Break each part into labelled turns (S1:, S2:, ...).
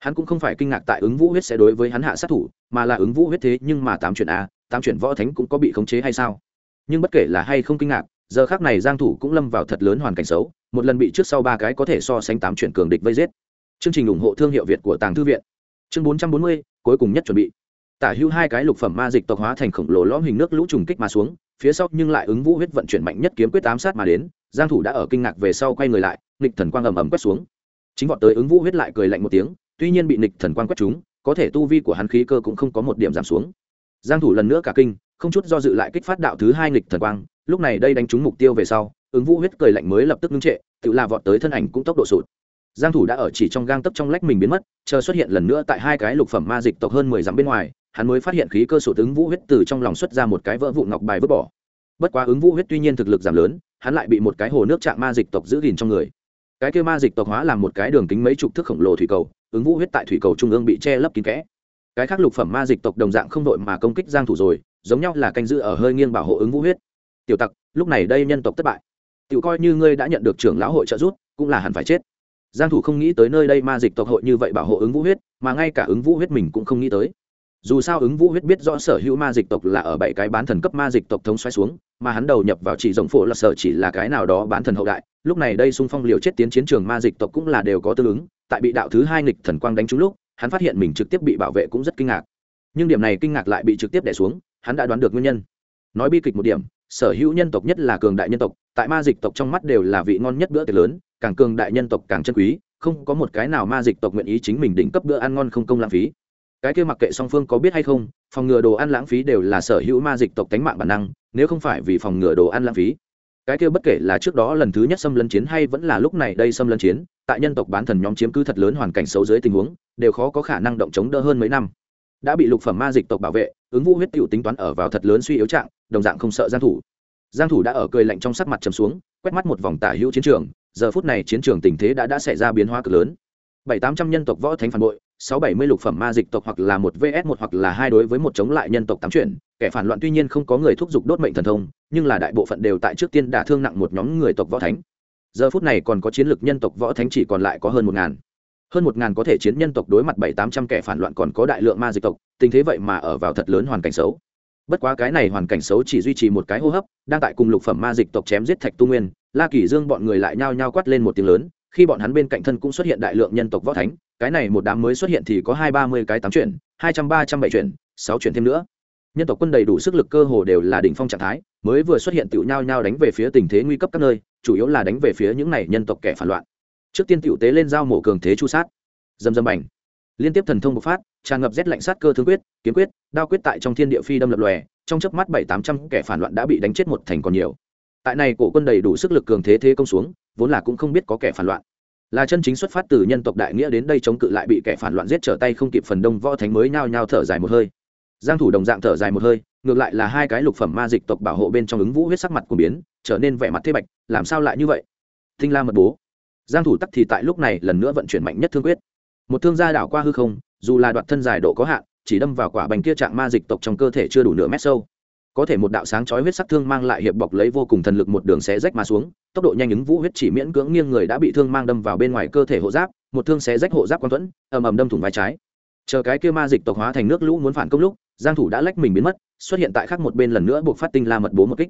S1: hắn cũng không phải kinh ngạc tại ứng vũ huyết sẽ đối với hắn hạ sát thủ mà là ứng vũ huyết thế nhưng mà tám chuyện a tám chuyện võ thánh cũng có bị khống chế hay sao? Nhưng bất kể là hay không kinh ngạc giờ khác này giang thủ cũng lâm vào thật lớn hoàn cảnh xấu một lần bị trước sau ba cái có thể so sánh tám chuyện cường địch vây giết. Chương trình ủng hộ thương hiệu việt của tàng thư viện. Chương 440, cuối cùng nhất chuẩn bị. Tả hữu hai cái lục phẩm ma dịch tộc hóa thành khổng lồ lõm hình nước lũ trùng kích mà xuống phía sau nhưng lại ứng vũ huyết vận chuyển mạnh nhất kiếm quyết tám sát mà đến giang thủ đã ở kinh ngạc về sau quay người lại nghịch thần quang ầm ầm quét xuống. Chính vọt tới ứng vũ huyết lại cười lạnh một tiếng tuy nhiên bị nghịch thần quang quét chúng, có thể tu vi của hắn khí cơ cũng không có một điểm giảm xuống. Giang thủ lần nữa cả kinh, không chút do dự lại kích phát đạo thứ hai nghịch thần quang, lúc này đây đánh trúng mục tiêu về sau, ứng vũ huyết cười lạnh mới lập tức ngưng trệ, tự là vọt tới thân ảnh cũng tốc độ sụt. Giang thủ đã ở chỉ trong gang tấc trong lách mình biến mất, chờ xuất hiện lần nữa tại hai cái lục phẩm ma dịch tộc hơn 10 dặm bên ngoài, hắn mới phát hiện khí cơ sụt ứng vũ huyết từ trong lòng xuất ra một cái vỡ vụn ngọc bài vứt bỏ. Bất quá ứng vũ huyết tuy nhiên thực lực giảm lớn, hắn lại bị một cái hồ nước trạng ma dịch tộc giữ gìn trong người cái kia ma dịch tộc hóa làm một cái đường kính mấy chục thước khổng lồ thủy cầu, ứng vũ huyết tại thủy cầu trung ương bị che lấp kín kẽ. Cái khác lục phẩm ma dịch tộc đồng dạng không đội mà công kích giang thủ rồi, giống nhau là canh giữ ở hơi nghiêng bảo hộ ứng vũ huyết. Tiểu tặc, lúc này đây nhân tộc thất bại. Tiểu coi như ngươi đã nhận được trưởng lão hội trợ giúp, cũng là hẳn phải chết. Giang thủ không nghĩ tới nơi đây ma dịch tộc hội như vậy bảo hộ ứng vũ huyết, mà ngay cả ứng vũ huyết mình cũng không nghĩ tới dù sao ứng vũ huyết biết rõ sở hữu ma dịch tộc là ở bảy cái bán thần cấp ma dịch tộc thống xoáy xuống, mà hắn đầu nhập vào chỉ rồng phổ là sở chỉ là cái nào đó bán thần hậu đại. Lúc này đây xung phong liều chết tiến chiến trường ma dịch tộc cũng là đều có tương ứng, tại bị đạo thứ hai nghịch thần quang đánh trúng lúc, hắn phát hiện mình trực tiếp bị bảo vệ cũng rất kinh ngạc. Nhưng điểm này kinh ngạc lại bị trực tiếp đè xuống, hắn đã đoán được nguyên nhân. Nói bi kịch một điểm, sở hữu nhân tộc nhất là cường đại nhân tộc, tại ma dịch tộc trong mắt đều là vị ngon nhất bữa tiệc lớn, càng cường đại nhân tộc càng chân quý, không có một cái nào ma dịch tộc nguyện ý chính mình đỉnh cấp bữa ăn ngon không công lãng phí cái kia mặc kệ song phương có biết hay không, phòng ngừa đồ ăn lãng phí đều là sở hữu ma dịch tộc tánh mạng bản năng, nếu không phải vì phòng ngừa đồ ăn lãng phí. Cái kia bất kể là trước đó lần thứ nhất xâm lấn chiến hay vẫn là lúc này đây xâm lấn chiến, tại nhân tộc bán thần nhóm chiếm cứ thật lớn hoàn cảnh xấu dưới tình huống, đều khó có khả năng động chống đỡ hơn mấy năm. Đã bị lục phẩm ma dịch tộc bảo vệ, ứng vũ huyết t tính toán ở vào thật lớn suy yếu trạng, đồng dạng không sợ giang thủ. Giang thủ đã ở cười lạnh trong sắc mặt trầm xuống, quét mắt một vòng tả hữu chiến trường, giờ phút này chiến trường tình thế đã đã xảy ra biến hóa cực lớn. Bảy tám trăm nhân tộc võ thánh phản bội sáu bảy mươi lục phẩm ma dịch tộc hoặc là một vs một hoặc là hai đối với một chống lại nhân tộc tám chuyển, kẻ phản loạn tuy nhiên không có người thúc giục đốt mệnh thần thông, nhưng là đại bộ phận đều tại trước tiên đả thương nặng một nhóm người tộc võ thánh. Giờ phút này còn có chiến lược nhân tộc võ thánh chỉ còn lại có hơn một ngàn. Hơn một ngàn có thể chiến nhân tộc đối mặt bảy tám trăm kẻ phản loạn còn có đại lượng ma dịch tộc, tình thế vậy mà ở vào thật lớn hoàn cảnh xấu. Bất quá cái này hoàn cảnh xấu chỉ duy trì một cái hô hấp, đang tại cùng lục phẩm ma dịch tộc chém giết thạch tu nguyên, la kỳ dương bọn người lại nhao nhao quát lên một tiếng lớn, khi bọn hắn bên cạnh thân cũng xuất hiện đại lượng nhân tộc võ thánh cái này một đám mới xuất hiện thì có hai ba mươi cái tám chuyển hai trăm ba trăm bảy chuyển sáu chuyển thêm nữa. Nhân tộc quân đầy đủ sức lực cơ hồ đều là đỉnh phong trạng thái, mới vừa xuất hiện tiểu nhao nhao đánh về phía tình thế nguy cấp các nơi, chủ yếu là đánh về phía những này nhân tộc kẻ phản loạn. Trước tiên tiểu tế lên giao mổ cường thế chu sát. Dầm dầm bành. Liên tiếp thần thông bộc phát, tràn ngập rét lạnh sát cơ thương quyết, kiếm quyết, đao quyết tại trong thiên địa phi đâm lập lòe, trong chớp mắt bảy tám trăm kẻ phản loạn đã bị đánh chết một thành còn nhiều. Tại này cổ quân đầy đủ sức lực cường thế thế công xuống, vốn là cũng không biết có kẻ phản loạn là chân chính xuất phát từ nhân tộc đại nghĩa đến đây chống cự lại bị kẻ phản loạn giết trở tay không kịp phần đông võ thánh mới nhao nhao thở dài một hơi. Giang thủ đồng dạng thở dài một hơi, ngược lại là hai cái lục phẩm ma dịch tộc bảo hộ bên trong ứng vũ huyết sắc mặt của biến, trở nên vẻ mặt thế bạch, làm sao lại như vậy? Tinh la mật bố. Giang thủ tắc thì tại lúc này lần nữa vận chuyển mạnh nhất thương quyết. Một thương gia đảo qua hư không, dù là đoạn thân dài độ có hạn, chỉ đâm vào quả bành kia trạng ma dịch tộc trong cơ thể chưa đủ nửa mét sâu có thể một đạo sáng chói huyết sắc thương mang lại hiệp bọc lấy vô cùng thần lực một đường xé rách mà xuống, tốc độ nhanh ứng vũ huyết chỉ miễn cưỡng nghiêng người đã bị thương mang đâm vào bên ngoài cơ thể hộ giáp, một thương xé rách hộ giáp quan thuẫn, ầm ầm đâm thủng vai trái. Chờ cái kia ma dịch tộc hóa thành nước lũ muốn phản công lúc, giang thủ đã lách mình biến mất, xuất hiện tại khác một bên lần nữa buộc phát tinh la mật bố một kích.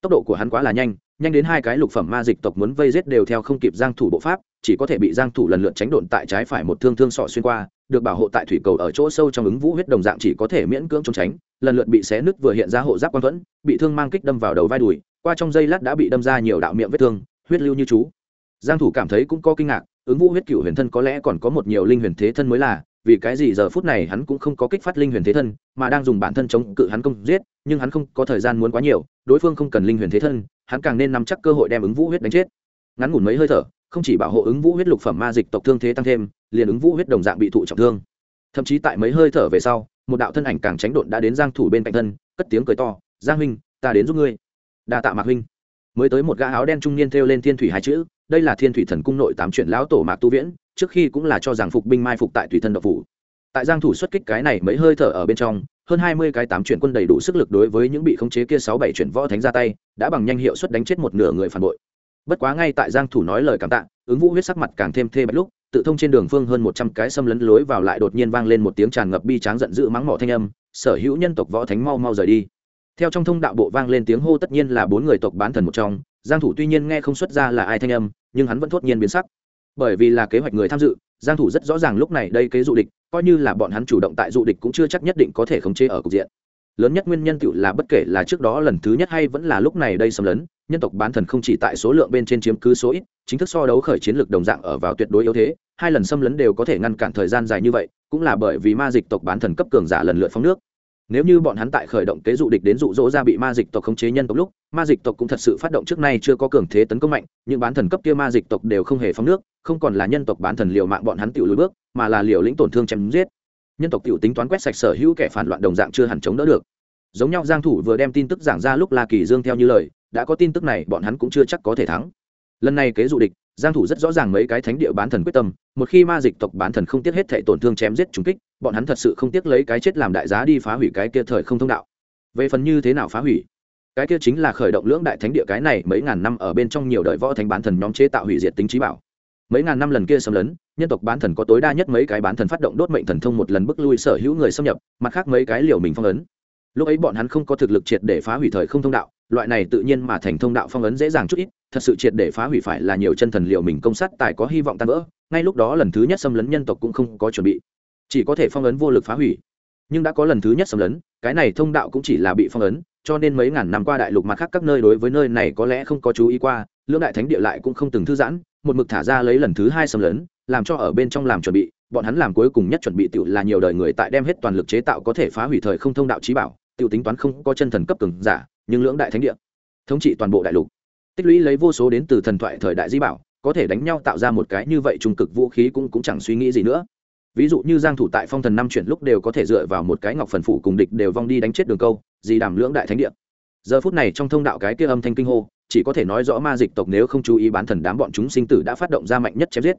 S1: Tốc độ của hắn quá là nhanh nhanh đến hai cái lục phẩm ma dịch tộc muốn vây giết đều theo không kịp giang thủ bộ pháp, chỉ có thể bị giang thủ lần lượt tránh độn tại trái phải một thương thương sọ xuyên qua được bảo hộ tại thủy cầu ở chỗ sâu trong ứng vũ huyết đồng dạng chỉ có thể miễn cưỡng trốn tránh, lần lượt bị xé nứt vừa hiện ra hộ giáp quan thuẫn, bị thương mang kích đâm vào đầu vai đùi, qua trong giây lát đã bị đâm ra nhiều đạo miệng vết thương, huyết lưu như chú. Giang thủ cảm thấy cũng có kinh ngạc, ứng vũ huyết cửu huyền thân có lẽ còn có một nhiều linh huyền thế thân mới là, vì cái gì giờ phút này hắn cũng không có kích phát linh huyền thế thân, mà đang dùng bản thân chống cự hắn công giết, nhưng hắn không có thời gian muốn quá nhiều, đối phương không cần linh huyền thế thân, hắn càng nên nắm chắc cơ hội đem ứng vũ huyết đánh chết. Ngắn ngủn mấy hơi thở không chỉ bảo hộ ứng vũ huyết lục phẩm ma dịch tộc thương thế tăng thêm, liền ứng vũ huyết đồng dạng bị thụ trọng thương. Thậm chí tại mấy hơi thở về sau, một đạo thân ảnh càng tránh độn đã đến giang thủ bên cạnh thân, cất tiếng cười to, giang huynh, ta đến giúp ngươi. Đa tạ mạc huynh. Mới tới một gã áo đen trung niên thêu lên thiên thủy hai chữ, đây là thiên thủy thần cung nội tám chuyển lão tổ mạc tu viễn, trước khi cũng là cho rằng phục binh mai phục tại thủy thân độc phủ. Tại giang thủ xuất kích cái này mấy hơi thở ở bên trong, hơn 20 cái tám chuyển quân đầy đủ sức lực đối với những bị khống chế kia sáu bảy chuyển võ thánh ra tay, đã bằng nhanh hiệu suất đánh chết một nửa người phản bội bất quá ngay tại giang thủ nói lời cảm tạ, ứng vũ huyết sắc mặt càng thêm thê bạch lúc, tự thông trên đường phương hơn một trăm cái xâm lấn lối vào lại đột nhiên vang lên một tiếng tràn ngập bi tráng giận dữ mắng mỏ thanh âm, sở hữu nhân tộc võ thánh mau mau rời đi. Theo trong thông đạo bộ vang lên tiếng hô tất nhiên là bốn người tộc bán thần một trong, giang thủ tuy nhiên nghe không xuất ra là ai thanh âm, nhưng hắn vẫn thốt nhiên biến sắc. Bởi vì là kế hoạch người tham dự, giang thủ rất rõ ràng lúc này đây kế dụ địch, coi như là bọn hắn chủ động tại dụ địch cũng chưa chắc nhất định có thể khống chế ở cục diện lớn nhất nguyên nhân tựu là bất kể là trước đó lần thứ nhất hay vẫn là lúc này đây xâm lấn, nhân tộc bán thần không chỉ tại số lượng bên trên chiếm cứ số ít, chính thức so đấu khởi chiến lược đồng dạng ở vào tuyệt đối yếu thế, hai lần xâm lấn đều có thể ngăn cản thời gian dài như vậy, cũng là bởi vì ma dịch tộc bán thần cấp cường giả lần lượt phóng nước. Nếu như bọn hắn tại khởi động kế dụ địch đến dụ dỗ ra bị ma dịch tộc khống chế nhân tộc lúc, ma dịch tộc cũng thật sự phát động trước nay chưa có cường thế tấn công mạnh, những bán thần cấp kia ma dịch tộc đều không hề phóng nước, không còn là nhân tộc bán thần liều mạng bọn hắn tự lùi bước, mà là liều lĩnh tổn thương chém giết nhân tộc tiểu tính toán quét sạch sở hữu kẻ phản loạn đồng dạng chưa hẳn chống đỡ được. Giống nhau giang thủ vừa đem tin tức giảng ra lúc la kỳ dương theo như lời, đã có tin tức này, bọn hắn cũng chưa chắc có thể thắng. Lần này kế dụ địch, giang thủ rất rõ ràng mấy cái thánh địa bán thần quyết tâm, một khi ma dịch tộc bán thần không tiếc hết thảy tổn thương chém giết trùng kích, bọn hắn thật sự không tiếc lấy cái chết làm đại giá đi phá hủy cái kia thời không thông đạo. Về phần như thế nào phá hủy? Cái kia chính là khởi động lưỡng đại thánh địa cái này mấy ngàn năm ở bên trong nhiều đời võ thánh bán thần nhóm chế tạo hủy diệt tính trí bảo mấy ngàn năm lần kia xâm lấn, nhân tộc bán thần có tối đa nhất mấy cái bán thần phát động đốt mệnh thần thông một lần bức lui sở hữu người xâm nhập, mặt khác mấy cái liều mình phong ấn. Lúc ấy bọn hắn không có thực lực triệt để phá hủy thời không thông đạo, loại này tự nhiên mà thành thông đạo phong ấn dễ dàng chút ít, thật sự triệt để phá hủy phải là nhiều chân thần liệu mình công sát tài có hy vọng tan vỡ, ngay lúc đó lần thứ nhất xâm lấn nhân tộc cũng không có chuẩn bị. Chỉ có thể phong ấn vô lực phá hủy. Nhưng đã có lần thứ nhất xâm lấn, cái này thông đạo cũng chỉ là bị phong ấn, cho nên mấy ngàn năm qua đại lục mặt khác các nơi đối với nơi này có lẽ không có chú ý qua, lưỡng đại thánh địa lại cũng không từng thư giãn một mực thả ra lấy lần thứ hai xâm lấn, làm cho ở bên trong làm chuẩn bị, bọn hắn làm cuối cùng nhất chuẩn bị tự là nhiều đời người tại đem hết toàn lực chế tạo có thể phá hủy thời không thông đạo trí bảo tự tính toán không có chân thần cấp cường giả, nhưng lưỡng đại thánh địa, thống trị toàn bộ đại lục. Tích lũy lấy vô số đến từ thần thoại thời đại di bảo, có thể đánh nhau tạo ra một cái như vậy trung cực vũ khí cũng cũng chẳng suy nghĩ gì nữa. Ví dụ như giang thủ tại phong thần năm chuyển lúc đều có thể dựa vào một cái ngọc phần phủ cùng địch đều vong đi đánh chết đường câu, gì đàm lưỡng đại thánh địa. Giờ phút này trong thông đạo cái kia âm thanh kinh hô chỉ có thể nói rõ ma dịch tộc nếu không chú ý bán thần đám bọn chúng sinh tử đã phát động ra mạnh nhất chém giết.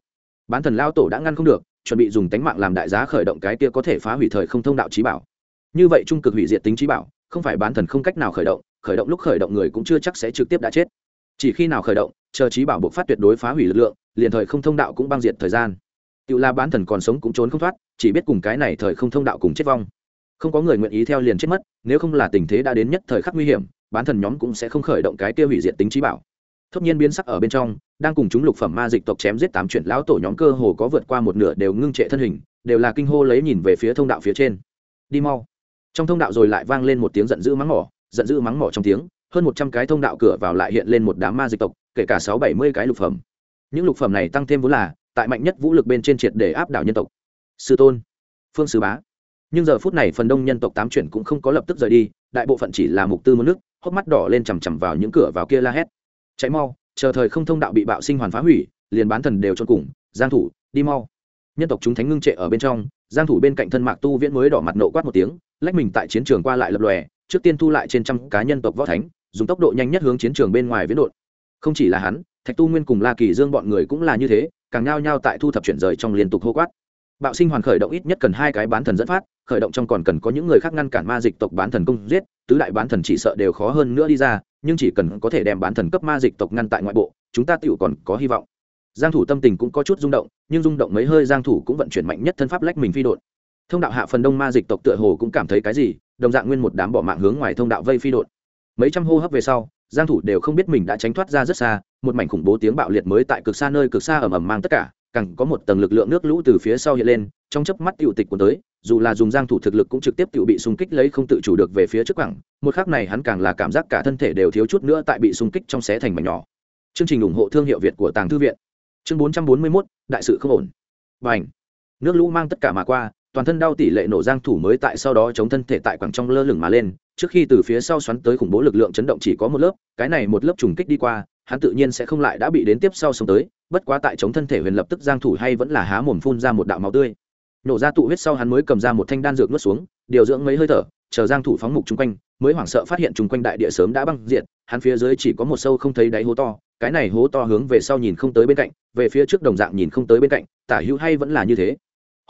S1: Bán thần lao tổ đã ngăn không được, chuẩn bị dùng tánh mạng làm đại giá khởi động cái kia có thể phá hủy thời không thông đạo trí bảo. Như vậy trung cực hủy diệt tính trí bảo, không phải bán thần không cách nào khởi động khởi động lúc khởi động người cũng chưa chắc sẽ trực tiếp đã chết. Chỉ khi nào khởi động, chờ trí bảo buộc phát tuyệt đối phá hủy lực lượng, liền thời không thông đạo cũng băng diệt thời gian. Tự la bán thần còn sống cũng trốn không thoát, chỉ biết cùng cái này thời không thông đạo cùng chết vong. Không có người nguyện ý theo liền chết mất, nếu không là tình thế đã đến nhất thời khắc nguy hiểm bán thần nhóm cũng sẽ không khởi động cái tiêu hủy diệt tính trí bảo. Thốt nhiên biến sắc ở bên trong, đang cùng chúng lục phẩm ma dịch tộc chém giết tám chuyện lão tổ nhóm cơ hồ có vượt qua một nửa đều ngưng trệ thân hình, đều là kinh hô lấy nhìn về phía thông đạo phía trên. Đi mau. Trong thông đạo rồi lại vang lên một tiếng giận dữ mắng mỏ, giận dữ mắng mỏ trong tiếng, hơn một trăm cái thông đạo cửa vào lại hiện lên một đám ma dịch tộc, kể cả sáu bảy mươi cái lục phẩm. Những lục phẩm này tăng thêm vốn là, tại mạnh nhất vũ lực bên trên triệt để áp đảo nhân tộc. Sư tôn. Phương sứ bá. Nhưng giờ phút này phần đông nhân tộc tám chuyển cũng không có lập tức rời đi đại bộ phận chỉ là mục tư mất nước, hốc mắt đỏ lên chằm chằm vào những cửa vào kia la hét. Cháy mau, chờ thời không thông đạo bị bạo sinh hoàn phá hủy, liền bán thần đều cho cùng, giang thủ, đi mau. Nhân tộc chúng thánh ngưng trệ ở bên trong, giang thủ bên cạnh thân mạc tu viễn mới đỏ mặt nộ quát một tiếng, lách mình tại chiến trường qua lại lập lòe, trước tiên thu lại trên trăm cá nhân tộc võ thánh, dùng tốc độ nhanh nhất hướng chiến trường bên ngoài viễn đột. Không chỉ là hắn, thạch tu nguyên cùng la kỳ dương bọn người cũng là như thế, càng nhao nhao tại thu thập chuyển rời trong liên tục hô quát bạo sinh hoàn khởi động ít nhất cần hai cái bán thần dẫn phát, khởi động trong còn cần có những người khác ngăn cản ma dịch tộc bán thần công giết, tứ đại bán thần chỉ sợ đều khó hơn nữa đi ra, nhưng chỉ cần có thể đem bán thần cấp ma dịch tộc ngăn tại ngoại bộ, chúng ta tựu còn có hy vọng. Giang thủ tâm tình cũng có chút rung động, nhưng rung động mấy hơi giang thủ cũng vận chuyển mạnh nhất thân pháp lách mình phi đột thông đạo hạ phần đông ma dịch tộc tựa hồ cũng cảm thấy cái gì, đồng dạng nguyên một đám bỏ mạng hướng ngoài thông đạo vây phi đột mấy trăm hô hấp về sau, giang thủ đều không biết mình đã tránh thoát ra rất xa, một mảnh khủng bố tiếng bạo liệt mới tại cực xa nơi cực xa ầm ầm mang tất cả càng có một tầng lực lượng nước lũ từ phía sau hiện lên trong chớp mắt tiêu tịch của tới dù là dùng giang thủ thực lực cũng trực tiếp tiêu bị xung kích lấy không tự chủ được về phía trước quẳng một khắc này hắn càng là cảm giác cả thân thể đều thiếu chút nữa tại bị xung kích trong xé thành mảnh nhỏ. Chương trình ủng hộ thương hiệu việt của tàng thư viện. Chương 441, đại sự không ổn. Bành! Nước lũ mang tất cả mà qua toàn thân đau tỷ lệ nổ giang thủ mới tại sau đó chống thân thể tại quảng trong lơ lửng mà lên trước khi từ phía sau xoắn tới khủng bố lực lượng chấn động chỉ có một lớp cái này một lớp trùng kích đi qua hắn tự nhiên sẽ không lại đã bị đến tiếp sau sống tới bất quá tại chống thân thể huyền lập tức giang thủ hay vẫn là há mồm phun ra một đạo máu tươi. Nổ ra tụ huyết sau hắn mới cầm ra một thanh đan dược nuốt xuống điều dưỡng mấy hơi thở chờ giang thủ phóng mục trung quanh mới hoảng sợ phát hiện trung quanh đại địa sớm đã băng diệt, hắn phía dưới chỉ có một sâu không thấy đáy hố to cái này hố to hướng về sau nhìn không tới bên cạnh về phía trước đồng dạng nhìn không tới bên cạnh tả hữu hay vẫn là như thế.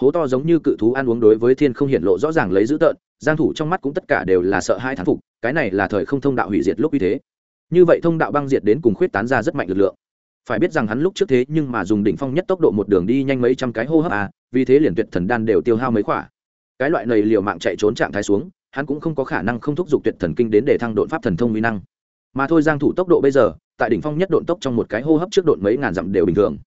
S1: Hố to giống như cự thú ăn uống đối với thiên không hiện lộ rõ ràng lấy dữ tợn giang thủ trong mắt cũng tất cả đều là sợ hai thán phục cái này là thời không thông đạo hủy diệt lúc như thế. Như vậy thông đạo băng diệt đến cùng khuyết tán ra rất mạnh lực lượng phải biết rằng hắn lúc trước thế nhưng mà dùng đỉnh phong nhất tốc độ một đường đi nhanh mấy trăm cái hô hấp à vì thế liền tuyệt thần đan đều tiêu hao mấy khỏa. Cái loại này liều mạng chạy trốn trạng thái xuống, hắn cũng không có khả năng không thúc giục tuyệt thần kinh đến để thăng độn pháp thần thông uy năng. Mà thôi giang thủ tốc độ bây giờ, tại đỉnh phong nhất độn tốc trong một cái hô hấp trước độn mấy ngàn dặm đều bình thường.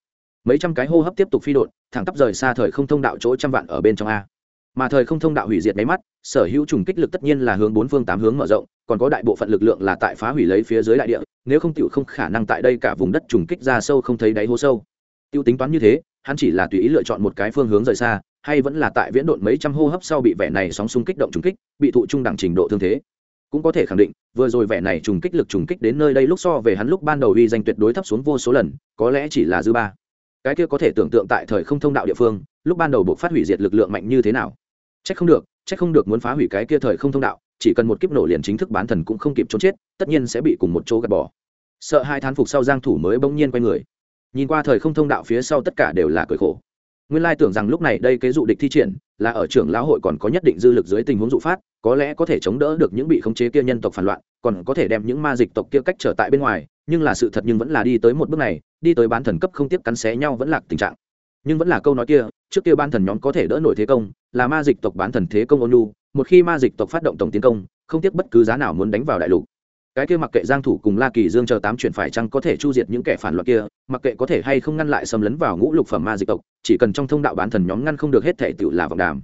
S1: Mấy trăm cái hô hấp tiếp tục phi độn, thẳng tắp rời xa thời không thông đạo chỗ trăm vạn ở bên trong a. Mà thời không thông đạo hủy diệt máy mắt, sở hữu trùng kích lực tất nhiên là hướng bốn phương tám hướng mở rộng còn có đại bộ phận lực lượng là tại phá hủy lấy phía dưới đại địa, nếu không tiểu không khả năng tại đây cả vùng đất trùng kích ra sâu không thấy đáy hố sâu. Tiêu tính toán như thế, hắn chỉ là tùy ý lựa chọn một cái phương hướng rời xa, hay vẫn là tại viễn độn mấy trăm hô hấp sau bị vẻ này sóng xung kích động trùng kích, bị thụ trung đẳng trình độ thương thế. Cũng có thể khẳng định, vừa rồi vẻ này trùng kích lực trùng kích đến nơi đây lúc so về hắn lúc ban đầu uy danh tuyệt đối thấp xuống vô số lần, có lẽ chỉ là dư ba. Cái kia có thể tưởng tượng tại thời không thông đạo địa phương, lúc ban đầu buộc phát hủy diệt lực lượng mạnh như thế nào. Chắc không được, chắc không được muốn phá hủy cái kia thời không thông đạo chỉ cần một kiếp nổ liền chính thức bán thần cũng không kịp trốn chết, tất nhiên sẽ bị cùng một chỗ gạt bỏ. Sợ hai thán phục sau giang thủ mới bỗng nhiên quay người. Nhìn qua thời không thông đạo phía sau tất cả đều là cười khổ. Nguyên lai tưởng rằng lúc này đây kế dụ địch thi triển, là ở trưởng lão hội còn có nhất định dư lực dưới tình huống dụ phát, có lẽ có thể chống đỡ được những bị khống chế kia nhân tộc phản loạn, còn có thể đem những ma dịch tộc kia cách trở tại bên ngoài, nhưng là sự thật nhưng vẫn là đi tới một bước này, đi tới bán thần cấp không tiếp cắn xé nhau vẫn là tình trạng. Nhưng vẫn là câu nói kia, trước kia ban thần nhóm có thể đỡ nổi thế công, là ma dịch tộc bán thần thế công ôn nhu một khi ma dịch tộc phát động tổng tiến công, không tiếc bất cứ giá nào muốn đánh vào đại lục. Cái kia mặc kệ giang thủ cùng la kỳ dương chờ tám chuyển phải chăng có thể chu diệt những kẻ phản loạn kia, mặc kệ có thể hay không ngăn lại xâm lấn vào ngũ lục phẩm ma dịch tộc, chỉ cần trong thông đạo bán thần nhóm ngăn không được hết thể tự là vọng đàm.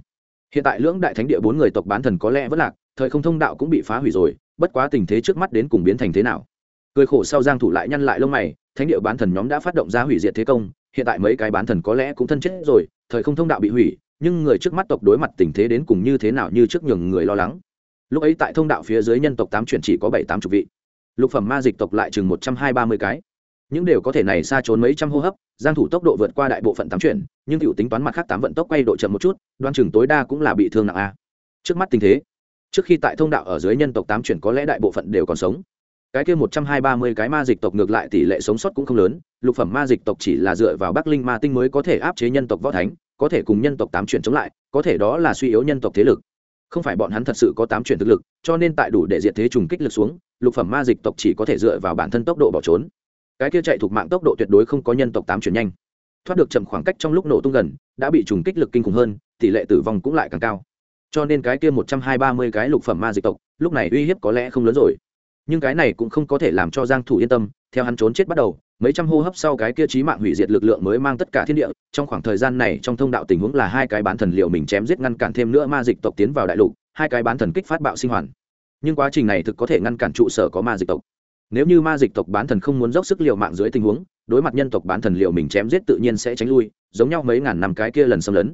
S1: Hiện tại lưỡng đại thánh địa bốn người tộc bán thần có lẽ vẫn lạc, thời không thông đạo cũng bị phá hủy rồi, bất quá tình thế trước mắt đến cùng biến thành thế nào? Cười khổ sau giang thủ lại nhăn lại lông mày, thánh địa bán thần nhóm đã phát động ra hủy diệt thế công, hiện tại mấy cái bán thần có lẽ cũng thân chết rồi, thời không thông đạo bị hủy nhưng người trước mắt tộc đối mặt tình thế đến cùng như thế nào như trước nhường người lo lắng. Lúc ấy tại thông đạo phía dưới nhân tộc tám chuyển chỉ có bảy tám chục vị. Lục phẩm ma dịch tộc lại chừng một trăm hai ba mươi cái. Những đều có thể này xa trốn mấy trăm hô hấp, giang thủ tốc độ vượt qua đại bộ phận tám chuyển, nhưng cựu tính toán mặt khác tám vận tốc quay độ chậm một chút, đoan chừng tối đa cũng là bị thương nặng a. Trước mắt tình thế, trước khi tại thông đạo ở dưới nhân tộc tám chuyển có lẽ đại bộ phận đều còn sống. Cái kia một trăm hai ba mươi cái ma dịch tộc ngược lại tỷ lệ sống sót cũng không lớn, lục phẩm ma dịch tộc chỉ là dựa vào bắc linh ma tinh mới có thể áp chế nhân tộc võ thánh có thể cùng nhân tộc tám chuyển chống lại, có thể đó là suy yếu nhân tộc thế lực. Không phải bọn hắn thật sự có tám chuyển thực lực, cho nên tại đủ để diệt thế trùng kích lực xuống, lục phẩm ma dịch tộc chỉ có thể dựa vào bản thân tốc độ bỏ trốn. Cái kia chạy thuộc mạng tốc độ tuyệt đối không có nhân tộc tám chuyển nhanh. Thoát được chậm khoảng cách trong lúc nổ tung gần, đã bị trùng kích lực kinh khủng hơn, tỷ lệ tử vong cũng lại càng cao. Cho nên cái kia một trăm hai ba mươi cái lục phẩm ma dịch tộc, lúc này uy hiếp có lẽ không lớn rồi. Nhưng cái này cũng không có thể làm cho giang thủ yên tâm, theo hắn trốn chết bắt đầu mấy trăm hô hấp sau cái kia trí mạng hủy diệt lực lượng mới mang tất cả thiên địa, trong khoảng thời gian này trong thông đạo tình huống là hai cái bán thần liệu mình chém giết ngăn cản thêm nữa ma dịch tộc tiến vào đại lục, hai cái bán thần kích phát bạo sinh hoàn. Nhưng quá trình này thực có thể ngăn cản trụ sở có ma dịch tộc. Nếu như ma dịch tộc bán thần không muốn dốc sức liều mạng dưới tình huống, đối mặt nhân tộc bán thần liệu mình chém giết tự nhiên sẽ tránh lui, giống nhau mấy ngàn năm cái kia lần xâm lấn.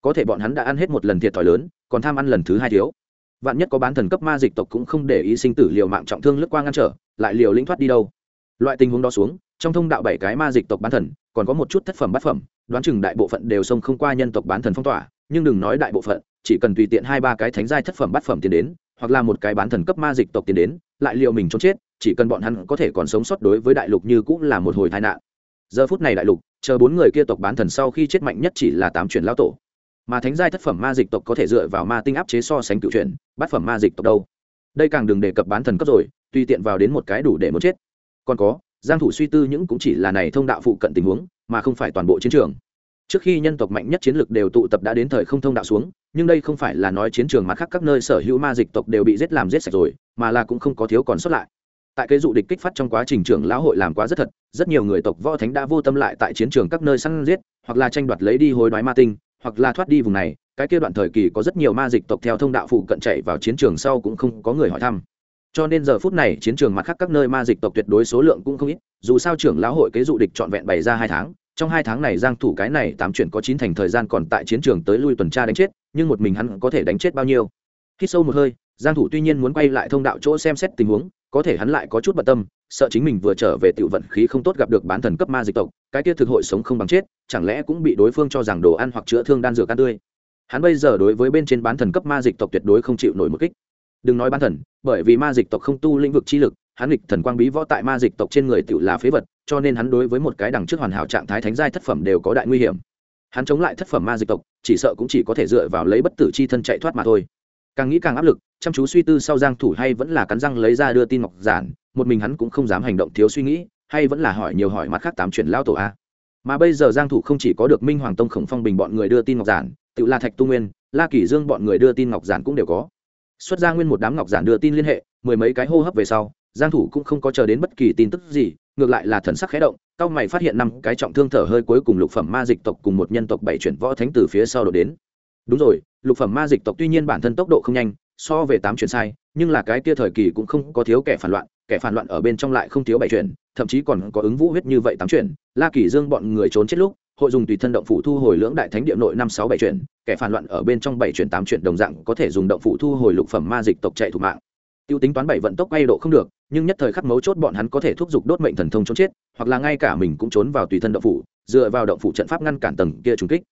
S1: Có thể bọn hắn đã ăn hết một lần thiệt thòi lớn, còn tham ăn lần thứ hai thiếu. Vạn nhất có bán thần cấp ma dịch tộc cũng không để ý sinh tử liều mạng trọng thương lướt qua ngăn trở, lại liều lĩnh thoát đi đâu loại tình huống đó xuống, trong thông đạo bảy cái ma dịch tộc bán thần, còn có một chút thất phẩm bát phẩm, đoán chừng đại bộ phận đều xông không qua nhân tộc bán thần phong tỏa, nhưng đừng nói đại bộ phận, chỉ cần tùy tiện hai ba cái thánh giai thất phẩm bát phẩm tiến đến, hoặc là một cái bán thần cấp ma dịch tộc tiến đến, lại liệu mình trốn chết, chỉ cần bọn hắn có thể còn sống sót đối với đại lục như cũng là một hồi tai nạn. Giờ phút này đại lục, chờ bốn người kia tộc bán thần sau khi chết mạnh nhất chỉ là tám chuyển lao tổ. Mà thánh giai thất phẩm ma dịch tộc có thể dựa vào ma tinh áp chế so sánh cựu chuyển, bát phẩm ma dịch tộc đâu? Đây càng đừng đề cập bán thần cấp rồi, tùy tiện vào đến một cái đủ để muốn chết còn có, giang thủ suy tư những cũng chỉ là này thông đạo phụ cận tình huống, mà không phải toàn bộ chiến trường. Trước khi nhân tộc mạnh nhất chiến lực đều tụ tập đã đến thời không thông đạo xuống, nhưng đây không phải là nói chiến trường mặt khác các nơi sở hữu ma dịch tộc đều bị giết làm giết sạch rồi, mà là cũng không có thiếu còn sót lại. Tại cái dụ địch kích phát trong quá trình trưởng lão hội làm quá rất thật, rất nhiều người tộc võ thánh đã vô tâm lại tại chiến trường các nơi săn giết, hoặc là tranh đoạt lấy đi hối đoái ma tinh, hoặc là thoát đi vùng này. Cái kia đoạn thời kỳ có rất nhiều ma dịch tộc theo thông đạo phụ cận chạy vào chiến trường sau cũng không có người hỏi thăm cho nên giờ phút này chiến trường mặt khác các nơi ma dịch tộc tuyệt đối số lượng cũng không ít, dù sao trưởng lão hội kế dụ địch trọn vẹn bày ra hai tháng, trong hai tháng này giang thủ cái này tám chuyển có chín thành thời gian còn tại chiến trường tới lui tuần tra đánh chết, nhưng một mình hắn có thể đánh chết bao nhiêu? Khi sâu một hơi, giang thủ tuy nhiên muốn quay lại thông đạo chỗ xem xét tình huống, có thể hắn lại có chút bận tâm, sợ chính mình vừa trở về tiểu vận khí không tốt gặp được bán thần cấp ma dịch tộc, cái kia thực hội sống không bằng chết, chẳng lẽ cũng bị đối phương cho rằng đồ ăn hoặc chữa thương đan dược ăn tươi? Hắn bây giờ đối với bên trên bán thần cấp ma dịch tộc tuyệt đối không chịu nổi một kích đừng nói bán thần, bởi vì ma dịch tộc không tu lĩnh vực chi lực, hắn lịch thần quang bí võ tại ma dịch tộc trên người tự là phế vật, cho nên hắn đối với một cái đằng trước hoàn hảo trạng thái thánh giai thất phẩm đều có đại nguy hiểm. Hắn chống lại thất phẩm ma dịch tộc, chỉ sợ cũng chỉ có thể dựa vào lấy bất tử chi thân chạy thoát mà thôi. Càng nghĩ càng áp lực, chăm chú suy tư sau giang thủ hay vẫn là cắn răng lấy ra đưa tin ngọc giản, một mình hắn cũng không dám hành động thiếu suy nghĩ, hay vẫn là hỏi nhiều hỏi mắt khác tám chuyển lao tổ a. Mà bây giờ giang thủ không chỉ có được minh hoàng tông khổng phong bình bọn người đưa tin ngọc giản tự là thạch tu nguyên, la kỷ dương bọn người đưa tin ngọc giản cũng đều có xuất ra nguyên một đám ngọc giản đưa tin liên hệ, mười mấy cái hô hấp về sau, giang thủ cũng không có chờ đến bất kỳ tin tức gì, ngược lại là thần sắc khẽ động cao mày phát hiện năm cái trọng thương thở hơi cuối cùng lục phẩm ma dịch tộc cùng một nhân tộc bảy chuyển võ thánh từ phía sau đổ đến. Đúng rồi, lục phẩm ma dịch tộc tuy nhiên bản thân tốc độ không nhanh, so về tám chuyển sai, nhưng là cái kia thời kỳ cũng không có thiếu kẻ phản loạn, kẻ phản loạn ở bên trong lại không thiếu bảy chuyển, thậm chí còn có ứng vũ huyết như vậy tám chuyển, la kỳ dương bọn người trốn chết lúc hội dùng tùy thân động phủ thu hồi lưỡng đại thánh địa nội năm sáu bảy chuyển kẻ phản loạn ở bên trong bảy chuyển tám chuyển đồng dạng có thể dùng động phủ thu hồi lục phẩm ma dịch tộc chạy thủ mạng. Tiêu tính toán bảy vận tốc quay độ không được, nhưng nhất thời khắc mấu chốt bọn hắn có thể thúc giục đốt mệnh thần thông trốn chết, hoặc là ngay cả mình cũng trốn vào tùy thân động phủ, dựa vào động phủ trận pháp ngăn cản tầng kia trùng kích.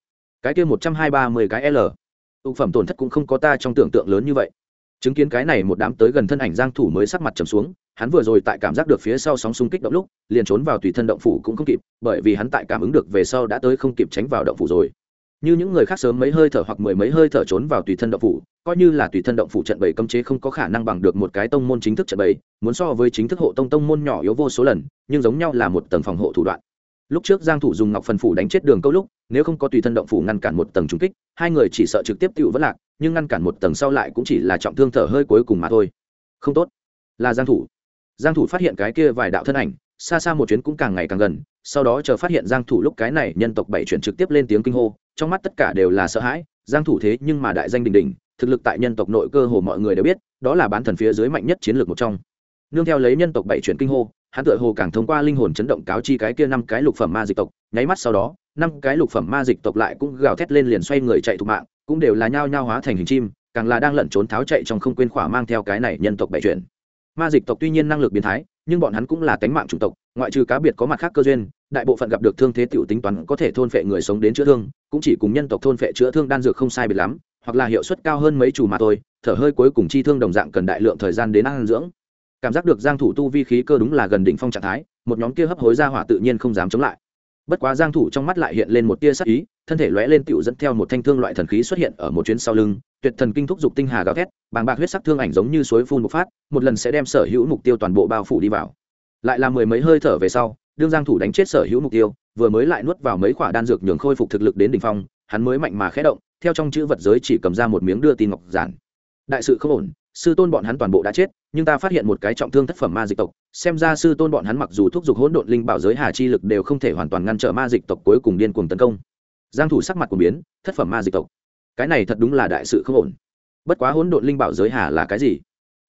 S1: Cái kia một trăm hai ba mươi cái l. Tụ phẩm tổn thất cũng không có ta trong tưởng tượng lớn như vậy. Chứng kiến cái này một đám tới gần thân ảnh giang thủ mới sắc mặt trầm xuống hắn vừa rồi tại cảm giác được phía sau sóng xung kích động lúc, liền trốn vào tùy thân động phủ cũng không kịp, bởi vì hắn tại cảm ứng được về sau đã tới không kịp tránh vào động phủ rồi. Như những người khác sớm mấy hơi thở hoặc mười mấy hơi thở trốn vào tùy thân động phủ, coi như là tùy thân động phủ trận bảy cấm chế không có khả năng bằng được một cái tông môn chính thức trận bảy muốn so với chính thức hộ tông tông môn nhỏ yếu vô số lần, nhưng giống nhau là một tầng phòng hộ thủ đoạn. Lúc trước giang thủ dùng ngọc phần phủ đánh chết đường câu lúc, nếu không có tùy thân động phủ ngăn cản một tầng trúng kích, hai người chỉ sợ trực tiếp tiêu vỡ lạc, nhưng ngăn cản một tầng sau lại cũng chỉ là trọng thương thở hơi cuối cùng mà thôi. Không tốt. Là giang thủ giang thủ phát hiện cái kia vài đạo thân ảnh, xa xa một chuyến cũng càng ngày càng gần, sau đó chờ phát hiện giang thủ lúc cái này nhân tộc bảy chuyển trực tiếp lên tiếng kinh hô, trong mắt tất cả đều là sợ hãi, giang thủ thế nhưng mà đại danh đình đình thực lực tại nhân tộc nội cơ hồ mọi người đều biết, đó là bán thần phía dưới mạnh nhất chiến lược một trong. Nương theo lấy nhân tộc bảy chuyển kinh hô, hắn tựa hồ càng thông qua linh hồn chấn động cáo chi cái kia năm cái lục phẩm ma dịch tộc, nháy mắt sau đó, năm cái lục phẩm ma dịch tộc lại cũng gào thét lên liền xoay người chạy thục mạng, cũng đều là nhao nhao hóa thành hình chim, càng là đang lẩn trốn tháo chạy trong không quên khỏa mang theo cái này nhân tộc bảy chuyển ma dịch tộc tuy nhiên năng lực biến thái, nhưng bọn hắn cũng là tánh mạng chủng tộc, ngoại trừ cá biệt có mặt khác cơ duyên, đại bộ phận gặp được thương thế tiểu tính toán có thể thôn phệ người sống đến chữa thương, cũng chỉ cùng nhân tộc thôn phệ chữa thương đan dược không sai biệt lắm, hoặc là hiệu suất cao hơn mấy chủ mà thôi, thở hơi cuối cùng chi thương đồng dạng cần đại lượng thời gian đến ăn dưỡng. Cảm giác được giang thủ tu vi khí cơ đúng là gần đỉnh phong trạng thái, một nhóm kia hấp hối ra hỏa tự nhiên không dám chống lại. Bất quá giang thủ trong mắt lại hiện lên một tia sắc ý thân thể lóe lên tựu dẫn theo một thanh thương loại thần khí xuất hiện ở một chuyến sau lưng, tuyệt thần kinh thúc dục tinh hà gào thét, bàng bạc huyết sắc thương ảnh giống như suối phun bộc phát, một lần sẽ đem sở hữu mục tiêu toàn bộ bao phủ đi vào. Lại là mười mấy hơi thở về sau, đương giang thủ đánh chết sở hữu mục tiêu, vừa mới lại nuốt vào mấy quả đan dược nhường khôi phục thực lực đến đỉnh phong, hắn mới mạnh mà khẽ động, theo trong chữ vật giới chỉ cầm ra một miếng đưa tin ngọc giản. Đại sự không ổn, sư tôn bọn hắn toàn bộ đã chết, nhưng ta phát hiện một cái trọng thương thất phẩm ma dịch tộc, xem ra sư tôn bọn hắn mặc dù thúc giục hỗn độn linh bảo giới hà chi lực đều không thể hoàn toàn ngăn trở ma dịch tộc cuối cùng điên cuồng tấn công giang thủ sắc mặt của biến thất phẩm ma dịch tộc. Cái này thật đúng là đại sự không ổn. Bất quá hỗn độn linh bảo giới hà là cái gì?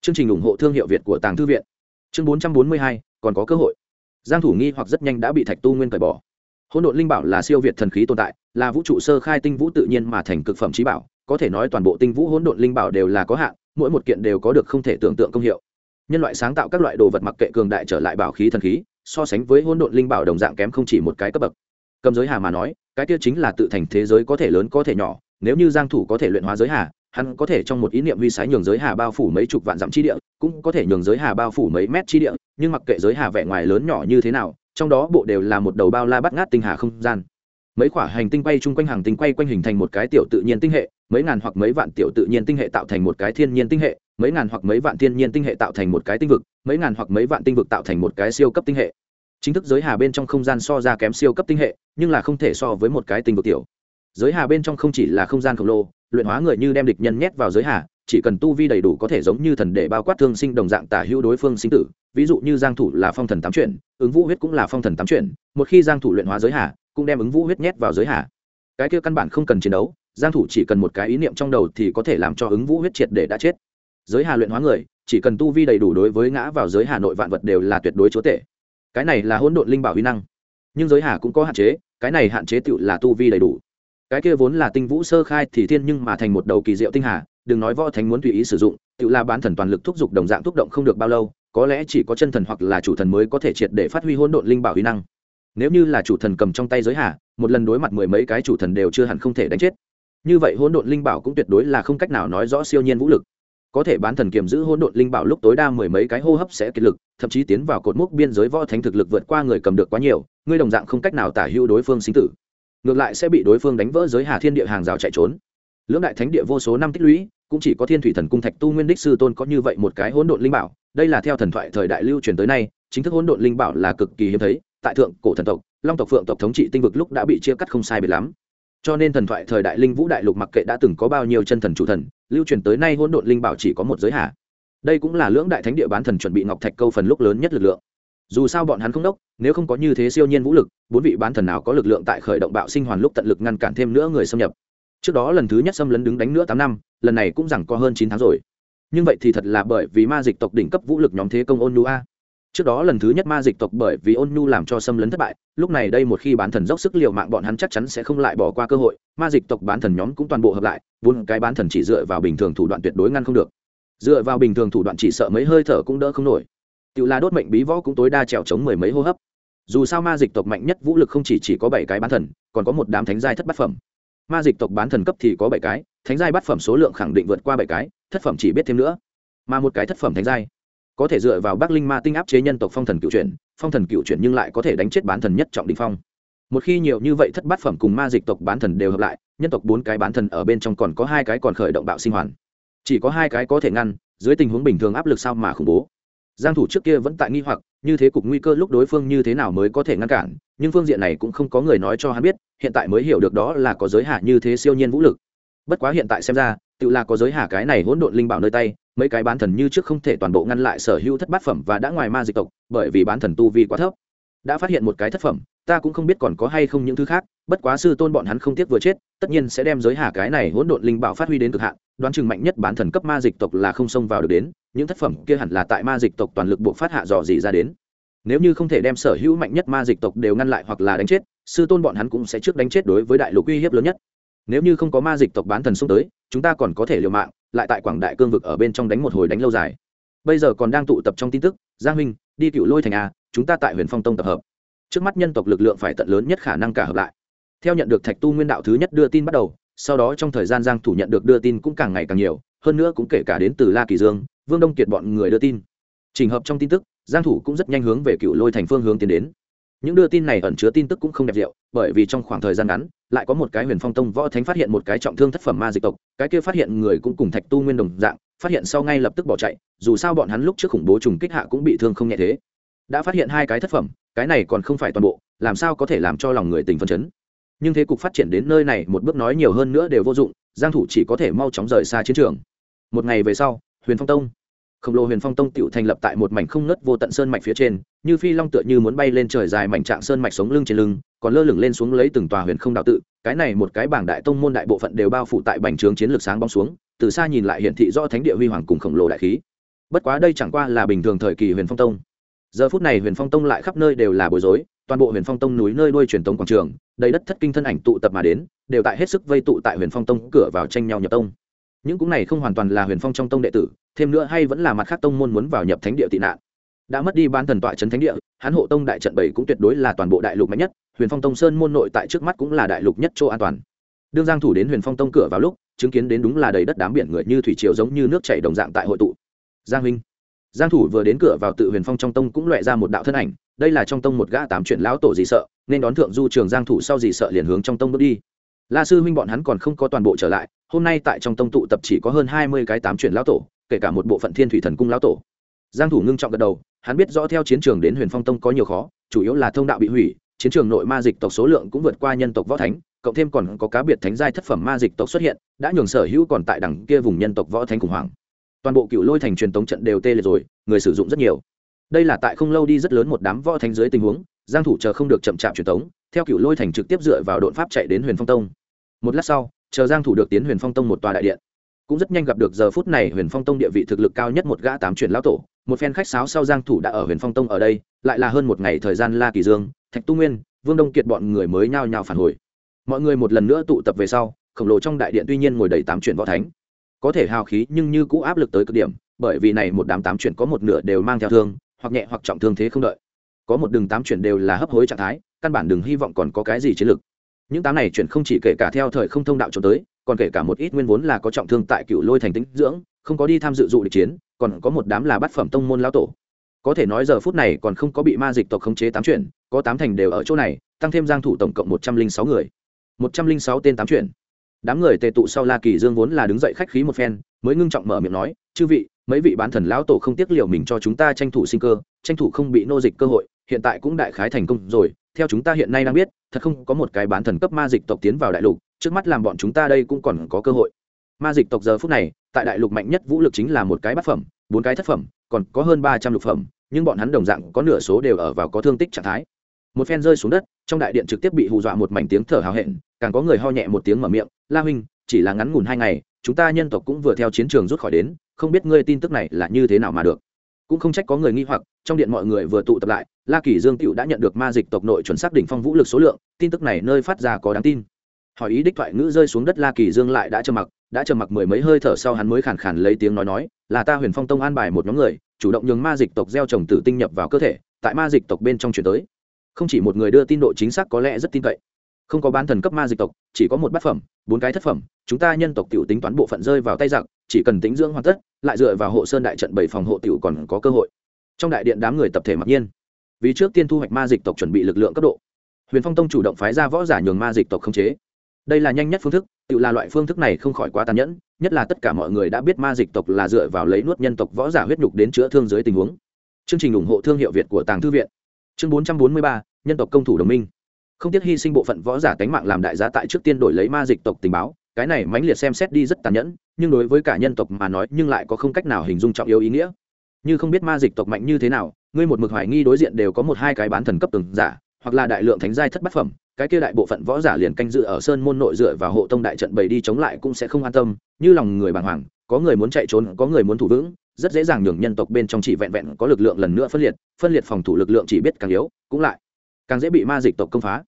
S1: Chương trình ủng hộ thương hiệu việt của tàng thư viện. Chương 442, còn có cơ hội. Giang thủ nghi hoặc rất nhanh đã bị thạch tu nguyên cởi bỏ. Hỗn độn linh bảo là siêu việt thần khí tồn tại là vũ trụ sơ khai tinh vũ tự nhiên mà thành cực phẩm trí bảo có thể nói toàn bộ tinh vũ hỗn độn linh bảo đều là có hạn mỗi một kiện đều có được không thể tưởng tượng công hiệu. Nhân loại sáng tạo các loại đồ vật mặc kệ cường đại trở lại bảo khí thần khí so sánh với hỗn độn linh bảo đồng dạng kém không chỉ một cái cấp bậc cầm giới hà mà nói, cái kia chính là tự thành thế giới có thể lớn có thể nhỏ, nếu như giang thủ có thể luyện hóa giới hà, hắn có thể trong một ý niệm vi sái nhường giới hà bao phủ mấy chục vạn dặm chi địa, cũng có thể nhường giới hà bao phủ mấy mét chi địa, nhưng mặc kệ giới hà vẻ ngoài lớn nhỏ như thế nào, trong đó bộ đều là một đầu bao la bắt ngát tinh hà không gian. Mấy quả hành tinh quay chung quanh hàng tinh quay quanh hình thành một cái tiểu tự nhiên tinh hệ, mấy ngàn hoặc mấy vạn tiểu tự nhiên tinh hệ tạo thành một cái thiên nhiên tinh hệ, mấy ngàn hoặc mấy vạn thiên nhiên tinh hệ tạo thành một cái tinh vực, mấy ngàn hoặc mấy vạn tinh vực tạo thành một cái siêu cấp tinh hệ chính thức giới hà bên trong không gian so ra kém siêu cấp tinh hệ, nhưng là không thể so với một cái tinh vực tiểu. Giới hà bên trong không chỉ là không gian khổng lồ, luyện hóa người như đem địch nhân nhét vào giới hà, chỉ cần tu vi đầy đủ có thể giống như thần để bao quát thương sinh đồng dạng tả hữu đối phương sinh tử. Ví dụ như giang thủ là phong thần tám chuyển, ứng vũ huyết cũng là phong thần tám chuyển, một khi giang thủ luyện hóa giới hà, cũng đem ứng vũ huyết nhét vào giới hà. Cái kia căn bản không cần chiến đấu, giang thủ chỉ cần một cái ý niệm trong đầu thì có thể làm cho ứng vũ huyết triệt để đã chết. Giới hà luyện hóa người, chỉ cần tu vi đầy đủ đối với ngã vào giới hà nội vạn vật đều là tuyệt đối chúa tể cái này là hỗn độn linh bảo huy năng. Nhưng giới hà cũng có hạn chế, cái này hạn chế tựu là tu vi đầy đủ. Cái kia vốn là tinh vũ sơ khai thì thiên nhưng mà thành một đầu kỳ diệu tinh hà, đừng nói võ thánh muốn tùy ý sử dụng, tựu là bán thần toàn lực thúc giục đồng dạng thúc động không được bao lâu, có lẽ chỉ có chân thần hoặc là chủ thần mới có thể triệt để phát huy hỗn độn linh bảo huy năng. Nếu như là chủ thần cầm trong tay giới hà, một lần đối mặt mười mấy cái chủ thần đều chưa hẳn không thể đánh chết. Như vậy hỗn độn linh bảo cũng tuyệt đối là không cách nào nói rõ siêu nhiên vũ lực có thể bán thần kiềm giữ hỗn độn linh bảo lúc tối đa mười mấy cái hô hấp sẽ kiệt lực, thậm chí tiến vào cột mốc biên giới võ thánh thực lực vượt qua người cầm được quá nhiều, ngươi đồng dạng không cách nào tả hữu đối phương sinh tử. Ngược lại sẽ bị đối phương đánh vỡ giới hà thiên địa hàng rào chạy trốn. Lưỡng đại thánh địa vô số năm tích lũy, cũng chỉ có thiên thủy thần cung thạch tu nguyên đích sư tôn có như vậy một cái hỗn độn linh bảo, đây là theo thần thoại thời đại lưu truyền tới nay, chính thức hỗn độn linh bảo là cực kỳ hiếm thấy, tại thượng cổ thần tộc, long tộc phượng tộc thống trị tinh vực lúc đã bị chia cắt không sai biệt lắm. Cho nên thần thoại thời đại linh vũ đại lục mặc kệ đã từng có bao nhiêu chân thần chủ thần lưu truyền tới nay hỗn độn linh bảo chỉ có một giới hạ đây cũng là lưỡng đại thánh địa bán thần chuẩn bị ngọc thạch câu phần lúc lớn nhất lực lượng. Dù sao bọn hắn không đốc, nếu không có như thế siêu nhiên vũ lực, bốn vị bán thần nào có lực lượng tại khởi động bạo sinh hoàn lúc tận lực ngăn cản thêm nữa người xâm nhập. Trước đó lần thứ nhất xâm lấn đứng đánh nữa tám năm, lần này cũng rằng có hơn chín tháng rồi. Nhưng vậy thì thật là bởi vì ma dịch tộc đỉnh cấp vũ lực nhóm thế công ôn nu a trước đó lần thứ nhất ma dịch tộc bởi vì ôn nhu làm cho xâm lấn thất bại lúc này đây một khi bán thần dốc sức l i ề u mạng bọn hắn chắc chắn sẽ không lại bỏ qua cơ hội. Ma dịch tộc bán thần nhóm cũng toàn bộ hợp lại vốn cái bán thần chỉ dựa vào bình thường thủ đoạn tuyệt đối ngăn không được. Dựa vào bình thường thủ đoạn chỉ sợ mấy hơi thở cũng đỡ không nổi. Tự là đốt mệnh bí võ cũng tối đa trèo chống mười mấy hô hấp. Dù sao ma dịch tộc mạnh nhất vũ lực không chỉ, chỉ có bảy cái bán thần còn có một đám thánh giai thất bát phẩm. Ma dịch tộc bán thần cấp thì có bảy cái thánh giai bát phẩm số lượng khẳng định vượt qua bảy cái thất phẩm chỉ biết thêm nữa. Mà một cái thất phẩm thánh giai có thể dựa vào bắc linh ma tinh áp chế nhân tộc phong thần cựu chuyển, phong thần cựu chuyển nhưng lại có thể đánh chết bán thần nhất trọng đình phong. Một khi nhiều như vậy thất bát phẩm cùng ma dịch tộc bán thần đều hợp lại, nhân tộc bốn cái bán thần ở bên trong còn có hai cái còn khởi động bạo sinh hoàn. Chỉ có hai cái có thể ngăn, dưới tình huống bình thường áp lực sao mà khủng bố. Giang thủ trước kia vẫn tại nghi hoặc, như thế cục nguy cơ lúc đối phương như thế nào mới có thể ngăn cản, nhưng phương diện này cũng không có người nói cho hắn biết, hiện tại mới hiểu được đó là có giới hạn như thế siêu nhiên vũ lực. Bất quá hiện tại xem ra, tự là có giới hạ cái này hỗn độn linh bảo nơi tay mấy cái bán thần như trước không thể toàn bộ ngăn lại sở hữu thất bát phẩm và đã ngoài ma dịch tộc, bởi vì bán thần tu vi quá thấp. Đã phát hiện một cái thất phẩm, ta cũng không biết còn có hay không những thứ khác, bất quá sư tôn bọn hắn không tiếc vừa chết, tất nhiên sẽ đem giới hạ cái này hỗn độn linh bảo phát huy đến cực hạn, đoán chừng mạnh nhất bán thần cấp ma dịch tộc là không xông vào được đến, những thất phẩm kia hẳn là tại ma dịch tộc toàn lực buộc phát hạ dò gì ra đến. Nếu như không thể đem sở hữu mạnh nhất ma dịch tộc đều ngăn lại hoặc là đánh chết, sư tôn bọn hắn cũng sẽ trước đánh chết đối với đại lục uy hiếp lớn nhất. Nếu như không có ma dịch tộc bán thần xông tới, chúng ta còn có thể liều mạng lại tại quảng đại cương vực ở bên trong đánh một hồi đánh lâu dài. Bây giờ còn đang tụ tập trong tin tức, giang huynh đi cựu lôi thành a, chúng ta tại huyền phong tông tập hợp. Trước mắt nhân tộc lực lượng phải tận lớn nhất khả năng cả hợp lại. Theo nhận được thạch tu nguyên đạo thứ nhất đưa tin bắt đầu, sau đó trong thời gian giang thủ nhận được đưa tin cũng càng ngày càng nhiều, hơn nữa cũng kể cả đến từ la kỳ dương, vương đông kiệt bọn người đưa tin. Trình hợp trong tin tức, giang thủ cũng rất nhanh hướng về cựu lôi thành phương hướng tiến đến. Những đưa tin này ẩn chứa tin tức cũng không đẹp diệu, bởi vì trong khoảng thời gian ngắn lại có một cái huyền phong tông võ thánh phát hiện một cái trọng thương thất phẩm ma dịch tộc, cái kia phát hiện người cũng cùng thạch tu nguyên đồng dạng, phát hiện sau ngay lập tức bỏ chạy, dù sao bọn hắn lúc trước khủng bố trùng kích hạ cũng bị thương không nhẹ thế. Đã phát hiện hai cái thất phẩm, cái này còn không phải toàn bộ, làm sao có thể làm cho lòng người tình phân chấn? Nhưng thế cục phát triển đến nơi này, một bước nói nhiều hơn nữa đều vô dụng, giang thủ chỉ có thể mau chóng rời xa chiến trường. Một ngày về sau, huyền phong tông khổng lồ huyền phong tông tựu thành lập tại một mảnh không nớt vô tận sơn mạch phía trên, như phi long tựa như muốn bay lên trời dài mảnh trạng sơn mạch sống lưng trên lưng, còn lơ lửng lên xuống lấy từng tòa huyền không đạo tự, cái này một cái bảng đại tông môn đại bộ phận đều bao phủ tại bành trướng chiến lược sáng bóng xuống, từ xa nhìn lại hiển thị do thánh địa huy hoàng cùng khổng lồ đại khí. Bất quá đây chẳng qua là bình thường thời kỳ huyền phong tông. Giờ phút này huyền phong tông lại khắp nơi đều là bối rối, toàn bộ huyền phong tông núi nơi đuôi truyền tống quảng trường, đầy đất thất kinh thân ảnh tụ tập mà đến, đều tại hết sức vây tụ tại huyền phong tông cửa vào tranh nhau nhập tông những cũng này không hoàn toàn là huyền phong trong tông đệ tử, thêm nữa hay vẫn là mặt khác tông môn muốn vào nhập thánh địa tị nạn. Đã mất đi ban thần tọa trấn thánh địa Hán hộ tông đại trận bảy cũng tuyệt đối là toàn bộ đại lục mạnh nhất, huyền phong tông sơn môn nội tại trước mắt cũng là đại lục nhất chỗ an toàn. Đương giang thủ đến huyền phong tông cửa vào lúc, chứng kiến đến đúng là đầy đất đám biển người như thủy triều giống như nước chảy đồng dạng tại hội tụ. Giang huynh. Giang thủ vừa đến cửa vào tự huyền phong trong tông cũng loại ra một đạo thân ảnh, đây là trong tông một gã tám chuyện lão tổ gì sợ, nên đón thượng du trường giang thủ sau gì sợ liền hướng trong tông bước đi. La sư huynh bọn hắn còn không có toàn bộ trở lại hôm nay tại trong tông tụ tập chỉ có hơn hai mươi cái tám chuyển lão tổ, kể cả một bộ phận thiên thủy thần cung lão tổ. Giang thủ ngưng trọng gật đầu, hắn biết rõ theo chiến trường đến huyền phong tông có nhiều khó, chủ yếu là thông đạo bị hủy, chiến trường nội ma dịch tộc số lượng cũng vượt qua nhân tộc võ thánh, cộng thêm còn có cá biệt thánh giai thất phẩm ma dịch tộc xuất hiện, đã nhường sở hữu còn tại đẳng kia vùng nhân tộc võ thánh khủng hoảng. Toàn bộ cựu lôi thành truyền tống trận đều tê liệt rồi, người sử dụng rất nhiều. Đây là tại không lâu đi rất lớn một đám võ thánh dưới tình huống, giang thủ chờ không được chậm chạp truyền tống, theo cựu lôi thành trực tiếp dựa vào đột pháp chạy đến huyền phong tông. Một lát sau chờ giang thủ được tiến huyền phong tông một tòa đại điện. Cũng rất nhanh gặp được giờ phút này huyền phong tông địa vị thực lực cao nhất một gã tám truyền lão tổ, một phen khách sáo sau giang thủ đã ở huyền phong tông ở đây, lại là hơn một ngày thời gian la kỳ dương, thạch tu nguyên, vương đông kiệt bọn người mới nhao nhao phản hồi. Mọi người một lần nữa tụ tập về sau, khổng lồ trong đại điện tuy nhiên ngồi đầy tám truyền võ thánh. Có thể hào khí nhưng như cũ áp lực tới cực điểm, bởi vì này một đám tám truyền có một nửa đều mang theo thương, hoặc nhẹ hoặc trọng thương thế không đợi. Có một đường tám truyền đều là hấp hối trạng thái, căn bản đừng hy vọng còn có cái gì chiến lực những tám này chuyển không chỉ kể cả theo thời không thông đạo trốn tới, còn kể cả một ít nguyên vốn là có trọng thương tại cựu lôi thành tĩnh dưỡng, không có đi tham dự dụ địch chiến, còn có một đám là bát phẩm tông môn lao tổ. Có thể nói giờ phút này còn không có bị ma dịch tộc khống chế tám chuyển, có tám thành đều ở chỗ này, tăng thêm giang thủ tổng cộng một trăm linh sáu người. Một trăm linh sáu tên tám chuyển. Đám người tề tụ sau la kỳ dương vốn là đứng dậy khách khí một phen, mới ngưng trọng mở miệng nói, chư vị, mấy vị bán thần lão tổ không tiếc liều mình cho chúng ta tranh thủ sinh cơ, tranh thủ không bị nô dịch cơ hội, hiện tại cũng đại khái thành công rồi theo chúng ta hiện nay đang biết, thật không có một cái bán thần cấp ma dịch tộc tiến vào đại lục, trước mắt làm bọn chúng ta đây cũng còn có cơ hội. Ma dịch tộc giờ phút này, tại đại lục mạnh nhất vũ lực chính là một cái bát phẩm, bốn cái thất phẩm, còn có hơn ba trăm lục phẩm, nhưng bọn hắn đồng dạng có nửa số đều ở vào có thương tích trạng thái. Một phen rơi xuống đất, trong đại điện trực tiếp bị hù dọa một mảnh tiếng thở hào hẹn, càng có người ho nhẹ một tiếng mở miệng, la huynh, chỉ là ngắn ngủn hai ngày, chúng ta nhân tộc cũng vừa theo chiến trường rút khỏi đến, không biết ngươi tin tức này là như thế nào mà được cũng không trách có người nghi hoặc, trong điện mọi người vừa tụ tập lại, la kỳ dương cựu đã nhận được ma dịch tộc nội chuẩn xác đỉnh phong vũ lực số lượng, tin tức này nơi phát ra có đáng tin. Hỏi ý đích thoại ngữ rơi xuống đất la kỳ dương lại đã trầm mặc, đã trầm mặc mười mấy hơi thở sau hắn mới khàn khàn lấy tiếng nói nói, là ta huyền phong tông an bài một nhóm người, chủ động nhường ma dịch tộc gieo trồng tử tinh nhập vào cơ thể, tại ma dịch tộc bên trong chuyển tới. Không chỉ một người đưa tin độ chính xác có lẽ rất tin cậy. Không có bán thần cấp ma dịch tộc, chỉ có một bát phẩm, bốn cái thất phẩm, chúng ta nhân tộc t i ể u tính toán bộ phận rơi vào tay giặc chỉ cần tính dưỡng hoàn tất, lại dựa vào hộ sơn đại trận bảy phòng hộ t i ể u còn có cơ hội. Trong đại điện đám người tập thể mặc nhiên. Vì trước tiên thu hoạch ma dịch tộc chuẩn bị lực lượng cấp độ, huyền phong tông chủ động phái ra võ giả nhường ma dịch tộc khống chế. Đây là nhanh nhất phương thức, tự là loại phương thức này không khỏi quá tàn nhẫn, nhất là tất cả mọi người đã biết ma dịch tộc là dựa vào lấy nuốt nhân tộc võ giả huyết nhục đến chữa thương dưới tình huống. Chương trình ủng hộ thương hiệu việt của tàng thư viện. Chương bốn trăm bốn mươi ba, nhân tộc công thủ đồng minh. Không tiếc hy sinh bộ phận võ giả tánh mạng làm đại giá tại trước tiên đổi lấy ma dịch tộc tình báo cái này mãnh liệt xem xét đi rất tàn nhẫn, nhưng đối với cả nhân tộc mà nói, nhưng lại có không cách nào hình dung trọng yếu ý nghĩa. Như không biết ma dịch tộc mạnh như thế nào, ngươi một mực hoài nghi đối diện đều có một hai cái bán thần cấp từng giả, hoặc là đại lượng thánh giai thất bát phẩm, cái kia đại bộ phận võ giả liền canh dự ở sơn môn nội dựa và hộ tông đại trận bày đi chống lại cũng sẽ không an tâm, như lòng người bàng hoàng, có người muốn chạy trốn, có người muốn thủ vững, rất dễ dàng nhường nhân tộc bên trong chỉ vẹn vẹn có lực lượng lần nữa phân liệt phân liệt phòng thủ lực lượng chỉ biết càng yếu, cũng lại càng dễ bị ma dịch tộc công phá.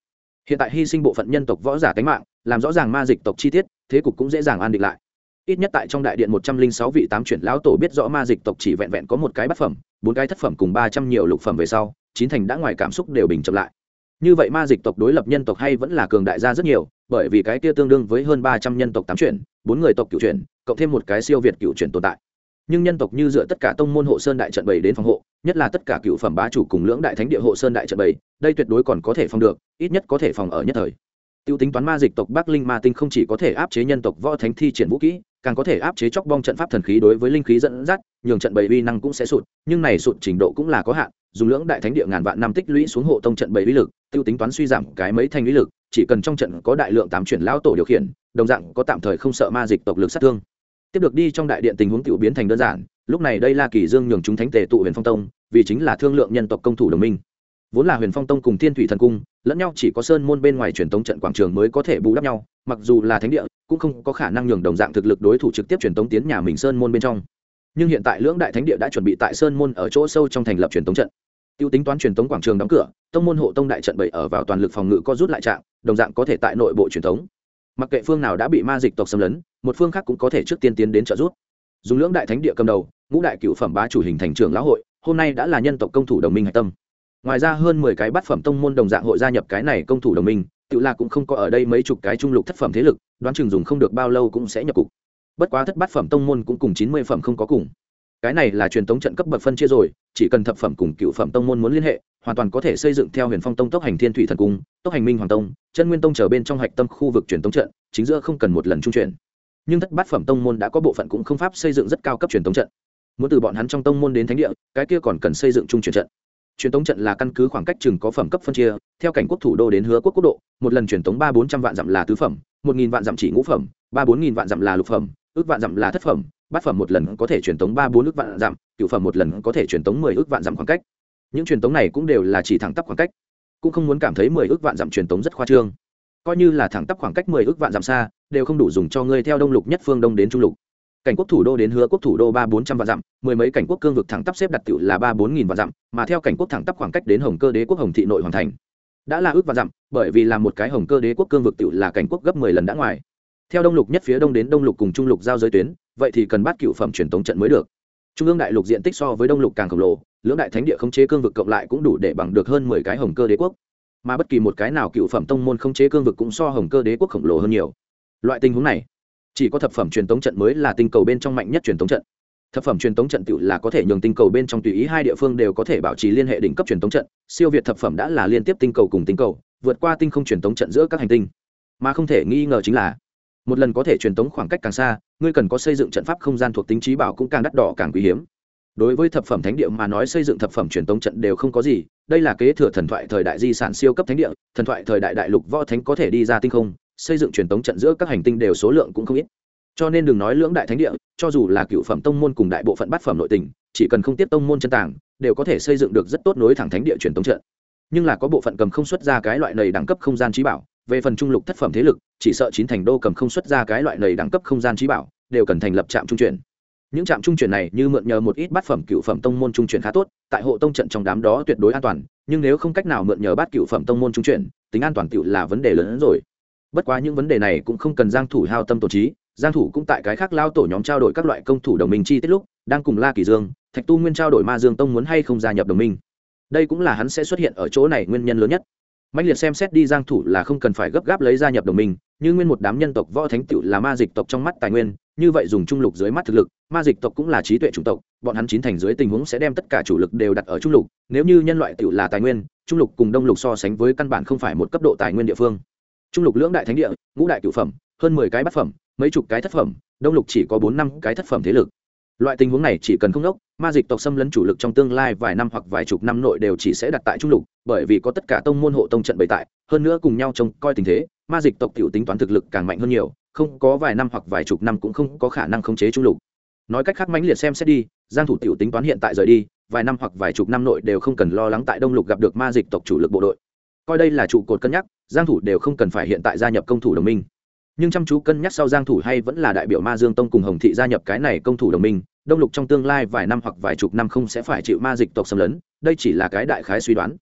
S1: Hiện tại hy sinh bộ phận nhân tộc võ giả tánh mạng làm rõ ràng ma dịch tộc chi tiết, thế cục cũng dễ dàng an định lại. Ít nhất tại trong đại điện một trăm linh sáu vị tám chuyển lão tổ biết rõ ma dịch tộc chỉ vẹn vẹn có một cái bát phẩm, bốn cái thất phẩm cùng ba trăm nhiều lục phẩm về sau, chín thành đã ngoài cảm xúc đều bình chậm lại. Như vậy ma dịch tộc đối lập nhân tộc hay vẫn là cường đại gia rất nhiều, bởi vì cái kia tương đương với hơn ba trăm nhân tộc tám chuyển, bốn người tộc cựu chuyển, cộng thêm một cái siêu việt cựu chuyển tồn tại. Nhưng nhân tộc như dựa tất cả tông môn hộ sơn đại trận bảy đến phòng hộ, nhất là tất cả cựu phẩm bá chủ cùng lưỡng đại thánh địa hộ sơn đại trận bảy đây tuyệt đối còn có thể phòng được, ít nhất có thể phòng ở nhất thời tiêu tính toán ma dịch tộc bắc linh ma tinh không chỉ có thể áp chế nhân tộc võ thánh thi triển vũ kỹ, càng có thể áp chế chóc bong trận pháp thần khí đối với linh khí dẫn dắt, nhường trận bảy uy năng cũng sẽ sụt, nhưng này sụt trình độ cũng là có hạn, dùng lưỡng đại thánh địa ngàn vạn năm tích lũy xuống hộ tông trận bảy uy lực, tiêu tính toán suy giảm cái mấy thành uy lực, chỉ cần trong trận có đại lượng tám chuyển lão tổ điều khiển, đồng dạng có tạm thời không sợ ma dịch tộc lực sát thương. Tiếp được đi trong đại điện tình huống tiểu biến thành đơn giản, lúc này đây la kỳ dương nhường chúng thánh tề tụ huyền phong tông, vì chính là thương lượng nhân tộc công thủ đồng minh vốn là huyền phong tông cùng thiên thủy thần cung, lẫn nhau chỉ có sơn môn bên ngoài truyền tống trận quảng trường mới có thể bù đắp nhau, mặc dù là thánh địa, cũng không có khả năng nhường đồng dạng thực lực đối thủ trực tiếp truyền tống tiến nhà mình sơn môn bên trong. Nhưng hiện tại lưỡng đại thánh địa đã chuẩn bị tại sơn môn ở chỗ sâu trong thành lập truyền tống trận. Tiêu tính toán truyền tống quảng trường đóng cửa, tông môn hộ tông đại trận bảy ở vào toàn lực phòng ngự có rút lại trạng, đồng dạng có thể tại nội bộ truyền tống. Mặc kệ phương nào đã bị ma dịch tộc xâm lấn, một phương khác cũng có thể trước tiên tiến đến trợ giúp. Dùng lưỡng đại thánh địa cầm đầu, ngũ đại cựu phẩm bá chủ hình thành trường lão hội, hôm nay đã là nhân tộc công thủ đồng minh hạch tâm ngoài ra hơn mười cái bát phẩm tông môn đồng dạng hội gia nhập cái này công thủ đồng minh, tự là cũng không có ở đây mấy chục cái trung lục thất phẩm thế lực, đoán chừng dùng không được bao lâu cũng sẽ nhập cục. Bất quá thất bát phẩm tông môn cũng cùng chín mươi phẩm không có cùng. Cái này là truyền thống trận cấp bậc phân chia rồi, chỉ cần thập phẩm cùng cựu phẩm tông môn muốn liên hệ, hoàn toàn có thể xây dựng theo huyền phong tông tốc hành thiên thủy thần cung, tốc hành minh hoàng tông, chân nguyên tông trở bên trong hạch tâm khu vực truyền thống trận, chính giữa không cần một lần trung chuyển. Nhưng thất bát phẩm tông môn đã có bộ phận cũng không pháp xây dựng rất cao cấp truyền thống trận. Muốn từ bọn hắn trong tông môn đến thánh địa, cái kia còn cần xây dựng trung chuyển trận truyền tống trận là căn cứ khoảng cách chừng có phẩm cấp phân chia, theo cảnh quốc thủ đô đến hứa quốc quốc độ, một lần truyền tống ba bốn trăm vạn dặm là tứ phẩm, một nghìn vạn dặm chỉ ngũ phẩm, ba bốn nghìn vạn dặm là lục phẩm, ước vạn dặm là thất phẩm, bát phẩm một lần có thể truyền tống ba bốn ước vạn dặm cựu phẩm một lần có thể truyền tống mười ước vạn dặm khoảng cách. Những truyền tống này cũng đều là chỉ thẳng tắp khoảng cách, cũng không muốn cảm thấy mười ước vạn dặm truyền tống rất khoa trương. Coi như là thẳng tắp khoảng cách mười ước vạn dặm xa, đều không đủ dùng cho ngươi theo đông lục nhất phương đông đến trung lục cảnh quốc thủ đô đến hứa quốc thủ đô ba bốn trăm vạn dặm, mười mấy cảnh quốc cương vực thẳng tắp xếp đặt tựu là ba bốn nghìn vạn dặm, mà theo cảnh quốc thẳng tắp khoảng cách đến hồng cơ đế quốc hồng thị nội hoàn thành. Đã là ước vạn dặm, bởi vì là một cái hồng cơ đế quốc cương vực tựu là cảnh quốc gấp mười lần đã ngoài. Theo đông lục nhất phía đông đến đông lục cùng trung lục giao giới tuyến, vậy thì cần bắt cựu phẩm truyền tống trận mới được. Trung ương đại lục diện tích so với đông lục càng khổng lồ, lưỡng đại thánh địa khống chế cương vực cộng lại cũng đủ để bằng được hơn mười cái hồng cơ đế quốc. Mà bất kỳ một cái nào cựu phẩm tông môn khống chế cương vực cũng so hồng cơ đế quốc khổng lồ hơn nhiều. Loại tình huống này chỉ có thập phẩm truyền tống trận mới là tinh cầu bên trong mạnh nhất truyền tống trận. Thập phẩm truyền tống trận tự là có thể nhường tinh cầu bên trong tùy ý hai địa phương đều có thể bảo trì liên hệ đỉnh cấp truyền tống trận, siêu việt thập phẩm đã là liên tiếp tinh cầu cùng tinh cầu, vượt qua tinh không truyền tống trận giữa các hành tinh. Mà không thể nghi ngờ chính là, một lần có thể truyền tống khoảng cách càng xa, ngươi cần có xây dựng trận pháp không gian thuộc tính trí bảo cũng càng đắt đỏ càng quý hiếm. Đối với thập phẩm thánh địa mà nói xây dựng thập phẩm truyền tống trận đều không có gì, đây là kế thừa thần thoại thời đại di sản siêu cấp thánh địa, thần thoại thời đại đại lục võ thánh có thể đi ra tinh không xây dựng truyền tống trận giữa các hành tinh đều số lượng cũng không ít. Cho nên đừng nói lưỡng đại thánh địa, cho dù là cựu phẩm tông môn cùng đại bộ phận bát phẩm nội tình, chỉ cần không tiếp tông môn chân tàng, đều có thể xây dựng được rất tốt nối thẳng thánh địa truyền tống trận. Nhưng là có bộ phận cầm không xuất ra cái loại này đẳng cấp không gian trí bảo, về phần trung lục thất phẩm thế lực, chỉ sợ chín thành đô cầm không xuất ra cái loại này đẳng cấp không gian trí bảo, đều cần thành lập trạm trung chuyển. Những trạm trung chuyển này như mượn nhờ một ít bát phẩm cựu phẩm tông môn trung chuyển khá tốt, tại hộ tông trận trong đám đó tuyệt đối an toàn, nhưng nếu không cách nào mượn nhờ bát cựu phẩm tông môn trung chuyển, tính an toàn cựu là vấn đề lớn hơn rồi bất quá những vấn đề này cũng không cần giang thủ hao tâm tổ trí, giang thủ cũng tại cái khác lao tổ nhóm trao đổi các loại công thủ đồng minh chi tiết lúc, đang cùng la kỳ dương, thạch tu nguyên trao đổi ma dương tông muốn hay không gia nhập đồng minh. Đây cũng là hắn sẽ xuất hiện ở chỗ này nguyên nhân lớn nhất. Mạnh liệt xem xét đi giang thủ là không cần phải gấp gáp lấy gia nhập đồng minh, như nguyên một đám nhân tộc võ thánh tiểu là ma dịch tộc trong mắt tài nguyên, như vậy dùng trung lục dưới mắt thực lực, ma dịch tộc cũng là trí tuệ chủng tộc, bọn hắn chín thành dưới tình huống sẽ đem tất cả chủ lực đều đặt ở trung lục, nếu như nhân loại tiểu là tài nguyên, trung lục cùng đông lục so sánh với căn bản không phải một cấp độ tài nguyên địa phương trung lục lưỡng đại thánh địa, ngũ đại cựu phẩm, hơn mười cái bát phẩm, mấy chục cái thất phẩm, đông lục chỉ có bốn năm cái thất phẩm thế lực. Loại tình huống này chỉ cần không đốc, ma dịch tộc xâm lấn chủ lực trong tương lai vài năm hoặc vài chục năm nội đều chỉ sẽ đặt tại trung lục, bởi vì có tất cả tông môn hộ tông trận bày tại, hơn nữa cùng nhau trông coi tình thế, ma dịch tộc t i ể u tính toán thực lực càng mạnh hơn nhiều, không có vài năm hoặc vài chục năm cũng không có khả năng khống chế trung lục. Nói cách khác mãnh liệt xem xét đi, giang thủ t i ể u tính toán hiện tại rời đi, vài năm hoặc vài chục năm nội đều không cần lo lắng tại đông lục gặp được ma dịch tộc chủ lực bộ đội coi đây là trụ cột cân nhắc, giang thủ đều không cần phải hiện tại gia nhập công thủ đồng minh. Nhưng chăm chú cân nhắc sau giang thủ hay vẫn là đại biểu ma dương tông cùng hồng thị gia nhập cái này công thủ đồng minh, đông lục trong tương lai vài năm hoặc vài chục năm không sẽ phải chịu ma dịch tộc xâm lấn, đây chỉ là cái đại khái suy đoán.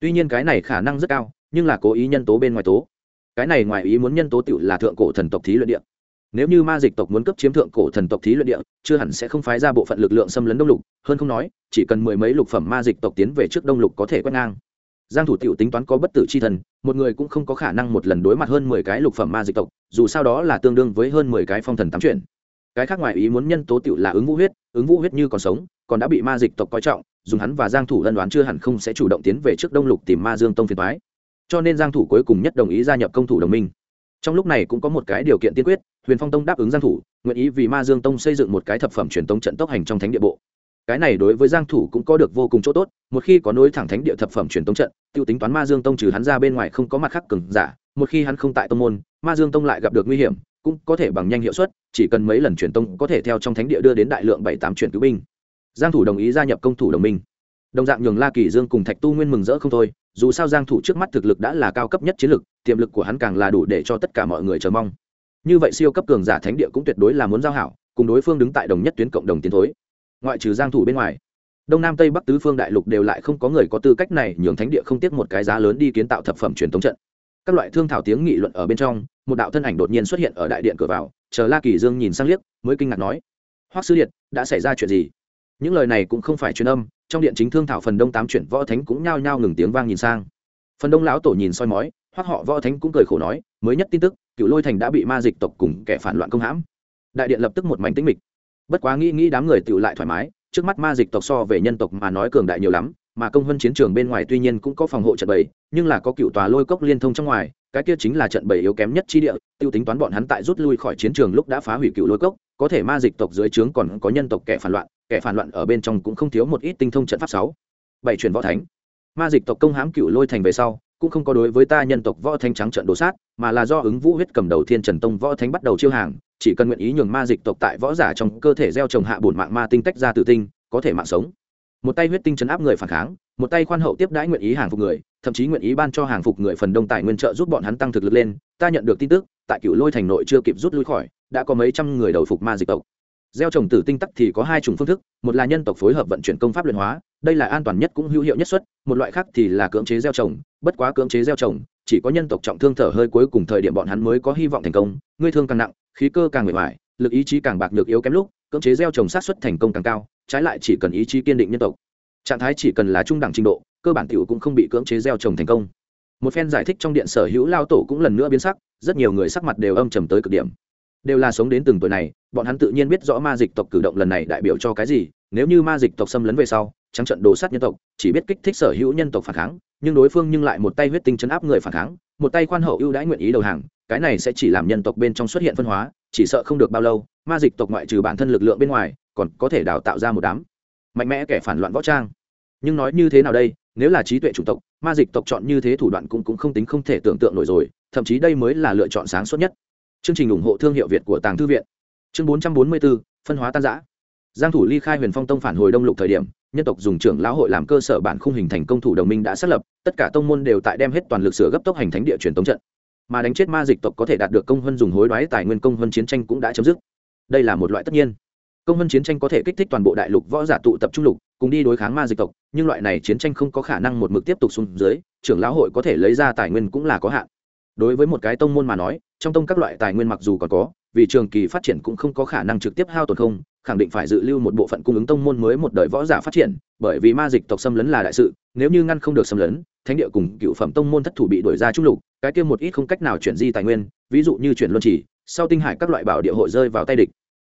S1: Tuy nhiên cái này khả năng rất cao, nhưng là cố ý nhân tố bên ngoài tố. Cái này ngoài ý muốn nhân tố tựu là thượng cổ thần tộc thí luyện địa. Nếu như ma dịch tộc muốn cấp chiếm thượng cổ thần tộc thí luyện địa, chưa hẳn sẽ không phái ra bộ phận lực lượng xâm lấn đông lục, hơn không nói, chỉ cần mười mấy lục phẩm ma dịch tộc tiến về trước đông lục có thể quét ngang giang thủ tiểu tính toán có bất tử chi thần, một người cũng không có khả năng một lần đối mặt hơn mười cái lục phẩm ma dịch tộc, dù sao đó là tương đương với hơn mười cái phong thần tám chuyển. Cái khác ngoài ý muốn nhân tố tiểu là ứng vũ huyết, ứng vũ huyết như còn sống, còn đã bị ma dịch tộc coi trọng, dùng hắn và giang thủ lân đoán chưa hẳn không sẽ chủ động tiến về trước đông lục tìm ma dương tông phiền toái. Cho nên giang thủ cuối cùng nhất đồng ý gia nhập công thủ đồng minh. Trong lúc này cũng có một cái điều kiện tiên quyết, huyền phong tông đáp ứng giang thủ, nguyện ý vì ma dương tông xây dựng một cái thập phẩm truyền tông trận tốc hành trong thánh địa bộ cái này đối với giang thủ cũng có được vô cùng chỗ tốt, một khi có nối thẳng thánh địa thập phẩm truyền tông trận, tiêu tính toán ma dương tông trừ hắn ra bên ngoài không có mặt khác cường giả, một khi hắn không tại tông môn, ma dương tông lại gặp được nguy hiểm, cũng có thể bằng nhanh hiệu suất, chỉ cần mấy lần truyền tông có thể theo trong thánh địa đưa đến đại lượng bảy tám truyền cứu binh. Giang thủ đồng ý gia nhập công thủ đồng minh. Đồng dạng nhường la kỳ dương cùng thạch tu nguyên mừng rỡ không thôi, dù sao giang thủ trước mắt thực lực đã là cao cấp nhất chiến lực, tiềm lực của hắn càng là đủ để cho tất cả mọi người chờ mong. Như vậy siêu cấp cường giả thánh địa cũng tuyệt đối là muốn giao hảo, cùng đối phương đứng tại đồng nhất tuyến cộng đồng tiến thối ngoại trừ giang thủ bên ngoài. Đông nam tây bắc tứ phương đại lục đều lại không có người có tư cách này nhường thánh địa không tiếc một cái giá lớn đi kiến tạo thập phẩm truyền thống trận. Các loại thương thảo tiếng nghị luận ở bên trong, một đạo thân ảnh đột nhiên xuất hiện ở đại điện cửa vào, chờ la kỳ dương nhìn sang liếc, mới kinh ngạc nói, hoắc sư điện đã xảy ra chuyện gì? Những lời này cũng không phải truyền âm, trong điện chính thương thảo phần đông tám chuyển võ thánh cũng nhao nhao ngừng tiếng vang nhìn sang. Phần đông lão tổ nhìn soi mói, hoắc họ võ thánh cũng cười khổ nói, mới nhất tin tức cựu lôi thành đã bị ma dịch tộc cùng kẻ phản loạn công hãm. Đại điện lập tức một mảnh tĩnh mịch bất quá nghĩ nghĩ đám người tựu lại thoải mái, trước mắt ma dịch tộc so về nhân tộc mà nói cường đại nhiều lắm, mà công vân chiến trường bên ngoài tuy nhiên cũng có phòng hộ trận bầy nhưng là có cựu tòa lôi cốc liên thông trong ngoài, cái kia chính là trận bầy yếu kém nhất chi địa tiêu tính toán bọn hắn tại rút lui khỏi chiến trường lúc đã phá hủy cựu lôi cốc, có thể ma dịch tộc dưới trướng còn có nhân tộc kẻ phản loạn, kẻ phản loạn ở bên trong cũng không thiếu một ít tinh thông trận pháp sáu. Bảy truyền võ thánh. Ma dịch tộc công hãm cựu lôi thành về sau, cũng không có đối với ta nhân tộc võ thánh trắng trận đồ sát, mà là do ứng vũ huyết cầm đầu thiên trần tông võ thánh bắt đầu chiêu hàng chỉ cần nguyện ý nhường ma dịch tộc tại võ giả trong cơ thể gieo trồng hạ bổn mạng ma tinh tách ra tự tinh, có thể mạng sống. Một tay huyết tinh chấn áp người phản kháng, một tay khoan hậu tiếp đãi nguyện ý hàng phục người, thậm chí nguyện ý ban cho hàng phục người phần đông tài nguyên trợ giúp bọn hắn tăng thực lực lên, ta nhận được tin tức, tại cựu lôi thành nội chưa kịp rút lui khỏi, đã có mấy trăm người đầu phục ma dịch tộc. Gieo trồng tử tinh tắc thì có hai chủng phương thức, một là nhân tộc phối hợp vận chuyển công pháp luyện hóa, đây là an toàn nhất cũng hữu hiệu nhất xuất một loại khác thì là cưỡng chế gieo trồng, bất quá cưỡng chế gieo trồng chỉ có nhân tộc trọng thương thở hơi cuối cùng thời điểm bọn hắn mới có hy vọng thành công, ngươi thương càng nặng, khí cơ càng mệt mỏi, lực ý chí càng bạc nhược yếu kém lúc, cưỡng chế gieo trồng sát xuất thành công càng cao, trái lại chỉ cần ý chí kiên định nhân tộc. Trạng thái chỉ cần là trung đẳng trình độ, cơ bản tiểu cũng không bị cưỡng chế gieo trồng thành công. Một phen giải thích trong điện sở hữu lao tổ cũng lần nữa biến sắc, rất nhiều người sắc mặt đều âm trầm tới cực điểm. Đều là sống đến từng tuổi này, bọn hắn tự nhiên biết rõ ma dịch tộc cử động lần này đại biểu cho cái gì, nếu như ma dịch tộc xâm lấn về sau trắng trận đồ sát nhân tộc, chỉ biết kích thích sở hữu nhân tộc phản kháng, nhưng đối phương nhưng lại một tay huyết tinh chấn áp người phản kháng, một tay khoan hậu ưu đãi nguyện ý đầu hàng, cái này sẽ chỉ làm nhân tộc bên trong xuất hiện phân hóa, chỉ sợ không được bao lâu, ma dịch tộc ngoại trừ bản thân lực lượng bên ngoài, còn có thể đào tạo ra một đám mạnh mẽ kẻ phản loạn võ trang. Nhưng nói như thế nào đây, nếu là trí tuệ chủng tộc, ma dịch tộc chọn như thế thủ đoạn cũng cũng không tính không thể tưởng tượng nổi rồi, thậm chí đây mới là lựa chọn sáng suốt nhất. Chương trình ủng hộ thương hiệu việt của tàng thư viện. Chương bốn trăm bốn mươi bốn, phân hóa tan giã giang thủ ly khai huyền phong tông phản hồi đông lục thời điểm nhân tộc dùng trưởng lão hội làm cơ sở bản khung hình thành công thủ đồng minh đã xác lập, tất cả tông môn đều tại đem hết toàn lực sửa gấp tốc hành thánh địa truyền tống trận. Mà đánh chết ma dịch tộc có thể đạt được công hơn dùng hối đoái tài nguyên công hơn chiến tranh cũng đã chấm dứt. Đây là một loại tất nhiên. Công hơn chiến tranh có thể kích thích toàn bộ đại lục võ giả tụ tập trung lục, cùng đi đối kháng ma dịch tộc, nhưng loại này chiến tranh không có khả năng một mực tiếp tục xuống dưới, trưởng lão hội có thể lấy ra tài nguyên cũng là có hạn đối với một cái tông môn mà nói, trong tông các loại tài nguyên mặc dù còn có, vì trường kỳ phát triển cũng không có khả năng trực tiếp hao tổn không, khẳng định phải dự lưu một bộ phận cung ứng tông môn mới một đời võ giả phát triển, bởi vì ma dịch tộc xâm lấn là đại sự, nếu như ngăn không được xâm lấn, thánh địa cùng cựu phẩm tông môn thất thủ bị đuổi ra trung lục, cái kia một ít không cách nào chuyển di tài nguyên, ví dụ như chuyển luân chỉ sau tinh hải các loại bảo địa hội rơi vào tay địch.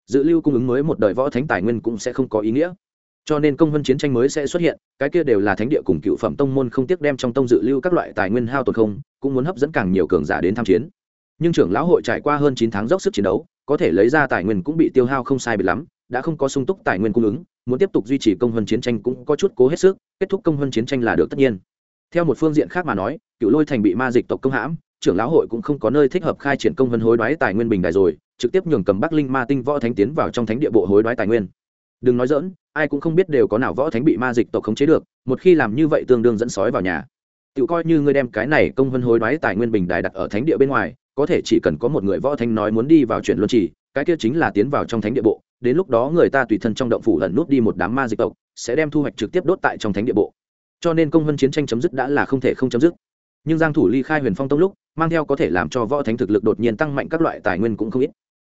S1: Dự lưu cung ứng mới một đời võ thánh tài nguyên cũng sẽ không có ý nghĩa cho nên công hơn chiến tranh mới sẽ xuất hiện, cái kia đều là thánh địa cùng cựu phẩm tông môn không tiếc đem trong tông dự lưu các loại tài nguyên hao tổn không, cũng muốn hấp dẫn càng nhiều cường giả đến tham chiến. Nhưng trưởng lão hội trải qua hơn chín tháng dốc sức chiến đấu, có thể lấy ra tài nguyên cũng bị tiêu hao không sai biệt lắm, đã không có sung túc tài nguyên cung ứng, muốn tiếp tục duy trì công hơn chiến tranh cũng có chút cố hết sức, kết thúc công hơn chiến tranh là được tất nhiên. Theo một phương diện khác mà nói, cựu lôi thành bị ma dịch tộc công hãm, trưởng lão hội cũng không có nơi thích hợp khai triển công hơn hối đoái tài nguyên bình đài rồi, trực tiếp nhường cầm bắc linh ma tinh võ thánh tiến vào trong thánh địa bộ hối đoái tài nguyên đừng nói dỡn ai cũng không biết đều có nào võ thánh bị ma dịch tộc khống chế được một khi làm như vậy tương đương dẫn sói vào nhà. Tự coi như ngươi đem cái này công vân hối đoái tài nguyên bình đài đặt ở thánh địa bên ngoài có thể chỉ cần có một người võ thánh nói muốn đi vào chuyển luân trì, cái kia chính là tiến vào trong thánh địa bộ đến lúc đó người ta tùy thân trong động phủ lẩn nút đi một đám ma dịch tộc sẽ đem thu hoạch trực tiếp đốt tại trong thánh địa bộ. Cho nên công vân chiến tranh chấm dứt đã là không thể không chấm dứt. Nhưng giang thủ ly khai huyền phong tông lúc mang theo có thể làm cho võ thánh thực lực đột nhiên tăng mạnh các loại tài nguyên cũng không ít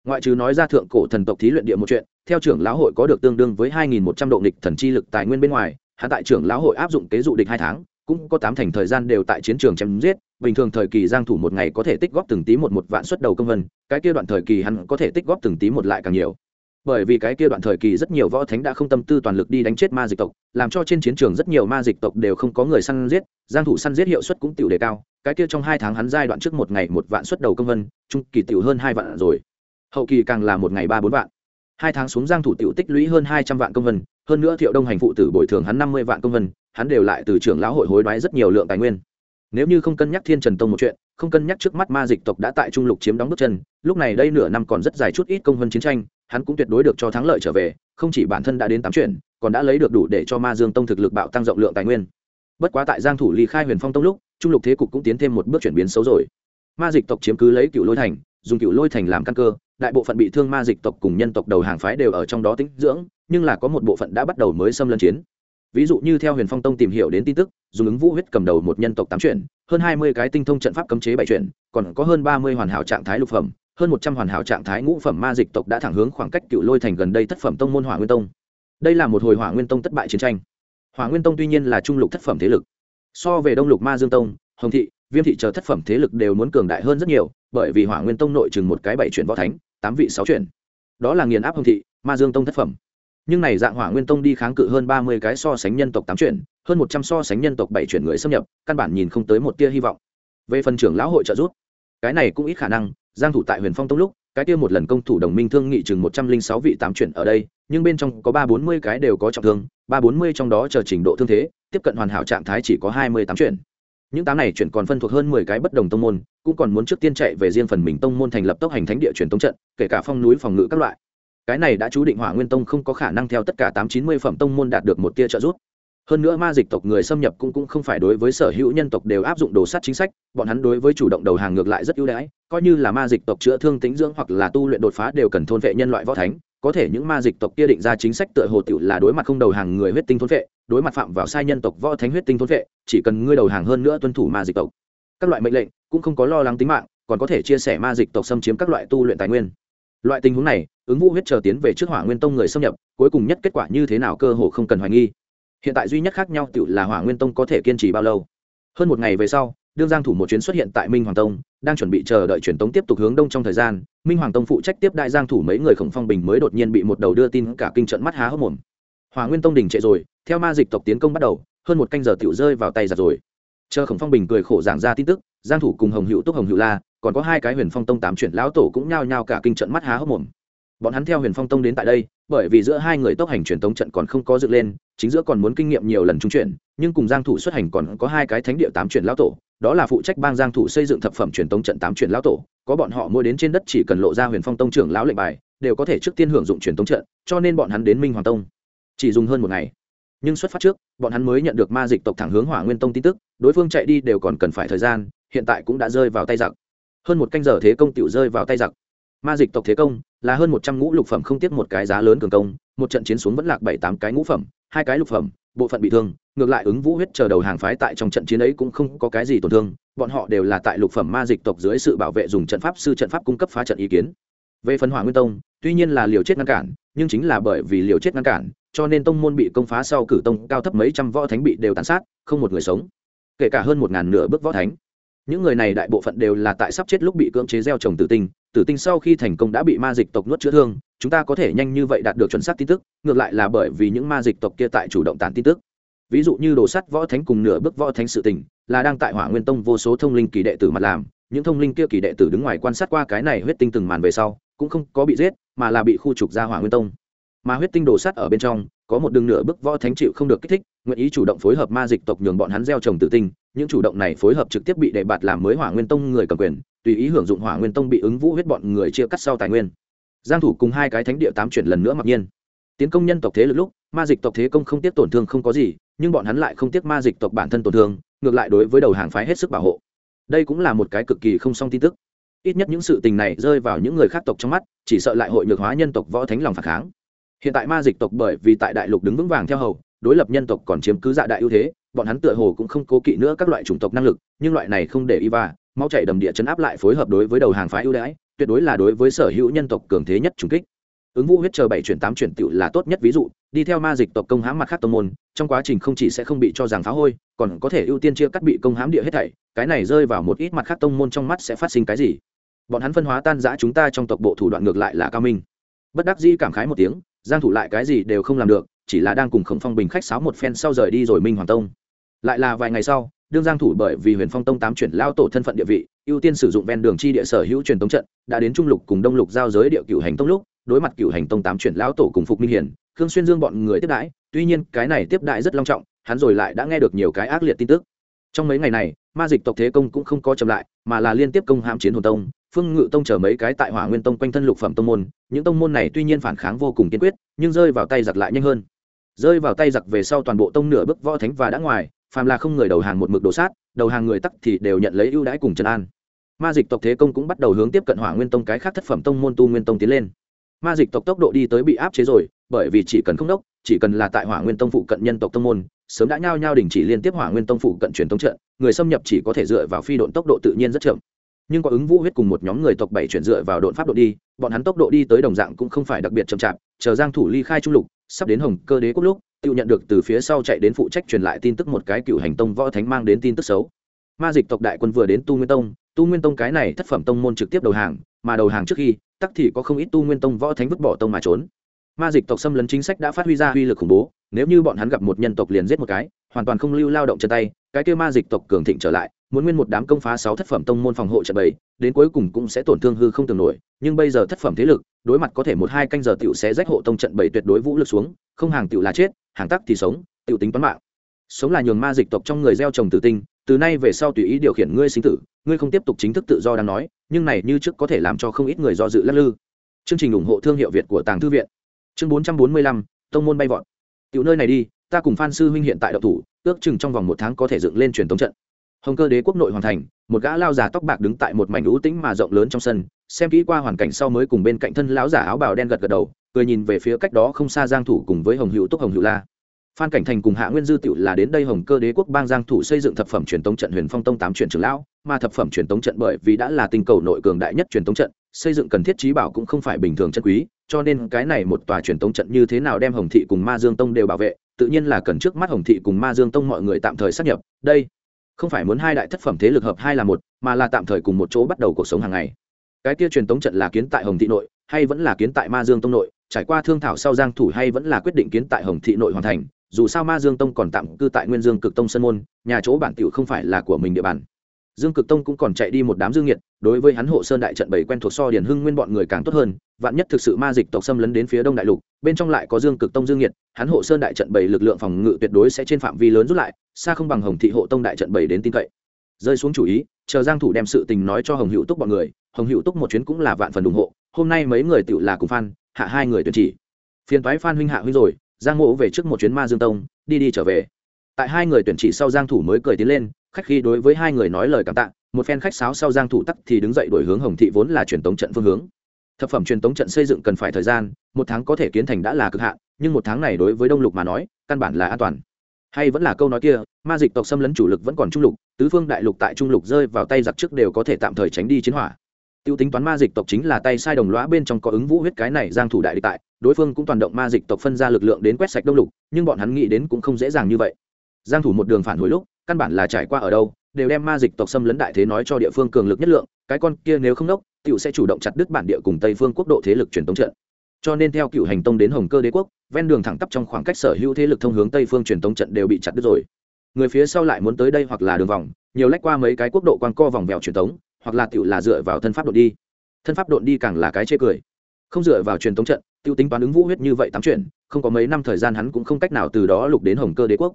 S1: ngoại trừ nói ra thượng cổ thần tộc thí luyện địa một chuyện, theo trưởng lão hội có được tương đương với 2.100 độ nghịch thần chi lực tài nguyên bên ngoài, hạ tại trưởng lão hội áp dụng kế dụ địch hai tháng, cũng có tám thành thời gian đều tại chiến trường chém giết, bình thường thời kỳ giang thủ một ngày có thể tích góp từng tí một một vạn suất đầu công vân, cái kia đoạn thời kỳ hắn có thể tích góp từng tí một lại càng nhiều. Bởi vì cái kia đoạn thời kỳ rất nhiều võ thánh đã không tâm tư toàn lực đi đánh chết ma dịch tộc, làm cho trên chiến trường rất nhiều ma dịch tộc đều không có người săn giết, giang thủ săn giết hiệu suất cũng tiểu đề cao, cái kia trong hai tháng hắn giai đoạn trước một ngày một vạn suất đầu công vân, trung kỳ tiểu hơn hai vạn rồi hậu kỳ càng là một ngày ba bốn vạn. Hai tháng xuống giang thủ tiểu tích lũy hơn hai trăm vạn công vân, hơn nữa thiệu đông hành phụ tử bồi thường hắn năm mươi vạn công vân, hắn đều lại từ trưởng lão hội hối đoái rất nhiều lượng tài nguyên. Nếu như không cân nhắc thiên trần tông một chuyện, không cân nhắc trước mắt ma dịch tộc đã tại trung lục chiếm đóng bước chân, lúc này đây nửa năm còn rất dài chút ít công vân chiến tranh, hắn cũng tuyệt đối được cho thắng lợi trở về, không chỉ bản thân đã đến tám chuyện, còn đã lấy được đủ để cho ma dương tông thực lực bạo tăng rộng lượng tài nguyên. Bất quá tại giang thủ ly khai huyền phong tông lúc, trung lục thế cục cũng tiến thêm một bước chuyển biến xấu rồi. Ma dịch tộc chiếm cứ lấy cựu lôi thành, dùng cựu lôi thành làm căn cơ đại bộ phận bị thương ma dịch tộc cùng nhân tộc đầu hàng phái đều ở trong đó tĩnh dưỡng, nhưng là có một bộ phận đã bắt đầu mới xâm lấn chiến. Ví dụ như theo huyền phong tông tìm hiểu đến tin tức, dùng ứng vũ huyết cầm đầu một nhân tộc tám chuyển, hơn hai mươi cái tinh thông trận pháp cấm chế bảy chuyển, còn có hơn ba mươi hoàn hảo trạng thái lục phẩm, hơn một trăm hoàn hảo trạng thái ngũ phẩm ma dịch tộc đã thẳng hướng khoảng cách cựu lôi thành gần đây thất phẩm tông môn hỏa nguyên tông. Đây là một hồi hỏa nguyên tông thất bại chiến tranh. Hỏa nguyên tông tuy nhiên là trung lục thất phẩm thế lực. So về đông lục ma dương tông, hồng thị, viêm thị chờ thất phẩm thế lực đều muốn cường đại hơn rất nhiều bởi vì hỏa nguyên tông nội chừng một cái bảy chuyển võ thánh, tám vị sáu chuyển. Đó là nghiền áp hồng thị, ma dương tông thất phẩm. Nhưng này dạng hỏa nguyên tông đi kháng cự hơn ba mươi cái so sánh nhân tộc tám chuyển, hơn một trăm so sánh nhân tộc bảy chuyển người xâm nhập, căn bản nhìn không tới một tia hy vọng. Về phần trưởng lão hội trợ giúp, cái này cũng ít khả năng, giang thủ tại huyền phong tông lúc, cái kia một lần công thủ đồng minh thương nghị chừng một trăm linh sáu vị tám chuyển ở đây, nhưng bên trong có ba bốn mươi cái đều có trọng thương, ba bốn mươi trong đó chờ trình độ thương thế, tiếp cận hoàn hảo trạng thái chỉ có hai mươi tám chuyển những tám này chuyển còn phân thuộc hơn mười cái bất đồng tông môn, cũng còn muốn trước tiên chạy về riêng phần mình tông môn thành lập tốc hành thánh địa truyền tống trận, kể cả phong núi phòng ngự các loại. Cái này đã chú định hỏa nguyên tông không có khả năng theo tất cả tám chín mươi phẩm tông môn đạt được một tia trợ giúp. Hơn nữa ma dịch tộc người xâm nhập cũng cũng không phải đối với sở hữu nhân tộc đều áp dụng đồ sát chính sách, bọn hắn đối với chủ động đầu hàng ngược lại rất ưu đãi, coi như là ma dịch tộc chữa thương tính dưỡng hoặc là tu luyện đột phá đều cần thôn vệ nhân loại võ thánh có thể những ma dịch tộc kia định ra chính sách tựa hồ tiểu là đối mặt không đầu hàng người huyết tinh thôn vệ đối mặt phạm vào sai nhân tộc võ thánh huyết tinh thôn vệ chỉ cần ngươi đầu hàng hơn nữa tuân thủ ma dịch tộc. Các loại mệnh lệnh cũng không có lo lắng tính mạng, còn có thể chia sẻ ma dịch tộc xâm chiếm các loại tu luyện tài nguyên. Loại tình huống này, ứng vũ huyết chờ tiến về trước hỏa nguyên tông người xâm nhập, cuối cùng nhất kết quả như thế nào cơ hồ không cần hoài nghi. Hiện tại duy nhất khác nhau tự là hỏa nguyên tông có thể kiên trì bao lâu? Hơn một ngày về sau đương giang thủ một chuyến xuất hiện tại minh hoàng tông đang chuẩn bị chờ đợi truyền tống tiếp tục hướng đông trong thời gian minh hoàng tông phụ trách tiếp đại giang thủ mấy người khổng phong bình mới đột nhiên bị một đầu đưa tin cả kinh trận mắt há hốc mồm hòa nguyên tông đình trệ rồi theo ma dịch tộc tiến công bắt đầu hơn một canh giờ tiểu rơi vào tay giặt rồi chờ khổng phong bình cười khổ giảng ra tin tức giang thủ cùng hồng hữu túc hồng hữu la còn có hai cái huyền phong tông tám chuyển lão tổ cũng nhao nhao cả kinh trận mắt há hốc mồm bọn hắn theo huyền phong tông đến tại đây bởi vì giữa hai người tốc hành truyền tống trận còn không có dựng lên chính giữa còn muốn kinh nghiệm nhiều lần trung chuyển nhưng cùng giang thủ xuất hành còn có hai cái thánh địa tám chuyển lão tổ đó là phụ trách bang giang thủ xây dựng thập phẩm truyền tống trận tám truyền lão tổ, có bọn họ mua đến trên đất chỉ cần lộ ra huyền phong tông trưởng lão lệnh bài, đều có thể trước tiên hưởng dụng truyền tống trận, cho nên bọn hắn đến minh hoàng tông. Chỉ dùng hơn một ngày. Nhưng xuất phát trước, bọn hắn mới nhận được ma dịch tộc thẳng hướng hỏa nguyên tông tin tức, đối phương chạy đi đều còn cần phải thời gian, hiện tại cũng đã rơi vào tay giặc. Hơn một canh giờ thế công tiểu rơi vào tay giặc. Ma dịch tộc thế công là hơn một trăm ngũ lục phẩm không tiếc một cái giá lớn cường công, một trận chiến xuống vẫn lạc bảy tám cái ngũ phẩm, hai cái lục phẩm bộ phận bị thương, ngược lại ứng vũ huyết chờ đầu hàng phái tại trong trận chiến ấy cũng không có cái gì tổn thương, bọn họ đều là tại lục phẩm ma dịch tộc dưới sự bảo vệ dùng trận pháp sư trận pháp cung cấp phá trận ý kiến. Về phần hỏa nguyên tông, tuy nhiên là liều chết ngăn cản, nhưng chính là bởi vì liều chết ngăn cản, cho nên tông môn bị công phá sau cử tông cao thấp mấy trăm võ thánh bị đều tàn sát, không một người sống. Kể cả hơn một ngàn nửa bước võ thánh. Những người này đại bộ phận đều là tại sắp chết lúc bị cưỡng chế gieo trồng tử tinh tử tinh sau khi thành công đã bị ma dịch tộc nuốt chữa thương, chúng ta có thể nhanh như vậy đạt được chuẩn xác tin tức, ngược lại là bởi vì những ma dịch tộc kia tại chủ động tản tin tức. Ví dụ như đồ sắt võ thánh cùng nửa bước võ thánh sự tình, là đang tại hỏa nguyên tông vô số thông linh kỳ đệ tử mặt làm, những thông linh kia kỳ đệ tử đứng ngoài quan sát qua cái này huyết tinh từng màn về sau, cũng không có bị giết, mà là bị khu trục ra hỏa nguyên tông. Mà huyết tinh đồ sắt ở bên trong, có một đường nửa bước võ thánh chịu không được kích thích nguyện ý chủ động phối hợp ma dịch tộc nhường bọn hắn gieo trồng tự tinh, những chủ động này phối hợp trực tiếp bị đề bạt làm mới hỏa nguyên tông người cầm quyền, tùy ý hưởng dụng hỏa nguyên tông bị ứng vũ huyết bọn người chia cắt sau tài nguyên. Giang thủ cùng hai cái thánh địa tám chuyển lần nữa mặc nhiên. Tiến công nhân tộc thế lực lúc, ma dịch tộc thế công không tiếc tổn thương không có gì, nhưng bọn hắn lại không tiếc ma dịch tộc bản thân tổn thương, ngược lại đối với đầu hàng phái hết sức bảo hộ. Đây cũng là một cái cực kỳ không song tin tức. Ít nhất những sự tình này rơi vào những người khác tộc trong mắt, chỉ sợ lại hội nhược hóa nhân tộc võ thánh lòng phản kháng. Hiện tại ma dịch tộc bởi vì tại đại lục đứng vững vàng theo hầu đối lập nhân tộc còn chiếm cứ dạ đại ưu thế, bọn hắn tựa hồ cũng không cố kỵ nữa các loại chủng tộc năng lực, nhưng loại này không để y va mau chạy đầm địa chấn áp lại phối hợp đối với đầu hàng phái ưu đãi, tuyệt đối là đối với sở hữu nhân tộc cường thế nhất trùng kích. Ứng vũ huyết chờ bảy chuyển tám chuyển tựu là tốt nhất ví dụ, đi theo ma dịch tộc công hãm mặt khác tông môn, trong quá trình không chỉ sẽ không bị cho rằng phá hôi, còn có thể ưu tiên chia cắt bị công hãm địa hết thảy, cái này rơi vào một ít mặt khác tông môn trong mắt sẽ phát sinh cái gì? Bọn hắn phân hóa tan giã chúng ta trong tộc bộ thủ đoạn ngược lại là cao minh. Bất đắc dĩ cảm khái một tiếng, giang thủ lại cái gì đều không làm được chỉ là đang cùng khổng phong bình khách sáo một phen sau rời đi rồi minh hoàng tông. Lại là vài ngày sau, đương giang thủ bởi vì huyền phong tông tám chuyển lao tổ thân phận địa vị, ưu tiên sử dụng ven đường chi địa sở hữu truyền tống trận, đã đến trung lục cùng đông lục giao giới địa cửu hành tông lúc, đối mặt cửu hành tông tám chuyển lao tổ cùng phục minh hiển, khương xuyên dương bọn người tiếp đãi, tuy nhiên cái này tiếp đãi rất long trọng, hắn rồi lại đã nghe được nhiều cái ác liệt tin tức. Trong mấy ngày này, ma dịch tộc thế công cũng không có chậm lại, mà là liên tiếp công hãm chiến hồn tông, phương ngự tông chờ mấy cái tại hỏa nguyên tông quanh thân lục phẩm tông môn, những tông môn này tuy nhiên phản kháng vô cùng kiên quyết, nhưng rơi vào tay giặc lại nhanh hơn rơi vào tay giặc về sau toàn bộ tông nửa bước võ thánh và đã ngoài, phàm là không người đầu hàng một mực đổ sát, đầu hàng người tắc thì đều nhận lấy ưu đãi cùng trần an. Ma dịch tộc thế công cũng bắt đầu hướng tiếp cận hỏa nguyên tông cái khác thất phẩm tông môn tu nguyên tông tiến lên. Ma dịch tộc tốc độ đi tới bị áp chế rồi, bởi vì chỉ cần không đốc, chỉ cần là tại hỏa nguyên tông phụ cận nhân tộc tông môn, sớm đã nhao nhao đình chỉ liên tiếp hỏa nguyên tông phụ cận truyền tống trận, người xâm nhập chỉ có thể dựa vào phi độn tốc độ tự nhiên rất chậm. Nhưng có ứng vũ huyết cùng một nhóm người tộc bảy chuyển dựa vào độn pháp độ đi, bọn hắn tốc độ đi tới đồng dạng cũng không phải đặc biệt chậm chạp, chờ giang thủ ly khai trung lục sắp đến hồng cơ đế quốc lúc tự nhận được từ phía sau chạy đến phụ trách truyền lại tin tức một cái cựu hành tông võ thánh mang đến tin tức xấu. Ma dịch tộc đại quân vừa đến tu nguyên tông, tu nguyên tông cái này thất phẩm tông môn trực tiếp đầu hàng, mà đầu hàng trước khi, tắc thì có không ít tu nguyên tông võ thánh vứt bỏ tông mà trốn. Ma dịch tộc xâm lấn chính sách đã phát huy ra uy lực khủng bố, nếu như bọn hắn gặp một nhân tộc liền giết một cái, hoàn toàn không lưu lao động chân tay, cái kêu ma dịch tộc cường thịnh trở lại muốn nguyên một đám công phá sáu thất phẩm tông môn phòng hộ trận bảy đến cuối cùng cũng sẽ tổn thương hư không tưởng nổi. Nhưng bây giờ thất phẩm thế lực, đối mặt có thể một hai canh giờ tiểu sẽ rách hộ tông trận bảy tuyệt đối vũ lực xuống, không hàng tiểu là chết, hàng tắc thì sống, tiểu tính toán mạng. Sống là nhường ma dịch tộc trong người gieo trồng tử tinh, từ nay về sau tùy ý điều khiển ngươi sinh tử, ngươi không tiếp tục chính thức tự do đang nói, nhưng này như trước có thể làm cho không ít người do dự lắc lư. Chương trình ủng hộ thương hiệu việt của tàng thư viện. Chương bốn trăm bốn mươi lăm, tông môn bay vọt. Tiểu nơi này đi, ta cùng phan sư huynh hiện tại đậu thủ, ước chừng trong vòng một tháng có thể dựng lên truyền thống trận hồng cơ đế quốc nội hoàn thành, một gã lao già tóc bạc đứng tại một mảnh ú tĩnh mà rộng lớn trong sân, xem kỹ qua hoàn cảnh sau mới cùng bên cạnh thân lão giả áo bào đen gật gật đầu, cười nhìn về phía cách đó không xa giang thủ cùng với hồng hữu túc, hồng hữu la. Phan cảnh thành cùng hạ nguyên dư tựu là đến đây hồng cơ đế quốc bang giang thủ xây dựng thập phẩm truyền tống trận huyền phong tông tám truyền trưởng lão, mà thập phẩm truyền tống trận bởi vì đã là tinh cầu nội cường đại nhất truyền tống trận, xây dựng cần thiết trí bảo cũng không phải bình thường chân quý, cho nên cái này một tòa truyền tống trận như thế nào đem hồng thị cùng ma dương tông đều bảo vệ, tự nhiên là cần trước mắt hồng thị cùng ma dương tông mọi người tạm thời sát nhập, đây không phải muốn hai đại thất phẩm thế lực hợp hai là một, mà là tạm thời cùng một chỗ bắt đầu cuộc sống hàng ngày. Cái kia truyền tống trận là kiến tại hồng thị nội, hay vẫn là kiến tại ma dương tông nội, trải qua thương thảo sau giang thủ hay vẫn là quyết định kiến tại hồng thị nội hoàn thành, dù sao ma dương tông còn tạm cư tại nguyên dương cực tông sơn môn, nhà chỗ bản tiểu không phải là của mình địa bàn dương cực tông cũng còn chạy đi một đám dương nhiệt đối với hắn hộ sơn đại trận bảy quen thuộc so điển hưng nguyên bọn người càng tốt hơn, vạn nhất thực sự ma dịch tộc xâm lấn đến phía đông đại lục, bên trong lại có dương cực tông dương nhiệt hắn hộ sơn đại trận bảy lực lượng phòng ngự tuyệt đối sẽ trên phạm vi lớn rút lại, xa không bằng hồng thị hộ tông đại trận bảy đến tin cậy. Rơi xuống chủ ý, chờ giang thủ đem sự tình nói cho hồng hữu túc bọn người, hồng hữu túc một chuyến cũng là vạn phần ủng hộ, hôm nay mấy người tiểu là cùng phan, hạ hai người tuyển chỉ. Phiền toái phan huynh hạ huynh rồi, giang mộ về trước một chuyến ma dương tông, đi đi trở về. Tại hai người tuyển chỉ sau giang thủ mới cười tiến lên khách khi đối với hai người nói lời cảm tạ, một phen khách sáo sau giang thủ tắc thì đứng dậy đổi hướng hồng thị vốn là truyền tống trận phương hướng. Thập phẩm truyền tống trận xây dựng cần phải thời gian, một tháng có thể kiến thành đã là cực hạn, nhưng một tháng này đối với đông lục mà nói, căn bản là an toàn. Hay vẫn là câu nói kia, ma dịch tộc xâm lấn chủ lực vẫn còn trung lục, tứ phương đại lục tại trung lục rơi vào tay giặc trước đều có thể tạm thời tránh đi chiến hỏa. Tiêu tính toán ma dịch tộc chính là tay sai đồng lõa bên trong có ứng vũ huyết cái này giang thủ đại địch tại, đối phương cũng toàn động ma dịch tộc phân ra lực lượng đến quét sạch đông lục, nhưng bọn hắn nghĩ đến cũng không dễ dàng như vậy. Giang thủ một đường phản hồi lúc căn bản là trải qua ở đâu, đều đem ma dịch tộc xâm lấn đại thế nói cho địa phương cường lực nhất lượng, cái con kia nếu không đốc tiểu sẽ chủ động chặt đứt bản địa cùng tây phương quốc độ thế lực truyền tống trận. Cho nên theo cựu hành tông đến hồng cơ đế quốc, ven đường thẳng tắp trong khoảng cách sở hữu thế lực thông hướng tây phương truyền tống trận đều bị chặt đứt rồi. Người phía sau lại muốn tới đây hoặc là đường vòng, nhiều lách qua mấy cái quốc độ quang co vòng vèo truyền tống, hoặc là tiểu là dựa vào thân pháp đột đi. Thân pháp đột đi càng là cái chê cười. Không dựa vào truyền tống trận tiêu tính toán ứng vũ huyết như vậy tám chuyện, không có mấy năm thời gian hắn cũng không cách nào từ đó lục đến hồng cơ đế quốc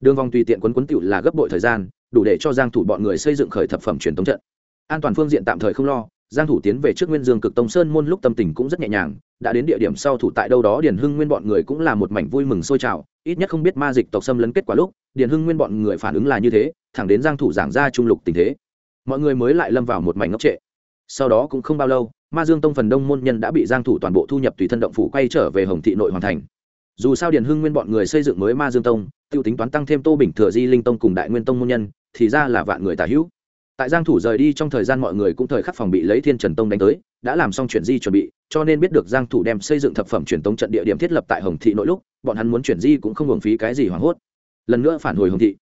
S1: đường vòng tùy tiện quấn quấn tiểu là gấp bội thời gian, đủ để cho giang thủ bọn người xây dựng khởi thập phẩm truyền tống trận. An toàn phương diện tạm thời không lo, giang thủ tiến về trước nguyên dương cực tông sơn môn lúc tâm tình cũng rất nhẹ nhàng, đã đến địa điểm sau thủ tại đâu đó điền hưng nguyên bọn người cũng là một mảnh vui mừng sôi trào, ít nhất không biết ma dịch tộc xâm lấn kết quả lúc, điền hưng nguyên bọn người phản ứng là như thế, thẳng đến giang thủ giảng ra trung lục tình thế. Mọi người mới lại lâm vào một mảnh ngốc trệ. Sau đó cũng không bao lâu, ma dương tông phần đông môn nhân đã bị giang thủ toàn bộ thu nhập tùy thân động phủ quay trở về hồng thị nội hoàn thành dù sao điền hưng nguyên bọn người xây dựng mới ma dương tông tiêu tính toán tăng thêm tô bình thừa di linh tông cùng đại nguyên tông môn nhân, thì ra là vạn người tả hữu. Tại giang thủ rời đi trong thời gian mọi người cũng thời khắc phòng bị lấy thiên trần tông đánh tới, đã làm xong chuyện di chuẩn bị, cho nên biết được giang thủ đem xây dựng thập phẩm truyền tống trận địa điểm thiết lập tại hồng thị nội lúc, bọn hắn muốn chuyển di cũng không hưởng phí cái gì hoảng hốt. Lần nữa phản hồi hồng thị.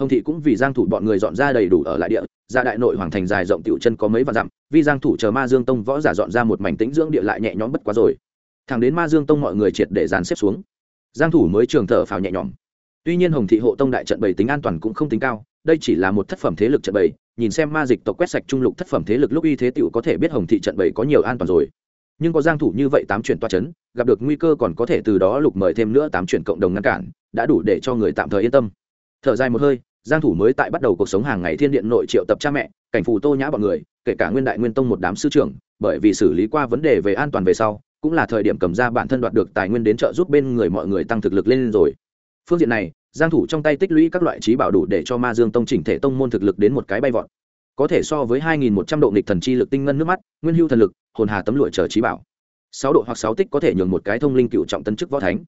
S1: Hồng thị cũng vì giang thủ bọn người dọn ra đầy đủ ở lại địa, ra đại nội hoàng thành dài rộng tiểu chân có mấy vạn dặm, vì giang thủ chờ ma dương tông võ giả dọn ra một mảnh tĩnh dưỡng địa lại nhẹ nhõm bất quá rồi. Thẳng đến ma dương tông mọi người triệt để dàn xếp xuống giang thủ mới trường thở phào nhẹ nhõm. Tuy nhiên hồng thị hộ tông đại trận bảy tính an toàn cũng không tính cao, đây chỉ là một thất phẩm thế lực trận bảy nhìn xem ma dịch tộc quét sạch trung lục thất phẩm thế lực lúc y thế tiểu có thể biết hồng thị trận bảy có nhiều an toàn rồi. Nhưng có giang thủ như vậy tám chuyển toa chấn, gặp được nguy cơ còn có thể từ đó lục mời thêm nữa tám chuyển cộng đồng ngăn cản, đã đủ để cho người tạm thời yên tâm. Thở dài một hơi, giang thủ mới tại bắt đầu cuộc sống hàng ngày thiên điện nội triệu tập cha mẹ, cảnh phù tô nhã bọn người, kể cả nguyên đại nguyên tông một đám sư trưởng, bởi vì xử lý qua vấn đề về an toàn về sau cũng là thời điểm cầm ra bản thân đoạt được tài nguyên đến trợ giúp bên người mọi người tăng thực lực lên rồi. Phương diện này, giang thủ trong tay tích lũy các loại trí bảo đủ để cho ma dương tông chỉnh thể tông môn thực lực đến một cái bay vọt. Có thể so với 2.100 độ nghịch thần chi lực tinh ngân nước mắt, nguyên hưu thần lực, hồn hà tấm lụa chờ trí bảo. Sáu độ hoặc sáu tích có thể nhường một cái thông linh cựu trọng tân chức võ thánh.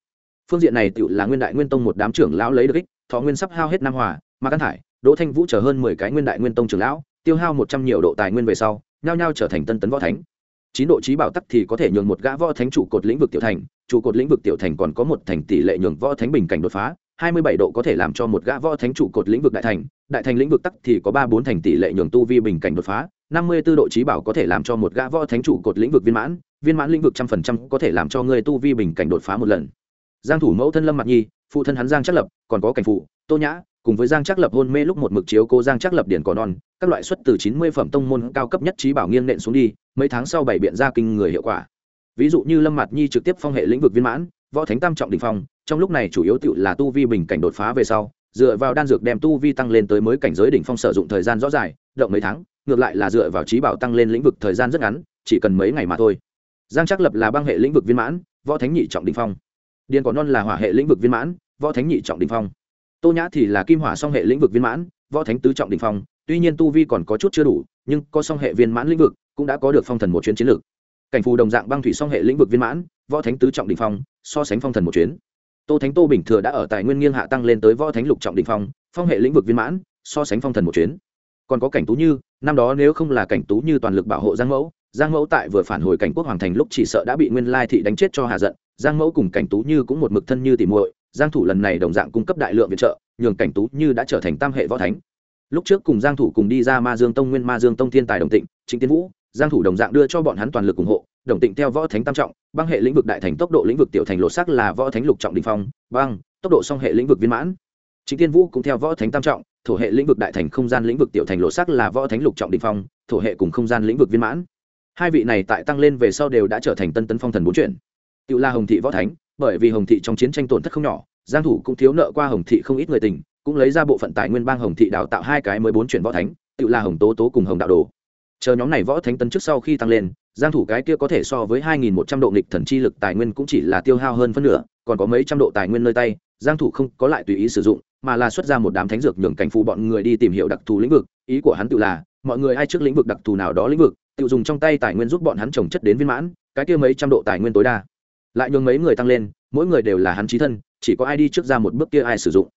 S1: Phương diện này tự là nguyên đại nguyên tông một đám trưởng lão lấy được ích, thọ nguyên sắp hao hết năm hòa mà căn thải đỗ thanh vũ chờ hơn mười cái nguyên đại nguyên tông trưởng lão, tiêu hao một trăm nhiều độ tài nguyên về sau, nhao nhao trở thành tân tấn võ thánh chín độ trí bảo tắc thì có thể nhường một gã võ thánh trụ cột lĩnh vực tiểu thành, trụ cột lĩnh vực tiểu thành còn có một thành tỷ lệ nhường võ thánh bình cảnh đột phá, hai mươi bảy độ có thể làm cho một gã võ thánh trụ cột lĩnh vực đại thành đại thành lĩnh vực tắc thì có ba bốn thành tỷ lệ nhường tu vi bình cảnh đột phá, năm mươi 54 độ trí bảo có thể làm cho một gã võ thánh trụ cột lĩnh vực viên mãn viên mãn lĩnh vực trăm phần trăm có thể làm cho người tu vi bình cảnh đột phá một lần. Giang thủ mẫu thân lâm mặt nhi, phụ thân hắn giang chắc lập, còn có cảnh phụ, tô nhã, cùng với giang chắc lập hôn mê lúc một mực chiếu cô giang chắc lập điển cỏ non, các loại xuất từ chín mươi phẩm tông môn cao cấp nhất trí bảo nghiêng nện xuống đi mấy tháng sau bảy biện ra kinh người hiệu quả. Ví dụ như lâm mặt nhi trực tiếp phong hệ lĩnh vực viên mãn, võ thánh tam trọng đỉnh phong, trong lúc này chủ yếu tự là tu vi bình cảnh đột phá về sau, dựa vào đan dược đem tu vi tăng lên tới mới cảnh giới đỉnh phong sử dụng thời gian rõ dài, động mấy tháng, ngược lại là dựa vào trí bảo tăng lên lĩnh vực thời gian rất ngắn, chỉ cần mấy ngày mà thôi. Giang chắc lập là băng hệ lĩnh vực viên mãn, võ thánh nhị trọng đỉnh phong. Điền cỏ non là hỏa hệ lĩnh vực viên mãn, võ thánh nhị trọng đỉnh phong. Tô nhã thì là kim hỏa song hệ lĩnh vực viên mãn, võ thánh tứ trọng đỉnh phong, tuy nhiên tu vi còn có chút chưa đủ, nhưng có song hệ viên mãn lĩnh vực cũng đã có được phong thần một chuyến chiến lược. Cảnh phù đồng dạng băng thủy song hệ lĩnh vực viên mãn, võ thánh tứ trọng đỉnh phong, so sánh phong thần một chuyến. Tô thánh tô bình thừa đã ở tài nguyên nghiêng hạ tăng lên tới võ thánh lục trọng đỉnh phong phong hệ lĩnh vực viên mãn, so sánh phong thần một chuyến. Còn có cảnh tú như, năm đó nếu không là cảnh tú như toàn lực bảo hộ giang mẫu giang mẫu tại vừa phản hồi cảnh quốc hoàng thành lúc chỉ sợ đã bị nguyên lai thị đánh chết cho hạ giận, giang mẫu cùng cảnh tú như cũng một mực thân như tìm muội, giang thủ lần này đồng dạng cung cấp đại lượng viện trợ, nhường cảnh tú như đã trở thành tam hệ võ thánh. Lúc trước cùng giang thủ cùng đi ra ma dương tông nguyên ma dương tông thiên tài đồng tịnh, trịnh tiến vũ giang thủ đồng dạng đưa cho bọn hắn toàn lực ủng hộ, đồng tịnh theo võ thánh tam trọng, băng hệ lĩnh vực đại thành tốc độ lĩnh vực tiểu thành lột sắc là võ thánh lục trọng đình phong, băng, tốc độ song hệ lĩnh vực viên mãn. Chính tiên vũ cũng theo võ thánh tam trọng, thổ hệ lĩnh vực đại thành không gian lĩnh vực tiểu thành lột sắc là võ thánh lục trọng đình phong, thổ hệ cùng không gian lĩnh vực viên mãn. Hai vị này tại tăng lên về sau đều đã trở thành tân tấn phong thần bốn chuyển. Tự la hồng thị võ thánh, bởi vì hồng thị trong chiến tranh tổn thất không nhỏ, giang thủ cũng thiếu nợ qua hồng thị không ít người tình, cũng lấy ra bộ phận tài nguyên bang hồng thị đào tạo hai cái mới bốn chuyển võ thánh, tự la hồng tố tố cùng hồng đạo đồ chờ nhóm này võ thánh tấn trước sau khi tăng lên, giang thủ cái kia có thể so với 2.100 độ nghịch thần chi lực tài nguyên cũng chỉ là tiêu hao hơn phân nửa, còn có mấy trăm độ tài nguyên nơi tay, giang thủ không có lại tùy ý sử dụng, mà là xuất ra một đám thánh dược nhường cảnh phù bọn người đi tìm hiểu đặc thù lĩnh vực. Ý của hắn tự là, mọi người ai trước lĩnh vực đặc thù nào đó lĩnh vực, tự dùng trong tay tài nguyên giúp bọn hắn trồng chất đến viên mãn, cái kia mấy trăm độ tài nguyên tối đa. Lại nhường mấy người tăng lên, mỗi người đều là hắn trí thân, chỉ có ai đi trước ra một bước kia ai sử dụng.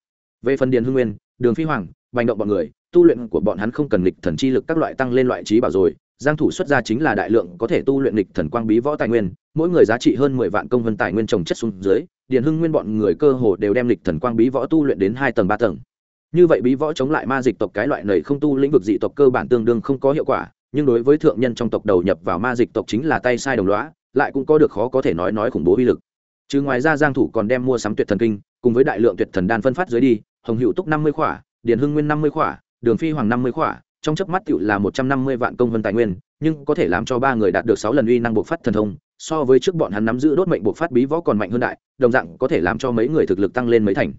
S1: Về phần điền hưng nguyên, đường phi hoàng bành động bọn người, tu luyện của bọn hắn không cần nghịch thần chi lực các loại tăng lên loại trí bảo rồi. Giang thủ xuất ra chính là đại lượng có thể tu luyện nghịch thần quang bí võ tài nguyên, mỗi người giá trị hơn 10 vạn công vân tài nguyên trồng chất xuống dưới, điền hưng nguyên bọn người cơ hồ đều đem nghịch thần quang bí võ tu luyện đến hai tầng ba tầng. Như vậy bí võ chống lại ma dịch tộc cái loại này không tu lĩnh vực dị tộc cơ bản tương đương không có hiệu quả, nhưng đối với thượng nhân trong tộc đầu nhập vào ma dịch tộc chính là tay sai đồng lõa, lại cũng có được khó có thể nói nói khủng bố uy lực. Chứ ngoài ra giang thủ còn đem mua sắm tuyệt thần kinh, cùng với đại lượng tuyệt thần đan phân phát dưới đi, hồng hữu túc 50 khỏa điền hưng nguyên 50 khỏa, đường phi hoàng 50 khỏa, trong chớp mắt tiểu là 150 vạn công vân tài nguyên, nhưng có thể làm cho ba người đạt được sáu lần uy năng bộc phát thần thông, so với trước bọn hắn nắm giữ đốt mệnh bộc phát bí võ còn mạnh hơn đại, đồng dạng có thể làm cho mấy người thực lực tăng lên mấy thành.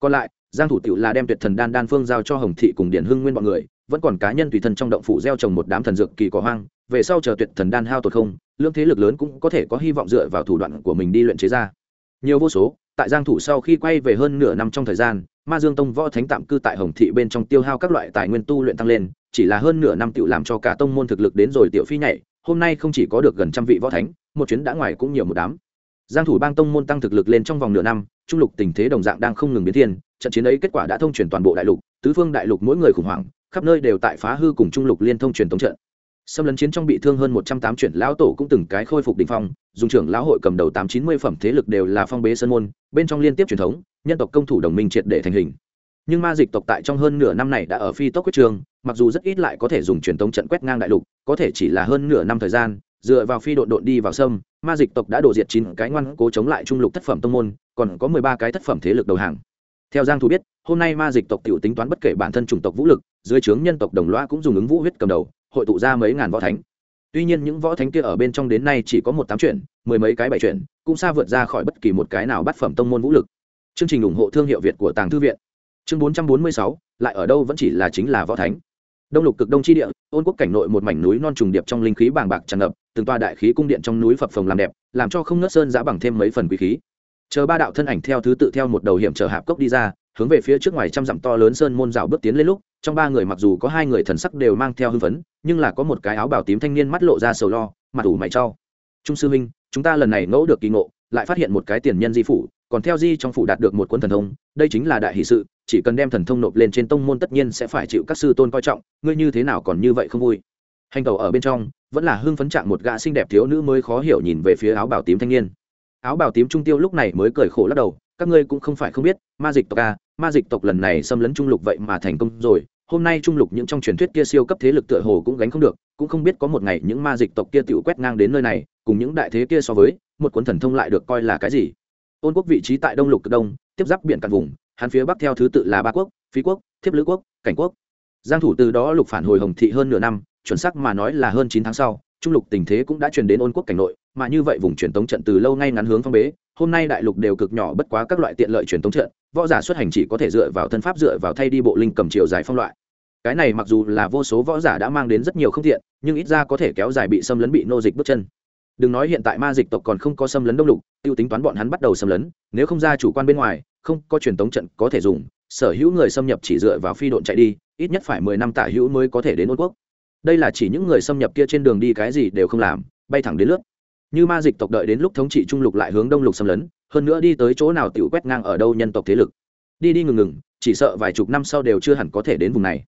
S1: Còn lại, giang thủ tiểu là đem tuyệt thần đan đan phương giao cho hồng thị cùng điển hưng nguyên bọn người, vẫn còn cá nhân tùy thân trong động phủ gieo trồng một đám thần dược kỳ cỏ hoang, về sau chờ tuyệt thần đan hao tột không lương thế lực lớn cũng có thể có hy vọng dựa vào thủ đoạn của mình đi luyện chế ra. Nhiều vô số tại giang thủ sau khi quay về hơn nửa năm trong thời gian, ma dương tông võ thánh tạm cư tại hồng thị bên trong tiêu hao các loại tài nguyên tu luyện tăng lên, chỉ là hơn nửa năm tiểu làm cho cả tông môn thực lực đến rồi tiểu phi nhảy, hôm nay không chỉ có được gần trăm vị võ thánh, một chuyến đã ngoài cũng nhiều một đám. Giang thủ bang tông môn tăng thực lực lên trong vòng nửa năm, trung lục tình thế đồng dạng đang không ngừng biến thiên, trận chiến ấy kết quả đã thông truyền toàn bộ đại lục, tứ phương đại lục mỗi người khủng hoảng, khắp nơi đều tại phá hư cùng trung lục liên thông truyền thống trận xâm lấn chiến trong bị thương hơn một trăm tám chuyển, lão tổ cũng từng cái khôi phục đỉnh phong, dùng trưởng lão hội cầm đầu tám chín mươi phẩm thế lực đều là phong bế sơn môn, bên trong liên tiếp truyền thống, nhân tộc công thủ đồng minh triệt để thành hình. Nhưng ma dịch tộc tại trong hơn nửa năm này đã ở phi tốc quyết trường, mặc dù rất ít lại có thể dùng truyền thống trận quét ngang đại lục, có thể chỉ là hơn nửa năm thời gian, dựa vào phi độn độn đi vào sâm, ma dịch tộc đã đổ diệt chín cái ngoan cố chống lại trung lục thất phẩm tông môn, còn có mười ba cái thất phẩm thế lực đầu hàng. Theo giang thủ biết, hôm nay ma dịch tộc tiểu tính toán bất kể bản thân chủng tộc vũ lực, dưới trướng nhân tộc đồng loa cũng dùng ứng vũ huyết cầm đầu hội tụ ra mấy ngàn võ thánh. Tuy nhiên những võ thánh kia ở bên trong đến nay chỉ có một tám chuyện, mười mấy cái bảy chuyện, cũng xa vượt ra khỏi bất kỳ một cái nào bắt phẩm tông môn vũ lực. Chương trình ủng hộ thương hiệu việt của tàng thư viện. Chương bốn trăm bốn mươi sáu, lại ở đâu vẫn chỉ là chính là võ thánh. Đông lục cực đông chi địa, ôn quốc cảnh nội một mảnh núi non trùng điệp trong linh khí bàng bạc tràn ngập, từng toa đại khí cung điện trong núi phập phồng làm đẹp, làm cho không ngớt sơn giá bằng thêm mấy phần quý khí. Chờ ba đạo thân ảnh theo thứ tự theo một đầu hiểm trở hạp cốc đi ra, hướng về phía trước ngoài trăm dặm to lớn sơn môn rào bước tiến lên lúc trong ba người mặc dù có hai người thần sắc đều mang theo hưng phấn, nhưng là có một cái áo bào tím thanh niên mắt lộ ra sầu lo, mặt ủ mày cho trung sư minh chúng ta lần này ngẫu được kỳ ngộ, lại phát hiện một cái tiền nhân di phủ, còn theo di trong phủ đạt được một quân thần thông, đây chính là đại hỷ sự, chỉ cần đem thần thông nộp lên trên tông môn tất nhiên sẽ phải chịu các sư tôn coi trọng, ngươi như thế nào còn như vậy không vui? Hành tàu ở bên trong, vẫn là hưng phấn trạng một gã xinh đẹp thiếu nữ mới khó hiểu nhìn về phía áo bào tím thanh niên. Áo bào tím trung tiêu lúc này mới cười khổ lắc đầu các ngươi cũng không phải không biết, ma dịch tộc a, ma dịch tộc lần này xâm lấn trung lục vậy mà thành công rồi, hôm nay trung lục những trong truyền thuyết kia siêu cấp thế lực tựa hồ cũng gánh không được, cũng không biết có một ngày những ma dịch tộc kia tự quét ngang đến nơi này, cùng những đại thế kia so với, một cuốn thần thông lại được coi là cái gì. Ôn quốc vị trí tại đông lục cực đông, tiếp giáp biển cạn vùng, hắn phía bắc theo thứ tự là ba quốc phí quốc, thiếp lữ quốc, cảnh quốc. Giang thủ từ đó lục phản hồi hồng thị hơn nửa năm, chuẩn xác mà nói là hơn chín tháng sau, trung lục tình thế cũng đã truyền đến ôn quốc cảnh nội mà như vậy vùng truyền tống trận từ lâu ngay ngắn hướng phong bế, hôm nay đại lục đều cực nhỏ bất quá các loại tiện lợi truyền tống trận, võ giả xuất hành chỉ có thể dựa vào thân pháp, dựa vào thay đi bộ linh cầm chiều dài phong loại. Cái này mặc dù là vô số võ giả đã mang đến rất nhiều không thiện nhưng ít ra có thể kéo dài bị xâm lấn bị nô dịch bước chân. Đừng nói hiện tại ma dịch tộc còn không có xâm lấn đông lục, tiêu tính toán bọn hắn bắt đầu xâm lấn, nếu không ra chủ quan bên ngoài, không có truyền tống trận có thể dùng, sở hữu người xâm nhập chỉ dựa vào phi độn chạy đi, ít nhất phải mười năm tả hữu mới có thể đến ôn quốc. Đây là chỉ những người xâm nhập kia trên đường đi cái gì đều không làm, bay thẳng đến lướt như ma dịch tộc đợi đến lúc thống trị trung lục lại hướng đông lục xâm lấn, hơn nữa đi tới chỗ nào tiểu quét ngang ở đâu nhân tộc thế lực. Đi đi ngừng ngừng, chỉ sợ vài chục năm sau đều chưa hẳn có thể đến vùng này.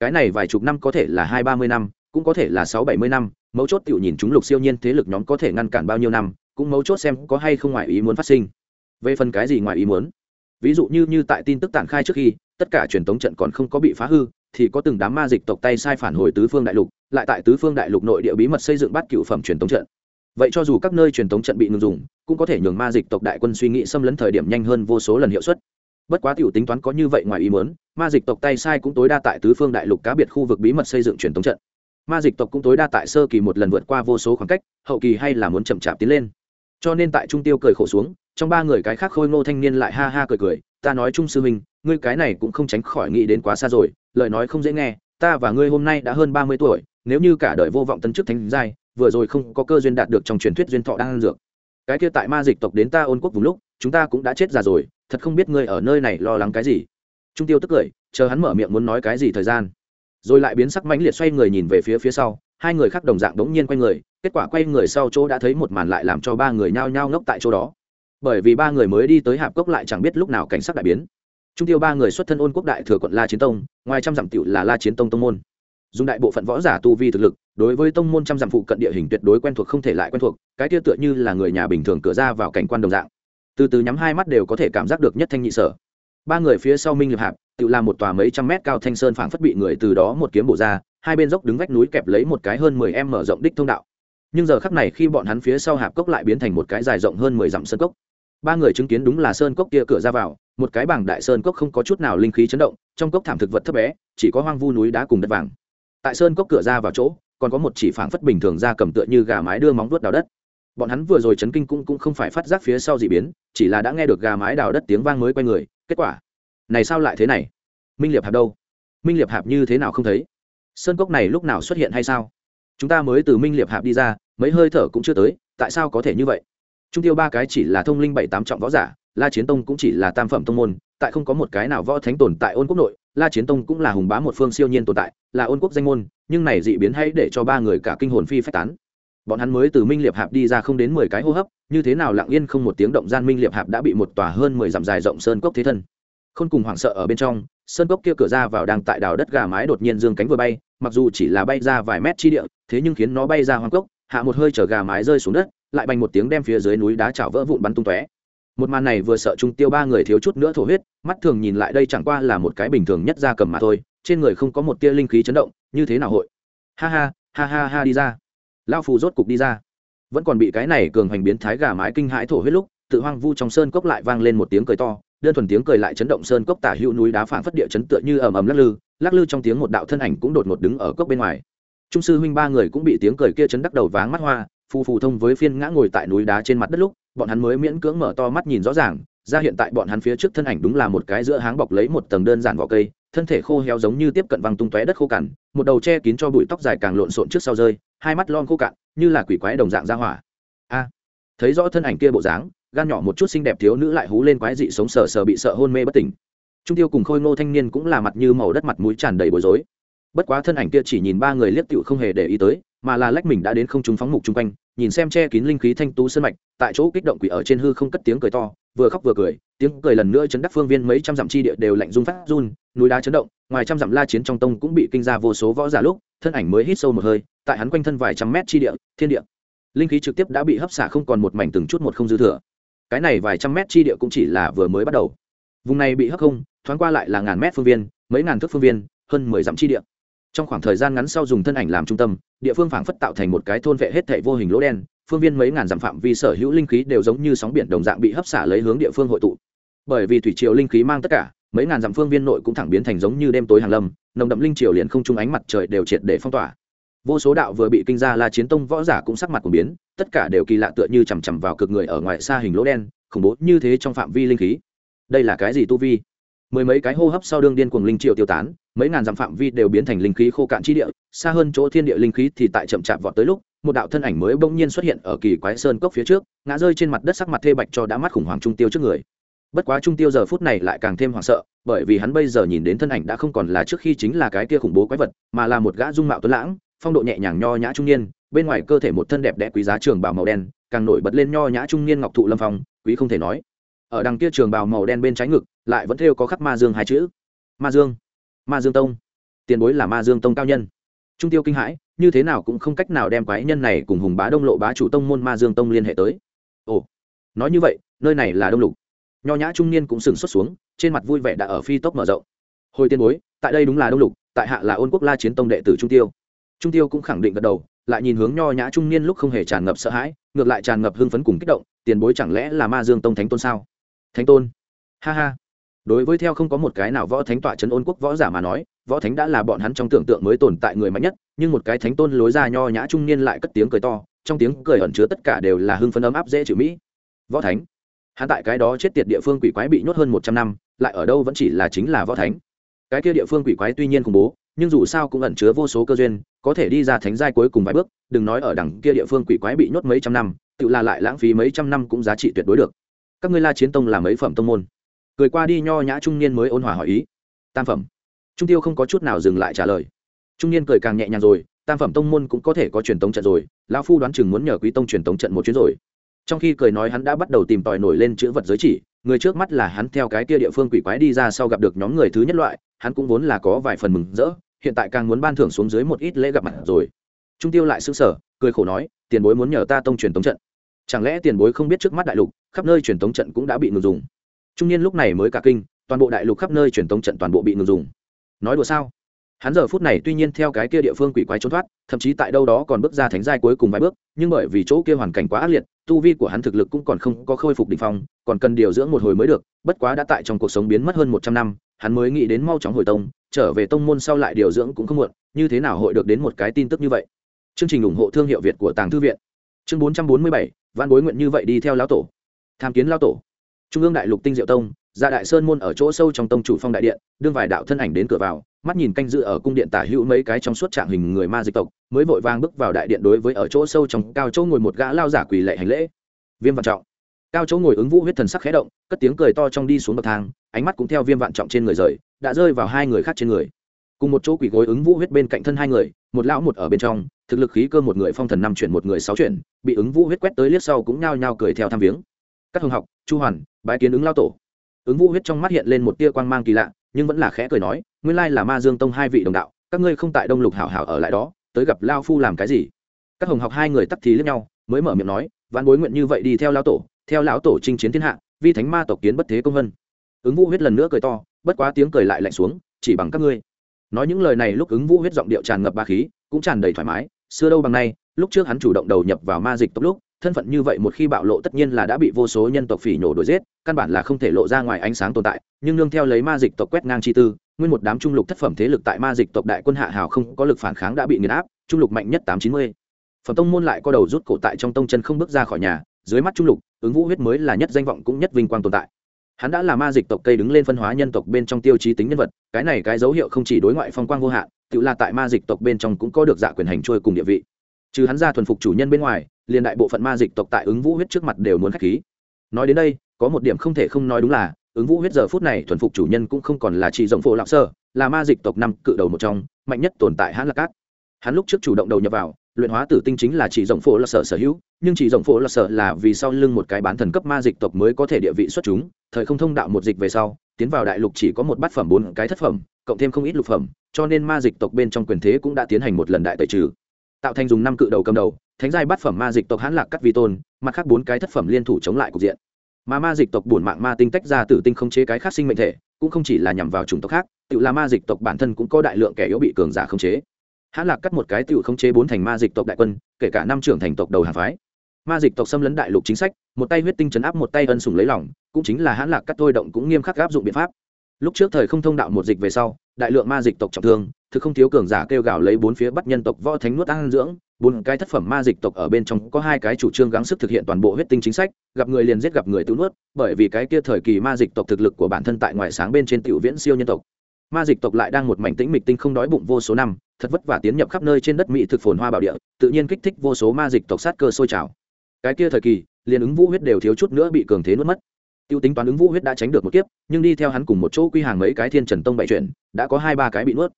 S1: Cái này vài chục năm có thể là hai ba mươi năm, cũng có thể là sáu bảy mươi năm, mấu chốt tiểu nhìn chúng lục siêu nhiên thế lực nhóm có thể ngăn cản bao nhiêu năm, cũng mấu chốt xem có hay không ngoại ý muốn phát sinh. Về phần cái gì ngoại ý muốn? Ví dụ như như tại tin tức tản khai trước khi, tất cả truyền thống trận còn không có bị phá hư, thì có từng đám ma dịch tộc tay sai phản hồi tứ phương đại lục, lại tại tứ phương đại lục nội địa bí mật xây dựng bát cựu phẩm truyền thống trận vậy cho dù các nơi truyền thống trận bị ngừng dùng, cũng có thể nhường ma dịch tộc đại quân suy nghĩ xâm lấn thời điểm nhanh hơn vô số lần hiệu suất. Bất quá tiểu tính toán có như vậy ngoài ý muốn, ma dịch tộc tay sai cũng tối đa tại tứ phương đại lục cá biệt khu vực bí mật xây dựng truyền thống trận. Ma dịch tộc cũng tối đa tại sơ kỳ một lần vượt qua vô số khoảng cách, hậu kỳ hay là muốn chậm chạp tiến lên. Cho nên tại trung tiêu cười khổ xuống, trong ba người cái khác khôi ngô thanh niên lại ha ha cười cười, ta nói trung sư huynh, ngươi cái này cũng không tránh khỏi nghĩ đến quá xa rồi, lời nói không dễ nghe, ta và ngươi hôm nay đã hơn ba mươi tuổi, nếu như cả đời vô vọng tân chức thánh giai vừa rồi không có cơ duyên đạt được trong truyền thuyết duyên thọ đang ăn dược. Cái kia tại ma dịch tộc đến ta ôn quốc vùng lúc, chúng ta cũng đã chết già rồi, thật không biết ngươi ở nơi này lo lắng cái gì. Trung tiêu tức cười, chờ hắn mở miệng muốn nói cái gì thời gian. Rồi lại biến sắc mãnh liệt xoay người nhìn về phía phía sau, hai người khác đồng dạng đống nhiên quay người, kết quả quay người sau chỗ đã thấy một màn lại làm cho ba người nhao nhao ngốc tại chỗ đó. Bởi vì ba người mới đi tới hạp cốc lại chẳng biết lúc nào cảnh sắc đại biến. Trung tiêu ba người xuất thân ôn quốc đại thừa quận la chiến tông, ngoài trăm dặm tiểu là la chiến tông tông môn dùng đại bộ phận võ giả tu vi thực lực, đối với tông môn trăm dặm phụ cận địa hình tuyệt đối quen thuộc không thể lại quen thuộc, cái kia tựa như là người nhà bình thường cửa ra vào cảnh quan đồng dạng. Từ từ nhắm hai mắt đều có thể cảm giác được nhất thanh nhị sở. Ba người phía sau minh liệp hạp, tự làm một tòa mấy trăm mét cao thanh sơn phảng phất bị người từ đó một kiếm bổ ra, hai bên dốc đứng vách núi kẹp lấy một cái hơn mười em mở rộng đích thông đạo. Nhưng giờ khắc này khi bọn hắn phía sau hạp cốc lại biến thành một cái dài rộng hơn mười dặm sơn cốc. Ba người chứng kiến đúng là sơn cốc kia cửa ra vào, một cái bảng đại sơn cốc không có chút nào linh khí chấn động, trong cốc thảm thực vật thấp bé, chỉ có hoang vu núi đá cùng đất vàng tại sơn cốc cửa ra vào chỗ, còn có một chỉ phảng phất bình thường ra cầm tựa như gà mái đưa móng vuốt đào đất. Bọn hắn vừa rồi chấn kinh cũng cũng không phải phát giác phía sau dị biến, chỉ là đã nghe được gà mái đào đất tiếng vang mới quay người, kết quả, này sao lại thế này? Minh liệp hạp đâu? Minh liệp hạp như thế nào không thấy? Sơn cốc này lúc nào xuất hiện hay sao? Chúng ta mới từ minh liệp hạp đi ra, mấy hơi thở cũng chưa tới, tại sao có thể như vậy? Trung tiêu ba cái chỉ là thông linh bảy tám trọng võ giả, la chiến tông cũng chỉ là tam phẩm tông môn tại không có một cái nào võ thánh tồn tại ôn quốc nội, la chiến tông cũng là hùng bá một phương siêu nhiên tồn tại, là ôn quốc danh môn, nhưng này dị biến hay để cho ba người cả kinh hồn phi phách tán. Bọn hắn mới từ minh liệp hạp đi ra không đến mười cái hô hấp, như thế nào lặng yên không một tiếng động gian minh liệp hạp đã bị một tòa hơn mười dặm dài rộng sơn cốc thế thân. Không cùng hoảng sợ ở bên trong, sơn cốc kia cửa ra vào đang tại đào đất gà mái đột nhiên dương cánh vừa bay, mặc dù chỉ là bay ra vài mét chi địa, thế nhưng khiến nó bay ra hoang cốc, hạ một hơi chở gà mái rơi xuống đất, lại bành một tiếng đem phía dưới núi đá chảo vỡ vụn bắn tung tóe một màn này vừa sợ trung tiêu ba người thiếu chút nữa thổ huyết, mắt thường nhìn lại đây chẳng qua là một cái bình thường nhất ra cầm mà thôi, trên người không có một tia linh khí chấn động, như thế nào hội? Ha ha ha ha ha đi ra. Lao phù rốt cục đi ra. Vẫn còn bị cái này cường hành biến thái gà mái kinh hãi thổ huyết lúc, tự hoang vu trong sơn cốc lại vang lên một tiếng cười to, đơn thuần tiếng cười lại chấn động sơn cốc tả hữu núi đá phảng phất địa chấn tựa như ầm ầm lắc lư lắc lư trong tiếng một đạo thân ảnh cũng đột ngột đứng ở cốc bên ngoài. Trung sư huynh ba người cũng bị tiếng cười kia chấn đắc đầu váng mắt hoa, phù phù thông với phiên ngã ngồi tại núi đá trên mặt đất lúc bọn hắn mới miễn cưỡng mở to mắt nhìn rõ ràng, ra hiện tại bọn hắn phía trước thân ảnh đúng là một cái giữa háng bọc lấy một tầng đơn giản vỏ cây, thân thể khô héo giống như tiếp cận văng tung tóe đất khô cằn, một đầu che kín cho bụi tóc dài càng lộn xộn trước sau rơi, hai mắt lon khô cạn, như là quỷ quái đồng dạng ra hỏa. A, thấy rõ thân ảnh kia bộ dáng, gan nhỏ một chút xinh đẹp thiếu nữ lại hú lên quái dị sống sờ sờ bị sợ hôn mê bất tỉnh. Trung tiêu cùng khôi ngô thanh niên cũng là mặt như màu đất mặt mũi tràn đầy bối rối. Bất quá thân ảnh kia chỉ nhìn ba người liếc tựu không hề để ý tới, mà là lách mình đã đến không trung phóng mục chung quanh nhìn xem che kín linh khí thanh tú sơn mạch, tại chỗ kích động quỷ ở trên hư không cất tiếng cười to, vừa khóc vừa cười, tiếng cười lần nữa chấn đắc phương viên mấy trăm dặm chi địa đều lạnh run phát run, núi đá chấn động, ngoài trăm dặm la chiến trong tông cũng bị kinh ra vô số võ giả lúc, thân ảnh mới hít sâu một hơi, tại hắn quanh thân vài trăm mét chi địa, thiên địa. Linh khí trực tiếp đã bị hấp xả không còn một mảnh từng chút một không dư thừa. Cái này vài trăm mét chi địa cũng chỉ là vừa mới bắt đầu. Vùng này bị hấp không, thoáng qua lại là ngàn mét phương viên, mấy ngàn thước phương viên, hơn mười dặm chi địa trong khoảng thời gian ngắn sau dùng thân ảnh làm trung tâm, địa phương phảng phất tạo thành một cái thôn vệ hết thệ vô hình lỗ đen, phương viên mấy ngàn dặm phạm vi sở hữu linh khí đều giống như sóng biển đồng dạng bị hấp xả lấy hướng địa phương hội tụ. Bởi vì thủy triều linh khí mang tất cả, mấy ngàn dặm phương viên nội cũng thẳng biến thành giống như đêm tối hàng lâm, nồng đậm linh triều liền không trung ánh mặt trời đều triệt để phong tỏa. Vô số đạo vừa bị kinh ra la chiến tông võ giả cũng sắc mặt của biến, tất cả đều kỳ lạ tựa như chằm chằm vào cực người ở ngoài xa hình lỗ đen, khủng bố như thế trong phạm vi linh khí. Đây là cái gì tu vi? Mười mấy cái hô hấp sau đương điên cuồng linh triệu tiêu tán, mấy ngàn dặm phạm vi đều biến thành linh khí khô cạn chi địa, xa hơn chỗ thiên địa linh khí thì tại chậm chạp vọt tới lúc, một đạo thân ảnh mới bỗng nhiên xuất hiện ở kỳ quái sơn cốc phía trước, ngã rơi trên mặt đất sắc mặt thê bạch cho đã mắt khủng hoảng trung tiêu trước người. Bất quá trung tiêu giờ phút này lại càng thêm hoảng sợ, bởi vì hắn bây giờ nhìn đến thân ảnh đã không còn là trước khi chính là cái kia khủng bố quái vật, mà là một gã dung mạo tuấn lãng, phong độ nhẹ nhàng nho nhã trung niên, bên ngoài cơ thể một thân đẹp đẽ quý giá trường bào màu đen, càng nổi bật lên nho nhã trung niên ngọc thụ lâm phong, quý không thể nói. Ở đằng kia trường bào màu đen bên trái ngực lại vẫn thêu có khắc ma dương hai chữ. Ma dương ma dương tông. Tiền bối là ma dương tông cao nhân. Trung tiêu kinh hãi, như thế nào cũng không cách nào đem quái nhân này cùng hùng bá đông lộ bá chủ tông môn ma dương tông liên hệ tới. Ồ, nói như vậy, nơi này là đông lục. Nho nhã trung niên cũng sừng xuất xuống, trên mặt vui vẻ đã ở phi tốc mở rộng. Hồi tiên bối, tại đây đúng là đông lục, tại hạ là ôn quốc la chiến tông đệ tử trung tiêu. Trung tiêu cũng khẳng định gật đầu, lại nhìn hướng nho nhã trung niên lúc không hề tràn ngập sợ hãi, ngược lại tràn ngập hưng phấn cùng kích động, tiền bối chẳng lẽ là ma dương tông thánh tôn sao? Thánh tôn. Ha ha đối với theo không có một cái nào võ thánh tọa trấn ôn quốc võ giả mà nói, võ thánh đã là bọn hắn trong tưởng tượng mới tồn tại người mạnh nhất, nhưng một cái thánh tôn lối ra nho nhã trung niên lại cất tiếng cười to, trong tiếng cười ẩn chứa tất cả đều là hưng phấn ấm áp dễ chịu mỹ. Võ thánh? Hắn tại cái đó chết tiệt địa phương quỷ quái bị nhốt hơn một trăm năm, lại ở đâu vẫn chỉ là chính là võ thánh. Cái kia địa phương quỷ quái tuy nhiên khủng bố, nhưng dù sao cũng ẩn chứa vô số cơ duyên, có thể đi ra thánh giai cuối cùng vài bước, đừng nói ở đằng kia địa phương quỷ quái bị nhốt mấy trăm năm, tự là lại lãng phí mấy trăm năm cũng giá trị tuyệt đối được. Các ngươi la chiến tông là mấy phẩm tông môn? Cười qua đi nho nhã trung niên mới ôn hòa hỏi ý. Tam phẩm. Trung tiêu không có chút nào dừng lại trả lời. Trung niên cười càng nhẹ nhàng rồi, tam phẩm tông môn cũng có thể có truyền tống trận rồi, lão phu đoán chừng muốn nhờ quý tông truyền tống trận một chuyến rồi. Trong khi cười nói hắn đã bắt đầu tìm tòi nổi lên chữ vật giới chỉ, người trước mắt là hắn theo cái kia địa phương quỷ quái đi ra sau gặp được nhóm người thứ nhất loại, hắn cũng vốn là có vài phần mừng rỡ, hiện tại càng muốn ban thưởng xuống dưới một ít lễ gặp mặt rồi. Trung tiêu lại xứng sở cười khổ nói, tiền bối muốn nhờ ta tông truyền tống trận. Chẳng lẽ tiền bối không biết trước mắt đại lục, khắp nơi truyền tống trận cũng đã bị ngừng dùng? Trung niên lúc này mới cả kinh, toàn bộ đại lục khắp nơi truyền tống trận toàn bộ bị ngừng dùng. Nói đùa sao? Hắn giờ phút này tuy nhiên theo cái kia địa phương quỷ quái trốn thoát, thậm chí tại đâu đó còn bước ra thánh giai cuối cùng vài bước, nhưng bởi vì chỗ kia hoàn cảnh quá ác liệt, tu vi của hắn thực lực cũng còn không có khôi phục đ ỉ n h phong, còn cần điều dưỡng một hồi mới được, bất quá đã tại trong cuộc sống biến mất hơn một trăm năm, hắn mới nghĩ đến mau chóng hồi tông, trở về tông môn sau lại điều dưỡng cũng không muộn, như thế nào hội được đến một cái tin tức như vậy? Chương trình ủng hộ thương hiệu việt của tàng thư viện. Chương bốn trăm bốn mươi bảy văn bối nguyện như vậy đi theo lão tổ. Tham kiến lão tổ trung ương đại lục tinh diệu tông, ra đại sơn môn ở chỗ sâu trong tông chủ phong đại điện, đương vài đạo thân ảnh đến cửa vào, mắt nhìn canh dự ở cung điện tả hữu mấy cái trong suốt trạng hình người ma dịch tộc, mới vội vàng bước vào đại điện đối với ở chỗ sâu trong cao chỗ ngồi một gã lao giả quỳ lệ hành lễ. Viêm vạn trọng. Cao chỗ ngồi ứng vũ huyết thần sắc khẽ động, cất tiếng cười to trong đi xuống bậc thang, ánh mắt cũng theo viêm vạn trọng trên người rời, đã rơi vào hai người khác trên người. Cùng một chỗ quỳ gối ứng vũ huyết bên cạnh thân hai người, một lão một ở bên trong, thực lực khí cơ một người phong thần năm chuyển một người sáu chuyển, bị ứng vũ huyết quét tới liếc sau cũng nhao nhao cười theo tham viếng các hồng học, chu hoàn, bái kiến ứng lao tổ. Ứng vũ huyết trong mắt hiện lên một tia quang mang kỳ lạ, nhưng vẫn là khẽ cười nói, nguyên lai là ma dương tông hai vị đồng đạo, các ngươi không tại đông lục hảo hảo ở lại đó, tới gặp lao phu làm cái gì? Các hồng học hai người tắc thì lẫn nhau, mới mở miệng nói ván bối nguyện như vậy đi theo lao tổ, theo lão tổ chinh chiến thiên hạ, vi thánh ma tộc kiến bất thế công vân. Ứng vũ huyết lần nữa cười to, bất quá tiếng cười lại lạnh xuống, chỉ bằng các ngươi. Nói những lời này lúc ứng vũ huyết giọng điệu tràn ngập ba khí, cũng tràn đầy thoải mái, xưa đâu bằng nay, lúc trước hắn chủ động đầu nhập vào ma dịch tốc lúc thân phận như vậy một khi bạo lộ tất nhiên là đã bị vô số nhân tộc phỉ nhổ đuổi giết, căn bản là không thể lộ ra ngoài ánh sáng tồn tại. Nhưng nương theo lấy ma dịch tộc quét ngang chi tư, nguyên một đám trung lục thất phẩm thế lực tại ma dịch tộc đại quân hạ hào không có lực phản kháng đã bị nghiền áp, trung lục mạnh nhất tám chín mươi. Phẩm tông môn lại có đầu rút cổ tại trong tông chân không bước ra khỏi nhà, dưới mắt trung lục, ứng vũ huyết mới là nhất danh vọng cũng nhất vinh quang tồn tại. Hắn đã là ma dịch tộc cây đứng lên phân hóa nhân tộc bên trong tiêu chí tính nhân vật, cái này cái dấu hiệu không chỉ đối ngoại phong quang vô hạn, tự là tại ma dịch tộc bên trong cũng có được dạ quyền hành trôi cùng địa vị. Trừ hắn ra thuần phục chủ nhân bên ngoài liền đại bộ phận ma dịch tộc tại ứng vũ huyết trước mặt đều muốn k h á c h khí. Nói đến đây, có một điểm không thể không nói đúng là, ứng vũ huyết giờ phút này thuần phục chủ nhân cũng không còn là chỉ rộng phổ lạc sơ, là ma dịch tộc năm cự đầu một trong, mạnh nhất tồn tại hắn là cát. Hắn lúc trước chủ động đầu nhập vào, luyện hóa tử tinh chính là chỉ rộng phổ lạc sở sở hữu, nhưng chỉ rộng phổ lạc sở là vì sau lưng một cái bán thần cấp ma dịch tộc mới có thể địa vị xuất chúng, thời không thông đạo một dịch về sau, tiến vào đại lục chỉ có một bát phẩm bốn cái thất phẩm, cộng thêm không ít lục phẩm, cho nên ma dịch tộc bên trong quyền thế cũng đã tiến hành một lần đại tẩy trừ. Tạo thành dùng năm cự đầu cầm đầu thánh giai bát phẩm ma dịch tộc hãn lạc cắt vi tôn, mặt khác bốn cái thất phẩm liên thủ chống lại cục diện. Mà ma dịch tộc bổn mạng ma tinh tách ra tử tinh không chế cái khác sinh mệnh thể, cũng không chỉ là nhằm vào chủng tộc khác, tự là ma dịch tộc bản thân cũng có đại lượng kẻ yếu bị cường giả không chế. Hãn lạc cắt một cái tự không chế bốn thành ma dịch tộc đại quân, kể cả năm trưởng thành tộc đầu hàng phái. Ma dịch tộc xâm lấn đại lục chính sách, một tay huyết tinh chấn áp một tay ân sủng lấy lòng, cũng chính là hãn lạc cắt thôi động cũng nghiêm khắc áp dụng biện pháp. Lúc trước thời không thông đạo một dịch về sau, đại lượng ma dịch tộc trọng thương thực không thiếu cường giả kêu gào lấy bốn phía bắt nhân tộc võ thánh nuốt ăn dưỡng, bốn cái thất phẩm ma dịch tộc ở bên trong có hai cái chủ trương gắng sức thực hiện toàn bộ huyết tinh chính sách, gặp người liền giết gặp người tự nuốt, bởi vì cái kia thời kỳ ma dịch tộc thực lực của bản thân tại ngoại sáng bên trên tiểu viễn siêu nhân tộc. Ma dịch tộc lại đang một mảnh tĩnh mịch tinh không đói bụng vô số năm, thật vất vả tiến nhập khắp nơi trên đất mỹ thực phồn hoa bảo địa, tự nhiên kích thích vô số ma dịch tộc sát cơ sôi trào. Cái kia thời kỳ, liền ứng vũ huyết đều thiếu chút nữa bị cường thế nuốt mất. Tiêu tính toán ứng vũ huyết đã tránh được một kiếp, nhưng đi theo hắn cùng một chỗ quy hàng mấy cái thiên trần tông bại chuyển đã có hai ba cái bị nuốt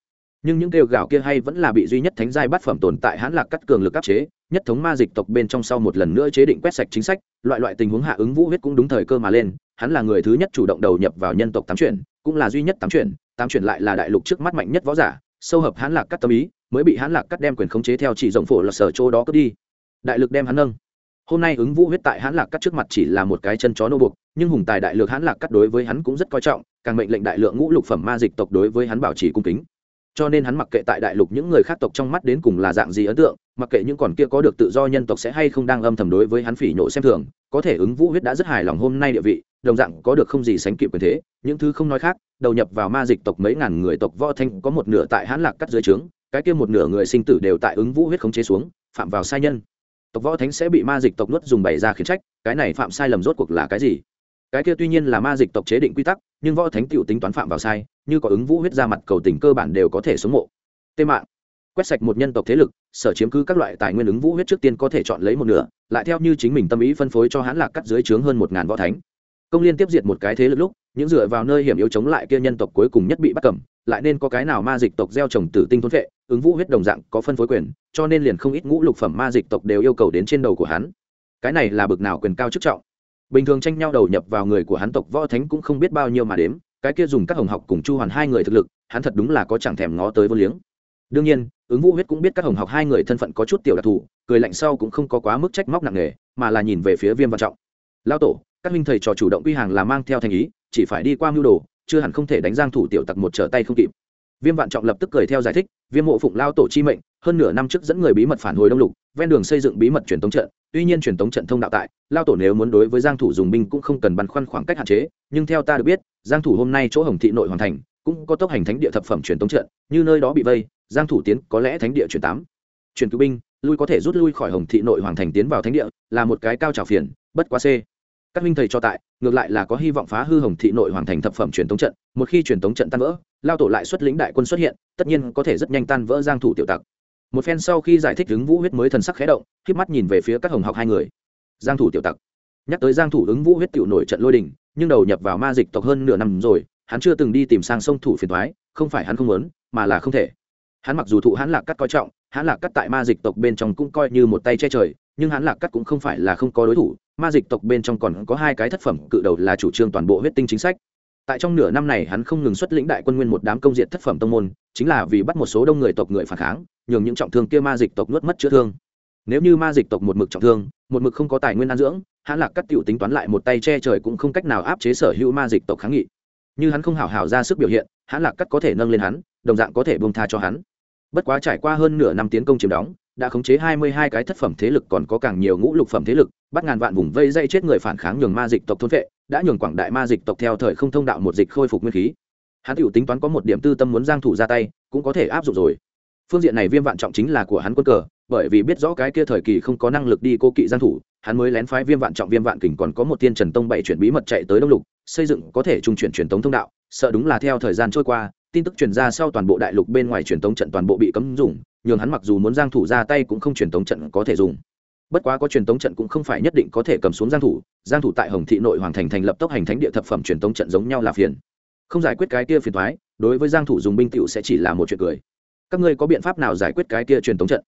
S1: nhưng những kêu gạo kia hay vẫn là bị duy nhất thánh giai bát phẩm tồn tại hãn lạc cắt cường lực áp chế, nhất thống ma dịch tộc bên trong sau một lần nữa chế định quét sạch chính sách, loại loại tình huống hạ ứng vũ huyết cũng đúng thời cơ mà lên, hắn là người thứ nhất chủ động đầu nhập vào nhân tộc tám chuyển, cũng là duy nhất tám chuyển tám chuyển lại là đại lục trước mắt mạnh nhất võ giả, sâu hợp hãn lạc cắt tâm ý, mới bị hãn lạc cắt đem quyền khống chế theo chỉ rộng phổ là sở chỗ đó cướp đi. Đại lực đem hắn nâng. Hôm nay ứng vũ huyết tại hãn lạc cắt trước mặt chỉ là một cái chân chó nô buộc, nhưng hùng tài đại lược hãn lạc cắt đối với hắn cũng rất coi trọng, càng mệnh lệnh đại lượng ngũ lục phẩm ma dịch tộc đối với hắn bảo trì cung kính cho nên hắn mặc kệ tại đại lục những người khác tộc trong mắt đến cùng là dạng gì ấn tượng, mặc kệ những còn kia có được tự do nhân tộc sẽ hay không đang âm thầm đối với hắn phỉ nhổ xem thường, có thể ứng vũ huyết đã rất hài lòng hôm nay địa vị, đồng dạng có được không gì sánh kịp quyền thế, những thứ không nói khác, đầu nhập vào ma dịch tộc mấy ngàn người tộc võ thanh có một nửa tại hắn lạc cắt dưới trướng, cái kia một nửa người sinh tử đều tại ứng vũ huyết khống chế xuống, phạm vào sai nhân. Tộc võ thánh sẽ bị ma dịch tộc nuốt dùng bày ra khiến trách, cái này phạm sai lầm rốt cuộc là cái gì? Cái kia tuy nhiên là ma dịch tộc chế định quy tắc, nhưng võ thánh tiểu tính toán phạm vào sai, như có ứng vũ huyết ra mặt cầu tình cơ bản đều có thể sống mộ tê mạng. Quét sạch một nhân tộc thế lực, sở chiếm cứ các loại tài nguyên ứng vũ huyết trước tiên có thể chọn lấy một nửa, lại theo như chính mình tâm ý phân phối cho hãn lạc cắt dưới trướng hơn một ngàn võ thánh. Công liên tiếp diệt một cái thế lực lúc, những dựa vào nơi hiểm yếu chống lại kia nhân tộc cuối cùng nhất bị bắt cầm, lại nên có cái nào ma dịch tộc gieo trồng tử tinh thôn vệ, ứng vũ huyết đồng dạng có phân phối quyền, cho nên liền không ít ngũ lục phẩm ma dịch tộc đều yêu cầu đến trên đầu của hắn. Cái này là bực nào quyền cao chức trọng bình thường tranh nhau đầu nhập vào người của hắn tộc võ thánh cũng không biết bao nhiêu mà đếm, cái kia dùng các hồng học cùng chu hoàn hai người thực lực, hắn thật đúng là có chẳng thèm ngó tới vô liếng. Đương nhiên, ứng vũ huyết cũng biết các hồng học hai người thân phận có chút tiểu đặc thù, cười lạnh sau cũng không có quá mức trách móc nặng nề, mà là nhìn về phía viêm văn trọng. Lao tổ, các minh thầy trò chủ động quy hàng là mang theo thành ý, chỉ phải đi qua mưu đồ, chưa hẳn không thể đánh giang thủ tiểu tặc một trở tay không kịp. Viêm vạn trọng lập tức cười theo giải thích, viêm mộ phụng lao tổ chi mệnh, hơn nửa năm trước dẫn người bí mật phản hồi đông lục, ven đường xây dựng bí mật truyền tống trận tuy nhiên truyền tống trận thông đạo tại, lao tổ nếu muốn đối với giang thủ dùng binh cũng không cần băn khoăn khoảng cách hạn chế, nhưng theo ta được biết, giang thủ hôm nay chỗ hồng thị nội hoàn thành, cũng có tốc hành thánh địa thập phẩm truyền tống trận, như nơi đó bị vây, giang thủ tiến có lẽ thánh địa truyền tám. Truyền cứu binh, lui có thể rút lui khỏi hồng thị nội hoàng thành tiến vào thánh địa, là một cái cao trào phiền, bất quá c. Các minh thầy cho tại, ngược lại là có hy vọng phá hư hồng thị nội hoàng thành thập phẩm truyền tống trận, một khi truyền tống trận tan vỡ, lao tổ lại xuất lĩnh đại quân xuất hiện, tất nhiên có thể rất nhanh tan vỡ giang thủ tiểu tặc một phen sau khi giải thích ứng vũ huyết mới thần sắc khẽ động, khiếp mắt nhìn về phía các hồng học hai người. Giang thủ tiểu tặc. Nhắc tới giang thủ ứng vũ huyết tiểu nổi trận lôi đình, nhưng đầu nhập vào ma dịch tộc hơn nửa năm rồi, hắn chưa từng đi tìm sang sông thủ phiền thoái không phải hắn không muốn, mà là không thể. Hắn mặc dù thụ hắn lạc cắt coi trọng hắn lạc cắt tại ma dịch tộc bên trong cũng coi như một tay che trời, nhưng hắn lạc cắt cũng không phải là không có đối thủ, ma dịch tộc bên trong còn có hai cái thất phẩm, cự đầu là chủ trương toàn bộ huyết tinh chính sách. Tại trong nửa năm này hắn không ngừng xuất lĩnh đại quân nguyên một đám công diện thất phẩm tông môn, chính là vì bắt một số đông người tộc người phản kháng nhường những trọng thương kia ma dịch tộc nuốt mất chữa thương. Nếu như ma dịch tộc một mực trọng thương, một mực không có tài nguyên ăn dưỡng hắn lạc cắt tiểu tính toán lại một tay che trời cũng không cách nào áp chế sở hữu ma dịch tộc kháng nghị. Như hắn không hảo hảo ra sức biểu hiện hắn lạc cắt có thể nâng lên hắn, đồng dạng có thể buông tha cho hắn. Bất quá trải qua hơn nửa năm tiến công chiếm đóng, đã khống chế hai mươi hai cái thất phẩm thế lực còn có càng nhiều ngũ lục phẩm thế lực, bắt ngàn vạn vùng vây dây chết người phản kháng nhường ma dịch tộc thôn vệ, đã nhường quảng đại ma dịch tộc theo thời không thông đạo một dịch khôi phục nguyên khí. Hắn tiểu tính toán có một điểm tư tâm muốn giang thủ ra tay, cũng có thể áp dụng rồi phương diện này viêm vạn trọng chính là của hắn quân cờ, bởi vì biết rõ cái kia thời kỳ không có năng lực đi cô kỵ giang thủ, hắn mới lén phái viêm vạn trọng viêm vạn kình còn có một tiên trần tông bảy chuyển bí mật chạy tới đông lục, xây dựng có thể trung chuyển truyền tống thông đạo, sợ đúng là theo thời gian trôi qua, tin tức truyền ra sau toàn bộ đại lục bên ngoài truyền tống trận toàn bộ bị cấm dùng, nhường hắn mặc dù muốn giang thủ ra tay cũng không truyền tống trận có thể dùng. Bất quá có truyền tống trận cũng không phải nhất định có thể cầm xuống giang thủ giang thủ tại hồng thị nội hoàng thành thành lập tốc hành thánh địa thập phẩm truyền tống trận giống nhau là phiền. Không giải quyết cái kia phiền toái, đối với giang thủ dùng binh tiểu sẽ chỉ là một chuyện cười các ngươi có biện pháp nào giải quyết cái kia truyền tống trận?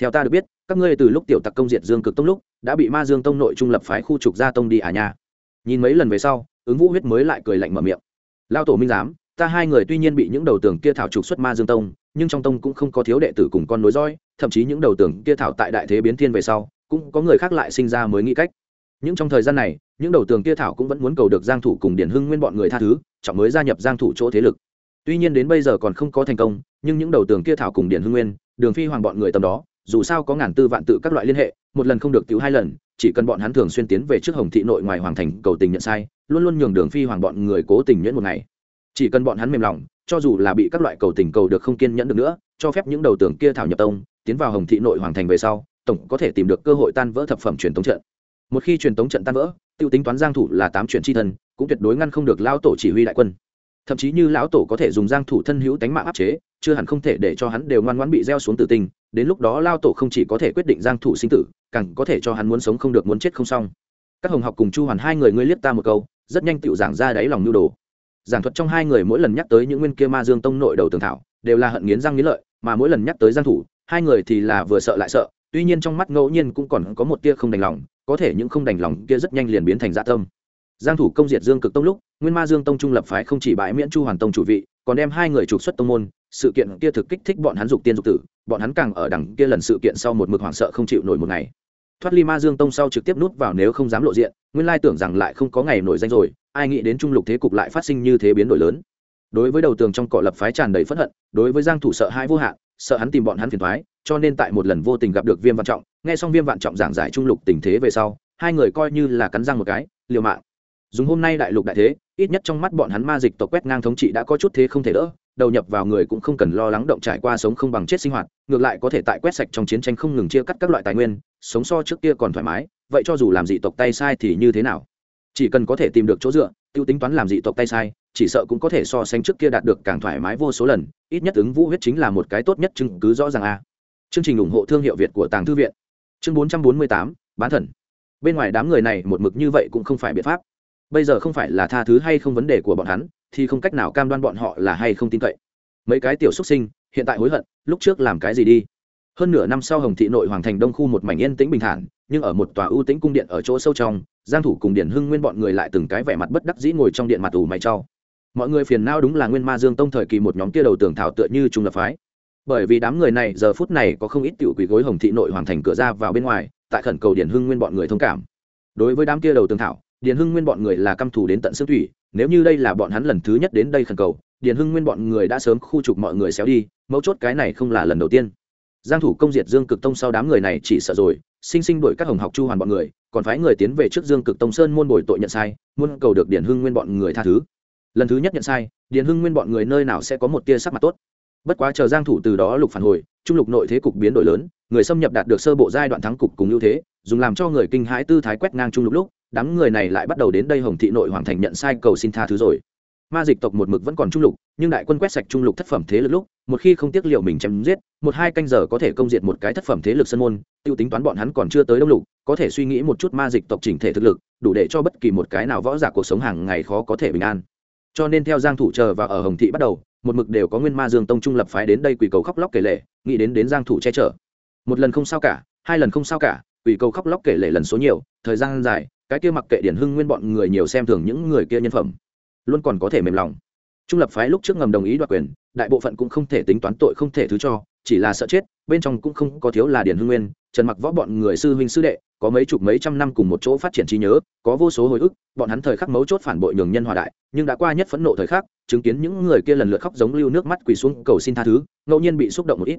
S1: Theo ta được biết, các ngươi từ lúc tiểu tặc công diệt dương cực tông lúc, đã bị ma dương tông nội trung lập phái khu trục gia tông đi à nha. Nhìn mấy lần về sau, ứng vũ huyết mới lại cười lạnh mở miệng. Lao tổ minh giám, ta hai người tuy nhiên bị những đầu tường kia thảo trục xuất ma dương tông, nhưng trong tông cũng không có thiếu đệ tử cùng con nối roi thậm chí những đầu tường kia thảo tại đại thế biến thiên về sau, cũng có người khác lại sinh ra mới nghĩ cách. Nhưng trong thời gian này, những đầu tường kia thảo cũng vẫn muốn cầu được giang thủ cùng điển hưng nguyên bọn người tha thứ, trọng mới gia nhập giang thủ chỗ thế lực tuy nhiên đến bây giờ còn không có thành công, nhưng những đầu tường kia thảo cùng điển hưng nguyên, đường phi hoàng bọn người tầm đó, dù sao có ngàn tư vạn tự các loại liên hệ, một lần không được cứu hai lần, chỉ cần bọn hắn thường xuyên tiến về trước hồng thị nội ngoài hoàng thành cầu tình nhận sai, luôn luôn nhường đường phi hoàng bọn người cố tình nhuyễn một ngày. Chỉ cần bọn hắn mềm lòng, cho dù là bị các loại cầu tình cầu được không kiên nhẫn được nữa, cho phép những đầu tường kia thảo nhập tông, tiến vào hồng thị nội hoàng thành về sau, tổng có thể tìm được cơ hội tan vỡ thập phẩm truyền tống trận. Một khi truyền tống trận tan vỡ, tiêu tính toán giang thủ là tám chuyển chi thần, cũng tuyệt đối ngăn không được lão tổ chỉ huy đại quân thậm chí như lão tổ có thể dùng giang thủ thân hữu tánh mạng áp chế, chưa hẳn không thể để cho hắn đều ngoan ngoãn bị gieo xuống tử tình, đến lúc đó lao tổ không chỉ có thể quyết định giang thủ sinh tử, càng có thể cho hắn muốn sống không được muốn chết không xong. Các hồng học cùng chu hoàn hai người ngươi liếc ta một câu, rất nhanh tiểu giảng ra đáy lòng nhu đồ. Giảng thuật trong hai người mỗi lần nhắc tới những nguyên kia ma dương tông nội đầu tường thảo, đều là hận nghiến răng nghiến lợi, mà mỗi lần nhắc tới giang thủ, hai người thì là vừa sợ lại sợ, tuy nhiên trong mắt ngẫu nhiên cũng còn có một tia không đành lòng, có thể những không đành lòng kia rất nhanh liền biến thành dạ tâm giang thủ công diệt dương cực tông lúc, nguyên ma dương tông trung lập phái không chỉ bãi miễn chu hoàn tông chủ vị, còn đem hai người trục xuất tông môn. Sự kiện kia thực kích thích bọn hắn dục tiên dục tử, bọn hắn càng ở đằng kia lần sự kiện sau một mực hoảng sợ không chịu nổi một ngày. Thoát ly ma dương tông sau trực tiếp nút vào nếu không dám lộ diện, nguyên lai tưởng rằng lại không có ngày nổi danh rồi, ai nghĩ đến trung lục thế cục lại phát sinh như thế biến đổi lớn. Đối với đầu tường trong cọ lập phái tràn đầy phẫn hận, đối với giang thủ sợ hai vô hạn, sợ hắn tìm bọn hắn phiền toái, cho nên tại một lần vô tình gặp được viêm vạn trọng, nghe xong viêm vạn trọng giảng giải trung lục tình thế về sau, hai người coi như là cắn răng một cái, liều mạng dùng hôm nay đại lục đại thế, ít nhất trong mắt bọn hắn ma dịch tộc quét ngang thống trị đã có chút thế không thể đỡ, đầu nhập vào người cũng không cần lo lắng động trải qua sống không bằng chết sinh hoạt, ngược lại có thể tại quét sạch trong chiến tranh không ngừng chia cắt các loại tài nguyên, sống so trước kia còn thoải mái, vậy cho dù làm dị tộc tay sai thì như thế nào? Chỉ cần có thể tìm được chỗ dựa, tiêu tính toán làm dị tộc tay sai, chỉ sợ cũng có thể so sánh trước kia đạt được càng thoải mái vô số lần, ít nhất ứng vũ huyết chính là một cái tốt nhất chứng cứ rõ ràng a. Chương trình ủng hộ thương hiệu việt của tàng thư viện. Chương bốn trăm bốn mươi tám, bán thần. Bên ngoài đám người này một mực như vậy cũng không phải biện pháp bây giờ không phải là tha thứ hay không vấn đề của bọn hắn, thì không cách nào cam đoan bọn họ là hay không tin cậy. Mấy cái tiểu xuất sinh, hiện tại hối hận, lúc trước làm cái gì đi? Hơn nửa năm sau hồng thị nội hoàng thành đông khu một mảnh yên tĩnh bình thản, nhưng ở một tòa ưu tĩnh cung điện ở chỗ sâu trong, giang thủ cùng điển hưng nguyên bọn người lại từng cái vẻ mặt bất đắc dĩ ngồi trong điện mặt ủ mày trao mọi người phiền não đúng là nguyên ma dương tông thời kỳ một nhóm kia đầu tưởng thảo tựa như trung lập phái. Bởi vì đám người này giờ phút này có không ít tiểu quỷ gối hồng thị nội hoàng thành cửa ra vào bên ngoài, tại khẩn cầu điển hưng nguyên bọn người thông cảm. Đối với đám kia đầu tường thảo Điền hưng nguyên bọn người là căm thù đến tận xương thủy, nếu như đây là bọn hắn lần thứ nhất đến đây khẩn cầu, Điền hưng nguyên bọn người đã sớm khu trục mọi người xéo đi, mấu chốt cái này không là lần đầu tiên. Giang thủ công diệt dương cực tông sau đám người này chỉ sợ rồi, sinh sinh đuổi các hồng học chu hoàn bọn người, còn phái người tiến về trước dương cực tông sơn môn bồi tội nhận sai, muốn cầu được Điền hưng nguyên bọn người tha thứ. Lần thứ nhất nhận sai, Điền hưng nguyên bọn người nơi nào sẽ có một tia sắc mặt tốt. Bất quá chờ giang thủ từ đó lục phản hồi, trung lục nội thế cục biến đổi lớn, người xâm nhập đạt được sơ bộ giai đoạn thắng cục cùng ưu thế, dùng làm cho người kinh hãi tư thái quét ngang trung lục lúc đám người này lại bắt đầu đến đây hồng thị nội hoàng thành nhận sai cầu xin tha thứ rồi. Ma dịch tộc một mực vẫn còn trung lục, nhưng đại quân quét sạch trung lục thất phẩm thế lực lúc, một khi không tiếc liệu mình chém giết, một hai canh giờ có thể công diệt một cái thất phẩm thế lực sân môn, tiêu tính toán bọn hắn còn chưa tới đông lục, có thể suy nghĩ một chút ma dịch tộc chỉnh thể thực lực, đủ để cho bất kỳ một cái nào võ giả cuộc sống hàng ngày khó có thể bình an. Cho nên theo giang thủ chờ và ở hồng thị bắt đầu, một mực đều có nguyên ma dương tông trung lập phái đến đây quỳ cầu khóc lóc kể lệ nghĩ đến đến giang thủ che chở. Một lần không sao cả, hai lần không sao cả quỳ cầu khóc lóc kể lệ lần số nhiều, thời gian dài cái kia mặc kệ điển hưng nguyên bọn người nhiều xem thường những người kia nhân phẩm, luôn còn có thể mềm lòng. Trung lập phái lúc trước ngầm đồng ý đoạt quyền, đại bộ phận cũng không thể tính toán tội không thể thứ cho, chỉ là sợ chết, bên trong cũng không có thiếu là điển hưng nguyên, trần mặc võ bọn người sư huynh sư đệ, có mấy chục mấy trăm năm cùng một chỗ phát triển trí nhớ, có vô số hồi ức, bọn hắn thời khắc mấu chốt phản bội nhường nhân hòa đại, nhưng đã qua nhất phẫn nộ thời khắc, chứng kiến những người kia lần lượt khóc giống lưu nước mắt quỳ xuống cầu xin tha thứ, ngẫu nhiên bị xúc động một ít.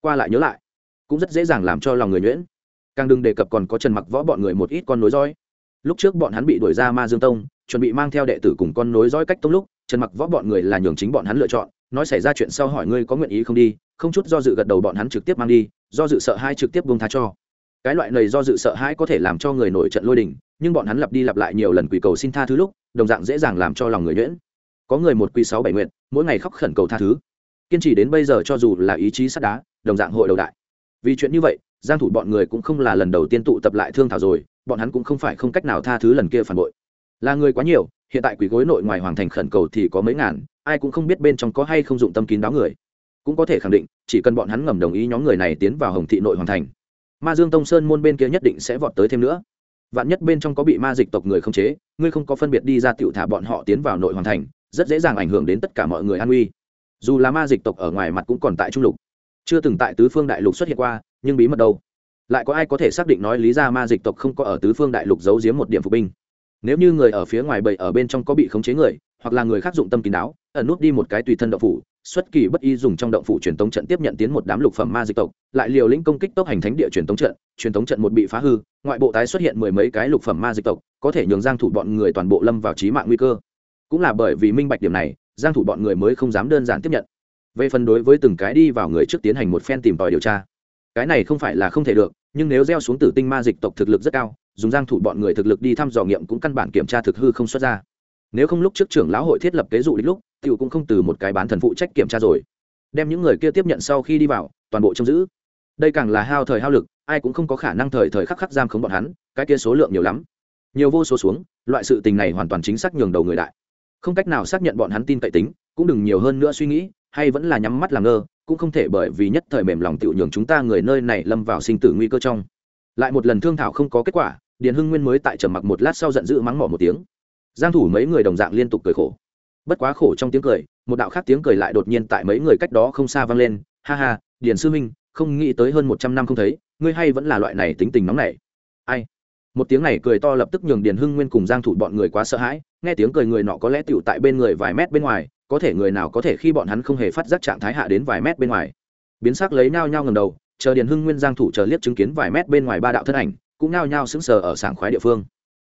S1: Qua lại nhớ lại, cũng rất dễ dàng làm cho lòng người nhuyễn. Càng đừng đề cập còn có trần mặc võ bọn người một ít con nối roi lúc trước bọn hắn bị đuổi ra ma dương tông, chuẩn bị mang theo đệ tử cùng con nối dõi cách tông lúc, trần mặc võ bọn người là nhường chính bọn hắn lựa chọn, nói xảy ra chuyện sau hỏi ngươi có nguyện ý không đi, không chút do dự gật đầu bọn hắn trực tiếp mang đi, do dự sợ hai trực tiếp buông tha cho. Cái loại này do dự sợ hãi có thể làm cho người nổi trận lôi đình, nhưng bọn hắn lặp đi lặp lại nhiều lần quỳ cầu xin tha thứ lúc, đồng dạng dễ dàng làm cho lòng người nhuyễn. Có người một quỳ sáu bảy nguyện, mỗi ngày khóc khẩn cầu tha thứ. Kiên trì đến bây giờ cho dù là ý chí sắt đá, đồng dạng hội đầu đại. Vì chuyện như vậy, giang thủ bọn người cũng không là lần đầu tiên tụ tập lại thương thảo rồi bọn hắn cũng không phải không cách nào tha thứ lần kia phản bội. Là người quá nhiều, hiện tại quỷ gối nội ngoài hoàng thành khẩn cầu thì có mấy ngàn, ai cũng không biết bên trong có hay không dụng tâm kín đáo người. Cũng có thể khẳng định, chỉ cần bọn hắn ngầm đồng ý nhóm người này tiến vào hồng thị nội hoàng thành, ma dương tông sơn môn bên kia nhất định sẽ vọt tới thêm nữa. Vạn nhất bên trong có bị ma dịch tộc người không chế, ngươi không có phân biệt đi ra tiểu thả bọn họ tiến vào nội hoàng thành, rất dễ dàng ảnh hưởng đến tất cả mọi người an uy dù là ma dịch tộc ở ngoài mặt cũng còn tại trung lục. Chưa từng tại tứ phương đại lục xuất hiện qua, nhưng bí mật đâu? Lại có ai có thể xác định nói lý ra ma dịch tộc không có ở tứ phương đại lục giấu giếm một điểm phục binh? Nếu như người ở phía ngoài bầy ở bên trong có bị khống chế người, hoặc là người khác dụng tâm kín đáo, ẩn nút đi một cái tùy thân động phủ, xuất kỳ bất y dùng trong động phủ truyền tống trận tiếp nhận tiến một đám lục phẩm ma dịch tộc, lại liều lĩnh công kích tốc hành thánh địa truyền tống trận, truyền tống trận một bị phá hư, ngoại bộ tái xuất hiện mười mấy cái lục phẩm ma dịch tộc, có thể nhường giang thủ bọn người toàn bộ lâm vào chí mạng nguy cơ. Cũng là bởi vì minh bạch điểm này, giang thủ bọn người mới không dám đơn giản tiếp nhận. Về phần đối với từng cái đi vào người trước tiến hành một phen tìm tòi điều tra cái này không phải là không thể được, nhưng nếu gieo xuống tử tinh ma dịch tộc thực lực rất cao, dùng giang thủ bọn người thực lực đi thăm dò nghiệm cũng căn bản kiểm tra thực hư không xuất ra. Nếu không lúc trước trưởng lão hội thiết lập kế dụ đích lúc, tiểu cũng không từ một cái bán thần phụ trách kiểm tra rồi. Đem những người kia tiếp nhận sau khi đi vào, toàn bộ trông giữ. Đây càng là hao thời hao lực, ai cũng không có khả năng thời thời khắc khắc giam khống bọn hắn, cái kia số lượng nhiều lắm. Nhiều vô số xuống, loại sự tình này hoàn toàn chính xác nhường đầu người đại. Không cách nào xác nhận bọn hắn tin cậy tính, cũng đừng nhiều hơn nữa suy nghĩ, hay vẫn là nhắm mắt làm ngơ cũng không thể bởi vì nhất thời mềm lòng tiểu nhường chúng ta người nơi này lâm vào sinh tử nguy cơ trong. Lại một lần thương thảo không có kết quả, điền hưng nguyên mới tại trầm mặc một lát sau giận dữ mắng mỏ một tiếng. Giang thủ mấy người đồng dạng liên tục cười khổ. Bất quá khổ trong tiếng cười, một đạo khác tiếng cười lại đột nhiên tại mấy người cách đó không xa vang lên. Ha ha, điền sư minh không nghĩ tới hơn 100 năm không thấy, ngươi hay vẫn là loại này tính tình nóng nảy. Ai? Một tiếng này cười to lập tức nhường điền hưng nguyên cùng giang thủ bọn người quá sợ hãi, nghe tiếng cười người nọ có lẽ tiểu tại bên người vài mét bên ngoài có thể người nào có thể khi bọn hắn không hề phát giác trạng thái hạ đến vài mét bên ngoài. Biến sắc lấy nhao nhao ngầm đầu, chờ điền hưng nguyên giang thủ chờ liếc chứng kiến vài mét bên ngoài ba đạo thân ảnh, cũng nhao nhao sững sờ ở sảng khoái địa phương.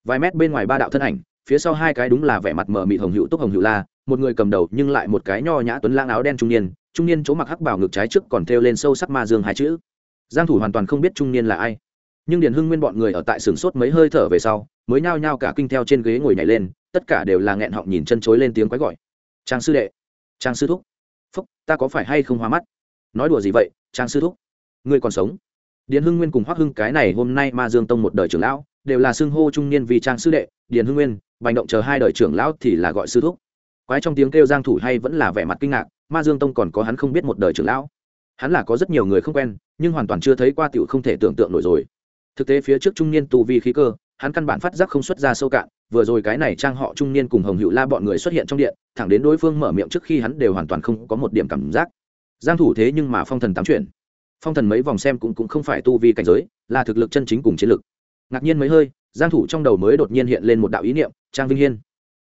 S1: Vài mét bên ngoài ba đạo thân ảnh, phía sau hai cái đúng là vẻ mặt mờ mịt hồng hữu túc hồng hữu la, một người cầm đầu nhưng lại một cái nho nhã tuấn lãng áo đen trung niên trung niên chỗ mặc hắc bảo ngực trái trước còn thêu lên sâu sắc ma dương hai chữ. Giang thủ hoàn toàn không biết trung niên là ai. Nhưng điền hưng nguyên bọn người ở tại sừng sốt mấy hơi thở về sau, mới nhao nhao cả kinh theo trên ghế ngồi nhảy lên, tất cả đều là nghẹn họng nhìn chân chối lên tiếng quái gọi trang sư đệ. Trang sư thúc. Phúc, ta có phải hay không hoa mắt? Nói đùa gì vậy, trang sư thúc? Ngươi còn sống. Điền hưng nguyên cùng hoắc hưng, cái này hôm nay ma dương tông một đời trưởng lão, đều là xưng hô trung niên vì trang sư đệ. Điền hưng nguyên, bành động chờ hai đời trưởng lão thì là gọi sư thúc. Quái trong tiếng kêu giang thủ hay vẫn là vẻ mặt kinh ngạc, ma dương tông còn có hắn không biết một đời trưởng lão. Hắn là có rất nhiều người không quen, nhưng hoàn toàn chưa thấy qua tiểu không thể tưởng tượng nổi rồi. Thực tế phía trước trung niên tu vi khí cơ, hắn căn bản phát giác không xuất ra sâu cạn vừa rồi cái này trang họ trung niên cùng hồng hữu la bọn người xuất hiện trong điện, thẳng đến đối phương mở miệng trước khi hắn đều hoàn toàn không có một điểm cảm giác. Giang thủ thế nhưng mà phong thần tám chuyển. Phong thần mấy vòng xem cũng cũng không phải tu vi cảnh giới, là thực lực chân chính cùng chiến lực. Ngạc nhiên mấy hơi, giang thủ trong đầu mới đột nhiên hiện lên một đạo ý niệm, trang vinh hiên.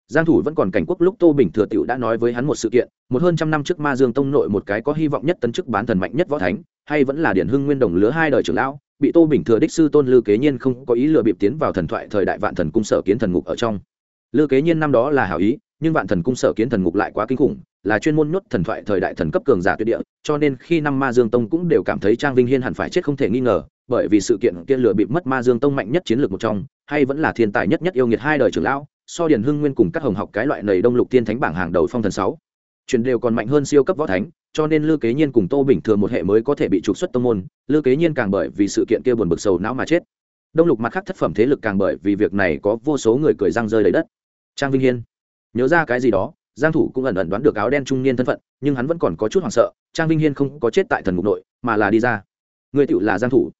S1: Giang thủ vẫn còn cảnh quốc lúc tô bình thừa tiểu đã nói với hắn một sự kiện, một hơn trăm năm trước ma dương tông nội một cái có hy vọng nhất tấn chức bán thần mạnh nhất võ thánh, hay vẫn là điển hưng nguyên đồng lứa hai đời trưởng lão bị tô bình thừa đích sư tôn lư kế nhiên không có ý lừa bịp tiến vào thần thoại thời đại vạn thần cung sở kiến thần ngục ở trong. Lư kế nhiên năm đó là hảo ý, nhưng vạn thần cung sở kiến thần ngục lại quá kinh khủng, là chuyên môn nhốt thần thoại thời đại thần cấp cường giả tuyệt địa, cho nên khi năm ma dương tông cũng đều cảm thấy trang vinh hiên hẳn phải chết không thể nghi ngờ, bởi vì sự kiện kia lừa bịp mất ma dương tông mạnh nhất chiến lược một trong, hay vẫn là thiên tài nhất nhất yêu nghiệt hai đời trưởng lão, so điền hưng nguyên cùng các hồng học cái loại nầy đông lục tiên thánh bảng hàng đầu phong thần sáu chuyển đều còn mạnh hơn siêu cấp võ thánh, cho nên lư kế nhiên cùng tô bình thường một hệ mới có thể bị trục xuất tông môn, lư kế nhiên càng bởi vì sự kiện kia buồn bực sầu não mà chết. Đông lục mặt khác thất phẩm thế lực càng bởi vì việc này có vô số người cười răng rơi lấy đất. Trang vinh hiên, nhớ ra cái gì đó, giang thủ cũng ẩn ẩn đoán được áo đen trung niên thân phận, nhưng hắn vẫn còn có chút hoảng sợ, trang vinh hiên không có chết tại thần ngục nội, mà là đi ra. Người tiểu là giang thủ.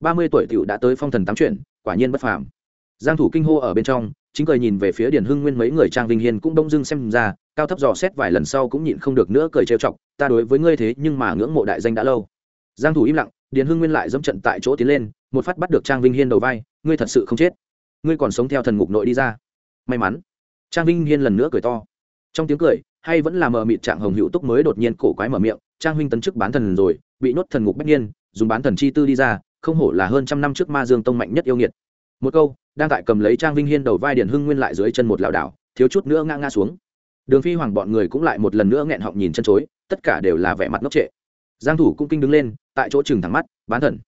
S1: 30 tuổi tiểu đã tới phong thần tám chuyển quả nhiên bất phàm. Giang thủ kinh hô ở bên trong, chính cười nhìn về phía điển hưng nguyên mấy người trang vinh hiên cũng đông dưng xem ra cao thấp dò xét vài lần sau cũng nhịn không được nữa cười trêu chọc, ta đối với ngươi thế nhưng mà ngưỡng mộ đại danh đã lâu. Giang thủ im lặng, điền hưng nguyên lại dẫm trận tại chỗ tiến lên, một phát bắt được trang vinh hiên đầu vai, ngươi thật sự không chết. Ngươi còn sống theo thần ngục nội đi ra. May mắn, trang vinh hiên lần nữa cười to. Trong tiếng cười, hay vẫn là mờ mịt trạng hồng hữu túc mới đột nhiên cổ quái mở miệng, trang huynh tấn chức bán thần rồi, bị nhốt thần ngục bách niên, dùng bán thần chi tư đi ra, không hổ là hơn trăm năm trước ma dương tông mạnh nhất yêu nghiệt. Một câu, đang tại cầm lấy trang vinh hiên đầu vai điền hưng nguyên lại dưới chân một lảo đảo, thiếu chút nữa ngã ngã xuống đường phi hoàng bọn người cũng lại một lần nữa nghẹn họng nhìn chân chối, tất cả đều là vẻ mặt ngốc trệ. Giang thủ cũng kinh đứng lên, tại chỗ chừng thẳng mắt, bán thần.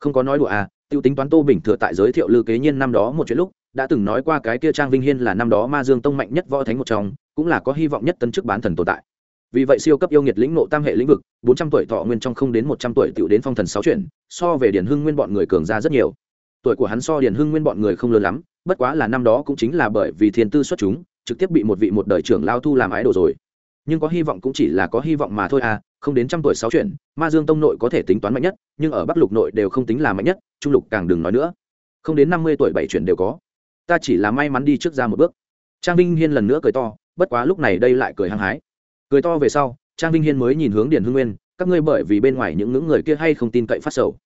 S1: Không có nói đùa à tiêu tính toán tô bình thừa tại giới thiệu lư kế nhiên năm đó một chuyện lúc, đã từng nói qua cái kia trang vinh hiên là năm đó ma dương tông mạnh nhất võ thánh một trong, cũng là có hy vọng nhất tân chức bán thần tồn tại. Vì vậy siêu cấp yêu nghiệt lĩnh nộ tam hệ lĩnh vực, bốn trăm tuổi thọ nguyên trong không đến một trăm tuổi tiểu đến phong thần sáu chuyển so về điển hưng nguyên bọn người cường ra rất nhiều. Tuổi của hắn so điển hưng nguyên bọn người không lớn lắm, bất quá là năm đó cũng chính là bởi vì thiên tư xuất chúng trực tiếp bị một vị một đời trưởng lao thu làm ái đồ rồi. Nhưng có hy vọng cũng chỉ là có hy vọng mà thôi à không đến trăm tuổi sáu chuyển ma dương tông nội có thể tính toán mạnh nhất, nhưng ở bắc lục nội đều không tính là mạnh nhất, trung lục càng đừng nói nữa. Không đến năm mươi tuổi bảy chuyển đều có. Ta chỉ là may mắn đi trước ra một bước. Trang vinh hiên lần nữa cười to, bất quá lúc này đây lại cười hăng hái. Cười to về sau, trang vinh hiên mới nhìn hướng điền hưng nguyên, các ngươi bởi vì bên ngoài những ngưỡng người kia hay không tin cậy phát sầu.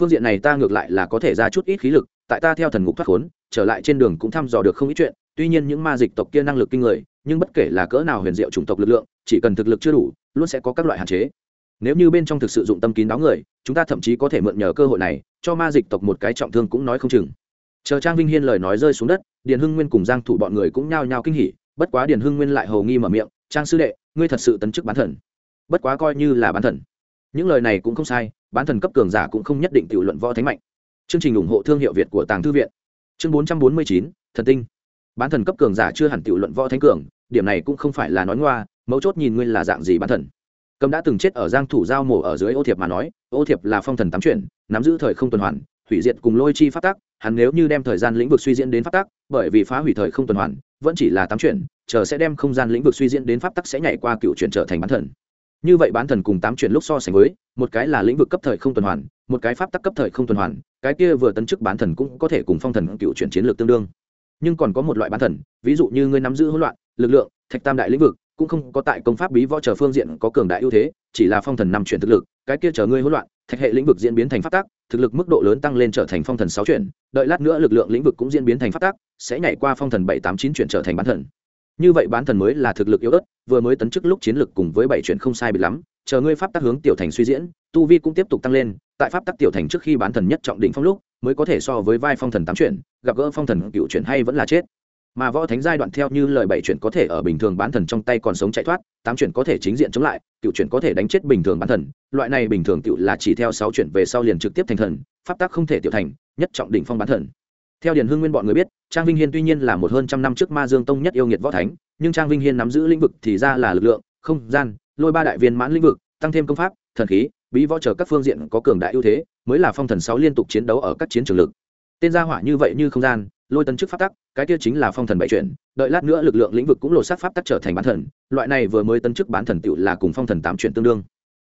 S1: Phương diện này ta ngược lại là có thể ra chút ít khí lực, tại ta theo thần ngục thoát khốn, trở lại trên đường cũng thăm dò được không ít chuyện tuy nhiên những ma dịch tộc kia năng lực kinh người nhưng bất kể là cỡ nào huyền diệu chủng tộc lực lượng chỉ cần thực lực chưa đủ luôn sẽ có các loại hạn chế. Nếu như bên trong thực sự dụng tâm kín đáo người chúng ta thậm chí có thể mượn nhờ cơ hội này cho ma dịch tộc một cái trọng thương cũng nói không chừng. Chờ trang vinh hiên lời nói rơi xuống đất điền hưng nguyên cùng giang thủ bọn người cũng nhao nhao kinh hỉ bất quá điền hưng nguyên lại hầu nghi mở miệng trang sư đệ ngươi thật sự tấn chức bán thần. Bất quá coi như là bán thần. Những lời này cũng không sai bán thần cấp cường giả cũng không nhất định tự luận võ thánh mạnh. Chương trình ủng hộ thương hiệu việt của tàng thư viện. Chương 449, thần tinh bán thần cấp cường giả chưa hẳn tiểu luận võ thánh cường, điểm này cũng không phải là nói ngoa, mấu chốt nhìn ngươi là dạng gì bán thần. Cầm đã từng chết ở giang thủ giao mổ ở dưới ô thiệp mà nói, ô thiệp là phong thần tám chuyển, nắm giữ thời không tuần hoàn, hủy diệt cùng lôi chi phát tác hắn nếu như đem thời gian lĩnh vực suy diễn đến phát tác bởi vì phá hủy thời không tuần hoàn, vẫn chỉ là tám chuyển, chờ sẽ đem không gian lĩnh vực suy diễn đến pháp tắc sẽ nhảy qua cựu chuyển trở thành bán thần. Như vậy bán thần cùng tám chuyển lúc so sánh với, một cái là lĩnh vực cấp thời không tuần hoàn, một cái pháp tắc cấp thời không tuần hoàn, cái kia vừa tấn chức bán thần cũng có thể cùng phong thần cựu chuyển chiến lược tương đương nhưng còn có một loại bán thần, ví dụ như ngươi nắm giữ hỗn loạn, lực lượng, thạch tam đại lĩnh vực, cũng không có tại công pháp bí võ chờ phương diện có cường đại ưu thế, chỉ là phong thần năm chuyển thực lực, cái kia chờ ngươi hỗn loạn, thạch hệ lĩnh vực diễn biến thành phát tác thực lực mức độ lớn tăng lên trở thành phong thần sáu chuyển, đợi lát nữa lực lượng lĩnh vực cũng diễn biến thành phát tác sẽ nhảy qua phong thần bảy tám chín chuyển trở thành bán thần. Như vậy bán thần mới là thực lực yếu ớt, vừa mới tấn chức lúc chiến lực cùng với bảy chuyển không sai bị lắm, chờ ngươi pháp tác hướng tiểu thành suy diễn, tu vi cũng tiếp tục tăng lên, tại pháp tác tiểu thành trước khi bán thần nhất trọng định phong lúc mới có thể so với vai phong thần tám chuyển, gặp gỡ phong thần cựu chuyển hay vẫn là chết. Mà võ thánh giai đoạn theo như lời bảy chuyển có thể ở bình thường bán thần trong tay còn sống chạy thoát, tám chuyển có thể chính diện chống lại, cựu chuyển có thể đánh chết bình thường bán thần. Loại này bình thường cựu là chỉ theo sáu chuyển về sau liền trực tiếp thành thần, pháp tắc không thể tiểu thành, nhất trọng đỉnh phong bán thần. Theo điển hương nguyên bọn người biết, trang vinh hiên tuy nhiên là một hơn trăm năm trước ma dương tông nhất yêu nghiệt võ thánh, nhưng trang vinh hiên nắm giữ lĩnh vực thì ra là lực lượng, không gian, lôi ba đại viên mãn lĩnh vực, tăng thêm công pháp, thần khí bí võ chờ các phương diện có cường đại ưu thế, mới là phong thần sáu liên tục chiến đấu ở các chiến trường lực. Tên gia hỏa như vậy như không gian, lôi tấn chức pháp tắc, cái kia chính là phong thần bảy chuyển, đợi lát nữa lực lượng lĩnh vực cũng lột xác pháp tắc trở thành bán thần, loại này vừa mới tấn chức bán thần tựu là cùng phong thần tám chuyển tương đương.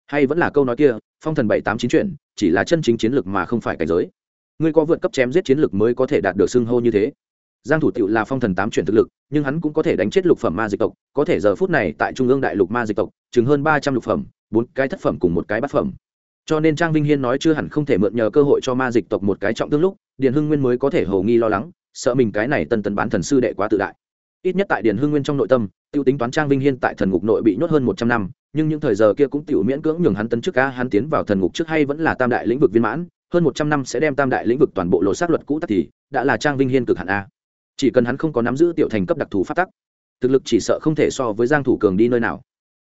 S1: Hay vẫn là câu nói kia, phong thần bảy tám chín chuyển, chỉ là chân chính chiến lực mà không phải cảnh giới. Ngươi có vượt cấp chém giết chiến lực mới có thể đạt được xưng hô như thế. Giang thủ tựu là phong thần tám chuyển thực lực, nhưng hắn cũng có thể đánh chết lục phẩm ma dịch tộc, có thể giờ phút này tại trung ương đại lục ma dịch tộc, chừng hơn ba trăm lục phẩm bốn cái thất phẩm cùng một cái bát phẩm. Cho nên trang vinh hiên nói chưa hẳn không thể mượn nhờ cơ hội cho ma dịch tộc một cái trọng tương lúc, điền hưng nguyên mới có thể hầu nghi lo lắng, sợ mình cái này tân tần bán thần sư đệ quá tự đại. Ít nhất tại điền hưng nguyên trong nội tâm, tiêu tính toán trang vinh hiên tại thần ngục nội bị nhốt hơn một trăm năm, nhưng những thời giờ kia cũng tiểu miễn cưỡng nhường hắn tấn trước ca hắn tiến vào thần ngục trước hay vẫn là tam đại lĩnh vực viên mãn, hơn một trăm năm sẽ đem tam đại lĩnh vực toàn bộ lộ sát luật cũ tắc thì, đã là trang vinh hiên cực hạn a chỉ cần hắn không có nắm giữ tiểu thành cấp đặc thù phát tắc, thực lực chỉ sợ không thể so với giang thủ cường đi nơi nào.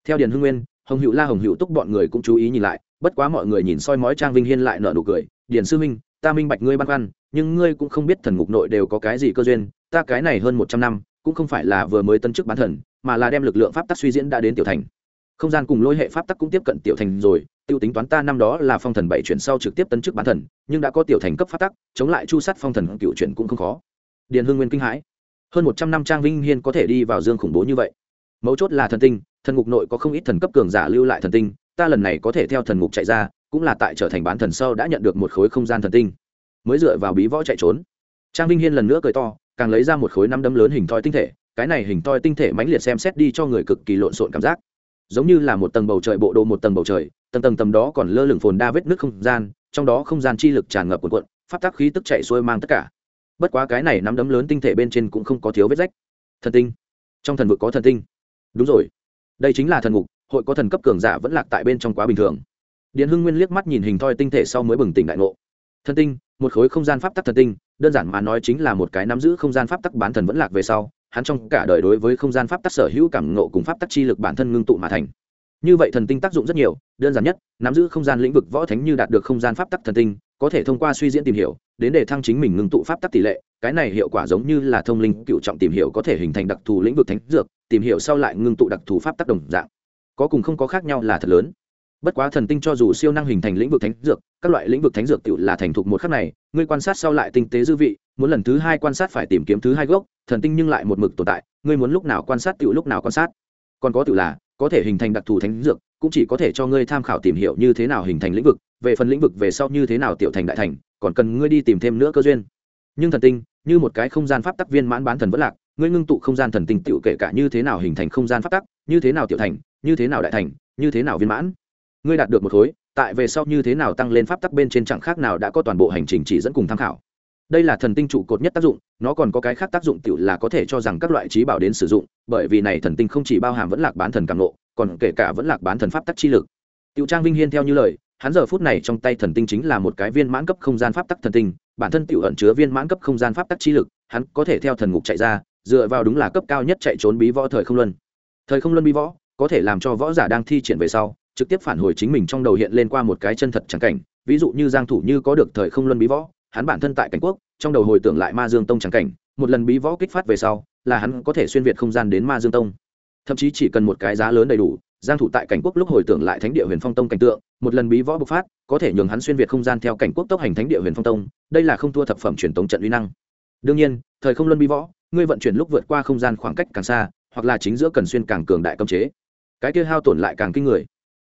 S1: Theo điền hưng nguyên hồng hữu la, hồng hữu túc bọn người cũng chú ý nhìn lại, bất quá mọi người nhìn soi mói trang vinh hiên lại nở nụ cười, điền sư minh ta minh bạch ngươi băn khoăn, nhưng ngươi cũng không biết thần ngục nội đều có cái gì cơ duyên, ta cái này hơn một trăm năm, cũng không phải là vừa mới tân chức bán thần, mà là đem lực lượng pháp tắc suy diễn đã đến tiểu thành. Không gian cùng lôi hệ pháp tắc cũng tiếp cận tiểu thành rồi, tiêu tính toán ta năm đó là phong thần bảy chuyển sau trực tiếp tân chức bán thần, nhưng đã có tiểu thành cấp pháp tắc, chống lại chu sát phong thần cựu chuyển cũng không khó. Điền hương nguyên kinh hãi. Hơn một trăm năm trang vinh hiên có thể đi vào dương khủng bố như vậy? Mấu chốt là thần tinh thần ngục nội có không ít thần cấp cường giả lưu lại thần tinh, ta lần này có thể theo thần ngục chạy ra, cũng là tại trở thành bán thần sau đã nhận được một khối không gian thần tinh. Mới dựa vào bí võ chạy trốn. Trang vinh hiên lần nữa cười to, càng lấy ra một khối năm đấm lớn hình thoi tinh thể, cái này hình thoi tinh thể mãnh liệt xem xét đi cho người cực kỳ lộn xộn cảm giác. Giống như là một tầng bầu trời bộ đồ một tầng bầu trời, tầng tầng tầm đó còn lơ lửng phồn đa vết nước không gian, trong đó không gian chi lực tràn ngập cuộn cuộn phát tác khí tức chạy xuôi mang tất cả. Bất quá cái này nắm đấm lớn tinh thể bên trên cũng không có thiếu vết rách. Thần tinh. Trong thần vực có thần tinh. Đúng rồi đây chính là thần ngục, hội có thần cấp cường giả vẫn lạc tại bên trong quá bình thường. Điện hưng nguyên liếc mắt nhìn hình thoi tinh thể sau mới bừng tỉnh đại ngộ. Thần tinh, một khối không gian pháp tắc thần tinh, đơn giản mà nói chính là một cái nắm giữ không gian pháp tắc bán thần vẫn lạc về sau, hắn trong cả đời đối với không gian pháp tắc sở hữu cảm ngộ cùng pháp tắc chi lực bản thân ngưng tụ mà thành. Như vậy thần tinh tác dụng rất nhiều, đơn giản nhất, nắm giữ không gian lĩnh vực võ thánh như đạt được không gian pháp tắc thần tinh, có thể thông qua suy diễn tìm hiểu, đến để thăng chính mình ngưng tụ pháp tắc tỷ lệ cái này hiệu quả giống như là thông linh cựu trọng tìm hiểu có thể hình thành đặc thù lĩnh vực thánh dược, tìm hiểu sau lại ngưng tụ đặc thù pháp tác động dạng. Có cùng không có khác nhau là thật lớn. Bất quá thần tinh cho dù siêu năng hình thành lĩnh vực thánh dược, các loại lĩnh vực thánh dược tự là thành thục một khắc này, ngươi quan sát sau lại tinh tế dư vị, muốn lần thứ hai quan sát phải tìm kiếm thứ hai gốc, thần tinh nhưng lại một mực tồn tại, ngươi muốn lúc nào quan sát tự lúc nào quan sát. Còn có tự là, có thể hình thành đặc thù thánh dược, cũng chỉ có thể cho ngươi tham khảo tìm hiểu như thế nào hình thành lĩnh vực, về phần lĩnh vực về sau như thế nào tiểu thành đại thành, còn cần ngươi đi tìm thêm nữa cơ duyên. Nhưng thần tinh như một cái không gian pháp tắc viên mãn bán thần vẫn lạc, ngươi ngưng tụ không gian thần tinh tiểu kể cả như thế nào hình thành không gian pháp tắc, như thế nào tiểu thành, như thế nào đại thành, như thế nào viên mãn. Ngươi đạt được một khối, tại về sau như thế nào tăng lên pháp tắc bên trên chẳng khác nào đã có toàn bộ hành trình chỉ dẫn cùng tham khảo. Đây là thần tinh trụ cột nhất tác dụng, nó còn có cái khác tác dụng tự là có thể cho rằng các loại trí bảo đến sử dụng, bởi vì này thần tinh không chỉ bao hàm vẫn lạc bán thần càng nộ còn kể cả vẫn lạc bán thần pháp tắc chi lực. Tiểu trang vinh hiên theo như lời hắn giờ phút này trong tay thần tinh chính là một cái viên mãn cấp không gian pháp tắc thần tinh, bản thân tự ẩn chứa viên mãn cấp không gian pháp tắc chi lực, hắn có thể theo thần ngục chạy ra, dựa vào đúng là cấp cao nhất chạy trốn bí võ thời không luân. Thời không luân bí võ, có thể làm cho võ giả đang thi triển về sau, trực tiếp phản hồi chính mình trong đầu hiện lên qua một cái chân thật chẳng cảnh, ví dụ như giang thủ như có được thời không luân bí võ, hắn bản thân tại cảnh quốc, trong đầu hồi tưởng lại ma dương tông chẳng cảnh, một lần bí võ kích phát về sau, là hắn có thể xuyên việt không gian đến ma dương tông. Thậm chí chỉ cần một cái giá lớn đầy đủ giang thủ tại cảnh quốc lúc hồi tưởng lại thánh địa huyền phong tông cảnh tượng, một lần bí võ bộc phát, có thể nhường hắn xuyên việt không gian theo cảnh quốc tốc hành thánh địa huyền phong tông, đây là không thua thập phẩm truyền tống trận uy năng. Đương nhiên, thời không luân bí võ, ngươi vận chuyển lúc vượt qua không gian khoảng cách càng xa, hoặc là chính giữa cần xuyên càng cường đại cấm chế. Cái kia hao tổn lại càng kinh người.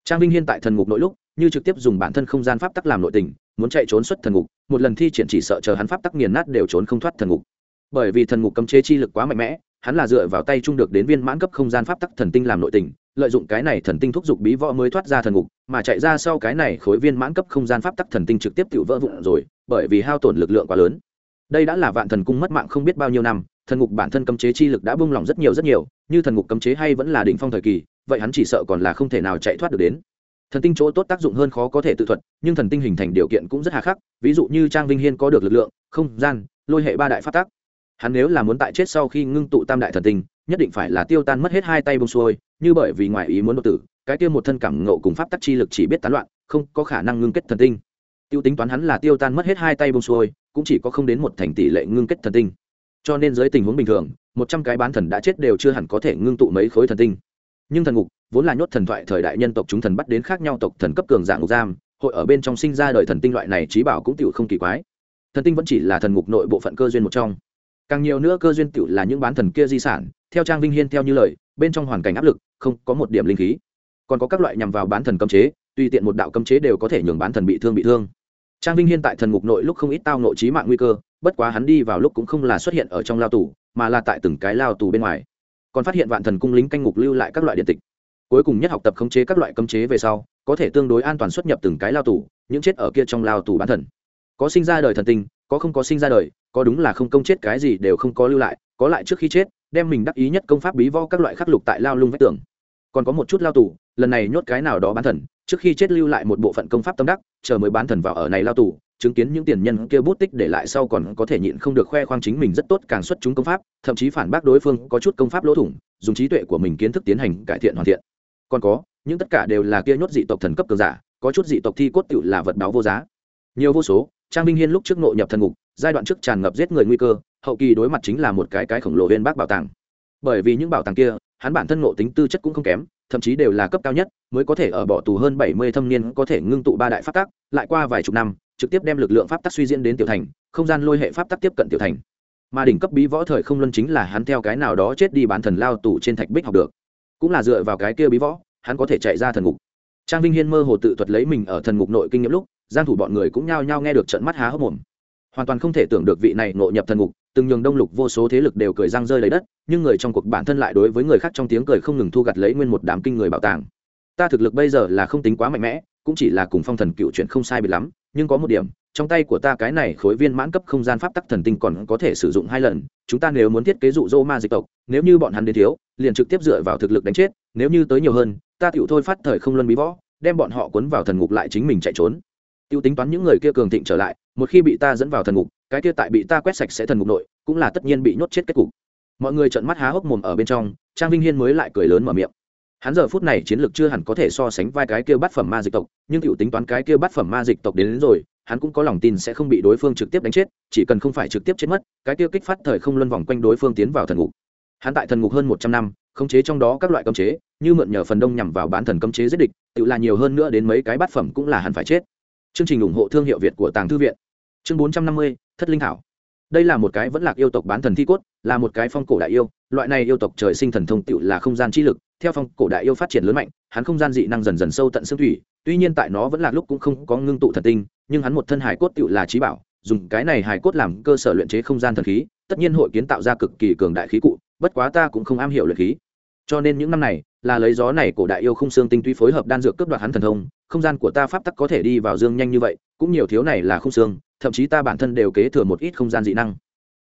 S1: Trang vinh hiên tại thần ngục nội lúc, như trực tiếp dùng bản thân không gian pháp tắc làm nội tình, muốn chạy trốn xuất thần ngục, một lần thi triển chỉ sợ chờ hắn pháp tắc nghiền nát đều trốn không thoát thần ngục. Bởi vì thần ngục cấm chế chi lực quá mạnh mẽ, hắn là dựa vào tay trung được đến viên mãn cấp không gian pháp tắc thần tinh làm nội tình lợi dụng cái này thần tinh thúc giục bí võ mới thoát ra thần ngục, mà chạy ra sau cái này khối viên mãn cấp không gian pháp tắc thần tinh trực tiếp tự vỡ vụn rồi, bởi vì hao tổn lực lượng quá lớn. Đây đã là vạn thần cung mất mạng không biết bao nhiêu năm, thần ngục bản thân cấm chế chi lực đã bung lỏng rất nhiều rất nhiều, như thần ngục cấm chế hay vẫn là đỉnh phong thời kỳ, vậy hắn chỉ sợ còn là không thể nào chạy thoát được đến. Thần tinh chỗ tốt tác dụng hơn khó có thể tự thuật, nhưng thần tinh hình thành điều kiện cũng rất hà khắc, ví dụ như trang vinh hiên có được lực lượng, không gian, lôi hệ ba đại phát tác hắn nếu là muốn tại chết sau khi ngưng tụ tam đại thần tinh, nhất định phải là tiêu tan mất hết hai tay bông xuôi như bởi vì ngoài ý muốn đột tử, cái kia một thân cảm ngộ cùng pháp tắc chi lực chỉ biết tán loạn, không có khả năng ngưng kết thần tinh. Tiêu tính toán hắn là tiêu tan mất hết hai tay bông xuôi, cũng chỉ có không đến một thành tỷ lệ ngưng kết thần tinh. Cho nên dưới tình huống bình thường, một trăm cái bán thần đã chết đều chưa hẳn có thể ngưng tụ mấy khối thần tinh. Nhưng thần ngục, vốn là nhốt thần thoại thời đại nhân tộc chúng thần bắt đến khác nhau tộc thần cấp cường dạng ngục giam, hội ở bên trong sinh ra đời thần tinh loại này trí bảo cũng tiểu không kỳ quái. Thần tinh vẫn chỉ là thần ngục nội bộ phận cơ duyên một trong. Càng nhiều nữa cơ duyên tiểu là những bán thần kia di sản, theo trang vinh hiên theo như lời, bên trong hoàn cảnh áp lực không có một điểm linh khí. Còn có các loại nhằm vào bán thần cấm chế tùy tiện một đạo cấm chế đều có thể nhường bán thần bị thương bị thương. Trang vinh hiên tại thần ngục nội lúc không ít tao nội trí mạng nguy cơ, bất quá hắn đi vào lúc cũng không là xuất hiện ở trong lao tù, mà là tại từng cái lao tù bên ngoài. Còn phát hiện vạn thần cung lính canh ngục lưu lại các loại điện tịch. Cuối cùng nhất học tập khống chế các loại cấm chế về sau, có thể tương đối an toàn xuất nhập từng cái lao tù, những chết ở kia trong lao tù bán thần. Có sinh ra đời thần tinh, có không có sinh ra đời, có đúng là không công chết cái gì đều không có lưu lại, có lại trước khi chết đem mình đắc ý nhất công pháp bí vo các loại khắc lục tại lao lung vách tường. Còn có một chút lao tù, lần này nhốt cái nào đó bán thần, trước khi chết lưu lại một bộ phận công pháp tâm đắc, chờ mới bán thần vào ở này lao tù, chứng kiến những tiền nhân kia bút tích để lại sau còn có thể nhịn không được khoe khoang chính mình rất tốt càng xuất chúng công pháp, thậm chí phản bác đối phương có chút công pháp lỗ thủng, dùng trí tuệ của mình kiến thức tiến hành cải thiện hoàn thiện. Còn có, những tất cả đều là kia nhốt dị tộc thần cấp cường giả, có chút dị tộc thi cốt tựu là vật báo vô giá. Nhiều vô số, trang minh hiên lúc trước nội nhập thần ngục, giai đoạn trước tràn ngập giết người nguy cơ hậu kỳ đối mặt chính là một cái cái khổng lồ viên bác bảo tàng. Bởi vì những bảo tàng kia, hắn bản thân ngộ tính tư chất cũng không kém, thậm chí đều là cấp cao nhất, mới có thể ở bỏ tù hơn bảy mươi thâm niên, có thể ngưng tụ ba đại pháp tắc, lại qua vài chục năm, trực tiếp đem lực lượng pháp tắc suy diễn đến tiểu thành, không gian lôi hệ pháp tắc tiếp cận tiểu thành. Mà đỉnh cấp bí võ thời không luân chính là hắn theo cái nào đó chết đi bán thần lao tù trên thạch bích học được. Cũng là dựa vào cái kia bí võ, hắn có thể chạy ra thần ngục. Trang vinh hiên mơ hồ tự thuật lấy mình ở thần ngục nội kinh nghiệm lúc, giang thủ bọn người cũng nhao nhao nghe được trận mắt há hốc mồm. Hoàn toàn không thể tưởng được vị này ngộ nhập thần ngục từng nhường đông lục vô số thế lực đều cười răng rơi lấy đất, nhưng người trong cuộc bản thân lại đối với người khác trong tiếng cười không ngừng thu gặt lấy nguyên một đám kinh người bảo tàng. Ta thực lực bây giờ là không tính quá mạnh mẽ, cũng chỉ là cùng phong thần cựu chuyện không sai bị lắm, nhưng có một điểm, trong tay của ta cái này khối viên mãn cấp không gian pháp tắc thần tinh còn có thể sử dụng hai lần, chúng ta nếu muốn thiết kế dụ dỗ ma dịch tộc, nếu như bọn hắn đến thiếu, liền trực tiếp dựa vào thực lực đánh chết, nếu như tới nhiều hơn, ta tựu thôi phát thời không luân bí võ, đem bọn họ cuốn vào thần ngục lại chính mình chạy trốn. Tiêu tính toán những người kia cường thịnh trở lại, một khi bị ta dẫn vào thần ngục cái kia tại bị ta quét sạch sẽ thần ngục nội cũng là tất nhiên bị nhốt chết kết cục. Mọi người trợn mắt há hốc mồm ở bên trong trang vinh hiên mới lại cười lớn mở miệng. Hắn giờ phút này chiến lược chưa hẳn có thể so sánh vai cái kia bắt phẩm ma dịch tộc nhưng cựu tính toán cái kia bắt phẩm ma dịch tộc đến, đến rồi hắn cũng có lòng tin sẽ không bị đối phương trực tiếp đánh chết chỉ cần không phải trực tiếp chết mất cái kia kích phát thời không luân vòng quanh đối phương tiến vào thần ngục. Hắn tại thần ngục hơn một trăm năm khống chế trong đó các loại cấm chế như mượn nhờ phần đông nhằm vào bán thần cấm chế giết địch tự là nhiều hơn nữa đến mấy cái bát phẩm cũng là hắn phải chết. Chương trình ủng hộ thương hiệu việt của tàng thư viện. Chương bốn trăm năm mươi thất linh thảo. Đây là một cái vẫn lạc yêu tộc bán thần thi cốt, là một cái phong cổ đại yêu. Loại này yêu tộc trời sinh thần thông tựu là không gian chi lực, theo phong cổ đại yêu phát triển lớn mạnh, hắn không gian dị năng dần dần sâu tận xương thủy. Tuy nhiên tại nó vẫn là lúc cũng không có ngưng tụ thần tinh, nhưng hắn một thân hải cốt tựu là trí bảo, dùng cái này hải cốt làm cơ sở luyện chế không gian thần khí, tất nhiên hội kiến tạo ra cực kỳ cường đại khí cụ, bất quá ta cũng không am hiểu luyện khí cho nên những năm này, là lấy gió này cổ đại yêu không xương tinh túy phối hợp đan dược cướp đoạt hắn thần thông, không gian của ta pháp tắc có thể đi vào dương nhanh như vậy, cũng nhiều thiếu này là không xương, thậm chí ta bản thân đều kế thừa một ít không gian dị năng.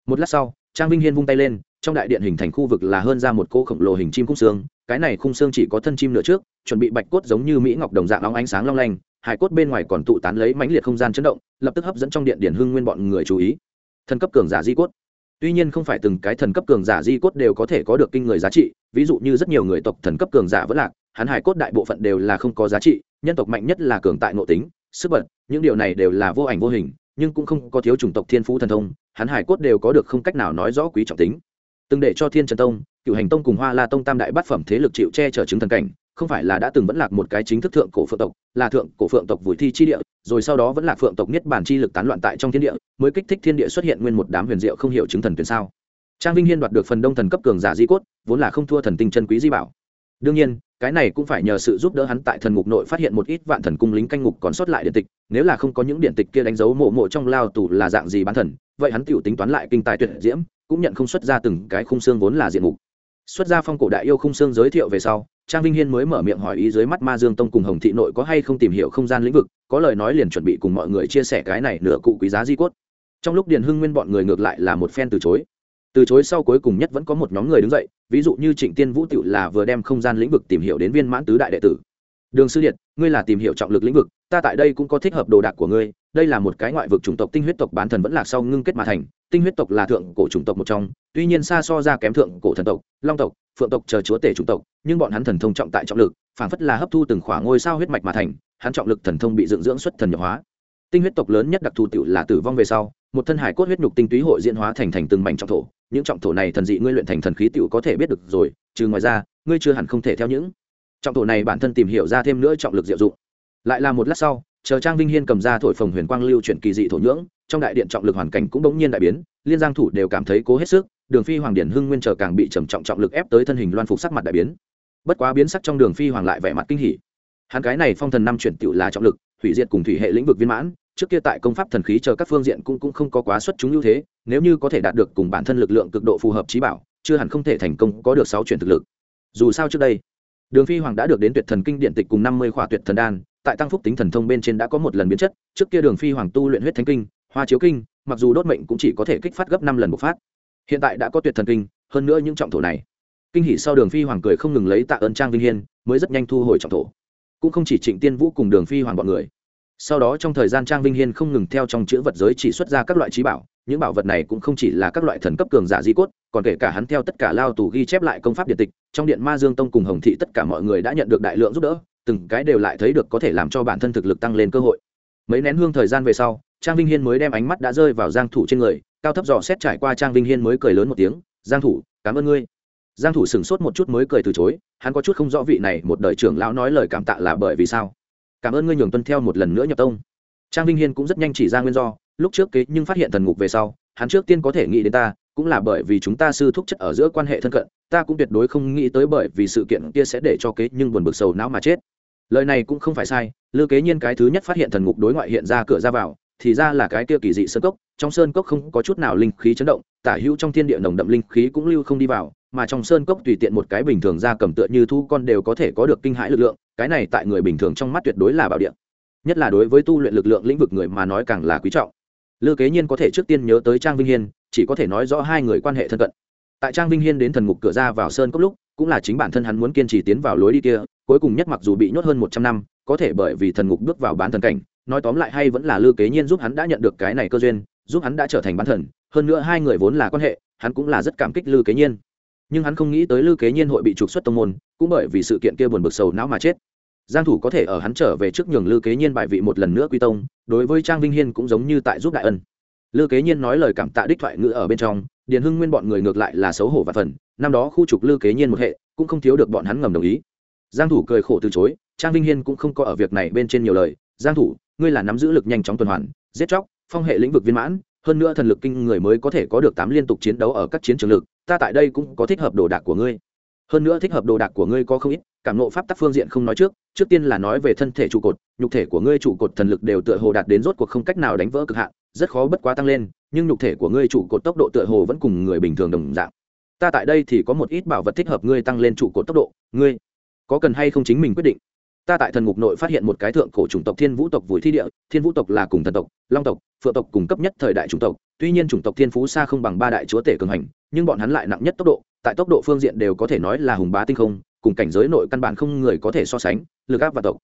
S1: Một lát sau, trang vinh hiên vung tay lên, trong đại điện hình thành khu vực là hơn ra một cô khổng lồ hình chim khung xương, cái này khung xương chỉ có thân chim nửa trước, chuẩn bị bạch cốt giống như mỹ ngọc đồng dạng long ánh sáng long lanh, hải cốt bên ngoài còn tụ tán lấy mãnh liệt không gian chấn động, lập tức hấp dẫn trong điện điển hưng nguyên bọn người chú ý. Thân cấp cường giả di cốt tuy nhiên không phải từng cái thần cấp cường giả di cốt đều có thể có được kinh người giá trị, ví dụ như rất nhiều người tộc thần cấp cường giả vẫn lạc, hắn hải cốt đại bộ phận đều là không có giá trị, nhân tộc mạnh nhất là cường tại nội tính, sức bật, những điều này đều là vô ảnh vô hình, nhưng cũng không có thiếu chủng tộc thiên phú thần thông, hắn hải cốt đều có được không cách nào nói rõ quý trọng tính. Từng để cho thiên trần tông, cựu hành tông cùng hoa la tông tam đại bát phẩm thế lực chịu che chở chứng thần cảnh không phải là đã từng vẫn lạc một cái chính thức thượng cổ phượng tộc, là thượng cổ phượng tộc vùi thi chi địa, rồi sau đó vẫn là phượng tộc niết bản chi lực tán loạn tại trong thiên địa, mới kích thích thiên địa xuất hiện nguyên một đám huyền diệu không hiểu chứng thần tuyến sao. Trang vinh hiên đoạt được phần đông thần cấp cường giả di cốt, vốn là không thua thần tinh chân quý di bảo. Đương nhiên, cái này cũng phải nhờ sự giúp đỡ hắn tại thần ngục nội phát hiện một ít vạn thần cung lính canh ngục còn sót lại điện tịch, nếu là không có những điện tịch kia đánh dấu mộ mộ trong lao tù là dạng gì bán thần, vậy hắn tiểu tính toán lại kinh tài tuyệt diễm, cũng nhận không xuất ra từng cái khung xương vốn là diện mục. Xuất ra phong cổ đại yêu khung xương giới thiệu về sau trang vinh hiên mới mở miệng hỏi ý dưới mắt ma dương tông cùng hồng thị nội có hay không tìm hiểu không gian lĩnh vực, có lời nói liền chuẩn bị cùng mọi người chia sẻ cái này nửa cụ quý giá di cốt. Trong lúc điền hưng nguyên bọn người ngược lại là một phen từ chối. Từ chối sau cuối cùng nhất vẫn có một nhóm người đứng dậy, ví dụ như trịnh tiên vũ tựu là vừa đem không gian lĩnh vực tìm hiểu đến viên mãn tứ đại đệ tử. Đường sư điện ngươi là tìm hiểu trọng lực lĩnh vực, ta tại đây cũng có thích hợp đồ đạc của ngươi, đây là một cái ngoại vực chủng tộc tinh huyết tộc bán thần vẫn lạc sau ngưng kết mà thành tinh huyết tộc là thượng cổ chủng tộc một trong, tuy nhiên xa so ra kém thượng cổ thần tộc, long tộc, phượng tộc chờ chúa tể chủng tộc, nhưng bọn hắn thần thông trọng tại trọng lực, phảng phất là hấp thu từng khoảng ngôi sao huyết mạch mà thành, hắn trọng lực thần thông bị dựng dưỡng xuất thần nhập hóa. Tinh huyết tộc lớn nhất đặc thù tiểu là tử vong về sau, một thân hải cốt huyết nhục tinh túy hội diễn hóa thành thành từng mảnh trọng thổ, những trọng thổ này thần dị ngươi luyện thành thần khí tiểu có thể biết được rồi, trừ ngoài ra, ngươi chưa hẳn không thể theo những trọng thổ này bản thân tìm hiểu ra thêm nữa trọng lực diệu dụng. Lại là một lát sau chờ trang vinh hiên cầm ra thổi phồng huyền quang lưu chuyển kỳ dị thổ nhưỡng, trong đại điện trọng lực hoàn cảnh cũng bỗng nhiên đại biến, liên giang thủ đều cảm thấy cố hết sức, đường phi hoàng điển hưng nguyên chờ càng bị trầm trọng trọng lực ép tới thân hình loan phục sắc mặt đại biến. Bất quá biến sắc trong đường phi hoàng lại vẻ mặt kinh hỉ. Hắn cái này phong thần năm chuyển tiểu là trọng lực, hủy diệt cùng thủy hệ lĩnh vực viên mãn, trước kia tại công pháp thần khí chờ các phương diện cũng cũng không có quá xuất chúng ưu thế, nếu như có thể đạt được cùng bản thân lực lượng cực độ phù hợp trí bảo, chưa hẳn không thể thành công có được sáu chuyển thực lực. Dù sao trước đây, đường phi hoàng đã được đến tuyệt thần kinh điện tịch cùng năm mươi khỏa tuyệt thần đan tại tăng phúc tính thần thông bên trên đã có một lần biến chất, trước kia đường phi hoàng tu luyện huyết thánh kinh, hoa chiếu kinh, mặc dù đốt mệnh cũng chỉ có thể kích phát gấp năm lần bộc phát. Hiện tại đã có tuyệt thần kinh, hơn nữa những trọng thổ này. Kinh hỉ sau đường phi hoàng cười không ngừng lấy tạ ơn trang vinh hiên, mới rất nhanh thu hồi trọng thổ. Cũng không chỉ trịnh tiên vũ cùng đường phi hoàng bọn người. Sau đó trong thời gian trang vinh hiên không ngừng theo trong chữ vật giới chỉ xuất ra các loại trí bảo, những bảo vật này cũng không chỉ là các loại thần cấp cường giả di cốt, còn kể cả hắn theo tất cả lao tù ghi chép lại công pháp điện tịch, trong điện ma dương tông cùng hồng thị tất cả mọi người đã nhận được đại lượng giúp đỡ từng cái đều lại thấy được có thể làm cho bản thân thực lực tăng lên cơ hội. Mấy nén hương thời gian về sau, trang vinh hiên mới đem ánh mắt đã rơi vào giang thủ trên người, cao thấp dò xét trải qua trang vinh hiên mới cười lớn một tiếng, giang thủ, cảm ơn ngươi. Giang thủ sừng sốt một chút mới cười từ chối, hắn có chút không rõ vị này một đời trưởng lão nói lời cảm tạ là bởi vì sao. Cảm ơn ngươi nhường tuân theo một lần nữa nhập tông. Trang vinh hiên cũng rất nhanh chỉ ra nguyên do, lúc trước kế nhưng phát hiện thần ngục về sau, hắn trước tiên có thể nghĩ đến ta, cũng là bởi vì chúng ta sư thúc chất ở giữa quan hệ thân cận, ta cũng tuyệt đối không nghĩ tới bởi vì sự kiện kia sẽ để cho kế nhưng buồn bực sầu não mà chết lời này cũng không phải sai, lư kế nhiên cái thứ nhất phát hiện thần ngục đối ngoại hiện ra cửa ra vào, thì ra là cái kia kỳ dị sơn cốc, trong sơn cốc không có chút nào linh khí chấn động, tả hữu trong thiên địa nồng đậm linh khí cũng lưu không đi vào, mà trong sơn cốc tùy tiện một cái bình thường ra cầm tựa như thu con đều có thể có được kinh hãi lực lượng, cái này tại người bình thường trong mắt tuyệt đối là bảo địa. Nhất là đối với tu luyện lực lượng lĩnh vực người mà nói càng là quý trọng. Lư kế nhiên có thể trước tiên nhớ tới trang vinh hiên, chỉ có thể nói rõ hai người quan hệ thân cận. Tại trang vinh hiên đến thần ngục cửa ra vào sơn cốc lúc, cũng là chính bản thân hắn muốn kiên trì tiến vào lối đi kia cuối cùng nhất mặc dù bị nhốt hơn một trăm năm, có thể bởi vì thần ngục bước vào bán thần cảnh, nói tóm lại hay vẫn là lư kế nhiên giúp hắn đã nhận được cái này cơ duyên, giúp hắn đã trở thành bán thần, hơn nữa hai người vốn là quan hệ, hắn cũng là rất cảm kích lư kế nhiên. Nhưng hắn không nghĩ tới lư kế nhiên hội bị trục xuất tông môn, cũng bởi vì sự kiện kia buồn bực sầu não mà chết. Giang thủ có thể ở hắn trở về trước nhường lư kế nhiên bại vị một lần nữa quy tông, đối với trang vinh hiên cũng giống như tại giúp đại ân. Lư kế nhiên nói lời cảm tạ đích thoại ngữ ở bên trong, điền hưng nguyên bọn người ngược lại là xấu hổ và phần, năm đó khu trục lư kế nhiên một hệ, cũng không thiếu được bọn hắn ngầm đồng ý giang thủ cười khổ từ chối, trang vinh hiên cũng không có ở việc này bên trên nhiều lời. Giang thủ, ngươi là nắm giữ lực nhanh chóng tuần hoàn, giết chóc, phong hệ lĩnh vực viên mãn, hơn nữa thần lực kinh người mới có thể có được tám liên tục chiến đấu ở các chiến trường lực, ta tại đây cũng có thích hợp đồ đạc của ngươi. Hơn nữa thích hợp đồ đạc của ngươi có không ít, cảm nộ pháp tắc phương diện không nói trước trước tiên là nói về thân thể trụ cột, nhục thể của ngươi trụ cột thần lực đều tựa hồ đạt đến rốt cuộc không cách nào đánh vỡ cực hạn, rất khó bất quá tăng lên, nhưng nhục thể của ngươi trụ cột tốc độ tựa hồ vẫn cùng người bình thường đồng dạng. Ta tại đây thì có một ít bảo vật thích hợp ngươi tăng lên trụ cột tốc độ, ngươi có cần hay không chính mình quyết định. Ta tại thần ngục nội phát hiện một cái thượng cổ chủng tộc thiên vũ tộc vùi thi địa, thiên vũ tộc là cùng thần tộc, long tộc, phượng tộc cùng cấp nhất thời đại chủng tộc, tuy nhiên chủng tộc thiên phú xa không bằng ba đại chúa tể cường hành, nhưng bọn hắn lại nặng nhất tốc độ, tại tốc độ phương diện đều có thể nói là hùng bá tinh không, cùng cảnh giới nội căn bản không người có thể so sánh, lực áp và tộc.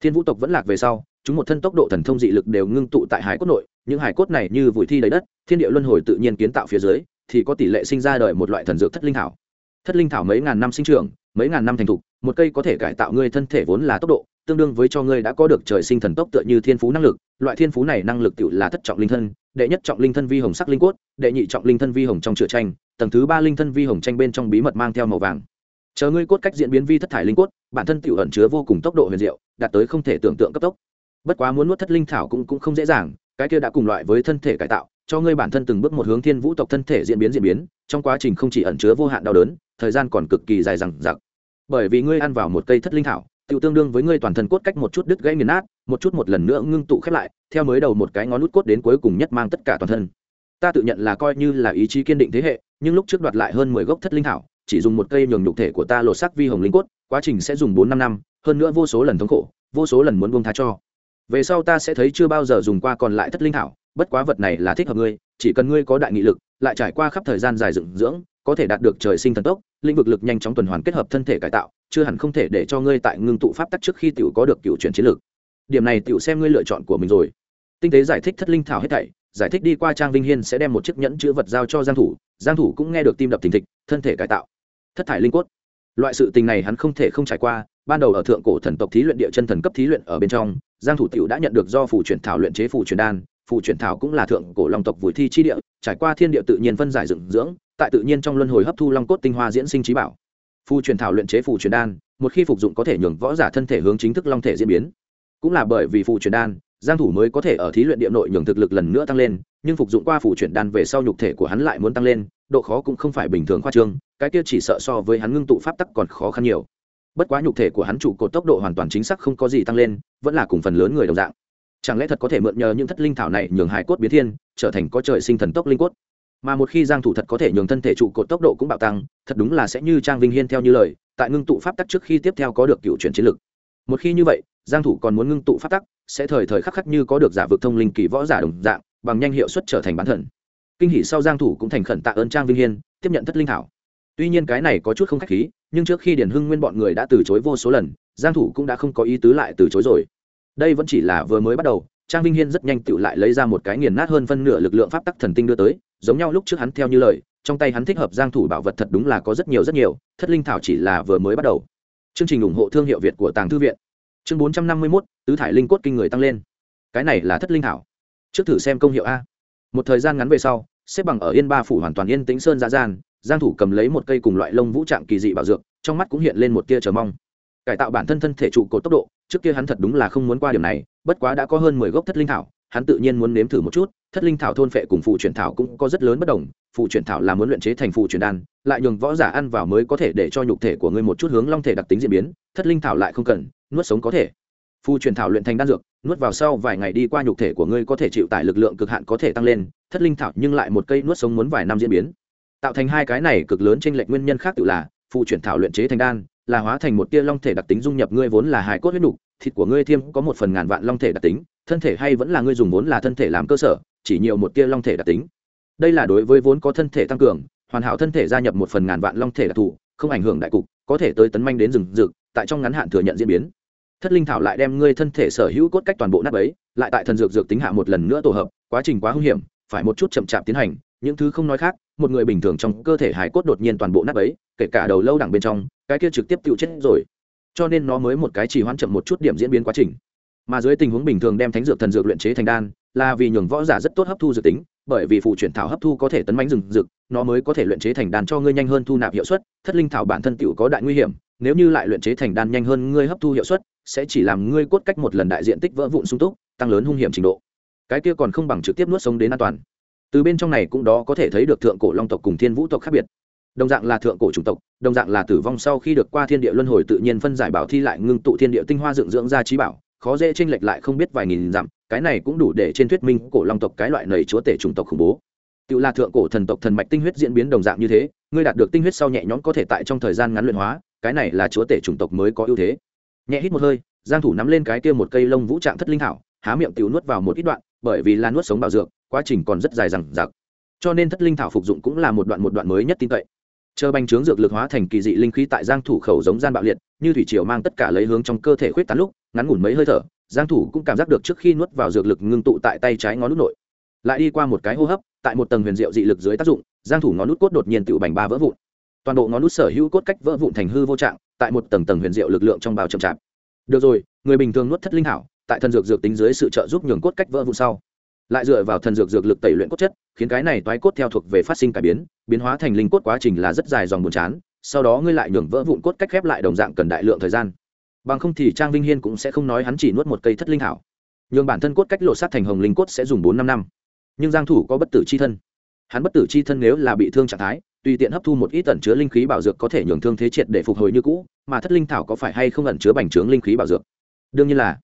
S1: Thiên vũ tộc vẫn lạc về sau, chúng một thân tốc độ thần thông dị lực đều ngưng tụ tại hải cốt nội, những hải cốt này như vùi thi lấy đất, thiên địa luân hồi tự nhiên kiến tạo phía dưới, thì có tỷ lệ sinh ra đời một loại thần dược thất linh thảo. Thất linh thảo mấy ngàn năm sinh trưởng, mấy ngàn năm thành thục một cây có thể cải tạo ngươi thân thể vốn là tốc độ, tương đương với cho ngươi đã có được trời sinh thần tốc tựa như thiên phú năng lực. Loại thiên phú này năng lực tự là thất trọng linh thân, đệ nhất trọng linh thân vi hồng sắc linh cốt, đệ nhị trọng linh thân vi hồng trong chữa tranh, tầng thứ ba linh thân vi hồng tranh bên trong bí mật mang theo màu vàng. Chờ ngươi cốt cách diễn biến vi thất thải linh cốt, bản thân tự ẩn chứa vô cùng tốc độ huyền diệu, đạt tới không thể tưởng tượng cấp tốc. Bất quá muốn nuốt thất linh thảo cũng cũng không dễ dàng, cái kia đã cùng loại với thân thể cải tạo, cho ngươi bản thân từng bước một hướng thiên vũ tộc thân thể diễn biến diễn biến, trong quá trình không chỉ ẩn chứa vô hạn đau đớn, thời gian còn cực kỳ dài dằng dặc bởi vì ngươi ăn vào một cây thất linh thảo tự tương đương với ngươi toàn thân cốt cách một chút đứt gãy nghiền nát, một chút một lần nữa ngưng tụ khép lại, theo mới đầu một cái ngón nút cốt đến cuối cùng nhất mang tất cả toàn thân. Ta tự nhận là coi như là ý chí kiên định thế hệ, nhưng lúc trước đoạt lại hơn mười gốc thất linh thảo, chỉ dùng một cây nhường nhục thể của ta lột sắc vi hồng linh cốt, quá trình sẽ dùng bốn năm năm, hơn nữa vô số lần thống khổ, vô số lần muốn buông tha cho. Về sau ta sẽ thấy chưa bao giờ dùng qua còn lại thất linh thảo, bất quá vật này là thích hợp ngươi, chỉ cần ngươi có đại nghị lực, lại trải qua khắp thời gian dài dựng dưỡng có thể đạt được trời sinh thần tốc, lĩnh vực lực nhanh chóng tuần hoàn kết hợp thân thể cải tạo, chưa hẳn không thể để cho ngươi tại ngưng tụ pháp tắc trước khi tiểu có được cựu chuyển chiến lược. Điểm này tiểu xem ngươi lựa chọn của mình rồi. Tinh tế giải thích thất linh thảo hết thảy, giải thích đi qua trang vinh hiên sẽ đem một chiếc nhẫn chữ vật giao cho giang thủ giang thủ cũng nghe được tim đập thình thịch, thân thể cải tạo. Thất thải linh cốt. Loại sự tình này hắn không thể không trải qua, ban đầu ở thượng cổ thần tộc thí luyện địa chân thần cấp thí luyện ở bên trong, giang thủ tiểu đã nhận được do phù chuyển thảo luyện chế phù chuyển đan phù chuyển thảo cũng là thượng cổ long tộc vùi thi chi địa, trải qua thiên địa tự nhiên phân giải dựng dưỡng, tại tự nhiên trong luân hồi hấp thu long cốt tinh hoa diễn sinh trí bảo. Phù truyền thảo luyện chế phù truyền đan, một khi phục dụng có thể nhường võ giả thân thể hướng chính thức long thể diễn biến. Cũng là bởi vì phù truyền đan, giang thủ mới có thể ở thí luyện địa nội nhường thực lực lần nữa tăng lên, nhưng phục dụng qua phù truyền đan về sau nhục thể của hắn lại muốn tăng lên, độ khó cũng không phải bình thường khoa trương, cái kia chỉ sợ so với hắn ngưng tụ pháp tắc còn khó khăn nhiều. Bất quá nhục thể của hắn trụ cột tốc độ hoàn toàn chính xác không có gì tăng lên, vẫn là cùng phần lớn người đồng dạng chẳng lẽ thật có thể mượn nhờ những thất linh thảo này nhường hải cốt biến thiên, trở thành có trời sinh thần tốc linh cốt? Mà một khi giang thủ thật có thể nhường thân thể trụ cột tốc độ cũng bạo tăng, thật đúng là sẽ như trang vinh hiên theo như lời, tại ngưng tụ pháp tắc trước khi tiếp theo có được cựu chuyển chiến lực. Một khi như vậy, giang thủ còn muốn ngưng tụ pháp tắc, sẽ thời thời khắc khắc như có được giả vực thông linh kỳ võ giả đồng dạng, bằng nhanh hiệu suất trở thành bán thần. Kinh hỉ sau giang thủ cũng thành khẩn tạ ơn trang vinh hiên, tiếp nhận thất linh thảo. Tuy nhiên cái này có chút không khách khí, nhưng trước khi điển hưng nguyên bọn người đã từ chối vô số lần, giang thủ cũng đã không có ý tứ lại từ chối rồi đây vẫn chỉ là vừa mới bắt đầu trang vinh hiên rất nhanh tự lại lấy ra một cái nghiền nát hơn phân nửa lực lượng pháp tắc thần tinh đưa tới giống nhau lúc trước hắn theo như lời trong tay hắn thích hợp giang thủ bảo vật thật đúng là có rất nhiều rất nhiều thất linh thảo chỉ là vừa mới bắt đầu. Chương trình ủng hộ thương hiệu việt của tàng thư viện. Chương 451, tứ thải linh cốt kinh người tăng lên. Cái này là thất linh thảo. Trước thử xem công hiệu a. Một thời gian ngắn về sau xếp bằng ở yên ba phủ hoàn toàn yên tĩnh sơn dạ gian giang thủ cầm lấy một cây cùng loại lông vũ trạng kỳ dị bảo dược trong mắt cũng hiện lên một tia chờ mong. Cải tạo bản thân thân thể trụ cột tốc độ trước kia hắn thật đúng là không muốn qua điểm này, bất quá đã có hơn mười gốc thất linh thảo, hắn tự nhiên muốn nếm thử một chút, thất linh thảo thôn phệ cùng phụ truyền thảo cũng có rất lớn bất đồng phụ truyền thảo là muốn luyện chế thành phụ truyền đan, lại nhường võ giả ăn vào mới có thể để cho nhục thể của ngươi một chút hướng long thể đặc tính diễn biến, thất linh thảo lại không cần, nuốt sống có thể. Phụ truyền thảo luyện thành đan dược, nuốt vào sau vài ngày đi qua nhục thể của ngươi có thể chịu tải lực lượng cực hạn có thể tăng lên, thất linh thảo nhưng lại một cây nuốt sống muốn vài năm diễn biến. Tạo thành hai cái này cực lớn trên lệnh nguyên nhân khác tự là phụ truyền thảo luyện chế thành đan là hóa thành một tia long thể đặc tính dung nhập ngươi vốn là hài cốt huyết nục, thịt của ngươi thiêm có một phần ngàn vạn long thể đặc tính, thân thể hay vẫn là ngươi dùng vốn là thân thể làm cơ sở, chỉ nhiều một tia long thể đặc tính. Đây là đối với vốn có thân thể tăng cường, hoàn hảo thân thể gia nhập một phần ngàn vạn long thể đặc thù, không ảnh hưởng đại cục, có thể tới tấn manh đến rừng rực, tại trong ngắn hạn thừa nhận diễn biến. Thất linh thảo lại đem ngươi thân thể sở hữu cốt cách toàn bộ nắp ấy lại tại thần dược dược tính hạ một lần nữa tổ hợp, quá trình quá hung hiểm, phải một chút chậm chạp tiến hành những thứ không nói khác, một người bình thường trong cơ thể hải cốt đột nhiên toàn bộ nắp ấy kể cả đầu lâu đẳng bên trong, cái kia trực tiếp tự chết rồi. Cho nên nó mới một cái chỉ hoãn chậm một chút điểm diễn biến quá trình. Mà dưới tình huống bình thường đem thánh dược thần dược luyện chế thành đan, là vì nhường võ giả rất tốt hấp thu dược tính, bởi vì phụ chuyển thảo hấp thu có thể tấn bánh rừng rực nó mới có thể luyện chế thành đan cho ngươi nhanh hơn thu nạp hiệu suất, thất linh thảo bản thân tựu có đại nguy hiểm, nếu như lại luyện chế thành đan nhanh hơn ngươi hấp thu hiệu suất, sẽ chỉ làm ngươi cốt cách một lần đại diện tích vỡ vụn sung túc, tăng lớn hung hiểm trình độ. Cái kia còn không bằng trực tiếp nuốt sống đến an toàn từ bên trong này cũng đó có thể thấy được thượng cổ long tộc cùng thiên vũ tộc khác biệt. Đồng dạng là thượng cổ chủng tộc, đồng dạng là tử vong sau khi được qua thiên địa luân hồi tự nhiên phân giải bảo thi lại ngưng tụ thiên địa tinh hoa dựng dưỡng ra trí bảo, khó dễ tranh lệch lại không biết vài nghìn dặm, cái này cũng đủ để trên thuyết minh cổ long tộc cái loại nầy chúa tể chủng tộc khủng bố. Tự là thượng cổ thần tộc thần mạch tinh huyết diễn biến đồng dạng như thế, ngươi đạt được tinh huyết sau nhẹ nhõm có thể tại trong thời gian ngắn luyện hóa, cái này là chúa tể chủng tộc mới có ưu thế. Nhẹ hít một hơi, giang thủ nắm lên cái kia một cây lông vũ trạng thất linh thảo, há miệng tiểu nuốt vào một ít đoạn, bởi vì là nuốt sống bảo dược quá trình còn rất dài dằng dặc. Cho nên thất linh thảo phục dụng cũng là một đoạn một đoạn mới nhất tin cậy. Chờ bành trướng dược lực hóa thành kỳ dị linh khí tại giang thủ khẩu giống gian bạo liệt, như thủy triều mang tất cả lấy hướng trong cơ thể khuyết tán lúc, ngắn ngủn mấy hơi thở, giang thủ cũng cảm giác được trước khi nuốt vào dược lực ngưng tụ tại tay trái ngón nút nội. Lại đi qua một cái hô hấp, tại một tầng huyền diệu dị lực dưới tác dụng, giang thủ ngón nút cốt đột nhiên tự bành ba vỡ vụn. Toàn bộ ngón nút sở hữu cốt cách vỡ vụn thành hư vô trạng, tại một tầng tầng huyền diệu lực lượng trong bào chậm chạp. Được rồi, người bình thường nuốt thất linh hảo tại thần dược dược tính dưới sự trợ giúp nhường cốt cách vỡ vụn sau lại dựa vào thần dược dược lực tẩy luyện cốt chất, khiến cái này toái cốt theo thuộc về phát sinh cải biến biến hóa thành linh cốt quá trình là rất dài dòng buồn chán, sau đó ngươi lại nhường vỡ vụn cốt cách khép lại đồng dạng cần đại lượng thời gian. Bằng không thì trang vinh hiên cũng sẽ không nói hắn chỉ nuốt một cây thất linh hảo nhường bản thân cốt cách lộ sát thành hồng linh cốt sẽ dùng bốn năm năm. Nhưng giang thủ có bất tử chi thân. Hắn bất tử chi thân nếu là bị thương trạng thái, tùy tiện hấp thu một ít ẩn chứa linh khí bảo dược có thể nhường thương thế triệt để phục hồi như cũ, mà thất linh thảo có phải hay không ẩn chứa bành trướng linh khí bảo dược? Đương nhiên là.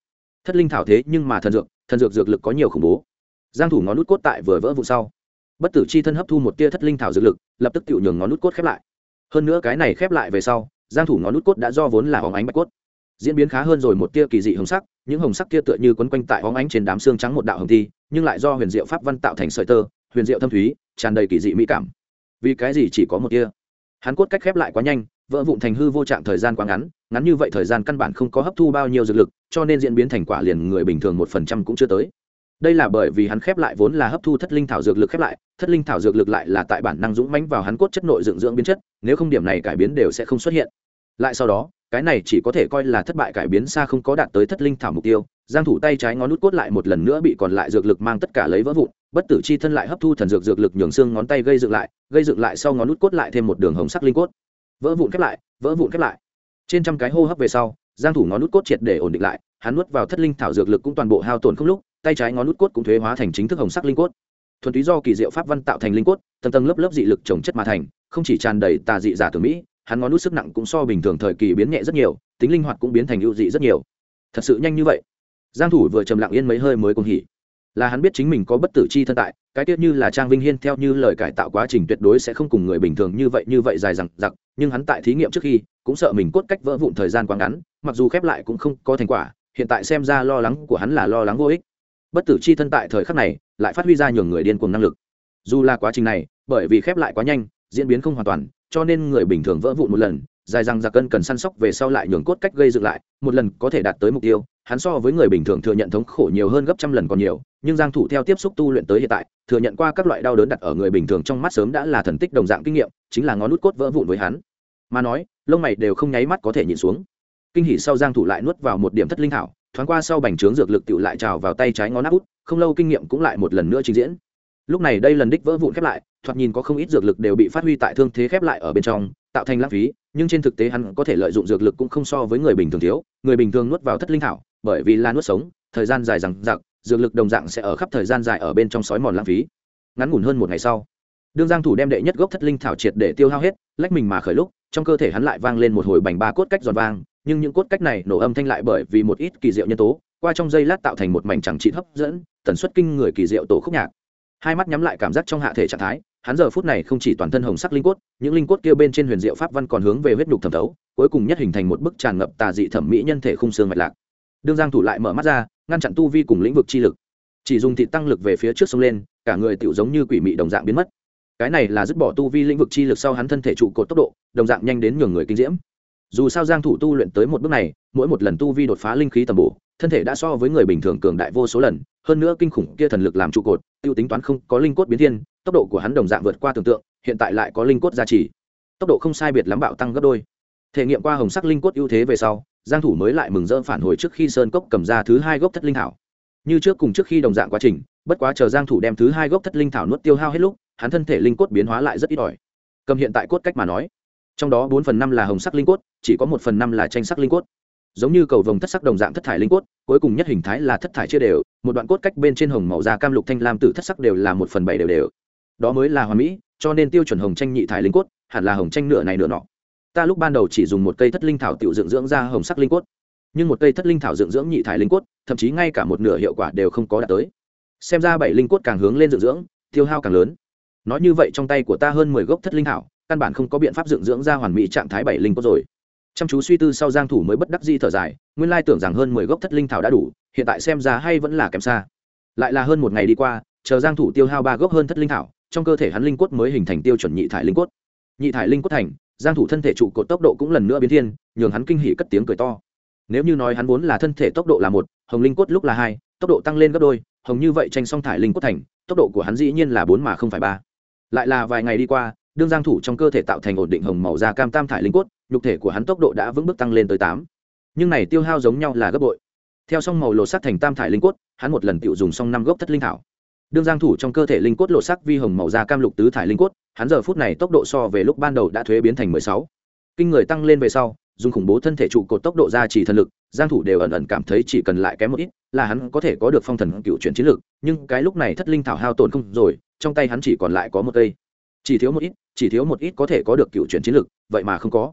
S1: Thất linh thảo thế nhưng mà thần dược thần dược dược lực có nhiều khủng bố giang thủ ngón nút cốt tại vừa vỡ vụ sau. Bất tử chi thân hấp thu một tia thất linh thảo dược lực, lập tức tự nhường ngón nút cốt khép lại. Hơn nữa cái này khép lại về sau, giang thủ ngón nút cốt đã do vốn là hóng ánh bạch cốt. Diễn biến khá hơn rồi một tia kỳ dị hồng sắc, những hồng sắc kia tựa như quấn quanh tại hóng ánh trên đám xương trắng một đạo hồng thi, nhưng lại do huyền diệu pháp văn tạo thành sợi tơ, huyền diệu thâm thúy, tràn đầy kỳ dị mỹ cảm. Vì cái gì chỉ có một tia? Hắn cốt cách khép lại quá nhanh, vỡ vụn thành hư vô trạng thời gian quá ngắn ngắn như vậy thời gian căn bản không có hấp thu bao nhiêu dược lực, cho nên diễn biến thành quả liền người bình thường một phần trăm cũng chưa tới đây là bởi vì hắn khép lại vốn là hấp thu thất linh thảo dược lực khép lại, thất linh thảo dược lực lại là tại bản năng dũng mãnh vào hắn cốt chất nội dưỡng dưỡng biến chất, nếu không điểm này cải biến đều sẽ không xuất hiện. Lại sau đó, cái này chỉ có thể coi là thất bại cải biến xa không có đạt tới thất linh thảo mục tiêu, giang thủ tay trái ngón nút cốt lại một lần nữa bị còn lại dược lực mang tất cả lấy vỡ vụn, bất tử chi thân lại hấp thu thần dược dược lực nhường xương ngón tay gây dựng lại, gây dựng lại sau ngón nút cốt lại thêm một đường hồng sắc linh cốt. Vỡ vụn khép lại, vỡ vụn khép lại. Trên trăm cái hô hấp về sau, giang thủ ngón nút cốt triệt để ổn định lại, hắn nuốt vào thất linh thảo dược lực cũng toàn bộ hao tổn không lúc tay trái ngón nút cốt cũng thuế hóa thành chính thức hồng sắc linh cốt. Thuần túy do kỳ diệu pháp văn tạo thành linh cốt, tầng tầng lớp lớp dị lực trồng chất mà thành, không chỉ tràn đầy tà dị giả tưởng mỹ, hắn ngón nút sức nặng cũng so bình thường thời kỳ biến nhẹ rất nhiều, tính linh hoạt cũng biến thành ưu dị rất nhiều. Thật sự nhanh như vậy. Giang thủ vừa trầm lặng yên mấy hơi mới cùng hỉ. Là hắn biết chính mình có bất tử chi thân tại, cái tiết như là trang vinh hiên theo như lời cải tạo quá trình tuyệt đối sẽ không cùng người bình thường như vậy như vậy dài dằng dặc, nhưng hắn tại thí nghiệm trước khi, cũng sợ mình cốt cách vỡ vụn thời gian quá ngắn, mặc dù khép lại cũng không có thành quả, hiện tại xem ra lo lắng của hắn là lo lắng vô ích bất tử chi thân tại thời khắc này lại phát huy ra nhường người điên cuồng năng lực. Dù là quá trình này, bởi vì khép lại quá nhanh, diễn biến không hoàn toàn, cho nên người bình thường vỡ vụn một lần, dài răng giặc cân cần săn sóc về sau lại nhường cốt cách gây dựng lại, một lần có thể đạt tới mục tiêu, hắn so với người bình thường thừa nhận thống khổ nhiều hơn gấp trăm lần còn nhiều, nhưng giang thủ theo tiếp xúc tu luyện tới hiện tại, thừa nhận qua các loại đau đớn đặt ở người bình thường trong mắt sớm đã là thần tích đồng dạng kinh nghiệm, chính là ngón nút cốt vỡ vụn với hắn. Mà nói, lông mày đều không nháy mắt có thể nhìn xuống. Kinh hỉ sau giang thủ lại nuốt vào một điểm thất linh thảo thoáng qua sau bành trướng dược lực tựu lại trào vào tay trái ngón áp út, không lâu kinh nghiệm cũng lại một lần nữa trình diễn. Lúc này đây lần đích vỡ vụn khép lại, thoạt nhìn có không ít dược lực đều bị phát huy tại thương thế khép lại ở bên trong, tạo thành lãng phí, nhưng trên thực tế hắn có thể lợi dụng dược lực cũng không so với người bình thường thiếu, người bình thường nuốt vào thất linh thảo, bởi vì là nuốt sống, thời gian dài rằng giặc, dược lực đồng dạng sẽ ở khắp thời gian dài ở bên trong sói mòn lãng phí. Ngắn ngủn hơn một ngày sau, đương giang thủ đem đệ nhất gốc thất linh thảo triệt để tiêu hao hết, lách mình mà khởi lúc, trong cơ thể hắn lại vang lên một hồi bành ba cốt cách giòn vang nhưng những cốt cách này nổ âm thanh lại bởi vì một ít kỳ diệu nhân tố, qua trong giây lát tạo thành một mảnh chẳng trị hấp dẫn, tần suất kinh người kỳ diệu tổ khúc nhạc. Hai mắt nhắm lại cảm giác trong hạ thể trạng thái, hắn giờ phút này không chỉ toàn thân hồng sắc linh cốt, những linh cốt kia bên trên huyền diệu pháp văn còn hướng về huyết nhục thẩm thấu, cuối cùng nhất hình thành một bức tràn ngập tà dị thẩm mỹ nhân thể khung xương mạch lạc. Đương giang thủ lại mở mắt ra, ngăn chặn tu vi cùng lĩnh vực chi lực. Chỉ dùng thị tăng lực về phía trước sông lên, cả người tiểu giống như quỷ mị đồng dạng biến mất. Cái này là dứt bỏ tu vi lĩnh vực chi lực sau hắn thân thể trụ cột tốc độ, đồng dạng nhanh đến nhường người kinh diễm dù sao giang thủ tu luyện tới một bước này, mỗi một lần tu vi đột phá linh khí tầm bổ, thân thể đã so với người bình thường cường đại vô số lần, hơn nữa kinh khủng kia thần lực làm trụ cột, tiêu tính toán không có linh cốt biến thiên, tốc độ của hắn đồng dạng vượt qua tưởng tượng, hiện tại lại có linh cốt gia trì. Tốc độ không sai biệt lắm bạo tăng gấp đôi. Thể nghiệm qua hồng sắc linh cốt ưu thế về sau, giang thủ mới lại mừng rỡ phản hồi trước khi sơn cốc cầm ra thứ hai gốc thất linh thảo. Như trước cùng trước khi đồng dạng quá trình, bất quá chờ giang thủ đem thứ hai gốc thất linh thảo nuốt tiêu hao hết lúc, hắn thân thể linh cốt biến hóa lại rất ít ỏi. Cầm hiện tại cốt cách mà nói trong đó bốn phần năm là hồng sắc linh cốt, chỉ có một phần năm là tranh sắc linh cốt. Giống như cầu vồng thất sắc đồng dạng thất thải linh cốt, cuối cùng nhất hình thái là thất thải chia đều, một đoạn cốt cách bên trên hồng màu da cam lục thanh lam tử thất sắc đều là một phần bảy đều đều. Đó mới là hoàn mỹ, cho nên tiêu chuẩn hồng tranh nhị thải linh cốt, hẳn là hồng tranh nửa này nửa nọ. Ta lúc ban đầu chỉ dùng một cây thất linh thảo tiểu dưỡng dưỡng ra hồng sắc linh cốt. Nhưng một cây thất linh thảo dưỡng dưỡng nhị thải linh cốt, thậm chí ngay cả một nửa hiệu quả đều không có đạt tới. Xem ra bảy linh cốt càng hướng lên dưỡng dưỡng, tiêu hao càng lớn. Nói như vậy trong tay của ta hơn mười gốc thất linh thảo căn bản không có biện pháp dưỡng dưỡng ra hoàn mỹ trạng thái bảy linh cốt rồi. Chăm chú suy tư sau giang thủ mới bất đắc dĩ thở dài, nguyên lai tưởng rằng hơn mười gốc thất linh thảo đã đủ, hiện tại xem ra hay vẫn là kém xa. Lại là hơn một ngày đi qua, chờ giang thủ tiêu hao ba gốc hơn thất linh thảo, trong cơ thể hắn linh cốt mới hình thành tiêu chuẩn nhị thải linh cốt. Nhị thải linh cốt thành, giang thủ thân thể trụ cột tốc độ cũng lần nữa biến thiên, nhường hắn kinh hỉ cất tiếng cười to. Nếu như nói hắn vốn là thân thể tốc độ là một, hồng linh cốt lúc là hai, tốc độ tăng lên gấp đôi, hồng như vậy tranh song thải linh cốt thành, tốc độ của hắn dĩ nhiên là bốn mà không phải ba. Lại là vài ngày đi qua đương giang thủ trong cơ thể tạo thành ổn định hồng màu da cam tam thải linh cốt, nhục thể của hắn tốc độ đã vững bước tăng lên tới tám. Nhưng này tiêu hao giống nhau là gấp bội. Theo song màu lột sắc thành tam thải linh cốt, hắn một lần tiêu dùng xong năm gốc thất linh thảo. Đương giang thủ trong cơ thể linh cốt lột sắc vi hồng màu da cam lục tứ thải linh cốt, hắn giờ phút này tốc độ so về lúc ban đầu đã thuế biến thành 16. kinh người tăng lên về sau, dùng khủng bố thân thể trụ cột tốc độ ra chỉ thần lực, giang thủ đều ẩn ẩn cảm thấy chỉ cần lại kém một ít là hắn có thể có được phong thần cựu chuyển chiến lực, nhưng cái lúc này thất linh thảo hao tổn không rồi, trong tay hắn chỉ còn lại có một cây chỉ thiếu một ít, chỉ thiếu một ít có thể có được cựu chuyển chiến lực, vậy mà không có.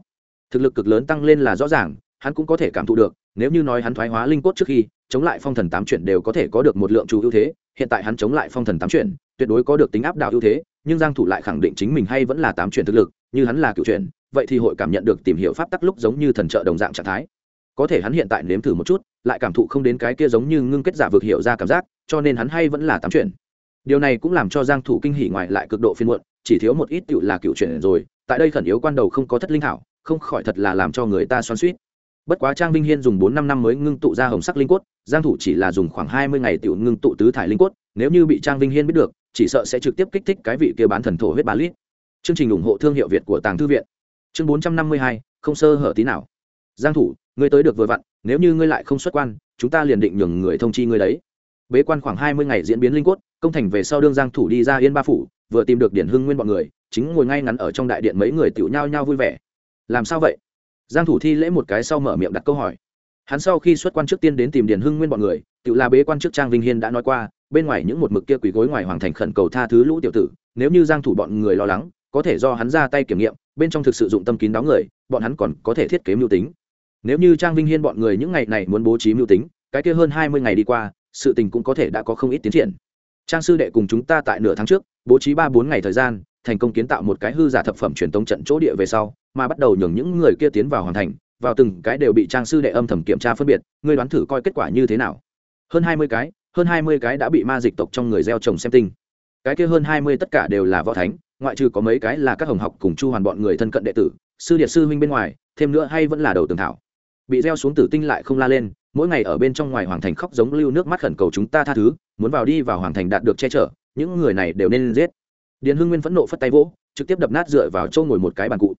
S1: Thực lực cực lớn tăng lên là rõ ràng, hắn cũng có thể cảm thụ được, nếu như nói hắn thoái hóa linh cốt trước khi, chống lại phong thần tám chuyển đều có thể có được một lượng chủ ưu thế, hiện tại hắn chống lại phong thần tám chuyển, tuyệt đối có được tính áp đảo ưu thế, nhưng giang thủ lại khẳng định chính mình hay vẫn là tám chuyển thực lực, như hắn là cựu chuyển, vậy thì hội cảm nhận được tìm hiểu pháp tắc lúc giống như thần trợ đồng dạng trạng thái. Có thể hắn hiện tại nếm thử một chút, lại cảm thụ không đến cái kia giống như ngưng kết giả vực hiểu ra cảm giác, cho nên hắn hay vẫn là tám chuyển. Điều này cũng làm cho giang thủ kinh hỉ ngoài lại cực độ phiền muộn chỉ thiếu một ít tựu là cựu chuyện rồi, tại đây khẩn yếu quan đầu không có thất linh hảo, không khỏi thật là làm cho người ta xoắn suýt bất quá trang vinh hiên dùng bốn năm năm mới ngưng tụ ra hồng sắc linh cốt, giang thủ chỉ là dùng khoảng hai mươi ngày tiểu ngưng tụ tứ thải linh cốt, nếu như bị trang vinh hiên biết được, chỉ sợ sẽ trực tiếp kích thích cái vị kia bán thần thổ huyết ba lít. Chương trình ủng hộ thương hiệu việt của tàng thư viện. Chương bốn trăm năm mươi hai, không sơ hở tí nào. Giang thủ, ngươi tới được vừa vặn, nếu như ngươi lại không xuất quan, chúng ta liền định nhường người thông chi ngươi đấy. Bế quan khoảng hai mươi ngày diễn biến linh cốt, công thành về sau đương giang thủ đi ra yên ba phủ vừa tìm được điển hưng nguyên bọn người, chính ngồi ngay ngắn ở trong đại điện mấy người tiểu nhao nhao vui vẻ. Làm sao vậy? Giang thủ thi lễ một cái sau mở miệng đặt câu hỏi. Hắn sau khi xuất quan trước tiên đến tìm điển hưng nguyên bọn người, Tiểu là bế quan trước trang vinh hiên đã nói qua, bên ngoài những một mực kia quỳ gối ngoài hoàng thành khẩn cầu tha thứ lũ tiểu tử, nếu như giang thủ bọn người lo lắng, có thể do hắn ra tay kiểm nghiệm, bên trong thực sự dụng tâm kín đáo người, bọn hắn còn có thể thiết kế mưu tính. Nếu như trang vinh hiên bọn người những ngày này muốn bố trí mưu tính, cái kia hơn 20 ngày đi qua, sự tình cũng có thể đã có không ít tiến triển trang sư đệ cùng chúng ta tại nửa tháng trước, bố trí ba bốn ngày thời gian, thành công kiến tạo một cái hư giả thập phẩm truyền tống trận chỗ địa về sau, mà bắt đầu nhường những người kia tiến vào hoàn thành, vào từng cái đều bị trang sư đệ âm thầm kiểm tra phân biệt, ngươi đoán thử coi kết quả như thế nào. Hơn hai mươi cái, hơn hai mươi cái đã bị ma dịch tộc trong người gieo trồng xem tinh. Cái kia hơn hai mươi tất cả đều là võ thánh, ngoại trừ có mấy cái là các hồng học cùng chu hoàn bọn người thân cận đệ tử, sư điện sư huynh bên ngoài, thêm nữa hay vẫn là đầu tường thảo. Bị gieo xuống tử tinh lại không la lên, mỗi ngày ở bên trong ngoài hoàng thành khóc giống lưu nước mắt khẩn cầu chúng ta tha thứ muốn vào đi vào hoàng thành đạt được che chở, những người này đều nên giết. Điền hưng nguyên phẫn nộ phất tay vỗ, trực tiếp đập nát dựa vào châu ngồi một cái bàn cụ.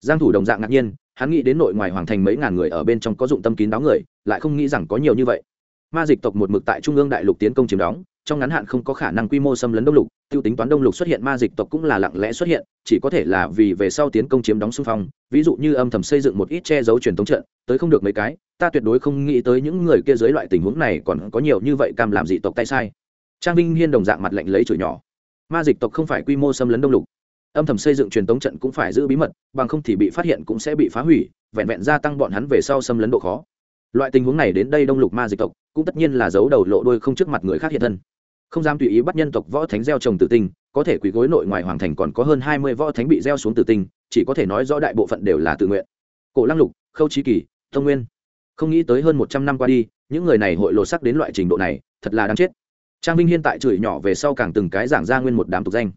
S1: Giang thủ đồng dạng ngạc nhiên, hắn nghĩ đến nội ngoài hoàng thành mấy ngàn người ở bên trong có dụng tâm kín đáo người, lại không nghĩ rằng có nhiều như vậy. Ma dịch tộc một mực tại trung ương đại lục tiến công chiếm đóng trong ngắn hạn không có khả năng quy mô xâm lấn đông lục, tiêu tính toán đông lục xuất hiện ma dịch tộc cũng là lặng lẽ xuất hiện, chỉ có thể là vì về sau tiến công chiếm đóng xung phong, ví dụ như âm thầm xây dựng một ít che giấu truyền thống trận, tới không được mấy cái, ta tuyệt đối không nghĩ tới những người kia dưới loại tình huống này còn có nhiều như vậy cam làm dị tộc tay sai. Trang vinh hiên đồng dạng mặt lạnh lấy chửi nhỏ. Ma dịch tộc không phải quy mô xâm lấn đông lục. Âm thầm xây dựng truyền thống trận cũng phải giữ bí mật, bằng không thì bị phát hiện cũng sẽ bị phá hủy, vẹn vẹn gia tăng bọn hắn về sau xâm lấn độ khó. Loại tình huống này đến đây đông lục ma dịch tộc, cũng tất nhiên là giấu đầu lộ đôi không trước mặt người khác hiện thân không dám tùy ý bắt nhân tộc võ thánh gieo trồng tử tinh, có thể quỳ gối nội ngoài hoàng thành còn có hơn hai mươi võ thánh bị gieo xuống tử tinh, chỉ có thể nói rõ đại bộ phận đều là tự nguyện. Cổ lăng lục, khâu trí kỳ, thông nguyên. Không nghĩ tới hơn một trăm năm qua đi, những người này hội lộ sắc đến loại trình độ này, thật là đáng chết. Trang vinh hiên tại chửi nhỏ về sau càng từng cái giảng ra nguyên một đám tục danh.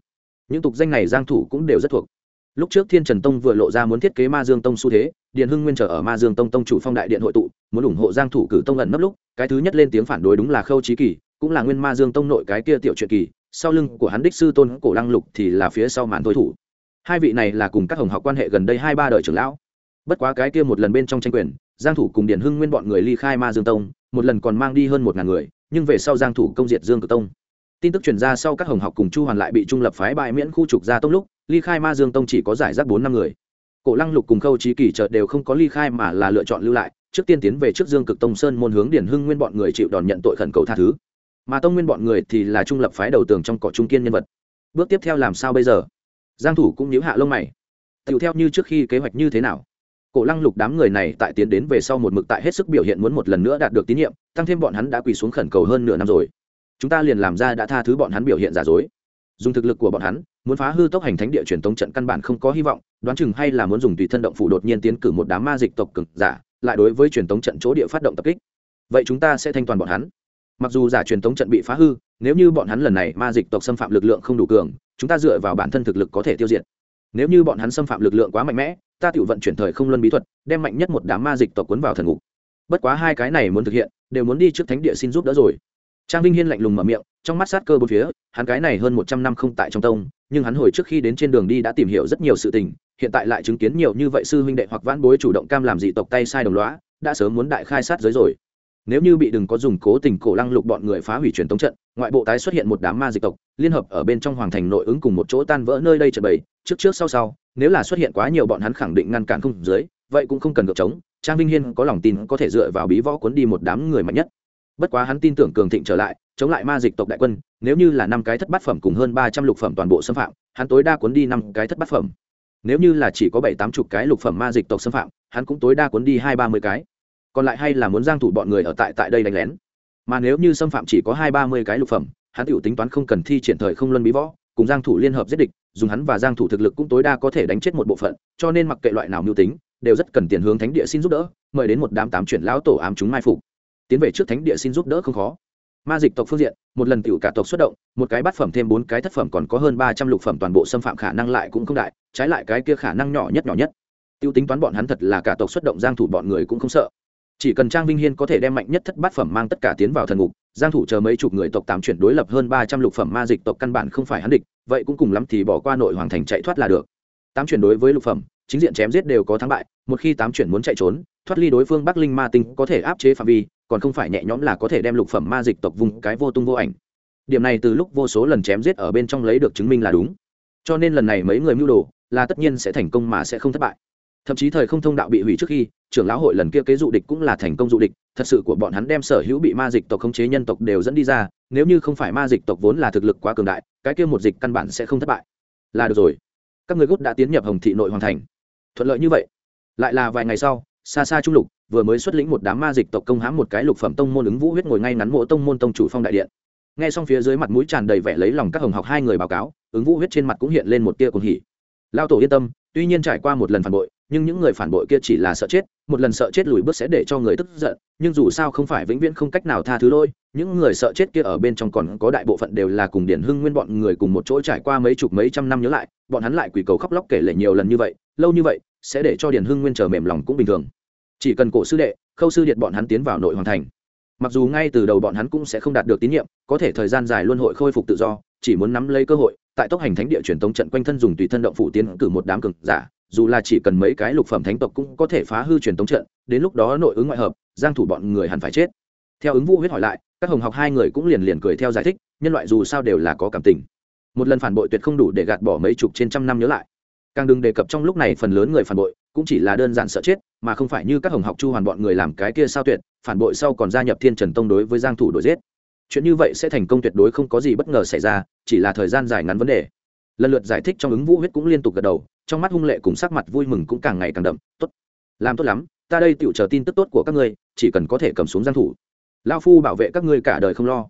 S1: Những tục danh này giang thủ cũng đều rất thuộc. Lúc trước thiên trần tông vừa lộ ra muốn thiết kế ma dương tông xu thế điện hưng nguyên trở ở ma dương tông tông chủ phong đại điện hội tụ, muốn ủng hộ giang thủ cử tông ẩn nấp lúc, cái thứ nhất lên tiếng phản đối đúng là khâu trí kỳ cũng là nguyên ma dương tông nội cái kia tiểu truyện kỳ, sau lưng của hắn đích sư tôn cổ lăng lục thì là phía sau màn thôi thủ. Hai vị này là cùng các hồng học quan hệ gần đây hai ba đời trưởng lão. Bất quá cái kia một lần bên trong tranh quyền, giang thủ cùng điển hưng nguyên bọn người ly khai ma dương tông, một lần còn mang đi hơn một ngàn người, nhưng về sau giang thủ công diệt dương cực tông. Tin tức truyền ra sau các hồng học cùng chu hoàn lại bị trung lập phái bại miễn khu trục ra tông lúc, ly khai ma dương tông chỉ có giải rác bốn năm người. Cổ lăng lục cùng khâu trí kỳ chợt đều không có ly khai mà là lựa chọn lưu lại, trước tiên tiến về trước dương cực tông sơn môn hướng điển hưng nguyên bọn người chịu đòn nhận tội khẩn cầu tha thứ mà tông nguyên bọn người thì là trung lập phái đầu tường trong cỏ trung kiên nhân vật. Bước tiếp theo làm sao bây giờ? Giang thủ cũng nhíu hạ lông mày. Tựu theo như trước khi kế hoạch như thế nào? Cổ lăng lục đám người này tại tiến đến về sau một mực tại hết sức biểu hiện muốn một lần nữa đạt được tín nhiệm, tăng thêm bọn hắn đã quỳ xuống khẩn cầu hơn nửa năm rồi. Chúng ta liền làm ra đã tha thứ bọn hắn biểu hiện giả dối. Dùng thực lực của bọn hắn, muốn phá hư tốc hành thánh địa truyền tống trận căn bản không có hy vọng, đoán chừng hay là muốn dùng tùy thân động phủ đột nhiên tiến cử một đám ma dịch tộc cực giả, lại đối với truyền tống trận chỗ địa phát động tập kích. Vậy chúng ta sẽ thanh toàn bọn hắn mặc dù giả truyền tống trận bị phá hư nếu như bọn hắn lần này ma dịch tộc xâm phạm lực lượng không đủ cường chúng ta dựa vào bản thân thực lực có thể tiêu diệt. Nếu như bọn hắn xâm phạm lực lượng quá mạnh mẽ ta tự vận chuyển thời không luân bí thuật đem mạnh nhất một đám ma dịch tộc cuốn vào thần ngục. Bất quá hai cái này muốn thực hiện đều muốn đi trước thánh địa xin giúp đỡ rồi. Trang vinh hiên lạnh lùng mở miệng trong mắt sát cơ bốn phía hắn cái này hơn một trăm năm không tại trong tông nhưng hắn hồi trước khi đến trên đường đi đã tìm hiểu rất nhiều sự tình hiện tại lại chứng kiến nhiều như vậy sư huynh đệ hoặc vãn bối chủ động cam làm dị tộc tay sai đồng lõa, đã sớm muốn đại khai sát giới rồi nếu như bị đừng có dùng cố tình cổ lăng lục bọn người phá hủy truyền tống trận, ngoại bộ tái xuất hiện một đám ma dịch tộc, liên hợp ở bên trong hoàng thành nội ứng cùng một chỗ tan vỡ nơi đây trận bầy. Trước trước sau sau, nếu là xuất hiện quá nhiều bọn hắn khẳng định ngăn cản không dưới, vậy cũng không cần gợp chống trang vinh hiên có lòng tin có thể dựa vào bí võ cuốn đi một đám người mạnh nhất. Bất quá hắn tin tưởng cường thịnh trở lại, chống lại ma dịch tộc đại quân, nếu như là năm cái thất bát phẩm cùng hơn ba trăm lục phẩm toàn bộ xâm phạm, hắn tối đa cuốn đi năm cái thất bát phẩm. Nếu như là chỉ có bảy tám chục cái lục phẩm ma dịch tộc xâm phạm, hắn cũng tối đa cuốn đi hai ba mươi cái còn lại hay là muốn giang thủ bọn người ở tại tại đây đánh lén? Mà nếu như xâm phạm chỉ có hai ba mươi cái lục phẩm, hắn tiểu tính toán không cần thi triển thời không luân bí võ, cùng giang thủ liên hợp giết địch, dùng hắn và giang thủ thực lực cũng tối đa có thể đánh chết một bộ phận, cho nên mặc kệ loại nào mưu tính, đều rất cần tiền hướng thánh địa xin giúp đỡ, mời đến một đám tám chuyển lão tổ ám chúng mai phục. Tiến về trước thánh địa xin giúp đỡ không khó. Ma dịch tộc phương diện, một lần tiểu cả tộc xuất động, một cái bát phẩm thêm bốn cái thất phẩm còn có hơn ba trăm lục phẩm toàn bộ xâm phạm khả năng lại cũng không đại, trái lại cái kia khả năng nhỏ nhất nhỏ nhất. Tiêu tính toán bọn hắn thật là cả tộc xuất động giang thủ bọn người cũng không sợ chỉ cần trang vinh hiên có thể đem mạnh nhất thất bát phẩm mang tất cả tiến vào thần ngục, giang thủ chờ mấy chục người tộc tám chuyển đối lập hơn ba trăm lục phẩm ma dịch tộc căn bản không phải hắn địch, vậy cũng cùng lắm thì bỏ qua nội hoàng thành chạy thoát là được. Tám chuyển đối với lục phẩm, chính diện chém giết đều có thắng bại, một khi tám chuyển muốn chạy trốn, thoát ly đối phương bắc linh ma tinh có thể áp chế phạm vi, còn không phải nhẹ nhõm là có thể đem lục phẩm ma dịch tộc vùng cái vô tung vô ảnh. Điểm này từ lúc vô số lần chém giết ở bên trong lấy được chứng minh là đúng. Cho nên lần này mấy người mưu đồ là tất nhiên sẽ thành công mà sẽ không thất bại thậm chí thời không thông đạo bị hủy trước khi, trưởng lão hội lần kia kế dụ địch cũng là thành công dụ địch, thật sự của bọn hắn đem sở hữu bị ma dịch tộc khống chế nhân tộc đều dẫn đi ra, nếu như không phải ma dịch tộc vốn là thực lực quá cường đại, cái kia một dịch căn bản sẽ không thất bại. Là được rồi. Các người gút đã tiến nhập hồng thị nội hoàn thành. Thuận lợi như vậy. Lại là vài ngày sau, xa xa trung lục, vừa mới xuất lĩnh một đám ma dịch tộc công hãm một cái lục phẩm tông môn ứng vũ huyết ngồi ngay ngắn mộ tông môn tông chủ phong đại điện. Nghe xong phía dưới mặt mũi tràn đầy vẻ lấy lòng các hồng học hai người báo cáo, ứng vũ huyết trên mặt cũng hiện lên một tia cuồng hỉ. Lao tổ yên tâm, tuy nhiên trải qua một lần phản bội nhưng những người phản bội kia chỉ là sợ chết, một lần sợ chết lùi bước sẽ để cho người tức giận, nhưng dù sao không phải vĩnh viễn không cách nào tha thứ lôi, những người sợ chết kia ở bên trong còn có đại bộ phận đều là cùng điển hưng nguyên bọn người cùng một chỗ trải qua mấy chục mấy trăm năm nhớ lại, bọn hắn lại quỷ cầu khóc lóc kể lể nhiều lần như vậy, lâu như vậy, sẽ để cho điển hưng nguyên chờ mềm lòng cũng bình thường. Chỉ cần cổ sư đệ, khâu sư điện bọn hắn tiến vào nội hoàn thành. Mặc dù ngay từ đầu bọn hắn cũng sẽ không đạt được tín nhiệm, có thể thời gian dài luân hội khôi phục tự do, chỉ muốn nắm lấy cơ hội, tại tốc hành thánh địa truyền tống trận quanh thân dùng tùy thân động phủ tiến cử một đám cường giả dù là chỉ cần mấy cái lục phẩm thánh tộc cũng có thể phá hư truyền tống trận, đến lúc đó nội ứng ngoại hợp, giang thủ bọn người hẳn phải chết. Theo ứng vũ huyết hỏi lại, các hồng học hai người cũng liền liền cười theo giải thích, nhân loại dù sao đều là có cảm tình. Một lần phản bội tuyệt không đủ để gạt bỏ mấy chục trên trăm năm nhớ lại. Càng đừng đề cập trong lúc này phần lớn người phản bội, cũng chỉ là đơn giản sợ chết, mà không phải như các hồng học chu hoàn bọn người làm cái kia sao tuyệt, phản bội sau còn gia nhập thiên trần tông đối với giang thủ đổi giết. Chuyện như vậy sẽ thành công tuyệt đối không có gì bất ngờ xảy ra, chỉ là thời gian dài ngắn vấn đề lần lượt giải thích trong ứng vũ huyết cũng liên tục gật đầu, trong mắt hung lệ cùng sắc mặt vui mừng cũng càng ngày càng đậm. Tốt, làm tốt lắm, ta đây tựu chờ tin tức tốt của các ngươi, chỉ cần có thể cầm xuống giang thủ. Lao phu bảo vệ các ngươi cả đời không lo.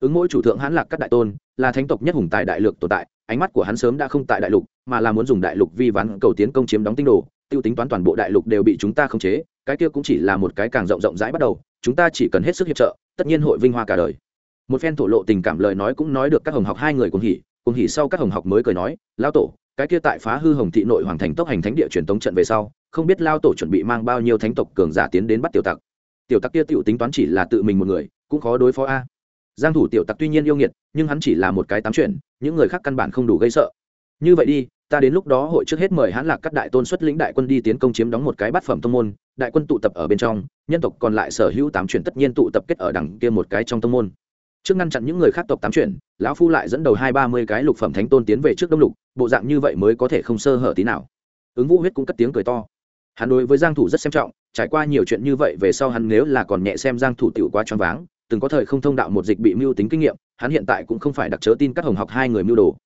S1: Ứng mỗi chủ thượng hãn lạc các đại tôn, là thánh tộc nhất hùng tài đại lược tồn tại, ánh mắt của hắn sớm đã không tại đại lục, mà là muốn dùng đại lục vi ván cầu tiến công chiếm đóng tinh đồ, tiêu tính toán toàn bộ đại lục đều bị chúng ta khống chế, cái kia cũng chỉ là một cái càng rộng rộng rãi bắt đầu, chúng ta chỉ cần hết sức hiệp trợ, tất nhiên hội vinh hoa cả đời. Một phen thổ lộ tình cảm lời nói cũng nói được các hồng học hai người cùng hỉ cùng hỉ sau các hồng học mới cười nói, lao tổ, cái kia tại phá hư hồng thị nội hoàng thành tốc hành thánh địa truyền tống trận về sau, không biết lao tổ chuẩn bị mang bao nhiêu thánh tộc cường giả tiến đến bắt tiểu tặc. Tiểu tặc kia tiểu tính toán chỉ là tự mình một người, cũng khó đối phó a. Giang thủ tiểu tặc tuy nhiên yêu nghiệt, nhưng hắn chỉ là một cái tám chuyện, những người khác căn bản không đủ gây sợ. Như vậy đi, ta đến lúc đó hội trước hết mời hắn lạc các đại tôn xuất lĩnh đại quân đi tiến công chiếm đóng một cái bát phẩm tông môn, đại quân tụ tập ở bên trong, nhân tộc còn lại sở hữu tám chuyển tất nhiên tụ tập kết ở đằng kia một cái trong tông môn trước ngăn chặn những người khác tộc tám chuyển, lão phu lại dẫn đầu hai ba mươi cái lục phẩm thánh tôn tiến về trước đông lục, bộ dạng như vậy mới có thể không sơ hở tí nào. Ứng vũ huyết cũng cất tiếng cười to. Hắn đối với giang thủ rất xem trọng, trải qua nhiều chuyện như vậy về sau hắn nếu là còn nhẹ xem giang thủ tiểu quá choáng váng, từng có thời không thông đạo một dịch bị mưu tính kinh nghiệm, hắn hiện tại cũng không phải đặc chớ tin các hồng học hai người mưu đồ.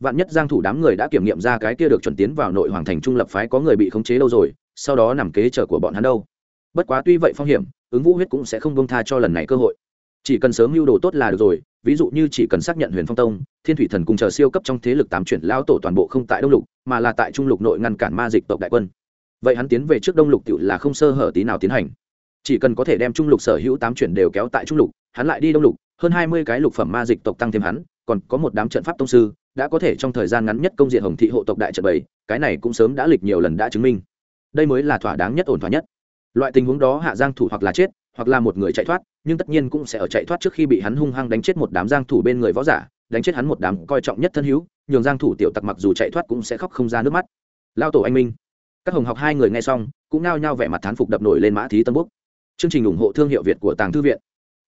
S1: Vạn nhất giang thủ đám người đã kiểm nghiệm ra cái kia được chuẩn tiến vào nội hoàng thành trung lập phái có người bị khống chế lâu rồi, sau đó nằm kế chờ của bọn hắn đâu. Bất quá tuy vậy phong hiểm, ứng vũ huyết cũng sẽ không bông tha cho lần này cơ hội chỉ cần sớm mưu đồ tốt là được rồi, ví dụ như chỉ cần xác nhận huyền phong tông, thiên thủy thần cùng chờ siêu cấp trong thế lực tám chuyển lao tổ toàn bộ không tại đông lục, mà là tại trung lục nội ngăn cản ma dịch tộc đại quân. Vậy hắn tiến về trước đông lục tự là không sơ hở tí nào tiến hành. Chỉ cần có thể đem trung lục sở hữu tám chuyển đều kéo tại trung lục, hắn lại đi đông lục, hơn hai mươi cái lục phẩm ma dịch tộc tăng thêm hắn, còn có một đám trận pháp tông sư, đã có thể trong thời gian ngắn nhất công diện hồng thị hộ tộc đại trận bảy, cái này cũng sớm đã lịch nhiều lần đã chứng minh. Đây mới là thỏa đáng nhất, ổn thỏa nhất. Loại tình huống đó hạ giang thủ hoặc là chết, hoặc là một người chạy thoát nhưng tất nhiên cũng sẽ ở chạy thoát trước khi bị hắn hung hăng đánh chết một đám giang thủ bên người võ giả đánh chết hắn một đám coi trọng nhất thân hữu nhường giang thủ tiểu tặc mặc dù chạy thoát cũng sẽ khóc không ra nước mắt. Lao tổ anh minh. Các hồng học hai người nghe xong cũng nao nhao vẻ mặt thán phục đập nổi lên mã thí tân bốc. Chương trình ủng hộ thương hiệu việt của tàng thư viện.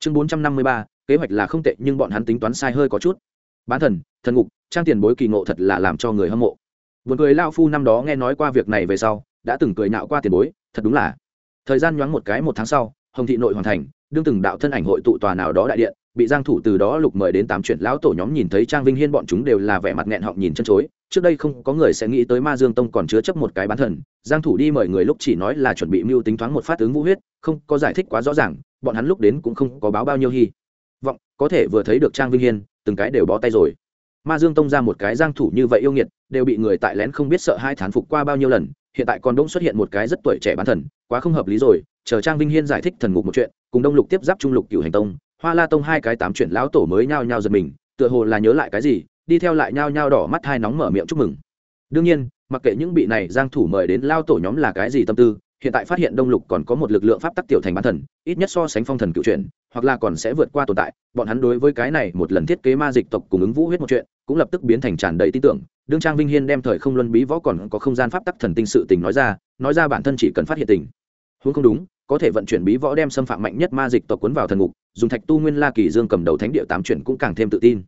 S1: Chương 453, kế hoạch là không tệ nhưng bọn hắn tính toán sai hơi có chút. Bán thần thần ngục trang tiền bối kỳ ngộ thật là làm cho người hâm mộ. Buồn cười lao phu năm đó nghe nói qua việc này về sau đã từng cười nhạo qua tiền bối thật đúng là. Thời gian nhoáng một cái một tháng sau hồng thị nội hoàn thành đương từng đạo thân ảnh hội tụ tòa nào đó đại điện, bị giang thủ từ đó lục mời đến tám chuyện lão tổ nhóm nhìn thấy trang vinh hiên bọn chúng đều là vẻ mặt nghẹn họng nhìn chân chối. Trước đây không có người sẽ nghĩ tới ma dương tông còn chứa chấp một cái bán thần. Giang thủ đi mời người lúc chỉ nói là chuẩn bị mưu tính thoáng một phát ứng vũ huyết, không có giải thích quá rõ ràng, bọn hắn lúc đến cũng không có báo bao nhiêu hy vọng. Có thể vừa thấy được trang vinh hiên, từng cái đều bó tay rồi. Ma dương tông ra một cái giang thủ như vậy yêu nghiệt, đều bị người tại lén không biết sợ hai thán phục qua bao nhiêu lần, hiện tại còn đỗng xuất hiện một cái rất tuổi trẻ bán thần, quá không hợp lý rồi chờ trang vinh hiên giải thích thần ngục một chuyện, cùng đông lục tiếp giáp trung lục cựu hành tông, hoa la tông hai cái tám chuyện lão tổ mới nhao nhao giật mình, tựa hồ là nhớ lại cái gì, đi theo lại nhao nhao đỏ mắt hai nóng mở miệng chúc mừng. Đương nhiên, mặc kệ những bị này giang thủ mời đến lao tổ nhóm là cái gì tâm tư, hiện tại phát hiện đông lục còn có một lực lượng pháp tắc tiểu thành bán thần, ít nhất so sánh phong thần cựu truyền hoặc là còn sẽ vượt qua tồn tại, bọn hắn đối với cái này một lần thiết kế ma dịch tộc cùng ứng vũ huyết một chuyện, cũng lập tức biến thành tràn đầy tin tưởng. Đương trang vinh hiên đem thời không luân bí võ còn có không gian pháp tắc thần tinh sự tình nói ra nói ra bản thân chỉ cần phát hiện tình huống không đúng, có thể vận chuyển bí võ đem xâm phạm mạnh nhất ma dịch tộc cuốn vào thần ngục, dùng thạch tu nguyên la kỳ dương cầm đầu thánh địa tám chuyển cũng càng thêm tự tin.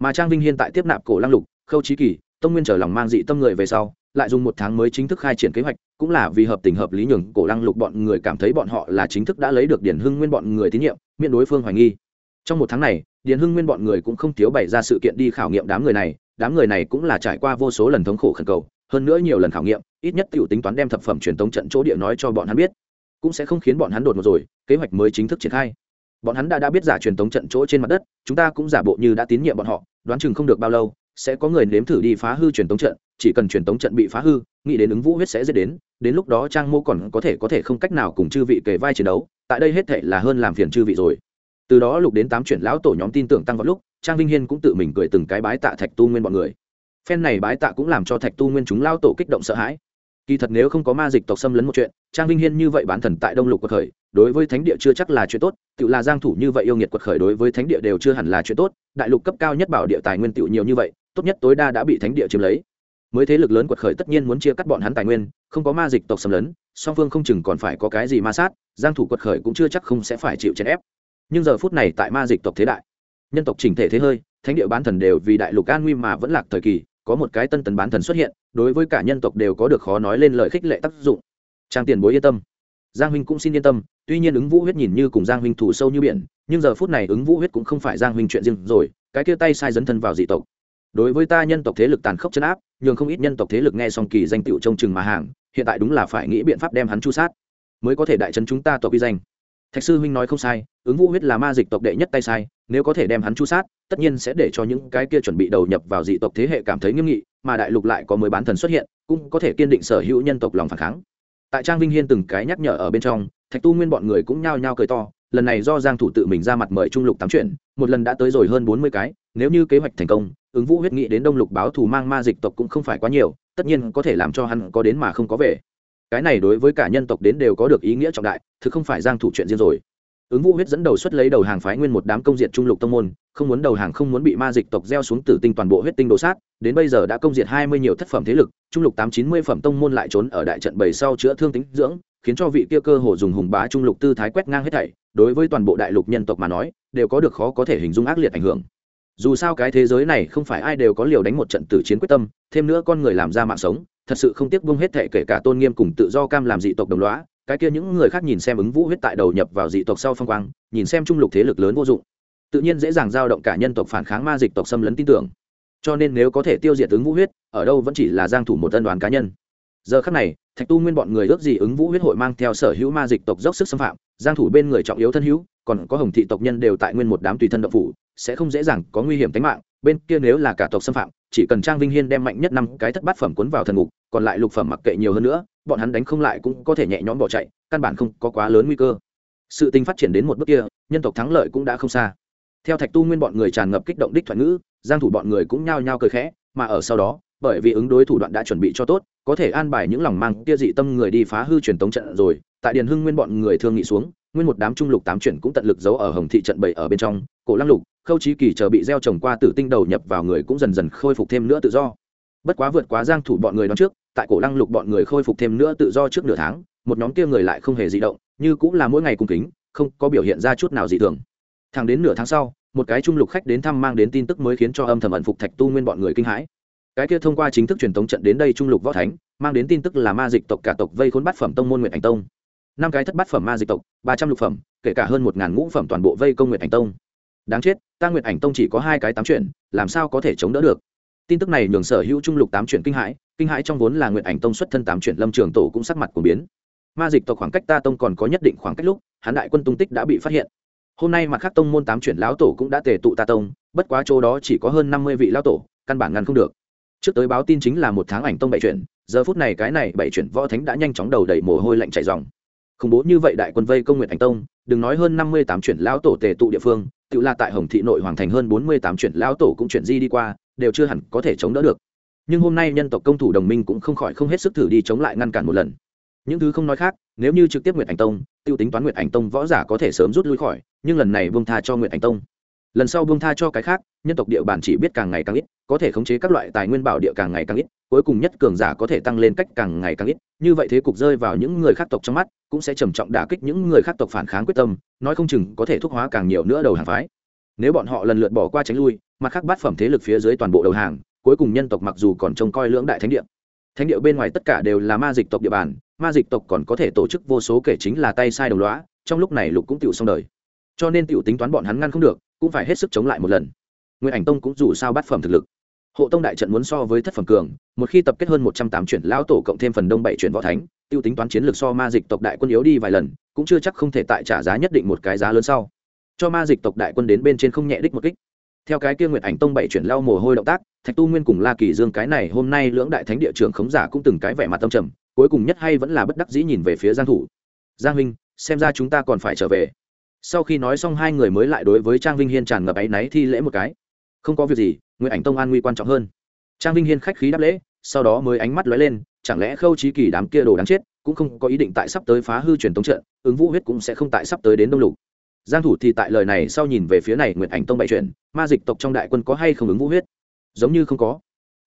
S1: Mà trang vinh hiên tại tiếp nạp cổ lăng lục, khâu trí kỳ, tông nguyên trở lòng mang dị tâm người về sau, lại dùng một tháng mới chính thức khai triển kế hoạch, cũng là vì hợp tình hợp lý nhường cổ lăng lục bọn người cảm thấy bọn họ là chính thức đã lấy được điển hưng nguyên bọn người tín nhiệm, miễn đối phương hoài nghi. Trong một tháng này điển hưng nguyên bọn người cũng không thiếu bày ra sự kiện đi khảo nghiệm đám người này, đám người này cũng là trải qua vô số lần thống khổ khẩn cầu, hơn nữa nhiều lần khảo nghiệm, ít nhất t tính toán đem thập phẩm truyền tống trận chỗ địa nói cho bọn hắn biết cũng sẽ không khiến bọn hắn đột ngột rồi, kế hoạch mới chính thức triển khai. Bọn hắn đã đã biết giả truyền tống trận chỗ trên mặt đất, chúng ta cũng giả bộ như đã tín nhiệm bọn họ, đoán chừng không được bao lâu, sẽ có người nếm thử đi phá hư truyền tống trận, chỉ cần truyền tống trận bị phá hư, nghĩ đến ứng vũ huyết sẽ dễ đến đến lúc đó trang mô còn có thể có thể không cách nào cùng chư vị kề vai chiến đấu, tại đây hết thể là hơn làm phiền chư vị rồi. Từ đó lục đến tám chuyển lão tổ nhóm tin tưởng tăng vào lúc, trang vinh hiên cũng tự mình cười từng cái bái tạ thạch tu nguyên bọn người. Phen này bái tạ cũng làm cho thạch tu nguyên chúng lao tổ kích động sợ hãi kỳ thật nếu không có ma dịch tộc xâm lấn một chuyện, trang vinh hiên như vậy bán thần tại đông lục quật khởi, đối với thánh địa chưa chắc là chuyện tốt tự là giang thủ như vậy yêu nghiệt quật khởi đối với thánh địa đều chưa hẳn là chuyện tốt, đại lục cấp cao nhất bảo địa tài nguyên tựu nhiều như vậy, tốt nhất tối đa đã bị thánh địa chiếm lấy. Mới thế lực lớn quật khởi tất nhiên muốn chia cắt bọn hắn tài nguyên, không có ma dịch tộc xâm lấn, song phương không chừng còn phải có cái gì ma sát, giang thủ quật khởi cũng chưa chắc không sẽ phải chịu chèn ép. Nhưng giờ phút này tại ma dịch tộc thế đại, nhân tộc chỉnh thể thế hơi, thánh địa bán thần đều vì đại lục an nguy mà vẫn lạc thời kỳ, có một cái tân tấn bán thần xuất hiện đối với cả nhân tộc đều có được khó nói lên lời khích lệ tác dụng. Trang tiền bối yên tâm. Giang huynh cũng xin yên tâm, tuy nhiên ứng vũ huyết nhìn như cùng giang huynh thủ sâu như biển, nhưng giờ phút này ứng vũ huyết cũng không phải giang huynh chuyện riêng rồi, cái kia tay sai dấn thân vào dị tộc. Đối với ta nhân tộc thế lực tàn khốc chấn áp, nhường không ít nhân tộc thế lực nghe song kỳ danh tựu trông chừng mà hàng, hiện tại đúng là phải nghĩ biện pháp đem hắn chu sát, mới có thể đại trấn chúng ta tộc uy danh. Thạch sư huynh nói không sai, ứng vũ huyết là ma dịch tộc đệ nhất tay sai, nếu có thể đem hắn chu sát, tất nhiên sẽ để cho những cái kia chuẩn bị đầu nhập vào dị tộc thế hệ cảm thấy nghiêm nghị mà đại lục lại có mới bán thần xuất hiện, cũng có thể kiên định sở hữu nhân tộc lòng phản kháng. Tại trang vinh hiên từng cái nhắc nhở ở bên trong, thạch tu nguyên bọn người cũng nhao nhao cười to, lần này do giang thủ tự mình ra mặt mời trung lục tám chuyện, một lần đã tới rồi hơn 40 cái, nếu như kế hoạch thành công, ứng vũ huyết nghị đến đông lục báo thù mang ma dịch tộc cũng không phải quá nhiều, tất nhiên có thể làm cho hắn có đến mà không có về. Cái này đối với cả nhân tộc đến đều có được ý nghĩa trọng đại, thực không phải giang thủ chuyện riêng rồi ứng vũ huyết dẫn đầu xuất lấy đầu hàng phái nguyên một đám công diệt trung lục tông môn, không muốn đầu hàng không muốn bị ma dịch tộc gieo xuống tử tinh toàn bộ huyết tinh đồ sát, đến bây giờ đã công diệt hai mươi nhiều thất phẩm thế lực, trung lục tám chín mươi phẩm tông môn lại trốn ở đại trận bảy sau chữa thương tính dưỡng, khiến cho vị kia cơ hồ dùng hùng bá trung lục tư thái quét ngang hết thảy, đối với toàn bộ đại lục nhân tộc mà nói, đều có được khó có thể hình dung ác liệt ảnh hưởng. Dù sao cái thế giới này không phải ai đều có liều đánh một trận tử chiến quyết tâm, thêm nữa con người làm ra mạng sống, thật sự không tiếc buông hết thệ kể cả tôn nghiêm cùng tự do cam làm dị tộc đồng lõa cái kia những người khác nhìn xem ứng vũ huyết tại đầu nhập vào dị tộc sau phong quang, nhìn xem trung lục thế lực lớn vô dụng. Tự nhiên dễ dàng giao động cả nhân tộc phản kháng ma dịch tộc xâm lấn tin tưởng. Cho nên nếu có thể tiêu diệt ứng vũ huyết, ở đâu vẫn chỉ là giang thủ một tân đoàn cá nhân. Giờ khắc này, thạch tu nguyên bọn người ước gì ứng vũ huyết hội mang theo sở hữu ma dịch tộc dốc sức xâm phạm, giang thủ bên người trọng yếu thân hữu, còn có hồng thị tộc nhân đều tại nguyên một đám tùy thân động phủ, sẽ không dễ dàng có nguy hiểm tính mạng, bên kia nếu là cả tộc xâm phạm, chỉ cần trang vinh hiên đem mạnh nhất năm cái thất bát phẩm cuốn vào thần ngục, còn lại lục phẩm mặc kệ nhiều hơn nữa bọn hắn đánh không lại cũng có thể nhẹ nhõm bỏ chạy, căn bản không có quá lớn nguy cơ. Sự tình phát triển đến một bước kia, nhân tộc thắng lợi cũng đã không xa. Theo thạch tu nguyên bọn người tràn ngập kích động đích thoại ngữ, giang thủ bọn người cũng nhao nhao cười khẽ, mà ở sau đó, bởi vì ứng đối thủ đoạn đã chuẩn bị cho tốt, có thể an bài những lòng mang kia dị tâm người đi phá hư truyền tống trận rồi. Tại điền hưng nguyên bọn người thương nghị xuống, nguyên một đám trung lục tám chuyển cũng tận lực giấu ở hồng thị trận bảy ở bên trong. Cổ lăng lục, khâu trí kỳ chờ bị gieo trồng qua tử tinh đầu nhập vào người cũng dần dần khôi phục thêm nữa tự do bất quá vượt quá giang thủ bọn người đón trước, tại cổ lăng lục bọn người khôi phục thêm nữa tự do trước nửa tháng, một nhóm kia người lại không hề dị động, như cũng là mỗi ngày cung kính, không có biểu hiện ra chút nào dị thường. Thẳng đến nửa tháng sau, một cái trung lục khách đến thăm mang đến tin tức mới khiến cho âm thầm ẩn phục thạch tu nguyên bọn người kinh hãi. Cái kia thông qua chính thức truyền thống trận đến đây trung lục võ thánh, mang đến tin tức là ma dịch tộc cả tộc vây khốn bát phẩm tông môn nguyệt ảnh tông. Năm cái thất bát phẩm ma dịch tộc, ba trăm lục phẩm, kể cả hơn một ngàn ngũ phẩm toàn bộ vây công nguyệt ảnh tông. Đáng chết, ta nguyệt ảnh tông chỉ có hai cái tám chuyện, làm sao có thể chống đỡ được? Tin tức này nhường sở hữu trung lục tám chuyển kinh hãi kinh hãi trong vốn là Nguyện ảnh tông xuất thân tám chuyển lâm trường tổ cũng sắc mặt của biến. Ma dịch tộc khoảng cách ta tông còn có nhất định khoảng cách lúc hán đại quân tung tích đã bị phát hiện. Hôm nay mặt khác tông môn tám chuyển lão tổ cũng đã tề tụ ta tông, bất quá chỗ đó chỉ có hơn năm mươi vị lão tổ, căn bản ngăn không được. Trước tới báo tin chính là một tháng ảnh tông bảy chuyển giờ phút này cái này bảy chuyển võ thánh đã nhanh chóng đầu đẩy mồ hôi lạnh chảy dòng. Khủng bố như vậy đại quân vây công nguyện ảnh tông, đừng nói hơn năm mươi tám chuyển lão tổ tề tụ địa phương, tự là tại hồng thị nội hoàng thành hơn bốn mươi tám chuyển lão tổ cũng chuyển di đi qua đều chưa hẳn có thể chống đỡ được. Nhưng hôm nay nhân tộc công thủ đồng minh cũng không khỏi không hết sức thử đi chống lại ngăn cản một lần. Những thứ không nói khác, nếu như trực tiếp nguyệt ảnh tông t i ê u tính toán nguyệt ảnh tông võ giả có thể sớm rút lui khỏi, nhưng lần này buông tha cho nguyệt ảnh tông. Lần sau buông tha cho cái khác, nhân tộc địa bàn chỉ biết càng ngày càng ít, có thể khống chế các loại tài nguyên bảo địa càng ngày càng ít, cuối cùng nhất cường giả có thể tăng lên cách càng ngày càng ít. Như vậy thế cục rơi vào những người khác tộc trong mắt, cũng sẽ trầm trọng đả kích những người khác tộc phản kháng quyết tâm, nói không chừng có thể thúc hóa càng nhiều nữa đầu hàng phái. Nếu bọn họ lần lượt bỏ qua tránh lui mặt khác bát phẩm thế lực phía dưới toàn bộ đầu hàng, cuối cùng nhân tộc mặc dù còn trông coi lưỡng đại thánh địa. Thánh địa bên ngoài tất cả đều là ma dịch tộc địa bàn, ma dịch tộc còn có thể tổ chức vô số kể chính là tay sai đồng loá trong lúc này lục cũng tựu xong đời. Cho nên tựu tính toán bọn hắn ngăn không được, cũng phải hết sức chống lại một lần. Nguyên ảnh tông cũng dù sao bát phẩm thực lực. Hộ tông đại trận muốn so với thất phẩm cường, một khi tập kết hơn một trăm tám chuyển lão tổ cộng thêm phần đông bảy chuyển võ thánh tiêu tính toán chiến lược so ma dịch tộc đại quân yếu đi vài lần, cũng chưa chắc không thể tại trả giá nhất định một cái giá lớn sau. Cho ma dịch tộc đại quân đến bên trên không nhẹ đích một kích theo cái kia nguyệt ảnh tông bảy chuyển lau mồ hôi động tác, thạch tu nguyên cùng la kỳ dương cái này hôm nay lưỡng đại thánh địa trường khống giả cũng từng cái vẻ mặt tâm trầm, cuối cùng nhất hay vẫn là bất đắc dĩ nhìn về phía giang thủ. Giang huynh, xem ra chúng ta còn phải trở về. Sau khi nói xong hai người mới lại đối với trang vinh hiên tràn ngập áy náy thi lễ một cái. Không có việc gì, nguyệt ảnh tông an nguy quan trọng hơn. Trang vinh hiên khách khí đáp lễ, sau đó mới ánh mắt lóe lên, chẳng lẽ khâu trí kỳ đám kia đồ đáng chết, cũng không có ý định tại sắp tới phá hư truyền tống trận, ứng vũ huyết cũng sẽ không tại sắp tới đến đông lục giang thủ thì tại lời này sau nhìn về phía này nguyệt ảnh tông bảy chuyển, ma dịch tộc trong đại quân có hay không ứng vũ huyết? Giống như không có.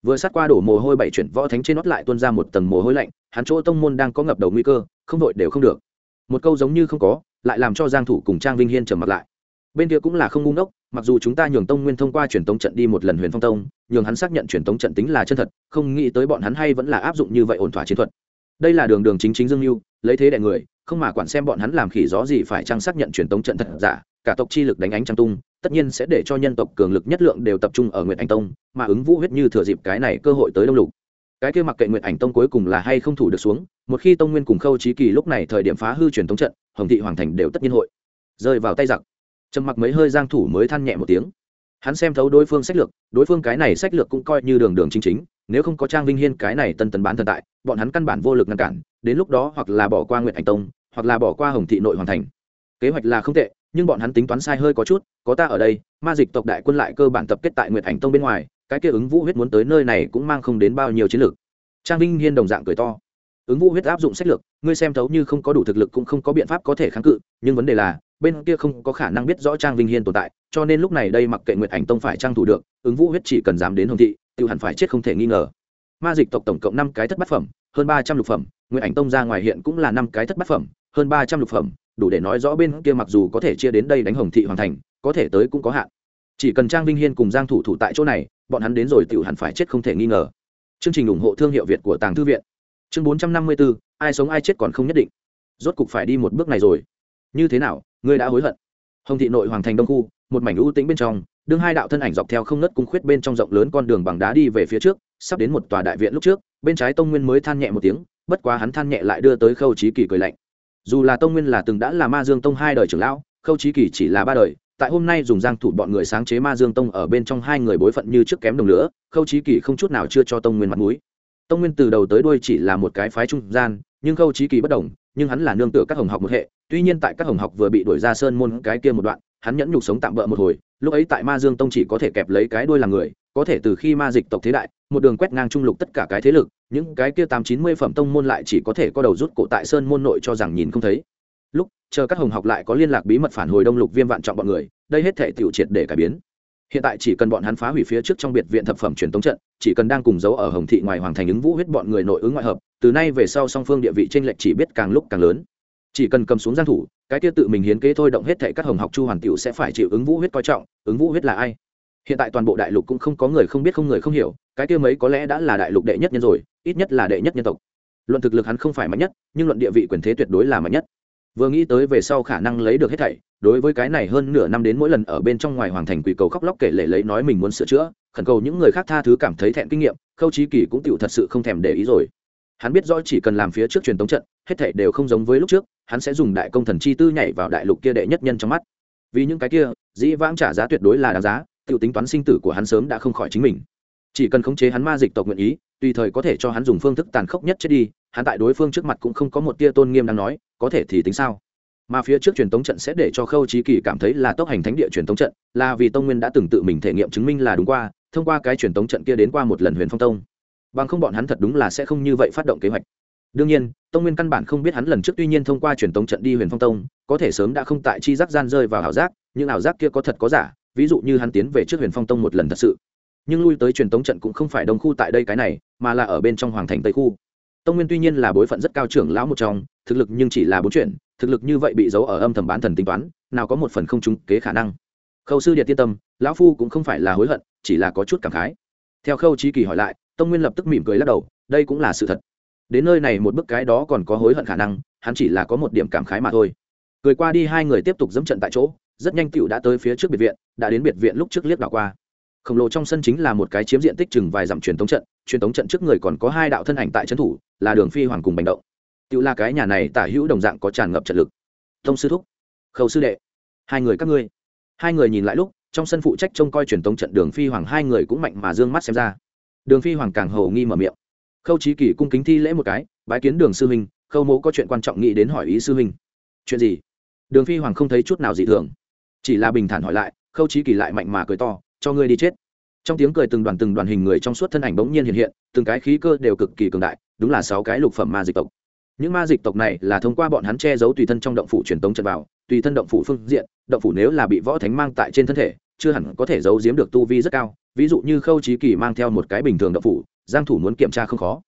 S1: Vừa sát qua đổ mồ hôi bảy chuyển, võ thánh trên nót lại tuôn ra một tầng mồ hôi lạnh, hắn chỗ tông môn đang có ngập đầu nguy cơ, không đội đều không được. Một câu giống như không có, lại làm cho giang thủ cùng trang vinh hiên trầm mặt lại. Bên kia cũng là không ngu ngốc, mặc dù chúng ta nhường tông nguyên thông qua truyền tống trận đi một lần huyền phong tông, nhường hắn xác nhận truyền tống trận tính là chân thật, không nghĩ tới bọn hắn hay vẫn là áp dụng như vậy ổn thỏa chiến thuật. Đây là đường đường chính chính dương lưu lấy thế đại người không mà quản xem bọn hắn làm khỉ gió gì phải trang xác nhận truyền tống trận thật giả, cả tộc chi lực đánh ánh trăng tung, tất nhiên sẽ để cho nhân tộc cường lực nhất lượng đều tập trung ở nguyệt anh tông, mà ứng vũ huyết như thừa dịp cái này cơ hội tới đông lục. Cái kia mặc kệ nguyệt ảnh tông cuối cùng là hay không thủ được xuống, một khi tông nguyên cùng khâu trí kỳ lúc này thời điểm phá hư truyền tống trận, hồng thị hoàng thành đều tất nhiên hội rơi vào tay giặc. Trầm mặc mấy hơi giang thủ mới than nhẹ một tiếng. Hắn xem thấu đối phương sách lược, đối phương cái này sách lược cũng coi như đường đường chính chính, nếu không có trang vinh hiên cái này tân tấn bán thần tại, bọn hắn căn bản vô lực ngăn cản, đến lúc đó hoặc là bỏ qua nguyệt ảnh tông hoặc là bỏ qua hồng thị nội hoàn thành. Kế hoạch là không tệ, nhưng bọn hắn tính toán sai hơi có chút, có ta ở đây, ma dịch tộc đại quân lại cơ bản tập kết tại nguyệt ảnh tông bên ngoài, cái kia ứng vũ huyết muốn tới nơi này cũng mang không đến bao nhiêu chiến lược. Trang vinh hiên đồng dạng cười to. Ứng vũ huyết áp dụng sách lược, ngươi xem thấu như không có đủ thực lực cũng không có biện pháp có thể kháng cự, nhưng vấn đề là, bên kia không có khả năng biết rõ trang vinh hiên tồn tại, cho nên lúc này đây mặc kệ nguyệt ảnh tông phải trang thủ được, ứng vũ huyết chỉ cần dám đến hồng thị tự hẳn phải chết không thể nghi ngờ. Ma dịch tộc tổng cộng năm cái thất bát phẩm hơn ba trăm lục phẩm nguyệt ảnh tông ra ngoài hiện cũng là năm cái thất bát phẩm hơn ba trăm lục phẩm đủ để nói rõ bên kia mặc dù có thể chia đến đây đánh hồng thị hoàn thành có thể tới cũng có hạn. Chỉ cần trang vinh hiên cùng giang thủ thủ tại chỗ này bọn hắn đến rồi tự hẳn phải chết không thể nghi ngờ. Chương trình ủng hộ thương hiệu việt của tàng thư viện. Chương 454, ai sống ai chết còn không nhất định. Rốt cục phải đi một bước này rồi. Như thế nào ngươi đã hối hận? Hồng thị nội hoàng thành đông khu một mảnh ưu tĩnh bên trong đương hai đạo thân ảnh dọc theo không nớt cung khuyết bên trong rộng lớn con đường bằng đá đi về phía trước sắp đến một tòa đại viện lúc trước bên trái tông nguyên mới than nhẹ một tiếng bất quá hắn than nhẹ lại đưa tới khâu trí kỳ cười lạnh. Dù là tông nguyên là từng đã là ma dương tông hai đời trưởng lão khâu trí kỳ chỉ là ba đời tại hôm nay dùng giang thủ bọn người sáng chế ma dương tông ở bên trong hai người bối phận như trước kém đồng lửa, khâu trí kỳ không chút nào chưa cho tông nguyên mặt mũi. Tông nguyên từ đầu tới đuôi chỉ là một cái phái trung gian nhưng khâu trí kỳ bất đồng nhưng hắn là nương tựa các hồng học một hệ tuy nhiên tại các hồng học vừa bị đuổi ra sơn môn cái kia một đoạn hắn nhẫn nhục sống tạm bỡ một hồi lúc ấy tại ma dương tông chỉ có thể kẹp lấy cái đuôi làm người có thể từ khi ma dịch tộc thế đại, một đường quét ngang trung lục tất cả cái thế lực, những cái kia tám chín mươi phẩm tông môn lại chỉ có thể có đầu rút cổ tại sơn môn nội cho rằng nhìn không thấy. Lúc, chờ các hồng học lại có liên lạc bí mật phản hồi đông lục viêm vạn trọng bọn người, đây hết thể tiểu triệt để cải biến. Hiện tại chỉ cần bọn hắn phá hủy phía trước trong biệt viện thập phẩm truyền tống trận, chỉ cần đang cùng giấu ở hồng thị ngoài hoàng thành ứng vũ huyết bọn người nội ứng ngoại hợp, từ nay về sau song phương địa vị tranh lệch chỉ biết càng lúc càng lớn. Chỉ cần cầm xuống giang thủ, cái kia tự mình hiến kế thôi động hết thệ các hồng học chu hoàn tiểu sẽ phải chịu ứng vũ huyết coi trọng, ứng vũ huyết là ai? Hiện tại toàn bộ đại lục cũng không có người không biết không người không hiểu, cái kia mấy có lẽ đã là đại lục đệ nhất nhân rồi, ít nhất là đệ nhất nhân tộc. Luận thực lực hắn không phải mạnh nhất, nhưng luận địa vị quyền thế tuyệt đối là mạnh nhất. Vừa nghĩ tới về sau khả năng lấy được hết thảy, đối với cái này hơn nửa năm đến mỗi lần ở bên trong ngoài hoàng thành quỷ cầu khóc lóc kể lể lấy nói mình muốn sửa chữa, khẩn cầu những người khác tha thứ cảm thấy thẹn kinh nghiệm, khâu trí kỳ cũng tựu thật sự không thèm để ý rồi. Hắn biết rõ chỉ cần làm phía trước truyền tống trận, hết thảy đều không giống với lúc trước, hắn sẽ dùng đại công thần chi tư nhảy vào đại lục kia đệ nhất nhân trong mắt. Vì những cái kia, dĩ vãng trả giá tuyệt đối là đáng giá t i u tính toán sinh tử của hắn sớm đã không khỏi chính mình. Chỉ cần khống chế hắn ma dịch tộc nguyện ý, tùy thời có thể cho hắn dùng phương thức tàn khốc nhất chết đi, hắn tại đối phương trước mặt cũng không có một tia tôn nghiêm đang nói, có thể thì tính sao? Mà phía trước truyền tống trận sẽ để cho khâu trí kỳ cảm thấy là tốc hành thánh địa truyền tống trận, là vì tông nguyên đã từng tự mình thể nghiệm chứng minh là đúng qua, thông qua cái truyền tống trận kia đến qua một lần huyền phong tông. Bằng không bọn hắn thật đúng là sẽ không như vậy phát động kế hoạch. Đương nhiên, tông nguyên căn bản không biết hắn lần trước tuy nhiên thông qua truyền tống trận đi huyền phong tông, có thể sớm đã không tại chi giác gian rơi vào ảo giác, nhưng ảo giác kia có thật có giả ví dụ như hắn tiến về trước huyền phong tông một lần thật sự. Nhưng lui tới truyền tống trận cũng không phải đông khu tại đây cái này, mà là ở bên trong hoàng thành tây khu. Tông nguyên tuy nhiên là bối phận rất cao trưởng lão một trong, thực lực nhưng chỉ là bốn chuyện, thực lực như vậy bị giấu ở âm thầm bán thần tính toán, nào có một phần không trúng kế khả năng. Khâu sư điện tiên tâm, lão phu cũng không phải là hối hận, chỉ là có chút cảm khái. Theo khâu trí kỳ hỏi lại, tông nguyên lập tức mỉm cười lắc đầu, đây cũng là sự thật. Đến nơi này một bức cái đó còn có hối hận khả năng, hắn chỉ là có một điểm cảm khái mà thôi. Cười qua đi hai người tiếp tục dẫm trận tại chỗ rất nhanh cựu đã tới phía trước biệt viện, đã đến biệt viện lúc trước liếc đảo qua. Khổng lồ trong sân chính là một cái chiếm diện tích chừng vài dặm truyền thống trận, truyền thống trận trước người còn có hai đạo thân ảnh tại trấn thủ, là đường phi hoàng cùng bành động. Cựu là cái nhà này tả hữu đồng dạng có tràn ngập trận lực. Thông sư thúc, khâu sư đệ, hai người các ngươi. Hai người nhìn lại lúc, trong sân phụ trách trông coi truyền thống trận đường phi hoàng hai người cũng mạnh mà dương mắt xem ra. Đường phi hoàng càng hầu nghi mở miệng. Khâu trí kỷ cung kính thi lễ một cái, bái kiến đường sư huynh, khâu mố có chuyện quan trọng nghĩ đến hỏi ý sư huynh. Chuyện gì? Đường phi hoàng không thấy chút nào dị thường chỉ là bình thản hỏi lại, khâu trí kỳ lại mạnh mà cười to, cho ngươi đi chết. Trong tiếng cười từng đoàn từng đoàn hình người trong suốt thân ảnh bỗng nhiên hiện hiện, từng cái khí cơ đều cực kỳ cường đại, đúng là sáu cái lục phẩm ma dịch tộc. Những ma dịch tộc này là thông qua bọn hắn che giấu tùy thân trong động phủ truyền tống trận vào, tùy thân động phủ phương diện, động phủ nếu là bị võ thánh mang tại trên thân thể, chưa hẳn có thể giấu giếm được tu vi rất cao. Ví dụ như khâu trí kỳ mang theo một cái bình thường động phủ, giang thủ muốn kiểm tra không khó.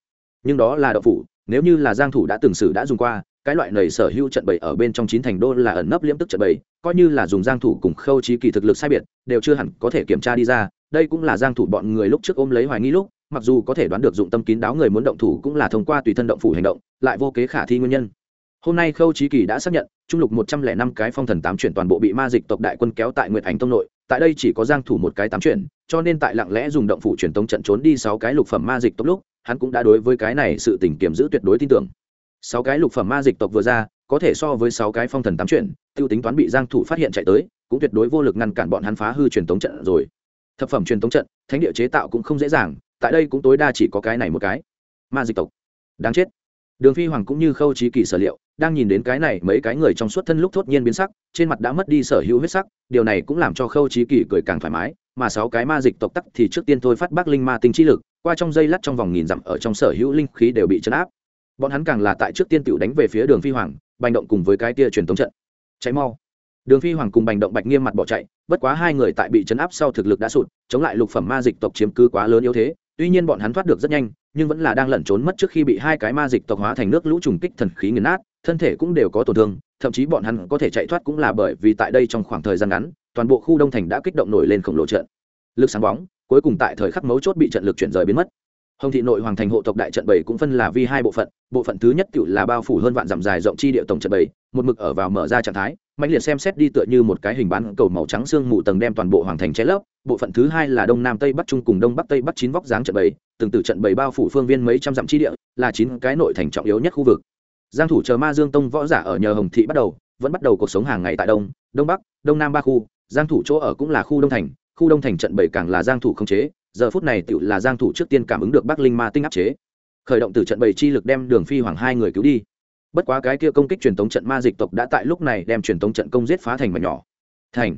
S1: Nhưng đó là động phủ, nếu như là giang thủ đã từng sử đã dùng qua cái loại này sở hữu trận bày ở bên trong chín thành đô là ẩn nấp liễm tức trận bày, coi như là dùng giang thủ cùng khâu trí kỳ thực lực sai biệt, đều chưa hẳn có thể kiểm tra đi ra. Đây cũng là giang thủ bọn người lúc trước ôm lấy hoài nghi lúc, mặc dù có thể đoán được dụng tâm kín đáo người muốn động thủ cũng là thông qua tùy thân động phủ hành động, lại vô kế khả thi nguyên nhân. Hôm nay khâu trí kỳ đã xác nhận, trung lục 105 cái phong thần tám chuyển toàn bộ bị ma dịch tộc đại quân kéo tại nguyệt ảnh tông nội, tại đây chỉ có giang thủ một cái tám chuyển, cho nên tại lặng lẽ dùng động phủ truyền tống trận trốn đi sáu cái lục phẩm ma dịch tộc lúc, hắn cũng đã đối với cái này sự tình kiểm giữ tuyệt đối tin tưởng sáu cái lục phẩm ma dịch tộc vừa ra, có thể so với sáu cái phong thần tám chuyển tiêu tính toán bị giang thủ phát hiện chạy tới, cũng tuyệt đối vô lực ngăn cản bọn hắn phá hư truyền tống trận rồi. Thập phẩm truyền tống trận, thánh địa chế tạo cũng không dễ dàng, tại đây cũng tối đa chỉ có cái này một cái. Ma dịch tộc. Đáng chết. Đường phi hoàng cũng như khâu trí kỳ sở liệu, đang nhìn đến cái này mấy cái người trong suốt thân lúc thốt nhiên biến sắc, trên mặt đã mất đi sở hữu huyết sắc, điều này cũng làm cho khâu trí kỳ cười càng thoải mái, mà sáu cái ma dịch tộc tắc thì trước tiên thôi phát bác linh ma tinh chi lực, qua trong dây lắt trong vòng nghìn dặm ở trong sở hữu linh khí đều bị chấn áp bọn hắn càng là tại trước tiên tiểu đánh về phía đường phi hoàng, bành động cùng với cái tia truyền thống trận. Cháy mau. Đường phi hoàng cùng bành động bạch nghiêm mặt bỏ chạy, bất quá hai người tại bị chấn áp sau thực lực đã sụt, chống lại lục phẩm ma dịch tộc chiếm cứ quá lớn yếu thế. Tuy nhiên bọn hắn thoát được rất nhanh, nhưng vẫn là đang lẩn trốn mất trước khi bị hai cái ma dịch tộc hóa thành nước lũ trùng kích thần khí nghiền nát, thân thể cũng đều có tổn thương, thậm chí bọn hắn có thể chạy thoát cũng là bởi vì tại đây trong khoảng thời gian ngắn, toàn bộ khu đông thành đã kích động nổi lên khổng lồ trận. Lực sáng bóng, cuối cùng tại thời khắc mấu chốt bị trận lực chuyển rời biến mất hồng thị nội hoàng thành hộ tộc đại trận bảy cũng phân là vi hai bộ phận bộ phận thứ nhất cựu là bao phủ hơn vạn dặm dài rộng chi địa tổng trận bảy, một mực ở vào mở ra trạng thái mạnh liệt xem xét đi tựa như một cái hình bán cầu màu trắng xương mù tầng đem toàn bộ hoàng thành che lấp, bộ phận thứ hai là đông nam tây bắc trung cùng đông bắc tây bắc chín vóc dáng trận bảy, từng từ trận bảy bao phủ phương viên mấy trăm dặm chi địa, là chín cái nội thành trọng yếu nhất khu vực. Giang thủ chờ ma dương tông võ giả ở nhờ hồng thị bắt đầu, vẫn bắt đầu cuộc sống hàng ngày tại đông đông bắc, đông nam ba khu, giang thủ chỗ ở cũng là khu đông thành, khu đông thành trận bảy càng là giang thủ không chế giờ phút này tựu là giang thủ trước tiên cảm ứng được bắc linh ma tinh áp chế. Khởi động từ trận bảy chi lực đem đường phi hoàng hai người cứu đi. Bất quá cái kia công kích truyền tống trận ma dịch tộc đã tại lúc này đem truyền tống trận công giết phá thành mà nhỏ. Thành.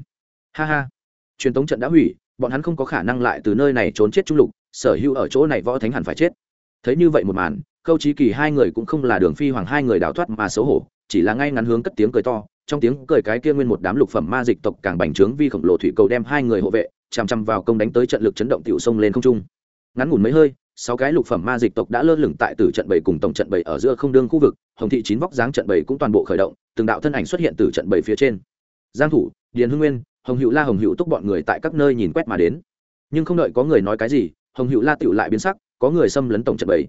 S1: Ha ha. Truyền tống trận đã hủy, bọn hắn không có khả năng lại từ nơi này trốn chết trung lục, sở hữu ở chỗ này võ thánh hẳn phải chết. Thấy như vậy một màn, khâu trí kỳ hai người cũng không là đường phi hoàng hai người đào thoát mà xấu hổ, chỉ là ngay ngắn hướng cất tiếng cười to, trong tiếng cười cái kia nguyên một đám lục phẩm ma dịch tộc càng bành trướng vi khổng lồ thủy cầu đem hai người hộ vệ chằm chằm vào công đánh tới trận lực chấn động tiểu sông lên không trung. Ngắn ngủn mấy hơi, sáu cái lục phẩm ma dịch tộc đã lơ lửng tại tử trận bảy cùng tổng trận bảy ở giữa không đương khu vực, hồng thị chín vóc dáng trận bảy cũng toàn bộ khởi động, từng đạo thân ảnh xuất hiện từ trận bảy phía trên. Giang thủ, điền hưng nguyên, hồng hữu la hồng hữu túc bọn người tại các nơi nhìn quét mà đến. Nhưng không đợi có người nói cái gì, hồng hữu la tiểu lại biến sắc, có người xâm lấn tổng trận bảy.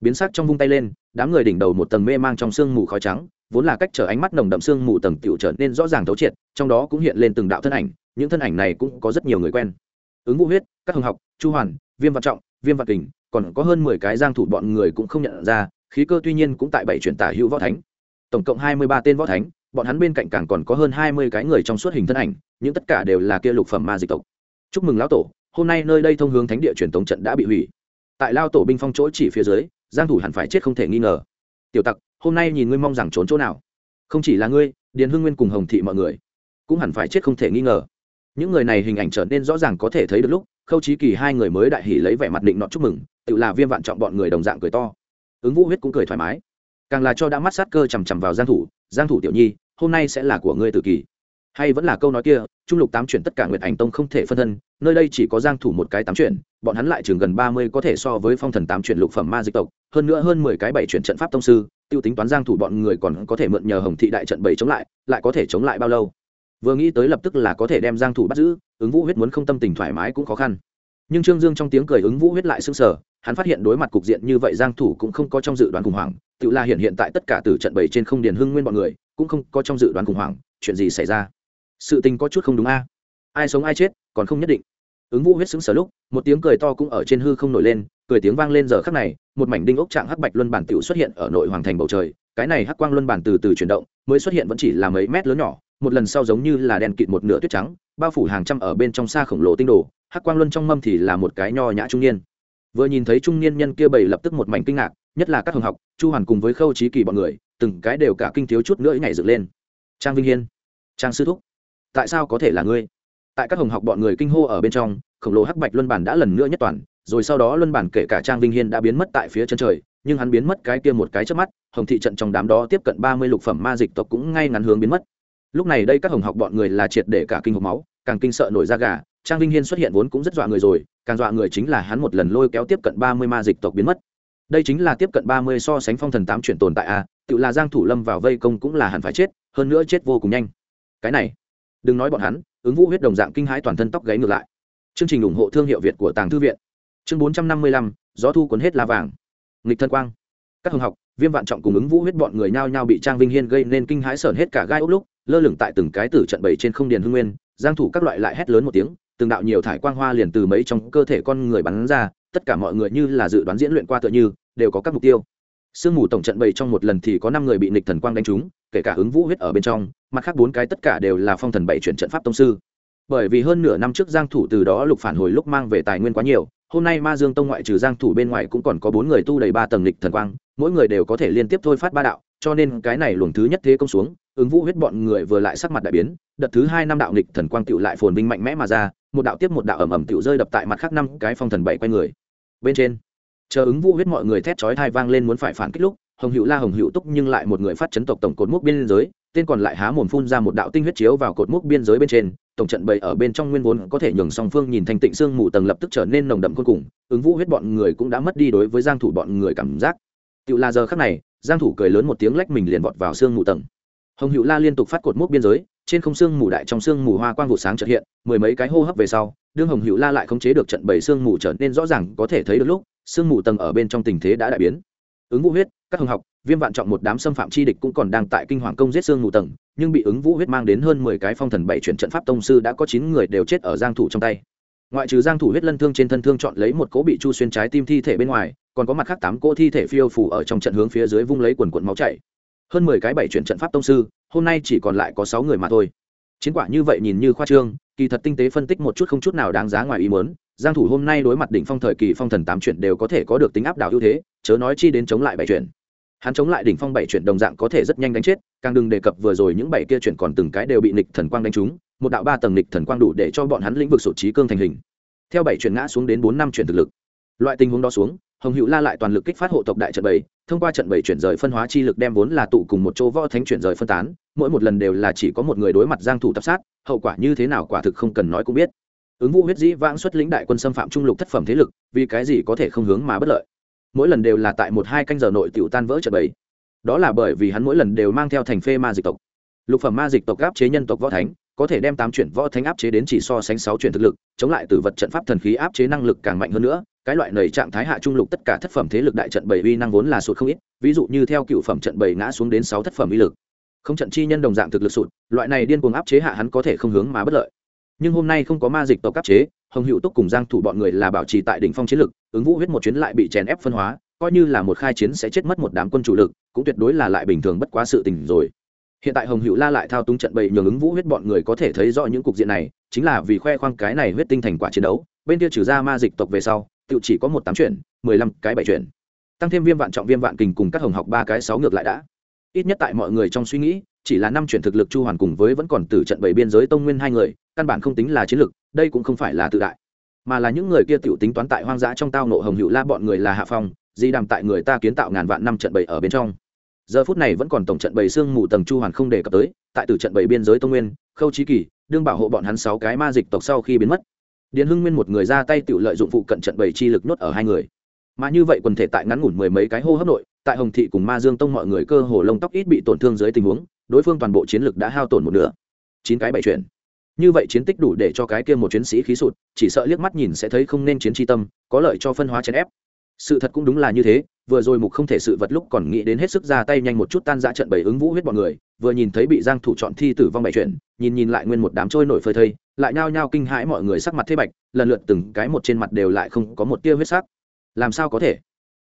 S1: Biến sắc trong vung tay lên, đám người đỉnh đầu một tầng mê mang trong sương mù khói trắng, vốn là cách trở ánh mắt nồng đậm sương mù tầng tiểu trở nên rõ ràng thấu triệt, trong đó cũng hiện lên từng đạo thân ảnh những thân ảnh này cũng có rất nhiều người quen. Ứng vũ huyết, các hồng học, chu hoàn, viêm văn trọng, viêm văn kình, còn có hơn mười cái giang thủ bọn người cũng không nhận ra, khí cơ tuy nhiên cũng tại bảy chuyển tả hữu võ thánh. Tổng cộng hai mươi ba tên võ thánh, bọn hắn bên cạnh càng còn có hơn hai mươi cái người trong suốt hình thân ảnh, những tất cả đều là kia lục phẩm ma dịch tộc. Chúc mừng lão tổ, hôm nay nơi đây thông hướng thánh địa truyền tống trận đã bị hủy. Tại lao tổ binh phong chỗ chỉ phía dưới, giang thủ hẳn phải chết không thể nghi ngờ. Tiểu tặc, hôm nay nhìn ngươi mong rằng trốn chỗ nào? Không chỉ là ngươi, điền hưng nguyên cùng hồng thị mọi người cũng hẳn phải chết không thể nghi ngờ những người này hình ảnh trở nên rõ ràng có thể thấy được lúc, khâu trí kỳ hai người mới đại hỉ lấy vẻ mặt định nọ chúc mừng, tự là viêm vạn trọng bọn người đồng dạng cười to. Ứng vũ huyết cũng cười thoải mái. Càng là cho đã mắt sát cơ chằm chằm vào giang thủ giang thủ tiểu nhi, hôm nay sẽ là của ngươi tự kỳ hay vẫn là câu nói kia, trung lục tám chuyển tất cả nguyệt ảnh tông không thể phân thân, nơi đây chỉ có giang thủ một cái tám chuyển, bọn hắn lại trường gần 30 có thể so với phong thần tám chuyển lục phẩm ma dịch tộc, hơn nữa hơn 10 cái bảy chuyển trận pháp tông sư, tiêu tính toán giang thủ bọn người còn có thể mượn nhờ hồng thị đại trận bảy chống lại lại có thể chống lại bao lâu? Vừa nghĩ tới lập tức là có thể đem giang thủ bắt giữ, ứng vũ huyết muốn không tâm tình thoải mái cũng khó khăn. Nhưng trương dương trong tiếng cười ứng vũ huyết lại sưng sờ, hắn phát hiện đối mặt cục diện như vậy giang thủ cũng không có trong dự đoán khủng hoảng, tự là hiện hiện tại tất cả từ trận bảy trên không điền hưng nguyên bọn người, cũng không có trong dự đoán khủng hoảng, chuyện gì xảy ra? Sự tình có chút không đúng a. Ai sống ai chết, còn không nhất định. Ứng vũ huyết sững sờ lúc, một tiếng cười to cũng ở trên hư không nổi lên, cười tiếng vang lên giờ khắc này, một mảnh đinh ốc trạng hắc bạch luân bản tiểu xuất hiện ở nội hoàng thành bầu trời, cái này hắc quang luân bản từ từ chuyển động, mới xuất hiện vẫn chỉ là mấy mét lớn nhỏ một lần sau giống như là đèn kịt một nửa tuyết trắng, bao phủ hàng trăm ở bên trong xa khổng lồ tinh đồ, hắc quang luân trong mâm thì là một cái nho nhã trung niên. Vừa nhìn thấy trung niên nhân kia bầy lập tức một mảnh kinh ngạc, nhất là các hồng học, chu hoàn cùng với khâu trí kỳ bọn người, từng cái đều cả kinh thiếu chút nữa nhảy dựng lên. Trang vinh hiên, trang sư thúc, tại sao có thể là ngươi? Tại các hồng học bọn người kinh hô ở bên trong, khổng lồ hắc bạch luân bản đã lần nữa nhất toàn, rồi sau đó luân bản kể cả trang vinh hiên đã biến mất tại phía chân trời, nhưng hắn biến mất cái kia một cái trước mắt, hồng thị trận trong đám đó tiếp cận ba mươi lục phẩm ma dịch tộc cũng ngay ngắn hướng biến mất lúc này đây các hồng học bọn người là triệt để cả kinh hộp máu, càng kinh sợ nổi da gà. Trang vinh hiên xuất hiện vốn cũng rất dọa người rồi, càng dọa người chính là hắn một lần lôi kéo tiếp cận ba mươi ma dịch tộc biến mất. Đây chính là tiếp cận ba mươi so sánh phong thần tám chuyển tồn tại a, tự là giang thủ lâm vào vây công cũng là hẳn phải chết, hơn nữa chết vô cùng nhanh. Cái này, đừng nói bọn hắn, ứng vũ huyết đồng dạng kinh hãi toàn thân tóc gáy ngược lại. Chương trình ủng hộ thương hiệu việt của tàng thư viện. Chương bốn trăm năm mươi lăm, gió thu cuốn hết la vàng. Nghịch thân quang. Các hồng học, viêm vạn trọng cùng ứng vũ huyết bọn người nhao nhao bị trang vinh hiên gây nên kinh hãi sởn hết cả gai ốc lúc lơ lửng tại từng cái tử trận bảy trên không điền hưng nguyên, giang thủ các loại lại hét lớn một tiếng, từng đạo nhiều thải quang hoa liền từ mấy trong cơ thể con người bắn ra, tất cả mọi người như là dự đoán diễn luyện qua tựa như, đều có các mục tiêu. Sương mù tổng trận bảy trong một lần thì có năm người bị nịch thần quang đánh trúng, kể cả ứng vũ huyết ở bên trong, mặt khác bốn cái tất cả đều là phong thần bảy chuyển trận pháp tông sư. Bởi vì hơn nửa năm trước giang thủ từ đó lục phản hồi lúc mang về tài nguyên quá nhiều, hôm nay ma dương tông ngoại trừ giang thủ bên ngoài cũng còn có bốn người tu đầy ba tầng nịch thần quang mỗi người đều có thể liên tiếp thôi phát ba đạo, cho nên cái này luồng thứ nhất thế công xuống, ứng vũ huyết bọn người vừa lại sắc mặt đại biến, đợt thứ hai năm đạo nghịch thần quang tựu lại phồn vinh mạnh mẽ mà ra, một đạo tiếp một đạo ẩm ẩm tựu rơi đập tại mặt khác năm cái phong thần bảy quay người. Bên trên, chờ ứng vũ huyết mọi người thét chói thai vang lên muốn phải phản kích lúc, hồng hữu la, hồng hữu túc nhưng lại một người phát chấn tộc tổng cột mốc biên giới, tên còn lại há mồm phun ra một đạo tinh huyết chiếu vào cột mốc biên giới bên trên, tổng trận bày ở bên trong nguyên vốn có thể nhường song phương nhìn thành tịnh xương mù tầng lập tức trở nên nồng đậm cuối cùng, ứng vũ huyết bọn người cũng đã mất đi đối với giang thủ bọn người cảm giác. Tiểu là giờ khắc này, Giang thủ cười lớn một tiếng lách mình liền vọt vào xương mù tầng. Hồng Hữu La liên tục phát cột mốc biên giới, trên không xương mù đại trong xương mù hoa quang vụ sáng chợt hiện, mười mấy cái hô hấp về sau, đương Hồng Hữu La lại khống chế được trận bảy xương mù trở nên rõ ràng có thể thấy được lúc, xương mù tầng ở bên trong tình thế đã đại biến. Ứng Vũ huyết, các hồng học, Viêm Vạn trọng một đám xâm phạm chi địch cũng còn đang tại kinh hoàng công giết xương mù tầng, nhưng bị ứng Vũ huyết mang đến hơn 10 cái phong thần bảy chuyển trận pháp tông sư đã có 9 người đều chết ở Giang thủ trong tay. Ngoại trừ Giang thủ huyết lân thương trên thân thương chọn lấy một cố bị chu xuyên trái tim thi thể bên ngoài, còn có mặt khác tám cỗ thi thể phiêu phủ ở trong trận hướng phía dưới vung lấy quần quần máu chảy. Hơn mười cái bảy chuyển trận pháp tông sư hôm nay chỉ còn lại có sáu người mà thôi. Chiến quả như vậy nhìn như khoa trương kỳ thật tinh tế phân tích một chút không chút nào đáng giá ngoài ý muốn giang thủ hôm nay đối mặt đỉnh phong thời kỳ phong thần tám chuyển đều có thể có được tính áp đảo ưu thế chớ nói chi đến chống lại bảy chuyển. Hắn chống lại đỉnh phong bảy chuyển đồng dạng có thể rất nhanh đánh chết càng đừng đề cập vừa rồi những bảy kia chuyển còn từng cái đều bị nịch thần quang đánh trúng một đạo ba tầng nịch thần quang đủ để cho bọn hắn lĩnh vực sụt trí cương thành hình. Theo bảy chuyển ngã xuống đến bốn năm chuyển thực lực. Loại tình huống đó xuống, hồng hữu la lại toàn lực kích phát hộ tộc đại trận bảy, thông qua trận bảy chuyển rời phân hóa chi lực đem vốn là tụ cùng một chỗ võ thánh chuyển rời phân tán, mỗi một lần đều là chỉ có một người đối mặt giang thủ tập sát, hậu quả như thế nào quả thực không cần nói cũng biết. Ứng vũ huyết dĩ vãng xuất lĩnh đại quân xâm phạm trung lục thất phẩm thế lực, vì cái gì có thể không hướng mà bất lợi? Mỗi lần đều là tại một hai canh giờ nội tiểu tan vỡ trận bảy. Đó là bởi vì hắn mỗi lần đều mang theo thành phê ma dịch tộc. Lục phẩm ma dịch tộc áp chế nhân tộc võ thánh có thể đem tám chuyển võ thánh áp chế đến chỉ so sánh sáu chuyển thực lực, chống lại từ vật trận pháp thần khí áp chế năng lực càng mạnh hơn nữa, cái loại nầy trạng thái hạ trung lục tất cả thất phẩm thế lực đại trận bảy uy năng vốn là sụt không ít, ví dụ như theo cựu phẩm trận bảy ngã xuống đến sáu thất phẩm uy lực. Không trận chi nhân đồng dạng thực lực sụt, loại này điên cuồng áp chế hạ hắn có thể không hướng mà bất lợi. Nhưng hôm nay không có ma dịch tộc áp chế, hồng hữu túc cùng giang thủ bọn người là bảo trì tại đỉnh phong chiến lực, ứng vũ huyết một chuyến lại bị chèn ép phân hóa, coi như là một khai chiến sẽ chết mất một đám quân chủ lực, cũng tuyệt đối là lại bình thường bất quá sự tình rồi hiện tại hồng hữu la lại thao túng trận bậy nhường ứng vũ huyết bọn người có thể thấy rõ những cục diện này, chính là vì khoe khoang cái này huyết tinh thành quả chiến đấu. Bên kia trừ ra ma dịch tộc về sau tự chỉ có một tám chuyển mười lăm cái bảy chuyển tăng thêm viêm vạn trọng viêm vạn kình cùng các hồng học ba cái sáu ngược lại đã. Ít nhất tại mọi người trong suy nghĩ, chỉ là năm chuyển thực lực chu hoàn cùng với vẫn còn từ trận bảy biên giới tông nguyên hai người, căn bản không tính là chiến lực, đây cũng không phải là tự đại. Mà là những người kia tự tính toán tại hoang dã trong tao nộ hồng hữu la bọn người là hạ phong, di đàm tại người ta kiến tạo ngàn vạn năm trận bảy ở bên trong giờ phút này vẫn còn tổng trận bảy xương mù tầng chu hoàn không đề cập tới, tại tử trận bảy biên giới tông nguyên, khâu trí kỳ, đương bảo hộ bọn hắn sáu cái ma dịch tộc sau khi biến mất. Điền hưng nguyên một người ra tay tự lợi dụng phụ cận trận bảy chi lực nuốt ở hai người. Mà như vậy quần thể tại ngắn ngủn mười mấy cái hô hấp nội, tại hồng thị cùng ma dương tông mọi người cơ hồ lông tóc ít bị tổn thương dưới tình huống, đối phương toàn bộ chiến lực đã hao tổn một nửa. Chín cái bảy chuyển. Như vậy chiến tích đủ để cho cái kia một chiến sĩ khí sụt, chỉ sợ liếc mắt nhìn sẽ thấy không nên chiến tri tâm, có lợi cho phân hóa chèn ép. Sự thật cũng đúng là như thế vừa rồi mục không thể sự vật lúc còn nghĩ đến hết sức ra tay nhanh một chút tan ra trận bảy ứng vũ huyết bọn người, vừa nhìn thấy bị giang thủ chọn thi tử vong bảy chuyện, nhìn nhìn lại nguyên một đám trôi nổi phơi thây, lại nhao nhao kinh hãi mọi người sắc mặt thế bạch, lần lượt từng cái một trên mặt đều lại không có một tia huyết sắc. Làm sao có thể?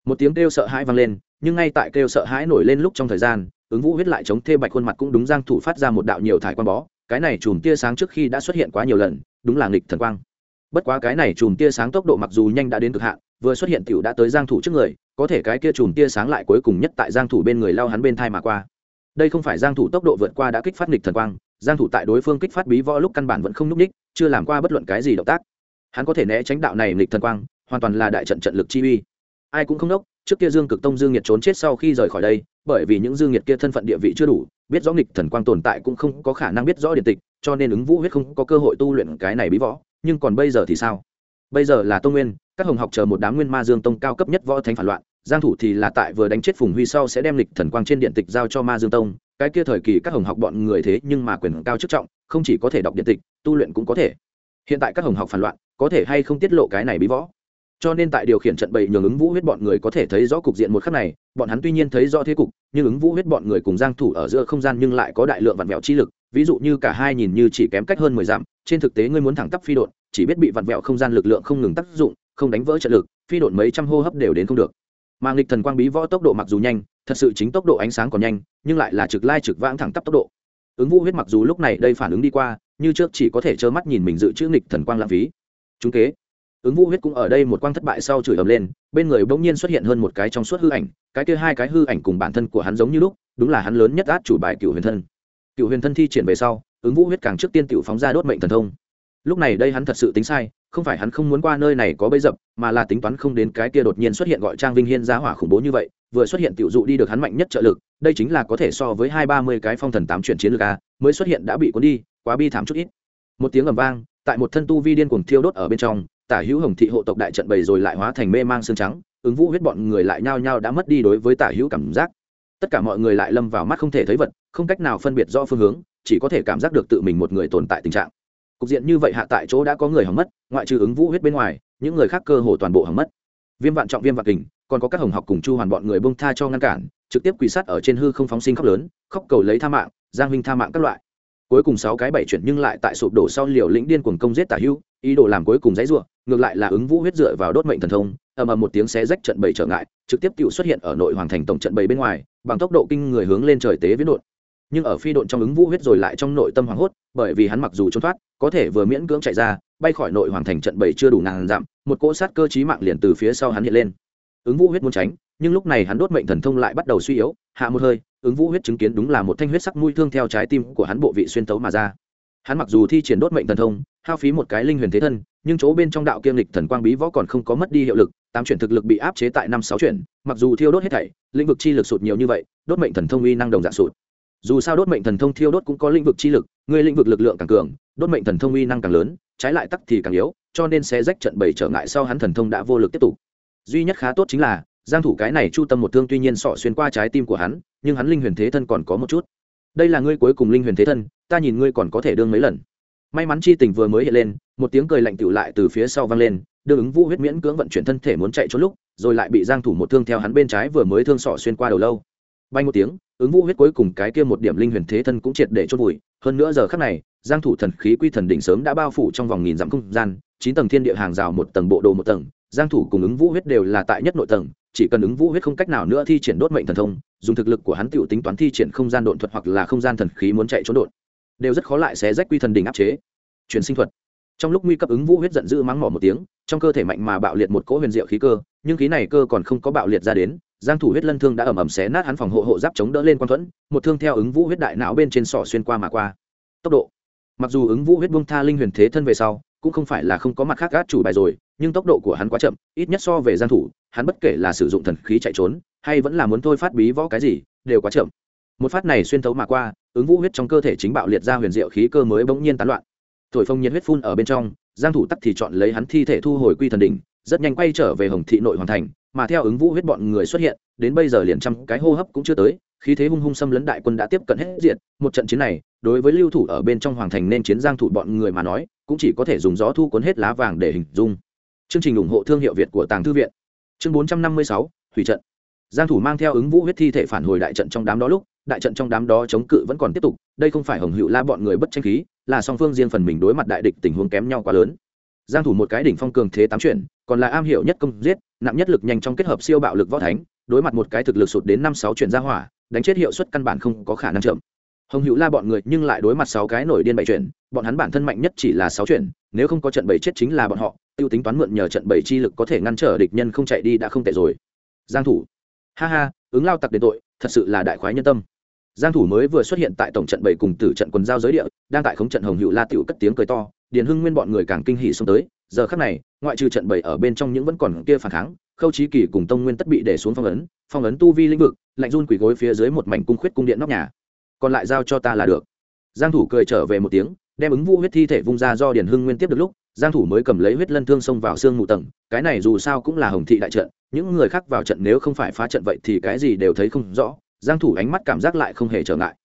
S1: Một tiếng kêu sợ hãi vang lên, nhưng ngay tại kêu sợ hãi nổi lên lúc trong thời gian, ứng vũ huyết lại chống thê bạch khuôn mặt cũng đúng giang thủ phát ra một đạo nhiều thải quan bó, cái này chùm tia sáng trước khi đã xuất hiện quá nhiều lần, đúng là nghịch thần quang. Bất quá cái này chùm tia sáng tốc độ mặc dù nhanh đã đến cực hạn, vừa xuất hiện tiểu đã tới giang thủ trước người có thể cái kia chùm tia sáng lại cuối cùng nhất tại giang thủ bên người lao hắn bên thai mà qua. Đây không phải giang thủ tốc độ vượt qua đã kích phát nghịch thần quang, giang thủ tại đối phương kích phát bí võ lúc căn bản vẫn không núc đích chưa làm qua bất luận cái gì động tác. Hắn có thể né tránh đạo này nghịch thần quang, hoàn toàn là đại trận trận lực chi uy. Ai cũng không đốc, trước kia dương cực tông dương nhiệt trốn chết sau khi rời khỏi đây, bởi vì những dương nhiệt kia thân phận địa vị chưa đủ, biết rõ nghịch thần quang tồn tại cũng không có khả năng biết rõ điện tịch, cho nên ứng vũ huyết không có cơ hội tu luyện cái này bí võ, nhưng còn bây giờ thì sao? Bây giờ là tông nguyên, các hồng học chờ một đám nguyên ma dương tông cao cấp nhất võ thánh phản loạn, giang thủ thì là tại vừa đánh chết phùng huy sau sẽ đem lịch thần quang trên điện tịch giao cho ma dương tông. Cái kia thời kỳ các hồng học bọn người thế nhưng mà quyền cao chức trọng, không chỉ có thể đọc điện tịch, tu luyện cũng có thể. Hiện tại các hồng học phản loạn, có thể hay không tiết lộ cái này bí võ? Cho nên tại điều khiển trận bày nhường ứng vũ huyết bọn người có thể thấy rõ cục diện một khắc này, bọn hắn tuy nhiên thấy rõ thế cục, nhưng ứng vũ huyết bọn người cùng giang thủ ở giữa không gian nhưng lại có đại lượng vạn vẹo chi lực, ví dụ như cả hai nhìn như chỉ kém cách hơn mười dặm, trên thực tế ngươi muốn thẳng tắp phi đột chỉ biết bị vặn vẹo không gian lực lượng không ngừng tác dụng, không đánh vỡ trận lực, phi độn mấy trăm hô hấp đều đến không được. Mà nghịch thần quang bí võ tốc độ mặc dù nhanh, thật sự chính tốc độ ánh sáng còn nhanh, nhưng lại là trực lai trực vãng thẳng tắp tốc độ. Ứng vũ huyết mặc dù lúc này đây phản ứng đi qua, như trước chỉ có thể trơ mắt nhìn mình dự trữ nghịch thần quang lãng phí. Chúng kế, ứng vũ huyết cũng ở đây một quang thất bại sau chửi ầm lên, bên người bỗng nhiên xuất hiện hơn một cái trong suốt hư ảnh, cái kia hai cái hư ảnh cùng bản thân của hắn giống như lúc, đúng là hắn lớn nhất át chủ bài cựu huyền thân. Cựu huyền thân thi triển về sau, ứng vũ huyết càng trước tiên tiểu phóng ra đốt mệnh thần thông lúc này đây hắn thật sự tính sai, không phải hắn không muốn qua nơi này có bấy dập, mà là tính toán không đến cái kia đột nhiên xuất hiện gọi trang vinh hiên giá hỏa khủng bố như vậy, vừa xuất hiện tiểu dụ đi được hắn mạnh nhất trợ lực, đây chính là có thể so với hai ba mươi cái phong thần tám chuyển chiến lược a, mới xuất hiện đã bị cuốn đi, quá bi thảm chút ít. Một tiếng ầm vang, tại một thân tu vi điên cuồng thiêu đốt ở bên trong, tả hữu hồng thị hộ tộc đại trận bày rồi lại hóa thành mê mang xương trắng, ứng vũ huyết bọn người lại nhao nhao đã mất đi đối với tả hữu cảm giác. Tất cả mọi người lại lâm vào mắt không thể thấy vật, không cách nào phân biệt rõ phương hướng, chỉ có thể cảm giác được tự mình một người tồn tại tình trạng cục diện như vậy hạ tại chỗ đã có người hỏng mất, ngoại trừ ứng vũ huyết bên ngoài, những người khác cơ hồ toàn bộ hỏng mất. Viêm vạn trọng viêm vạn kình, còn có các hồng học cùng chu hoàn bọn người bông tha cho ngăn cản, trực tiếp quỳ sát ở trên hư không phóng sinh khóc lớn, khóc cầu lấy tha mạng, giang minh tha mạng các loại. Cuối cùng sáu cái bảy chuyển nhưng lại tại sụp đổ sau liều lĩnh điên cuồng công giết tả hưu, ý đồ làm cuối cùng dãy ruộng ngược lại là ứng vũ huyết dựa vào đốt mệnh thần thông, ầm ầm một tiếng xé rách trận bảy trở ngại, trực tiếp tự xuất hiện ở nội hoàng thành tổng trận bảy bên ngoài, bằng tốc độ kinh người hướng lên trời tế viễn đột nhưng ở phi độn trong ứng vũ huyết rồi lại trong nội tâm hoảng hốt, bởi vì hắn mặc dù trốn thoát, có thể vừa miễn cưỡng chạy ra, bay khỏi nội hoàng thành trận bảy chưa đủ ngàn dặm, một cỗ sát cơ chí mạng liền từ phía sau hắn hiện lên. Ứng vũ huyết muốn tránh, nhưng lúc này hắn đốt mệnh thần thông lại bắt đầu suy yếu, hạ một hơi, ứng vũ huyết chứng kiến đúng là một thanh huyết sắc mũi thương theo trái tim của hắn bộ vị xuyên tấu mà ra. Hắn mặc dù thi triển đốt mệnh thần thông, hao phí một cái linh huyền thế thân, nhưng chỗ bên trong đạo kiêm lịch thần quang bí võ còn không có mất đi hiệu lực, tám chuyển thực lực bị áp chế tại năm sáu chuyển, mặc dù thiêu đốt hết thảy, lĩnh vực chi lực sụt nhiều như vậy, đốt mệnh thần thông uy năng đồng dạng sụt dù sao đốt mệnh thần thông thiêu đốt cũng có lĩnh vực chi lực, người lĩnh vực lực lượng càng cường, đốt mệnh thần thông uy năng càng lớn, trái lại tắc thì càng yếu, cho nên sẽ rách trận bảy trở ngại sau hắn thần thông đã vô lực tiếp tục. Duy nhất khá tốt chính là, giang thủ cái này chu tâm một thương tuy nhiên sọ xuyên qua trái tim của hắn, nhưng hắn linh huyền thế thân còn có một chút. Đây là ngươi cuối cùng linh huyền thế thân, ta nhìn ngươi còn có thể đương mấy lần. May mắn chi tình vừa mới hiện lên, một tiếng cười lạnh tựu lại từ phía sau vang lên đương ứng vũ huyết miễn cưỡng vận chuyển thân thể muốn chạy trốn lúc, rồi lại bị giang thủ một thương theo hắn bên trái vừa mới thương sọ xuyên qua đầu lâu bay một tiếng, ứng vũ huyết cuối cùng cái kia một điểm linh huyền thế thân cũng triệt để chôn vùi. Hơn nữa giờ khắc này, giang thủ thần khí quy thần đỉnh sớm đã bao phủ trong vòng nghìn dặm không gian, chín tầng thiên địa hàng rào một tầng bộ đồ một tầng, giang thủ cùng ứng vũ huyết đều là tại nhất nội tầng, chỉ cần ứng vũ huyết không cách nào nữa thi triển đốt mệnh thần thông, dùng thực lực của hắn tiểu tính toán thi triển không gian độn thuật hoặc là không gian thần khí muốn chạy trốn độn, đều rất khó lại xé rách quy thần đỉnh áp chế. Truyền sinh thuật. Trong lúc nguy cấp ứng vũ huyết giận dữ mắng mỏ một tiếng, trong cơ thể mạnh mà bạo liệt một cỗ huyền diệu khí cơ, nhưng khí này cơ còn không có bạo liệt ra đến giang thủ huyết lân thương đã ầm ầm xé nát hắn phòng hộ hộ giáp chống đỡ lên quan thuẫn, một thương theo ứng vũ huyết đại não bên trên sọ xuyên qua mà qua. Tốc độ. Mặc dù ứng vũ huyết buông tha linh huyền thế thân về sau, cũng không phải là không có mặt khác gác chủ bài rồi, nhưng tốc độ của hắn quá chậm, ít nhất so về giang thủ, hắn bất kể là sử dụng thần khí chạy trốn, hay vẫn là muốn thôi phát bí võ cái gì, đều quá chậm. Một phát này xuyên thấu mà qua, ứng vũ huyết trong cơ thể chính bạo liệt ra huyền diệu khí cơ mới bỗng nhiên tán loạn. Thổi phong nhiệt huyết phun ở bên trong, giang thủ tắc thì chọn lấy hắn thi thể thu hồi quy thần đỉnh, rất nhanh quay trở về hồng thị nội hoàn thành mà theo ứng vũ huyết bọn người xuất hiện đến bây giờ liền trăm cái hô hấp cũng chưa tới khí thế hung hung xâm lấn đại quân đã tiếp cận hết diện. Một trận chiến này đối với lưu thủ ở bên trong hoàng thành nên chiến giang thủ bọn người mà nói cũng chỉ có thể dùng gió thu cuốn hết lá vàng để hình dung. Chương trình ủng hộ thương hiệu việt của tàng thư viện. Chương 456, thủy trận. Giang thủ mang theo ứng vũ huyết thi thể phản hồi đại trận trong đám đó lúc đại trận trong đám đó chống cự vẫn còn tiếp tục đây không phải hồng hữu la bọn người bất tranh khí là song phương riêng phần mình đối mặt đại địch tình huống kém nhau quá lớn giang thủ một cái đỉnh phong cường thế tám chuyển, còn là am hiểu nhất công giết, nặng nhất lực nhanh trong kết hợp siêu bạo lực võ thánh, đối mặt một cái thực lực sụt đến năm sáu chuyển ra hỏa, đánh chết hiệu suất căn bản không có khả năng chậm. Hồng hữu la bọn người nhưng lại đối mặt sáu cái nổi điên bảy chuyển, bọn hắn bản thân mạnh nhất chỉ là sáu chuyển, nếu không có trận bảy chết chính là bọn họ, tiêu tính toán mượn nhờ trận bảy chi lực có thể ngăn trở địch nhân không chạy đi đã không tệ rồi. Giang thủ. Ha ha, ứng lao tặc đến tội, thật sự là đại khoái nhân tâm. Giang thủ mới vừa xuất hiện tại tổng trận bảy cùng tử trận quần giao giới địa, đang tại khống trận hồng hữu la tiểu cất tiếng cười to điền hưng nguyên bọn người càng kinh hỉ xông tới, giờ khắc này, ngoại trừ trận bảy ở bên trong những vẫn còn kia phản kháng, khâu trí kỳ cùng tông nguyên tất bị để xuống phong ấn phong ấn tu vi lĩnh vực, lạnh run quỷ gối phía dưới một mảnh cung khuyết cung điện nóc nhà. Còn lại giao cho ta là được. Giang thủ cười trở về một tiếng, đem ứng vũ huyết thi thể vung ra do điền hưng nguyên tiếp được lúc, giang thủ mới cầm lấy huyết lân thương xông vào xương mù tầng, cái này dù sao cũng là hồng thị đại trận, những người khác vào trận nếu không phải phá trận vậy thì cái gì đều thấy không rõ, giang thủ ánh mắt cảm giác lại không hề trở ngại.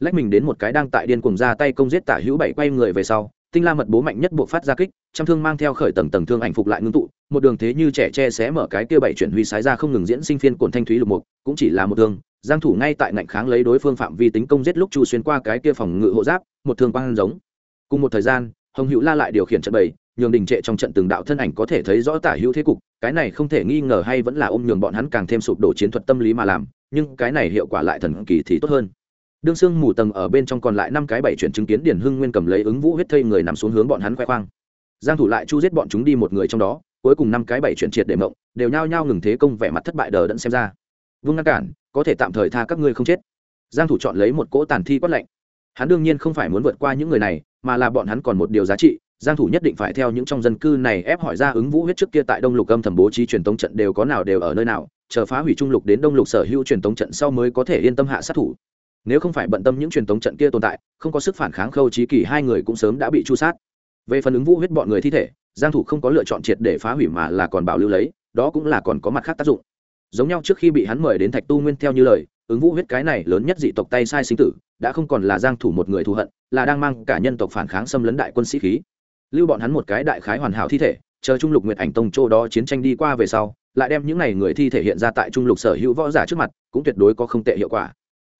S1: Lách mình đến một cái đang tại điên cuồng ra tay công giết tả hữu bảy quay người về sau tinh la mật bố mạnh nhất buộc phát ra kích trăm thương mang theo khởi tầng tầng thương ảnh phục lại ngưng tụ một đường thế như trẻ che xé mở cái kia bảy chuyển huy sái ra không ngừng diễn sinh phiên cổn thanh thúy lục mục cũng chỉ là một thương. Giang thủ ngay tại ngạnh kháng lấy đối phương phạm vi tính công giết lúc chu xuyên qua cái kia phòng ngự hộ giáp một thương quang giống. Cùng một thời gian hồng hữu la lại điều khiển trận bảy, nhường đình trệ trong trận từng đạo thân ảnh có thể thấy rõ tả hữu thế cục cái này không thể nghi ngờ hay vẫn là ôm nhường bọn hắn càng thêm sụp đổ chiến thuật tâm lý mà làm nhưng cái này hiệu quả lại thần kỳ thì tốt hơn đương sương mù tầng ở bên trong còn lại năm cái bảy chuyển chứng kiến điển hưng nguyên cầm lấy ứng vũ huyết thây người nằm xuống hướng bọn hắn khoe khoang. Giang thủ lại chu giết bọn chúng đi một người trong đó, cuối cùng năm cái bảy chuyển triệt để mộng, đều nhao nhao ngừng thế công vẻ mặt thất bại đờ đẫn xem ra. Vương ngăn cản, có thể tạm thời tha các ngươi không chết. Giang thủ chọn lấy một cỗ tàn thi quát lạnh. Hắn đương nhiên không phải muốn vượt qua những người này, mà là bọn hắn còn một điều giá trị, giang thủ nhất định phải theo những trong dân cư này ép hỏi ra ứng vũ huyết trước kia tại đông lục âm thầm bố trí truyền tống trận đều có nào đều ở nơi nào, chờ phá hủy trung lục đến đông lục sở hữu truyền tống trận sau mới có thể yên tâm hạ sát thủ nếu không phải bận tâm những truyền thống trận kia tồn tại, không có sức phản kháng khâu trí kỳ, hai người cũng sớm đã bị chu sát. Về phần ứng vũ huyết bọn người thi thể, giang thủ không có lựa chọn triệt để phá hủy mà là còn bảo lưu lấy, đó cũng là còn có mặt khác tác dụng. Giống nhau trước khi bị hắn mời đến thạch tu nguyên theo như lời, ứng vũ huyết cái này lớn nhất dị tộc tay sai sinh tử, đã không còn là giang thủ một người thù hận, là đang mang cả nhân tộc phản kháng xâm lấn đại quân sĩ khí. Lưu bọn hắn một cái đại khái hoàn hảo thi thể, chờ trung lục nguyệt ảnh tông châu đó chiến tranh đi qua về sau, lại đem những này người thi thể hiện ra tại trung lục sở hữu võ giả trước mặt, cũng tuyệt đối có không tệ hiệu quả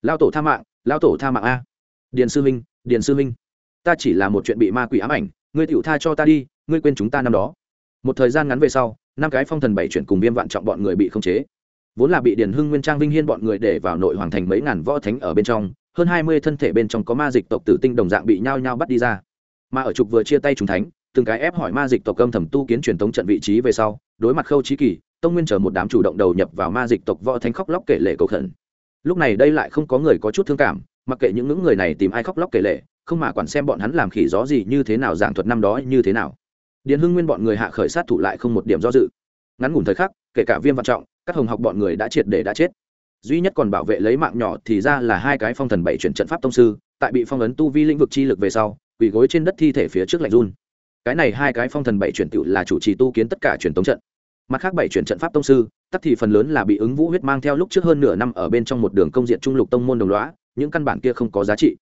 S1: lao tổ tha mạng, lao tổ tha mạng a. Điền sư minh điền sư minh ta chỉ là một chuyện bị ma quỷ ám ảnh, ngươi tiểu tha cho ta đi, ngươi quên chúng ta năm đó. Một thời gian ngắn về sau, năm cái phong thần bảy chuyển cùng viêm vạn trọng bọn người bị khống chế. Vốn là bị điền hưng nguyên trang vinh hiên bọn người để vào nội hoàng thành mấy ngàn võ thánh ở bên trong, hơn hai mươi thân thể bên trong có ma dịch tộc tử tinh đồng dạng bị nhao nhao bắt đi ra. Mà ở trục vừa chia tay chúng thánh, từng cái ép hỏi ma dịch tộc âm thầm tu kiến truyền tống trận vị trí về sau, đối mặt khâu trí kỳ, tông nguyên chờ một đám chủ động đầu nhập vào ma dịch tộc võ thánh khóc lóc kể lệ cầu khẩn lúc này đây lại không có người có chút thương cảm, mặc kệ những ngưỡng người này tìm ai khóc lóc kể lệ không mà quản xem bọn hắn làm khỉ gió gì như thế nào giảng thuật năm đó như thế nào. Điền hưng nguyên bọn người hạ khởi sát thủ lại không một điểm do dự. Ngắn ngủn thời khắc, kể cả viêm văn trọng, các hồng học bọn người đã triệt để đã chết. Duy nhất còn bảo vệ lấy mạng nhỏ thì ra là hai cái phong thần bảy chuyển trận pháp tông sư, tại bị phong ấn tu vi lĩnh vực chi lực về sau, quỳ gối trên đất thi thể phía trước lạnh run. Cái này hai cái phong thần bảy chuyển tựu là chủ trì tu kiến tất cả truyền tống trận. Mặt khác bảy chuyển trận pháp tông sư tắc thì phần lớn là bị ứng vũ huyết mang theo lúc trước hơn nửa năm ở bên trong một đường công diện trung lục tông môn đồng lõa, những căn bản kia không có giá trị.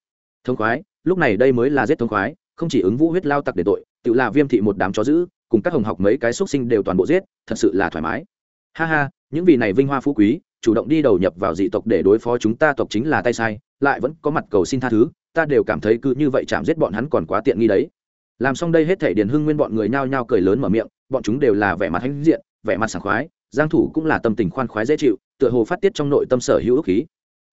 S1: Thông khoái, lúc này đây mới là giết thông khoái, không chỉ ứng vũ huyết lao tặc để tội, tự là viêm thị một đám chó giữ cùng các hồng học mấy cái xuất sinh đều toàn bộ giết, thật sự là thoải mái. Ha ha, những vị này vinh hoa phú quý, chủ động đi đầu nhập vào dị tộc để đối phó chúng ta tộc chính là tay sai, lại vẫn có mặt cầu xin tha thứ, ta đều cảm thấy cứ như vậy chạm giết bọn hắn còn quá tiện nghi đấy. Làm xong đây hết thể điền hưng nguyên bọn người nhao nhao cười lớn mở miệng, bọn chúng đều là vẻ mặt hãnh diện, vẻ mặt sảng khoái giang thủ cũng là tâm tình khoan khoái dễ chịu, tựa hồ phát tiết trong nội tâm sở hữu ức khí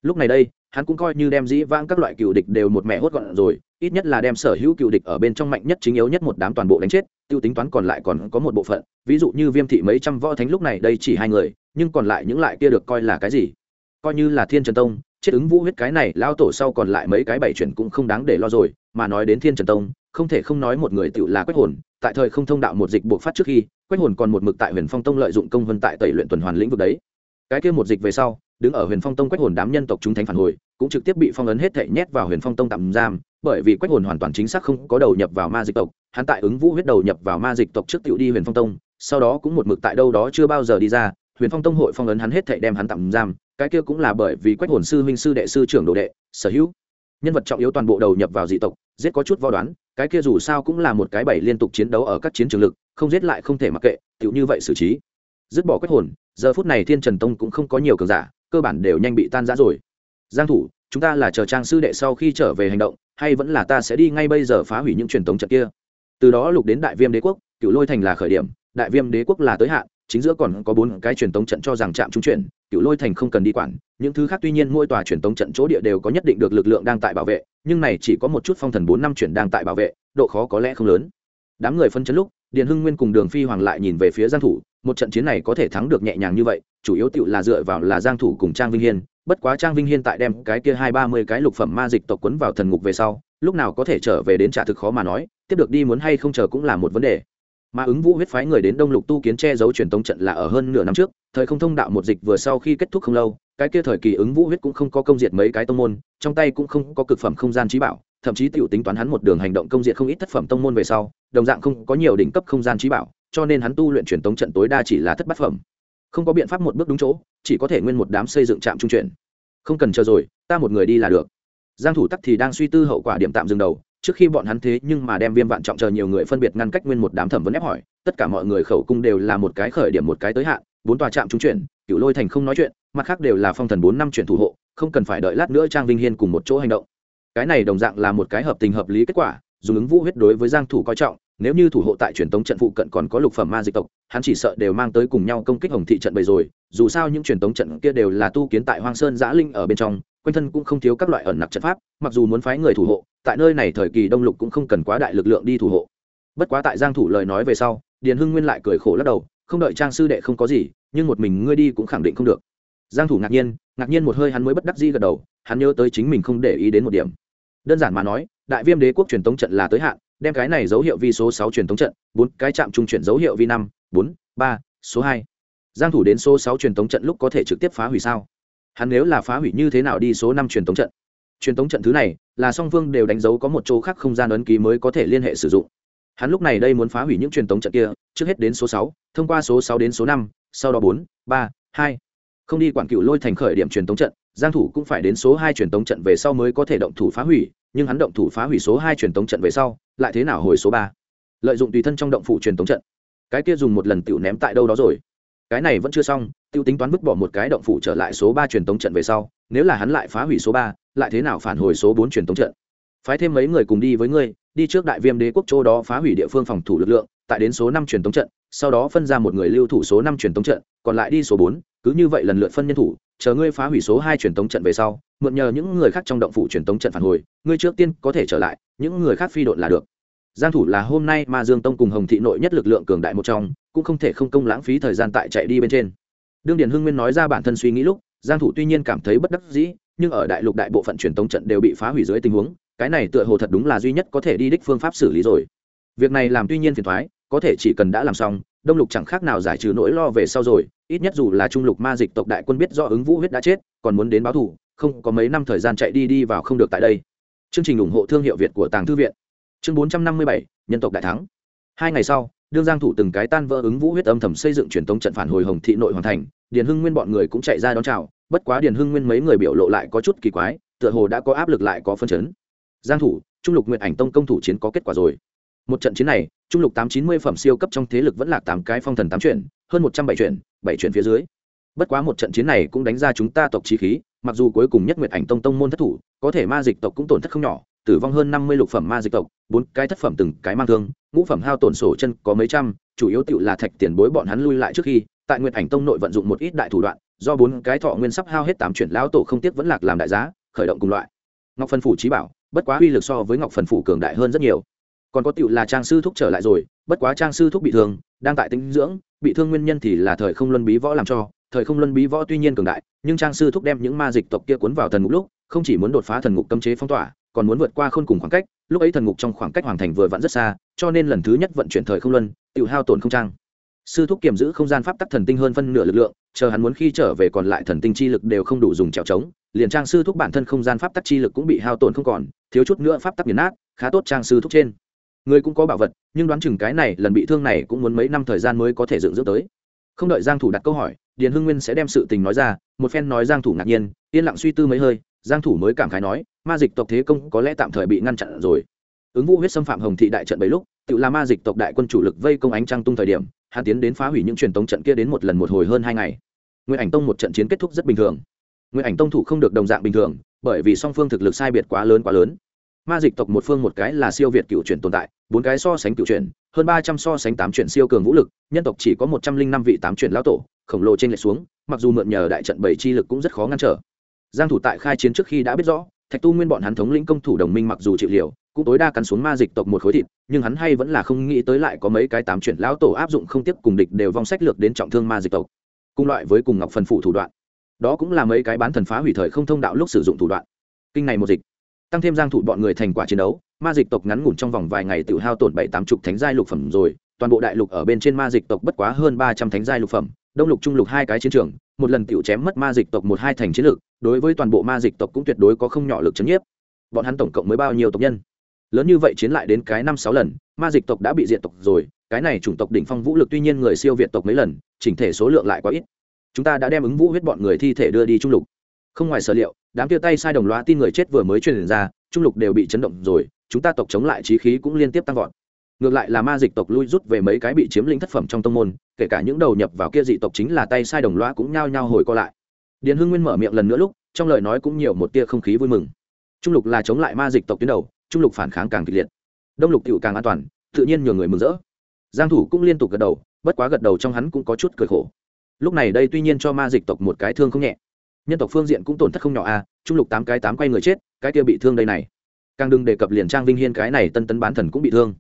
S1: lúc này đây, hắn cũng coi như đem dĩ vãng các loại cựu địch đều một mẹ hốt gọn rồi, ít nhất là đem sở hữu cựu địch ở bên trong mạnh nhất chính yếu nhất một đám toàn bộ đánh chết, tiêu tính toán còn lại còn có một bộ phận, ví dụ như viêm thị mấy trăm võ thánh lúc này đây chỉ hai người, nhưng còn lại những lại kia được coi là cái gì? Coi như là thiên trần tông, chết ứng vũ huyết cái này lao tổ sau còn lại mấy cái bảy chuyển cũng không đáng để lo rồi, mà nói đến thiên trần tông, không thể không nói một người tự là quách hồn tại thời không thông đạo một dịch buộc phát trước khi, quách hồn còn một mực tại huyền phong tông lợi dụng công vân tại tẩy luyện tuần hoàn lĩnh vực đấy. Cái kia một dịch về sau, đứng ở huyền phong tông quách hồn đám nhân tộc chúng thánh phản hồi, cũng trực tiếp bị phong ấn hết thệ nhét vào huyền phong tông tạm giam, bởi vì quách hồn hoàn toàn chính xác không có đầu nhập vào ma dịch tộc, hắn tại ứng vũ huyết đầu nhập vào ma dịch tộc trước tiểu đi huyền phong tông, sau đó cũng một mực tại đâu đó chưa bao giờ đi ra, huyền phong tông hội phong ấn hắn hết thệ đem hắn tạm giam, cái kia cũng là bởi vì quách hồn sư huynh sư đệ sư trưởng đồ đệ, sở hữu nhân vật trọng yếu toàn bộ đầu nhập vào dị tộc, giết có chút vo đoán, cái kia dù sao cũng là một cái bảy liên tục chiến đấu ở các chiến trường lực, không giết lại không thể mặc kệ tựu như vậy xử trí. Dứt bỏ quét hồn, giờ phút này thiên trần tông cũng không có nhiều cường giả, cơ bản đều nhanh bị tan rã rồi. Giang thủ, chúng ta là chờ trang sư đệ sau khi trở về hành động, hay vẫn là ta sẽ đi ngay bây giờ phá hủy những truyền thống trận kia? Từ đó lục đến đại viêm đế quốc cựu lôi thành là khởi điểm, đại viêm đế quốc là tới hạn chính giữa còn có bốn cái truyền tống trận cho rằng trạm trung chuyển cựu lôi thành không cần đi quản, những thứ khác tuy nhiên mỗi tòa truyền tống trận chỗ địa đều có nhất định được lực lượng đang tại bảo vệ, nhưng này chỉ có một chút phong thần bốn năm chuyển đang tại bảo vệ, độ khó có lẽ không lớn. Đám người phân chấn lúc, điền hưng nguyên cùng đường phi hoàng lại nhìn về phía giang thủ, một trận chiến này có thể thắng được nhẹ nhàng như vậy, chủ yếu tựu là dựa vào là giang thủ cùng trang vinh hiên, bất quá trang vinh hiên tại đem cái kia hai ba mươi cái lục phẩm ma dịch tộc quấn vào thần ngục về sau, lúc nào có thể trở về đến trả thực khó mà nói, tiếp được đi muốn hay không chờ cũng là một vấn đề mà ứng vũ huyết phái người đến đông lục tu kiến che giấu truyền tống trận là ở hơn nửa năm trước, thời không thông đạo một dịch vừa sau khi kết thúc không lâu, cái kia thời kỳ ứng vũ huyết cũng không có công diệt mấy cái tông môn, trong tay cũng không có cực phẩm không gian trí bảo, thậm chí tiểu tính toán hắn một đường hành động công diệt không ít thất phẩm tông môn về sau, đồng dạng không có nhiều đỉnh cấp không gian trí bảo, cho nên hắn tu luyện truyền tống trận tối đa chỉ là thất bát phẩm. Không có biện pháp một bước đúng chỗ, chỉ có thể nguyên một đám xây dựng trạm trung chuyển. Không cần chờ rồi, ta một người đi là được. Giang thủ tắc thì đang suy tư hậu quả điểm tạm dừng đầu trước khi bọn hắn thế nhưng mà đem viêm vạn trọng chờ nhiều người phân biệt ngăn cách nguyên một đám thẩm vấn ép hỏi, tất cả mọi người khẩu cung đều là một cái khởi điểm một cái tới hạn, bốn tòa trạm trung chuyển cựu lôi thành không nói chuyện, mặt khác đều là phong thần bốn năm chuyển thủ hộ, không cần phải đợi lát nữa trang vinh hiên cùng một chỗ hành động. Cái này đồng dạng là một cái hợp tình hợp lý kết quả, dùng ứng vũ huyết đối với giang thủ coi trọng, nếu như thủ hộ tại truyền tống trận phụ cận còn có lục phẩm ma dịch tộc, hắn chỉ sợ đều mang tới cùng nhau công kích hồng thị trận bầy rồi, dù sao những truyền tống trận kia đều là tu kiến tại hoang sơn giã linh ở bên trong, quanh thân cũng không thiếu các loại ẩn nặc trận pháp, mặc dù muốn phái người thủ hộ tại nơi này thời kỳ đông lục cũng không cần quá đại lực lượng đi thủ hộ. Bất quá tại giang thủ lời nói về sau, điền hưng nguyên lại cười khổ lắc đầu, không đợi trang sư đệ không có gì, nhưng một mình ngươi đi cũng khẳng định không được. Giang thủ ngạc nhiên ngạc nhiên một hơi hắn mới bất đắc dĩ gật đầu, hắn nhớ tới chính mình không để ý đến một điểm. Đơn giản mà nói, đại viêm đế quốc truyền tống trận là tới hạn, đem cái này dấu hiệu vi số 6 truyền tống trận, bốn, cái chạm trung chuyển dấu hiệu vi năm, bốn, ba, số hai. Giang thủ đến số 6 truyền tống trận lúc có thể trực tiếp phá hủy sao? Hắn nếu là phá hủy như thế nào đi số năm truyền tống trận? Truyền tống trận thứ này là song phương đều đánh dấu có một chỗ khác không gian ấn ký mới có thể liên hệ sử dụng. Hắn lúc này đây muốn phá hủy những truyền tống trận kia, trước hết đến số sáu, thông qua số sáu đến số năm, sau đó bốn, ba, hai. Không đi quản cựu lôi thành khởi điểm truyền tống trận, giang thủ cũng phải đến số hai truyền tống trận về sau mới có thể động thủ phá hủy, nhưng hắn động thủ phá hủy số hai truyền tống trận về sau, lại thế nào hồi số ba? Lợi dụng tùy thân trong động phủ truyền tống trận. Cái kia dùng một lần tiểu ném tại đâu đó rồi. Cái này vẫn chưa xong, tiêu tính toán vứt bỏ một cái động phủ trở lại số ba truyền tống trận về sau, nếu là hắn lại phá hủy số ba lại thế nào phản hồi số bốn truyền tống trận? Phái thêm mấy người cùng đi với ngươi, đi trước đại viêm đế quốc châu đó phá hủy địa phương phòng thủ lực lượng, tại đến số năm truyền tống trận, sau đó phân ra một người lưu thủ số năm truyền tống trận, còn lại đi số bốn, cứ như vậy lần lượt phân nhân thủ, chờ ngươi phá hủy số hai truyền tống trận về sau, mượn nhờ những người khác trong động phủ truyền tống trận phản hồi, ngươi trước tiên có thể trở lại, những người khác phi độn là được. Giang thủ là hôm nay mà dương tông cùng hồng thị nội nhất lực lượng cường đại một trong, cũng không thể không công lãng phí thời gian tại chạy đi bên trên. Đương điền hưng nguyên nói ra bản thân suy nghĩ lúc, giang thủ tuy nhiên cảm thấy bất đắc dĩ nhưng ở đại lục đại bộ phận truyền tống trận đều bị phá hủy dưới tình huống cái này tựa hồ thật đúng là duy nhất có thể đi đích phương pháp xử lý rồi. Việc này làm tuy nhiên phiền toái có thể chỉ cần đã làm xong đông lục chẳng khác nào giải trừ nỗi lo về sau rồi ít nhất dù là trung lục ma dịch tộc đại quân biết do ứng vũ huyết đã chết còn muốn đến báo thù không có mấy năm thời gian chạy đi đi vào không được tại đây. Chương trình ủng hộ thương hiệu việt của tàng thư viện. Chương 457, nhân tộc đại thắng. Hai ngày sau đương giang thủ từng cái tan vỡ ứng vũ huyết âm thầm xây dựng truyền tống trận phản hồi hồng thị nội hoàn thành, điền hưng nguyên bọn người cũng chạy ra đón chào, bất quá điền hưng nguyên mấy người biểu lộ lại có chút kỳ quái, tựa hồ đã có áp lực lại có phân chấn. Giang thủ, trung lục nguyện ảnh tông công thủ chiến có kết quả rồi. Một trận chiến này, trung lục tám chín mươi phẩm siêu cấp trong thế lực vẫn là tám cái phong thần tám chuyển, hơn một trăm bảy chuyển bảy chuyển phía dưới. Bất quá một trận chiến này cũng đánh ra chúng ta tộc trí khí, mặc dù cuối cùng nhất nguyện ảnh tông tông môn thất thủ, có thể ma dịch tộc cũng tổn thất không nhỏ, tử vong hơn năm mươi lục phẩm ma dịch tộc, bốn cái thất phẩm từng cái mang thương ngũ phẩm hao tổn sổ chân có mấy trăm, chủ yếu tựu là thạch tiền bối bọn hắn lui lại trước khi, tại nguyện ảnh tông nội vận dụng một ít đại thủ đoạn, do bốn cái thọ nguyên sắp hao hết tám chuyển lão tổ không tiếc vẫn lạc làm đại giá, khởi động cùng loại. Ngọc phân phủ trí bảo, bất quá uy lực so với ngọc phần phủ cường đại hơn rất nhiều. Còn có tựu là trang sư thúc trở lại rồi, bất quá trang sư thúc bị thương, đang tại tính dưỡng, bị thương nguyên nhân thì là thời không luân bí võ làm cho. Thời không luân bí võ tuy nhiên cường đại, nhưng trang sư thúc đem những ma dịch tộc kia cuốn vào thần ngục lúc, không chỉ muốn đột phá thần ngục cấm chế phong tỏa còn muốn vượt qua khôn cùng khoảng cách, lúc ấy thần ngục trong khoảng cách hoàng thành vừa vặn rất xa, cho nên lần thứ nhất vận chuyển thời không luân tự hao tổn không trang sư thúc kiểm giữ không gian pháp tắc thần tinh hơn phân nửa lực lượng, chờ hắn muốn khi trở về còn lại thần tinh chi lực đều không đủ dùng trèo trống, liền trang sư thúc bản thân không gian pháp tắc chi lực cũng bị hao tổn không còn, thiếu chút nữa pháp tắc nghiền nát, khá tốt trang sư thúc trên. Người cũng có bảo vật, nhưng đoán chừng cái này lần bị thương này cũng muốn mấy năm thời gian mới có thể dựng dưỡng tới. Không đợi giang thủ đặt câu hỏi, điền hưng nguyên sẽ đem sự tình nói ra, một phen nói giang thủ ngạc nhiên, yên lặng suy tư mấy hơi, giang thủ mới cảm khái nói ma dịch tộc thế công có lẽ tạm thời bị ngăn chặn rồi. Ứng vũ huyết xâm phạm hồng thị đại trận bảy lúc, tự là ma dịch tộc đại quân chủ lực vây công ánh trăng tung thời điểm, hắn tiến đến phá hủy những truyền tống trận kia đến một lần một hồi hơn hai ngày. Nguyên ảnh tông một trận chiến kết thúc rất bình thường. Nguyên ảnh tông thủ không được đồng dạng bình thường, bởi vì song phương thực lực sai biệt quá lớn quá lớn. Ma dịch tộc một phương một cái là siêu việt cựu chuyển tồn tại, bốn cái so sánh cựu chuyển hơn ba trăm so sánh tám chuyển siêu cường vũ lực, nhân tộc chỉ có một trăm linh năm vị tám chuyển lão tổ, khổng lồ trên lệ xuống, mặc dù mượn nhờ đại trận bảy chi lực cũng rất khó ngăn trở. Giang thủ tại khai chiến trước khi đã biết rõ thạch tu nguyên bọn hắn thống lĩnh công thủ đồng minh mặc dù chịu liều, cũng tối đa cắn xuống ma dịch tộc một khối thịt, nhưng hắn hay vẫn là không nghĩ tới lại có mấy cái tám chuyển lão tổ áp dụng không tiếp cùng địch đều vong sách lược đến trọng thương ma dịch tộc. Cùng loại với cùng ngọc phần phụ thủ đoạn. Đó cũng là mấy cái bán thần phá hủy thời không thông đạo lúc sử dụng thủ đoạn. Kinh này một dịch. Tăng thêm giang thủ bọn người thành quả chiến đấu, ma dịch tộc ngắn ngủn trong vòng vài ngày tự hao tổn bảy tám chục thánh giai lục phẩm rồi, toàn bộ đại lục ở bên trên ma dịch tộc bất quá hơn ba trăm thánh giai lục phẩm, đông lục trung lục hai cái chiến trường một lần tiểu chém mất ma dịch tộc một hai thành chiến lực đối với toàn bộ ma dịch tộc cũng tuyệt đối có không nhỏ lực chấn nhiếp. Bọn hắn tổng cộng mới bao nhiêu tộc nhân? Lớn như vậy chiến lại đến cái năm sáu lần, ma dịch tộc đã bị diệt tộc rồi, cái này chủng tộc đỉnh phong vũ lực tuy nhiên người siêu việt tộc mấy lần, chỉnh thể số lượng lại quá ít. Chúng ta đã đem ứng vũ huyết bọn người thi thể đưa đi trung lục. Không ngoài sở liệu, đám kia tay sai đồng loa tin người chết vừa mới truyền ra, trung lục đều bị chấn động rồi, chúng ta tộc chống lại trí khí cũng liên tiếp tăng vọt ngược lại là ma dịch tộc lui rút về mấy cái bị chiếm lĩnh thất phẩm trong tông môn, kể cả những đầu nhập vào kia dị tộc chính là tay sai đồng loa cũng nhao nhao hồi co lại. Điền hưng nguyên mở miệng lần nữa lúc, trong lời nói cũng nhiều một tia không khí vui mừng. Trung lục là chống lại ma dịch tộc tuyến đầu, trung lục phản kháng càng kịch liệt. Đông lục tựu càng an toàn, tự nhiên nhiều người mừng rỡ. Giang thủ cũng liên tục gật đầu, bất quá gật đầu trong hắn cũng có chút cười khổ. Lúc này đây tuy nhiên cho ma dịch tộc một cái thương không nhẹ, nhân tộc phương diện cũng tổn thất không nhỏ a trung lục tám cái tám quay người chết, cái kia bị thương đây này. Càng đừng đề cập liền trang vinh hiên cái này tân tấn bán thần cũng bị thương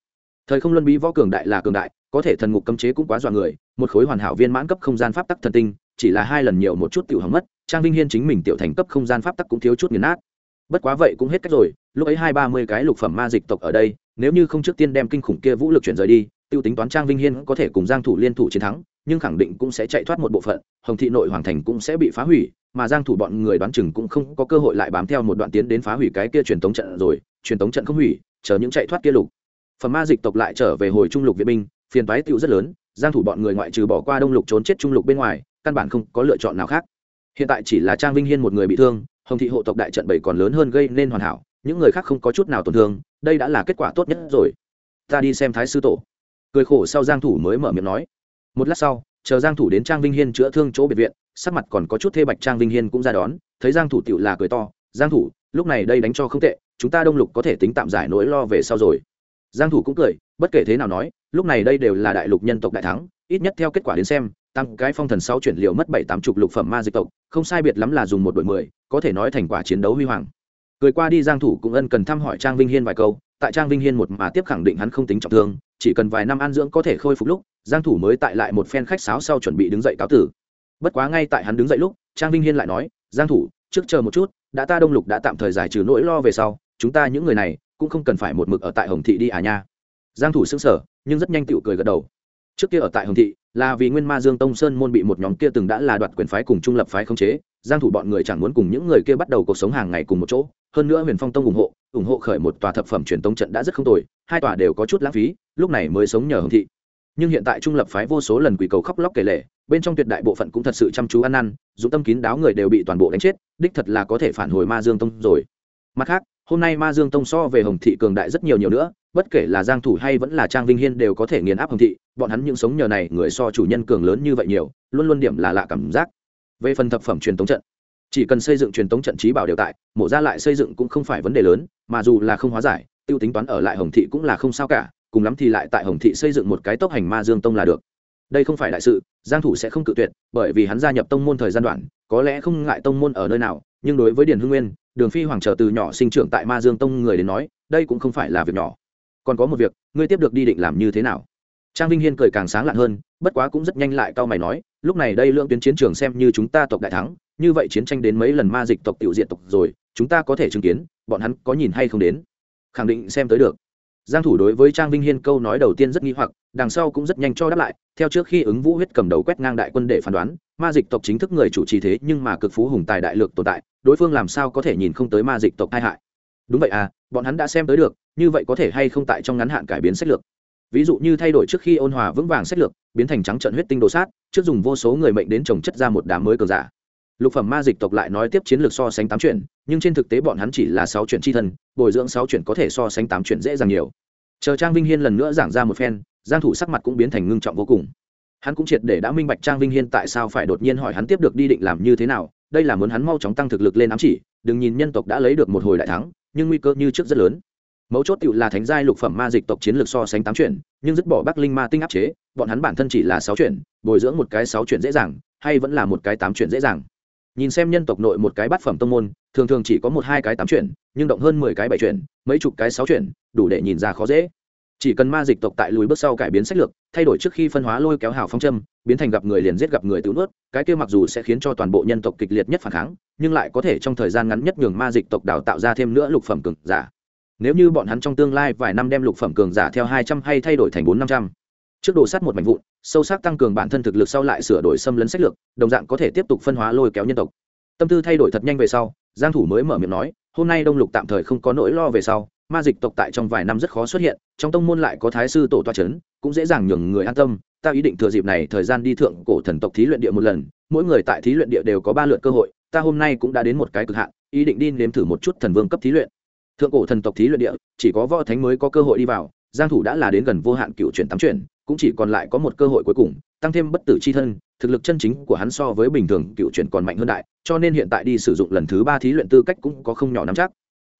S1: thời không luân bí võ cường đại là cường đại, có thể thần ngục cấm chế cũng quá dọa người, một khối hoàn hảo viên mãn cấp không gian pháp tắc thần tinh, chỉ là hai lần nhiều một chút tiểu hỏng mất, trang vinh hiên chính mình tiểu thành cấp không gian pháp tắc cũng thiếu chút nghiền nát. Bất quá vậy cũng hết cách rồi, lúc ấy hai ba mươi cái lục phẩm ma dịch tộc ở đây, nếu như không trước tiên đem kinh khủng kia vũ lực chuyển rời đi, tiêu tính toán trang vinh hiên có thể cùng giang thủ liên thủ chiến thắng, nhưng khẳng định cũng sẽ chạy thoát một bộ phận, hồng thị nội hoàng thành cũng sẽ bị phá hủy, mà giang thủ bọn người đoán chừng cũng không có cơ hội lại bám theo một đoạn tiến đến phá hủy cái kia truyền tống trận rồi, truyền tống trận không hủy, chờ những chạy thoát kia lục phần ma dịch tộc lại trở về hồi trung lục viện binh, phiền toái tiêu rất lớn, giang thủ bọn người ngoại trừ bỏ qua đông lục trốn chết trung lục bên ngoài, căn bản không có lựa chọn nào khác. Hiện tại chỉ là trang vinh hiên một người bị thương, hồng thị hộ tộc đại trận bảy còn lớn hơn gây nên hoàn hảo, những người khác không có chút nào tổn thương, đây đã là kết quả tốt nhất rồi. Ta đi xem thái sư tổ. Cười khổ sau giang thủ mới mở miệng nói. Một lát sau, chờ giang thủ đến trang vinh hiên chữa thương chỗ biệt viện, sắc mặt còn có chút thê bạch trang vinh hiên cũng ra đón, thấy giang thủ tiểu là cười to, giang thủ, lúc này đây đánh cho không tệ, chúng ta đông lục có thể tính tạm giải nỗi lo về sau rồi giang thủ cũng cười, bất kể thế nào nói, lúc này đây đều là đại lục nhân tộc đại thắng, ít nhất theo kết quả đến xem, tăng cái phong thần sáu chuyển liệu mất bảy tám chục lục phẩm ma dịch tộc, không sai biệt lắm là dùng một đội mười, có thể nói thành quả chiến đấu huy hoàng. Cười qua đi giang thủ cũng ân cần thăm hỏi trang vinh hiên vài câu, tại trang vinh hiên một mà tiếp khẳng định hắn không tính trọng thương, chỉ cần vài năm an dưỡng có thể khôi phục lúc, giang thủ mới tại lại một phen khách sáo sau chuẩn bị đứng dậy cáo tử. Bất quá ngay tại hắn đứng dậy lúc, trang vinh hiên lại nói, giang thủ, trước chờ một chút, đã ta đông lục đã tạm thời giải trừ nỗi lo về sau, chúng ta những người này cũng không cần phải một mực ở tại hồng thị đi à nha. Giang thủ sững sờ, nhưng rất nhanh tựu cười gật đầu. Trước kia ở tại hồng thị, là vì nguyên ma dương tông sơn môn bị một nhóm kia từng đã là đoạt quyền phái cùng trung lập phái không chế, giang thủ bọn người chẳng muốn cùng những người kia bắt đầu cuộc sống hàng ngày cùng một chỗ. Hơn nữa huyền phong tông ủng hộ ủng hộ khởi một tòa thập phẩm truyền tông trận đã rất không tồi, hai tòa đều có chút lãng phí, lúc này mới sống nhờ hồng thị. Nhưng hiện tại trung lập phái vô số lần quỷ cầu khóc lóc kể lể, bên trong tuyệt đại bộ phận cũng thật sự chăm chú ăn năn dù tâm kín đáo người đều bị toàn bộ đánh chết, đích thật là có thể phản hồi ma dương tông rồi. Mặt khác hôm nay ma dương tông so về hồng thị cường đại rất nhiều nhiều nữa, bất kể là giang thủ hay vẫn là trang vinh hiên đều có thể nghiền áp hồng thị, bọn hắn những sống nhờ này người so chủ nhân cường lớn như vậy nhiều, luôn luôn điểm là lạ cảm giác. Về phần thập phẩm truyền tống trận, chỉ cần xây dựng truyền tống trận trí bảo đều tại, mổ ra lại xây dựng cũng không phải vấn đề lớn, mà dù là không hóa giải, tiêu tính toán ở lại hồng thị cũng là không sao cả, cùng lắm thì lại tại hồng thị xây dựng một cái tốc hành ma dương tông là được. Đây không phải đại sự, giang thủ sẽ không cự tuyệt, bởi vì hắn gia nhập tông môn thời gian đoạn, có lẽ không ngại tông môn ở nơi nào, nhưng đối với điền hưng nguyên đường phi hoàng trở từ nhỏ sinh trưởng tại ma dương tông người đến nói, đây cũng không phải là việc nhỏ. Còn có một việc, ngươi tiếp được đi định làm như thế nào? Trang vinh hiên cười càng sáng lạn hơn, bất quá cũng rất nhanh lại cao mày nói, lúc này đây lượng tuyến chiến trường xem như chúng ta tộc đại thắng, như vậy chiến tranh đến mấy lần ma dịch tộc tiểu diện tộc rồi, chúng ta có thể chứng kiến, bọn hắn có nhìn hay không đến? Khẳng định xem tới được. Giang thủ đối với trang vinh hiên câu nói đầu tiên rất nghi hoặc, đằng sau cũng rất nhanh cho đáp lại, theo trước khi ứng vũ huyết cầm đầu quét ngang đại quân để phán đoán ma dịch tộc chính thức người chủ trì thế nhưng mà cực phú hùng tài đại lược tồn tại, đối phương làm sao có thể nhìn không tới ma dịch tộc tai hại? Đúng vậy à bọn hắn đã xem tới được, như vậy có thể hay không tại trong ngắn hạn cải biến sách lược? Ví dụ như thay đổi trước khi ôn hòa vững vàng sách lược, biến thành trắng trận huyết tinh đồ sát, trước dùng vô số người mệnh đến trồng chất ra một đám mới cờ giả. Lục phẩm ma dịch tộc lại nói tiếp chiến lược so sánh tám chuyện, nhưng trên thực tế bọn hắn chỉ là sáu chuyện chi thân bồi dưỡng sáu chuyện có thể so sánh tám chuyện dễ dàng nhiều. Chờ trang vinh hiên lần nữa giảng ra một phen, giang thủ sắc mặt cũng biến thành ngưng trọng vô cùng hắn cũng triệt để đã minh bạch trang vinh hiên tại sao phải đột nhiên hỏi hắn tiếp được đi định làm như thế nào đây là muốn hắn mau chóng tăng thực lực lên ám chỉ đừng nhìn nhân tộc đã lấy được một hồi đại thắng nhưng nguy cơ như trước rất lớn. Mấu chốt cựu là thánh giai lục phẩm ma dịch tộc chiến lược so sánh tám chuyển, nhưng dứt bỏ bắc linh ma tinh áp chế bọn hắn bản thân chỉ là sáu chuyển, bồi dưỡng một cái sáu chuyển dễ dàng hay vẫn là một cái tám chuyển dễ dàng. Nhìn xem nhân tộc nội một cái bát phẩm tông môn thường thường chỉ có một hai cái tám chuyển, nhưng động hơn mười cái bảy chuyển, mấy chục cái sáu chuyển, đủ để nhìn ra khó dễ chỉ cần ma dịch tộc tại lùi bước sau cải biến sách lược, thay đổi trước khi phân hóa lôi kéo hào phong châm, biến thành gặp người liền giết gặp người tự nuốt, cái kia mặc dù sẽ khiến cho toàn bộ nhân tộc kịch liệt nhất phản kháng, nhưng lại có thể trong thời gian ngắn nhất nhường ma dịch tộc đào tạo ra thêm nữa lục phẩm cường giả. Nếu như bọn hắn trong tương lai vài năm đem lục phẩm cường giả theo hai trăm hay thay đổi thành bốn năm trăm. Trước đồ sắt một mảnh vụn, sâu sắc tăng cường bản thân thực lực sau lại sửa đổi xâm lấn sách lược, đồng dạng có thể tiếp tục phân hóa lôi kéo nhân tộc. Tâm tư thay đổi thật nhanh về sau, giang thủ mới mở miệng nói, hôm nay đông lục tạm thời không có nỗi lo về sau ma dịch tộc tại trong vài năm rất khó xuất hiện, trong tông môn lại có thái sư tổ toa chấn, cũng dễ dàng nhường người an tâm. Ta ý định thừa dịp này thời gian đi thượng cổ thần tộc thí luyện địa một lần, mỗi người tại thí luyện địa đều có ba lượt cơ hội, ta hôm nay cũng đã đến một cái cực hạn, ý định đi nếm thử một chút thần vương cấp thí luyện. Thượng cổ thần tộc thí luyện địa, chỉ có võ thánh mới có cơ hội đi vào, giang thủ đã là đến gần vô hạn cựu chuyển tám chuyển, cũng chỉ còn lại có một cơ hội cuối cùng, tăng thêm bất tử chi thân, thực lực chân chính của hắn so với bình thường cựu chuyển còn mạnh hơn đại, cho nên hiện tại đi sử dụng lần thứ ba thí luyện tư cách cũng có không nhỏ nắm chắc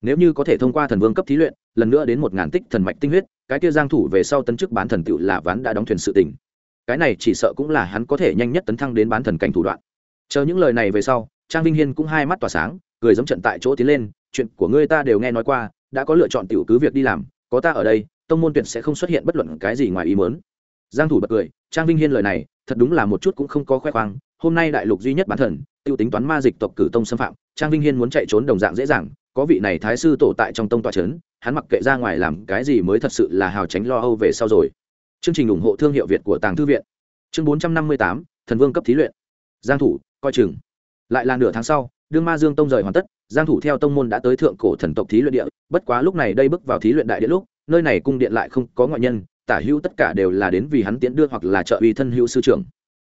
S1: nếu như có thể thông qua thần vương cấp thí luyện, lần nữa đến một ngàn tích thần mạch tinh huyết, cái kia giang thủ về sau tấn chức bán thần tựu là ván đã đóng thuyền sự tình. Cái này chỉ sợ cũng là hắn có thể nhanh nhất tấn thăng đến bán thần cảnh thủ đoạn. Chờ những lời này về sau, trang vinh hiên cũng hai mắt tỏa sáng, cười giống trận tại chỗ tiến lên, chuyện của ngươi ta đều nghe nói qua, đã có lựa chọn tiểu cứ việc đi làm, có ta ở đây, tông môn tuyệt sẽ không xuất hiện bất luận cái gì ngoài ý muốn. Giang thủ bật cười, trang vinh hiên lời này, thật đúng là một chút cũng không có khoe khoang, hôm nay đại lục duy nhất bán thần tiêu tính toán ma dịch tộc cử tông xâm phạm, trang vinh hiên muốn chạy trốn đồng dạng dễ dàng có vị này thái sư tổ tại trong tông tòa trấn hắn mặc kệ ra ngoài làm cái gì mới thật sự là hào tránh lo âu về sau rồi. Chương trình ủng hộ thương hiệu việt của tàng thư viện. Chương 458, thần vương cấp thí luyện. Giang thủ coi chừng. Lại là nửa tháng sau đương ma dương tông rời hoàn tất giang thủ theo tông môn đã tới thượng cổ thần tộc thí luyện địa. Bất quá lúc này đây bước vào thí luyện đại địa lúc nơi này cung điện lại không có ngoại nhân tả hữu tất cả đều là đến vì hắn tiễn đưa hoặc là trợ uy thân hữu sư trưởng.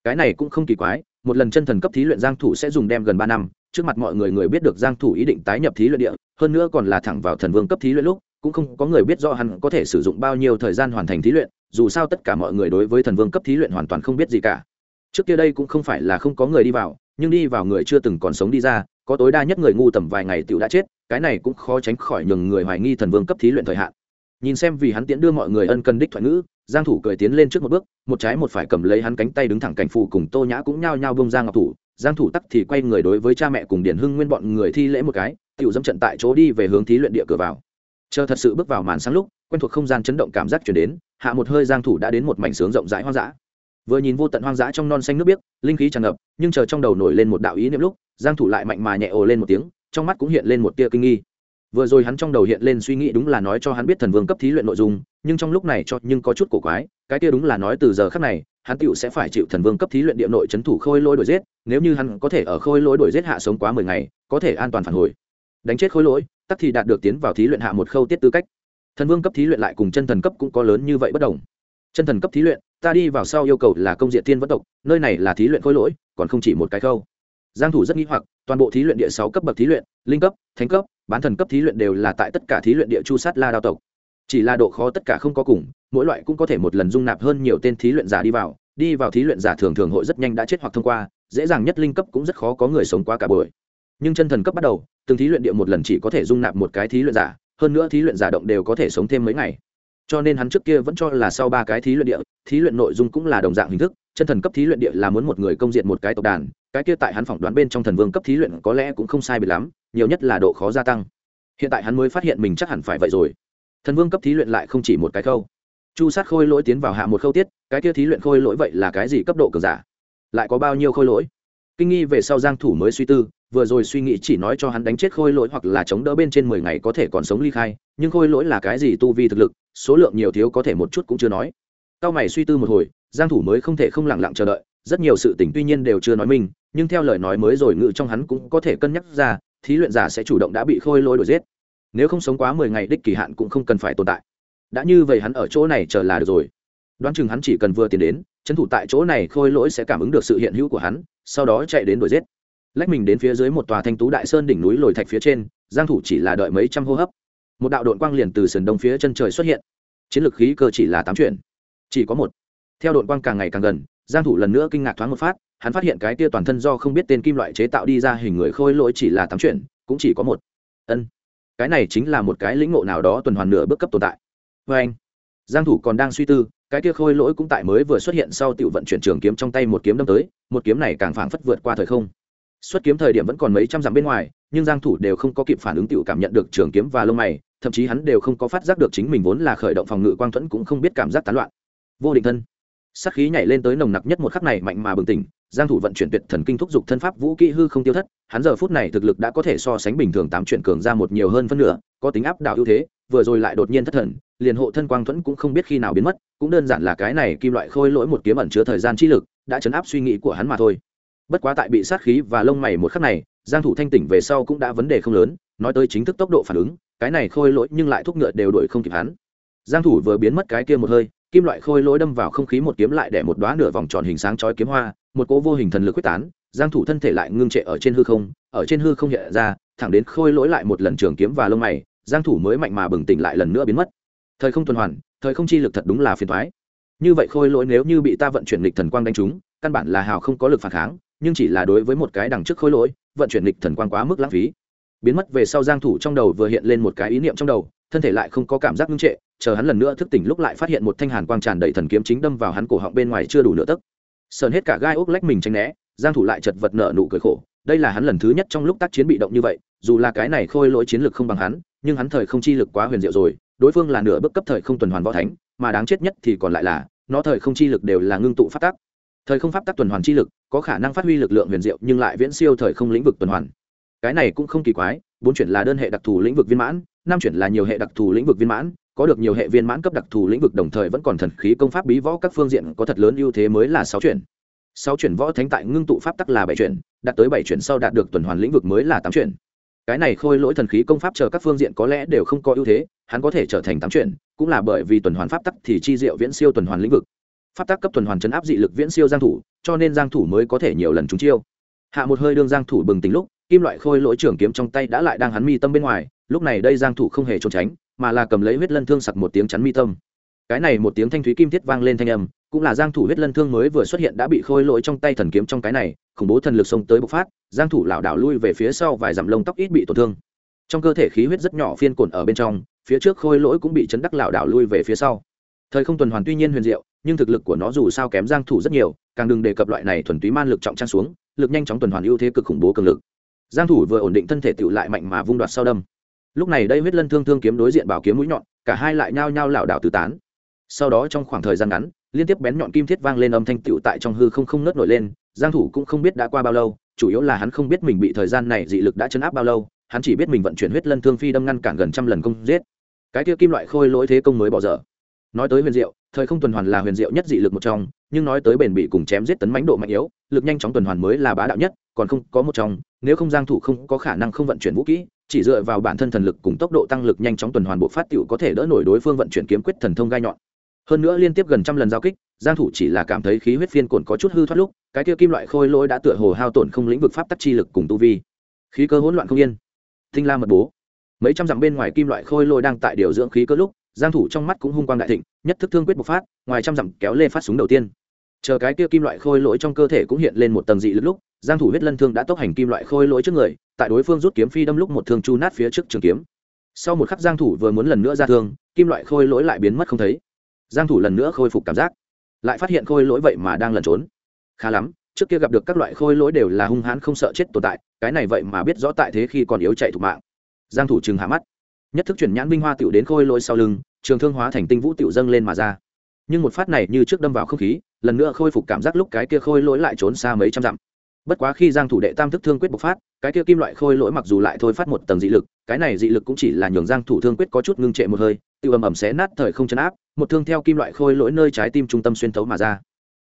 S1: Cái này cũng không kỳ quái một lần chân thần cấp thí luyện giang thủ sẽ dùng đem gần ba năm trước mặt mọi người người biết được giang thủ ý định tái nhập thí luyện địa, hơn nữa còn là thẳng vào thần vương cấp thí luyện lúc, cũng không có người biết rõ hắn có thể sử dụng bao nhiêu thời gian hoàn thành thí luyện, dù sao tất cả mọi người đối với thần vương cấp thí luyện hoàn toàn không biết gì cả. Trước kia đây cũng không phải là không có người đi vào, nhưng đi vào người chưa từng còn sống đi ra, có tối đa nhất người ngu tầm vài ngày tiểu đã chết, cái này cũng khó tránh khỏi nhường người hoài nghi thần vương cấp thí luyện thời hạn. Nhìn xem vì hắn tiễn đưa mọi người ân cần đích thoại ngữ, giang thủ cười tiến lên trước một bước, một trái một phải cầm lấy hắn cánh tay đứng thẳng cảnh phù cùng tô nhã cũng nhao nhao bông ra ngọc thủ giang thủ tắc thì quay người đối với cha mẹ cùng điển hưng nguyên bọn người thi lễ một cái, tiểu dâm trận tại chỗ đi về hướng thí luyện địa cửa vào. Chờ thật sự bước vào màn sáng lúc, quen thuộc không gian chấn động cảm giác truyền đến, hạ một hơi giang thủ đã đến một mảnh sướng rộng rãi hoang dã. Vừa nhìn vô tận hoang dã trong non xanh nước biếc, linh khí tràn ngập, nhưng chờ trong đầu nổi lên một đạo ý niệm lúc, giang thủ lại mạnh mà nhẹ ồ lên một tiếng, trong mắt cũng hiện lên một tia kinh nghi. Vừa rồi hắn trong đầu hiện lên suy nghĩ đúng là nói cho hắn biết thần vương cấp thí luyện nội dung, nhưng trong lúc này cho nhưng có chút cổ quái, cái kia đúng là nói từ giờ khắc này hắn tựu sẽ phải chịu thần vương cấp thí luyện địa nội c thủ khôi lỗi đổi giết, nếu như hắn có thể ở khôi lỗi đổi giết hạ sống quá mười ngày, có thể an toàn phản hồi. Đánh chết khôi lỗi, tắc thì đạt được tiến vào thí luyện hạ một khâu tiết tư cách. Thần vương cấp thí luyện lại cùng chân thần cấp cũng có lớn như vậy bất đồng. Chân thần cấp thí luyện, ta đi vào sau yêu cầu là công diện thiên vất tộc, nơi này là thí luyện khôi lỗi, còn không chỉ một cái khâu. Giang thủ rất nghĩ hoặc, toàn bộ thí luyện địa sáu cấp bậc thí luyện, linh cấp, thánh cấp, bán thần cấp thí luyện đều là tại tất cả thí luyện địa chu sát la đao tộc chỉ là độ khó tất cả không có cùng, mỗi loại cũng có thể một lần dung nạp hơn nhiều tên thí luyện giả đi vào đi vào thí luyện giả thường thường hội rất nhanh đã chết hoặc thông qua, dễ dàng nhất linh cấp cũng rất khó có người sống qua cả buổi. Nhưng chân thần cấp bắt đầu, từng thí luyện địa một lần chỉ có thể dung nạp một cái thí luyện giả, hơn nữa thí luyện giả động đều có thể sống thêm mấy ngày. Cho nên hắn trước kia vẫn cho là sau ba cái thí luyện địa, thí luyện nội dung cũng là đồng dạng hình thức, chân thần cấp thí luyện địa là muốn một người công diện một cái tộc đàn, cái kia tại hắn phỏng đoán bên trong thần vương cấp thí luyện có lẽ cũng không sai biệt lắm, nhiều nhất là độ khó gia tăng. Hiện tại hắn mới phát hiện mình chắc hẳn phải vậy rồi thần vương cấp thí luyện lại không chỉ một cái khâu. Chu sát khôi lỗi tiến vào hạ một khâu tiết cái kia thí luyện khôi lỗi vậy là cái gì cấp độ cường giả? Lại có bao nhiêu khôi lỗi? Kinh nghi về sau giang thủ mới suy tư vừa rồi suy nghĩ chỉ nói cho hắn đánh chết khôi lỗi hoặc là chống đỡ bên trên mười ngày có thể còn sống ly khai nhưng khôi lỗi là cái gì tu vi thực lực số lượng nhiều thiếu có thể một chút cũng chưa nói. Cao mày suy tư một hồi giang thủ mới không thể không lặng lặng chờ đợi rất nhiều sự tình tuy nhiên đều chưa nói mình, nhưng theo lời nói mới rồi ngự trong hắn cũng có thể cân nhắc ra thí luyện giả sẽ chủ động đã bị khôi lỗi đuổi giết nếu không sống quá mười ngày đích kỳ hạn cũng không cần phải tồn tại. Đã như vậy hắn ở chỗ này chờ là được rồi. Đoán chừng hắn chỉ cần vừa tiến đến, trấn thủ tại chỗ này khôi lỗi sẽ cảm ứng được sự hiện hữu của hắn, sau đó chạy đến đuổi giết. Lách mình đến phía dưới một tòa thanh tú đại sơn đỉnh núi lồi thạch phía trên, giang thủ chỉ là đợi mấy trăm hô hấp. Một đạo độn quang liền từ sườn đông phía chân trời xuất hiện. Chiến lược khí cơ chỉ là tám chuyển, chỉ có một. Theo độn quang càng ngày càng gần, giang thủ lần nữa kinh ngạc thoáng một phát, hắn phát hiện cái kia toàn thân do không biết tên kim loại chế tạo đi ra hình người khôi lỗi chỉ là tám chuyển, cũng chỉ có một. Ân cái này chính là một cái lĩnh ngộ nào đó tuần hoàn nửa bước cấp tồn tại. Với anh, giang thủ còn đang suy tư, cái kia khôi lỗi cũng tại mới vừa xuất hiện sau tiểu vận chuyển trường kiếm trong tay một kiếm đâm tới, một kiếm này càng phảng phất vượt qua thời không. Xuất kiếm thời điểm vẫn còn mấy trăm dặm bên ngoài, nhưng giang thủ đều không có kịp phản ứng tiểu cảm nhận được trường kiếm và lông mày, thậm chí hắn đều không có phát giác được chính mình vốn là khởi động phòng ngự quang thuẫn cũng không biết cảm giác tán loạn. Vô định thân. Sát khí nhảy lên tới nồng nặc nhất một khắc này mạnh mà bừng tỉnh giang thủ vận chuyển tuyệt thần kinh thúc dục thân pháp vũ kỹ hư không tiêu thất, hắn giờ phút này thực lực đã có thể so sánh bình thường tám chuyện cường ra một nhiều hơn phân nửa, có tính áp đảo ưu thế, vừa rồi lại đột nhiên thất thần, liền hộ thân quang thuẫn cũng không biết khi nào biến mất, cũng đơn giản là cái này kim loại khôi lỗi một kiếm ẩn chứa thời gian chi lực, đã chấn áp suy nghĩ của hắn mà thôi. Bất quá tại bị sát khí và lông mày một khắc này, giang thủ thanh tỉnh về sau cũng đã vấn đề không lớn, nói tới chính thức tốc độ phản ứng, cái này khôi lỗi nhưng lại thúc ngựa đều đuổi không kịp hắn. Giang thủ vừa biến mất cái kia một hơi, kim loại khôi lỗi đâm vào không khí một kiếm lại để một đóa nửa vòng tròn hình sáng chói kiếm hoa một cỗ vô hình thần lực quyết tán, giang thủ thân thể lại ngưng trệ ở trên hư không, ở trên hư không hiện ra, thẳng đến khôi lỗi lại một lần trường kiếm và lông mày, giang thủ mới mạnh mà bừng tỉnh lại lần nữa biến mất. Thời không tuần hoàn, thời không chi lực thật đúng là phiền toái. Như vậy khôi lỗi nếu như bị ta vận chuyển lịch thần quang đánh trúng, căn bản là hào không có lực phản kháng, nhưng chỉ là đối với một cái đằng trước khôi lỗi, vận chuyển lịch thần quang quá mức lãng phí. Biến mất về sau giang thủ trong đầu vừa hiện lên một cái ý niệm trong đầu, thân thể lại không có cảm giác ngưng trệ, chờ hắn lần nữa thức tỉnh lúc lại phát hiện một thanh hàn quang tràn đầy thần kiếm chính đâm vào hắn cổ họng bên ngoài chưa đủ nửa tấc sờn hết cả gai ốc lách mình tránh né, giang thủ lại chật vật nợ nụ cười khổ. Đây là hắn lần thứ nhất trong lúc tác chiến bị động như vậy, dù là cái này khôi lỗi chiến lược không bằng hắn, nhưng hắn thời không chi lực quá huyền diệu rồi, đối phương là nửa bước cấp thời không tuần hoàn võ thánh, mà đáng chết nhất thì còn lại là, nó thời không chi lực đều là ngưng tụ pháp tắc. Thời không pháp tắc tuần hoàn chi lực, có khả năng phát huy lực lượng huyền diệu nhưng lại viễn siêu thời không lĩnh vực tuần hoàn. Cái này cũng không kỳ quái, bốn chuyển là đơn hệ đặc thù lĩnh vực viên mãn, năm chuyển là nhiều hệ đặc thù lĩnh vực viên mãn có được nhiều hệ viên mãn cấp đặc thù lĩnh vực đồng thời vẫn còn thần khí công pháp bí võ các phương diện có thật lớn ưu thế mới là sáu chuyển. Sáu chuyển võ thánh tại ngưng tụ pháp tắc là bảy chuyển, đạt tới bảy chuyển sau đạt được tuần hoàn lĩnh vực mới là tám chuyển. Cái này khôi lỗi thần khí công pháp chờ các phương diện có lẽ đều không có ưu thế, hắn có thể trở thành tám chuyển, cũng là bởi vì tuần hoàn pháp tắc thì chi diệu viễn siêu tuần hoàn lĩnh vực. Pháp tắc cấp tuần hoàn chấn áp dị lực viễn siêu giang thủ, cho nên giang thủ mới có thể nhiều lần trúng chiêu. Hạ một hơi đương giang thủ bừng tỉnh lúc, kim loại khôi lỗi trưởng kiếm trong tay đã lại đang hắn mi tâm bên ngoài, lúc này đây giang thủ không hề trốn tránh mà là cầm lấy huyết lân thương sặc một tiếng chắn mi tâm. Cái này một tiếng thanh thúy kim thiết vang lên thanh âm, cũng là giang thủ huyết lân thương mới vừa xuất hiện đã bị khôi lỗi trong tay thần kiếm trong cái này, khủng bố thần lực xông tới bộc phát, giang thủ lảo đảo lui về phía sau vài dặm lông tóc ít bị tổn thương. Trong cơ thể khí huyết rất nhỏ phiên cồn ở bên trong, phía trước khôi lỗi cũng bị chấn đắc lảo đảo lui về phía sau. Thời không tuần hoàn tuy nhiên huyền diệu, nhưng thực lực của nó dù sao kém giang thủ rất nhiều, càng đừng đề cập loại này thuần túy man lực trọng trang xuống, lực nhanh chóng tuần hoàn ưu thế cực khủng bố cường lực. Giang thủ vừa ổn định thân thể tựu lại mạnh mà vung đoạt sau đâm lúc này đây huyết lân thương thương kiếm đối diện bảo kiếm mũi nhọn, cả hai lại nhao nhao lảo đảo tứ tán. Sau đó trong khoảng thời gian ngắn, liên tiếp bén nhọn kim thiết vang lên âm thanh tựu tại trong hư không không nứt nổi lên, giang thủ cũng không biết đã qua bao lâu, chủ yếu là hắn không biết mình bị thời gian này dị lực đã chấn áp bao lâu, hắn chỉ biết mình vận chuyển huyết lân thương phi đâm ngăn cản gần trăm lần công giết. Cái kia kim loại khôi lỗi thế công mới bỏ dở. Nói tới huyền diệu, thời không tuần hoàn là huyền diệu nhất dị lực một trong, nhưng nói tới bền bỉ cùng chém giết tấn mãnh độ mạnh yếu lực nhanh chóng tuần hoàn mới là bá đạo nhất, còn không có một trong, nếu không giang thủ không có khả năng không vận chuyển vũ kỹ, chỉ dựa vào bản thân thần lực cùng tốc độ tăng lực nhanh chóng tuần hoàn bộ phát tiểu có thể đỡ nổi đối phương vận chuyển kiếm quyết thần thông gai nhọn. Hơn nữa liên tiếp gần trăm lần giao kích, giang thủ chỉ là cảm thấy khí huyết phiên cồn có chút hư thoát lúc, cái kia kim loại khôi lỗi đã tựa hồ hao tổn không lĩnh vực pháp tắc chi lực cùng tu vi. Khí cơ hỗn loạn không yên. Tinh la mật bố. Mấy trăm dặm bên ngoài kim loại khôi lỗi đang tại điều dưỡng khí cơ lúc, giang thủ trong mắt cũng hung quang đại thịnh, nhất thức thương quyết bộc phát, ngoài trăm dặm kéo lê phát súng đầu tiên chờ cái kia kim loại khôi lỗi trong cơ thể cũng hiện lên một tầng dị lực lúc, giang thủ huyết lân thương đã tốc hành kim loại khôi lỗi trước người, tại đối phương rút kiếm phi đâm lúc một thương chu nát phía trước trường kiếm. Sau một khắc giang thủ vừa muốn lần nữa ra thương, kim loại khôi lỗi lại biến mất không thấy. Giang thủ lần nữa khôi phục cảm giác, lại phát hiện khôi lỗi vậy mà đang lẩn trốn. Khá lắm, trước kia gặp được các loại khôi lỗi đều là hung hãn không sợ chết tồn tại, cái này vậy mà biết rõ tại thế khi còn yếu chạy thủ mạng. Giang thủ trừng hạ mắt. Nhất thức chuyển nhãn binh hoa tiểu đến khôi lỗi sau lưng, trường thương hóa thành tinh vũ tiểu dâng lên mà ra nhưng một phát này như trước đâm vào không khí, lần nữa khôi phục cảm giác lúc cái kia khôi lỗi lại trốn xa mấy trăm dặm. Bất quá khi giang thủ đệ tam thức thương quyết bộc phát, cái kia kim loại khôi lỗi mặc dù lại thôi phát một tầng dị lực, cái này dị lực cũng chỉ là nhường giang thủ thương quyết có chút ngưng trệ một hơi, tiêu ầm ầm xé nát thời không chấn áp, một thương theo kim loại khôi lỗi nơi trái tim trung tâm xuyên thấu mà ra.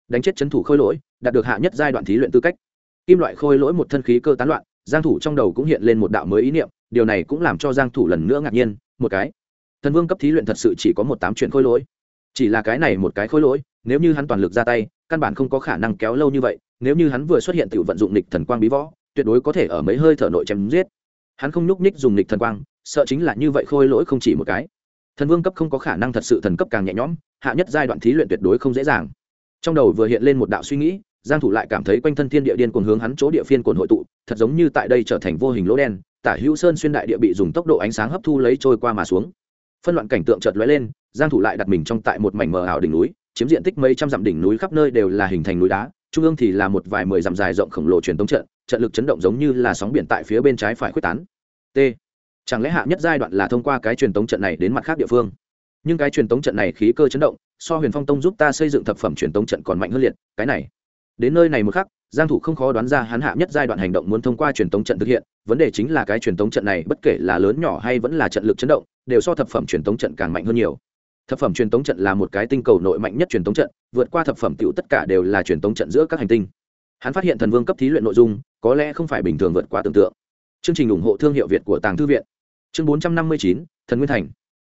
S1: Đánh chết chấn thủ khôi lỗi, đạt được hạ nhất giai đoạn thí luyện tư cách. Kim loại khôi lỗi một thân khí cơ tán loạn, giang thủ trong đầu cũng hiện lên một đạo mới ý niệm, điều này cũng làm cho giang thủ lần nữa ngạc nhiên, một cái. Thần vương cấp thí luyện thật sự chỉ có một tám chuyện khôi lỗi chỉ là cái này một cái khối lỗi, nếu như hắn toàn lực ra tay, căn bản không có khả năng kéo lâu như vậy, nếu như hắn vừa xuất hiện tự vận dụng nịch thần quang bí võ, tuyệt đối có thể ở mấy hơi thở nội chém giết. Hắn không nhúc ních dùng nịch thần quang, sợ chính là như vậy khôi lỗi không chỉ một cái. Thần vương cấp không có khả năng thật sự thần cấp càng nhẹ nhõm, hạ nhất giai đoạn thí luyện tuyệt đối không dễ dàng. Trong đầu vừa hiện lên một đạo suy nghĩ, giang thủ lại cảm thấy quanh thân thiên địa điên cuồng hướng hắn chỗ địa phiên cuồng hội tụ, thật giống như tại đây trở thành vô hình lỗ đen, tả hữu sơn xuyên đại địa bị dùng tốc độ ánh sáng hấp thu lấy trôi qua mà xuống. Phân loạn cảnh tượng chợt lóe lên giang thủ lại đặt mình trong tại một mảnh mờ ảo đỉnh núi, chiếm diện tích mấy trăm dặm đỉnh núi khắp nơi đều là hình thành núi đá, trung ương thì là một vài mười dặm dài rộng khổng lồ truyền tống trận trận lực chấn động giống như là sóng biển tại phía bên trái phải khuếch tán. T. Chẳng lẽ hạ nhất giai đoạn là thông qua cái truyền tống trận này đến mặt khác địa phương? Nhưng cái truyền tống trận này khí cơ chấn động, so huyền phong tông giúp ta xây dựng thập phẩm truyền tống trận còn mạnh hơn liệt, cái này. Đến nơi này một khắc, giang thủ không khó đoán ra hắn hạ nhất giai đoạn hành động muốn thông qua truyền tống trận thực hiện, vấn đề chính là cái truyền tống trận này bất kể là lớn nhỏ hay vẫn là trận lực chấn động, đều so thập phẩm truyền tống trận càng mạnh hơn nhiều thập phẩm truyền tống trận là một cái tinh cầu nội mạnh nhất truyền tống trận vượt qua thập phẩm tiểu tất cả đều là truyền tống trận giữa các hành tinh. Hắn phát hiện thần vương cấp thí luyện nội dung có lẽ không phải bình thường vượt qua tưởng tượng. Chương trình ủng hộ thương hiệu việt của tàng thư viện. Chương 459, thần nguyên thành.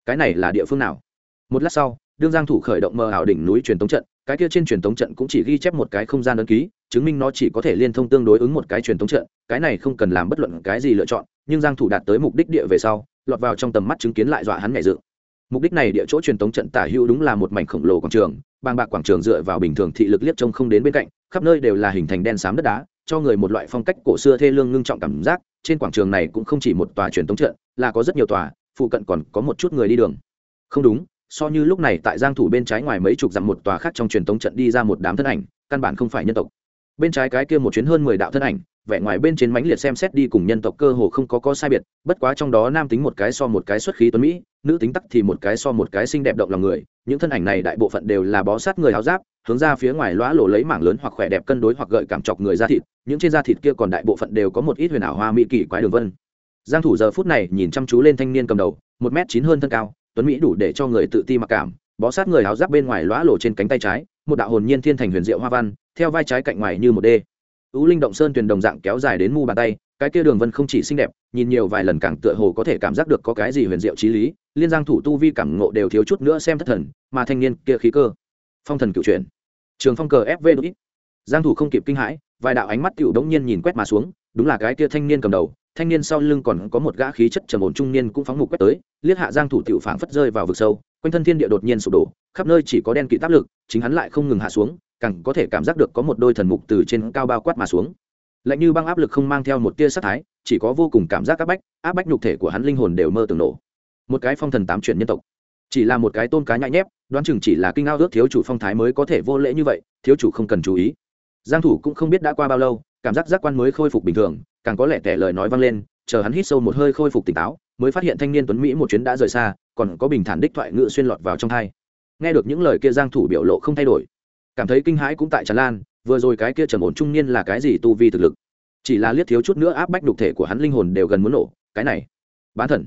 S1: Cái này là địa phương nào? Một lát sau đương giang thủ khởi động mờ ảo đỉnh núi truyền tống trận cái kia trên truyền tống trận cũng chỉ ghi chép một cái không gian ấn ký chứng minh nó chỉ có thể liên thông tương đối ứng một cái truyền tống trận cái này không cần làm bất luận cái gì lựa chọn nhưng giang thủ đạt tới mục đích địa về sau lọt vào trong tầm mắt chứng kiến lại dọa hắn nhảy dựng mục đích này địa chỗ truyền tống trận tả hữu đúng là một mảnh khổng lồ quảng trường, bàng bạc quảng trường dựa vào bình thường thị lực liếc trông không đến bên cạnh, khắp nơi đều là hình thành đen xám đất đá, cho người một loại phong cách cổ xưa thê lương ngưng trọng cảm giác, trên quảng trường này cũng không chỉ một tòa truyền tống trận, là có rất nhiều tòa, phụ cận còn có một chút người đi đường. Không đúng, so như lúc này tại giang thủ bên trái ngoài mấy chục dặm một tòa khác trong truyền tống trận đi ra một đám thân ảnh, căn bản không phải nhân tộc. Bên trái cái kia một chuyến hơn mười đạo thân ảnh vẻ ngoài bên trên mãnh liệt xem xét đi cùng nhân tộc cơ hồ không có có sai biệt, bất quá trong đó nam tính một cái so một cái xuất khí tuấn mỹ, nữ tính tắc thì một cái so một cái xinh đẹp động lòng người, những thân ảnh này đại bộ phận đều là bó sát người áo giáp, hướng ra phía ngoài lóa lộ lấy mảng lớn hoặc khỏe đẹp cân đối hoặc gợi cảm chọc người da thịt, những trên da thịt kia còn đại bộ phận đều có một ít huyền ảo hoa mỹ kỳ quái đường vân. Giang thủ giờ phút này nhìn chăm chú lên thanh niên cầm đầu, một mét chín hơn thân cao, tuấn mỹ đủ để cho người tự ti mặc cảm, bó sát người áo giáp bên ngoài lóa lộ trên cánh tay trái, một đạo hồn nhiên thiên thành huyền diệu hoa văn, theo vai trái cạnh ngoài như một đê ú linh động sơn tuyền đồng dạng kéo dài đến mu bàn tay, cái kia đường vân không chỉ xinh đẹp, nhìn nhiều vài lần càng tựa hồ có thể cảm giác được có cái gì huyền diệu trí lý, liên giang thủ tu vi cảm ngộ đều thiếu chút nữa xem thất thần, mà thanh niên kia khí cơ. Phong thần cựu truyền trường phong cờ fv đ giang thủ không kịp kinh hãi, vài đạo ánh mắt cựu đống nhiên nhìn quét mà xuống, đúng là cái kia thanh niên cầm đầu, thanh niên sau lưng còn có một gã khí chất trầm ổn trung niên cũng phóng mục quét tới, liếc hạ giang thủ tiểu phảng phất rơi vào vực sâu, quanh thân thiên địa đột nhiên sụp đổ, khắp nơi chỉ có đen kịt áp lực, chính hắn lại không ngừng hạ xuống càng có thể cảm giác được có một đôi thần mục từ trên cao bao quát mà xuống. Lạnh như băng áp lực không mang theo một tia sát thái, chỉ có vô cùng cảm giác áp bách áp bách nhục thể của hắn linh hồn đều mơ tưởng nổ. Một cái phong thần tám chuyển nhân tộc. Chỉ là một cái tôn cá nhãi nhép, đoán chừng chỉ là kinh ao ước thiếu chủ phong thái mới có thể vô lễ như vậy, thiếu chủ không cần chú ý. Giang thủ cũng không biết đã qua bao lâu, cảm giác giác quan mới khôi phục bình thường, càng có lẽ tẻ lời nói vang lên, chờ hắn hít sâu một hơi khôi phục tỉnh táo, mới phát hiện thanh niên tuấn mỹ một chuyến đã rời xa, còn có bình thản đích thoại ngựa xuyên lọt vào trong thay. nghe được những lời kia giang thủ biểu lộ không thay đổi cảm thấy kinh hãi cũng tại tràn lan, vừa rồi cái kia trầm ổn trung niên là cái gì tu vi thực lực? Chỉ là liếc thiếu chút nữa áp bách đục thể của hắn linh hồn đều gần muốn nổ, cái này, bán thần.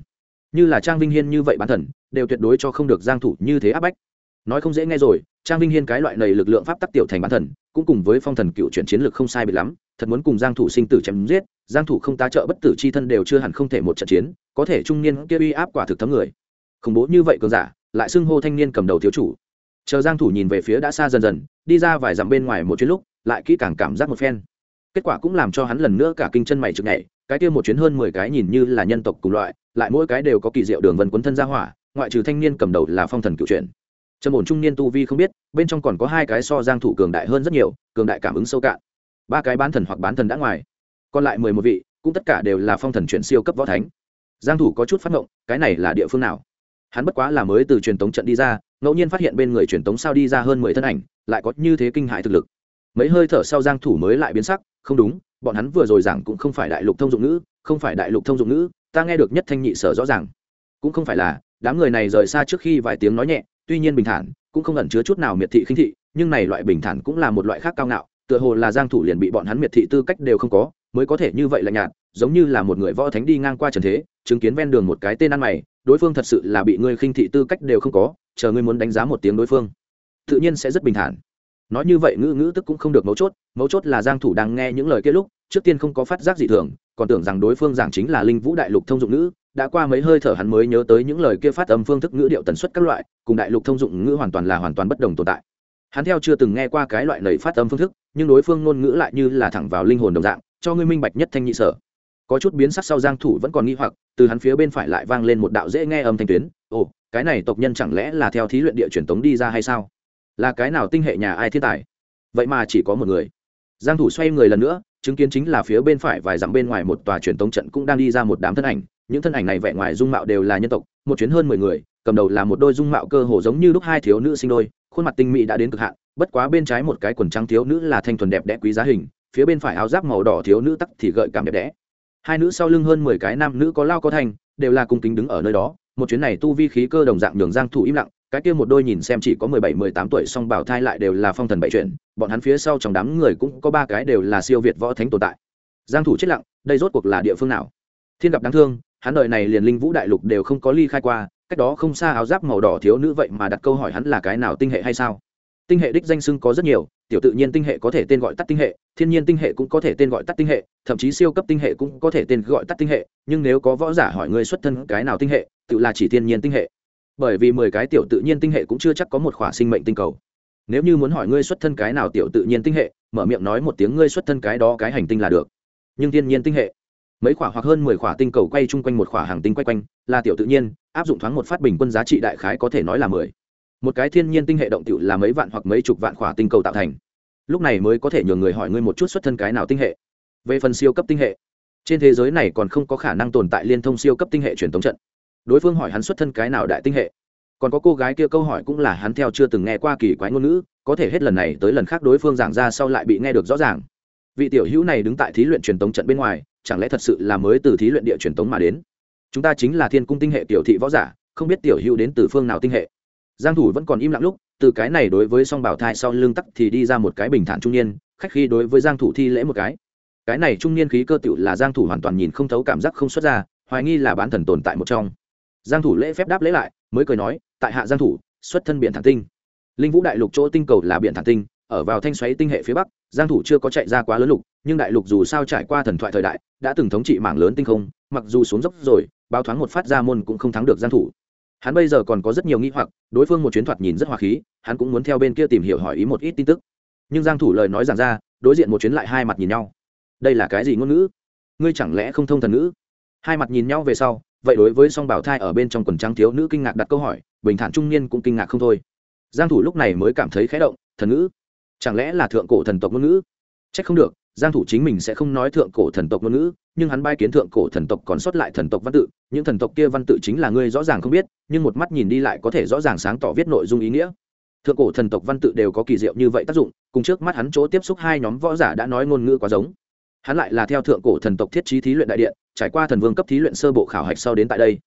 S1: Như là trang vinh hiên như vậy bán thần, đều tuyệt đối cho không được giang thủ như thế áp bách. Nói không dễ nghe rồi, trang vinh hiên cái loại này lực lượng pháp tắc tiểu thành bán thần, cũng cùng với phong thần cựu chuyển chiến lược không sai biệt lắm, thật muốn cùng giang thủ sinh tử chém giết, giang thủ không tá trợ bất tử chi thân đều chưa hẳn không thể một trận chiến, có thể trung niên kia uy áp quả thực thấm người. Khủng bố như vậy cường giả, lại xưng hô thanh niên cầm đầu thiếu chủ chờ giang thủ nhìn về phía đã xa dần dần, đi ra vài dặm bên ngoài một chuyến lúc, lại kỹ càng cảm giác một phen. Kết quả cũng làm cho hắn lần nữa cả kinh chân mày trực nhảy, cái kia một chuyến hơn 10 cái nhìn như là nhân tộc cùng loại, lại mỗi cái đều có kỳ diệu đường vân quấn thân ra hỏa, ngoại trừ thanh niên cầm đầu là phong thần cựu truyền. trầm ổn trung niên tu vi không biết, bên trong còn có hai cái so giang thủ cường đại hơn rất nhiều, cường đại cảm ứng sâu cạn. Ba cái bán thần hoặc bán thần đã ngoài, còn lại mười một vị, cũng tất cả đều là phong thần chuyển siêu cấp võ thánh. Giang thủ có chút phát ngộng, cái này là địa phương nào? Hắn bất quá là mới từ truyền tống trận đi ra ngẫu nhiên phát hiện bên người truyền tống sao đi ra hơn mười thân ảnh, lại có như thế kinh hại thực lực. Mấy hơi thở sau giang thủ mới lại biến sắc, không đúng, bọn hắn vừa rồi giảng cũng không phải đại lục thông dụng ngữ, không phải đại lục thông dụng ngữ, ta nghe được nhất thanh nhị sở rõ ràng. Cũng không phải là, đám người này rời xa trước khi vài tiếng nói nhẹ, tuy nhiên bình thản, cũng không ẩn chứa chút nào miệt thị khinh thị, nhưng này loại bình thản cũng là một loại khác cao ngạo, tựa hồ là giang thủ liền bị bọn hắn miệt thị tư cách đều không có, mới có thể như vậy là nhạt, giống như là một người võ thánh đi ngang qua trần thế, chứng kiến ven đường một cái tên ăn mày đối phương thật sự là bị ngươi khinh thị tư cách đều không có, chờ ngươi muốn đánh giá một tiếng đối phương, tự nhiên sẽ rất bình thản. Nói như vậy ngữ ngữ tức cũng không được mấu chốt mấu chốt là giang thủ đang nghe những lời kia lúc, trước tiên không có phát giác gì thường, còn tưởng rằng đối phương giảng chính là linh vũ đại lục thông dụng ngữ, đã qua mấy hơi thở hắn mới nhớ tới những lời kia phát âm phương thức ngữ điệu tần suất các loại, cùng đại lục thông dụng ngữ hoàn toàn là hoàn toàn bất đồng tồn tại. Hắn theo chưa từng nghe qua cái loại lời phát âm phương thức, nhưng đối phương ngôn ngữ lại như là thẳng vào linh hồn đồng dạng, cho ngươi minh bạch nhất thanh nhị sở có chút biến sắc sau giang thủ vẫn còn nghi hoặc, từ hắn phía bên phải lại vang lên một đạo dễ nghe âm thanh tuyến. Ồ, cái này tộc nhân chẳng lẽ là theo thí luyện địa truyền tống đi ra hay sao? Là cái nào tinh hệ nhà ai thiên tài? Vậy mà chỉ có một người. Giang thủ xoay người lần nữa, chứng kiến chính là phía bên phải vài dặm bên ngoài một tòa truyền tống trận cũng đang đi ra một đám thân ảnh. Những thân ảnh này vẻ ngoài dung mạo đều là nhân tộc, một chuyến hơn mười người, cầm đầu là một đôi dung mạo cơ hồ giống như lúc hai thiếu nữ sinh đôi, khuôn mặt tinh mỹ đã đến cực hạn, bất quá bên trái một cái quần trắng thiếu nữ là thanh thuần đẹp đẽ quý giá hình, phía bên phải áo giáp màu đỏ thiếu nữ tắc thì gợi cảm đẹp đẽ hai nữ sau lưng hơn mười cái nam nữ có lao có thành, đều là cung kính đứng ở nơi đó. Một chuyến này tu vi khí cơ đồng dạng nhường giang thủ im lặng, cái kia một đôi nhìn xem chỉ có mười bảy, mười tám tuổi song bảo thai lại đều là phong thần bảy chuyện. Bọn hắn phía sau trong đám người cũng có ba cái đều là siêu việt võ thánh tồn tại. Giang thủ chết lặng, đây rốt cuộc là địa phương nào? Thiên gặp đáng thương, hắn đời này liền linh vũ đại lục đều không có ly khai qua, cách đó không xa áo giáp màu đỏ thiếu nữ vậy mà đặt câu hỏi hắn là cái nào tinh hệ hay sao? Tinh hệ đích danh xưng có rất nhiều tiểu tự nhiên tinh hệ có thể tên gọi tắt tinh hệ, thiên nhiên tinh hệ cũng có thể tên gọi tắt tinh hệ, thậm chí siêu cấp tinh hệ cũng có thể tên gọi tắt tinh hệ, nhưng nếu có võ giả hỏi ngươi xuất thân cái nào tinh hệ, tự là chỉ thiên nhiên tinh hệ. Bởi vì mười cái tiểu tự nhiên tinh hệ cũng chưa chắc có một khỏa sinh mệnh tinh cầu. Nếu như muốn hỏi ngươi xuất thân cái nào tiểu tự nhiên tinh hệ, mở miệng nói một tiếng ngươi xuất thân cái đó cái hành tinh là được. Nhưng thiên nhiên tinh hệ, mấy khỏa hoặc hơn mười khỏa tinh cầu quay chung quanh một khỏa hàng tinh quay quanh, là tiểu tự nhiên, áp dụng thoáng một phát bình quân giá trị đại khái có thể nói là mười một cái thiên nhiên tinh hệ động tiểu là mấy vạn hoặc mấy chục vạn khỏa tinh cầu tạo thành. Lúc này mới có thể nhường người hỏi ngươi một chút xuất thân cái nào tinh hệ. Về phần siêu cấp tinh hệ, trên thế giới này còn không có khả năng tồn tại liên thông siêu cấp tinh hệ truyền thống trận. Đối phương hỏi hắn xuất thân cái nào đại tinh hệ, còn có cô gái kia câu hỏi cũng là hắn theo chưa từng nghe qua kỳ quái ngôn ngữ, có thể hết lần này tới lần khác đối phương giảng ra sau lại bị nghe được rõ ràng. Vị tiểu hữu này đứng tại thí luyện truyền tống trận bên ngoài, chẳng lẽ thật sự là mới từ thí luyện địa truyền tống mà đến? Chúng ta chính là thiên cung tinh hệ tiểu thị võ giả, không biết tiểu hữu đến từ phương nào tinh hệ giang thủ vẫn còn im lặng lúc, từ cái này đối với song bảo thai sau lưng tắc thì đi ra một cái bình thản trung niên, khách khi đối với giang thủ thi lễ một cái. Cái này trung niên khí cơ tiểu là giang thủ hoàn toàn nhìn không thấu cảm giác không xuất ra, hoài nghi là bán thần tồn tại một trong. Giang thủ lễ phép đáp lễ lại, mới cười nói, tại hạ giang thủ, xuất thân biển thản tinh. Linh vũ đại lục chỗ tinh cầu là biển thản tinh, ở vào thanh xoáy tinh hệ phía bắc, giang thủ chưa có chạy ra quá lớn lục, nhưng đại lục dù sao trải qua thần thoại thời đại, đã từng thống trị mảng lớn tinh không, mặc dù xuống dốc rồi, báo thoáng một phát ra môn cũng không thắng được giang thủ hắn bây giờ còn có rất nhiều nghi hoặc, đối phương một chuyến thoạt nhìn rất hòa khí, hắn cũng muốn theo bên kia tìm hiểu hỏi ý một ít tin tức. Nhưng giang thủ lời nói giảng ra, đối diện một chuyến lại hai mặt nhìn nhau. Đây là cái gì ngôn ngữ? Ngươi chẳng lẽ không thông thần ngữ? Hai mặt nhìn nhau về sau, vậy đối với song bảo thai ở bên trong quần trắng thiếu nữ kinh ngạc đặt câu hỏi, bình thản trung niên cũng kinh ngạc không thôi. Giang thủ lúc này mới cảm thấy khẽ động, thần ngữ? Chẳng lẽ là thượng cổ thần tộc ngôn ngữ? Trách không được, giang thủ chính mình sẽ không nói thượng cổ thần tộc ngôn ngữ nhưng hắn bay kiến thượng cổ thần tộc còn sót lại thần tộc văn tự, những thần tộc kia văn tự chính là ngươi rõ ràng không biết, nhưng một mắt nhìn đi lại có thể rõ ràng sáng tỏ viết nội dung ý nghĩa. Thượng cổ thần tộc văn tự đều có kỳ diệu như vậy tác dụng, cùng trước mắt hắn chỗ tiếp xúc hai nhóm võ giả đã nói ngôn ngữ quá giống. Hắn lại là theo thượng cổ thần tộc thiết trí thí luyện đại điện, trải qua thần vương cấp thí luyện sơ bộ khảo hạch sau đến tại đây.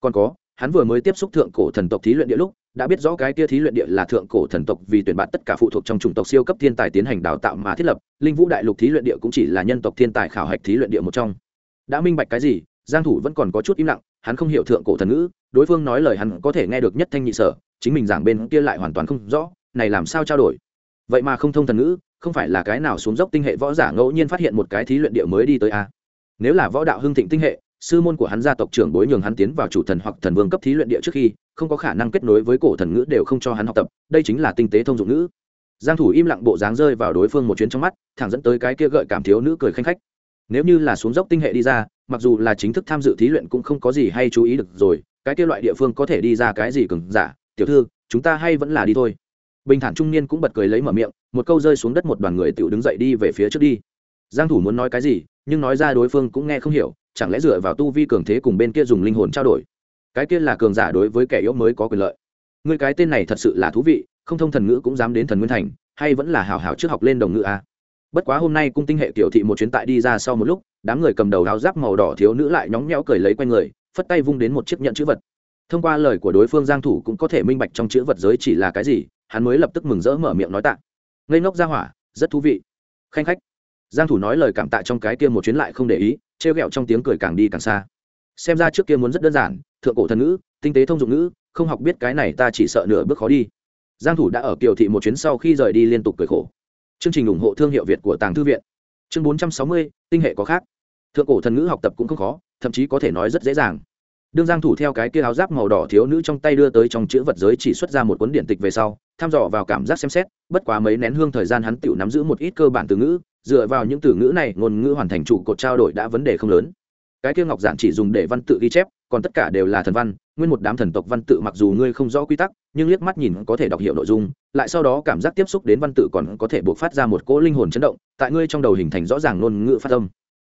S1: Còn có hắn vừa mới tiếp xúc thượng cổ thần tộc thí luyện địa lúc, đã biết rõ cái kia thí luyện địa là thượng cổ thần tộc vì tuyển bạn tất cả phụ thuộc trong chủng tộc siêu cấp thiên tài tiến hành đào tạo mà thiết lập, linh vũ đại lục thí luyện địa cũng chỉ là nhân tộc thiên tài khảo hạch thí luyện địa một trong. Đã minh bạch cái gì, giang thủ vẫn còn có chút im lặng, hắn không hiểu thượng cổ thần ngữ, đối phương nói lời hắn có thể nghe được nhất thanh nhị sở, chính mình giảng bên kia lại hoàn toàn không rõ, này làm sao trao đổi? Vậy mà không thông thần ngữ, không phải là cái nào xuống dốc tinh hệ võ giả ngẫu nhiên phát hiện một cái thí luyện địa mới đi tới a nếu là võ đạo hưng thịnh tinh hệ sư môn của hắn gia tộc trưởng bối nhường hắn tiến vào chủ thần hoặc thần vương cấp thí luyện địa trước khi, không có khả năng kết nối với cổ thần ngữ đều không cho hắn học tập, đây chính là tinh tế thông dụng ngữ. Giang thủ im lặng bộ dáng rơi vào đối phương một chuyến trong mắt, thẳng dẫn tới cái kia gợi cảm thiếu nữ cười khanh khách. Nếu như là xuống dốc tinh hệ đi ra, mặc dù là chính thức tham dự thí luyện cũng không có gì hay chú ý được rồi, cái kia loại địa phương có thể đi ra cái gì cứng giả? Tiểu thư, chúng ta hay vẫn là đi thôi. Bình thản trung niên cũng bật cười lấy mở miệng, một câu rơi xuống đất một đoàn người tiểu đứng dậy đi về phía trước đi. Giang thủ muốn nói cái gì nhưng nói ra đối phương cũng nghe không hiểu, chẳng lẽ dựa vào tu vi cường thế cùng bên kia dùng linh hồn trao đổi? Cái kia là cường giả đối với kẻ yếu mới có quyền lợi. Ngươi cái tên này thật sự là thú vị, không thông thần ngữ cũng dám đến thần nguyên thành, hay vẫn là hảo hảo trước học lên đồng ngữ a bất quá hôm nay cung tinh hệ tiểu thị một chuyến tại đi ra sau một lúc, đám người cầm đầu áo giáp màu đỏ thiếu nữ lại nhóng nhẽo cười lấy quanh người, phất tay vung đến một chiếc nhận chữ vật. Thông qua lời của đối phương giang thủ cũng có thể minh bạch trong chữ vật giới chỉ là cái gì, hắn mới lập tức mừng rỡ mở miệng nói tạ. Ngây ngốc ra hỏa, rất thú vị. Khanh khách giang thủ nói lời cảm tạ trong cái kia một chuyến lại không để ý treo gẹo trong tiếng cười càng đi càng xa. Xem ra trước kia muốn rất đơn giản thượng cổ thần ngữ tinh tế thông dụng ngữ không học biết cái này ta chỉ sợ nửa bước khó đi. Giang thủ đã ở kiều thị một chuyến sau khi rời đi liên tục cười khổ. Chương trình ủng hộ thương hiệu việt của tàng thư viện. Chương 460, tinh hệ có khác. Thượng cổ thần ngữ học tập cũng không khó thậm chí có thể nói rất dễ dàng. Đương giang thủ theo cái kia áo giáp màu đỏ thiếu nữ trong tay đưa tới trong chữ vật giới chỉ xuất ra một cuốn điển tịch về sau tham dò vào cảm giác xem xét bất quá mấy nén hương thời gian hắn tiểu nắm giữ một ít cơ bản từ ngữ dựa vào những từ ngữ này, ngôn ngữ hoàn thành trụ cột trao đổi đã vấn đề không lớn. Cái kia ngọc giản chỉ dùng để văn tự ghi chép, còn tất cả đều là thần văn, nguyên một đám thần tộc văn tự mặc dù ngươi không rõ quy tắc, nhưng liếc mắt nhìn có thể đọc hiểu nội dung, lại sau đó cảm giác tiếp xúc đến văn tự còn có thể buộc phát ra một cỗ linh hồn chấn động, tại ngươi trong đầu hình thành rõ ràng ngôn ngữ phát âm.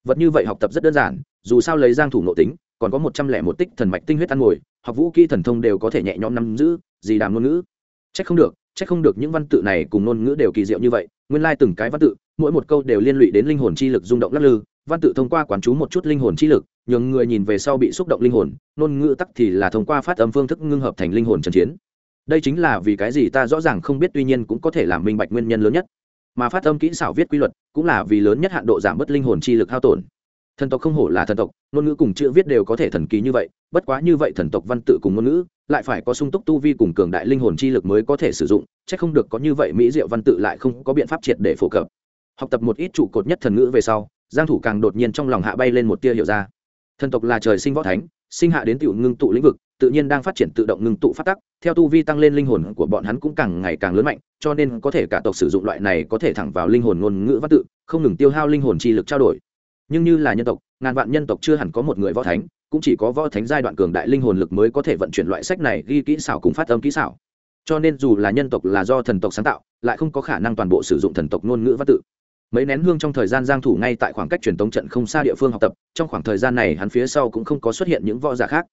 S1: Vật như vậy học tập rất đơn giản, dù sao lấy giang thủ nội tính, còn có một trăm lẻ một tích thần mạch tinh huyết ăn ngồi, học vũ kỹ thần thông đều có thể nhẹ nhõm nắm giữ, gì đàm ngôn ngữ. Trách không được trách không được những văn tự này cùng ngôn ngữ đều kỳ diệu như vậy nguyên lai từng cái văn tự, mỗi một câu đều liên lụy đến linh hồn chi lực rung động lắc lư. Văn tự thông qua quán chú một chút linh hồn chi lực, nhường người nhìn về sau bị xúc động linh hồn, ngôn ngữ tắc thì là thông qua phát âm phương thức ngưng hợp thành linh hồn trần chiến. Đây chính là vì cái gì ta rõ ràng không biết, tuy nhiên cũng có thể làm minh bạch nguyên nhân lớn nhất. Mà phát âm kỹ xảo viết quy luật cũng là vì lớn nhất hạn độ giảm bớt linh hồn chi lực hao tổn. Thần tộc không hổ là thần tộc, ngôn ngữ cùng chữ viết đều có thể thần kỳ như vậy, bất quá như vậy thần tộc văn tự cùng ngôn ngữ lại phải có sung túc tu vi cùng cường đại linh hồn chi lực mới có thể sử dụng, c h ắ c không được có như vậy mỹ diệu văn tự lại không có biện pháp triệt để phổ cập. Học tập một ít trụ cột nhất thần ngữ về sau, giang thủ càng đột nhiên trong lòng hạ bay lên một tia hiểu ra. Thần tộc là trời sinh võ thánh, sinh hạ đến tiểu ngưng tụ lĩnh vực, tự nhiên đang phát triển tự động ngưng tụ phát tắc, theo tu vi tăng lên linh hồn của bọn hắn cũng càng ngày càng lớn mạnh, cho nên có thể cả tộc sử dụng loại này có thể thẳng vào linh hồn ngôn ngữ văn tự, không ngừng tiêu hao linh hồn chi lực trao đổi. Nhưng như là nhân tộc ngàn vạn nhân tộc chưa hẳn có một người võ thánh, cũng chỉ có võ thánh giai đoạn cường đại linh hồn lực mới có thể vận chuyển loại sách này ghi kỹ xảo cùng phát âm kỹ xảo. Cho nên dù là nhân tộc là do thần tộc sáng tạo, lại không có khả năng toàn bộ sử dụng thần tộc ngôn ngữ văn tự. Mấy nén hương trong thời gian giang thủ ngay tại khoảng cách truyền tống trận không xa địa phương học tập, trong khoảng thời gian này hắn phía sau cũng không có xuất hiện những võ giả khác.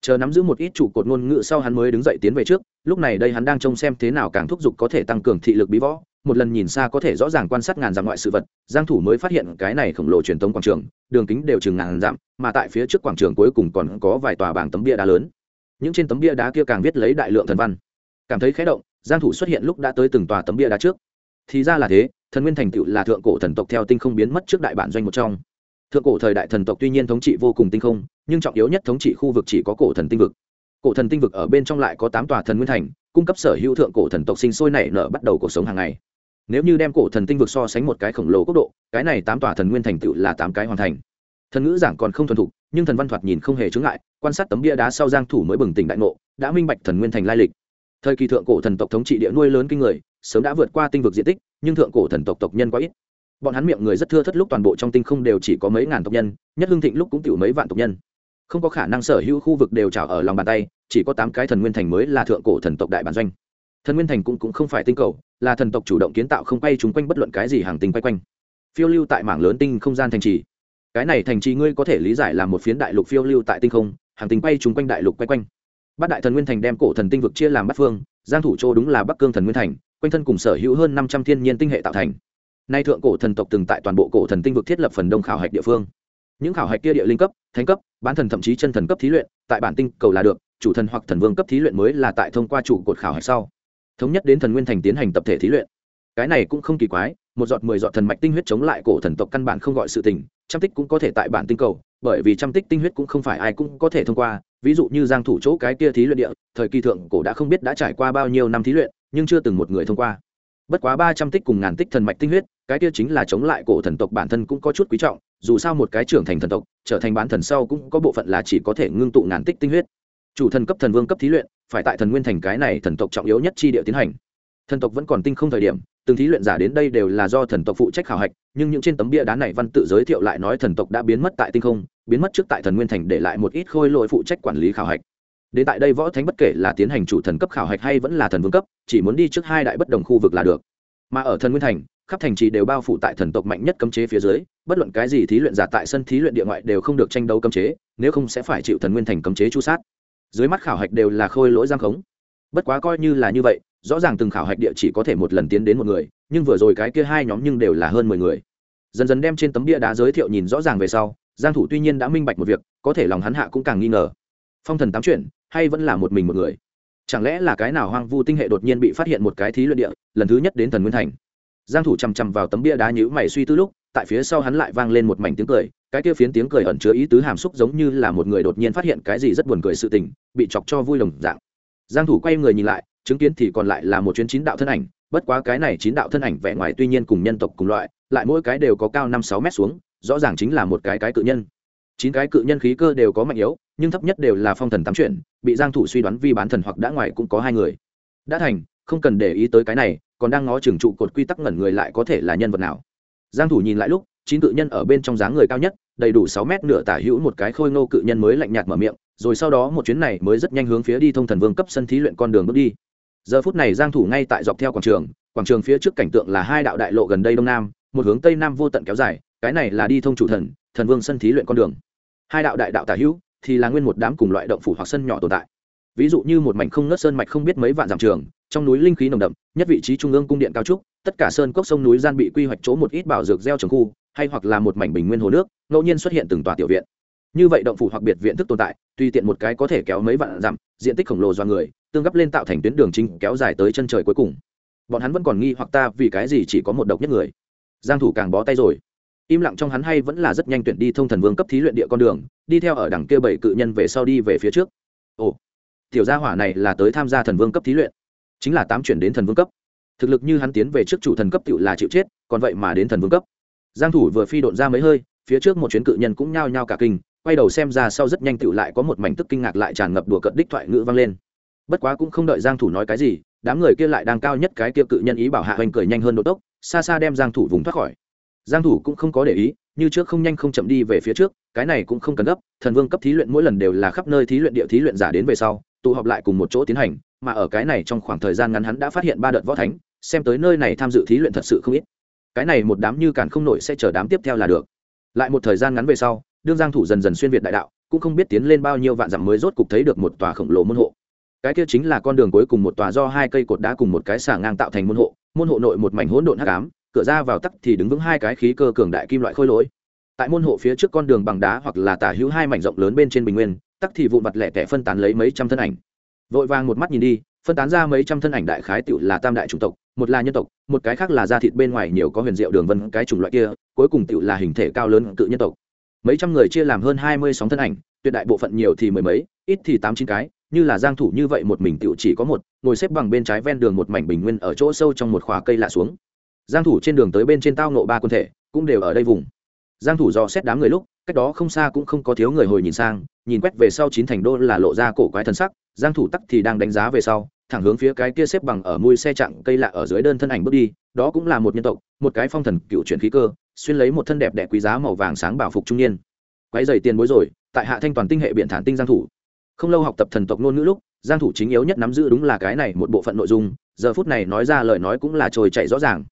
S1: Chờ nắm giữ một ít trụ cột ngôn ngữ sau hắn mới đứng dậy tiến về trước, lúc này đây hắn đang trông xem thế nào càng thúc giục có thể tăng cường thị lực bí võ một lần nhìn xa có thể rõ ràng quan sát ngàn dặm ngoại sự vật, giang thủ mới phát hiện cái này khổng lồ truyền thống quảng trường, đường kính đều chừng ngàn dặm, mà tại phía trước quảng trường cuối cùng còn có vài tòa bảng tấm bia đá lớn. Những trên tấm bia đá kia càng viết lấy đại lượng thần văn. Cảm thấy khẽ động, giang thủ xuất hiện lúc đã tới từng tòa tấm bia đá trước. Thì ra là thế, thần nguyên thành tựu là thượng cổ thần tộc theo tinh không biến mất trước đại bản doanh một trong. Thượng cổ thời đại thần tộc tuy nhiên thống trị vô cùng tinh không, nhưng trọng yếu nhất thống trị khu vực chỉ có cổ thần tinh vực. Cổ thần tinh vực ở bên trong lại có tám tòa thần nguyên thành, cung cấp sở hữu thượng cổ thần tộc sinh sôi nảy nở bắt đầu cuộc sống hàng ngày nếu như đem cổ thần tinh vực so sánh một cái khổng lồ quốc độ, cái này tám tòa thần nguyên thành tựu là tám cái hoàn thành. Thần ngữ giảng còn không thuần thục, nhưng thần văn thoạt nhìn không hề chướng ngại, quan sát tấm bia đá sau giang thủ mới bừng tỉnh đại ngộ, đã minh bạch thần nguyên thành lai lịch. Thời kỳ thượng cổ thần tộc thống trị địa nuôi lớn kinh người, sớm đã vượt qua tinh vực diện tích, nhưng thượng cổ thần tộc tộc nhân quá ít. Bọn hắn miệng người rất thưa thất lúc toàn bộ trong tinh không đều chỉ có mấy ngàn tộc nhân, nhất hưng thịnh lúc cũng tiểu mấy vạn tộc nhân. Không có khả năng sở hữu khu vực đều trào ở lòng bàn tay, chỉ có tám cái thần nguyên thành mới là thượng cổ thần tộc đại bản doanh thần nguyên thành cũng, cũng không phải tinh cầu là thần tộc chủ động kiến tạo không quay chúng quanh bất luận cái gì hàng tinh quay quanh. Phiêu lưu tại mảng lớn tinh không gian thành trì. Cái này thành trì ngươi có thể lý giải là một phiến đại lục phiêu lưu tại tinh không hàng tinh quay chúng quanh đại lục quay quanh. Bát đại thần nguyên thành đem cổ thần tinh vực chia làm bát phương giang thủ châu đúng là bắc cương thần nguyên thành quanh thân cùng sở hữu hơn năm trăm thiên nhiên tinh hệ tạo thành. Nay thượng cổ thần tộc từng tại toàn bộ cổ thần tinh vực thiết lập phần đông khảo hạch địa phương. Những khảo hạch kia địa linh cấp thánh cấp bán thần thậm chí chân thần cấp thí luyện tại bản tinh cầu là được chủ thần hoặc thần vương cấp thí luyện mới là tại thông qua chủ cột khảo hạch sau thống nhất đến thần nguyên thành tiến hành tập thể thí luyện. Cái này cũng không kỳ quái, một giọt mười giọt thần mạch tinh huyết chống lại cổ thần tộc căn bản không gọi sự tình, trăm tích cũng có thể tại bản tinh cầu, bởi vì trăm tích tinh huyết cũng không phải ai cũng có thể thông qua. Ví dụ như giang thủ chỗ cái kia thí luyện địa, thời kỳ thượng cổ đã không biết đã trải qua bao nhiêu năm thí luyện, nhưng chưa từng một người thông qua. Bất quá ba trăm tích cùng ngàn tích thần mạch tinh huyết, cái kia chính là chống lại cổ thần tộc bản thân cũng có chút quý trọng, dù sao một cái trưởng thành thần tộc, trở thành bán thần sau cũng có bộ phận là chỉ có thể ngưng tụ ngàn tích tinh huyết. Chủ thần cấp thần vương cấp thí luyện phải tại thần nguyên thành cái này thần tộc trọng yếu nhất chi địa tiến hành. Thần tộc vẫn còn tinh không thời điểm, từng thí luyện giả đến đây đều là do thần tộc phụ trách khảo hạch, nhưng những trên tấm bia đá này văn tự giới thiệu lại nói thần tộc đã biến mất tại tinh không, biến mất trước tại thần nguyên thành để lại một ít khôi lỗi phụ trách quản lý khảo hạch. Đến tại đây võ thánh bất kể là tiến hành chủ thần cấp khảo hạch hay vẫn là thần vương cấp, chỉ muốn đi trước hai đại bất đồng khu vực là được. Mà ở thần nguyên thành, khắp thành trì đều bao phủ tại thần tộc mạnh nhất cấm chế phía dưới, bất luận cái gì thí luyện giả tại sân thí luyện địa ngoại đều không được tranh đấu cấm chế, nếu không sẽ phải chịu thần nguyên thành cấm chế chu sát dưới mắt khảo hạch đều là khôi lỗi giang khống. Bất quá coi như là như vậy, rõ ràng từng khảo hạch địa chỉ có thể một lần tiến đến một người, nhưng vừa rồi cái kia hai nhóm nhưng đều là hơn mười người. Dần dần đem trên tấm bia đá giới thiệu nhìn rõ ràng về sau, giang thủ tuy nhiên đã minh bạch một việc, có thể lòng hắn hạ cũng càng nghi ngờ. Phong thần tám chuyển, hay vẫn là một mình một người? Chẳng lẽ là cái nào hoang vu tinh hệ đột nhiên bị phát hiện một cái thí luyện địa, lần thứ nhất đến thần nguyên thành? Giang thủ chầm chầm vào tấm bia đá nhíu mày suy tư lúc, tại phía sau hắn lại vang lên một mảnh tiếng cười cái kia phiến tiếng cười ẩn chứa ý tứ hàm xúc giống như là một người đột nhiên phát hiện cái gì rất buồn cười sự tình, bị chọc cho vui lòng dạng. Giang thủ quay người nhìn lại, chứng kiến thì còn lại là một chuyến chín đạo thân ảnh, bất quá cái này chín đạo thân ảnh vẻ ngoài tuy nhiên cùng nhân tộc cùng loại, lại mỗi cái đều có cao năm sáu mét xuống, rõ ràng chính là một cái cái cự nhân. Chín cái cự nhân khí cơ đều có mạnh yếu, nhưng thấp nhất đều là phong thần tám chuyển, bị giang thủ suy đoán vi bán thần hoặc đã ngoài cũng có hai người. Đã thành, không cần để ý tới cái này, còn đang ngó chừng trụ cột quy tắc ngẩn người lại có thể là nhân vật nào. Giang thủ nhìn lại lúc chín cự nhân ở bên trong dáng người cao nhất, đầy đủ sáu mét nửa tả hữu một cái khôi ngô cự nhân mới lạnh nhạt mở miệng, rồi sau đó một chuyến này mới rất nhanh hướng phía đi thông thần vương cấp sân thí luyện con đường bước đi. Giờ phút này giang thủ ngay tại dọc theo quảng trường quảng trường phía trước cảnh tượng là hai đạo đại lộ gần đây đông nam, một hướng tây nam vô tận kéo dài, cái này là đi thông chủ thần thần vương sân thí luyện con đường. Hai đạo đại đạo tả hữu thì là nguyên một đám cùng loại động phủ hoặc sân nhỏ tồn tại. Ví dụ như một mảnh không ngớt sơn mạch không biết mấy vạn dặm trường, trong núi linh khí nồng đậm, nhất vị trí trung ương cung điện cao trúc tất cả sơn cốc sông núi gian bị quy hoạch chỗ một ít bảo dược gieo trồng khu, hay hoặc là một mảnh bình nguyên hồ nước, ngẫu nhiên xuất hiện từng tòa tiểu viện. Như vậy động phủ hoặc biệt viện thức tồn tại, tùy tiện một cái có thể kéo mấy vạn dặm, diện tích khổng lồ do người, tương gấp lên tạo thành tuyến đường chính kéo dài tới chân trời cuối cùng. Bọn hắn vẫn còn nghi hoặc ta vì cái gì chỉ có một độc nhất người. Giang thủ càng bó tay rồi. Im lặng trong hắn hay vẫn là rất nhanh tuyển đi thông thần vương cấp thí luyện địa con đường, đi theo ở đằng kia bảy cự nhân về sau đi về phía trước. Ồ, tiểu gia hỏa này là tới tham gia thần vương cấp thí luyện. Chính là tám chuyển đến thần vương cấp thực lực như hắn tiến về trước chủ thần cấp tựu là chịu chết, còn vậy mà đến thần vương cấp. Giang thủ vừa phi độn ra mấy hơi, phía trước một chuyến cự nhân cũng nhao nhao cả kinh, quay đầu xem ra sau rất nhanh tựu lại có một mảnh tức kinh ngạc lại tràn ngập đùa cợt đích thoại ngữ vang lên. Bất quá cũng không đợi giang thủ nói cái gì, đám người kia lại đang cao nhất cái kia cự nhân ý bảo hạ hoành cười nhanh hơn độ tốc, xa xa đem giang thủ vùng thoát khỏi. Giang thủ cũng không có để ý, như trước không nhanh không chậm đi về phía trước, cái này cũng không cần gấp, thần vương cấp thí luyện mỗi lần đều là khắp nơi thí luyện địa thí luyện giả đến về sau, tụ họp lại cùng một chỗ tiến hành, mà ở cái này trong khoảng thời gian ngắn hắn đã phát hiện ba đợt võ thánh xem tới nơi này tham dự thí luyện thật sự không ít. Cái này một đám như càn không nổi sẽ chờ đám tiếp theo là được. Lại một thời gian ngắn về sau, đương giang thủ dần dần xuyên việt đại đạo, cũng không biết tiến lên bao nhiêu vạn dặm mới rốt cục thấy được một tòa khổng lồ môn hộ. Cái kia chính là con đường cuối cùng một tòa do hai cây cột đá cùng một cái xà ngang tạo thành môn hộ môn hộ nội một mảnh hỗn độn hắc ám, cửa ra vào tắc thì đứng vững hai cái khí cơ cường đại kim loại khôi lỗi. Tại môn hộ phía trước con đường bằng đá hoặc là tả hữu hai mảnh rộng lớn bên trên bình nguyên, tắc thì vụn vặt lẻ tẻ phân tán lấy mấy trăm thân ảnh. Vội vàng một mắt nhìn đi, phân tán ra mấy trăm thân ảnh đại khái tựu là tam đại chủng tộc một là nhân tộc, một cái khác là da thịt bên ngoài nhiều có huyền diệu đường vân, cái chủng loại kia, cuối cùng tựu là hình thể cao lớn tự nhân tộc. Mấy trăm người chia làm hơn hai mươi sóng thân ảnh, tuyệt đại bộ phận nhiều thì mười mấy, ít thì tám chín cái, như là giang thủ như vậy một mình tựu chỉ có một, ngồi xếp bằng bên trái ven đường một mảnh bình nguyên ở chỗ sâu trong một khóa cây lạ xuống. Giang thủ trên đường tới bên trên tao nộ ba quân thể, cũng đều ở đây vùng. Giang thủ dò xét đám người lúc cách đó không xa cũng không có thiếu người hồi nhìn sang, nhìn quét về sau chín thành đô là lộ ra cổ quái thân sắc, giang thủ tắc thì đang đánh giá về sau, thẳng hướng phía cái kia xếp bằng ở mũi xe chặng cây lạ ở dưới đơn thân ảnh bước đi, đó cũng là một nhân tộc, một cái phong thần cựu chuyển khí cơ, xuyên lấy một thân đẹp đẽ quý giá màu vàng sáng bảo phục trung niên. Quái dày tiền bối rồi, tại hạ thanh toàn tinh hệ biện thản tinh giang thủ. Không lâu học tập thần tộc ngôn ngữ lúc, giang thủ chính yếu nhất nắm giữ đúng là cái này một bộ phận nội dung, giờ phút này nói ra lời nói cũng là trồi chạy rõ ràng.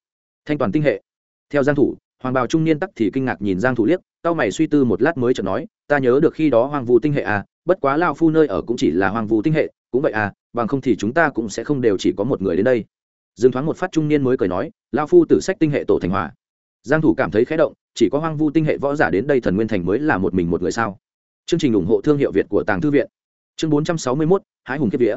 S1: Thanh toàn tinh hệ. Theo giang thủ, hoàng bào trung niên tắc thì kinh ngạc nhìn giang thủ liếc tao mày suy tư một lát mới chợt nói ta nhớ được khi đó hoàng vu tinh hệ à bất quá lao phu nơi ở cũng chỉ là hoàng vu tinh hệ cũng vậy à bằng không thì chúng ta cũng sẽ không đều chỉ có một người đến đây. Dừng thoáng một phát trung niên mới cười nói lao phu tử sách tinh hệ tổ thành hòa. Giang thủ cảm thấy khẽ động chỉ có hoang vu tinh hệ võ giả đến đây thần nguyên thành mới là một mình một người sao? Chương trình ủng hộ thương hiệu việt của tàng thư viện. Chương 461, hái hùng kiếp vía.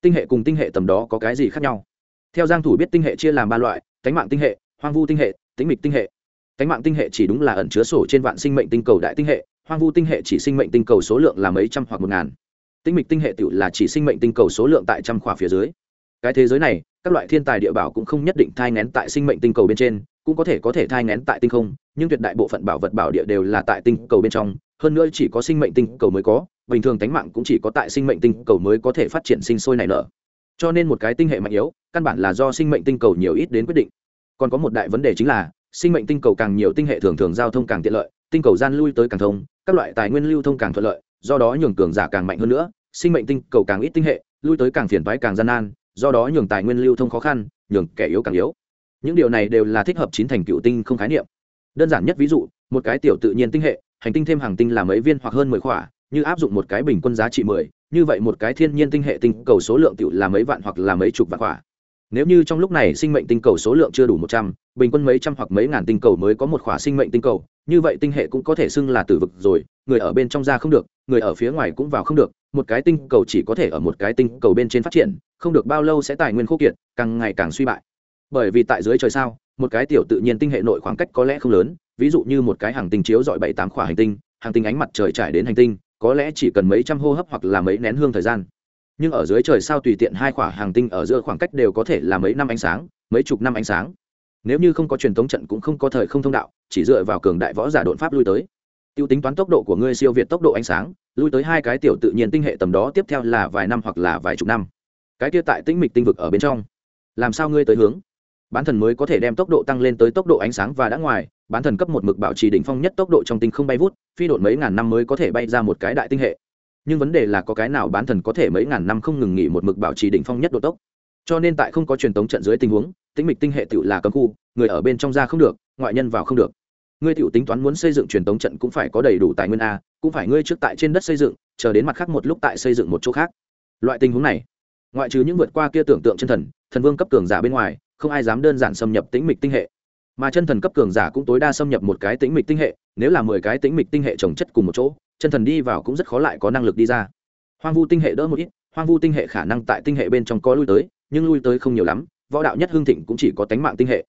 S1: Tinh hệ cùng tinh hệ tầm đó có cái gì khác nhau? Theo giang thủ biết tinh hệ chia làm ba loại cánh mạng tinh hệ hoang vu tinh hệ tĩnh mịch tinh hệ cánh mạng tinh hệ chỉ đúng là ẩn chứa sổ trên vạn sinh mệnh tinh cầu đại tinh hệ, hoang vu tinh hệ chỉ sinh mệnh tinh cầu số lượng là mấy trăm hoặc một ngàn. Tinh mịch tinh hệ tự là chỉ sinh mệnh tinh cầu số lượng tại trăm khỏa phía dưới. Cái thế giới này, các loại thiên tài địa bảo cũng không nhất định thai ngén tại sinh mệnh tinh cầu bên trên, cũng có thể có thể thai ngén tại tinh không, nhưng tuyệt đại bộ phận bảo vật bảo địa đều là tại tinh cầu bên trong, hơn nữa chỉ có sinh mệnh tinh cầu mới có, bình thường tánh mạng cũng chỉ có tại sinh mệnh tinh cầu mới có thể phát triển sinh sôi nảy nở. Cho nên một cái tinh hệ mạnh yếu, căn bản là do sinh mệnh tinh cầu nhiều ít đến quyết định. Còn có một đại vấn đề chính là sinh mệnh tinh cầu càng nhiều tinh hệ thường thường giao thông càng tiện lợi, tinh cầu gian lui tới càng thông, các loại tài nguyên lưu thông càng thuận lợi, do đó nhường cường giả càng mạnh hơn nữa, sinh mệnh tinh cầu càng ít tinh hệ, lui tới càng phiền toái càng gian nan, do đó nhường tài nguyên lưu thông khó khăn, nhường kẻ yếu càng yếu. Những điều này đều là thích hợp chín thành cựu tinh không khái niệm. Đơn giản nhất ví dụ, một cái tiểu tự nhiên tinh hệ, hành tinh thêm hàng tinh là mấy viên hoặc hơn mười khỏa, như áp dụng một cái bình quân giá trị mười, như vậy một cái thiên nhiên tinh hệ tinh cầu số lượng tiểu là mấy vạn hoặc là mấy chục vạn khỏa nếu như trong lúc này sinh mệnh tinh cầu số lượng chưa đủ một trăm, bình quân mấy trăm hoặc mấy ngàn tinh cầu mới có một khỏa sinh mệnh tinh cầu, như vậy tinh hệ cũng có thể xưng là tử vực rồi, người ở bên trong ra không được, người ở phía ngoài cũng vào không được, một cái tinh cầu chỉ có thể ở một cái tinh cầu bên trên phát triển, không được bao lâu sẽ tài nguyên khô kiệt, càng ngày càng suy bại. Bởi vì tại dưới trời sao, một cái tiểu tự nhiên tinh hệ nội khoảng cách có lẽ không lớn, ví dụ như một cái hàng tinh chiếu dọi bảy tám khỏa hành tinh, hàng tinh ánh mặt trời trải đến hành tinh, có lẽ chỉ cần mấy trăm hô hấp hoặc là mấy nén hương thời gian nhưng ở dưới trời sao tùy tiện hai khoả hàng tinh ở giữa khoảng cách đều có thể là mấy năm ánh sáng, mấy chục năm ánh sáng. Nếu như không có truyền thống trận cũng không có thời không thông đạo, chỉ dựa vào cường đại võ giả đột pháp lui tới. Tiêu tính toán tốc độ của ngươi siêu việt tốc độ ánh sáng, lui tới hai cái tiểu tự nhiên tinh hệ tầm đó tiếp theo là vài năm hoặc là vài chục năm. Cái kia tại tĩnh mịch tinh vực ở bên trong. Làm sao ngươi tới hướng? Bán thần mới có thể đem tốc độ tăng lên tới tốc độ ánh sáng và đã ngoài, bán thần cấp một mực bảo trì đỉnh phong nhất tốc độ trong tinh không bay vút, phi đội mấy ngàn năm mới có thể bay ra một cái đại tinh hệ nhưng vấn đề là có cái nào bán thần có thể mấy ngàn năm không ngừng nghỉ một mực bảo trì đỉnh phong nhất độ tốc. Cho nên tại không có truyền tống trận dưới tình huống, tĩnh mịch tinh hệ tựu là cấm khu, người ở bên trong ra không được, ngoại nhân vào không được. Ngươi tựu tính toán muốn xây dựng truyền tống trận cũng phải có đầy đủ tài nguyên a, cũng phải ngươi trước tại trên đất xây dựng, chờ đến mặt khác một lúc tại xây dựng một chỗ khác. Loại tình huống này, ngoại trừ những vượt qua kia tưởng tượng chân thần thần vương cấp cường giả bên ngoài, không ai dám đơn giản xâm nhập tĩnh mịch tinh hệ. Mà chân thần cấp cường giả cũng tối đa xâm nhập một cái tĩnh mịch tinh hệ, nếu là mười cái tĩnh mịch tinh hệ trồng chất cùng một chỗ chân thần đi vào cũng rất khó lại có năng lực đi ra. Hoang vu tinh hệ đỡ một ít, hoang vu tinh hệ khả năng tại tinh hệ bên trong có lui tới, nhưng lui tới không nhiều lắm, võ đạo nhất hương thịnh cũng chỉ có tánh mạng tinh hệ.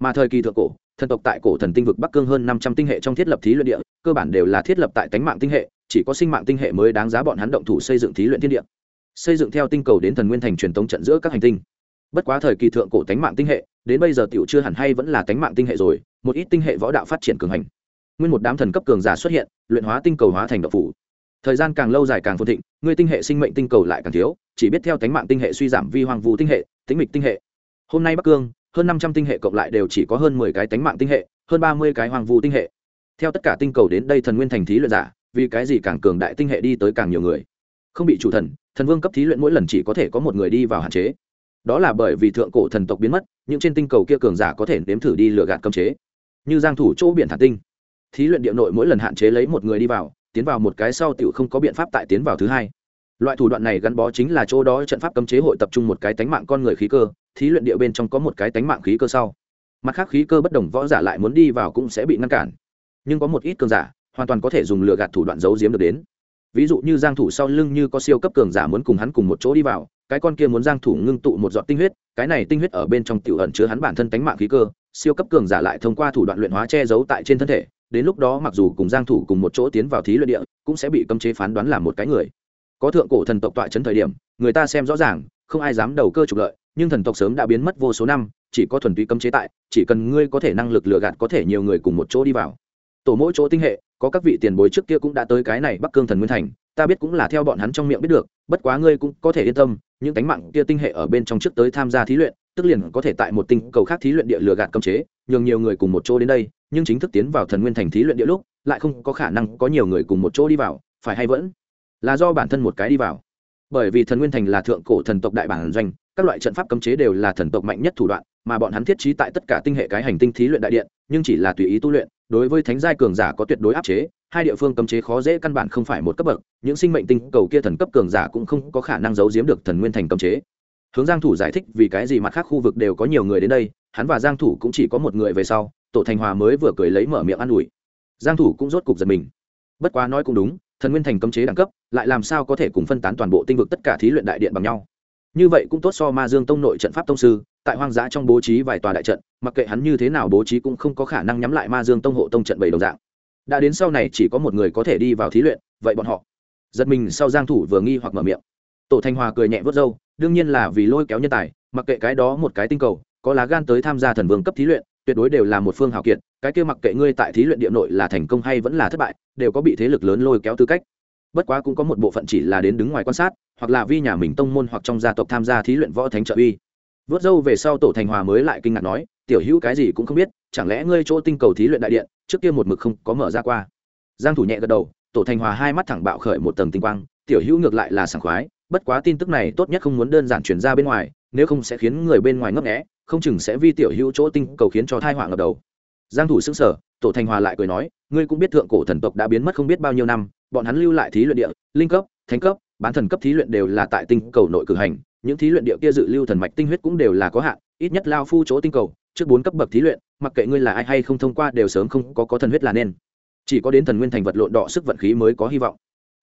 S1: Mà thời kỳ thượng cổ, thần tộc tại cổ thần tinh vực bắc cương hơn năm trăm tinh hệ trong thiết lập thí luyện địa, cơ bản đều là thiết lập tại tánh mạng tinh hệ, chỉ có sinh mạng tinh hệ mới đáng giá bọn hắn động thủ xây dựng thí luyện thiên địa. Xây dựng theo tinh cầu đến thần nguyên thành truyền tống trận giữa các hành tinh. Bất quá thời kỳ thượng cổ tánh mạng tinh hệ, đến bây giờ tiểu chưa hẳn hay vẫn là tánh mạng tinh hệ rồi, một ít tinh hệ võ đạo phát triển cường hành nguyên một đám thần cấp cường giả xuất hiện, luyện hóa tinh cầu hóa thành độc phủ. Thời gian càng lâu dài càng phồn thịnh người tinh hệ sinh mệnh tinh cầu lại càng thiếu, chỉ biết theo tánh mạng tinh hệ suy giảm vi hoàng vũ tinh hệ tính mịch tinh hệ. Hôm nay bắc cương, hơn năm trăm tinh hệ cộng lại đều chỉ có hơn mười cái tánh mạng tinh hệ, hơn ba mươi cái hoàng vũ tinh hệ. Theo tất cả tinh cầu đến đây thần nguyên thành thí luyện giả, vì cái gì càng cường đại tinh hệ đi tới càng nhiều người? Không bị chủ thần thần vương cấp thí luyện mỗi lần chỉ có thể có một người đi vào hạn chế. Đó là bởi vì thượng cổ thần tộc biến mất, những trên tinh cầu kia cường giả có thể nếm thử đi lừa gạt cấm chế. Như giang thủ chỗ biển thản tinh thí luyện địa nội mỗi lần hạn chế lấy một người đi vào, tiến vào một cái sau tiểu không có biện pháp tại tiến vào thứ hai. Loại thủ đoạn này gắn bó chính là chỗ đó trận pháp cấm chế hội tập trung một cái tánh mạng con người khí cơ, thí luyện địa bên trong có một cái tánh mạng khí cơ sau. Mặt khác khí cơ bất đồng võ giả lại muốn đi vào cũng sẽ bị ngăn cản. Nhưng có một ít cường giả, hoàn toàn có thể dùng lừa gạt thủ đoạn giấu giếm được đến. Ví dụ như giang thủ sau lưng như có siêu cấp cường giả muốn cùng hắn cùng một chỗ đi vào, cái con kia muốn giang thủ ngưng tụ một giọt tinh huyết, cái này tinh huyết ở bên trong tiểu ẩn chứa hắn bản thân tánh mạng khí cơ, siêu cấp cường giả lại thông qua thủ đoạn luyện hóa che giấu tại trên thân thể đến lúc đó mặc dù cùng giang thủ cùng một chỗ tiến vào thí luyện địa, cũng sẽ bị cấm chế phán đoán làm một cái người. Có thượng cổ thần tộc tọa chấn thời điểm, người ta xem rõ ràng, không ai dám đầu cơ trục lợi, nhưng thần tộc sớm đã biến mất vô số năm, chỉ có thuần túy cấm chế tại, chỉ cần ngươi có thể năng lực lừa gạt có thể nhiều người cùng một chỗ đi vào. Tổ mỗi chỗ tinh hệ, có các vị tiền bối trước kia cũng đã tới cái này bắc cương thần nguyên thành, ta biết cũng là theo bọn hắn trong miệng biết được, bất quá ngươi cũng có thể yên tâm, những cánh mạng kia tinh hệ ở bên trong trước tới tham gia thí luyện, tức liền có thể tại một tinh cầu khác thí luyện địa lừa gạt cấm chế, nhường nhiều người cùng một chỗ đến đây nhưng chính thức tiến vào thần nguyên thành thí luyện địa lúc, lại không có khả năng có nhiều người cùng một chỗ đi vào, phải hay vẫn là do bản thân một cái đi vào. Bởi vì thần nguyên thành là thượng cổ thần tộc đại bản doanh, các loại trận pháp cấm chế đều là thần tộc mạnh nhất thủ đoạn, mà bọn hắn thiết trí tại tất cả tinh hệ cái hành tinh thí luyện đại điện, nhưng chỉ là tùy ý tu luyện, đối với thánh giai cường giả có tuyệt đối áp chế, hai địa phương cấm chế khó dễ căn bản không phải một cấp bậc, những sinh mệnh tinh cầu kia thần cấp cường giả cũng không có khả năng giấu giếm được thần nguyên thành cấm chế. Hướng giang thủ giải thích vì cái gì mặt khác khu vực đều có nhiều người đến đây, hắn và giang thủ cũng chỉ có một người về sau tổ thành hòa mới vừa cười lấy mở miệng ăn ủi. Giang thủ cũng rốt cục giật mình. Bất quá nói cũng đúng, thần nguyên thành cấm chế đẳng cấp, lại làm sao có thể cùng phân tán toàn bộ tinh vực tất cả thí luyện đại điện bằng nhau? Như vậy cũng tốt so ma dương tông nội trận pháp tông sư, tại hoang dã trong bố trí vài tòa đại trận, mặc kệ hắn như thế nào bố trí cũng không có khả năng nhắm lại ma dương tông hộ tông trận bảy đồng dạng. Đã đến sau này chỉ có một người có thể đi vào thí luyện, vậy bọn họ. Giật mình sau giang thủ vừa nghi hoặc mở miệng. Tổ thanh hòa cười nhẹ vớt râu, đương nhiên là vì lôi kéo nhân tài, mặc kệ cái đó một cái tinh cầu, có lá gan tới tham gia thần vương cấp thí luyện tuyệt đối đều là một phương hào kiệt, cái kia mặc kệ ngươi tại thí luyện địa nội là thành công hay vẫn là thất bại, đều có bị thế lực lớn lôi kéo tư cách. Bất quá cũng có một bộ phận chỉ là đến đứng ngoài quan sát, hoặc là vi nhà mình tông môn hoặc trong gia tộc tham gia thí luyện võ thánh trợ uy. Vớt dâu về sau tổ thành hòa mới lại kinh ngạc nói, tiểu hữu cái gì cũng không biết, chẳng lẽ ngươi chỗ tinh cầu thí luyện đại điện, trước kia một mực không có mở ra qua? Giang thủ nhẹ gật đầu, tổ thành hòa hai mắt thẳng bạo khởi một tầng tinh quang, tiểu hữu ngược lại là sảng khoái, bất quá tin tức này tốt nhất không muốn đơn giản truyền ra bên ngoài, nếu không sẽ khiến người bên ngoài ngấp nghé không chừng sẽ vi tiểu hữu chỗ tinh cầu khiến cho thai họa ngập đầu. Giang thủ sững sờ, tổ thành hòa lại cười nói, ngươi cũng biết thượng cổ thần tộc đã biến mất không biết bao nhiêu năm, bọn hắn lưu lại thí luyện địa, linh cấp, thánh cấp, bán thần cấp thí luyện đều là tại tinh cầu nội cử hành, những thí luyện địa kia dự lưu thần mạch tinh huyết cũng đều là có hạn, ít nhất lao phu chỗ tinh cầu, trước bốn cấp bậc thí luyện, mặc kệ ngươi là ai hay không thông qua đều sớm không có có thần huyết là nên. Chỉ có đến thần nguyên thành vật lộn đọ sức vận khí mới có hy vọng.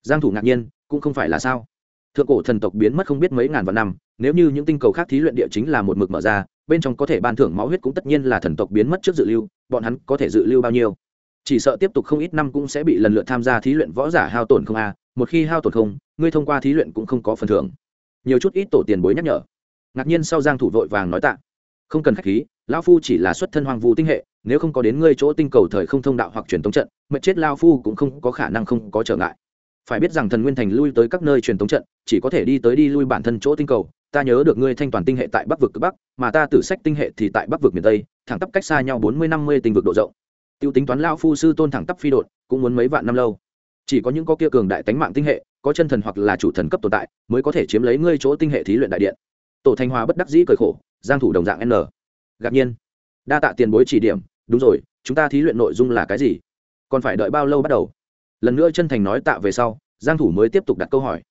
S1: Giang thủ ngạc nhiên, cũng không phải là sao. Thượng cổ thần tộc biến mất không biết mấy ngàn vạn năm, nếu như những tinh cầu khác thí luyện địa chính là một mực mở ra bên trong có thể ban thưởng máu huyết cũng tất nhiên là thần tộc biến mất trước dự lưu, bọn hắn có thể dự lưu bao nhiêu? Chỉ sợ tiếp tục không ít năm cũng sẽ bị lần lượt tham gia thí luyện võ giả hao tổn không a, một khi hao tổn không, ngươi thông qua thí luyện cũng không có phần thưởng. Nhiều chút ít tổ tiền bối nhắc nhở. Ngạc nhiên sau giang thủ vội vàng nói tạ. Không cần khách khí, lão phu chỉ là xuất thân hoàng vu tinh hệ, nếu không có đến ngươi chỗ tinh cầu thời không thông đạo hoặc truyền tống trận mệt chết lão phu cũng không có khả năng không có trở ngại. Phải biết rằng thần nguyên thành lui tới các nơi truyền tống trận, chỉ có thể đi tới đi lui bản thân chỗ tinh cầu ta nhớ được ngươi thanh toàn tinh hệ tại bắc vực cực bắc, mà ta tử sách tinh hệ thì tại bắc vực miền tây, thẳng tắp cách xa nhau bốn mươi năm mươi tinh vực độ rộng. Tiêu tính toán lao phu sư tôn thẳng tắp phi đột cũng muốn mấy vạn năm lâu. Chỉ có những có kia cường đại tánh mạng tinh hệ, có chân thần hoặc là chủ thần cấp tồn tại, mới có thể chiếm lấy ngươi chỗ tinh hệ thí luyện đại điện. Tổ thanh hòa bất đắc dĩ cởi khổ, giang thủ đồng dạng n. Ngạc nhiên. Đa tạ tiền bối chỉ điểm, đúng rồi, chúng ta thí luyện nội dung là cái gì? Còn phải đợi bao lâu bắt đầu? Lần nữa chân thành nói tạ về sau, giang thủ mới tiếp tục đặt câu hỏi.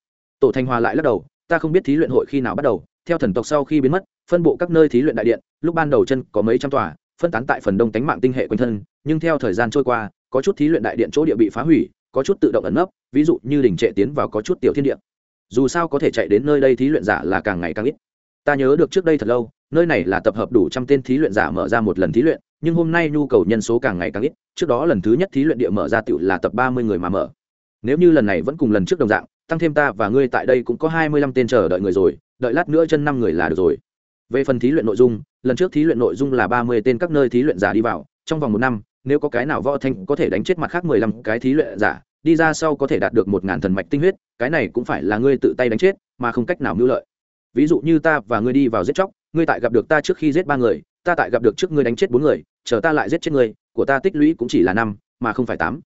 S1: Tổ thanh hòa lại lắc đầu ta không biết thí luyện hội khi nào bắt đầu, theo thần tộc sau khi biến mất, phân bộ các nơi thí luyện đại điện, lúc ban đầu chân có mấy trăm tòa, phân tán tại phần đông tánh mạng tinh hệ quanh thân, nhưng theo thời gian trôi qua, có chút thí luyện đại điện chỗ địa bị phá hủy, có chút tự động ẩn nấp, ví dụ như đỉnh trệ tiến vào có chút tiểu thiên địa. Dù sao có thể chạy đến nơi đây thí luyện giả là càng ngày càng ít. Ta nhớ được trước đây thật lâu, nơi này là tập hợp đủ trăm tên thí luyện giả mở ra một lần thí luyện, nhưng hôm nay nhu cầu nhân số càng ngày càng ít, trước đó lần thứ nhất thí luyện địa mở ra tựu là tập ba mươi người mà mở. Nếu như lần này vẫn cùng lần trước đồng dạng tăng thêm ta và ngươi tại đây cũng có hai mươi lăm tên chờ đợi người rồi, đợi lát nữa chân năm người là được rồi. Về phần thí luyện nội dung, lần trước thí luyện nội dung là ba mươi tên các nơi thí luyện giả đi vào, trong vòng một năm, nếu có cái nào võ thanh có thể đánh chết mặt khác mười lăm cái thí luyện giả, đi ra sau có thể đạt được một ngàn thần mạch tinh huyết, cái này cũng phải là ngươi tự tay đánh chết, mà không cách nào mưu lợi. Ví dụ như ta và ngươi đi vào giết chóc, ngươi tại gặp được ta trước khi giết ba người, ta tại gặp được trước ngươi đánh chết bốn người, chờ ta lại giết chết ngươi, của ta tích lũy cũng chỉ là năm, mà không phải tám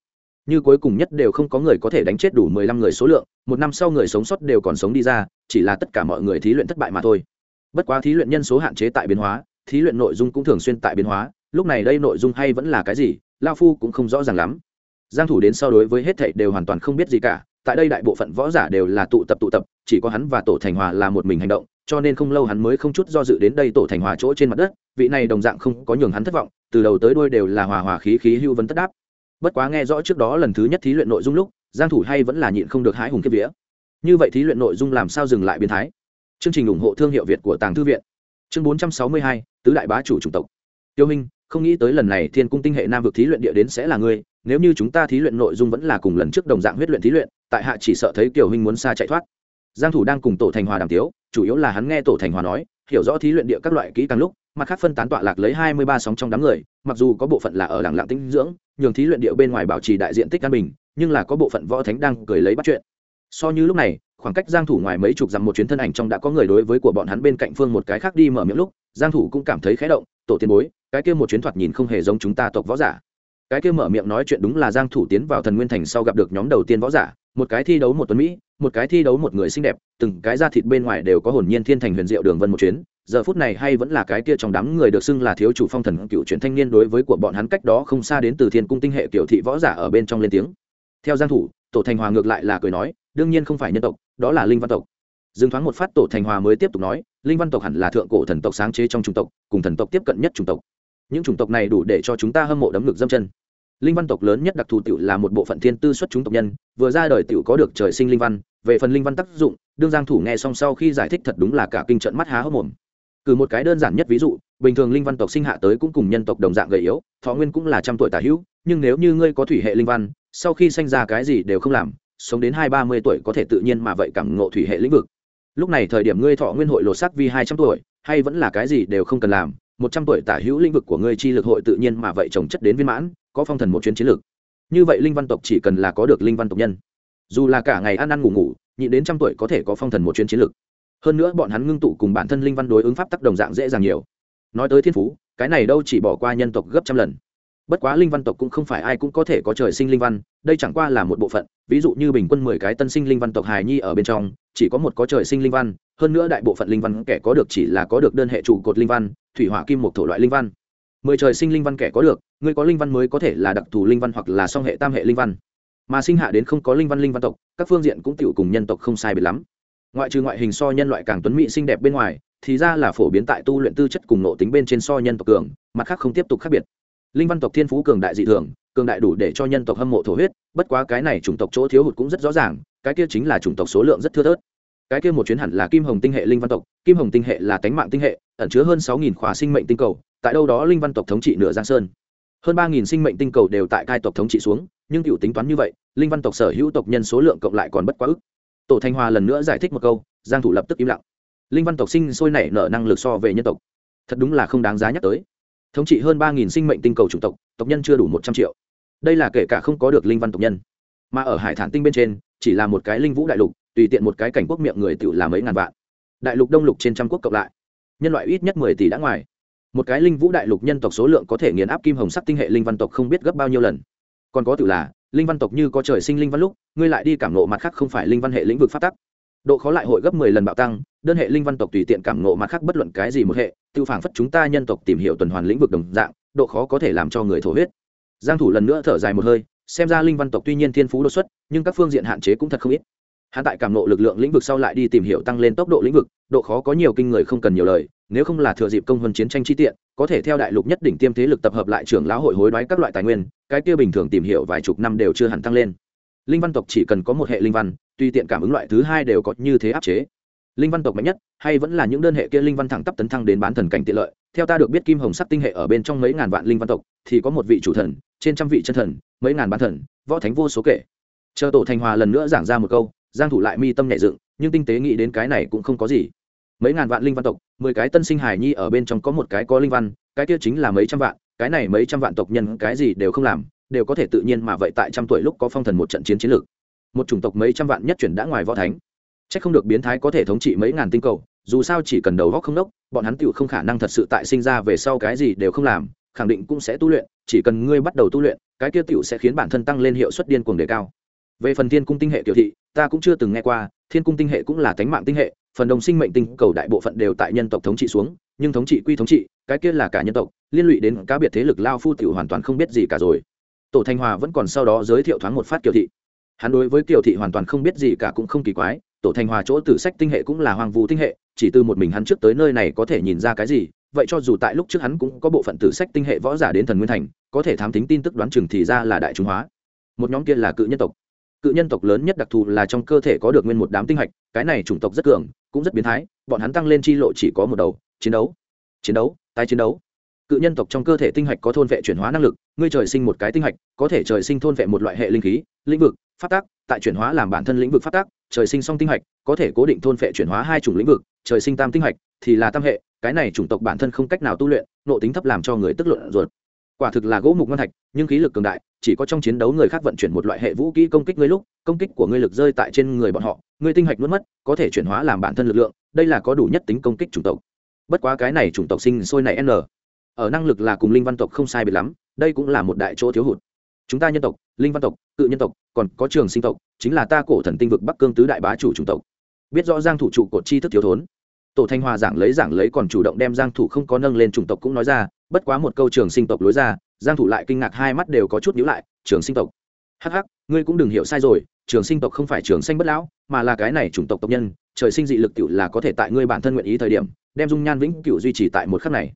S1: như cuối cùng nhất đều không có người có thể đánh chết đủ mười lăm người số lượng, một năm sau người sống sót đều còn sống đi ra, chỉ là tất cả mọi người thí luyện thất bại mà thôi. Bất quá thí luyện nhân số hạn chế tại biến hóa, thí luyện nội dung cũng thường xuyên tại biến hóa, lúc này đây nội dung hay vẫn là cái gì, lao phu cũng không rõ ràng lắm. Giang thủ đến sau đối với hết thảy đều hoàn toàn không biết gì cả, tại đây đại bộ phận võ giả đều là tụ tập tụ tập, chỉ có hắn và tổ thành hòa là một mình hành động, cho nên không lâu hắn mới không chút do dự đến đây tổ thành hòa chỗ trên mặt đất, vị này đồng dạng không có nhường hắn thất vọng, từ đầu tới đuôi đều là hòa hòa khí khí hưu vấn tất đáp bất quá nghe rõ trước đó lần thứ nhất thí luyện nội dung lúc giang thủ hay vẫn là nhịn không được hái hùng kiếp vía. Như vậy thí luyện nội dung làm sao dừng lại biến thái? Chương trình ủng hộ thương hiệu việt của tàng thư viện. Chương 462, tứ đại bá chủ chủng tộc. Tiêu minh không nghĩ tới lần này thiên cung tinh hệ nam vực thí luyện địa đến sẽ là ngươi nếu như chúng ta thí luyện nội dung vẫn là cùng lần trước đồng dạng huyết luyện thí luyện tại hạ chỉ sợ thấy kiều huynh muốn xa chạy thoát. Giang thủ đang cùng tổ thành hòa đàm tiếu chủ yếu là hắn nghe tổ thành hòa nói hiểu rõ thí luyện địa các loại kỹ càng lúc mặt khác phân tán tọa lạc lấy 23 sóng trong đám người, mặc dù có bộ phận là ở lặng lặng tinh dưỡng, nhường thí luyện địa bên ngoài bảo trì đại diện tích an bình, nhưng là có bộ phận võ thánh đang cười lấy bắt chuyện. So như lúc này, khoảng cách giang thủ ngoài mấy chục dặm một chuyến thân ảnh trong đã có người đối với của bọn hắn bên cạnh phương một cái khác đi mở miệng lúc, giang thủ cũng cảm thấy khẽ động, tổ tiên bối, cái kia một chuyến thoạt nhìn không hề giống chúng ta tộc võ giả. Cái kia mở miệng nói chuyện đúng là giang thủ tiến vào thần nguyên thành sau gặp được nhóm đầu tiên võ giả, một cái thi đấu một tuấn mỹ, một cái thi đấu một người xinh đẹp, từng cái da thịt bên ngoài đều có hồn nhiên thiên thành huyền diệu đường vân một chuyến giờ phút này hay vẫn là cái kia trong đám người được xưng là thiếu chủ phong thần cựu truyền thanh niên đối với của bọn hắn cách đó không xa đến từ thiên cung tinh hệ kiểu thị võ giả ở bên trong lên tiếng. Theo giang thủ, tổ thành hòa ngược lại là cười nói, đương nhiên không phải nhân tộc, đó là linh văn tộc. Dừng thoáng một phát tổ thành hòa mới tiếp tục nói, linh văn tộc hẳn là thượng cổ thần tộc sáng chế trong chủng tộc, cùng thần tộc tiếp cận nhất chủng tộc. Những chủng tộc này đủ để cho chúng ta hâm mộ đấm ngực dâm chân. Linh văn tộc lớn nhất đặc thù tiểu là một bộ phận thiên tư xuất chúng tộc nhân, vừa ra đời tiểu có được trời sinh linh văn, về phần linh văn tác dụng, đương giang thủ nghe xong sau khi giải thích thật đúng là cả kinh trận mắt há hốc mồm cử một cái đơn giản nhất ví dụ, bình thường linh văn tộc sinh hạ tới cũng cùng nhân tộc đồng dạng gầy yếu, thọ nguyên cũng là trăm tuổi tả hữu, nhưng nếu như ngươi có thủy hệ linh văn, sau khi sinh ra cái gì đều không làm, sống đến hai ba mươi tuổi có thể tự nhiên mà vậy cảm ngộ thủy hệ lĩnh vực. Lúc này thời điểm ngươi thọ nguyên hội lột sắc vì hai trăm tuổi, hay vẫn là cái gì đều không cần làm, một trăm tuổi tả hữu lĩnh vực của ngươi chi lực hội tự nhiên mà vậy trồng chất đến viên mãn, có phong thần một chuyến chiến lược như vậy linh văn tộc chỉ cần là có được linh văn tộc nhân. Dù là cả ngày ăn ăn ngủ ngủ, nhịn đến trăm tuổi có thể có phong thần một chuyến chiến lược hơn nữa bọn hắn ngưng tụ cùng bản thân linh văn đối ứng pháp tắc đồng dạng dễ dàng nhiều. Nói tới thiên phú, cái này đâu chỉ bỏ qua nhân tộc gấp trăm lần. Bất quá linh văn tộc cũng không phải ai cũng có thể có trời sinh linh văn, đây chẳng qua là một bộ phận. Ví dụ như bình quân mười cái tân sinh linh văn tộc hài nhi ở bên trong, chỉ có một có trời sinh linh văn, hơn nữa đại bộ phận linh văn kẻ có được chỉ là có được đơn hệ trụ cột linh văn, thủy hỏa kim một thổ loại linh văn. Mười trời sinh linh văn kẻ có được người có linh văn mới có thể là đặc thù linh văn hoặc là song hệ tam hệ linh văn. Mà sinh hạ đến không có linh văn linh văn tộc, các phương diện cũng tiểu cùng nhân tộc không sai biệt lắm ngoại trừ ngoại hình so nhân loại càng tuấn mỹ xinh đẹp bên ngoài, thì ra là phổ biến tại tu luyện tư chất cùng nộ tính bên trên so nhân tộc cường, mặt khác không tiếp tục khác biệt. Linh văn tộc thiên phú cường đại dị thường, cường đại đủ để cho nhân tộc hâm mộ thổ huyết, bất quá cái này chủng tộc chỗ thiếu hụt cũng rất rõ ràng, cái kia chính là chủng tộc số lượng rất thưa thớt. Cái kia một chuyến hẳn là kim hồng tinh hệ linh văn tộc, kim hồng tinh hệ là tánh mạng tinh hệ, ẩn chứa hơn sáu nghìn khóa sinh mệnh tinh cầu, tại đâu đó linh văn tộc thống trị nửa giang sơn. Hơn ba nghìn sinh mệnh tinh cầu đều tại cai tộc thống trị xuống, nhưng cựu tính toán như vậy, linh văn tộc sở hữu tộc nhân số lượng cộng lại còn bất quá ức tổ thanh hoa lần nữa giải thích một câu, giang thủ lập tức im lặng. Linh văn tộc sinh sôi nảy nở năng lực so về nhân tộc. Thật đúng là không đáng giá nhắc tới. Thống trị hơn ba nghìn sinh mệnh tinh cầu chủng tộc tộc nhân chưa đủ một trăm triệu. Đây là kể cả không có được linh văn tộc nhân. Mà ở hải thản tinh bên trên, chỉ là một cái linh vũ đại lục, tùy tiện một cái cảnh quốc miệng người tự là mấy ngàn vạn. Đại lục đông lục trên trăm quốc cộng lại. Nhân loại ít nhất mười tỷ đã ngoài. Một cái linh vũ đại lục nhân tộc số lượng có thể nghiền áp kim hồng sắc tinh hệ linh văn tộc không biết gấp bao nhiêu lần. Còn có tự là linh văn tộc như có trời sinh linh văn lúc, ngươi lại đi cảm nộ mặt khác không phải linh văn hệ lĩnh vực phát tắc. Độ khó lại hội gấp mười lần bạo tăng, đơn hệ linh văn tộc tùy tiện cảm nộ mặt khác bất luận cái gì một hệ tự phản phất chúng ta nhân tộc tìm hiểu tuần hoàn lĩnh vực đồng dạng, độ khó có thể làm cho người thổ huyết. Giang thủ lần nữa thở dài một hơi, xem ra linh văn tộc tuy nhiên thiên phú đột xuất, nhưng các phương diện hạn chế cũng thật không ít. Hắn tại cảm nộ lực lượng lĩnh vực sau lại đi tìm hiểu tăng lên tốc độ lĩnh vực, độ khó có nhiều kinh người không cần nhiều lời nếu không là thừa dịp công hơn chiến tranh chi tiện, có thể theo đại lục nhất đỉnh tiêm thế lực tập hợp lại trưởng lão hội hối đoái các loại tài nguyên, cái kia bình thường tìm hiểu vài chục năm đều chưa hẳn tăng lên. Linh văn tộc chỉ cần có một hệ linh văn, tuy tiện cảm ứng loại thứ hai đều có như thế áp chế. Linh văn tộc mạnh nhất, hay vẫn là những đơn hệ kia linh văn thẳng tắp tấn thăng đến bán thần cảnh tiện lợi, theo ta được biết kim hồng sắc tinh hệ ở bên trong mấy ngàn vạn linh văn tộc, thì có một vị chủ thần, trên trăm vị chân thần, mấy ngàn bán thần, võ thánh vô số kể. Chờ tổ thành hòa lần nữa giảng ra một câu, giang thủ lại mi tâm nhẹ dựng, nhưng tinh tế nghĩ đến cái này cũng không có gì. Mấy ngàn vạn linh văn tộc mười cái tân sinh hải nhi ở bên trong có một cái có linh văn, cái kia chính là mấy trăm vạn, cái này mấy trăm vạn tộc nhân cái gì đều không làm, đều có thể tự nhiên mà vậy tại trăm tuổi lúc có phong thần một trận chiến chiến lược. Một chủng tộc mấy trăm vạn nhất chuyển đã ngoài võ thánh. Chắc không được biến thái có thể thống trị mấy ngàn tinh cầu, dù sao chỉ cần đầu góc không đốc, bọn hắn tựu không khả năng thật sự tại sinh ra về sau cái gì đều không làm, khẳng định cũng sẽ tu luyện, chỉ cần ngươi bắt đầu tu luyện, cái kia tựu sẽ khiến bản thân tăng lên hiệu suất điên cuồng đề cao. Về phần thiên cung tinh hệ tiểu thị, ta cũng chưa từng nghe qua thiên cung tinh hệ cũng là tánh mạng tinh hệ, phần đồng sinh mệnh tinh cầu đại bộ phận đều tại nhân tộc thống trị xuống, nhưng thống trị quy thống trị, cái kia là cả nhân tộc, liên lụy đến cá biệt thế lực lao phu tiểu hoàn toàn không biết gì cả rồi. Tổ thanh hòa vẫn còn sau đó giới thiệu thoáng một phát kiều thị. Hắn đối với kiều thị hoàn toàn không biết gì cả cũng không kỳ quái, tổ thanh hòa chỗ tử sách tinh hệ cũng là hoàng vũ tinh hệ, chỉ từ một mình hắn trước tới nơi này có thể nhìn ra cái gì, vậy cho dù tại lúc trước hắn cũng có bộ phận tử sách tinh hệ võ giả đến thần nguyên thành, có thể thám tính tin tức đoán chừng thì ra là đại trung hóa. Một nhóm kia là cự nhân tộc cự nhân tộc lớn nhất đặc thù là trong cơ thể có được nguyên một đám tinh hạch, cái này chủng tộc rất cường, cũng rất biến thái, bọn hắn tăng lên chi lộ chỉ có một đầu, chiến đấu chiến đấu, tái chiến đấu. Cự nhân tộc trong cơ thể tinh hạch có thôn vệ chuyển hóa năng lực, ngươi trời sinh một cái tinh hạch, có thể trời sinh thôn vệ một loại hệ linh khí, lĩnh vực, phát tác, tại chuyển hóa làm bản thân lĩnh vực phát tác, trời sinh song tinh hạch, có thể cố định thôn vệ chuyển hóa hai chủng lĩnh vực, trời sinh tam tinh hạch, thì là tam hệ, cái này chủng tộc bản thân không cách nào tu luyện nộ tính thấp làm cho người tức luận ruột quả thực là gỗ mục ngân thạch, nhưng khí lực cường đại, chỉ có trong chiến đấu người khác vận chuyển một loại hệ vũ kỹ công kích ngươi lúc, công kích của ngươi lực rơi tại trên người bọn họ, ngươi tinh hạch nuốt mất, có thể chuyển hóa làm bản thân lực lượng, đây là có đủ nhất tính công kích chủng tộc. Bất quá cái này chủng tộc sinh sôi này n, ở năng lực là cùng linh văn tộc không sai biệt lắm, đây cũng là một đại chỗ thiếu hụt. Chúng ta nhân tộc, linh văn tộc, cự nhân tộc, còn có trường sinh tộc, chính là ta cổ thần tinh vực bắc cương tứ đại bá chủ chủng tộc. Biết rõ giang thủ trụ cột chi thức thiếu thốn. Tổ thanh hòa giảng lấy giảng lấy còn chủ động đem giang thủ không có nâng lên chủng tộc cũng nói ra bất quá một câu trường sinh tộc lối ra, giang thủ lại kinh ngạc hai mắt đều có chút nhíu lại, trường sinh tộc? Hắc hắc, ngươi cũng đừng hiểu sai rồi, trường sinh tộc không phải trường sinh bất lão, mà là cái này chủng tộc tộc nhân, trời sinh dị lực cựu là có thể tại ngươi bản thân nguyện ý thời điểm, đem dung nhan vĩnh cửu duy trì tại một khắc này.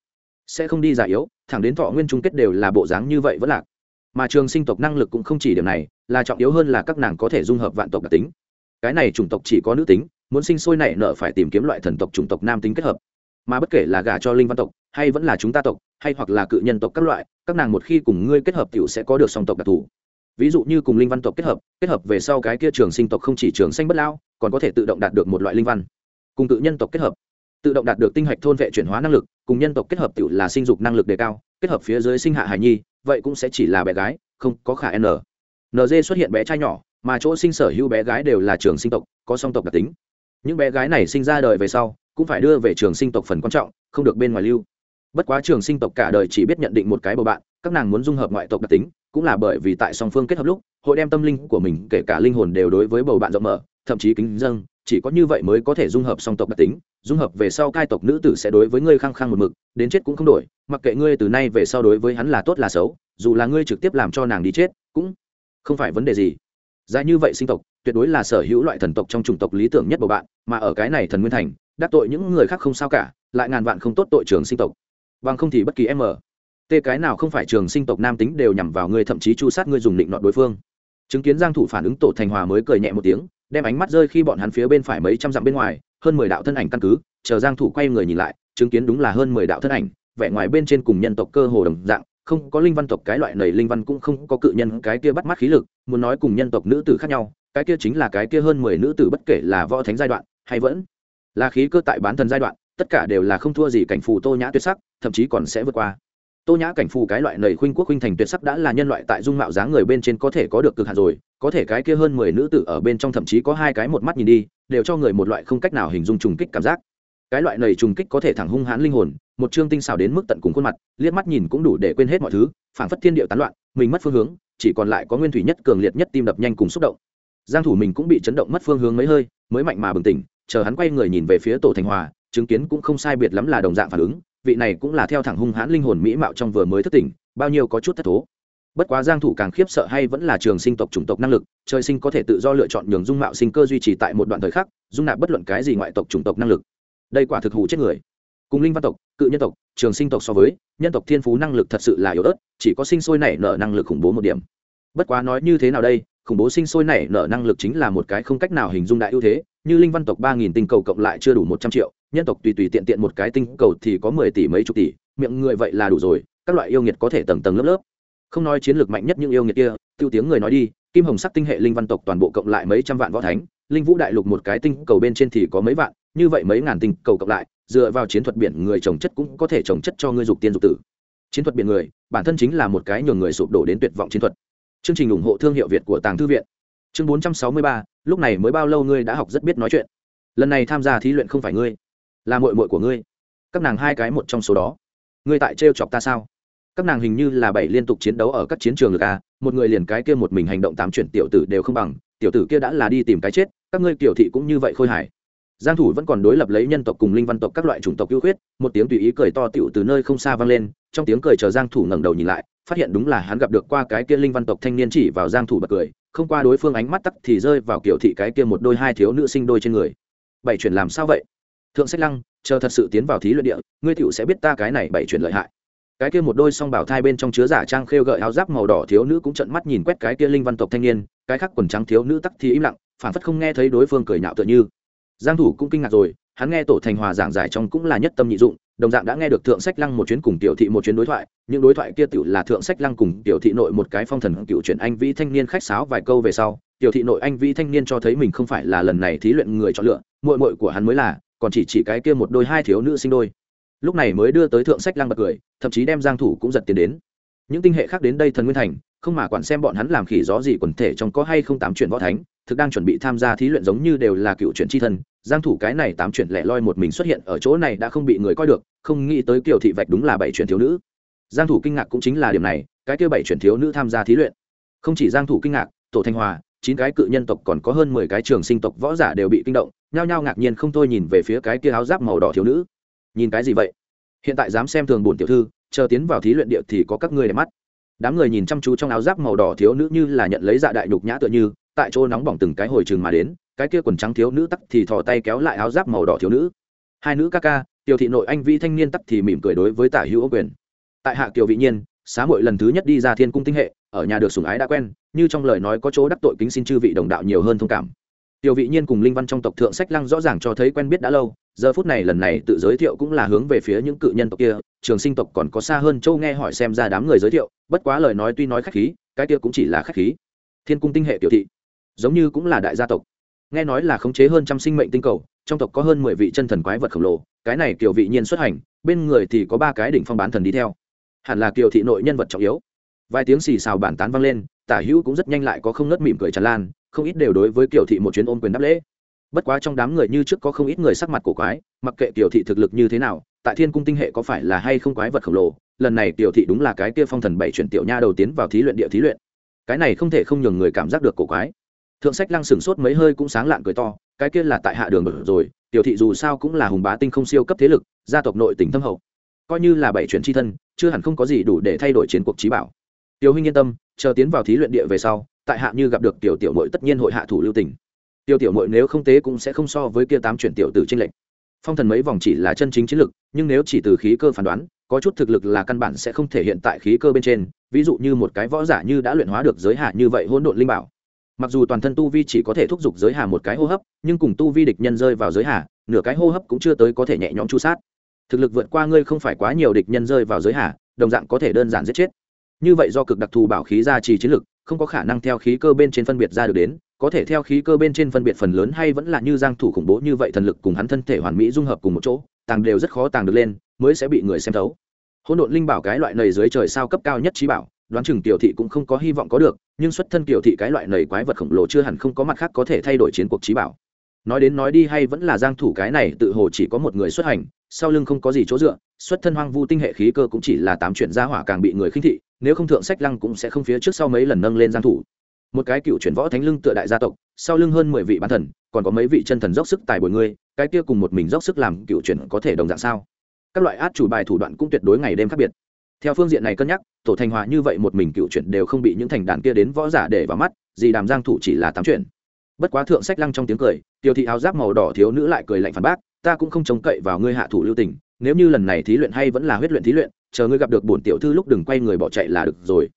S1: Sẽ không đi già yếu, thẳng đến thọ nguyên chung kết đều là bộ dáng như vậy vẫn lạc. Mà trường sinh tộc năng lực cũng không chỉ điểm này, là trọng yếu hơn là các nàng có thể dung hợp vạn tộc đặc tính. Cái này chủng tộc chỉ có nữ tính, muốn sinh sôi nảy nở phải tìm kiếm loại thần tộc chủng tộc nam tính kết hợp. Mà bất kể là gả cho linh văn tộc, hay vẫn là chúng ta tộc hay hoặc là cự nhân tộc các loại, các nàng một khi cùng ngươi kết hợp t i ể u sẽ có được song tộc đặc thù. Ví dụ như cùng linh văn tộc kết hợp kết hợp về sau cái kia trường sinh tộc không chỉ trường xanh bất lao, còn có thể tự động đạt được một loại linh văn. Cùng cự nhân tộc kết hợp, tự động đạt được tinh hạch thôn vệ chuyển hóa năng lực, cùng nhân tộc kết hợp tự là sinh dục năng lực đề cao, kết hợp phía dưới sinh hạ hải nhi, vậy cũng sẽ chỉ là bé gái, không có khả n. Nd xuất hiện bé trai nhỏ, mà chỗ sinh sở hữu bé gái đều là trường sinh tộc, có song tộc đặc tính. Những bé gái này sinh ra đời về sau, cũng phải đưa về trường sinh tộc phần quan trọng, không được bên ngoài lưu bất quá trường sinh tộc cả đời chỉ biết nhận định một cái bầu bạn, các nàng muốn dung hợp ngoại tộc đặc tính, cũng là bởi vì tại song phương kết hợp lúc, hội đem tâm linh của mình, kể cả linh hồn đều đối với bầu bạn rộng mở, thậm chí kính dâng, chỉ có như vậy mới có thể dung hợp song tộc đặc tính, dung hợp về sau cai tộc nữ tử sẽ đối với ngươi khăng khăng một mực, đến chết cũng không đổi, mặc kệ ngươi từ nay về sau đối với hắn là tốt là xấu, dù là ngươi trực tiếp làm cho nàng đi chết, cũng không phải vấn đề gì. Dài như vậy sinh tộc, tuyệt đối là sở hữu loại thần tộc trong chủng tộc lý tưởng nhất bầu bạn, mà ở cái này thần nguyên thành, đắc tội những người khác không sao cả, lại ngàn vạn không tốt tội trường sinh tộc bằng không thì bất kỳ em ở tê cái nào không phải trường sinh tộc nam tính đều nhằm vào ngươi, thậm chí chu sát ngươi dùng định nọt đối phương. Chứng kiến giang thủ phản ứng, tổ thành hòa mới cười nhẹ một tiếng, đem ánh mắt rơi khi bọn hắn phía bên phải mấy trăm dặm bên ngoài, hơn mười đạo thân ảnh căn cứ, chờ giang thủ quay người nhìn lại, chứng kiến đúng là hơn mười đạo thân ảnh, vẻ ngoài bên trên cùng nhân tộc cơ hồ đồng dạng, không có linh văn tộc cái loại này linh văn cũng không có cự nhân, cái kia bắt mắt khí lực, muốn nói cùng nhân tộc nữ tử khác nhau, cái kia chính là cái kia hơn mười nữ tử bất kể là võ thánh giai đoạn, hay vẫn là khí cơ tại bán thần giai đoạn tất cả đều là không thua gì cảnh phù tô nhã tuyệt sắc, thậm chí còn sẽ vượt qua. Tô nhã cảnh phù cái loại nầy khuynh quốc khuynh thành tuyệt sắc đã là nhân loại tại dung mạo dáng người bên trên có thể có được cực hạn rồi, có thể cái kia hơn mười nữ tử ở bên trong thậm chí có hai cái một mắt nhìn đi, đều cho người một loại không cách nào hình dung trùng kích cảm giác. Cái loại nầy trùng kích có thể thẳng hung hãn linh hồn, một chương tinh xảo đến mức tận cùng khuôn mặt, liếc mắt nhìn cũng đủ để quên hết mọi thứ, phảng phất thiên địa tán loạn, mình mất phương hướng, chỉ còn lại có nguyên thủy nhất cường liệt nhất tim đập nhanh cùng xúc động. Giang thủ mình cũng bị chấn động mất phương hướng mấy hơi, mới mạnh mà bừng tỉnh, chờ hắn quay người nhìn về phía tổ thành hòa chứng kiến cũng không sai biệt lắm là đồng dạng phản ứng, vị này cũng là theo thẳng hung hãn linh hồn mỹ mạo trong vừa mới thức tỉnh, bao nhiêu có chút thất thố. Bất quá giang thủ càng khiếp sợ hay vẫn là trường sinh tộc chủng tộc năng lực, trời sinh có thể tự do lựa chọn nhường dung mạo sinh cơ duy trì tại một đoạn thời khắc, dung nạp bất luận cái gì ngoại tộc chủng tộc năng lực. Đây quả thực hủ chết người. Cùng linh văn tộc, cự nhân tộc, trường sinh tộc so với, nhân tộc thiên phú năng lực thật sự là yếu ớt, chỉ có sinh sôi nảy nở năng lực khủng bố một điểm. Bất quá nói như thế nào đây, khủng bố sinh sôi nảy nở năng lực chính là một cái không cách nào hình dung đại ưu thế, như linh văn tộc ba nghìn tinh cầu cộng lại chưa đủ một trăm triệu nhân tộc tùy tùy tiện tiện một cái tinh cầu thì có mười tỷ mấy chục tỷ, miệng người vậy là đủ rồi, các loại yêu nghiệt có thể tầng tầng lớp lớp. Không nói chiến lược mạnh nhất những yêu nghiệt kia, tiêu tiếng người nói đi, kim hồng sắc tinh hệ linh văn tộc toàn bộ cộng lại mấy trăm vạn võ thánh, linh vũ đại lục một cái tinh cầu bên trên thì có mấy vạn, như vậy mấy ngàn tinh cầu cộng lại, dựa vào chiến thuật biển người trồng chất cũng có thể trồng chất cho ngươi dục tiên dục tử. Chiến thuật biển người, bản thân chính là một cái nhường người sụp đổ đến tuyệt vọng chiến thuật. Chương trình ủng hộ thương hiệu việt của tàng thư viện. Chương bốn trăm sáu mươi ba, lúc này mới bao lâu ngươi đã học rất biết nói chuyện? Lần này tham gia thí luyện không phải ngươi là mội mội của ngươi. Các nàng hai cái một trong số đó. Ngươi tại trêu chọc ta sao? Các nàng hình như là bảy liên tục chiến đấu ở các chiến trường lực a, một người liền cái kia một mình hành động tám chuyển tiểu tử đều không bằng, tiểu tử kia đã là đi tìm cái chết, các ngươi kiểu thị cũng như vậy khôi hài. Giang thủ vẫn còn đối lập lấy nhân tộc cùng linh văn tộc các loại chủng tộc ưu khuyết, một tiếng tùy ý cười to tiểu từ nơi không xa vang lên, trong tiếng cười chờ giang thủ ngẩng đầu nhìn lại, phát hiện đúng là hắn gặp được qua cái kia linh văn tộc thanh niên chỉ vào giang thủ bật cười, không qua đối phương ánh mắt tắc thì rơi vào kiểu thị cái kia một đôi hai thiếu nữ sinh đôi trên người. Bảy chuyển làm sao vậy? Thượng sách lăng, chờ thật sự tiến vào thí luyện địa, ngươi tiểu sẽ biết ta cái này bảy chuyển lợi hại. Cái kia một đôi song bảo thai bên trong chứa giả trang khêu gợi áo giáp màu đỏ thiếu nữ cũng trợn mắt nhìn quét cái kia linh văn tộc thanh niên, cái khác quần trắng thiếu nữ tắc thì im lặng phản phất không nghe thấy đối phương cười nhạo tựa như. Giang thủ cũng kinh ngạc rồi, hắn nghe tổ thành hòa giảng giải trong cũng là nhất tâm nhị dụng, đồng dạng đã nghe được thượng sách lăng một chuyến cùng tiểu thị một chuyến đối thoại, những đối thoại kia tiểu là thượng sách lăng cùng tiểu thị nội một cái phong thần cựu chuyển anh vĩ thanh niên khách sáo vài câu về sau, tiểu thị nội anh vĩ thanh niên cho thấy mình không phải là lần này thí luyện người chọn lựa, muội muội của hắn mới là còn chỉ chỉ cái kia một đôi hai thiếu nữ sinh đôi. Lúc này mới đưa tới thượng sách lăng bật cười, thậm chí đem giang thủ cũng giật tiền đến. Những tinh hệ khác đến đây thần nguyên thành, không mà quản xem bọn hắn làm khỉ gió gì quần thể trong có hay không tám chuyển võ thánh, thực đang chuẩn bị tham gia thí luyện giống như đều là cựu chuyển chi thân, giang thủ cái này tám chuyển lẻ loi một mình xuất hiện ở chỗ này đã không bị người coi được, không nghĩ tới kiều thị vạch đúng là bảy chuyển thiếu nữ. Giang thủ kinh ngạc cũng chính là điểm này, cái kia bảy chuyển thiếu nữ tham gia thí luyện. Không chỉ giang thủ kinh ngạc, tổ thanh hòa chín cái cự nhân tộc còn có hơn 10 cái trường sinh tộc võ giả đều bị kinh động, nhao nhao ngạc nhiên không thôi nhìn về phía cái kia áo giáp màu đỏ thiếu nữ. Nhìn cái gì vậy? Hiện tại dám xem thường bổn tiểu thư, chờ tiến vào thí luyện địa thì có các ngươi để mắt. Đám người nhìn chăm chú trong áo giáp màu đỏ thiếu nữ như là nhận lấy dạ đại nhục nhã tựa như, tại chỗ nóng bỏng từng cái hồi trường mà đến, cái kia quần trắng thiếu nữ tắc thì thò tay kéo lại áo giáp màu đỏ thiếu nữ. Hai nữ ca ca, tiểu thị nội anh vi thanh niên tắc thì mỉm cười đối với tả hữu quyền. Tại hạ kiều vị nhiên, xá muội lần thứ nhất đi ra thiên cung tinh hệ ở nhà được sủng ái đã quen, như trong lời nói có chỗ đắc tội kính xin chư vị đồng đạo nhiều hơn thông cảm. Tiểu vị nhiên cùng linh văn trong tộc thượng sách lăng rõ ràng cho thấy quen biết đã lâu, giờ phút này lần này tự giới thiệu cũng là hướng về phía những cự nhân tộc kia, trường sinh tộc còn có xa hơn châu nghe hỏi xem ra đám người giới thiệu, bất quá lời nói tuy nói khách khí, cái kia cũng chỉ là khách khí. Thiên cung tinh hệ tiểu thị, giống như cũng là đại gia tộc. Nghe nói là khống chế hơn trăm sinh mệnh tinh cầu, trong tộc có hơn mười vị chân thần quái vật khổng lồ, cái này kiểu vị nhiên xuất hành, bên người thì có ba cái đỉnh phong bán thần đi theo. Hẳn là kiều thị nội nhân vật trọng yếu vài tiếng xì xào bản tán vang lên, tả hữu cũng rất nhanh lại có không nớt mỉm cười tràn lan, không ít đều đối với kiểu thị một chuyến ôm quyền đáp lễ. Bất quá trong đám người như trước có không ít người sắc mặt cổ quái, mặc kệ kiều thị thực lực như thế nào, tại thiên cung tinh hệ có phải là hay không quái vật khổng lồ, lần này kiều thị đúng là cái kia phong thần bảy chuyển tiểu nha đầu tiến vào thí luyện địa thí luyện. Cái này không thể không nhường người cảm giác được cổ quái. Thượng sách lăng sửng sốt mấy hơi cũng sáng lạn cười to, cái kia là tại hạ đường rồi tiểu thị dù sao cũng là hùng bá tinh không siêu cấp thế lực, gia tộc nội tỉnh thâm hậu. Coi như là bảy chuyển tri thân, chưa hẳn không có gì đủ để thay đổi chiến cuộc trí bảo tiểu huynh yên tâm, chờ tiến vào thí luyện địa về sau, tại hạ như gặp được tiểu tiểu mội tất nhiên hội hạ thủ lưu tình. Tiểu tiểu mội nếu không tế cũng sẽ không so với kia tám chuyển tiểu tử tranh lệch. Phong thần mấy vòng chỉ là chân chính chiến lực, nhưng nếu chỉ từ khí cơ phán đoán, có chút thực lực là căn bản sẽ không thể hiện tại khí cơ bên trên, ví dụ như một cái võ giả như đã luyện hóa được giới hạ như vậy hỗn độn linh bảo. Mặc dù toàn thân tu vi chỉ có thể thúc giục giới hà một cái hô hấp, nhưng cùng tu vi địch nhân rơi vào giới hà nửa cái hô hấp cũng chưa tới có thể nhẹ nhõm chu sát. Thực lực vượt qua ngươi không phải quá nhiều địch nhân rơi vào giới hà đồng dạng có thể đơn giản giết chết như vậy do cực đặc thù bảo khí ra trì chiến lực, không có khả năng theo khí cơ bên trên phân biệt ra được đến, có thể theo khí cơ bên trên phân biệt phần lớn hay vẫn là như giang thủ khủng bố như vậy thần lực cùng hắn thân thể hoàn mỹ dung hợp cùng một chỗ, tàng đều rất khó tàng được lên, mới sẽ bị người xem thấu. Hỗn độn linh bảo cái loại này dưới trời sao cấp cao nhất trí bảo, đoán chừng tiểu thị cũng không có hy vọng có được, nhưng xuất thân tiểu thị cái loại này quái vật khổng lồ chưa hẳn không có mặt khác có thể thay đổi chiến cuộc trí bảo. Nói đến nói đi hay vẫn là giang thủ cái này, tự hồ chỉ có một người xuất hành, sau lưng không có gì chỗ dựa, xuất thân hoang vu tinh hệ khí cơ cũng chỉ là tám chuyển gia hỏa càng bị người khinh thị nếu không thượng sách lăng cũng sẽ không phía trước sau mấy lần nâng lên giang thủ. Một cái cựu chuyển võ thánh lưng tựa đại gia tộc, sau lưng hơn mười vị bán thần, còn có mấy vị chân thần dốc sức tài bồi ngươi, cái kia cùng một mình dốc sức làm cựu chuyển có thể đồng dạng sao? Các loại át chủ bài thủ đoạn cũng tuyệt đối ngày đêm khác biệt. Theo phương diện này cân nhắc, tổ thành hòa như vậy một mình cựu chuyển đều không bị những thành đàn kia đến võ giả để vào mắt, gì đàm giang thủ chỉ là tám chuyện bất quá thượng sách lăng trong tiếng cười tiêu thị áo giáp màu đỏ thiếu nữ lại cười lạnh phản bác, ta cũng không trông cậy vào ngươi hạ thủ lưu tình nếu như lần này thí luyện hay vẫn là huyết luyện thí luyện, chờ ngươi gặp được bổn tiểu thư lúc đừng quay người bỏ chạy là được rồi.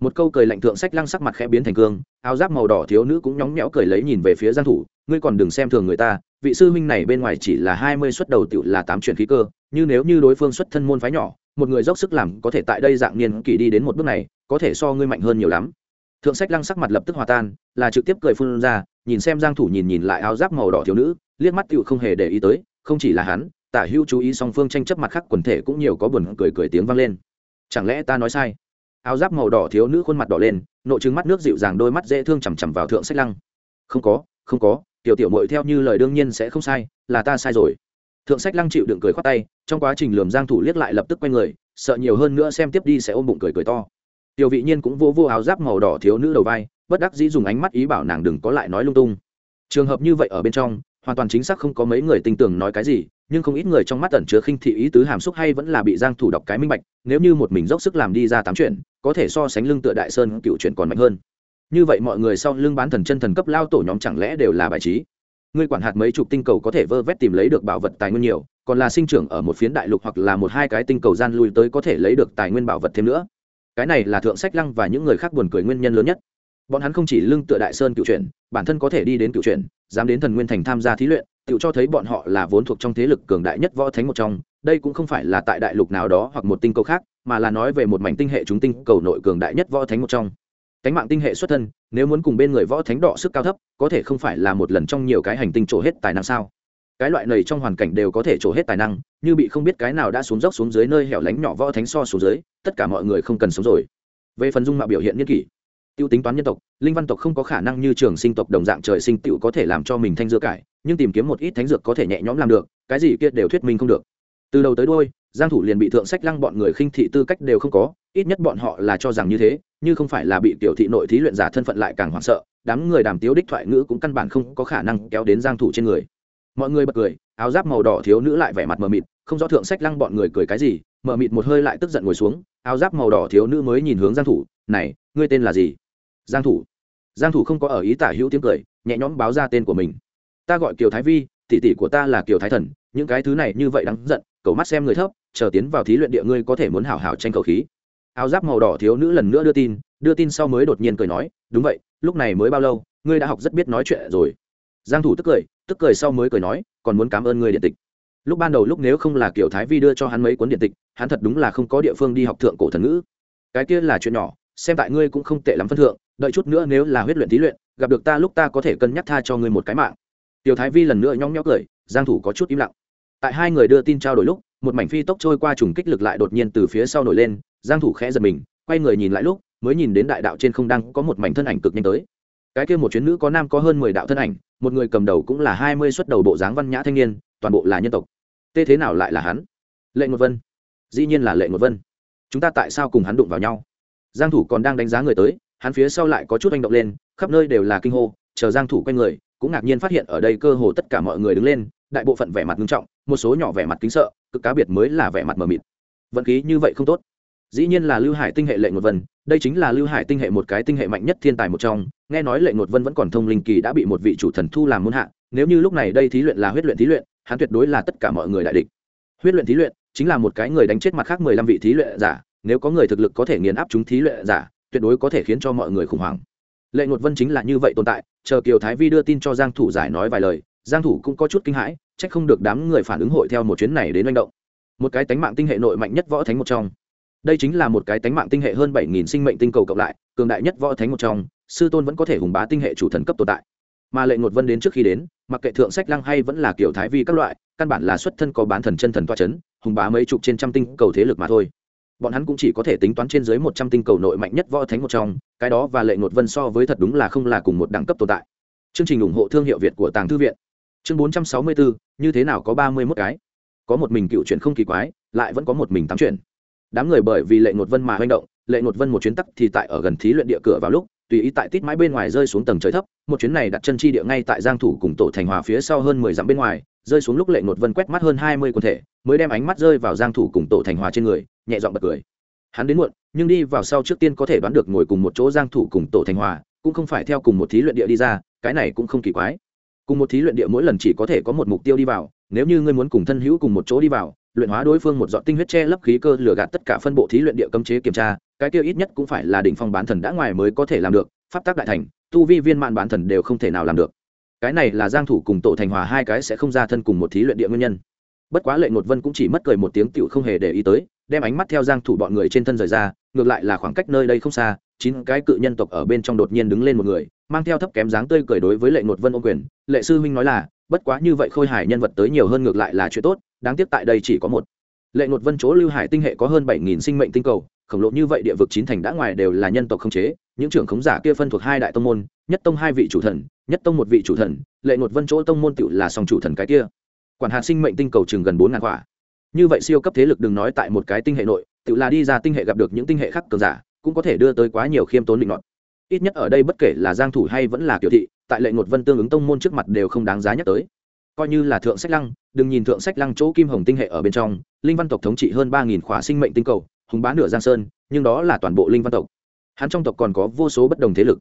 S1: Một câu cười lạnh thượng sách lăng sắc mặt khẽ biến thành cương áo giáp màu đỏ thiếu nữ cũng nhóng nhẽo cười lấy nhìn về phía giang thủ, ngươi còn đừng xem thường người ta, vị sư huynh này bên ngoài chỉ là 20 xuất đầu tiểu là tám chuyển khí cơ, như nếu như đối phương xuất thân môn phái nhỏ, một người dốc sức làm có thể tại đây dạng niên kỳ đi đến một bước này, có thể so ngươi mạnh hơn nhiều lắm. Thượng sách lăng sắc mặt lập tức hòa tan, là trực tiếp cười phun ra, nhìn xem giang thủ nhìn nhìn lại áo giáp màu đỏ thiếu nữ, liếc mắt tiểu không hề để ý tới, không chỉ là hắn tả hưu chú ý song phương tranh chấp mặt khác quần thể cũng nhiều có buồn cười cười tiếng vang lên. Chẳng lẽ ta nói sai? Áo giáp màu đỏ thiếu nữ khuôn mặt đỏ lên nội trứng mắt nước dịu dàng đôi mắt dễ thương chằm chằm vào thượng sách lăng. Không có không có, tiểu tiểu mội theo như lời đương nhiên sẽ không sai, là ta sai rồi. Thượng sách lăng chịu đựng cười khoát tay, trong quá trình lườm giang thủ liếc lại lập tức quay người, sợ nhiều hơn nữa xem tiếp đi sẽ ôm bụng cười cười to. Tiểu vị nhiên cũng vô vô áo giáp màu đỏ thiếu nữ đầu vai, bất đắc dĩ dùng ánh mắt ý bảo nàng đừng có lại nói lung tung. Trường hợp như vậy ở bên trong, hoàn toàn chính xác không có mấy người tin tưởng nói cái gì nhưng không ít người trong mắt ẩn chứa khinh thị ý tứ hàm xúc hay vẫn là bị giang thủ đọc cái minh bạch, nếu như một mình dốc sức làm đi ra tám chuyện, có thể so sánh lưng tựa đại sơn cựu chuyện còn mạnh hơn. Như vậy mọi người sau lưng bán thần chân thần cấp lao tổ nhóm chẳng lẽ đều là bài trí? Ngươi quản hạt mấy chục tinh cầu có thể vơ vét tìm lấy được bảo vật tài nguyên nhiều, còn là sinh trưởng ở một phiến đại lục hoặc là một hai cái tinh cầu gian lui tới có thể lấy được tài nguyên bảo vật thêm nữa? Cái này là thượng sách lăng và những người khác buồn cười nguyên nhân lớn nhất. Bọn hắn không chỉ lưng tựa đại sơn cựu chuyển bản thân có thể đi đến cựu chuyển dám đến thần nguyên thành tham gia thí luyện tự cho thấy bọn họ là vốn thuộc trong thế lực cường đại nhất võ thánh một trong, đây cũng không phải là tại đại lục nào đó hoặc một tinh cầu khác, mà là nói về một mảnh tinh hệ chúng tinh cầu nội cường đại nhất võ thánh một trong. Cánh mạng tinh hệ xuất thân, nếu muốn cùng bên người võ thánh đỏ sức cao thấp, có thể không phải là một lần trong nhiều cái hành tinh trổ hết tài năng sao? Cái loại này trong hoàn cảnh đều có thể trổ hết tài năng, như bị không biết cái nào đã xuống dốc xuống dưới nơi hẻo lánh nhỏ võ thánh so xuống dưới, tất cả mọi người không cần sống rồi. Về phần dung mạo biểu hiện nghiên kỷ tiêu tính toán nhân tộc, linh văn tộc không có khả năng như trường sinh tộc đồng dạng trời sinh tựu có thể làm cho mình thanh dưa cải, nhưng tìm kiếm một ít thánh dược có thể nhẹ nhõm làm được, cái gì kia đều thuyết minh không được. Từ đầu tới đôi giang thủ liền bị thượng sách lăng bọn người khinh thị tư cách đều không có, ít nhất bọn họ là cho rằng như thế, như không phải là bị tiểu thị nội thí luyện giả thân phận lại càng hoảng sợ, đám người đàm tiếu đích thoại ngữ cũng căn bản không có khả năng kéo đến giang thủ trên người. Mọi người bật cười, áo giáp màu đỏ thiếu nữ lại vẻ mặt mờ mịt, không rõ thượng sách lăng bọn người cười cái gì, mờ mịt một hơi lại tức giận ngồi xuống, áo giáp màu đỏ thiếu nữ mới nhìn hướng giang thủ, này ngươi tên là gì? Giang thủ. Giang thủ không có ở ý tả hữu tiếng cười, nhẹ nhõm báo ra tên của mình. Ta gọi kiều thái vi, tỷ tỷ của ta là kiều thái thần, những cái thứ này như vậy đáng giận cầu mắt xem người thấp, chờ tiến vào thí luyện địa ngươi có thể muốn hảo hảo tranh cầu khí. Áo giáp màu đỏ thiếu nữ lần nữa đưa tin đưa tin sau mới đột nhiên cười nói, đúng vậy, lúc này mới bao lâu, ngươi đã học rất biết nói chuyện rồi. Giang thủ tức cười tức cười sau mới cười nói, còn muốn cảm ơn ngươi điện tịch. Lúc ban đầu lúc nếu không là kiểu thái vi đưa cho hắn mấy cuốn điện tịch, hắn thật đúng là không có địa phương đi học thượng cổ thần ngữ. Cái kia là chuyện nhỏ xem tại ngươi cũng không tệ lắm phân thượng, đợi chút nữa nếu là huyết luyện thí luyện, gặp được ta lúc ta có thể cân nhắc tha cho ngươi một cái mạng. Tiểu thái vi lần nữa nhóng nhóc cười, giang thủ có chút im lặng. Tại hai người đưa tin trao đổi lúc, một mảnh phi tốc trôi qua trùng kích lực lại đột nhiên từ phía sau nổi lên, giang thủ khẽ giật mình, quay người nhìn lại lúc, mới nhìn đến đại đạo trên không đang có một mảnh thân ảnh cực nhanh tới. Cái kia một chuyến nữ có nam có hơn mười đạo thân ảnh, một người cầm đầu cũng là hai mươi xuất đầu bộ dáng văn nhã thanh niên, toàn bộ là nhân tộc. Tê thế nào lại là hắn? Lệ ngột vân. Dĩ nhiên là lệ ngột vân. Chúng ta tại sao cùng hắn đụng vào nhau? Giang thủ còn đang đánh giá người tới, hắn phía sau lại có chút hành động lên, khắp nơi đều là kinh hô, chờ giang thủ quay người, cũng ngạc nhiên phát hiện ở đây cơ hồ tất cả mọi người đứng lên, đại bộ phận vẻ mặt nghiêm trọng, một số nhỏ vẻ mặt kính sợ, cực cá biệt mới là vẻ mặt mờ mịt. Vận khí như vậy không tốt. Dĩ nhiên là lưu hải tinh hệ lệ ngột vân, đây chính là lưu hải tinh hệ một cái tinh hệ mạnh nhất thiên tài một trong, nghe nói lệ ngột vân vẫn còn thông linh kỳ đã bị một vị chủ thần thu làm môn hạ, nếu như lúc này đây thí luyện là huyết luyện thí luyện, hắn tuyệt đối là tất cả mọi người đại địch. Huyết luyện thí luyện chính là một cái người đánh chết mặt khác mười lăm vị thí luyện giả nếu có người thực lực có thể nghiền áp chúng thí lệ giả, tuyệt đối có thể khiến cho mọi người khủng hoảng. Lệ ngột vân chính là như vậy tồn tại, chờ kiều thái vi đưa tin cho giang thủ giải nói vài lời, giang thủ cũng có chút kinh hãi trách không được đám người phản ứng hội theo một chuyến này đến manh động. Một cái tánh mạng tinh hệ nội mạnh nhất võ thánh một trong. Đây chính là một cái tánh mạng tinh hệ hơn 7.000 sinh mệnh tinh cầu cộng lại, cường đại nhất võ thánh một trong, sư tôn vẫn có thể hùng bá tinh hệ chủ thần cấp tồn tại. Mà lệ ngột vân đến trước khi đến, mặc kệ thượng sách lăng hay vẫn là kiểu thái vi các loại, căn bản là xuất thân có bán thần chân thần toa chấn, hùng bá mấy chục trên trăm tinh cầu thế lực mà thôi bọn hắn cũng chỉ có thể tính toán trên dưới một trăm tinh cầu nội mạnh nhất võ thánh một trong, cái đó và lệ ngột vân so với thật đúng là không là cùng một đẳng cấp tồn tại. Chương trình ủng hộ thương hiệu việt của tàng thư viện. Chương bốn trăm sáu mươi bốn như thế nào có ba mươi mốt cái? Có một mình cựu chuyện không kỳ quái, lại vẫn có một mình tám chuyện đám người bởi vì lệ ngột vân mà manh động, lệ ngột vân một chuyến tắc thì tại ở gần thí luyện địa cửa vào lúc, tùy ý tại tít mãi bên ngoài rơi xuống tầng trời thấp, một chuyến này đặt chân chi địa ngay tại giang thủ cùng tổ thành hòa phía sau hơn mười dặm bên ngoài rơi xuống lúc lệ ngột vân quét mắt hơn hai mươi quần thể, mới đem ánh mắt rơi vào giang thủ cùng tổ thành hòa trên người, nhẹ giọng bật cười. Hắn đến muộn, nhưng đi vào sau trước tiên có thể đoán được ngồi cùng một chỗ giang thủ cùng tổ thành hòa, cũng không phải theo cùng một thí luyện địa đi ra, cái này cũng không kỳ quái. Cùng một thí luyện địa mỗi lần chỉ có thể có một mục tiêu đi vào, nếu như ngươi muốn cùng thân hữu cùng một chỗ đi vào, luyện hóa đối phương một dọn tinh huyết che lấp khí cơ lừa gạt tất cả phân bộ thí luyện địa cấm chế kiểm tra, cái kia ít nhất cũng phải là đỉnh phong bán thần đã ngoài mới có thể làm được, pháp tác đại thành, tu vi viên mạn bán thần đều không thể nào làm được cái này là giang thủ cùng tổ thành hòa hai cái sẽ không ra thân cùng một thí luyện địa nguyên nhân. Bất quá lệ ngột vân cũng chỉ mất cười một tiếng tiểu không hề để ý tới, đem ánh mắt theo giang thủ bọn người trên thân rời ra, ngược lại là khoảng cách nơi đây không xa, chín cái cự nhân tộc ở bên trong đột nhiên đứng lên một người, mang theo thấp kém dáng tươi cười đối với lệ ngột vân ôm quyền. Lệ sư huynh nói là, bất quá như vậy khôi hải nhân vật tới nhiều hơn ngược lại là chuyện tốt, đáng tiếc tại đây chỉ có một. Lệ ngột vân chỗ lưu hải tinh hệ có hơn bảy nghìn sinh mệnh tinh cầu, khổng lồ như vậy địa vực chín thành đã ngoài đều là nhân tộc không chế, những trưởng khống giả kia phân thuộc hai đại tông môn, nhất tông hai vị chủ thần nhất tông một vị chủ thần, lệ ngột vân chỗ tông môn tựu là song chủ thần cái kia. Quản hạt sinh mệnh tinh cầu chừng gần bốn ngàn quả. Như vậy siêu cấp thế lực đừng nói tại một cái tinh hệ nội tự là đi ra tinh hệ gặp được những tinh hệ khác cường giả, cũng có thể đưa tới quá nhiều khiêm tốn định luận ít nhất ở đây bất kể là giang thủ hay vẫn là tiểu thị, tại lệ ngột vân tương ứng tông môn trước mặt đều không đáng giá nhắc tới. Coi như là thượng sách lăng, đừng nhìn thượng sách lăng chỗ kim hồng tinh hệ ở bên trong, linh văn tộc thống trị hơn ba nghìn khỏa sinh mệnh tinh cầu, hùng bá nửa giang sơn, nhưng đó là toàn bộ linh văn tộc. Hắn trong tộc còn có vô số bất đồng thế lực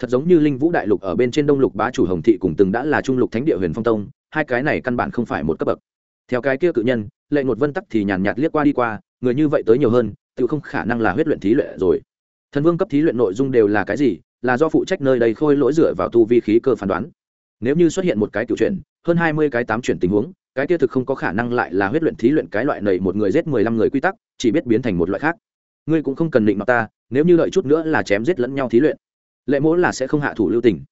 S1: thật giống như linh vũ đại lục ở bên trên đông lục bá chủ hồng thị cùng từng đã là trung lục thánh địa huyền phong tông, hai cái này căn bản không phải một cấp bậc. Theo cái kia cự nhân, lệ ngột vân tắc thì nhàn nhạt liếc qua đi qua, người như vậy tới nhiều hơn, tự không khả năng là huyết luyện thí luyện rồi. Thần vương cấp thí luyện nội dung đều là cái gì? Là do phụ trách nơi đây khôi lỗi dựa vào tu vi khí cơ phán đoán. Nếu như xuất hiện một cái cựu chuyển, hơn hai mươi cái tám chuyển tình huống, cái kia thực không có khả năng lại là huyết luyện thí luyện cái loại này một người giết mười lăm người quy tắc, chỉ biết biến thành một loại khác. Ngươi cũng không cần định mặt ta, nếu như lợi chút nữa là chém giết lẫn nhau thí luyện lệ mỗ là sẽ không hạ thủ lưu tình.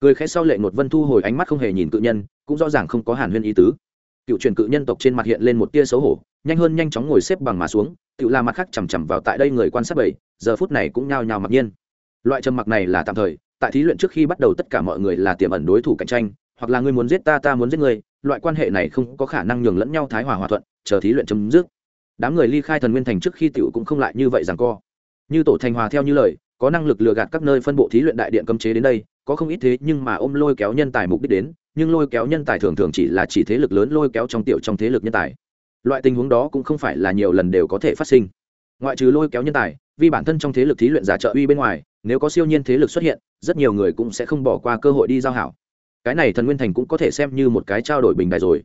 S1: Cười khẽ sau lệ ngột vân thu hồi ánh mắt không hề nhìn cự nhân, cũng rõ ràng không có hàn huyên ý tứ. Cựu truyền cự nhân tộc trên mặt hiện lên một tia xấu hổ, nhanh hơn nhanh chóng ngồi xếp bằng mà xuống tự la mặt khác chằm chằm vào tại đây người quan sát bảy giờ phút này cũng nhao nhao mặc nhiên. Loại trầm mặc này là tạm thời, tại thí luyện trước khi bắt đầu tất cả mọi người là tiềm ẩn đối thủ cạnh tranh, hoặc là ngươi muốn giết ta ta muốn giết ngươi, loại quan hệ này không có khả năng nhường lẫn nhau thái hòa hòa thuận, chờ thí luyện chấm dứt. Đám người ly khai thần nguyên thành trước khi tiểu cũng không lại như vậy rằng co. Như tổ thành hòa theo như lời có năng lực lừa gạt các nơi phân bộ thí luyện đại điện cấm chế đến đây, có không ít thế nhưng mà ôm lôi kéo nhân tài mục đích đến, nhưng lôi kéo nhân tài thường thường chỉ là chỉ thế lực lớn lôi kéo trong tiểu trong thế lực nhân tài. Loại tình huống đó cũng không phải là nhiều lần đều có thể phát sinh. Ngoại trừ lôi kéo nhân tài, vì bản thân trong thế lực thí luyện giả trợ uy bên ngoài, nếu có siêu nhiên thế lực xuất hiện, rất nhiều người cũng sẽ không bỏ qua cơ hội đi giao hảo. Cái này thần nguyên thành cũng có thể xem như một cái trao đổi bình đại rồi.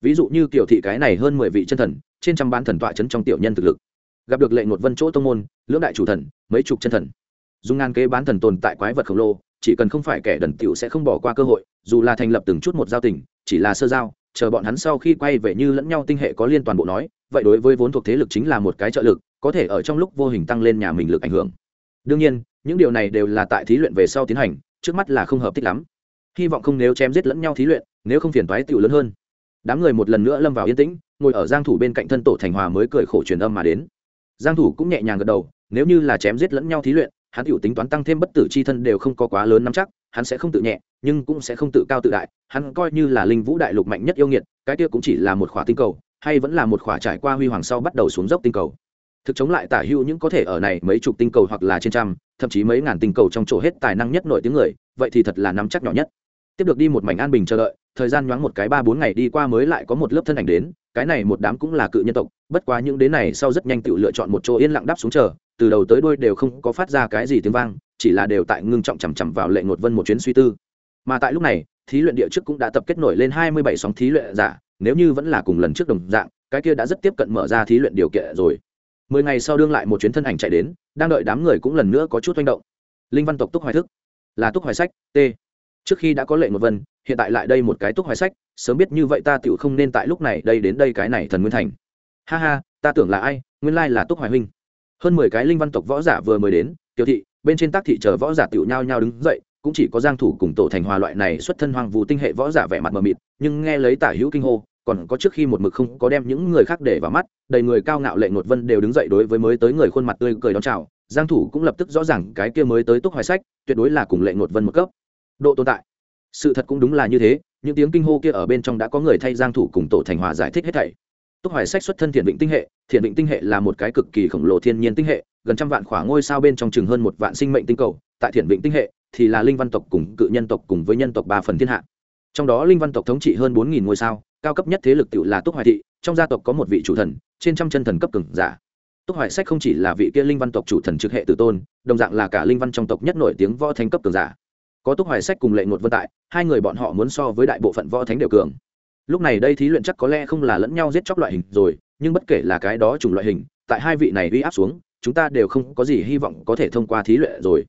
S1: Ví dụ như kiểu thị cái này hơn mười vị chân thần, trên trăm bán thần tọa chấn trong tiểu nhân thực lực. Gặp được lệ ngột vân chỗ tông môn, lưỡng đại chủ thần, mấy chục chân thần dùng ngàn kế bán thần tồn tại quái vật khổng lồ, chỉ cần không phải kẻ đần tiểu sẽ không bỏ qua cơ hội, dù là thành lập từng chút một giao tình, chỉ là sơ giao, chờ bọn hắn sau khi quay về như lẫn nhau tinh hệ có liên toàn bộ nói, vậy đối với vốn thuộc thế lực chính là một cái trợ lực, có thể ở trong lúc vô hình tăng lên nhà mình lực ảnh hưởng. Đương nhiên, những điều này đều là tại thí luyện về sau tiến hành, trước mắt là không hợp thích lắm. Hy vọng không nếu chém giết lẫn nhau thí luyện, nếu không phiền toái tiểu lớn hơn. Đám người một lần nữa lâm vào yên tĩnh, ngồi ở giang thủ bên cạnh thân tổ thành hòa mới cười khổ truyền âm mà đến. Giang thủ cũng nhẹ nhàng gật đầu, nếu như là chém giết lẫn nhau thí luyện hắn tiểu tính toán tăng thêm bất tử chi thân đều không có quá lớn nắm chắc, hắn sẽ không tự nhẹ, nhưng cũng sẽ không tự cao tự đại, hắn coi như là linh vũ đại lục mạnh nhất yêu nghiệt, cái kia cũng chỉ là một khỏa tinh cầu, hay vẫn là một khỏa trải qua huy hoàng sau bắt đầu xuống dốc tinh cầu. Thực chống lại tả hữu những có thể ở này mấy chục tinh cầu hoặc là trên trăm, thậm chí mấy ngàn tinh cầu trong chỗ hết tài năng nhất nổi tiếng người, vậy thì thật là nắm chắc nhỏ nhất. Tiếp được đi một mảnh an bình chờ đợi, thời gian nhoáng một cái ba bốn ngày đi qua mới lại có một lớp thân ảnh đến, cái này một đám cũng là cự nhân tộc, bất quá những đến này sau rất nhanh tự lựa chọn một chỗ yên lặng đáp xuống chờ từ đầu tới đuôi đều không có phát ra cái gì tiếng vang, chỉ là đều tại ngưng trọng chằm chằm vào lệ ngột vân một chuyến suy tư. Mà tại lúc này, thí luyện địa trước cũng đã tập kết nổi lên hai mươi bảy sóng thí luyện giả, nếu như vẫn là cùng lần trước đồng dạng, cái kia đã rất tiếp cận mở ra thí luyện điều kiện rồi. Mười ngày sau đương lại một chuyến thân ảnh chạy đến, đang đợi đám người cũng lần nữa có chút manh động. Linh văn tộc túc hoài thức, là túc hoài sách, t. Trước khi đã có lệ một vân, hiện tại lại đây một cái túc hoài sách, sớm biết như vậy ta tựu không nên tại lúc này đây đến đây cái này thần nguyên thành. Ha ha, ta tưởng là ai, nguyên lai là túc hoài huynh hơn mười cái linh văn tộc võ giả vừa mới đến, tiểu thị, bên trên tác thị chờ võ giả tựu nhao nhao đứng dậy, cũng chỉ có giang thủ cùng tổ thành hòa loại này xuất thân hoang vu tinh hệ võ giả vẻ mặt mờ mịt, nhưng nghe lấy tả hữu kinh hô, còn có trước khi một mực không có đem những người khác để vào mắt, đầy người cao ngạo lệ ngột vân đều đứng dậy đối với mới tới người khuôn mặt tươi cười đón chào, giang thủ cũng lập tức rõ ràng cái kia mới tới túc hoài sách, tuyệt đối là cùng lệ ngột vân một cấp. Độ tồn tại. Sự thật cũng đúng là như thế, những tiếng kinh hô kia ở bên trong đã có người thay giang thủ cùng tổ thành hòa giải thích hết thảy túc hoài sách xuất thân thiện định tinh hệ, thiện định tinh hệ là một cái cực kỳ khổng lồ thiên nhiên tinh hệ, gần trăm vạn khỏa ngôi sao bên trong chừng hơn một vạn sinh mệnh tinh cầu. Tại thiện định tinh hệ thì là linh văn tộc cùng cự nhân tộc cùng với nhân tộc ba phần thiên hạ. Trong đó linh văn tộc thống trị hơn bốn nghìn ngôi sao, cao cấp nhất thế lực tự là túc hoài thị, trong gia tộc có một vị chủ thần, trên trăm chân thần cấp cường giả. Túc hoài sách không chỉ là vị kia linh văn tộc chủ thần trực hệ tử tôn, đồng dạng là cả linh văn trong tộc nhất nổi tiếng võ thánh cấp cường giả. Có túc hoài sách cùng lệ ngột vân tại, hai người bọn họ muốn so với đại bộ phận võ thánh đều cường lúc này đây thí luyện chắc có lẽ không là lẫn nhau giết chóc loại hình rồi, nhưng bất kể là cái đó chủng loại hình, tại hai vị này uy áp xuống, chúng ta đều không có gì hy vọng có thể thông qua thí luyện rồi.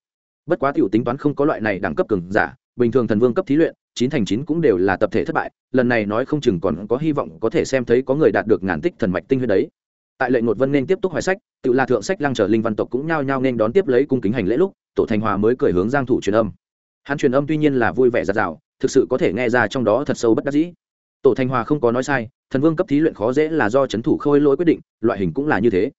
S1: Bất quá tiểu tính toán không có loại này đẳng cấp cường giả, bình thường thần vương cấp thí luyện, chín thành chín cũng đều là tập thể thất bại, lần này nói không chừng còn có hy vọng có thể xem thấy có người đạt được ngàn tích thần mạch tinh huyết đấy. Tại lệ ngột vân nên tiếp tục hoài sách, tự là thượng sách lăng trở linh văn tộc cũng nhao nhao nên đón tiếp lấy cung kính hành lễ lúc, tổ thành hòa mới cười hướng giang thủ truyền âm. Hắn truyền âm tuy nhiên là vui vẻ giặt rào, thực sự có thể nghe ra trong đó thật sâu bất đắc dĩ tổ Thanh hòa không có nói sai, thần vương cấp thí luyện khó dễ là do chấn thủ khôi lỗi quyết định, loại hình cũng là như thế.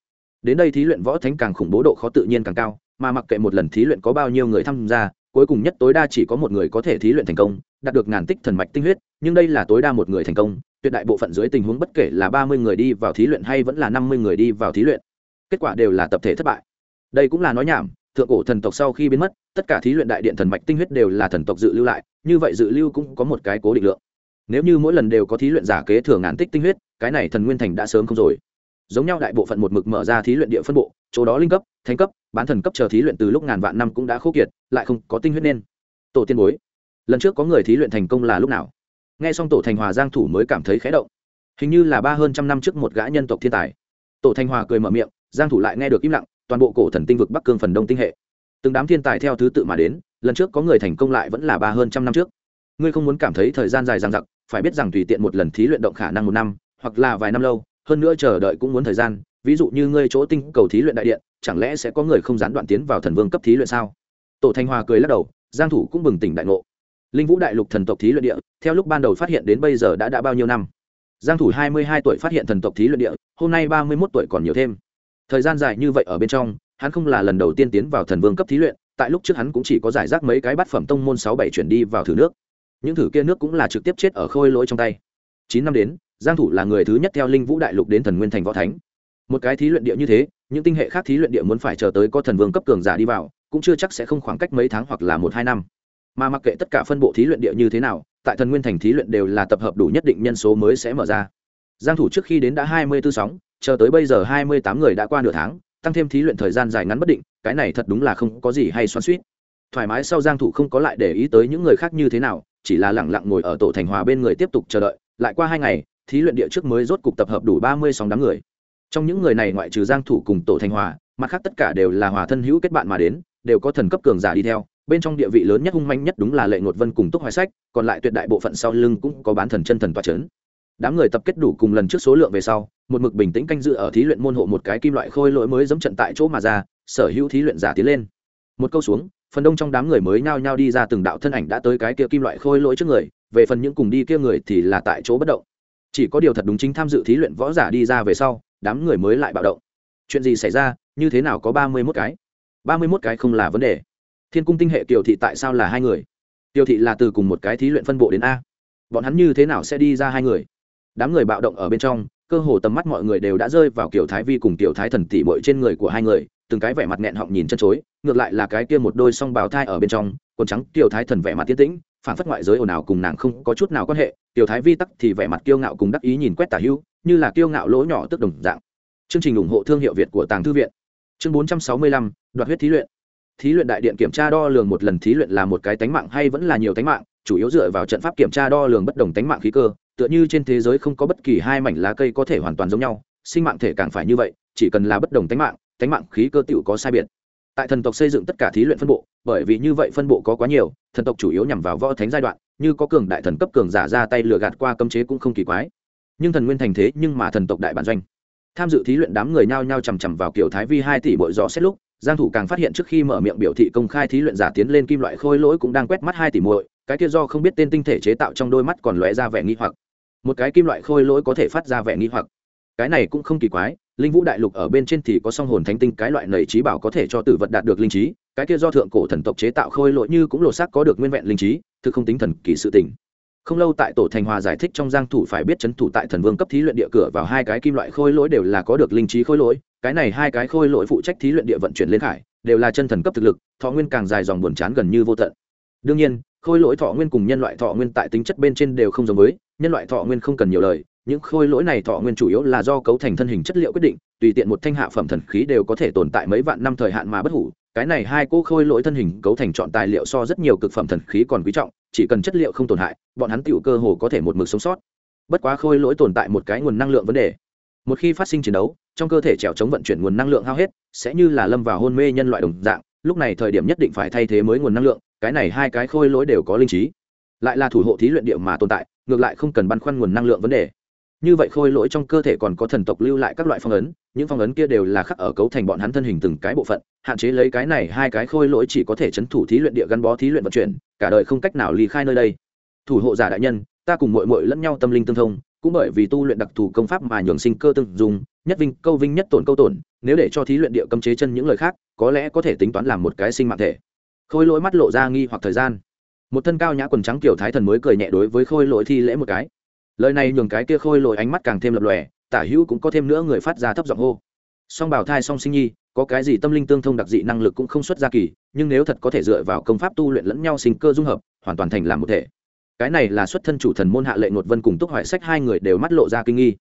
S1: Đến đây thí luyện võ thánh càng khủng bố độ khó tự nhiên càng cao, mà mặc kệ một lần thí luyện có bao nhiêu người tham gia, cuối cùng nhất tối đa chỉ có một người có thể thí luyện thành công, đạt được ngàn tích thần mạch tinh huyết, nhưng đây là tối đa một người thành công, tuyệt đại bộ phận dưới tình huống bất kể là ba mươi người đi vào thí luyện hay vẫn là năm mươi người đi vào thí luyện, kết quả đều là tập thể thất bại. Đây cũng là nói nhảm, thượng cổ thần tộc sau khi biến mất, tất cả thí luyện đại điện thần mạch tinh huyết đều là thần tộc dự lưu lại, như vậy dự lưu cũng có một cái cố định lượng nếu như mỗi lần đều có thí luyện giả kế thừa ngàn tích tinh huyết, cái này thần nguyên thành đã sớm không rồi. Giống nhau đại bộ phận một mực mở ra thí luyện địa phân bộ, chỗ đó linh cấp, thánh cấp, bán thần cấp chờ thí luyện từ lúc ngàn vạn năm cũng đã khô kiệt, lại không có tinh huyết nên. Tổ tiên bối, lần trước có người thí luyện thành công là lúc nào? Nghe xong tổ thành hòa giang thủ mới cảm thấy khẽ động. Hình như là ba hơn trăm năm trước một gã nhân tộc thiên tài. Tổ thành hòa cười mở miệng, giang thủ lại nghe được im lặng, toàn bộ cổ thần tinh vực bắc cương phần đông tinh hệ. Từng đám thiên tài theo thứ tự mà đến, lần trước có người thành công lại vẫn là ba hơn trăm năm trước. Ngươi không muốn cảm thấy thời gian dài dằng dặc phải biết rằng tùy tiện một lần thí luyện động khả năng một năm, hoặc là vài năm lâu, hơn nữa chờ đợi cũng muốn thời gian. Ví dụ như ngươi chỗ tinh cầu thí luyện đại điện, chẳng lẽ sẽ có người không gián đoạn tiến vào thần vương cấp thí luyện sao? Tổ thanh hòa cười lắc đầu, giang thủ cũng bừng tỉnh đại ngộ. Linh vũ đại lục thần tộc thí luyện địa, theo lúc ban đầu phát hiện đến bây giờ đã đã bao nhiêu năm? Giang thủ 22 tuổi phát hiện thần tộc thí luyện địa, hôm nay 31 tuổi còn nhiều thêm. Thời gian dài như vậy ở bên trong, hắn không là lần đầu tiên tiến vào thần vương cấp thí luyện, tại lúc trước hắn cũng chỉ có giải rác mấy cái bát phẩm tông môn sáu bảy chuyển đi vào thử nước những thử kia nước cũng là trực tiếp chết ở khôi lỗi trong tay. Chín năm đến, giang thủ là người thứ nhất theo linh vũ đại lục đến thần nguyên thành võ thánh. Một cái thí luyện địa như thế, những tinh hệ khác thí luyện địa muốn phải chờ tới có thần vương cấp cường giả đi vào, cũng chưa chắc sẽ không khoảng cách mấy tháng hoặc là một hai năm. Mà mặc kệ tất cả phân bộ thí luyện địa như thế nào, tại thần nguyên thành thí luyện đều là tập hợp đủ nhất định nhân số mới sẽ mở ra. Giang thủ trước khi đến đã hai mươi 24 sóng, chờ tới bây giờ hai mươi tám người đã qua nửa tháng, tăng thêm thí luyện thời gian dài ngắn bất định, cái này thật đúng là không có gì hay xoắn xuýt. Thoải mái sau giang thủ không có lại để ý tới những người khác như thế nào chỉ là lẳng lặng ngồi ở tổ thành hòa bên người tiếp tục chờ đợi, lại qua hai ngày, thí luyện địa trước mới rốt cục tập hợp đủ ba mươi sóng đám người. Trong những người này ngoại trừ giang thủ cùng tổ thành hòa, mặt khác tất cả đều là hòa thân hữu kết bạn mà đến, đều có thần cấp cường giả đi theo. Bên trong địa vị lớn nhất hung manh nhất đúng là lệ ngột vân cùng túc hoài sách, còn lại tuyệt đại bộ phận sau lưng cũng có bán thần chân thần tọa chấn. Đám người tập kết đủ cùng lần trước số lượng về sau, một mực bình tĩnh canh dự ở thí luyện môn hộ một cái kim loại khôi lỗi mới dẫm trận tại chỗ mà ra, sở hữu thí luyện giả tiến lên. Một câu xuống phần đông trong đám người mới nhao nhao đi ra từng đạo thân ảnh đã tới cái kia kim loại khôi lỗi trước người, về phần những cùng đi kia người thì là tại chỗ bất động. Chỉ có điều thật đúng chính tham dự thí luyện võ giả đi ra về sau, đám người mới lại bạo động. Chuyện gì xảy ra, như thế nào có ba mươi mốt cái? ba mươi mốt cái không là vấn đề. Thiên cung tinh hệ, kiều thị tại sao là hai người? Kiều thị là từ cùng một cái thí luyện phân bộ đến a. Bọn hắn như thế nào sẽ đi ra hai người? Đám người bạo động ở bên trong, cơ hồ tầm mắt mọi người đều đã rơi vào kiểu thái vi cùng kiểu thái thần tỷ bội trên người của hai người từng cái vẻ mặt nghẹn họng nhìn chân chối, ngược lại là cái kia một đôi song bào thai ở bên trong, quần trắng, tiểu thái thần vẻ mặt tiến tĩnh phản phất ngoại giới ồn ào cùng nàng không có chút nào quan hệ, tiểu thái vi tắc thì vẻ mặt kiêu ngạo cùng đắc ý nhìn quét tả hưu, như là kiêu ngạo lỗ nhỏ tức đồng dạng. Chương trình ủng hộ thương hiệu việt của tàng thư viện. Chương bốn trăm sáu mươi lăm, đoạt huyết thí luyện. Thí luyện đại điện kiểm tra đo lường một lần thí luyện là một cái tánh mạng hay vẫn là nhiều tánh mạng, chủ yếu dựa vào trận pháp kiểm tra đo lường bất đồng tánh mạng khí cơ, tựa như trên thế giới không có bất kỳ hai mảnh lá cây có thể hoàn toàn giống nhau, sinh mạng thể càng phải như vậy, chỉ cần là bất đồng tánh mạng tánh mạng khí cơ tựu có sai biệt. Tại thần tộc xây dựng tất cả thí luyện phân bộ, bởi vì như vậy phân bộ có quá nhiều, thần tộc chủ yếu nhằm vào võ thánh giai đoạn, như có cường đại thần cấp cường giả ra tay lừa gạt qua cấm chế cũng không kỳ quái. Nhưng thần nguyên thành thế nhưng mà thần tộc đại bản doanh. Tham dự thí luyện đám người nhao nhao chằm chằm vào kiểu thái vi hai tỷ bội rõ xét lúc, giang thủ càng phát hiện trước khi mở miệng biểu thị công khai thí luyện giả tiến lên kim loại khôi lỗi cũng đang quét mắt hai tỷ muội, cái kia do không biết tên tinh thể chế tạo trong đôi mắt còn lóe ra vẻ nghi hoặc. Một cái kim loại khôi lỗi có thể phát ra vẻ nghi hoặc. Cái này cũng không kỳ quái linh vũ đại lục ở bên trên thì có song hồn thánh tinh, cái loại nầy trí bảo có thể cho tử vật đạt được linh trí, cái kia do thượng cổ thần tộc chế tạo khôi lỗi như cũng lộ xác có được nguyên vẹn linh trí, thực không tính thần kỳ sự tình. Không lâu tại tổ thành hòa giải thích trong giang thủ phải biết chấn thủ tại thần vương cấp thí luyện địa cửa vào hai cái kim loại khôi lỗi đều là có được linh trí khôi lỗi, cái này hai cái khôi lỗi phụ trách thí luyện địa vận chuyển lên khải, đều là chân thần cấp thực lực, thọ nguyên càng dài dòng buồn chán gần như vô tận. Đương nhiên, khôi lỗi thọ nguyên cùng nhân loại thọ nguyên tại tính chất bên trên đều không giống với, nhân loại thọ nguyên không cần nhiều lời những khôi lỗi này thọ nguyên chủ yếu là do cấu thành thân hình chất liệu quyết định, tùy tiện một thanh hạ phẩm thần khí đều có thể tồn tại mấy vạn năm thời hạn mà bất hủ. Cái này hai cô khôi lỗi thân hình cấu thành chọn tài liệu so rất nhiều cực phẩm thần khí còn quý trọng, chỉ cần chất liệu không tổn hại, bọn hắn tựu cơ hồ có thể một mực sống sót. Bất quá khôi lỗi tồn tại một cái nguồn năng lượng vấn đề. Một khi phát sinh chiến đấu, trong cơ thể trèo chống vận chuyển nguồn năng lượng hao hết, sẽ như là lâm vào hôn mê nhân loại đồng dạng, lúc này thời điểm nhất định phải thay thế mới nguồn năng lượng, cái này hai cái khôi lỗi đều có linh trí. Lại là thủ hộ thí luyện địa mà tồn tại, ngược lại không cần băn khoăn nguồn năng lượng vấn đề như vậy khôi lỗi trong cơ thể còn có thần tộc lưu lại các loại phong ấn, những phong ấn kia đều là khắc ở cấu thành bọn hắn thân hình từng cái bộ phận, hạn chế lấy cái này hai cái khôi lỗi chỉ có thể chấn thủ thí luyện địa gắn bó thí luyện vận chuyển, cả đời không cách nào ly khai nơi đây. Thủ hộ giả đại nhân, ta cùng mội mội lẫn nhau tâm linh tương thông, cũng bởi vì tu luyện đặc thù công pháp mà nhường sinh cơ tương dùng nhất vinh, câu vinh, nhất tổn, câu tổn, nếu để cho thí luyện địa cấm chế chân những lời khác, có lẽ có thể tính toán làm một cái sinh mạng thể. Khôi lỗi mắt lộ ra nghi hoặc thời gian. Một thân cao nhã quần trắng kiểu thái thần mới cười nhẹ đối với khôi lỗi thi lễ một cái lời này nhường cái kia khôi lội ánh mắt càng thêm lập lòe, tả hữu cũng có thêm nữa người phát ra thấp giọng hô. Song bảo thai song sinh nhi, có cái gì tâm linh tương thông đặc dị năng lực cũng không xuất ra kỳ, nhưng nếu thật có thể dựa vào công pháp tu luyện lẫn nhau sinh cơ dung hợp, hoàn toàn thành làm một thể. Cái này là xuất thân chủ thần môn hạ lệ ngột vân cùng túc hoại sách hai người đều mắt lộ ra kinh nghi.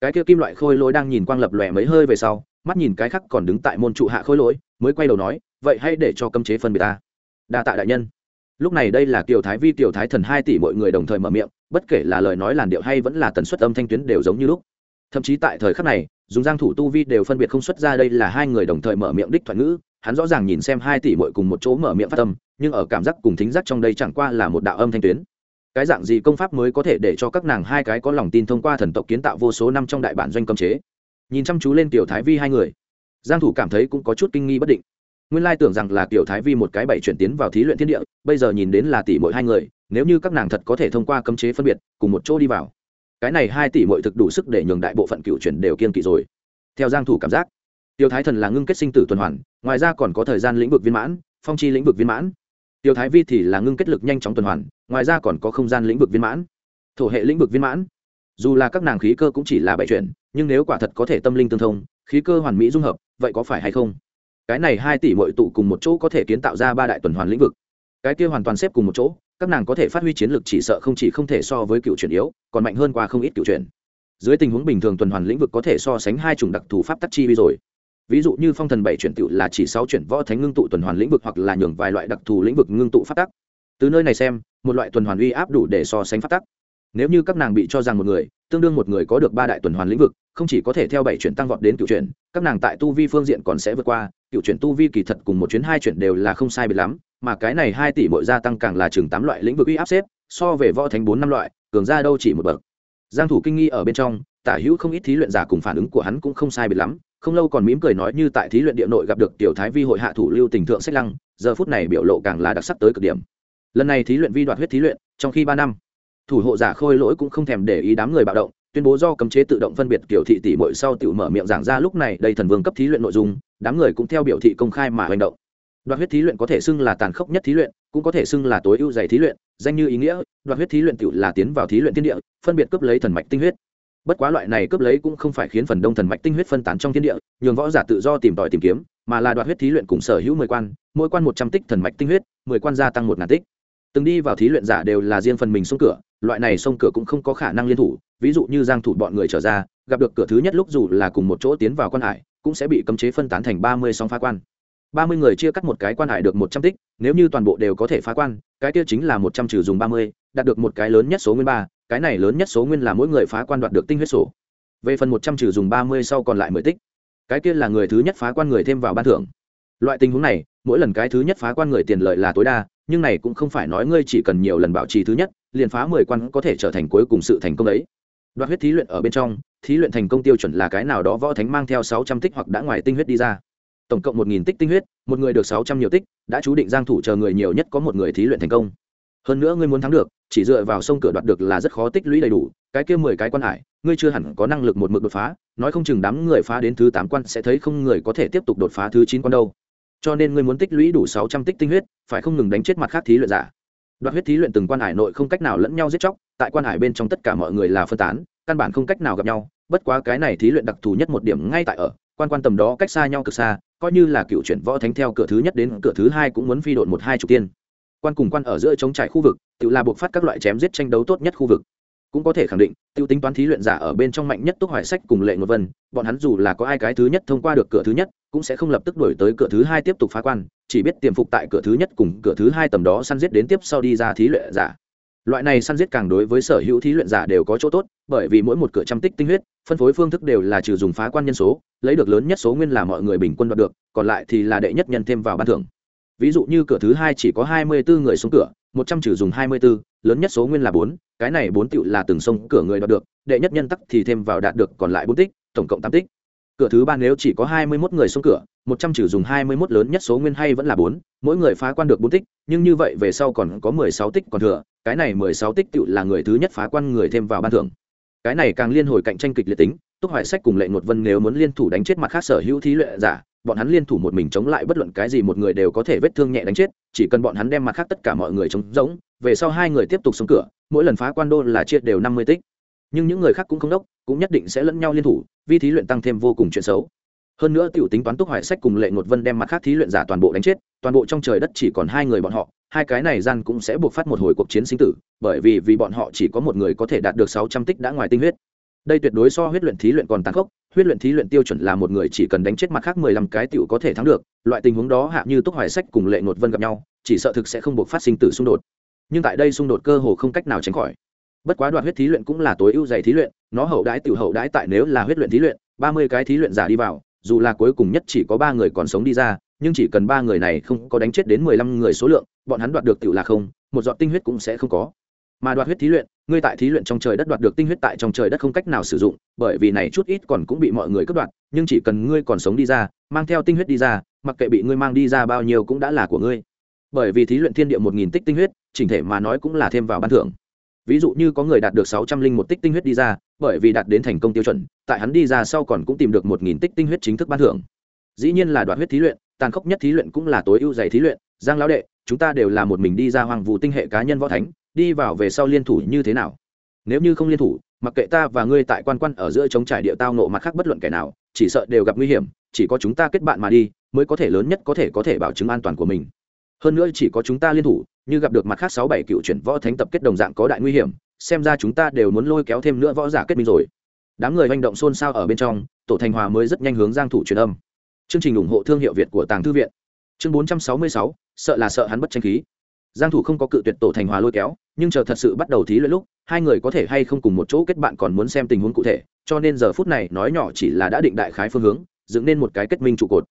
S1: Cái kia kim loại khôi lỗi đang nhìn quang lập lòe mấy hơi về sau, mắt nhìn cái khắc còn đứng tại môn trụ hạ khôi lỗi, mới quay đầu nói, vậy hãy để cho cấm chế phân biệt ta. Đa tạ đại nhân. Lúc này đây là tiểu thái vi tiểu thái thần hai tỷ mọi người đồng thời mở miệng bất kể là lời nói làn điệu hay vẫn là tần suất âm thanh tuyến đều giống như lúc. Thậm chí tại thời khắc này, dùng giang thủ tu vi đều phân biệt không xuất ra đây là hai người đồng thời mở miệng đích thoại ngữ, hắn rõ ràng nhìn xem hai tỷ muội cùng một chỗ mở miệng phát âm, nhưng ở cảm giác cùng thính giác trong đây chẳng qua là một đạo âm thanh tuyến. Cái dạng gì công pháp mới có thể để cho các nàng hai cái có lòng tin thông qua thần tộc kiến tạo vô số năm trong đại bản doanh cấm chế? Nhìn chăm chú lên tiểu thái vi hai người, giang thủ cảm thấy cũng có chút kinh nghi bất định. Nguyên lai tưởng rằng là tiểu thái vi một cái bảy chuyển tiến vào thí luyện thiên địa, bây giờ nhìn đến là tỷ muội hai người nếu như các nàng thật có thể thông qua cấm chế phân biệt, cùng một chỗ đi vào. Cái này hai tỷ mọi thực đủ sức để nhường đại bộ phận cựu chuyển đều kiên kỵ rồi. Theo giang thủ cảm giác, tiêu thái thần là ngưng kết sinh tử tuần hoàn, ngoài ra còn có thời gian lĩnh vực viên mãn, phong chi lĩnh vực viên mãn. Tiêu thái vi thì là ngưng kết lực nhanh chóng tuần hoàn, ngoài ra còn có không gian lĩnh vực viên mãn. Thổ hệ lĩnh vực viên mãn. Dù là các nàng khí cơ cũng chỉ là bảy chuyển, nhưng nếu quả thật có thể tâm linh tương thông, khí cơ hoàn mỹ dung hợp, vậy có phải hay không? Cái này hai tỷ mọi tụ cùng một chỗ có thể kiến tạo ra ba đại tuần hoàn lĩnh vực. Cái kia hoàn toàn xếp cùng một chỗ các nàng có thể phát huy chiến lược chỉ sợ không chỉ không thể so với cựu chuyển yếu, còn mạnh hơn qua không ít cựu chuyển. Dưới tình huống bình thường tuần hoàn lĩnh vực có thể so sánh hai chủng đặc thù pháp tắc chi vi rồi. Ví dụ như phong thần bảy chuyển tựu là chỉ sáu chuyển võ thánh ngưng tụ tuần hoàn lĩnh vực hoặc là nhường vài loại đặc thù lĩnh vực ngưng tụ pháp tắc. Từ nơi này xem, một loại tuần hoàn uy áp đủ để so sánh pháp tắc. Nếu như các nàng bị cho rằng một người, tương đương một người có được ba đại tuần hoàn lĩnh vực, không chỉ có thể theo bảy chuyển tăng vọt đến cựu chuyển, các nàng tại tu vi phương diện còn sẽ vượt qua, cựu chuyển tu vi kỳ thật cùng một chuyến hai chuyển đều là không sai biệt lắm mà cái này hai tỷ mỗi gia tăng càng là chừng tám loại lĩnh vực uy áp xếp, so về võ thánh bốn năm loại, cường ra đâu chỉ một bậc. Giang thủ kinh nghi ở bên trong, tả hữu không ít thí luyện giả cùng phản ứng của hắn cũng không sai biệt lắm, không lâu còn mỉm cười nói như tại thí luyện địa nội gặp được tiểu thái vi hội hạ thủ lưu tình thượng sách lăng, giờ phút này biểu lộ càng là đặc sắc tới cực điểm. Lần này thí luyện vi đoạt huyết thí luyện, trong khi ba năm, thủ hộ giả khôi lỗi cũng không thèm để ý đám người bạo động, tuyên bố do cấm chế tự động phân biệt tiểu thị tỷ muội sau tiểu mở miệng giảng ra lúc này đây thần vương cấp thí luyện nội dung, đám người cũng theo biểu thị công khai mà hành động đoạt huyết thí luyện có thể xưng là tàn khốc nhất thí luyện, cũng có thể xưng là tối ưu dày thí luyện, danh như ý nghĩa, đoạt huyết thí luyện tự là tiến vào thí luyện thiên địa, phân biệt cướp lấy thần mạch tinh huyết. Bất quá loại này cướp lấy cũng không phải khiến phần đông thần mạch tinh huyết phân tán trong thiên địa, nhường võ giả tự do tìm tòi tìm kiếm, mà là đoạt huyết thí luyện cùng sở hữu mười quan, mỗi quan một trăm tích thần mạch tinh huyết, mười quan gia tăng một ngàn tích. Từng đi vào thí luyện giả đều là riêng phần mình xông cửa, loại này xông cửa cũng không có khả năng liên thủ, ví dụ như giang thủ bọn người trở ra, gặp được cửa thứ nhất lúc dù là cùng một chỗ tiến vào quan hải, cũng sẽ bị cấm chế phân tán thành ba mươi song phá quan ba mươi người chia cắt một cái quan hải được một trăm tích, nếu như toàn bộ đều có thể phá quan, cái kia chính là một trăm trừ dùng ba mươi, đạt được một cái lớn nhất số nguyên ba, cái này lớn nhất số nguyên là mỗi người phá quan đoạt được tinh huyết sổ. Về phần một trăm trừ dùng ba mươi sau còn lại mười tích, cái kia là người thứ nhất phá quan người thêm vào ban thưởng. Loại tình huống này, mỗi lần cái thứ nhất phá quan người tiền lợi là tối đa, nhưng này cũng không phải nói ngươi chỉ cần nhiều lần bảo trì thứ nhất, liền phá mười quan có thể trở thành cuối cùng sự thành công đấy. Đoạt huyết thí luyện ở bên trong, thí luyện thành công tiêu chuẩn là cái nào đó võ thánh mang theo sáu trăm tích hoặc đã ngoài tinh huyết đi ra tổng cộng một nghìn tích tinh huyết, một người được sáu trăm nhiều tích, đã chú định giang thủ chờ người nhiều nhất có một người thí luyện thành công. Hơn nữa ngươi muốn thắng được, chỉ dựa vào sông cửa đoạt được là rất khó tích lũy đầy đủ, cái kia mười cái quan hải, ngươi chưa hẳn có năng lực một mực đột phá, nói không chừng đám người phá đến thứ tám quan sẽ thấy không người có thể tiếp tục đột phá thứ chín quan đâu. Cho nên ngươi muốn tích lũy đủ sáu trăm tích tinh huyết, phải không ngừng đánh chết mặt khác thí luyện giả. Đoạt huyết thí luyện từng quan hải nội không cách nào lẫn nhau giết chóc, tại quan hải bên trong tất cả mọi người là phân tán, căn bản không cách nào gặp nhau, bất quá cái này thí luyện đặc thù nhất một điểm ngay tại ở quan quan tầm đó cách xa nhau cực xa, coi như là cựu chuyển võ thánh theo cửa thứ nhất đến cửa thứ hai cũng muốn phi đội một hai chục tiên. Quan cùng quan ở giữa chống trải khu vực, tự là buộc phát các loại chém giết tranh đấu tốt nhất khu vực. Cũng có thể khẳng định tiêu tính toán thí luyện giả ở bên trong mạnh nhất túc hoài sách cùng lệ ngột vân, bọn hắn dù là có ai cái thứ nhất thông qua được cửa thứ nhất, cũng sẽ không lập tức đổi tới cửa thứ hai tiếp tục phá quan, chỉ biết tiềm phục tại cửa thứ nhất cùng cửa thứ hai tầm đó săn giết đến tiếp sau đi ra thí luyện giả loại này săn giết càng đối với sở hữu thí luyện giả đều có chỗ tốt, bởi vì mỗi một cửa trăm tích tinh huyết, phân phối phương thức đều là trừ dùng phá quan nhân số, lấy được lớn nhất số nguyên là mọi người bình quân đoạt được, còn lại thì là đệ nhất nhân thêm vào ban thưởng. Ví dụ như cửa thứ hai chỉ có hai mươi bốn người xuống cửa, một trăm trừ dùng hai mươi bốn lớn nhất số nguyên là bốn, cái này bốn tựu là từng sông cửa người đoạt được, đệ nhất nhân tắc thì thêm vào đạt được còn lại bốn tích, tổng cộng tám tích. Cửa thứ ba nếu chỉ có hai mươi mốt người xuống cửa một trăm trừ dùng hai mươi mốt lớn nhất số nguyên hay vẫn là bốn, mỗi người phá quan được bốn tích, nhưng như vậy về sau còn có mười sáu tích còn thừa, cái này mười sáu tích tựu là người thứ nhất phá quan người thêm vào ban thưởng. Cái này càng liên hồi cạnh tranh kịch liệt tính, túc hoài sách cùng lệ ngột vân nếu muốn liên thủ đánh chết mặt khác sở hữu thí luyện giả, bọn hắn liên thủ một mình chống lại bất luận cái gì một người đều có thể vết thương nhẹ đánh chết, chỉ cần bọn hắn đem mặt khác tất cả mọi người chống giống, về sau hai người tiếp tục sống cửa, mỗi lần phá quan đô là chia đều năm mươi tích. Nhưng những người khác cũng không đốc, cũng nhất định sẽ lẫn nhau liên thủ, vì thí luyện tăng thêm vô cùng chuyện xấu hơn nữa tiểu tính toán túc hoài sách cùng lệ ngột vân đem mặt khác thí luyện giả toàn bộ đánh chết, toàn bộ trong trời đất chỉ còn hai người bọn họ, hai cái này gian cũng sẽ buộc phát một hồi cuộc chiến sinh tử, bởi vì vì bọn họ chỉ có một người có thể đạt được sáu trăm tích đã ngoài tinh huyết. Đây tuyệt đối so huyết luyện thí luyện còn tàn khốc, huyết luyện thí luyện tiêu chuẩn là một người chỉ cần đánh chết mặt khác mười lăm cái tiểu có thể thắng được, loại tình huống đó hạ như túc hoài sách cùng lệ ngột vân gặp nhau, chỉ sợ thực sẽ không buộc phát sinh tử xung đột. Nhưng tại đây xung đột cơ hồ không cách nào tránh khỏi. Bất quá đoạn huyết thí luyện cũng là tối ưu dày thí luyện, nó hậu đãi tiểu hậu đãi tại nếu là huyết luyện thí luyện, ba mươi cái thí luyện giả đi vào dù là cuối cùng nhất chỉ có ba người còn sống đi ra, nhưng chỉ cần ba người này không có đánh chết đến mười lăm người số lượng, bọn hắn đoạt được tiểu là không, một giọt tinh huyết cũng sẽ không có. Mà đoạt huyết thí luyện, ngươi tại thí luyện trong trời đất đoạt được tinh huyết tại trong trời đất không cách nào sử dụng, bởi vì này chút ít còn cũng bị mọi người cướp đoạt, nhưng chỉ cần ngươi còn sống đi ra, mang theo tinh huyết đi ra, mặc kệ bị ngươi mang đi ra bao nhiêu cũng đã là của ngươi. Bởi vì thí luyện thiên địa một nghìn tích tinh huyết, chỉnh thể mà nói cũng là thêm vào ban thưởng ví dụ như có người đạt được sáu trăm linh một tích tinh huyết đi ra, bởi vì đạt đến thành công tiêu chuẩn, tại hắn đi ra sau còn cũng tìm được một nghìn tích tinh huyết chính thức ban thưởng. Dĩ nhiên là đoạt huyết thí luyện, tàn khốc nhất thí luyện cũng là tối ưu dày thí luyện. Giang lão đệ, chúng ta đều là một mình đi ra hoàng vụ tinh hệ cá nhân võ thánh, đi vào về sau liên thủ như thế nào? Nếu như không liên thủ, mặc kệ ta và ngươi tại quan quan ở giữa chống trải địa tao nộ mặt khác bất luận kẻ nào, chỉ sợ đều gặp nguy hiểm, chỉ có chúng ta kết bạn mà đi, mới có thể lớn nhất có thể có thể bảo chứng an toàn của mình. Hơn nữa chỉ có chúng ta liên thủ như gặp được mặt khác sáu bảy cựu chuyển võ thánh tập kết đồng dạng có đại nguy hiểm xem ra chúng ta đều muốn lôi kéo thêm nữa võ giả kết minh rồi. Đám người manh động xôn xao ở bên trong tổ thành hòa mới rất nhanh hướng giang thủ truyền âm. Chương trình ủng hộ thương hiệu việt của tàng thư viện. Chương 466, sợ là sợ hắn bất tranh khí. Giang thủ không có cự tuyệt tổ thành hòa lôi kéo nhưng chờ thật sự bắt đầu thí luyện lúc hai người có thể hay không cùng một chỗ kết bạn còn muốn xem tình huống cụ thể cho nên giờ phút này nói nhỏ chỉ là đã định đại khái phương hướng dựng nên một cái kết minh trụ cột.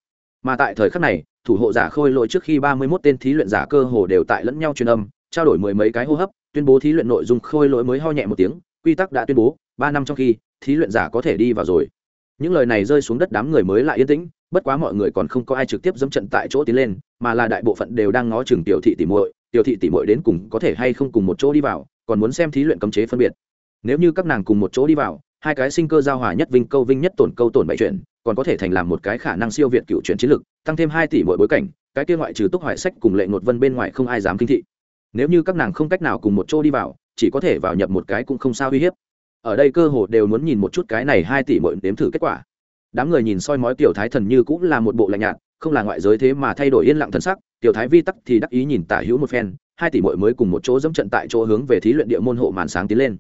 S1: Mà tại thời khắc này thủ hộ giả khôi lỗi trước khi ba mươi 31 tên thí luyện giả cơ hồ đều tại lẫn nhau truyền âm, trao đổi mười mấy cái hô hấp, tuyên bố thí luyện nội dung khôi lỗi mới ho nhẹ một tiếng, quy tắc đã tuyên bố, ba năm trong khi, thí luyện giả có thể đi vào rồi. Những lời này rơi xuống đất đám người mới lại yên tĩnh, bất quá mọi người còn không có ai trực tiếp dẫm trận tại chỗ tiến lên, mà là đại bộ phận đều đang ngó chừng tiểu thị tỉ muội, tiểu thị tỉ muội đến cùng có thể hay không cùng một chỗ đi vào, còn muốn xem thí luyện cấm chế phân biệt. Nếu như các nàng cùng một chỗ đi vào hai cái sinh cơ giao hòa nhất vinh câu vinh nhất tổn câu tổn bảy chuyện còn có thể thành làm một cái khả năng siêu việt cựu chuyển chiến lực, tăng thêm hai tỷ mỗi bối cảnh, cái kia ngoại trừ túc hoại sách cùng lệ ngột vân bên ngoài không ai dám kinh thị. Nếu như các nàng không cách nào cùng một chỗ đi vào, chỉ có thể vào nhập một cái cũng không sao uy hiếp. Ở đây cơ hồ đều muốn nhìn một chút cái này hai tỷ mỗi đếm thử kết quả. Đám người nhìn soi mói tiểu thái thần như cũng là một bộ lạnh nhạt, không là ngoại giới thế mà thay đổi yên lặng thần sắc, tiểu thái vi tắc thì đắc ý nhìn tả hữu một phen, hai tỷ mội mới cùng một chỗ dẫm trận tại chỗ hướng về thí luyện địa môn hộ màn sáng tiến lên.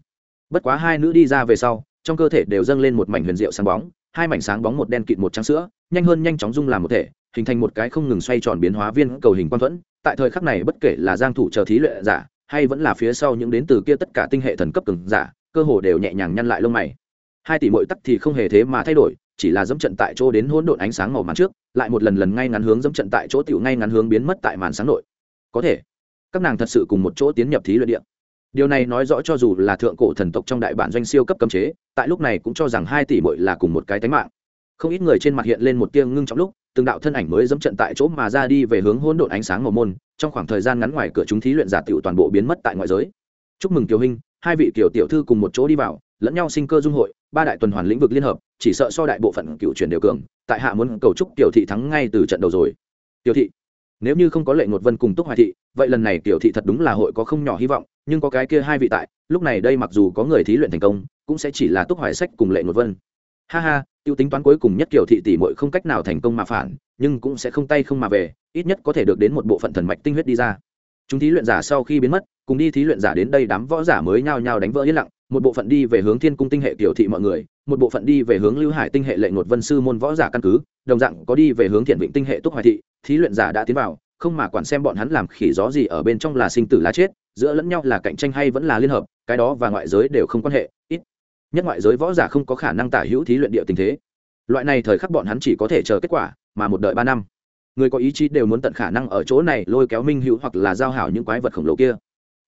S1: Bất quá hai nữ đi ra về sau trong cơ thể đều dâng lên một mảnh huyền diệu sáng bóng, hai mảnh sáng bóng một đen kịt một trắng sữa, nhanh hơn nhanh chóng dung làm một thể, hình thành một cái không ngừng xoay tròn biến hóa viên cầu hình quan thuẫn. Tại thời khắc này, bất kể là giang thủ chờ thí luyện giả, hay vẫn là phía sau những đến từ kia tất cả tinh hệ thần cấp cường giả, cơ hồ đều nhẹ nhàng nhăn lại lông mày. Hai tỷ muội tắc thì không hề thế mà thay đổi, chỉ là dẫm trận tại chỗ đến hỗn độn ánh sáng màu màn trước, lại một lần lần ngay ngắn hướng dẫm trận tại chỗ tiểu ngay ngắn hướng biến mất tại màn sáng nội. Có thể, các nàng thật sự cùng một chỗ tiến nhập thí luyện địa điều này nói rõ cho dù là thượng cổ thần tộc trong đại bản doanh siêu cấp cấm chế, tại lúc này cũng cho rằng hai tỷ muội là cùng một cái tánh mạng. Không ít người trên mặt hiện lên một tia ngưng trong lúc, từng đạo thân ảnh mới dẫm trận tại chỗ mà ra đi về hướng hỗn độn ánh sáng màu môn, trong khoảng thời gian ngắn ngoài cửa chúng thí luyện giả tiểu toàn bộ biến mất tại ngoại giới. Chúc mừng kiều hình hai vị kiều tiểu thư cùng một chỗ đi vào, lẫn nhau sinh cơ dung hội, ba đại tuần hoàn lĩnh vực liên hợp, chỉ sợ so đại bộ phận cựu truyền đều cường, tại hạ muốn cầu chúc tiểu thị thắng ngay từ trận đầu rồi. Tiểu thị, nếu như không có lệ ngột vân cùng túc hoài thị, vậy lần này tiểu thị thật đúng là hội có không nhỏ hy vọng nhưng có cái kia hai vị tại, lúc này đây mặc dù có người thí luyện thành công, cũng sẽ chỉ là túc hoài sách cùng lệ ngột vân. Ha ha, tiêu tính toán cuối cùng nhất kiểu thị tỷ muội không cách nào thành công mà phản, nhưng cũng sẽ không tay không mà về, ít nhất có thể được đến một bộ phận thần mạch tinh huyết đi ra. Chúng thí luyện giả sau khi biến mất, cùng đi thí luyện giả đến đây đám võ giả mới nhao nhao đánh vỡ yên lặng, một bộ phận đi về hướng thiên cung tinh hệ tiểu thị mọi người, một bộ phận đi về hướng lưu hải tinh hệ lệ ngột vân sư môn võ giả căn cứ, đồng dạng có đi về hướng thiện vịnh tinh hệ túc hoài thị, thí luyện giả đã tiến vào, không mà quản xem bọn hắn làm khỉ gió gì ở bên trong là sinh tử lá chết giữa lẫn nhau là cạnh tranh hay vẫn là liên hợp, cái đó và ngoại giới đều không quan hệ, ít. Nhất ngoại giới võ giả không có khả năng tả hữu thí luyện địa tình thế. Loại này thời khắc bọn hắn chỉ có thể chờ kết quả, mà một đợi ba năm. Người có ý chí đều muốn tận khả năng ở chỗ này lôi kéo minh hữu hoặc là giao hảo những quái vật khổng lồ kia.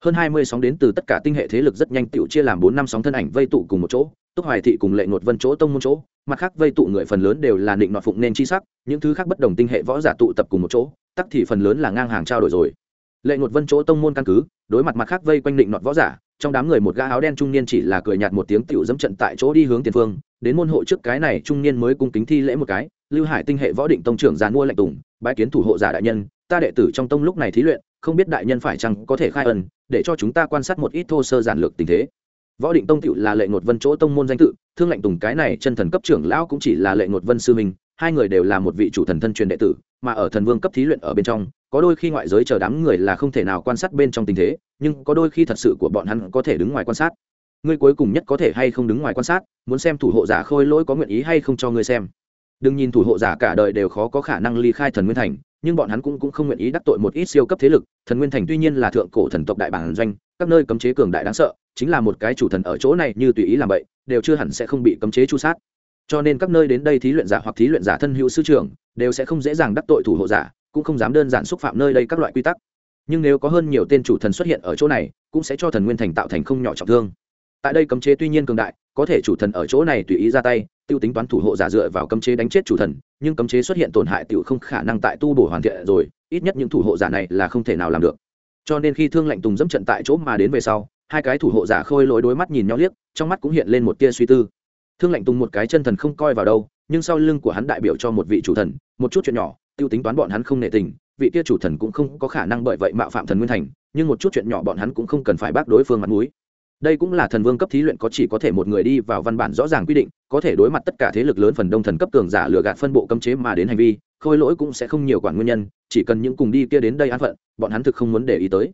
S1: Hơn hai mươi sóng đến từ tất cả tinh hệ thế lực rất nhanh tựu chia làm bốn năm sóng thân ảnh vây tụ cùng một chỗ, túc hoài thị cùng lệ ngột vân chỗ tông môn chỗ, mặt khác vây tụ người phần lớn đều là định nọt phụng nên chi sắc, những thứ khác bất đồng tinh hệ võ giả tụ tập cùng một chỗ, tắc thì phần lớn là ngang hàng trao đổi rồi. Lệ ngột vân chỗ tông môn căn cứ đối mặt mặt khác vây quanh định nọt võ giả, trong đám người một gã áo đen trung niên chỉ là cười nhạt một tiếng tiểu dẫm trận tại chỗ đi hướng tiền phương, đến môn hộ trước cái này trung niên mới cung kính thi lễ một cái, lưu hải tinh hệ võ định tông trưởng giàn mua lạnh tùng, bái kiến thủ hộ giả đại nhân, ta đệ tử trong tông lúc này thí luyện, không biết đại nhân phải chăng có thể khai ân, để cho chúng ta quan sát một ít thô sơ giản lược tình thế võ định tông tựu là lệ ngột vân chỗ tông môn danh tự, thương lạnh tùng cái này chân thần cấp trưởng lão cũng chỉ là lệ ngột vân sư mình hai người đều là một vị chủ thần thân truyền đệ tử mà ở thần vương cấp thí luyện ở bên trong có đôi khi ngoại giới chờ đám người là không thể nào quan sát bên trong tình thế nhưng có đôi khi thật sự của bọn hắn có thể đứng ngoài quan sát. Ngươi cuối cùng nhất có thể hay không đứng ngoài quan sát muốn xem thủ hộ giả khôi lỗi có nguyện ý hay không cho ngươi xem. Đừng nhìn thủ hộ giả cả đời đều khó có khả năng ly khai thần nguyên thành nhưng bọn hắn cũng, cũng không nguyện ý đắc tội một ít siêu cấp thế lực. Thần nguyên thành tuy nhiên là thượng cổ thần tộc đại bản doanh các nơi cấm chế cường đại đáng sợ chính là một cái chủ thần ở chỗ này như tùy ý làm vậy đều chưa hẳn sẽ không bị cấm chế chu sát cho nên các nơi đến đây thí luyện giả hoặc thí luyện giả thân hữu sư trưởng đều sẽ không dễ dàng đắc tội thủ hộ giả, cũng không dám đơn giản xúc phạm nơi đây các loại quy tắc. Nhưng nếu có hơn nhiều tên chủ thần xuất hiện ở chỗ này, cũng sẽ cho thần nguyên thành tạo thành không nhỏ trọng thương. Tại đây cấm chế tuy nhiên cường đại, có thể chủ thần ở chỗ này tùy ý ra tay, tiêu tính toán thủ hộ giả dựa vào cấm chế đánh chết chủ thần, nhưng cấm chế xuất hiện tổn hại tiểu không khả năng tại tu bổ hoàn thiện rồi, ít nhất những thủ hộ giả này là không thể nào làm được. Cho nên khi thương lệnh tùng dẫm trận tại chỗ mà đến về sau, hai cái thủ hộ giả khôi lối đối mắt nhìn nhau liếc, trong mắt cũng hiện lên một tia suy tư thương lệnh tùng một cái chân thần không coi vào đâu, nhưng sau lưng của hắn đại biểu cho một vị chủ thần, một chút chuyện nhỏ, tiêu tính toán bọn hắn không nệ tình, vị kia chủ thần cũng không có khả năng bởi vậy mạo phạm thần nguyên thành, nhưng một chút chuyện nhỏ bọn hắn cũng không cần phải bác đối phương mặt mũi. Đây cũng là thần vương cấp thí luyện có chỉ có thể một người đi vào văn bản rõ ràng quy định, có thể đối mặt tất cả thế lực lớn phần đông thần cấp cường giả lừa gạt phân bộ cấm chế mà đến hành vi, khôi lỗi cũng sẽ không nhiều quản nguyên nhân, chỉ cần những cùng đi kia đến đây an phận, bọn hắn thực không muốn để ý tới.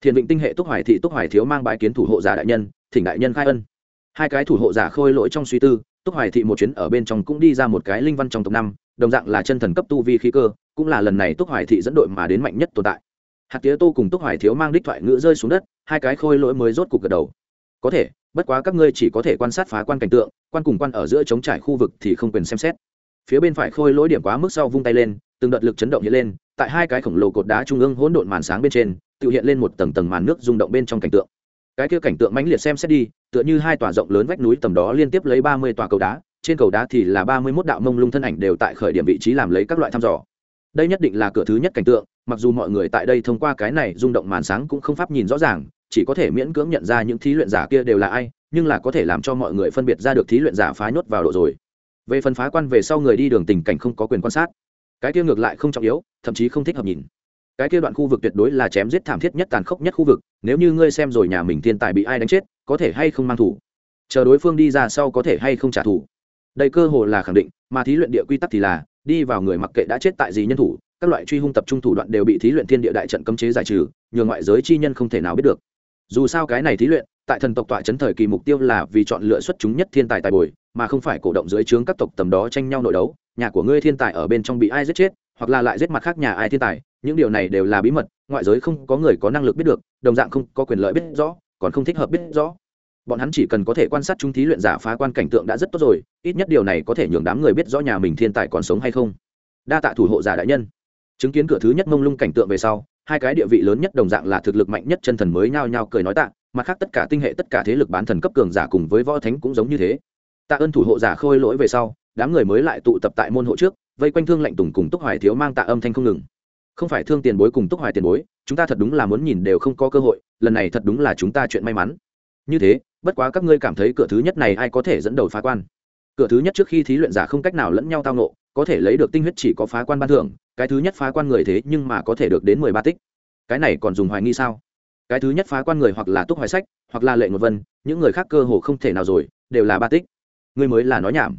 S1: Thiền vịnh tinh hệ túc hoài thị túc hoài thiếu mang bãi kiến thủ hộ giả đại nhân, thỉnh đại nhân khai ân hai cái thủ hộ giả khôi lỗi trong suy tư, túc hoài thị một chuyến ở bên trong cũng đi ra một cái linh văn trong tộc năm, đồng dạng là chân thần cấp tu vi khí cơ, cũng là lần này túc hoài thị dẫn đội mà đến mạnh nhất tồn tại. Hạt tía tô cùng túc hoài thiếu mang đích thoại ngữ rơi xuống đất, hai cái khôi lỗi mới rốt cục gật đầu. Có thể, bất quá các ngươi chỉ có thể quan sát phá quan cảnh tượng, quan cùng quan ở giữa chống trải khu vực thì không quyền xem xét. Phía bên phải khôi lỗi điểm quá mức sau vung tay lên, từng đợt lực chấn động hiện lên, tại hai cái khổng lồ cột đá trung ương hỗn độn màn sáng bên trên, tự hiện lên một tầng tầng màn nước rung động bên trong cảnh tượng cái kia cảnh tượng mãnh liệt xem xét đi, tựa như hai tòa rộng lớn vách núi tầm đó liên tiếp lấy ba mươi tòa cầu đá, trên cầu đá thì là ba mươi mốt đạo mông lung thân ảnh đều tại khởi điểm vị trí làm lấy các loại thăm dò. Đây nhất định là cửa thứ nhất cảnh tượng, mặc dù mọi người tại đây thông qua cái này rung động màn sáng cũng không pháp nhìn rõ ràng, chỉ có thể miễn cưỡng nhận ra những thí luyện giả kia đều là ai, nhưng là có thể làm cho mọi người phân biệt ra được thí luyện giả phá nhốt vào độ rồi. Về phần phá quan về sau người đi đường tình cảnh không có quyền quan sát. Cái kia ngược lại không trọng yếu, thậm chí không thích hợp nhìn cái kia đoạn khu vực tuyệt đối là chém giết thảm thiết nhất tàn khốc nhất khu vực, nếu như ngươi xem rồi nhà mình thiên tài bị ai đánh chết, có thể hay không mang thủ? Chờ đối phương đi ra sau có thể hay không trả thù? Đây cơ hồ là khẳng định, mà thí luyện địa quy tắc thì là, đi vào người mặc kệ đã chết tại gì nhân thủ, các loại truy hung tập trung thủ đoạn đều bị thí luyện thiên địa đại trận cấm chế giải trừ nhờ ngoại giới chi nhân không thể nào biết được. Dù sao cái này thí luyện, tại thần tộc tọa chấn thời kỳ mục tiêu là vì chọn lựa xuất chúng nhất thiên tài tài bồi, mà không phải cổ động dưới trướng các tộc tầm đó tranh nhau nội đấu, nhà của ngươi thiên tài ở bên trong bị ai giết chết, hoặc là lại giết mặt khác nhà ai thiên tài những điều này đều là bí mật, ngoại giới không có người có năng lực biết được, đồng dạng không có quyền lợi biết rõ, còn không thích hợp biết rõ. Bọn hắn chỉ cần có thể quan sát trung thí luyện giả phá quan cảnh tượng đã rất tốt rồi, ít nhất điều này có thể nhường đám người biết rõ nhà mình thiên tài còn sống hay không. Đa tạ thủ hộ giả đại nhân. Chứng kiến cửa thứ nhất mông lung cảnh tượng về sau, hai cái địa vị lớn nhất đồng dạng là thực lực mạnh nhất chân thần mới nhao nhao cười nói tạ, mặt khác tất cả tinh hệ, tất cả thế lực bán thần cấp cường giả cùng với võ thánh cũng giống như thế. Tạ ơn thủ hộ giả khôi lỗi về sau, đám người mới lại tụ tập tại môn hộ trước, vây quanh thương lạnh tùng cùng túc hoài thiếu mang tạ âm thanh không ngừng không phải thương tiền bối cùng túc hoài tiền bối, chúng ta thật đúng là muốn nhìn đều không có cơ hội, lần này thật đúng là chúng ta chuyện may mắn. Như thế, bất quá các ngươi cảm thấy cửa thứ nhất này ai có thể dẫn đầu phá quan? Cửa thứ nhất trước khi thí luyện giả không cách nào lẫn nhau tao nộ có thể lấy được tinh huyết chỉ có phá quan ban thưởng, cái thứ nhất phá quan người thế nhưng mà có thể được đến mười ba tích. Cái này còn dùng hoài nghi sao? Cái thứ nhất phá quan người hoặc là túc hoài sách, hoặc là lệ ngột vân, những người khác cơ hồ không thể nào rồi, đều là ba tích. Ngươi mới là nói nhảm.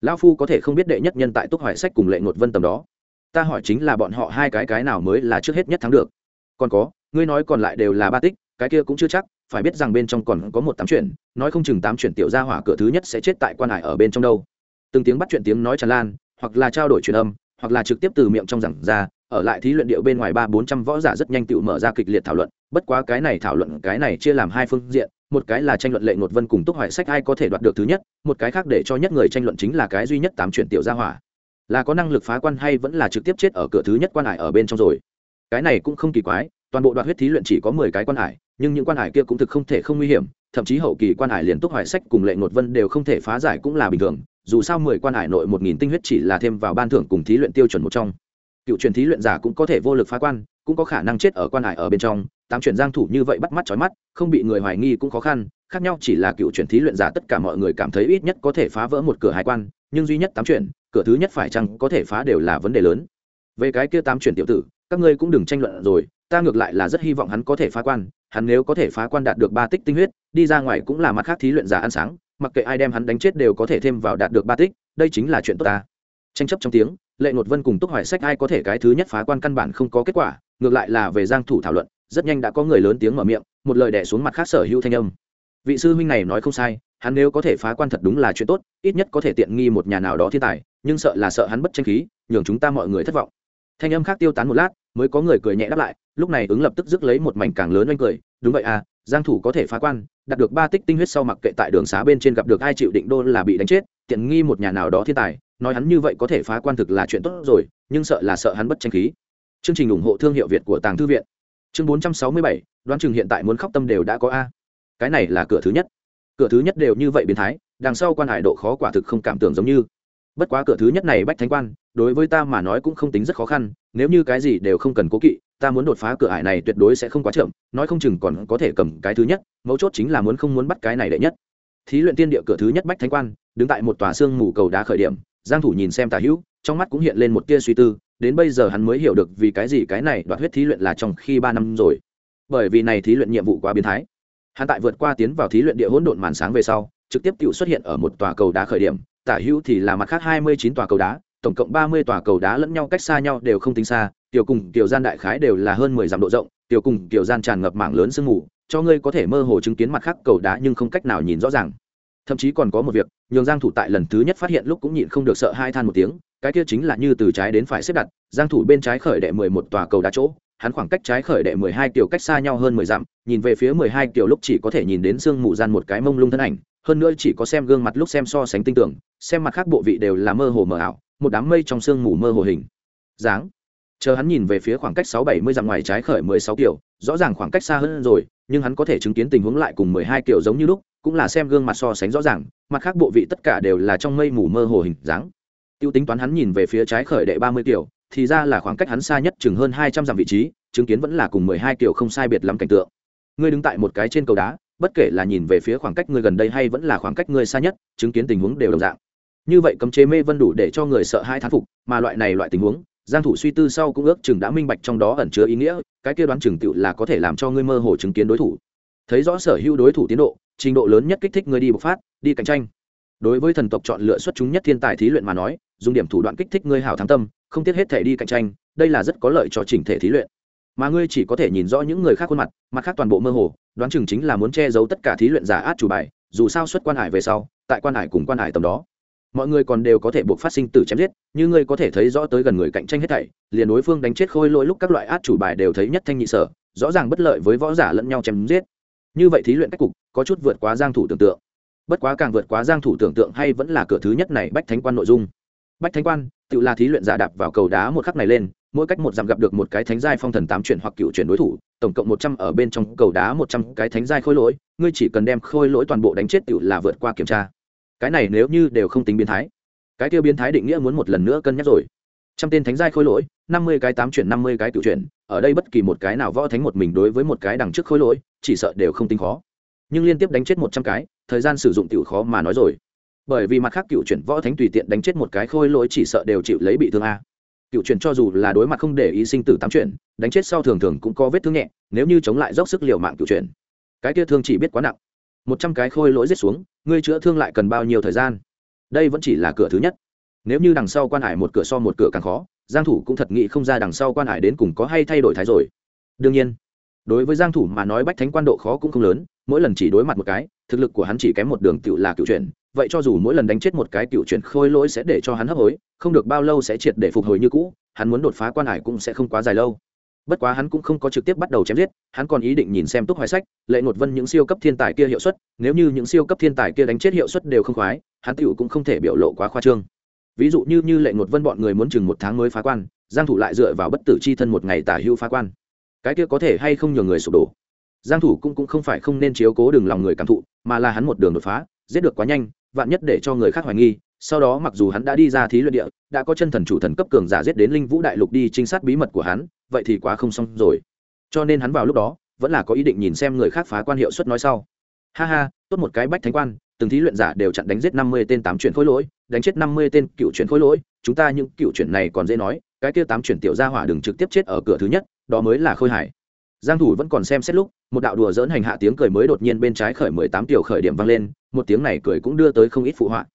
S1: Lão phu có thể không biết đệ nhất nhân tại túc hoài sách cùng lệ ngột vân tầm đó ta hỏi chính là bọn họ hai cái cái nào mới là trước hết nhất thắng được. Còn có, ngươi nói còn lại đều là ba tích, cái kia cũng chưa chắc, phải biết rằng bên trong còn có một tám chuyện, nói không chừng tám chuyện tiểu gia hỏa cửa thứ nhất sẽ chết tại quan hải ở bên trong đâu. Từng tiếng bắt chuyện tiếng nói tràn lan, hoặc là trao đổi truyền âm, hoặc là trực tiếp từ miệng trong rằng ra, ở lại thí luyện điệu bên ngoài ba bốn trăm võ giả rất nhanh tự mở ra kịch liệt thảo luận, bất quá cái này thảo luận, cái này chia làm hai phương diện, một cái là tranh luận lệ ngột vân cùng túc hoại sách ai có thể đoạt được thứ nhất, một cái khác để cho nhất người tranh luận chính là cái duy nhất tám chuyện tiểu gia hỏa là có năng lực phá quan hay vẫn là trực tiếp chết ở cửa thứ nhất quan hải ở bên trong rồi? Cái này cũng không kỳ quái, toàn bộ đoạt huyết thí luyện chỉ có mười cái quan hải, nhưng những quan hải kia cũng thực không thể không nguy hiểm, thậm chí hậu kỳ quan hải liền túc hoài sách cùng lệ ngột vân đều không thể phá giải cũng là bình thường, dù sao mười quan hải nội một nghìn tinh huyết chỉ là thêm vào ban thưởng cùng thí luyện tiêu chuẩn một trong. Cựu truyền thí luyện giả cũng có thể vô lực phá quan, cũng có khả năng chết ở quan hải ở bên trong, tám chuyển giang thủ như vậy bắt mắt chói mắt, không bị người hoài nghi cũng khó khăn, khác nhau chỉ là cựu truyền thí luyện giả tất cả mọi người cảm thấy ít nhất có thể phá vỡ một cửa hải quan, nhưng duy nhất tám chuyển cửa thứ nhất phải chăng có thể phá đều là vấn đề lớn. Về cái kia tám chuyển tiểu tử, các ngươi cũng đừng tranh luận rồi, ta ngược lại là rất hy vọng hắn có thể phá quan, hắn nếu có thể phá quan đạt được ba tích tinh huyết, đi ra ngoài cũng là mặt khác thí luyện giả ăn sáng, mặc kệ ai đem hắn đánh chết đều có thể thêm vào đạt được ba tích, đây chính là chuyện tốt ta. Tranh chấp trong tiếng, lệ ngột vân cùng túc hoài sách ai có thể cái thứ nhất phá quan căn bản không có kết quả, ngược lại là về giang thủ thảo luận, rất nhanh đã có người lớn tiếng mở miệng, một lời đè xuống mặt khác sở hữu thanh âm. Vị sư huynh này nói không sai hắn nếu có thể phá quan thật đúng là chuyện tốt ít nhất có thể tiện nghi một nhà nào đó thiên tài nhưng sợ là sợ hắn bất tranh khí nhường chúng ta mọi người thất vọng. Thanh âm khác tiêu tán một lát mới có người cười nhẹ đáp lại lúc này ứng lập tức rước lấy một mảnh càng lớn oanh cười đúng vậy à giang thủ có thể phá quan đạt được ba tích tinh huyết sau mặc kệ tại đường xá bên trên gặp được ai chịu định đô là bị đánh chết tiện nghi một nhà nào đó thiên tài nói hắn như vậy có thể phá quan thực là chuyện tốt rồi nhưng sợ là sợ hắn bất tranh khí. Chương trình ủng hộ thương hiệu việt của tàng thư viện. Chương 467, đoán chừng hiện tại muốn khóc tâm đều đã có a. Cái này là cửa thứ nhất cửa thứ nhất đều như vậy biến thái, đằng sau quan hải độ khó quả thực không cảm tưởng giống như. Bất quá cửa thứ nhất này bách thánh quan, đối với ta mà nói cũng không tính rất khó khăn, nếu như cái gì đều không cần cố kỵ, ta muốn đột phá cửa ải này tuyệt đối sẽ không quá chậm, nói không chừng còn có thể cầm cái thứ nhất, mấu chốt chính là muốn không muốn bắt cái này đệ nhất. Thí luyện tiên địa cửa thứ nhất bách thánh quan, đứng tại một tòa xương mù cầu đá khởi điểm, giang thủ nhìn xem tà hữu, trong mắt cũng hiện lên một tia suy tư, đến bây giờ hắn mới hiểu được vì cái gì cái này đoạt huyết thí luyện là trong khi ba năm rồi. Bởi vì này thí luyện nhiệm vụ quá biến thái hắn tại vượt qua tiến vào thí luyện địa hỗn độn màn sáng về sau, trực tiếp tự xuất hiện ở một tòa cầu đá khởi điểm. Tả hữu thì là mặt khác hai mươi chín tòa cầu đá, tổng cộng ba mươi tòa cầu đá lẫn nhau cách xa nhau đều không tính xa. Tiểu cùng tiểu gian đại khái đều là hơn mười dặm độ rộng, tiểu cùng tiểu gian tràn ngập mảng lớn sương mù, cho ngươi có thể mơ hồ chứng kiến mặt khác cầu đá nhưng không cách nào nhìn rõ ràng. Thậm chí còn có một việc, nhường giang thủ tại lần thứ nhất phát hiện lúc cũng nhịn không được sợ hai than một tiếng, cái kia chính là như từ trái đến phải xếp đặt, giang thủ bên trái khởi đệ 11 tòa cầu đá chỗ hắn khoảng cách trái khởi đệ 12 tiểu cách xa nhau hơn 10 dặm, nhìn về phía 12 tiểu lúc chỉ có thể nhìn đến xương mù gian một cái mông lung thân ảnh, hơn nữa chỉ có xem gương mặt lúc xem so sánh tinh tưởng, xem mặt khác bộ vị đều là mơ hồ mờ ảo, một đám mây trong sương mù mơ hồ hình. Dáng. Chờ hắn nhìn về phía khoảng cách sáu bảy mươi dặm ngoài trái khởi mười sáu kiểu, rõ ràng khoảng cách xa hơn rồi, nhưng hắn có thể chứng kiến tình huống lại cùng mười hai kiểu giống như lúc, cũng là xem gương mặt so sánh rõ ràng, mặt khác bộ vị tất cả đều là trong mây mù mơ hồ hình dáng. Tiêu tính toán hắn nhìn về phía trái khởi đệ ba mươi kiểu thì ra là khoảng cách hắn xa nhất chừng hơn hai trăm dặm vị trí, chứng kiến vẫn là cùng mười hai kiểu không sai biệt lắm cảnh tượng. Ngươi đứng tại một cái trên cầu đá, bất kể là nhìn về phía khoảng cách ngươi gần đây hay vẫn là khoảng cách ngươi xa nhất, chứng kiến tình huống đều đồng dạng. Như vậy cấm chế mê vân đủ để cho người sợ hai thán phục, mà loại này loại tình huống, giang thủ suy tư sau cũng ước chừng đã minh bạch trong đó ẩn chứa ý nghĩa, cái kia đoán chừng tựu là có thể làm cho ngươi mơ hồ chứng kiến đối thủ. Thấy rõ sở hữu đối thủ tiến độ, trình độ lớn nhất kích thích ngươi đi bộc phát, đi cạnh tranh. Đối với thần tộc chọn lựa xuất chúng nhất thiên tài thí luyện mà nói dùng điểm thủ đoạn kích thích ngươi hảo thắng tâm, không tiếc hết thể đi cạnh tranh, đây là rất có lợi cho chỉnh thể thí luyện. Mà ngươi chỉ có thể nhìn rõ những người khác khuôn mặt mặt khác toàn bộ mơ hồ, đoán chừng chính là muốn che giấu tất cả thí luyện giả át chủ bài, dù sao xuất quan hải về sau, tại quan hải cùng quan hải tầm đó, mọi người còn đều có thể buộc phát sinh tử chém giết, như ngươi có thể thấy rõ tới gần người cạnh tranh hết thảy, liền đối phương đánh chết khôi lỗi lúc các loại át chủ bài đều thấy nhất thanh nhị sở, rõ ràng bất lợi với võ giả lẫn nhau chém giết. Như vậy thí luyện cách cục, có chút vượt quá giang thủ tưởng tượng. Bất quá càng vượt quá giang thủ tưởng tượng hay vẫn là cửa thứ nhất này bách thánh quan nội dung bách thánh quan, tự là thí luyện giả đạp vào cầu đá một khắc này lên, mỗi cách một dặm gặp được một cái thánh giai phong thần tám chuyển hoặc cựu chuyển đối thủ, tổng cộng một trăm ở bên trong cầu đá một trăm cái thánh giai khôi lỗi, ngươi chỉ cần đem khôi lỗi toàn bộ đánh chết tự là vượt qua kiểm tra. Cái này nếu như đều không tính biến thái, cái tiêu biến thái định nghĩa muốn một lần nữa cân nhắc rồi. Trăm tên thánh giai khôi lỗi, năm mươi cái tám chuyển, năm mươi cái cựu chuyển, ở đây bất kỳ một cái nào võ thánh một mình đối với một cái đằng trước khôi lỗi, chỉ sợ đều không tính khó. Nhưng liên tiếp đánh chết một trăm cái, thời gian sử dụng tiểu khó mà nói rồi bởi vì mặt khác cựu chuyển võ thánh tùy tiện đánh chết một cái khôi lỗi chỉ sợ đều chịu lấy bị thương a. Cựu chuyển cho dù là đối mặt không để ý sinh tử tám chuyển, đánh chết sau thường thường cũng có vết thương nhẹ, nếu như chống lại dốc sức liều mạng cựu chuyển. Cái kia thương chỉ biết quá nặng. Một trăm cái khôi lỗi giết xuống, ngươi chữa thương lại cần bao nhiêu thời gian? Đây vẫn chỉ là cửa thứ nhất. Nếu như đằng sau quan hải một cửa so một cửa càng khó, giang thủ cũng thật nghĩ không ra đằng sau quan hải đến cùng có hay thay đổi thái rồi. Đương nhiên, đối với giang thủ mà nói bách thánh quan độ khó cũng không lớn, mỗi lần chỉ đối mặt một cái, thực lực của hắn chỉ kém một đường tiểu là cựu chuyển vậy cho dù mỗi lần đánh chết một cái cựu chuyển khôi lỗi sẽ để cho hắn hấp hối, không được bao lâu sẽ triệt để phục hồi như cũ, hắn muốn đột phá quan hải cũng sẽ không quá dài lâu. Bất quá hắn cũng không có trực tiếp bắt đầu chém giết, hắn còn ý định nhìn xem túc hoài sách, lệ ngột vân những siêu cấp thiên tài kia hiệu suất, nếu như những siêu cấp thiên tài kia đánh chết hiệu suất đều không khoái, hắn tựu cũng không thể biểu lộ quá khoa trương. Ví dụ như như lệ ngột vân bọn người muốn chừng một tháng mới phá quan, giang thủ lại dựa vào bất tử chi thân một ngày tả hưu phá quan. Cái kia có thể hay không nhường người sụp đổ? Giang thủ cũng cũng không phải không nên chiếu cố đường lòng người cảm thụ, mà là hắn một đường đột phá, giết được quá nhanh vạn nhất để cho người khác hoài nghi, sau đó mặc dù hắn đã đi ra thí luyện địa, đã có chân thần chủ thần cấp cường giả giết đến linh vũ đại lục đi trinh sát bí mật của hắn, vậy thì quá không xong rồi. Cho nên hắn vào lúc đó, vẫn là có ý định nhìn xem người khác phá quan hiệu suất nói sau. Ha ha, tốt một cái bách thánh quan, từng thí luyện giả đều chặn đánh giết năm mươi tên tám chuyển khối lỗi, đánh chết năm mươi tên cựu chuyển khối lỗi, chúng ta những cựu chuyển này còn dễ nói, cái kia tám chuyển tiểu gia hỏa đừng trực tiếp chết ở cửa thứ nhất, đó mới là khôi hải giang thủ vẫn còn xem xét lúc, một đạo đùa dỡn hành hạ tiếng cười mới đột nhiên bên trái khởi mười tám tiểu khởi điểm vang lên, một tiếng này cười cũng đưa tới không ít phụ họa.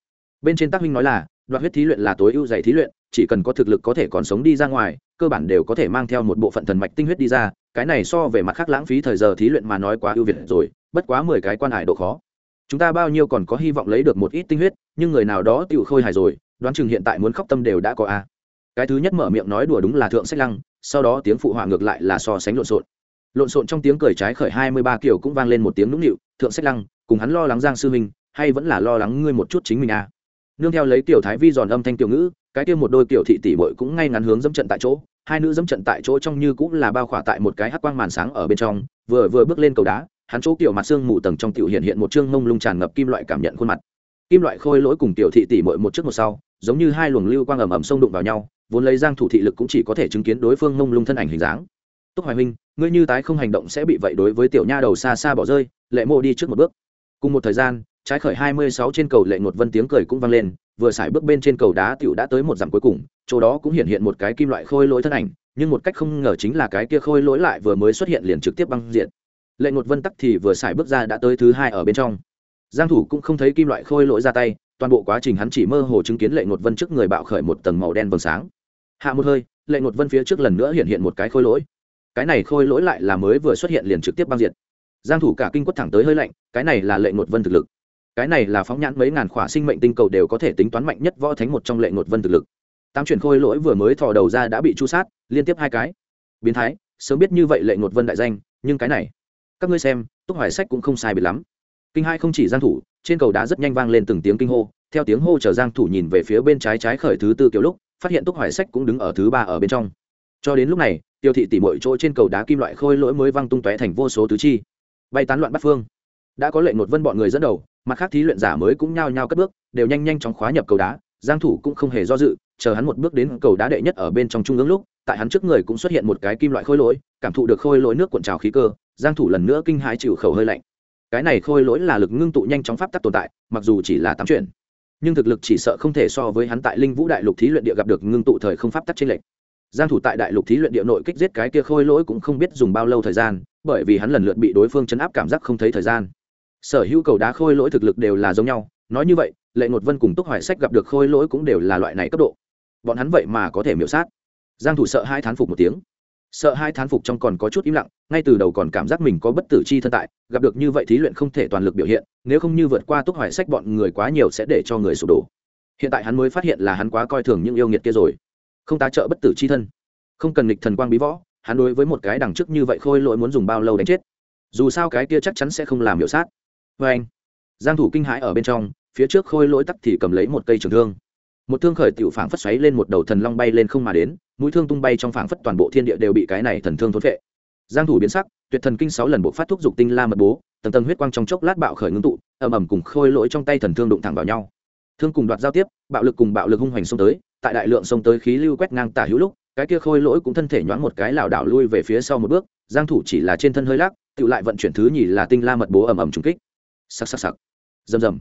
S1: Bên trên tác huynh nói là, đoạt huyết thí luyện là tối ưu dày thí luyện, chỉ cần có thực lực có thể còn sống đi ra ngoài, cơ bản đều có thể mang theo một bộ phận thần mạch tinh huyết đi ra, cái này so về mặt khác lãng phí thời giờ thí luyện mà nói quá ưu việt rồi, bất quá mười cái quan hải độ khó. Chúng ta bao nhiêu còn có hy vọng lấy được một ít tinh huyết, nhưng người nào đó tựu khôi hài rồi, đoán chừng hiện tại muốn khóc tâm đều đã có a. Cái thứ nhất mở miệng nói đùa đúng là thượng sách lăng, sau đó tiếng phụ họa ngược lại là so sánh lộn xộn lộn xộn trong tiếng cười trái khởi hai mươi ba kiểu cũng vang lên một tiếng nũng nịu, thượng sách lăng, cùng hắn lo lắng giang sư minh, hay vẫn là lo lắng ngươi một chút chính mình à? Nương theo lấy tiểu thái vi giòn âm thanh tiểu ngữ, cái kia một đôi tiểu thị tỷ bội cũng ngay ngắn hướng dẫm trận tại chỗ, hai nữ dẫm trận tại chỗ trong như cũng là bao khỏa tại một cái hắc quang màn sáng ở bên trong, vừa vừa bước lên cầu đá, hắn chỗ kiểu mặt xương mù tầng trong tiểu hiện hiện một chương mông lung tràn ngập kim loại cảm nhận khuôn mặt. Kim loại khôi lỗi cùng tiểu thị tỷ bội một trước một sau, giống như hai luồng lưu quang ầm ầm xông đụng vào nhau, vốn lấy giang thủ thị lực cũng chỉ có thể chứng kiến đối phương mông lung thân ảnh hình dáng túc hoài minh ngươi như tái không hành động sẽ bị vậy đối với tiểu nha đầu xa xa bỏ rơi, lệ mộ đi trước một bước. Cùng một thời gian, trái khởi 26 trên cầu lệ ngột vân tiếng cười cũng vang lên, vừa xài bước bên trên cầu đá tiểu đã tới một dặm cuối cùng, chỗ đó cũng hiện hiện một cái kim loại khôi lỗi thân ảnh, nhưng một cách không ngờ chính là cái kia khôi lỗi lại vừa mới xuất hiện liền trực tiếp băng diện lệ ngột vân tắc thì vừa xài bước ra đã tới thứ hai ở bên trong. Giang thủ cũng không thấy kim loại khôi lỗi ra tay, toàn bộ quá trình hắn chỉ mơ hồ chứng kiến lệ ngột vân trước người bạo khởi một tầng màu đen vầng sáng. Hạ một hơi, lệ ngột vân phía trước lần nữa hiện hiện một cái khôi lỗi cái này khôi lỗi lại là mới vừa xuất hiện liền trực tiếp băng diệt. Giang thủ cả kinh quất thẳng tới hơi lạnh, cái này là lệ ngột vân thực lực. Cái này là phóng nhãn mấy ngàn khỏa sinh mệnh tinh cầu đều có thể tính toán mạnh nhất võ thánh một trong lệ ngột vân thực lực. Tám chuyển khôi lỗi vừa mới thò đầu ra đã bị chu sát, liên tiếp hai cái. Biến thái, sớm biết như vậy lệ ngột vân đại danh, nhưng cái này, các ngươi xem, túc hoài sách cũng không sai biệt lắm. Kinh hai không chỉ giang thủ, trên cầu đá rất nhanh vang lên từng tiếng kinh hô, theo tiếng hô chờ giang thủ nhìn về phía bên trái trái khởi thứ tư kiểu lúc, phát hiện túc hoài sách cũng đứng ở thứ ba ở bên trong. Cho đến lúc này tiêu thị tỉ mọi chỗ trên cầu đá kim loại khôi lỗi mới văng tung tóe thành vô số tứ chi. Bay tán loạn bắt phương. Đã có lệ một vân bọn người dẫn đầu, mặt khác thí luyện giả mới cũng nhao nhao cất bước, đều nhanh nhanh chóng khóa nhập cầu đá, giang thủ cũng không hề do dự, chờ hắn một bước đến cầu đá đệ nhất ở bên trong trung ương lúc, tại hắn trước người cũng xuất hiện một cái kim loại khôi lỗi, cảm thụ được khôi lỗi nước cuộn trào khí cơ, giang thủ lần nữa kinh hãi chịu khẩu hơi lạnh. Cái này khôi lỗi là lực ngưng tụ nhanh chóng pháp tắc tồn tại, mặc dù chỉ là tám chuyển nhưng thực lực chỉ sợ không thể so với hắn tại linh vũ đại lục thí luyện địa gặp được ngưng tụ thời không pháp tắc trên lệnh giang thủ tại đại lục thí luyện địa nội kích giết cái kia khôi lỗi cũng không biết dùng bao lâu thời gian, bởi vì hắn lần lượt bị đối phương chấn áp cảm giác không thấy thời gian. Sở hữu cầu đá khôi lỗi thực lực đều là giống nhau, nói như vậy, lệ ngột vân cùng túc hoài sách gặp được khôi lỗi cũng đều là loại này cấp độ. Bọn hắn vậy mà có thể miểu sát. Giang thủ sợ hai thán phục một tiếng. Sợ hai thán phục trong còn có chút im lặng, ngay từ đầu còn cảm giác mình có bất tử chi thân tại, gặp được như vậy thí luyện không thể toàn lực biểu hiện, nếu không như vượt qua túc hoài sách bọn người quá nhiều sẽ để cho người sụp đổ. Hiện tại hắn mới phát hiện là hắn quá coi thường những yêu nghiệt kia rồi không tá trợ bất tử c h i thân. Không cần nghịch thần quang bí võ, hắn đối với một cái đằng trước như vậy khôi lỗi muốn dùng bao lâu đánh chết. Dù sao cái kia chắc chắn sẽ không làm hiệu sát. Vê anh, giang thủ kinh hãi ở bên trong, phía trước khôi lỗi tắc thì cầm lấy một cây trường thương. Một thương khởi tiểu phảng phất xoáy lên một đầu thần long bay lên không mà đến, mũi thương tung bay trong phảng phất toàn bộ thiên địa đều bị cái này thần thương thốn vệ giang thủ biến sắc, tuyệt thần kinh sáu lần bộ phát thúc dục tinh la mật bố, tầng tầng huyết quang trong chốc lát bạo khởi ngưng tụ, ầm ầm cùng khôi lỗi trong tay thần thương đụng thẳng vào nhau. Thương cùng đoạt giao tiếp, bạo lực cùng bạo lực hung hoành xông tới tại đại lượng sông tới khí lưu quét ngang tả hữu lúc, cái kia khôi lỗi cũng thân thể nhoáng một cái lảo đảo lui về phía sau một bước, giang thủ chỉ là trên thân hơi lắc, tự lại vận chuyển thứ nhì là tinh la mật bố ầm ầm trùng kích. Sặc sặc sặc rầm rầm.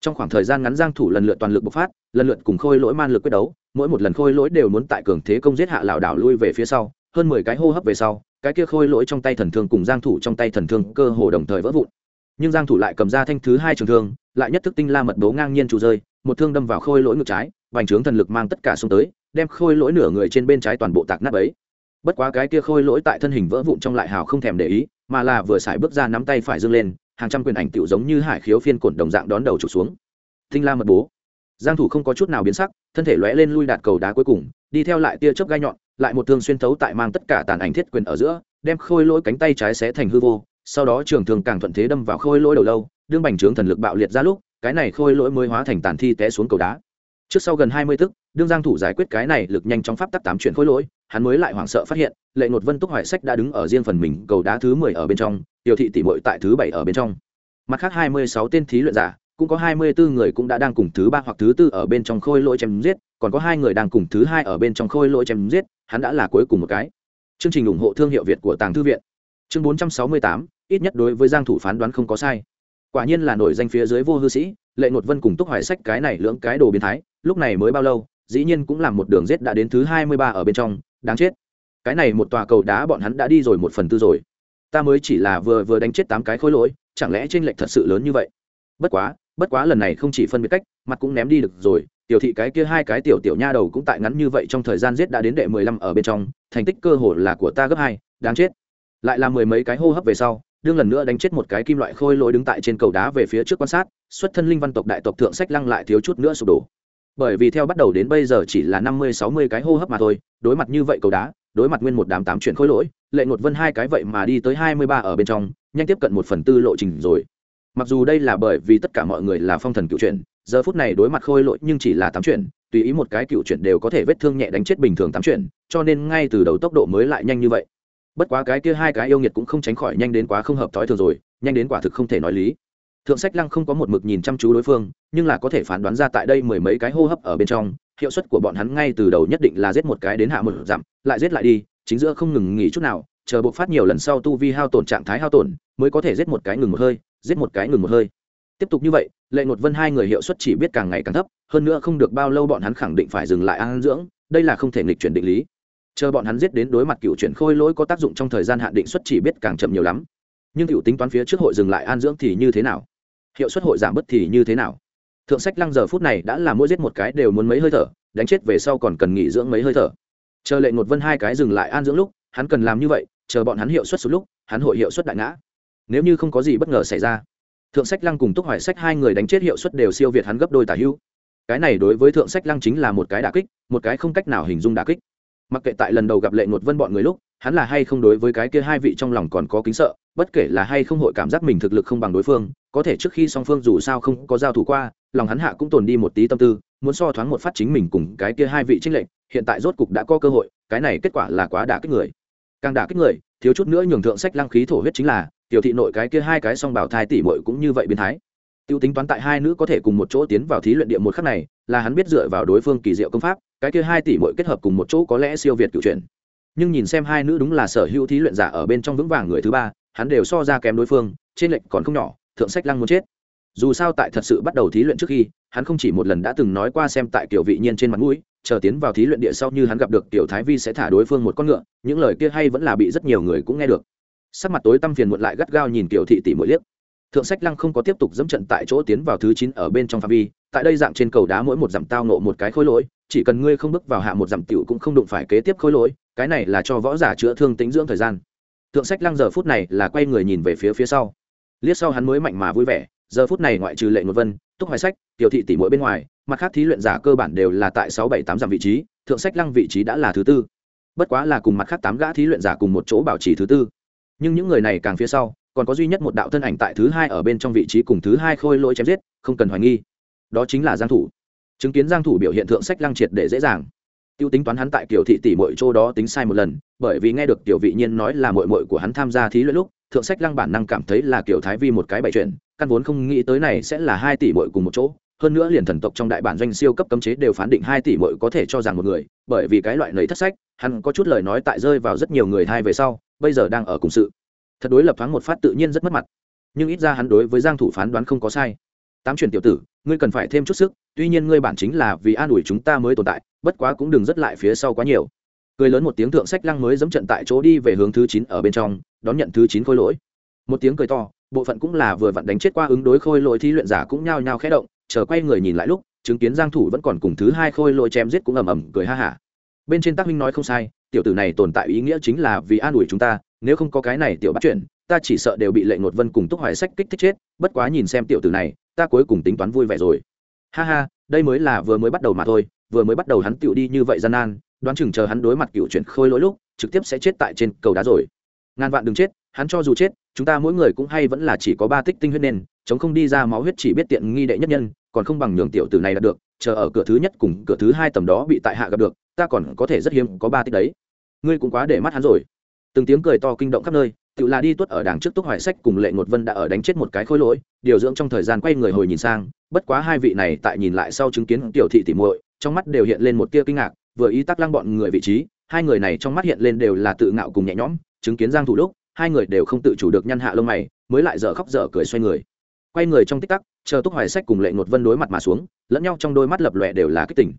S1: Trong khoảng thời gian ngắn giang thủ lần lượt toàn lực bộc phát, lần lượt cùng khôi lỗi man lực quyết đấu, mỗi một lần khôi lỗi đều muốn tại cường thế công giết hạ lảo đảo lui về phía sau, hơn 10 cái hô hấp về sau, cái kia khôi lỗi trong tay thần thương cùng giang thủ trong tay thần thương cơ hồ đồng thời vỡ vụn. Nhưng giang thủ lại cầm ra thanh thứ hai trường thương, lại nhất thức tinh la mật bố ngang nhiên trụ rơi, một thương đâm vào khôi lỗi ngực trái vành trướng thần lực mang tất cả xuống tới, đem khôi lỗi nửa người trên bên trái toàn bộ tạc nát ấy bất quá cái kia khôi lỗi tại thân hình vỡ vụn trong lại hào không thèm để ý, mà là vừa xài bước ra nắm tay phải dâng lên, hàng trăm quyền ảnh tựu giống như hải khiếu phiên cổn đồng dạng đón đầu trục xuống. Thinh la mật bố. Giang thủ không có chút nào biến sắc, thân thể lóe lên lui đạt cầu đá cuối cùng, đi theo lại tia chớp gai nhọn, lại một thương xuyên thấu tại mang tất cả tàn ảnh thiết quyền ở giữa, đem khôi lỗi cánh tay trái xé thành hư vô, sau đó trường thường càng thuận thế đâm vào khôi lỗi đầu lâu, đương bành trướng thần lực bạo liệt ra lúc, cái này khôi lỗi mới hóa thành tàn thi té xuống cầu đá trước sau gần hai mươi tức, đương giang thủ giải quyết cái này lực nhanh chóng pháp tắc tám chuyển khối lỗi, hắn mới lại hoảng sợ phát hiện, lệ ngột vân túc hoài sách đã đứng ở riêng phần mình cầu đá thứ mười ở bên trong, tiểu thị tỷ muội tại thứ bảy ở bên trong. Mặt khác hai mươi sáu tên thí luyện giả, cũng có hai mươi bốn người cũng đã đang cùng thứ ba hoặc thứ tư ở bên trong khôi lỗi chém giết, còn có hai người đang cùng thứ hai ở bên trong khôi lỗi chém giết, hắn đã là cuối cùng một cái. Chương trình ủng hộ thương hiệu việt của tàng thư viện. Chương bốn trăm sáu mươi tám, ít nhất đối với giang thủ phán đoán không có sai. Quả nhiên là nổi danh phía dưới vô hư sĩ, lệ ngột vân cùng túc hoài sách cái này lưỡng cái đồ biến thái lúc này mới bao lâu, dĩ nhiên cũng làm một đường giết đã đến thứ hai mươi ba ở bên trong, đáng chết. Cái này một tòa cầu đá bọn hắn đã đi rồi một phần tư rồi. Ta mới chỉ là vừa vừa đánh chết tám cái khối lỗi, chẳng lẽ trên lệch thật sự lớn như vậy? Bất quá bất quá lần này không chỉ phân biệt cách, mặt cũng ném đi được rồi. Tiểu thị cái kia hai cái tiểu tiểu nha đầu cũng tại ngắn như vậy trong thời gian giết đã đến đệ mười lăm ở bên trong, thành tích cơ hồ là của ta gấp hai, đáng chết. Lại là mười mấy cái hô hấp về sau, đương lần nữa đánh chết một cái kim loại khôi lỗi đứng tại trên cầu đá về phía trước quan sát, xuất thân linh văn tộc đại tộc thượng sách lăng lại thiếu chút nữa sụp đổ bởi vì theo bắt đầu đến bây giờ chỉ là năm mươi, sáu mươi cái hô hấp mà thôi, đối mặt như vậy cầu đá, đối mặt nguyên một đám tám chuyện khôi lỗi, lệ ngột vân hai cái vậy mà đi tới hai mươi ba ở bên trong, nhanh tiếp cận một phần tư lộ trình rồi. Mặc dù đây là bởi vì tất cả mọi người là phong thần cựu chuyện giờ phút này đối mặt khôi lỗi nhưng chỉ là tám chuyện tùy ý một cái cựu chuyện đều có thể vết thương nhẹ đánh chết bình thường tám chuyện cho nên ngay từ đầu tốc độ mới lại nhanh như vậy. Bất quá cái kia hai cái yêu nghiệt cũng không tránh khỏi nhanh đến quá không hợp thói thường rồi, nhanh đến quả thực không thể nói lý thượng sách lăng không có một mực nhìn chăm chú đối phương, nhưng là có thể phán đoán ra tại đây mười mấy cái hô hấp ở bên trong, hiệu suất của bọn hắn ngay từ đầu nhất định là giết một cái đến hạ một dặm lại giết lại đi, chính giữa không ngừng nghỉ chút nào, chờ bộ phát nhiều lần sau tu vi hao tổn trạng thái hao tổn, mới có thể giết một cái ngừng một hơi, giết một cái ngừng một hơi. Tiếp tục như vậy, lệ ngột vân hai người hiệu suất chỉ biết càng ngày càng thấp, hơn nữa không được bao lâu bọn hắn khẳng định phải dừng lại ăn dưỡng, đây là không thể nghịch chuyển định lý. Chờ bọn hắn giết đến đối mặt cựu chuyển khôi lỗi có tác dụng trong thời gian hạn định suất chỉ biết càng chậm nhiều lắm. Nhưng cựu tính toán phía trước hội dừng lại an dưỡng thì như thế nào? Hiệu suất hội giảm bớt thì như thế nào? Thượng sách lăng giờ phút này đã là mỗi giết một cái đều muốn mấy hơi thở, đánh chết về sau còn cần nghỉ dưỡng mấy hơi thở. Chờ lệ ngột vân hai cái dừng lại an dưỡng lúc, hắn cần làm như vậy, chờ bọn hắn hiệu suất xuống lúc, hắn hội hiệu suất đại ngã. Nếu như không có gì bất ngờ xảy ra, thượng sách lăng cùng túc hoài sách hai người đánh chết hiệu suất đều siêu việt hắn gấp đôi tả hữu. Cái này đối với thượng sách lăng chính là một cái đà kích, một cái không cách nào hình dung đà kích mặc kệ tại lần đầu gặp lệ ngột vân bọn người lúc, hắn là hay không đối với cái kia hai vị trong lòng còn có kính sợ, bất kể là hay không hội cảm giác mình thực lực không bằng đối phương, có thể trước khi song phương dù sao không có giao thủ qua, lòng hắn hạ cũng tồn đi một tí tâm tư, muốn so thoáng một phát chính mình cùng cái kia hai vị trinh lệnh hiện tại rốt cục đã có cơ hội, cái này kết quả là quá đả kích người. Càng đả kích người, thiếu chút nữa nhường thượng sách lăng khí thổ huyết chính là, tiểu thị nội cái kia hai cái song bảo thai tỷ muội cũng như vậy biến thái. Tiêu tính toán tại hai nữ có thể cùng một chỗ tiến vào thí luyện địa một khắc này là hắn biết dựa vào đối phương kỳ diệu công pháp, cái kia hai tỷ muội kết hợp cùng một chỗ có lẽ siêu việt cựu truyền nhưng nhìn xem hai nữ đúng là sở hữu thí luyện giả ở bên trong vững vàng người thứ ba, hắn đều so ra kém đối phương, trên lệnh còn không nhỏ, thượng sách lăng muốn chết. Dù sao tại thật sự bắt đầu thí luyện trước khi, hắn không chỉ một lần đã từng nói qua xem tại kiểu vị nhiên trên mặt mũi, chờ tiến vào thí luyện địa sau như hắn gặp được tiểu thái vi sẽ thả đối phương một con ngựa, những lời kia hay vẫn là bị rất nhiều người cũng nghe được. Sắc mặt tối tăm phiền muộn lại gắt gao nhìn tiểu thị tỷ mỗi liếc thượng sách lăng không có tiếp tục dẫm trận tại chỗ tiến vào thứ chín ở bên trong phạm vi, tại đây dạng trên cầu đá mỗi một dặm tao nộ một cái khối lỗi, chỉ cần ngươi không bước vào hạ một dặm tiểu cũng không đụng phải kế tiếp khối lỗi, cái này là cho võ giả chữa thương tính dưỡng thời gian. Thượng sách lăng giờ phút này là quay người nhìn về phía phía sau. Liếc sau hắn mới mạnh mà vui vẻ, giờ phút này ngoại trừ lệ một vân, túc hoài sách, tiểu thị tỷ mỗi bên ngoài, mặt khác thí luyện giả cơ bản đều là tại sáu bảy tám dặm vị trí, thượng sách lăng vị trí đã là thứ tư. Bất quá là cùng mặt khác tám gã thí luyện giả cùng một chỗ bảo trì thứ tư. Nhưng những người này càng phía sau còn có duy nhất một đạo thân ảnh tại thứ hai ở bên trong vị trí cùng thứ hai khôi lỗi chém giết, không cần hoài nghi. Đó chính là giang thủ. Chứng kiến giang thủ biểu hiện thượng sách lăng triệt để dễ dàng. Tiêu tính toán hắn tại kiểu thị tỷ muội châu đó tính sai một lần, bởi vì nghe được tiểu vị nhiên nói là muội muội của hắn tham gia thí luyện lúc, thượng sách lăng bản năng cảm thấy là kiểu thái vi một cái bậy chuyện, căn vốn không nghĩ tới này sẽ là hai tỷ muội cùng một chỗ. Hơn nữa liền thần tộc trong đại bản doanh siêu cấp cấm chế đều phán định hai tỷ muội có thể cho rằng một người, bởi vì cái loại lời thất sách, hắn có chút lời nói tại rơi vào rất nhiều người thay về sau, bây giờ đang ở cùng sự thật đối lập thoáng một phát tự nhiên rất mất mặt. Nhưng ít ra hắn đối với giang thủ phán đoán không có sai. Tám chuyển tiểu tử, ngươi cần phải thêm chút sức, tuy nhiên ngươi bản chính là vì an ủi chúng ta mới tồn tại, bất quá cũng đừng rất lại phía sau quá nhiều. Cười lớn một tiếng thượng sách lăng mới dẫm trận tại chỗ đi về hướng thứ chín ở bên trong, đón nhận thứ chín khôi lỗi. Một tiếng cười to, bộ phận cũng là vừa vặn đánh chết qua ứng đối khôi lỗi thi luyện giả cũng nhao nhao khẽ động, chờ quay người nhìn lại lúc, chứng kiến giang thủ vẫn còn cùng thứ hai khôi lỗi chém giết cũng ầm ầm cười ha ha bên trên tác minh nói không sai, tiểu tử này tồn tại ý nghĩa chính là vì an ủi chúng ta nếu không có cái này tiểu bắt chuyện, ta chỉ sợ đều bị lệ ngột vân cùng túc hoài sách kích thích chết, bất quá nhìn xem tiểu tử này, ta cuối cùng tính toán vui vẻ rồi. Ha ha, đây mới là vừa mới bắt đầu mà thôi, vừa mới bắt đầu hắn tựu đi như vậy gian nan, đoán chừng chờ hắn đối mặt cựu chuyện khôi lỗi lúc, trực tiếp sẽ chết tại trên cầu đá rồi. Ngàn vạn đừng chết, hắn cho dù chết, chúng ta mỗi người cũng hay vẫn là chỉ có ba tích tinh huyết nên chống không đi ra máu huyết chỉ biết tiện nghi đệ nhất nhân, còn không bằng nhường tiểu tử này đạt được, chờ ở cửa thứ nhất cùng cửa thứ hai tầm đó bị tại hạ gặp được, ta còn có thể rất hiếm có ba tích đấy. Ngươi cũng quá để mắt hắn rồi từng tiếng cười to kinh động khắp nơi tự là đi tuất ở đằng trước túc hoài sách cùng lệ ngột vân đã ở đánh chết một cái khối lỗi, điều dưỡng trong thời gian quay người hồi nhìn sang, bất quá hai vị này tại nhìn lại sau chứng kiến tiểu thị tỉ muội, trong mắt đều hiện lên một tia kinh ngạc, vừa ý tắc lăng bọn người vị trí, hai người này trong mắt hiện lên đều là tự ngạo cùng nhẹ nhõm, chứng kiến giang thủ lúc, hai người đều không tự chủ được nhăn hạ lông mày, mới lại dở khóc dở cười xoay người. Quay người trong tích tắc, chờ túc hoài sách cùng lệ ngột vân đối mặt mà xuống, lẫn nhau trong đôi mắt lập lòe đều là kích tỉnh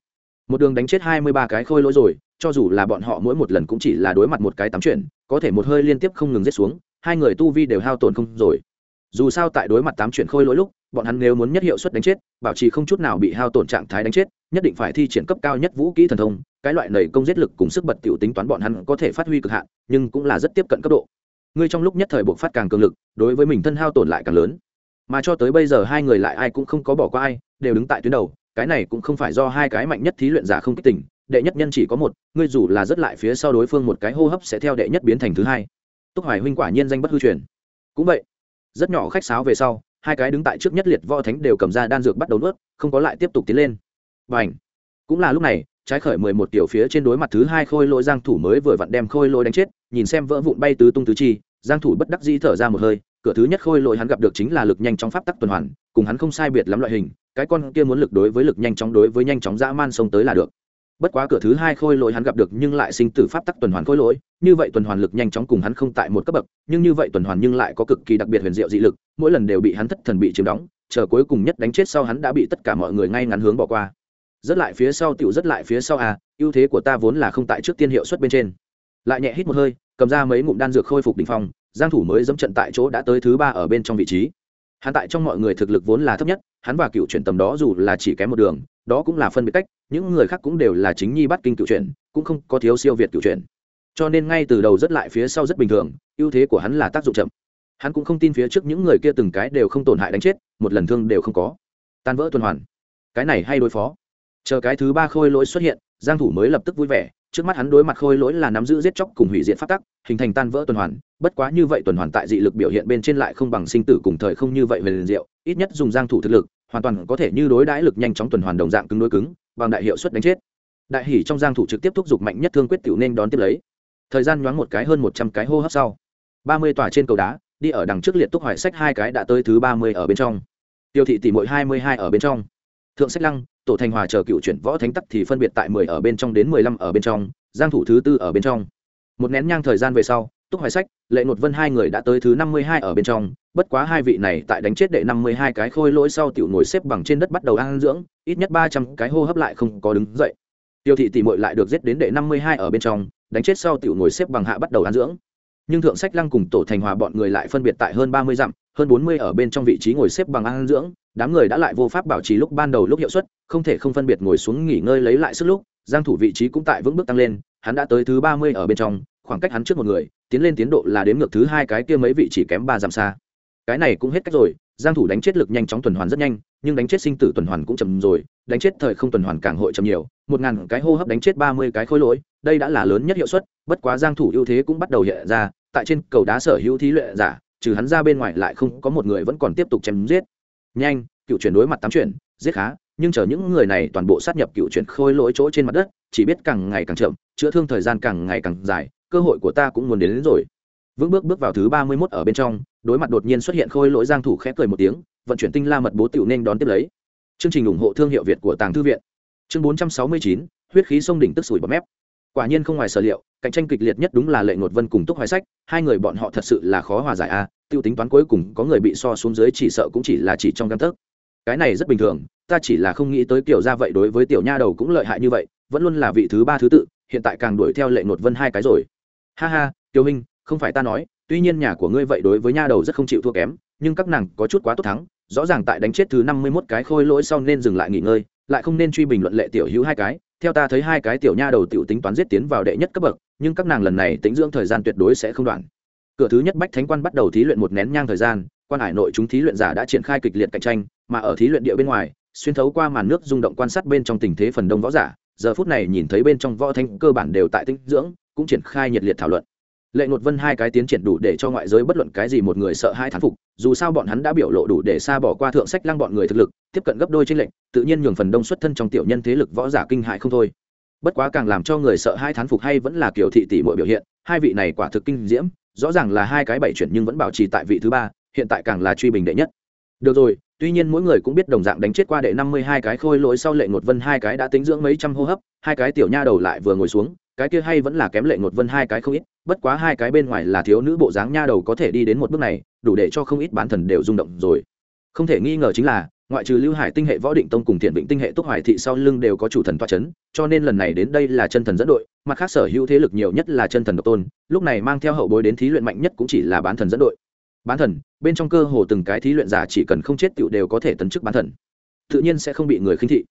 S1: một đường đánh chết hai mươi ba cái khôi lỗi rồi, cho dù là bọn họ mỗi một lần cũng chỉ là đối mặt một cái tắm chuyển, có thể một hơi liên tiếp không ngừng giết xuống, hai người tu vi đều hao tổn không rồi. Dù sao tại đối mặt tám chuyển khôi lỗi lúc, bọn hắn nếu muốn nhất hiệu suất đánh chết, bảo trì không chút nào bị hao tổn trạng thái đánh chết, nhất định phải thi triển cấp cao nhất vũ kỹ thần thông, cái loại nầy công giết lực cùng sức bật tiểu tính toán bọn hắn có thể phát huy cực hạn, nhưng cũng là rất tiếp cận cấp độ. Ngươi trong lúc nhất thời buộc phát càng cường lực, đối với mình thân hao tổn lại càng lớn. Mà cho tới bây giờ hai người lại ai cũng không có bỏ qua ai, đều đứng tại tuyến đầu cái này cũng không phải do hai cái mạnh nhất thí luyện giả không kích tỉnh đệ nhất nhân chỉ có một, ngươi dù là rất lại phía sau đối phương một cái hô hấp sẽ theo đệ nhất biến thành thứ hai. Túc hoài huynh quả nhiên danh bất hư truyền. Cũng vậy, rất nhỏ khách sáo về sau, hai cái đứng tại trước nhất liệt võ thánh đều cầm ra đan dược bắt đầu nuốt, không có lại tiếp tục tiến lên. Và ảnh cũng là lúc này, trái khởi mười một tiểu phía trên đối mặt thứ hai khôi lỗi giang thủ mới vừa vặn đem khôi lỗi đánh chết, nhìn xem vỡ vụn bay tứ tung tứ chi, giang thủ bất đắc dĩ thở ra một hơi, cửa thứ nhất khôi lỗi hắn gặp được chính là lực nhanh trong pháp tắc tuần hoàn, cùng hắn không sai biệt lắm loại hình cái con kia muốn lực đối với lực nhanh chóng đối với nhanh chóng dã man xông tới là được. Bất quá cửa thứ hai khôi lỗi hắn gặp được nhưng lại sinh tử pháp tắc tuần hoàn khôi lỗi, như vậy tuần hoàn lực nhanh chóng cùng hắn không tại một cấp bậc, nhưng như vậy tuần hoàn nhưng lại có cực kỳ đặc biệt huyền diệu dị lực, mỗi lần đều bị hắn thất thần bị chiếm đóng, chờ cuối cùng nhất đánh chết sau hắn đã bị tất cả mọi người ngay ngắn hướng bỏ qua. Rất lại phía sau tiểu rất lại phía sau à ưu thế của ta vốn là không tại trước tiên hiệu suất bên trên. Lại nhẹ hít một hơi, cầm ra mấy ngụm đan dược khôi phục đỉnh phong, giang thủ mới dẫm trận tại chỗ đã tới thứ ba ở bên trong vị trí hắn tại trong mọi người thực lực vốn là thấp nhất, hắn và cựu chuyển tầm đó dù là chỉ kém một đường, đó cũng là phân biệt cách, những người khác cũng đều là chính nhi bắt kinh cựu chuyển, cũng không có thiếu siêu việt cựu chuyển. Cho nên ngay từ đầu rất lại phía sau rất bình thường, ưu thế của hắn là tác dụng chậm. Hắn cũng không tin phía trước những người kia từng cái đều không tổn hại đánh chết, một lần thương đều không có. Tan vỡ tuần hoàn. Cái này hay đối phó. Chờ cái thứ ba khôi lỗi xuất hiện, giang thủ mới lập tức vui vẻ trước mắt hắn đối mặt khôi lỗi là nắm giữ giết chóc cùng hủy diệt phát tắc, hình thành tan vỡ tuần hoàn, bất quá như vậy tuần hoàn tại dị lực biểu hiện bên trên lại không bằng sinh tử cùng thời không như vậy về liền diệu, ít nhất dùng giang thủ thực lực, hoàn toàn có thể như đối đãi lực nhanh chóng tuần hoàn đồng dạng cứng đối cứng, bằng đại hiệu suất đánh chết. Đại hỉ trong giang thủ trực tiếp thúc giục mạnh nhất thương quyết tiểu nên đón tiếp lấy. Thời gian nhoáng một cái hơn 100 cái hô hấp sau 30 tòa trên cầu đá, đi ở đằng trước liệt túc hoài sách hai cái đã tới thứ 30 ở bên trong. Tiêu thị tỷ muội 22 ở bên trong thượng sách lăng, tổ thành hòa chờ cựu chuyển võ thánh tắc thì phân biệt tại 10 ở bên trong đến 15 ở bên trong, giang thủ thứ tư ở bên trong. Một nén nhang thời gian về sau, túc hoài sách, lệ nột vân hai người đã tới thứ 52 ở bên trong, bất quá hai vị này tại đánh chết đệ 52 cái khôi lỗi sau tiểu ngồi xếp bằng trên đất bắt đầu ăn dưỡng, ít nhất 300 cái hô hấp lại không có đứng dậy. Tiêu thị tỷ muội lại được giết đến đệ 52 ở bên trong, đánh chết sau tiểu ngồi xếp bằng hạ bắt đầu ăn dưỡng. Nhưng thượng sách lăng cùng tổ thành hòa bọn người lại phân biệt tại hơn 30 dặm, hơn 40 ở bên trong vị trí ngồi xếp bằng ăn dưỡng đám người đã lại vô pháp bảo trì lúc ban đầu lúc hiệu suất, không thể không phân biệt ngồi xuống nghỉ ngơi lấy lại sức lúc, giang thủ vị trí cũng tại vững bước tăng lên, hắn đã tới thứ 30 ở bên trong, khoảng cách hắn trước một người, tiến lên tiến độ là đến ngược thứ hai cái kia mấy vị chỉ kém ba dặm xa. Cái này cũng hết cách rồi, giang thủ đánh chết lực nhanh chóng tuần hoàn rất nhanh, nhưng đánh chết sinh tử tuần hoàn cũng chậm rồi, đánh chết thời không tuần hoàn càng hội chậm nhiều, một ngàn cái hô hấp đánh chết ba mươi cái khối lỗi, đây đã là lớn nhất hiệu suất, bất quá giang thủ ưu thế cũng bắt đầu hiện ra, tại trên cầu đá sở hữu thí luyện giả, trừ hắn ra bên ngoài lại không có một người vẫn còn tiếp tục chém giết nhanh cựu chuyển đối mặt tám chuyển giết khá nhưng chờ những người này toàn bộ sát nhập cựu chuyển khôi lỗi chỗ trên mặt đất chỉ biết càng ngày càng chậm chữa thương thời gian càng ngày càng dài cơ hội của ta cũng muốn đến, đến rồi. Vững bước bước vào thứ ba mươi mốt ở bên trong đối mặt đột nhiên xuất hiện khôi lỗi giang thủ khẽ cười một tiếng vận chuyển tinh la mật bố tiểu nên đón tiếp lấy. Chương trình ủng hộ thương hiệu việt của tàng thư viện. Chương 469, huyết khí sông đỉnh tức sủi bọt mép. Quả nhiên không ngoài sở liệu cạnh tranh kịch liệt nhất đúng là lệ ngột vân cùng túc hoài sách hai người bọn họ thật sự là khó hòa giải a tiêu tính toán cuối cùng có người bị so xuống dưới chỉ sợ cũng chỉ là chỉ trong căn tấc. Cái này rất bình thường ta chỉ là không nghĩ tới kiểu ra vậy đối với tiểu nha đầu cũng lợi hại như vậy vẫn luôn là vị thứ ba thứ tự hiện tại càng đuổi theo lệ nột vân hai cái rồi. Ha ha tiêu Minh, không phải ta nói tuy nhiên nhà của ngươi vậy đối với nha đầu rất không chịu thua kém nhưng các nàng có chút quá tốt thắng rõ ràng tại đánh chết thứ năm mươi mốt cái khôi lỗi sau nên dừng lại nghỉ ngơi lại không nên truy bình luận lệ tiểu hữu hai cái. Theo ta thấy hai cái tiểu nha đầu tiểu tính toán giết tiến vào đệ nhất cấp bậc nhưng các nàng lần này tính dưỡng thời gian tuyệt đối sẽ không đoạn cửa thứ nhất bách thánh quan bắt đầu thí luyện một nén nhang thời gian, quan hải nội chúng thí luyện giả đã triển khai kịch liệt cạnh tranh, mà ở thí luyện địa bên ngoài, xuyên thấu qua màn nước rung động quan sát bên trong tình thế phần đông võ giả, giờ phút này nhìn thấy bên trong võ thanh cơ bản đều tại tinh dưỡng, cũng triển khai nhiệt liệt thảo luận. Lệ ngột vân hai cái tiến triển đủ để cho ngoại giới bất luận cái gì một người sợ hai thán phục, dù sao bọn hắn đã biểu lộ đủ để xa bỏ qua thượng sách lăng bọn người thực lực, tiếp cận gấp đôi trên lệnh tự nhiên nhường phần đông xuất thân trong tiểu nhân thế lực võ giả kinh hại không thôi. Bất quá càng làm cho người sợ hai thán phục hay vẫn là kiểu thị tỷ mọi biểu hiện, hai vị này quả thực kinh diễm rõ ràng là hai cái bảy chuyển nhưng vẫn bảo trì tại vị thứ ba, hiện tại càng là truy bình đệ nhất. Được rồi, tuy nhiên mỗi người cũng biết đồng dạng đánh chết qua đệ năm mươi hai cái khôi lỗi sau lệ ngột vân hai cái đã tính dưỡng mấy trăm hô hấp, hai cái tiểu nha đầu lại vừa ngồi xuống, cái kia hay vẫn là kém lệ ngột vân hai cái không ít, bất quá hai cái bên ngoài là thiếu nữ bộ dáng nha đầu có thể đi đến một bước này, đủ để cho không ít bán thần đều rung động rồi. Không thể nghi ngờ chính là ngoại trừ lưu hải tinh hệ võ định tông cùng thiện vĩnh tinh hệ túc hoài thị sau lưng đều có chủ thần toa c h ấ n cho nên lần này đến đây là chân thần dẫn đội, mặt khác sở hữu thế lực nhiều nhất là chân thần độc tôn, lúc này mang theo hậu bối đến thí luyện mạnh nhất cũng chỉ là bán thần dẫn đội. Bán thần, bên trong cơ hồ từng cái thí luyện giả chỉ cần không chết tựu đều có thể tấn chức bán thần. Tự nhiên sẽ không bị người khinh thị.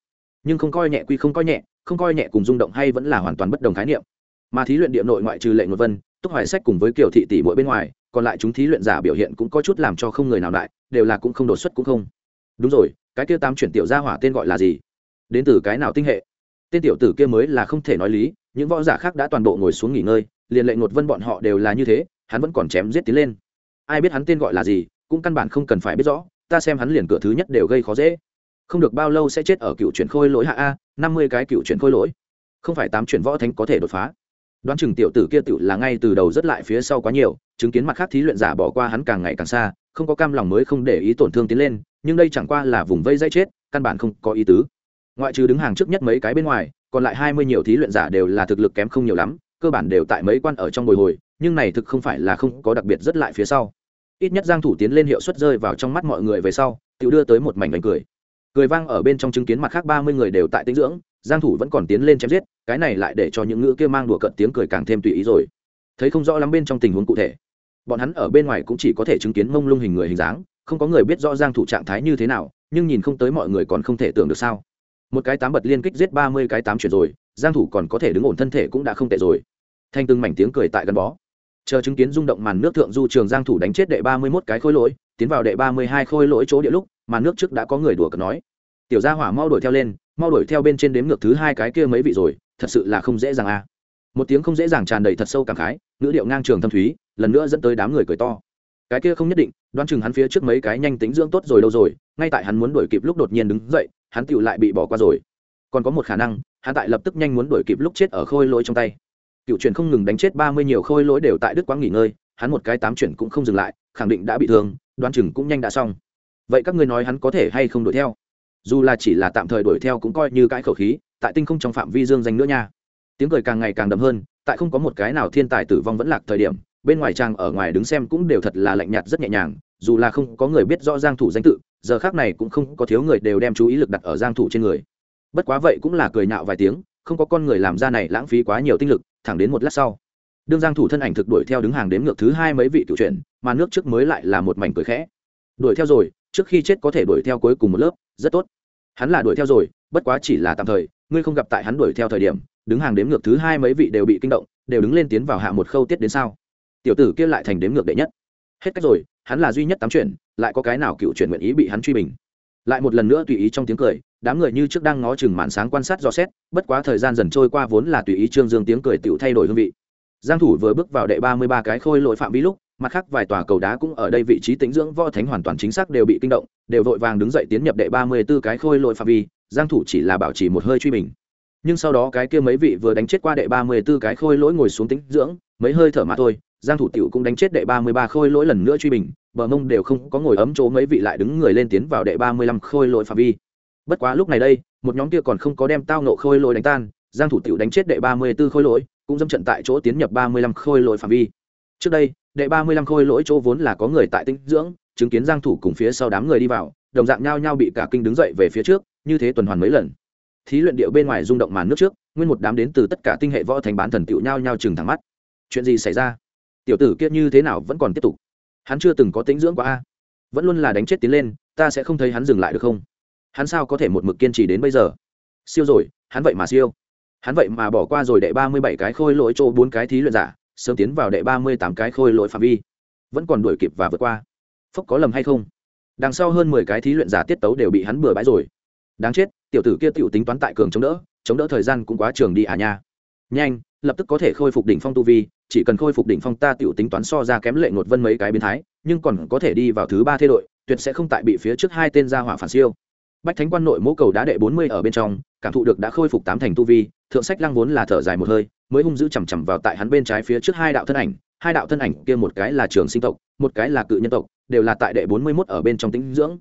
S1: Nhưng không coi nhẹ quy không coi nhẹ, không coi nhẹ cùng rung động hay vẫn là hoàn toàn bất đồng khái niệm. Mà thí luyện địa nội ngoại trừ lệ ngột vân, túc hoài sách cùng với kiều thị tỷ mỗi bên ngoài, còn lại chúng thí luyện giả biểu hiện cũng có chút làm cho không người nào đại, đều là cũng không đột xuất cũng không đúng rồi, cái kia tam chuyển tiểu gia hỏa tên gọi là gì? Đến từ cái nào tinh hệ? Tên tiểu tử kia mới là không thể nói lý, những võ giả khác đã toàn bộ ngồi xuống nghỉ ngơi, liền lệ ngột vân bọn họ đều là như thế, hắn vẫn còn chém giết tiến lên. Ai biết hắn tên gọi là gì, cũng căn bản không cần phải biết rõ, ta xem hắn liền cửa thứ nhất đều gây khó dễ. Không được bao lâu sẽ chết ở cựu chuyển khôi lỗi hạ a, năm mươi cái cựu chuyển khôi lỗi. Không phải tám chuyển võ thánh có thể đột phá. Đoán chừng tiểu tử kia tiểu là ngay từ đầu rất lại phía sau quá nhiều, chứng kiến mặt khác thí luyện giả bỏ qua hắn càng ngày càng xa, không có cam lòng mới không để ý tổn thương tiến lên nhưng đây chẳng qua là vùng vây dây chết, căn bản không có ý tứ. Ngoại trừ đứng hàng trước nhất mấy cái bên ngoài, còn lại hai mươi nhiều thí luyện giả đều là thực lực kém không nhiều lắm, cơ bản đều tại mấy quan ở trong bồi hồi, nhưng này thực không phải là không có đặc biệt rất lại phía sau. Ít nhất giang thủ tiến lên hiệu suất rơi vào trong mắt mọi người về sau tự đưa tới một mảnh bánh cười. Cười vang ở bên trong chứng kiến mặt khác ba mươi người đều tại tinh dưỡng, giang thủ vẫn còn tiến lên chém giết, cái này lại để cho những ngữ kia mang đùa cận tiếng cười càng thêm tùy ý rồi. Thấy không rõ lắm bên trong tình huống cụ thể, bọn hắn ở bên ngoài cũng chỉ có thể chứng kiến mông lung hình người hình dáng không có người biết rõ giang thủ trạng thái như thế nào, nhưng nhìn không tới mọi người còn không thể tưởng được sao. Một cái tám bật liên kích giết ba mươi cái tám chuyển rồi, giang thủ còn có thể đứng ổn thân thể cũng đã không tệ rồi. Thanh từng mảnh tiếng cười tại gần bó. Chờ chứng kiến rung động màn nước thượng du trường giang thủ đánh chết đệ ba mươi 31 cái khôi lỗi, tiến vào đệ ba mươi hai khôi lỗi chỗ địa lúc, màn nước trước đã có người đùa cợt nói. Tiểu gia hỏa mau đuổi theo lên, mau đuổi theo bên trên đếm ngược thứ hai cái kia mấy vị rồi, thật sự là không dễ dàng a à. một tiếng không dễ dàng tràn đầy thật sâu cảm khái, ngữ điệu ngang trường thâm thúy, lần nữa dẫn tới đám người cười to cái kia không nhất định, đoán chừng hắn phía trước mấy cái nhanh tính dưỡng tốt rồi đâu rồi, ngay tại hắn muốn đuổi kịp lúc đột nhiên đứng dậy, hắn tựu lại bị bỏ qua rồi. Còn có một khả năng, hắn tại lập tức nhanh muốn đuổi kịp lúc chết ở khôi lỗi trong tay. Cựu chuyển không ngừng đánh chết ba mươi nhiều khôi lỗi đều tại đức quang nghỉ ngơi, hắn một cái tám chuyển cũng không dừng lại, khẳng định đã bị thương, đoán chừng cũng nhanh đã xong. Vậy các ngươi nói hắn có thể hay không đuổi theo? Dù là chỉ là tạm thời đuổi theo cũng coi như cãi khẩu khí, tại tinh không trong phạm vi dương danh nữa nha. Tiếng cười càng ngày càng đậm hơn, tại không có một cái nào thiên tài tử vong vẫn lạc thời điểm bên ngoài trang ở ngoài đứng xem cũng đều thật là lạnh nhạt rất nhẹ nhàng, dù là không có người biết rõ giang thủ danh tự, giờ khác này cũng không có thiếu người đều đem chú ý lực đặt ở giang thủ trên người. Bất quá vậy cũng là cười nhạo vài tiếng, không có con người làm ra này lãng phí quá nhiều tinh lực, thẳng đến một lát sau, đương giang thủ thân ảnh thực đuổi theo đứng hàng đếm ngược thứ hai mấy vị cựu truyền mà nước trước mới lại là một mảnh cười khẽ. Đuổi theo rồi, trước khi chết có thể đuổi theo cuối cùng một lớp, rất tốt. Hắn là đuổi theo rồi, bất quá chỉ là tạm thời, ngươi không gặp tại hắn đuổi theo thời điểm, đứng hàng đếm ngược thứ hai mấy vị đều bị kinh động, đều đứng lên tiến vào hạ một khâu tiết đến sao tiểu tử kia lại thành đếm ngược đệ nhất. Hết cách rồi, hắn là duy nhất tám chuyển lại có cái nào cựu chuyển nguyện ý bị hắn truy bình? Lại một lần nữa tùy ý trong tiếng cười, đám người như trước đang ngó chừng màn sáng quan sát dò xét, bất quá thời gian dần trôi qua vốn là tùy ý trương dương tiếng cười tựu thay đổi hương vị. Giang thủ vừa bước vào đệ ba mươi ba cái khôi lỗi phạm vi lúc, mặt khác vài tòa cầu đá cũng ở đây vị trí tĩnh dưỡng võ thánh hoàn toàn chính xác đều bị kinh động, đều vội vàng đứng dậy tiến nhập đệ ba mươi 34 cái khôi lỗi phạm vi, giang thủ chỉ là bảo trì một hơi truy bình. Nhưng sau đó cái kia mấy vị vừa đánh chết qua đệ ba mươi 34 cái khôi lỗi ngồi xuống tĩnh dưỡng, mấy hơi thở mà thôi giang thủ tiểu cũng đánh chết đệ ba mươi ba khôi lỗi lần nữa truy bình, bờ mông đều không có ngồi ấm chỗ mấy vị lại đứng người lên tiến vào đệ ba mươi lăm khôi lỗi phạm vi. Bất quá lúc này đây, một nhóm kia còn không có đem tao nộ khôi lỗi đánh tan, giang thủ tiểu đánh chết đệ ba mươi 34 khôi lỗi, cũng dâm trận tại chỗ tiến nhập ba mươi lăm khôi lỗi phạm vi. Trước đây, đệ ba mươi lăm khôi lỗi chỗ vốn là có người tại tinh dưỡng, chứng kiến giang thủ cùng phía sau đám người đi vào, đồng dạng nhau nhau bị cả kinh đứng dậy về phía trước, như thế tuần hoàn mấy lần. Thí luyện điệu bên ngoài rung động màn nước trước, nguyên một đám đến từ tất cả tinh hệ võ thành bán thần tiểu nhau nhau chừng thẳng mắt. Chuyện gì xảy ra? Tiểu tử kia như thế nào vẫn còn tiếp tục? Hắn chưa từng có tính dưỡng quá a. Vẫn luôn là đánh chết tiến lên, ta sẽ không thấy hắn dừng lại được không? Hắn sao có thể một mực kiên trì đến bây giờ? Siêu rồi, hắn vậy mà siêu. Hắn vậy mà bỏ qua rồi đệ ba mươi bảy cái khôi lỗi chỗ bốn cái thí luyện giả, sớm tiến vào đệ ba mươi tám cái khôi lỗi phạm vi. Vẫn còn đuổi kịp và vượt qua. Phúc có lầm hay không? Đằng sau hơn mười cái thí luyện giả tiết tấu đều bị hắn bừa bãi rồi. Đáng chết, tiểu tử kia tiểu tính toán tại cường chống đỡ chống đỡ thời gian cũng quá trường đi à nha. Nhanh lập tức có thể khôi phục đỉnh phong tu vi, chỉ cần khôi phục đỉnh phong ta tiểu tính toán so ra kém lệ ngột vân mấy cái biến thái, nhưng còn có thể đi vào thứ ba thế đội, tuyệt sẽ không tại bị phía trước hai tên gia hỏa phản siêu. Bách thánh quan nội mỗ cầu đá đệ bốn mươi ở bên trong, cảm thụ được đã khôi phục tám thành tu vi, thượng sách lăng vốn là thở dài một hơi, mới hung dữ chằm chằm vào tại hắn bên trái phía trước hai đạo thân ảnh, hai đạo thân ảnh kia một cái là trường sinh tộc, một cái là cự nhân tộc, đều là tại đệ bốn mươi mốt ở bên trong tĩnh dưỡng.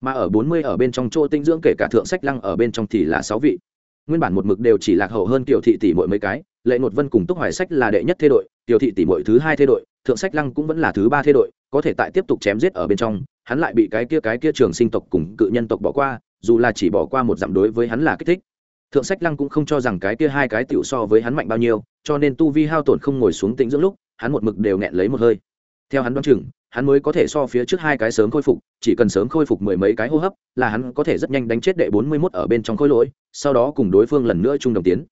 S1: Mà ở bốn mươi ở bên trong chỗ tinh dưỡng kể cả thượng sách lăng ở bên trong thì là sáu vị nguyên bản một mực đều chỉ lạc hậu hơn tiểu thị tỷ mỗi mấy cái, lệ ngột vân cùng túc hoài sách là đệ nhất thế đội, tiểu thị tỷ mỗi thứ hai thế đội, thượng sách lăng cũng vẫn là thứ ba thế đội, có thể tại tiếp tục chém giết ở bên trong, hắn lại bị cái kia cái kia trường sinh tộc cùng cự nhân tộc bỏ qua, dù là chỉ bỏ qua một dặm đối với hắn là kích thích. Thượng sách lăng cũng không cho rằng cái kia hai cái tiểu so với hắn mạnh bao nhiêu, cho nên tu vi hao tổn không ngồi xuống tĩnh dưỡng lúc, hắn một mực đều nghẹn lấy một hơi. Theo hắn đoán chừng hắn mới có thể so phía trước hai cái sớm khôi phục, chỉ cần sớm khôi phục mười mấy cái hô hấp là hắn có thể rất nhanh đánh chết đệ bốn mươi mốt ở bên trong khối lỗi, sau đó cùng đối phương lần nữa chung đồng tiến.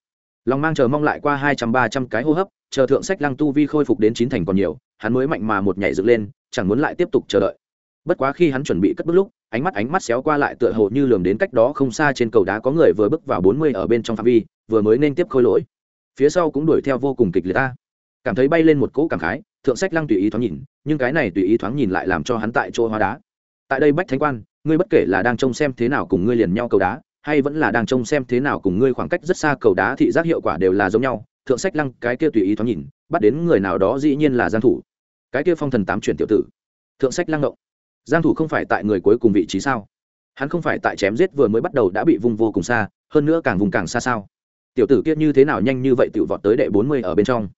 S1: Lòng mang chờ mong lại qua hai trăm ba trăm cái hô hấp, chờ thượng sách lăng tu vi khôi phục đến chín thành còn nhiều, hắn mới mạnh mà một nhảy dựng lên, chẳng muốn lại tiếp tục chờ đợi. Bất quá khi hắn chuẩn bị cất bước lúc, ánh mắt ánh mắt xéo qua lại tựa hồ như lường đến cách đó không xa trên cầu đá có người vừa bước vào bốn mươi ở bên trong phạm vi, vừa mới nên tiếp khôi lỗi. Phía sau cũng đuổi theo vô cùng kịch liệt ta cảm thấy bay lên một cỗ cảm khái, thượng sách lăng tùy ý thoáng nhìn, nhưng cái này tùy ý thoáng nhìn lại làm cho hắn tại chỗ hóa đá. Tại đây bách thánh quan, ngươi bất kể là đang trông xem thế nào cùng ngươi liền nhau cầu đá, hay vẫn là đang trông xem thế nào cùng ngươi khoảng cách rất xa cầu đá thị giác hiệu quả đều là giống nhau, thượng sách lăng cái kia tùy ý thoáng nhìn, bắt đến người nào đó dĩ nhiên là giang thủ. Cái kia phong thần tám chuyển tiểu tử. Thượng sách lăng động giang thủ không phải tại người cuối cùng vị trí sao? Hắn không phải tại chém giết vừa mới bắt đầu đã bị vung vô cùng xa, hơn nữa càng vùng càng xa sao? Tiểu tử kia như thế nào nhanh như vậy tiểu vọt tới đệ 40 ở bên trong?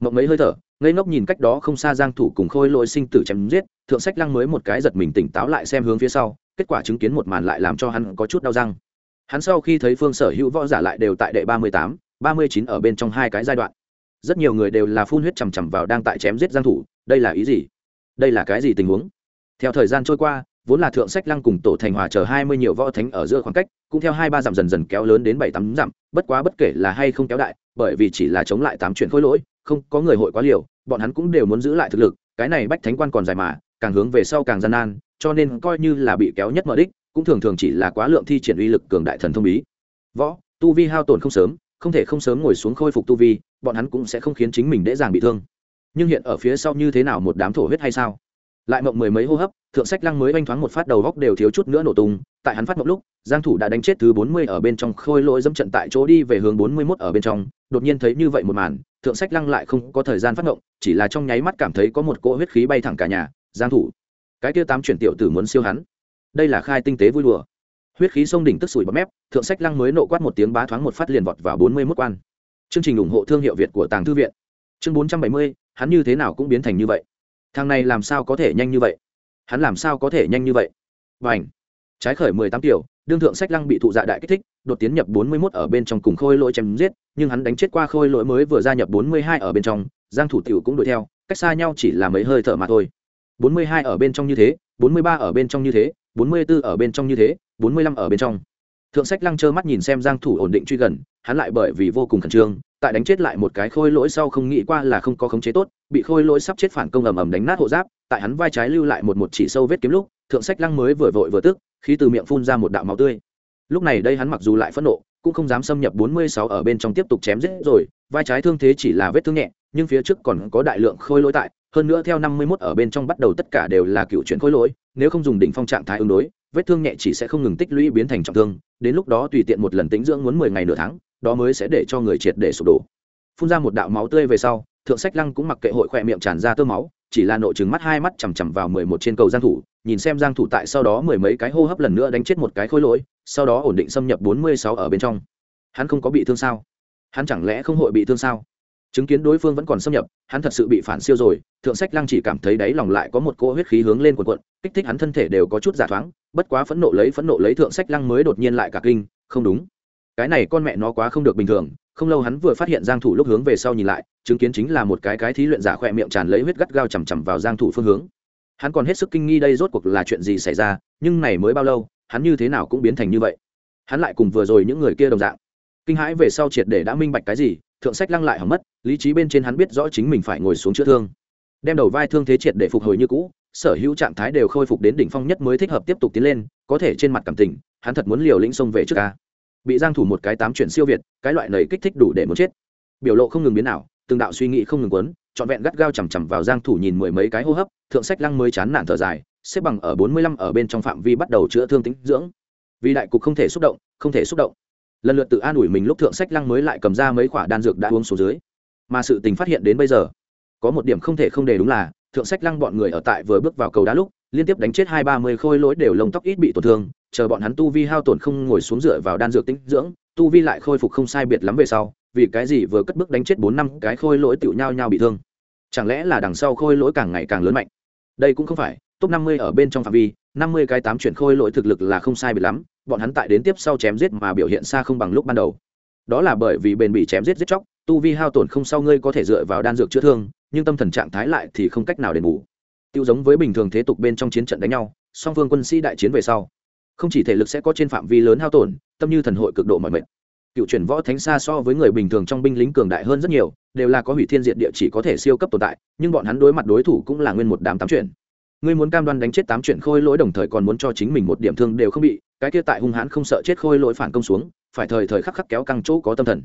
S1: Mộng mấy hơi thở ngây ngốc nhìn cách đó không xa giang thủ cùng khôi lỗi sinh tử chém giết thượng sách lăng mới một cái giật mình tỉnh táo lại xem hướng phía sau kết quả chứng kiến một màn lại làm cho hắn có chút đau răng. Hắn sau khi thấy phương sở hữu võ giả lại đều tại đệ 38, 39 ở bên trong hai cái giai đoạn. Rất nhiều người đều là phun huyết chầm chầm vào đang tại chém giết giang thủ đây là ý gì? Đây là cái gì tình huống? Theo thời gian trôi qua vốn là thượng sách lăng cùng tổ thành hòa chờ hai mươi nhiều võ thánh ở giữa khoảng cách cũng theo hai ba dặm dần dần kéo lớn đến bảy tám dặm bất quá bất kể là hay không kéo đại bởi vì chỉ là chống lại tám chuyện khối lỗi không có người hội quá liều, bọn hắn cũng đều muốn giữ lại thực lực, cái này bách thánh quan còn dài mà, càng hướng về sau càng gian nan, cho nên coi như là bị kéo nhất mở đích, cũng thường thường chỉ là quá lượng thi triển uy lực cường đại thần thông bí. Võ, tu vi hao tổn không sớm, không thể không sớm ngồi xuống khôi phục tu vi, bọn hắn cũng sẽ không khiến chính mình dễ dàng bị thương. Nhưng hiện ở phía sau như thế nào một đám thổ huyết hay sao? Lại mộng mười mấy hô hấp, thượng sách lăng mới oanh thoáng một phát đầu góc đều thiếu chút nữa nổ tung, tại hắn phát mộng lúc, giang thủ đã đánh chết thứ 40 ở bên trong khôi lỗi dâm trận tại chỗ đi về hướng 41 ở bên trong, đột nhiên thấy như vậy một màn thượng sách lăng lại không có thời gian phát động, chỉ là trong nháy mắt cảm thấy có một cỗ huyết khí bay thẳng cả nhà giang thủ. Cái kia tám chuyển tiểu tử muốn siêu hắn. Đây là khai tinh tế vui đùa. Huyết khí sông đỉnh tức sủi bọt mép thượng sách lăng mới nộ quát một tiếng bá thoáng một phát liền vọt vào 41 quan. Chương trình ủng hộ thương hiệu việt của tàng thư viện. Chương 470, hắn như thế nào cũng biến thành như vậy. Thằng này làm sao có thể nhanh như vậy? Hắn làm sao có thể nhanh như vậy? Và trái khởi mười tám tiểu đương thượng sách lăng bị thụ dạ đại kích thích, đột tiến nhập bốn mươi mốt ở bên trong cùng khôi lỗi chém giết, nhưng hắn đánh chết qua khôi lỗi mới vừa gia nhập bốn mươi hai ở bên trong, giang thủ tiểu cũng đuổi theo, cách xa nhau chỉ là mấy hơi thở mà thôi. bốn mươi hai ở bên trong như thế, bốn mươi ba ở bên trong như thế, bốn mươi 44 ở bên trong như thế, bốn mươi lăm ở bên trong. Thượng sách lăng trơ mắt nhìn xem giang thủ ổn định truy gần, hắn lại bởi vì vô cùng khẩn trương, tại đánh chết lại một cái khôi lỗi sau không nghĩ qua là không có khống chế tốt, bị khôi lỗi sắp chết phản công ầm ầm đánh nát hộ giáp, tại hắn vai trái lưu lại một một chỉ sâu vết kiếm lúc thượng sách lăng mới vừa vội vừa tức khi từ miệng phun ra một đạo máu tươi. Lúc này đây hắn mặc dù lại phẫn nộ, cũng không dám xâm nhập 46 ở bên trong tiếp tục chém giết rồi, vai trái thương thế chỉ là vết thương nhẹ, nhưng phía trước còn có đại lượng khôi lỗi tại, hơn nữa theo 51 ở bên trong bắt đầu tất cả đều là cựu chuyển khôi lỗi, nếu không dùng đỉnh phong trạng thái ứng đối, vết thương nhẹ chỉ sẽ không ngừng tích lũy biến thành trọng thương, đến lúc đó tùy tiện một lần tính dưỡng muốn 10 ngày nửa tháng, đó mới sẽ để cho người triệt để sụp đổ. Phun ra một đạo máu tươi về sau, thượng sách lăng cũng mặc kệ hội khỏe miệng tràn ra tơ máu chỉ là nội trừng mắt hai mắt chằm chằm vào mười một trên cầu giang thủ, nhìn xem giang thủ tại sau đó mười mấy cái hô hấp lần nữa đánh chết một cái khối lỗi, sau đó ổn định xâm nhập bốn mươi sáu ở bên trong. Hắn không có bị thương sao? Hắn chẳng lẽ không hội bị thương sao? Chứng kiến đối phương vẫn còn xâm nhập, hắn thật sự bị phản siêu rồi, thượng sách lăng chỉ cảm thấy đáy lòng lại có một cỗ huyết khí hướng lên quần quận kích thích hắn thân thể đều có chút giả thoáng, bất quá phẫn nộ lấy phẫn nộ lấy thượng sách lăng mới đột nhiên lại cả kinh, không đúng. Cái này con mẹ nó quá không được bình thường không lâu hắn vừa phát hiện giang thủ lúc hướng về sau nhìn lại, chứng kiến chính là một cái cái thí luyện giả khoe miệng tràn lấy huyết gắt gao chầm chầm vào giang thủ phương hướng. Hắn còn hết sức kinh nghi đây rốt cuộc là chuyện gì xảy ra, nhưng này mới bao lâu, hắn như thế nào cũng biến thành như vậy. Hắn lại cùng vừa rồi những người kia đồng dạng. Kinh hãi về sau triệt để đã minh bạch cái gì, thượng sách lăng lại hỏng mất, lý trí bên trên hắn biết rõ chính mình phải ngồi xuống chữa thương. Đem đầu vai thương thế triệt để phục hồi như cũ, sở hữu trạng thái đều khôi phục đến đỉnh phong nhất mới thích hợp tiếp tục tiến lên, có thể trên mặt cảm tình, hắn thật muốn liều lĩnh xông về trước ca bị giang thủ một cái tám chuyển siêu việt, cái loại nầy kích thích đủ để muốn chết. Biểu lộ không ngừng biến nào từng đạo suy nghĩ không ngừng quấn, trọn vẹn gắt gao chằm chằm vào giang thủ nhìn mười mấy cái hô hấp, thượng sách lăng mới chán nản thở dài, xếp bằng ở 45 ở bên trong phạm vi bắt đầu chữa thương tính dưỡng. Vì đại cục không thể xúc động, không thể xúc động. Lần lượt tự an ủi mình lúc thượng sách lăng mới lại cầm ra mấy quả đan dược đã uống xuống dưới. Mà sự tình phát hiện đến bây giờ, có một điểm không thể không để đúng là, thượng sách lăng bọn người ở tại vừa bước vào cầu đá lúc, liên tiếp đánh chết hai ba mươi khôi lỗi đều lông tóc ít bị tổn thương chờ bọn hắn tu vi hao tổn không ngồi xuống dựa vào đan dược tinh dưỡng, tu vi lại khôi phục không sai biệt lắm về sau, vì cái gì vừa cất bước đánh chết bốn năm cái khôi lỗi tựu nhau nhau bị thương. Chẳng lẽ là đằng sau khôi lỗi càng ngày càng lớn mạnh? Đây cũng không phải, top năm mươi ở bên trong phạm vi, năm mươi cái tám chuyển khôi lỗi thực lực là không sai biệt lắm, bọn hắn tại đến tiếp sau chém giết mà biểu hiện xa không bằng lúc ban đầu. Đó là bởi vì bền bị chém giết giết chóc, tu vi hao tổn không sau ngươi có thể dựa vào đan dược chữa thương, nhưng tâm thần trạng thái lại thì không cách nào đền bù. Tiêu giống với bình thường thế tục bên trong chiến trận đánh nhau, song phương quân sĩ đại chiến về sau không chỉ thể lực sẽ có trên phạm vi lớn hao tổn, tâm như thần hội cực độ mọi mệnh cựu chuyển võ thánh xa so với người bình thường trong binh lính cường đại hơn rất nhiều, đều là có hủy thiên diện địa chỉ có thể siêu cấp tồn tại, nhưng bọn hắn đối mặt đối thủ cũng là nguyên một đám tám chuyển ngươi muốn cam đoan đánh chết tám chuyển khôi lỗi đồng thời còn muốn cho chính mình một điểm thương đều không bị, cái kia tại hung hãn không sợ chết khôi lỗi phản công xuống, phải thời thời khắc khắc kéo căng chỗ có tâm thần.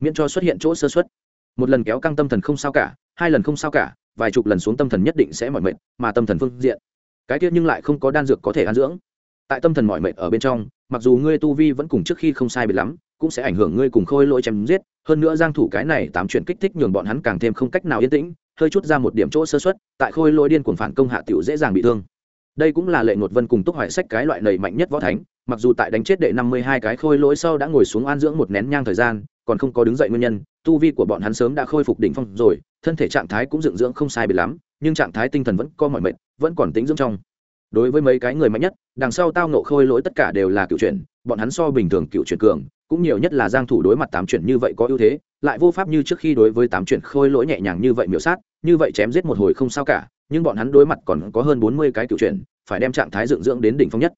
S1: Miễn cho xuất hiện chỗ sơ xuất một lần kéo căng tâm thần không sao cả, hai lần không sao cả, vài chục lần xuống tâm thần nhất định sẽ mỏi mệt, mà tâm thần phương diện. Cái kia nhưng lại không có đan dược có thể ăn dưỡng tại tâm thần mỏi mệt ở bên trong, mặc dù ngươi tu vi vẫn cùng trước khi không sai biệt lắm, cũng sẽ ảnh hưởng ngươi cùng khôi lỗi chém giết, hơn nữa giang thủ cái này tám chuyện kích thích nhường bọn hắn càng thêm không cách nào yên tĩnh, hơi chút ra một điểm chỗ sơ suất, tại khôi lỗi điên cuồng phản công hạ tiểu dễ dàng bị thương. Đây cũng là lệ ngột vân cùng túc hoại sách cái loại nầy mạnh nhất võ thánh, mặc dù tại đánh chết đệ 52 cái khôi lỗi sau đã ngồi xuống an dưỡng một nén nhang thời gian, còn không có đứng dậy nguyên nhân, tu vi của bọn hắn sớm đã khôi phục đỉnh phong rồi, thân thể trạng thái cũng dựng dưỡng không sai biệt lắm, nhưng trạng thái tinh thần vẫn có mọi mệt, vẫn còn tính dưỡng trong đối với mấy cái người mạnh nhất, đằng sau tao nộ khôi lỗi tất cả đều là cựu chuyển, bọn hắn so bình thường cựu chuyển cường, cũng nhiều nhất là giang thủ đối mặt tám chuyển như vậy có ưu thế, lại vô pháp như trước khi đối với tám chuyển khôi lỗi nhẹ nhàng như vậy miểu sát, như vậy chém giết một hồi không sao cả, nhưng bọn hắn đối mặt còn có hơn 40 cái cựu chuyển, phải đem trạng thái dưỡng dưỡng đến đỉnh phong nhất.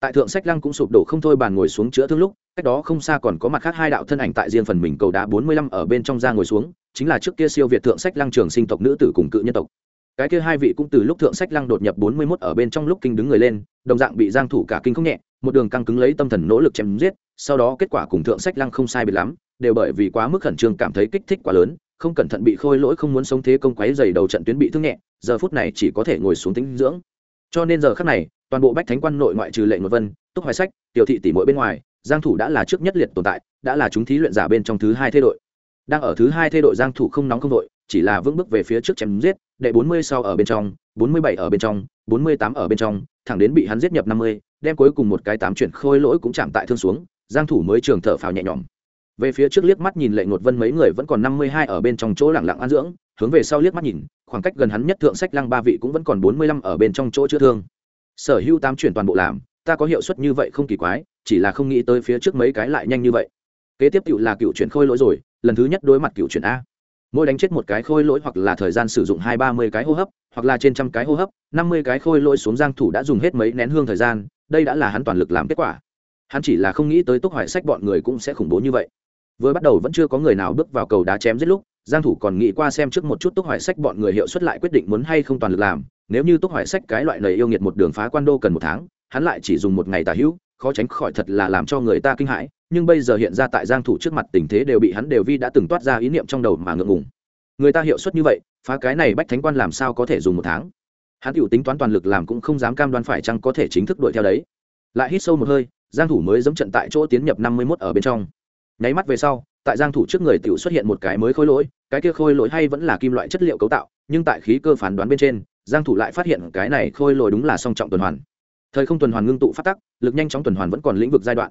S1: Tại thượng sách lăng cũng sụp đổ không thôi bàn ngồi xuống chữa thương lúc, cách đó không xa còn có mặt khác hai đạo thân ảnh tại riêng phần mình cầu đá 45 ở bên trong ra ngồi xuống, chính là trước kia siêu việt thượng sách lăng trường sinh tộc nữ tử cùng cự nhân tộc cái kia hai vị cũng từ lúc thượng sách lăng đột nhập bốn mươi 41 ở bên trong lúc kinh đứng người lên, đồng dạng bị giang thủ cả kinh không nhẹ, một đường căng cứng lấy tâm thần nỗ lực chém giết, sau đó kết quả cùng thượng sách lăng không sai biệt lắm, đều bởi vì quá mức khẩn trương cảm thấy kích thích quá lớn, không cẩn thận bị khôi lỗi không muốn sống thế công quấy dày đầu trận tuyến bị thương nhẹ, giờ phút này chỉ có thể ngồi xuống tĩnh dưỡng. Cho nên giờ khắc này, toàn bộ bách thánh quan nội ngoại trừ lệ nội vân, túc hoài sách, tiểu thị tỷ mỗi bên ngoài, giang thủ đã là trước nhất liệt tồn tại, đã là chúng thí luyện giả bên trong thứ hai thế đội. Đang ở thứ hai thế đội giang thủ không nóng không đội chỉ là vững bước về phía trước chém giết đệ 40 sau ở bên trong 47 ở bên trong 48 ở bên trong thẳng đến bị hắn giết nhập 50, đem cuối cùng một cái tám chuyển khôi lỗi cũng chạm tại thương xuống giang thủ mới trường thở phào nhẹ nhõm. Về phía trước liếc mắt nhìn lệ ngột vân mấy người vẫn còn 52 ở bên trong chỗ lặng lặng an dưỡng hướng về sau liếc mắt nhìn khoảng cách gần hắn nhất thượng sách lăng ba vị cũng vẫn còn 45 ở bên trong chỗ chữa thương. Sở hữu tám chuyển toàn bộ làm ta có hiệu suất như vậy không kỳ quái chỉ là không nghĩ tới phía trước mấy cái lại nhanh như vậy. Kế tiếp cựu là cựu chuyển khôi lỗi rồi lần thứ nhất đối mặt cựu chuyển a mỗi đánh chết một cái khôi lỗi hoặc là thời gian sử dụng hai ba mươi cái hô hấp, hoặc là trên trăm cái hô hấp, năm mươi cái khôi lỗi xuống giang thủ đã dùng hết mấy nén hương thời gian, đây đã là hắn toàn lực làm kết quả. Hắn chỉ là không nghĩ tới túc hoại sách bọn người cũng sẽ khủng bố như vậy. Vừa bắt đầu vẫn chưa có người nào bước vào cầu đá chém giết lúc, giang thủ còn nghĩ qua xem trước một chút túc hoài sách bọn người hiệu suất lại quyết định muốn hay không toàn lực làm, nếu như túc hoài sách cái loại lời yêu nghiệt một đường phá quan đô cần một tháng hắn lại chỉ dùng một ngày tà hữu, khó tránh khỏi thật là làm cho người ta kinh hãi, nhưng bây giờ hiện ra tại giang thủ trước mặt tình thế đều bị hắn đều vi đã từng toát ra ý niệm trong đầu mà ngượng ngùng. Người ta hiệu suất như vậy, phá cái này bách thánh quan làm sao có thể dùng một tháng? Hắn tiểu tính toán toàn lực làm cũng không dám cam đoan phải chăng có thể chính thức đuổi theo đấy. Lại hít sâu một hơi, giang thủ mới dẫm trận tại chỗ tiến nhập 51 ở bên trong. Nháy mắt về sau, tại giang thủ trước người tiểu xuất hiện một cái mới khôi lỗi, cái kia khôi lỗi hay vẫn là kim loại chất liệu cấu tạo, nhưng tại khí cơ phán đoán bên trên, giang thủ lại phát hiện cái này khôi lỗi đúng là song trọng tuần hoàn thời không tuần hoàn ngưng tụ phát tắc, lực nhanh chóng tuần hoàn vẫn còn lĩnh vực giai đoạn.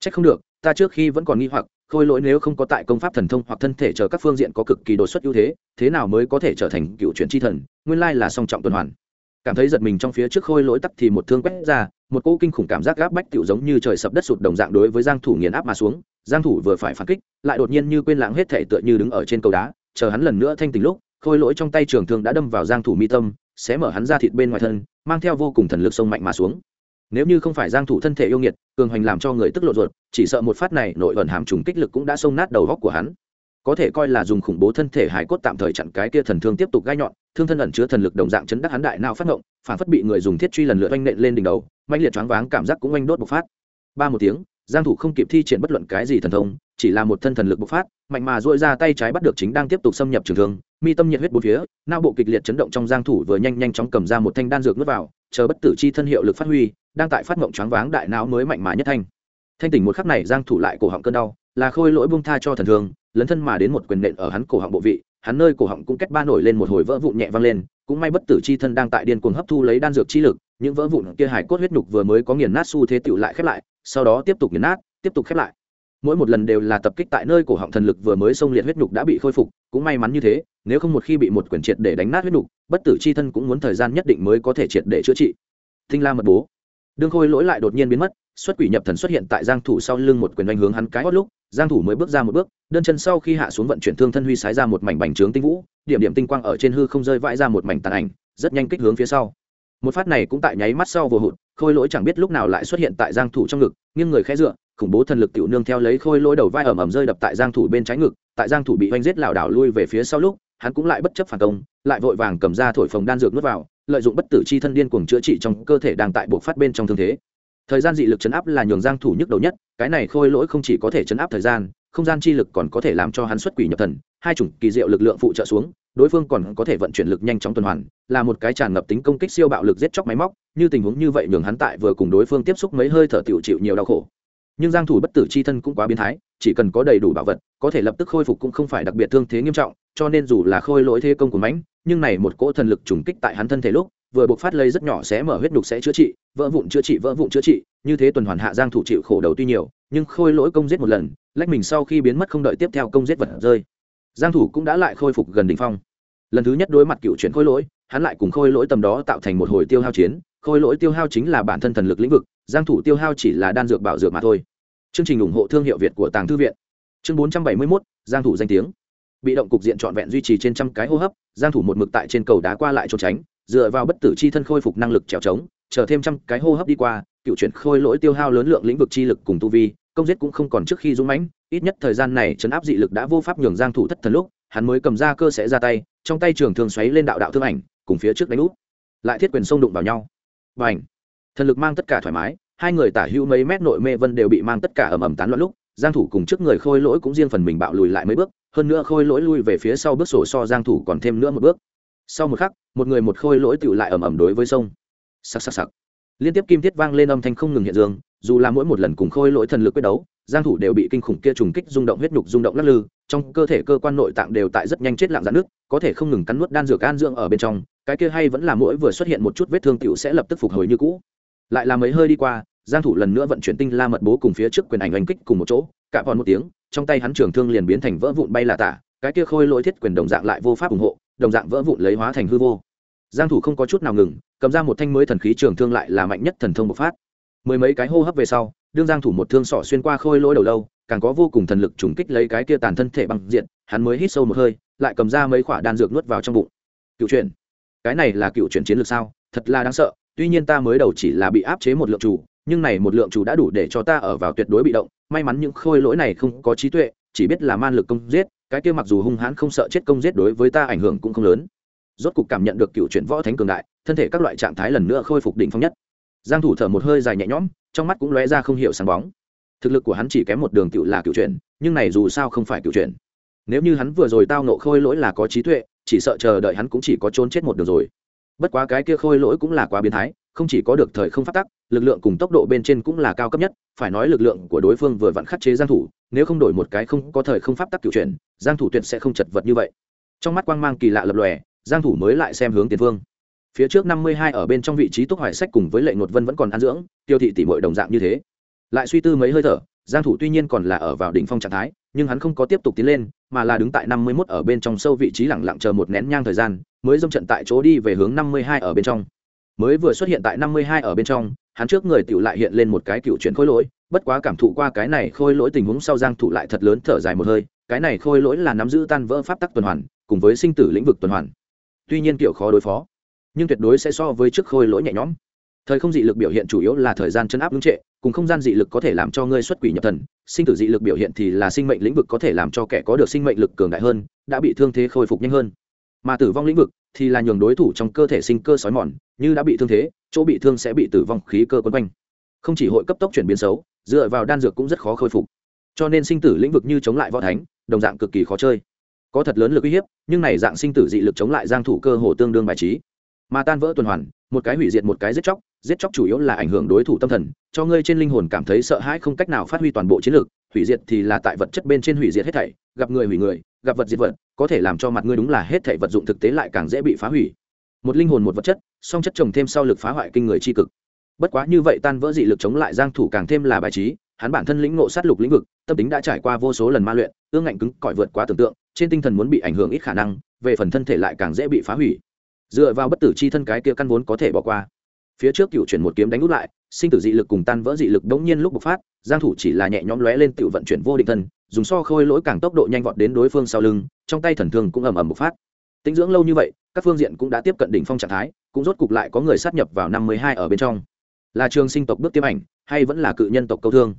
S1: Trách không được, ta trước khi vẫn còn nghi hoặc, khôi lỗi nếu không có tại công pháp thần thông hoặc thân thể chờ các phương diện có cực kỳ đột xuất ưu thế thế nào mới có thể trở thành cựu chuyển chi thần, nguyên lai là song trọng tuần hoàn. Cảm thấy giật mình trong phía trước khôi lỗi tắc thì một thương quét ra, một cỗ kinh khủng cảm giác gáp bách tiểu giống như trời sập đất sụt đồng dạng đối với giang thủ nghiền áp mà xuống, giang thủ vừa phải phản kích, lại đột nhiên như quên lãng hết thể tựa như đứng ở trên cầu đá, chờ hắn lần nữa thanh tỉnh lúc, khôi lỗi trong tay trường thương đã đâm vào giang thủ mi tâm, xé mở hắn ra thịt bên ngoài thân mang theo vô cùng thần lực sông mạnh mà xuống. Nếu như không phải giang thủ thân thể yêu nghiệt, cường hoành làm cho người tức lộ ruột, chỉ sợ một phát này nội ẩn hàm trùng kích lực cũng đã xông nát đầu góc của hắn. Có thể coi là dùng khủng bố thân thể hải cốt tạm thời chặn cái kia thần thương tiếp tục gai nhọn, thương thân ẩn chứa thần lực đồng dạng chấn đắc hắn đại nào phát ngộng, phản phất bị người dùng thiết truy lần lượt oanh nện lên đỉnh đầu mạnh liệt choáng váng, cảm giác cũng oanh đốt bộc phát. Ba một tiếng, giang thủ không kịp thi triển bất luận cái gì thần thông, chỉ là một thân thần lực bộc phát, mạnh mà duỗi ra tay trái bắt được chính đang tiếp tục xâm nhập trường thương mi tâm nhiệt huyết bốn phía, não bộ kịch liệt chấn động trong giang thủ vừa nhanh nhanh chóng cầm ra một thanh đan dược nuốt vào, chờ bất tử chi thân hiệu lực phát huy, đang tại phát ngộng choáng váng đại não mới mạnh mẽ nhất thanh. Thanh tỉnh một khắc này, giang thủ lại cổ họng cơn đau, là khôi lỗi buông tha cho thần thương lấn thân mà đến một quyền nện ở hắn cổ họng bộ vị, hắn nơi cổ họng cũng kết ba nổi lên một hồi vỡ vụn nhẹ vang lên, cũng may bất tử chi thân đang tại điên cuồng hấp thu lấy đan dược chi lực, những vỡ vụn kia hải cốt huyết nhục vừa mới có nghiền nát xu thế tựu lại khép lại, sau đó tiếp tục nghiền nát, tiếp tục khép lại mỗi một lần đều là tập kích tại nơi cổ họng thần lực vừa mới xông liệt huyết nhục đã bị khôi phục, cũng may mắn như thế, nếu không một khi bị một quyển triệt để đánh nát huyết nhục, bất tử chi thân cũng muốn thời gian nhất định mới có thể triệt để chữa trị. Thinh la mật bố. Đương khôi lỗi lại đột nhiên biến mất, xuất quỷ nhập thần xuất hiện tại giang thủ sau lưng một quyền đánh hướng hắn cái hót lúc, giang thủ mới bước ra một bước, đơn chân sau khi hạ xuống vận chuyển thương thân huy sái ra một mảnh bành trướng tinh vũ, điểm điểm tinh quang ở trên hư không rơi vãi ra một mảnh tàn ảnh, rất nhanh kích hướng phía sau. Một phát này cũng tại nháy mắt sau vừa hụt, khôi lỗi chẳng biết lúc nào lại xuất hiện tại giang thủ trong ngực, nghiêng người khẽ dựa khủng bố thần lực tiểu nương theo lấy khôi lỗi đầu vai ẩm ẩm rơi đập tại giang thủ bên trái ngực, tại giang thủ bị oanh giết lảo đảo lui về phía sau lúc, hắn cũng lại bất chấp phản công, lại vội vàng cầm ra thổi phồng đan dược nuốt vào, lợi dụng bất tử chi thân điên cuồng chữa trị trong cơ thể đang tại buộc phát bên trong thương thế. Thời gian dị lực chấn áp là nhường giang thủ nhức đầu nhất, cái này khôi lỗi không chỉ có thể chấn áp thời gian, không gian chi lực còn có thể làm cho hắn xuất quỷ nhập thần, hai chủng kỳ diệu lực lượng phụ trợ xuống, đối phương còn có thể vận chuyển lực nhanh chóng tuần hoàn, là một cái tràn ngập tính công kích siêu bạo lực giết chóc máy móc, như tình huống như vậy nhường hắn tại vừa cùng đối phương tiếp xúc mấy hơi thở tiểu chịu nhiều đau khổ nhưng giang thủ bất tử chi thân cũng quá biến thái, chỉ cần có đầy đủ bảo vật, có thể lập tức khôi phục cũng không phải đặc biệt thương thế nghiêm trọng, cho nên dù là khôi lỗi thế công của mãnh, nhưng này một cỗ thần lực trùng kích tại hắn thân thể lúc, vừa buộc phát lây rất nhỏ sẽ mở huyết đục sẽ chữa trị, vỡ vụn chữa trị, vỡ vụn chữa trị, như thế tuần hoàn hạ giang thủ chịu khổ đầu tuy nhiều, nhưng khôi lỗi công giết một lần, lách mình sau khi biến mất không đợi tiếp theo công giết vật rơi. Giang thủ cũng đã lại khôi phục gần đỉnh phong. Lần thứ nhất đối mặt cựu chuyển khôi lỗi hắn lại cùng khôi lỗi tầm đó tạo thành một hồi tiêu hao chiến. Khôi lỗi tiêu hao chính là bản thân thần lực lĩnh vực giang thủ tiêu hao chỉ là đan dược bảo dược mà thôi. Chương trình ủng hộ thương hiệu việt của tàng thư viện. Chương 471, giang thủ danh tiếng. Bị động cục diện trọn vẹn duy trì trên trăm cái hô hấp giang thủ một mực tại trên cầu đá qua lại trốn tránh dựa vào bất tử chi thân khôi phục năng lực trèo trống chờ thêm trăm cái hô hấp đi qua cựu chuyển khôi lỗi tiêu hao lớn lượng lĩnh vực chi lực cùng tu vi công giết cũng không còn trước khi dũng mãnh ít nhất thời gian này chấn áp dị lực đã vô pháp nhường giang thủ thất thần lúc hắn mới cầm ra cơ sẽ ra tay trong tay trường thường xoáy lên đạo đạo thương ảnh cùng phía trước đánh úp. Lại thiết quyền xông đụng vào nhau. Và ảnh thần lực mang tất cả thoải mái, hai người tả hữu mấy mét nội mê vân đều bị mang tất cả ầm ầm tán loạn lúc, giang thủ cùng trước người khôi lỗi cũng riêng phần mình bạo lùi lại mấy bước, hơn nữa khôi lỗi lui về phía sau bước sổ so giang thủ còn thêm nữa một bước. Sau một khắc, một người một khôi lỗi tựu lại ầm ầm đối với sông. Sặc sặc sặc liên tiếp kim thiết vang lên âm thanh không ngừng hiện dương, dù là mỗi một lần cùng khôi lỗi thần lực quyết đấu, giang thủ đều bị kinh khủng kia trùng kích rung động, huyết nhục rung động lắc lư, trong cơ thể cơ quan nội tạng đều tại rất nhanh chết lặng giãn nước có thể không ngừng cắn nuốt đan dược an dưỡng ở bên trong cái kia hay vẫn là mỗi vừa xuất hiện một chút vết thương tiểu sẽ lập tức phục hồi như cũ. Lại là mấy hơi đi qua, giang thủ lần nữa vận chuyển tinh la mật bố cùng phía trước quyền ảnh oanh kích cùng một chỗ, cả còn một tiếng, trong tay hắn trường thương liền biến thành vỡ vụn bay là tả, cái kia khôi lỗi thiết quyền đồng dạng lại vô pháp ủng hộ, đồng dạng vỡ vụn lấy hóa thành hư vô. Giang thủ không có chút nào ngừng, cầm ra một thanh mới thần khí trường thương lại là mạnh nhất thần thông bộc phát. Mười mấy cái hô hấp về sau, đương giang thủ một thương sọ xuyên qua khôi lỗi đầu lâu, càng có vô cùng thần lực trùng kích lấy cái kia tàn thân thể bằng diện, hắn mới hít sâu một hơi, lại cầm ra mấy quả đan dược nuốt vào trong bụng. Cựu truyền cái này là cựu chuyển chiến lược sao? Thật là đáng sợ. Tuy nhiên ta mới đầu chỉ là bị áp chế một lượng chủ, nhưng này một lượng chủ đã đủ để cho ta ở vào tuyệt đối bị động. May mắn những khôi lỗi này không có trí tuệ, chỉ biết là man lực công giết, cái kia mặc dù hung hãn không sợ chết công giết đối với ta ảnh hưởng cũng không lớn. Rốt cục cảm nhận được cựu chuyển võ thánh cường đại, thân thể các loại trạng thái lần nữa khôi phục đỉnh phong nhất. Giang thủ thở một hơi dài nhẹ nhõm, trong mắt cũng lóe ra không hiểu sáng bóng. Thực lực của hắn chỉ kém một đường cựu là cựu chuyển, nhưng này dù sao không phải cựu chuyển. Nếu như hắn vừa rồi tao nộ khôi lỗi là có trí tuệ chỉ sợ chờ đợi hắn cũng chỉ có trốn chết một đường rồi. Bất quá cái kia khôi lỗi cũng là quá biến thái, không chỉ có được thời không phát tắc, lực lượng cùng tốc độ bên trên cũng là cao cấp nhất, phải nói lực lượng của đối phương vừa vặn khắc chế giang thủ, nếu không đổi một cái không có thời không pháp tắc cựu chuyển, giang thủ tuyệt sẽ không chật vật như vậy. Trong mắt quang mang kỳ lạ lập lòe, giang thủ mới lại xem hướng tiền phương phía trước 52 ở bên trong vị trí túc hoài sách cùng với lệ ngột vân vẫn còn ăn dưỡng, tiêu thị tỷ muội đồng dạng như thế. Lại suy tư mấy hơi thở giang thủ tuy nhiên còn là ở vào đỉnh phong trạng thái, nhưng hắn không có tiếp tục tiến lên, mà là đứng tại 51 ở bên trong sâu vị trí lặng lặng chờ một nén nhang thời gian, mới dâm trận tại chỗ đi về hướng 52 ở bên trong. Mới vừa xuất hiện tại 52 ở bên trong, hắn trước người tiểu lại hiện lên một cái cựu chuyển khôi lỗi, bất quá cảm thụ qua cái này khôi lỗi tình huống sau giang thủ lại thật lớn thở dài một hơi, cái này khôi lỗi là nắm giữ tan vỡ pháp tắc tuần hoàn, cùng với sinh tử lĩnh vực tuần hoàn. Tuy nhiên kiểu khó đối phó, nhưng tuyệt đối sẽ so với trước khôi lỗi nhẹ nhõm thời không dị lực biểu hiện chủ yếu là thời gian chấn áp ngưng trệ, cùng không gian dị lực có thể làm cho ngươi xuất quỷ nhập thần. Sinh tử dị lực biểu hiện thì là sinh mệnh lĩnh vực có thể làm cho kẻ có được sinh mệnh lực cường đại hơn, đã bị thương thế khôi phục nhanh hơn. Mà tử vong lĩnh vực thì là nhường đối thủ trong cơ thể sinh cơ sói mòn, như đã bị thương thế, chỗ bị thương sẽ bị tử vong khí cơ quấn quanh. Không chỉ hội cấp tốc chuyển biến xấu, dựa vào đan dược cũng rất khó khôi phục. Cho nên sinh tử lĩnh vực như chống lại võ thánh, đồng dạng cực kỳ khó chơi. Có thật lớn lực uy hiếp, nhưng này dạng sinh tử dị lực chống lại giang thủ cơ hồ tương đương bài trí. Mà tan vỡ tuần hoàn, một cái hủy diệt một cái giết chóc giết chóc chủ yếu là ảnh hưởng đối thủ tâm thần, cho ngươi trên linh hồn cảm thấy sợ hãi không cách nào phát huy toàn bộ chiến lược, hủy diệt thì là tại vật chất bên trên hủy diệt hết thảy, gặp người hủy người, gặp vật diệt vật, có thể làm cho mặt ngươi đúng là hết thảy vật dụng thực tế lại càng dễ bị phá hủy. Một linh hồn một vật chất, song chất trồng thêm sau lực phá hoại kinh người chi cực. Bất quá như vậy tan vỡ dị lực chống lại giang thủ càng thêm là bài trí, hắn bản thân lĩnh ngộ sát lục lĩnh vực, tâm tính đã trải qua vô số lần ma luyện, ương ngạnh cứng cỏi vượt quá tưởng tượng, trên tinh thần muốn bị ảnh hưởng ít khả năng, về phần thân thể lại càng dễ bị phá hủy. Dựa vào bất tử chi thân cái kia căn vốn có thể bỏ qua phía trước cựu chuyển một kiếm đánh út lại, sinh tử dị lực cùng tan vỡ dị lực đống nhiên lúc bộc phát, giang thủ chỉ là nhẹ nhõm lóe lên tiểu vận chuyển vô định thân, dùng so khôi lỗi càng tốc độ nhanh vọt đến đối phương sau lưng, trong tay thần thương cũng ầm ầm bộc phát. Tinh dưỡng lâu như vậy, các phương diện cũng đã tiếp cận đỉnh phong trạng thái, cũng rốt cục lại có người sát nhập vào năm mươi hai ở bên trong. Là trường sinh tộc bước tiêm ảnh, hay vẫn là cự nhân tộc câu thương?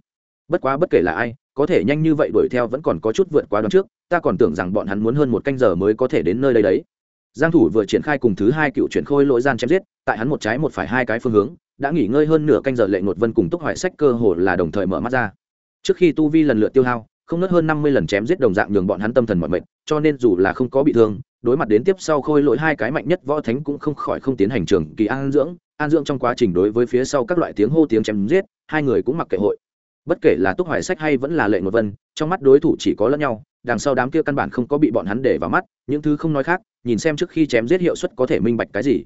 S1: Bất quá bất kể là ai, có thể nhanh như vậy đuổi theo vẫn còn có chút vượt quá đón trước, ta còn tưởng rằng bọn hắn muốn hơn một canh giờ mới có thể đến nơi đây đấy giang thủ vừa triển khai cùng thứ hai cựu chuyển khôi lỗi gian chém giết, tại hắn một trái một phải hai cái phương hướng, đã nghỉ ngơi hơn nửa canh giờ lệ ngột vân cùng túc hoại sách cơ hồ là đồng thời mở mắt ra. Trước khi tu vi lần lượt tiêu hao, không nớt hơn 50 lần chém giết đồng dạng nhường bọn hắn tâm thần mọi mệt, cho nên dù là không có bị thương, đối mặt đến tiếp sau khôi lỗi hai cái mạnh nhất võ thánh cũng không khỏi không tiến hành trường kỳ an dưỡng. An dưỡng trong quá trình đối với phía sau các loại tiếng hô tiếng chém giết, hai người cũng mặc kệ hội. Bất kể là túc hoại sách hay vẫn là lệ ngột vân, trong mắt đối thủ chỉ có lẫn nhau, đằng sau đám kia căn bản không có bị bọn hắn để vào mắt, những thứ không nói khác nhìn xem trước khi chém giết hiệu suất có thể minh bạch cái gì.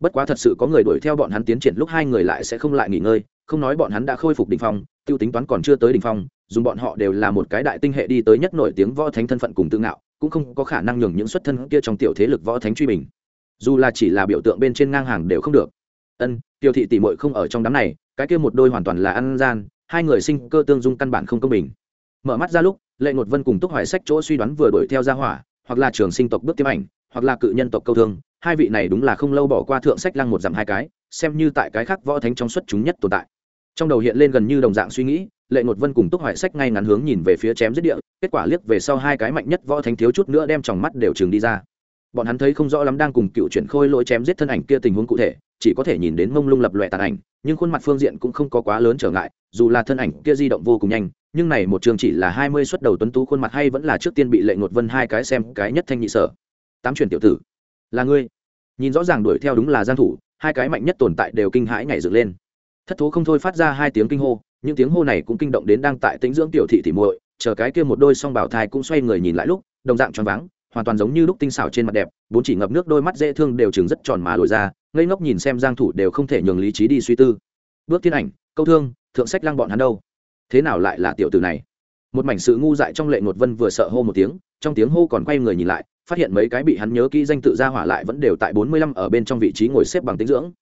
S1: Bất quá thật sự có người đuổi theo bọn hắn tiến triển lúc hai người lại sẽ không lại nghỉ ngơi, không nói bọn hắn đã khôi phục đ ỉ n h phong t i ê u tính toán còn chưa tới đ ỉ n h phong, dùng bọn họ đều là một cái đại tinh hệ đi tới nhất nổi tiếng võ thánh thân phận cùng tự ngạo, cũng không có khả năng nhường những xuất thân kia trong tiểu thế lực võ thánh truy bình. Dù là chỉ là biểu tượng bên trên ngang hàng đều không được. Ân, tiêu thị tỷ mội không ở trong đám này, cái kia một đôi hoàn toàn là ăn gian, hai người sinh cơ tương dung căn bản không công bình. Mở mắt ra lúc, lệ ngột vân cùng túc hoài sách chỗ suy đoán vừa đuổi theo ra hỏa, hoặc là trường sinh tộc bước tiếp ảnh hoặc là cự nhân tộc câu thương, hai vị này đúng là không lâu bỏ qua thượng sách lăng một dặm hai cái, xem như tại cái khác võ thánh trong xuất chúng nhất tồn tại. Trong đầu hiện lên gần như đồng dạng suy nghĩ, lệ ngột vân cùng túc hoại sách ngay ngắn hướng nhìn về phía chém giết địa, kết quả liếc về sau hai cái mạnh nhất võ thánh thiếu chút nữa đem tròng mắt đều trường đi ra. Bọn hắn thấy không rõ lắm đang cùng cựu chuyển khôi lỗi chém giết thân ảnh kia tình huống cụ thể, chỉ có thể nhìn đến mông lung lập loẹ tàn ảnh, nhưng khuôn mặt phương diện cũng không có quá lớn trở ngại, dù là thân ảnh kia di động vô cùng nhanh, nhưng này một trường chỉ là hai mươi suất đầu tuấn tú khuôn mặt hay vẫn là trước tiên bị lệ ngột vân hai cái xem cái nhất thanh nhị sở tám chuyển tiểu tử. Là ngươi. Nhìn rõ ràng đuổi theo đúng là giang thủ, hai cái mạnh nhất tồn tại đều kinh hãi nhảy dựng lên. Thất thố không thôi phát ra hai tiếng kinh hô, những tiếng hô này cũng kinh động đến đang tại tĩnh dưỡng tiểu thị thị muội, chờ cái kia một đôi song bảo thai cũng xoay người nhìn lại lúc, đồng dạng tròn vắng hoàn toàn giống như lúc tinh xảo trên mặt đẹp, bốn chỉ ngập nước đôi mắt dễ thương đều chừng rất tròn mà lồi ra, ngây ngốc nhìn xem giang thủ đều không thể nhường lý trí đi suy tư. Bước thiên ảnh, câu thương, thượng sách lăng bọn hắn đâu? Thế nào lại là tiểu tử này? Một mảnh sự ngu dại trong lệ ngột vân vừa sợ hô một tiếng, trong tiếng hô còn quay người nhìn lại phát hiện mấy cái bị hắn nhớ kỹ danh tự ra hỏa lại vẫn đều tại bốn mươi lăm ở bên trong vị trí ngồi xếp bằng tính dưỡng.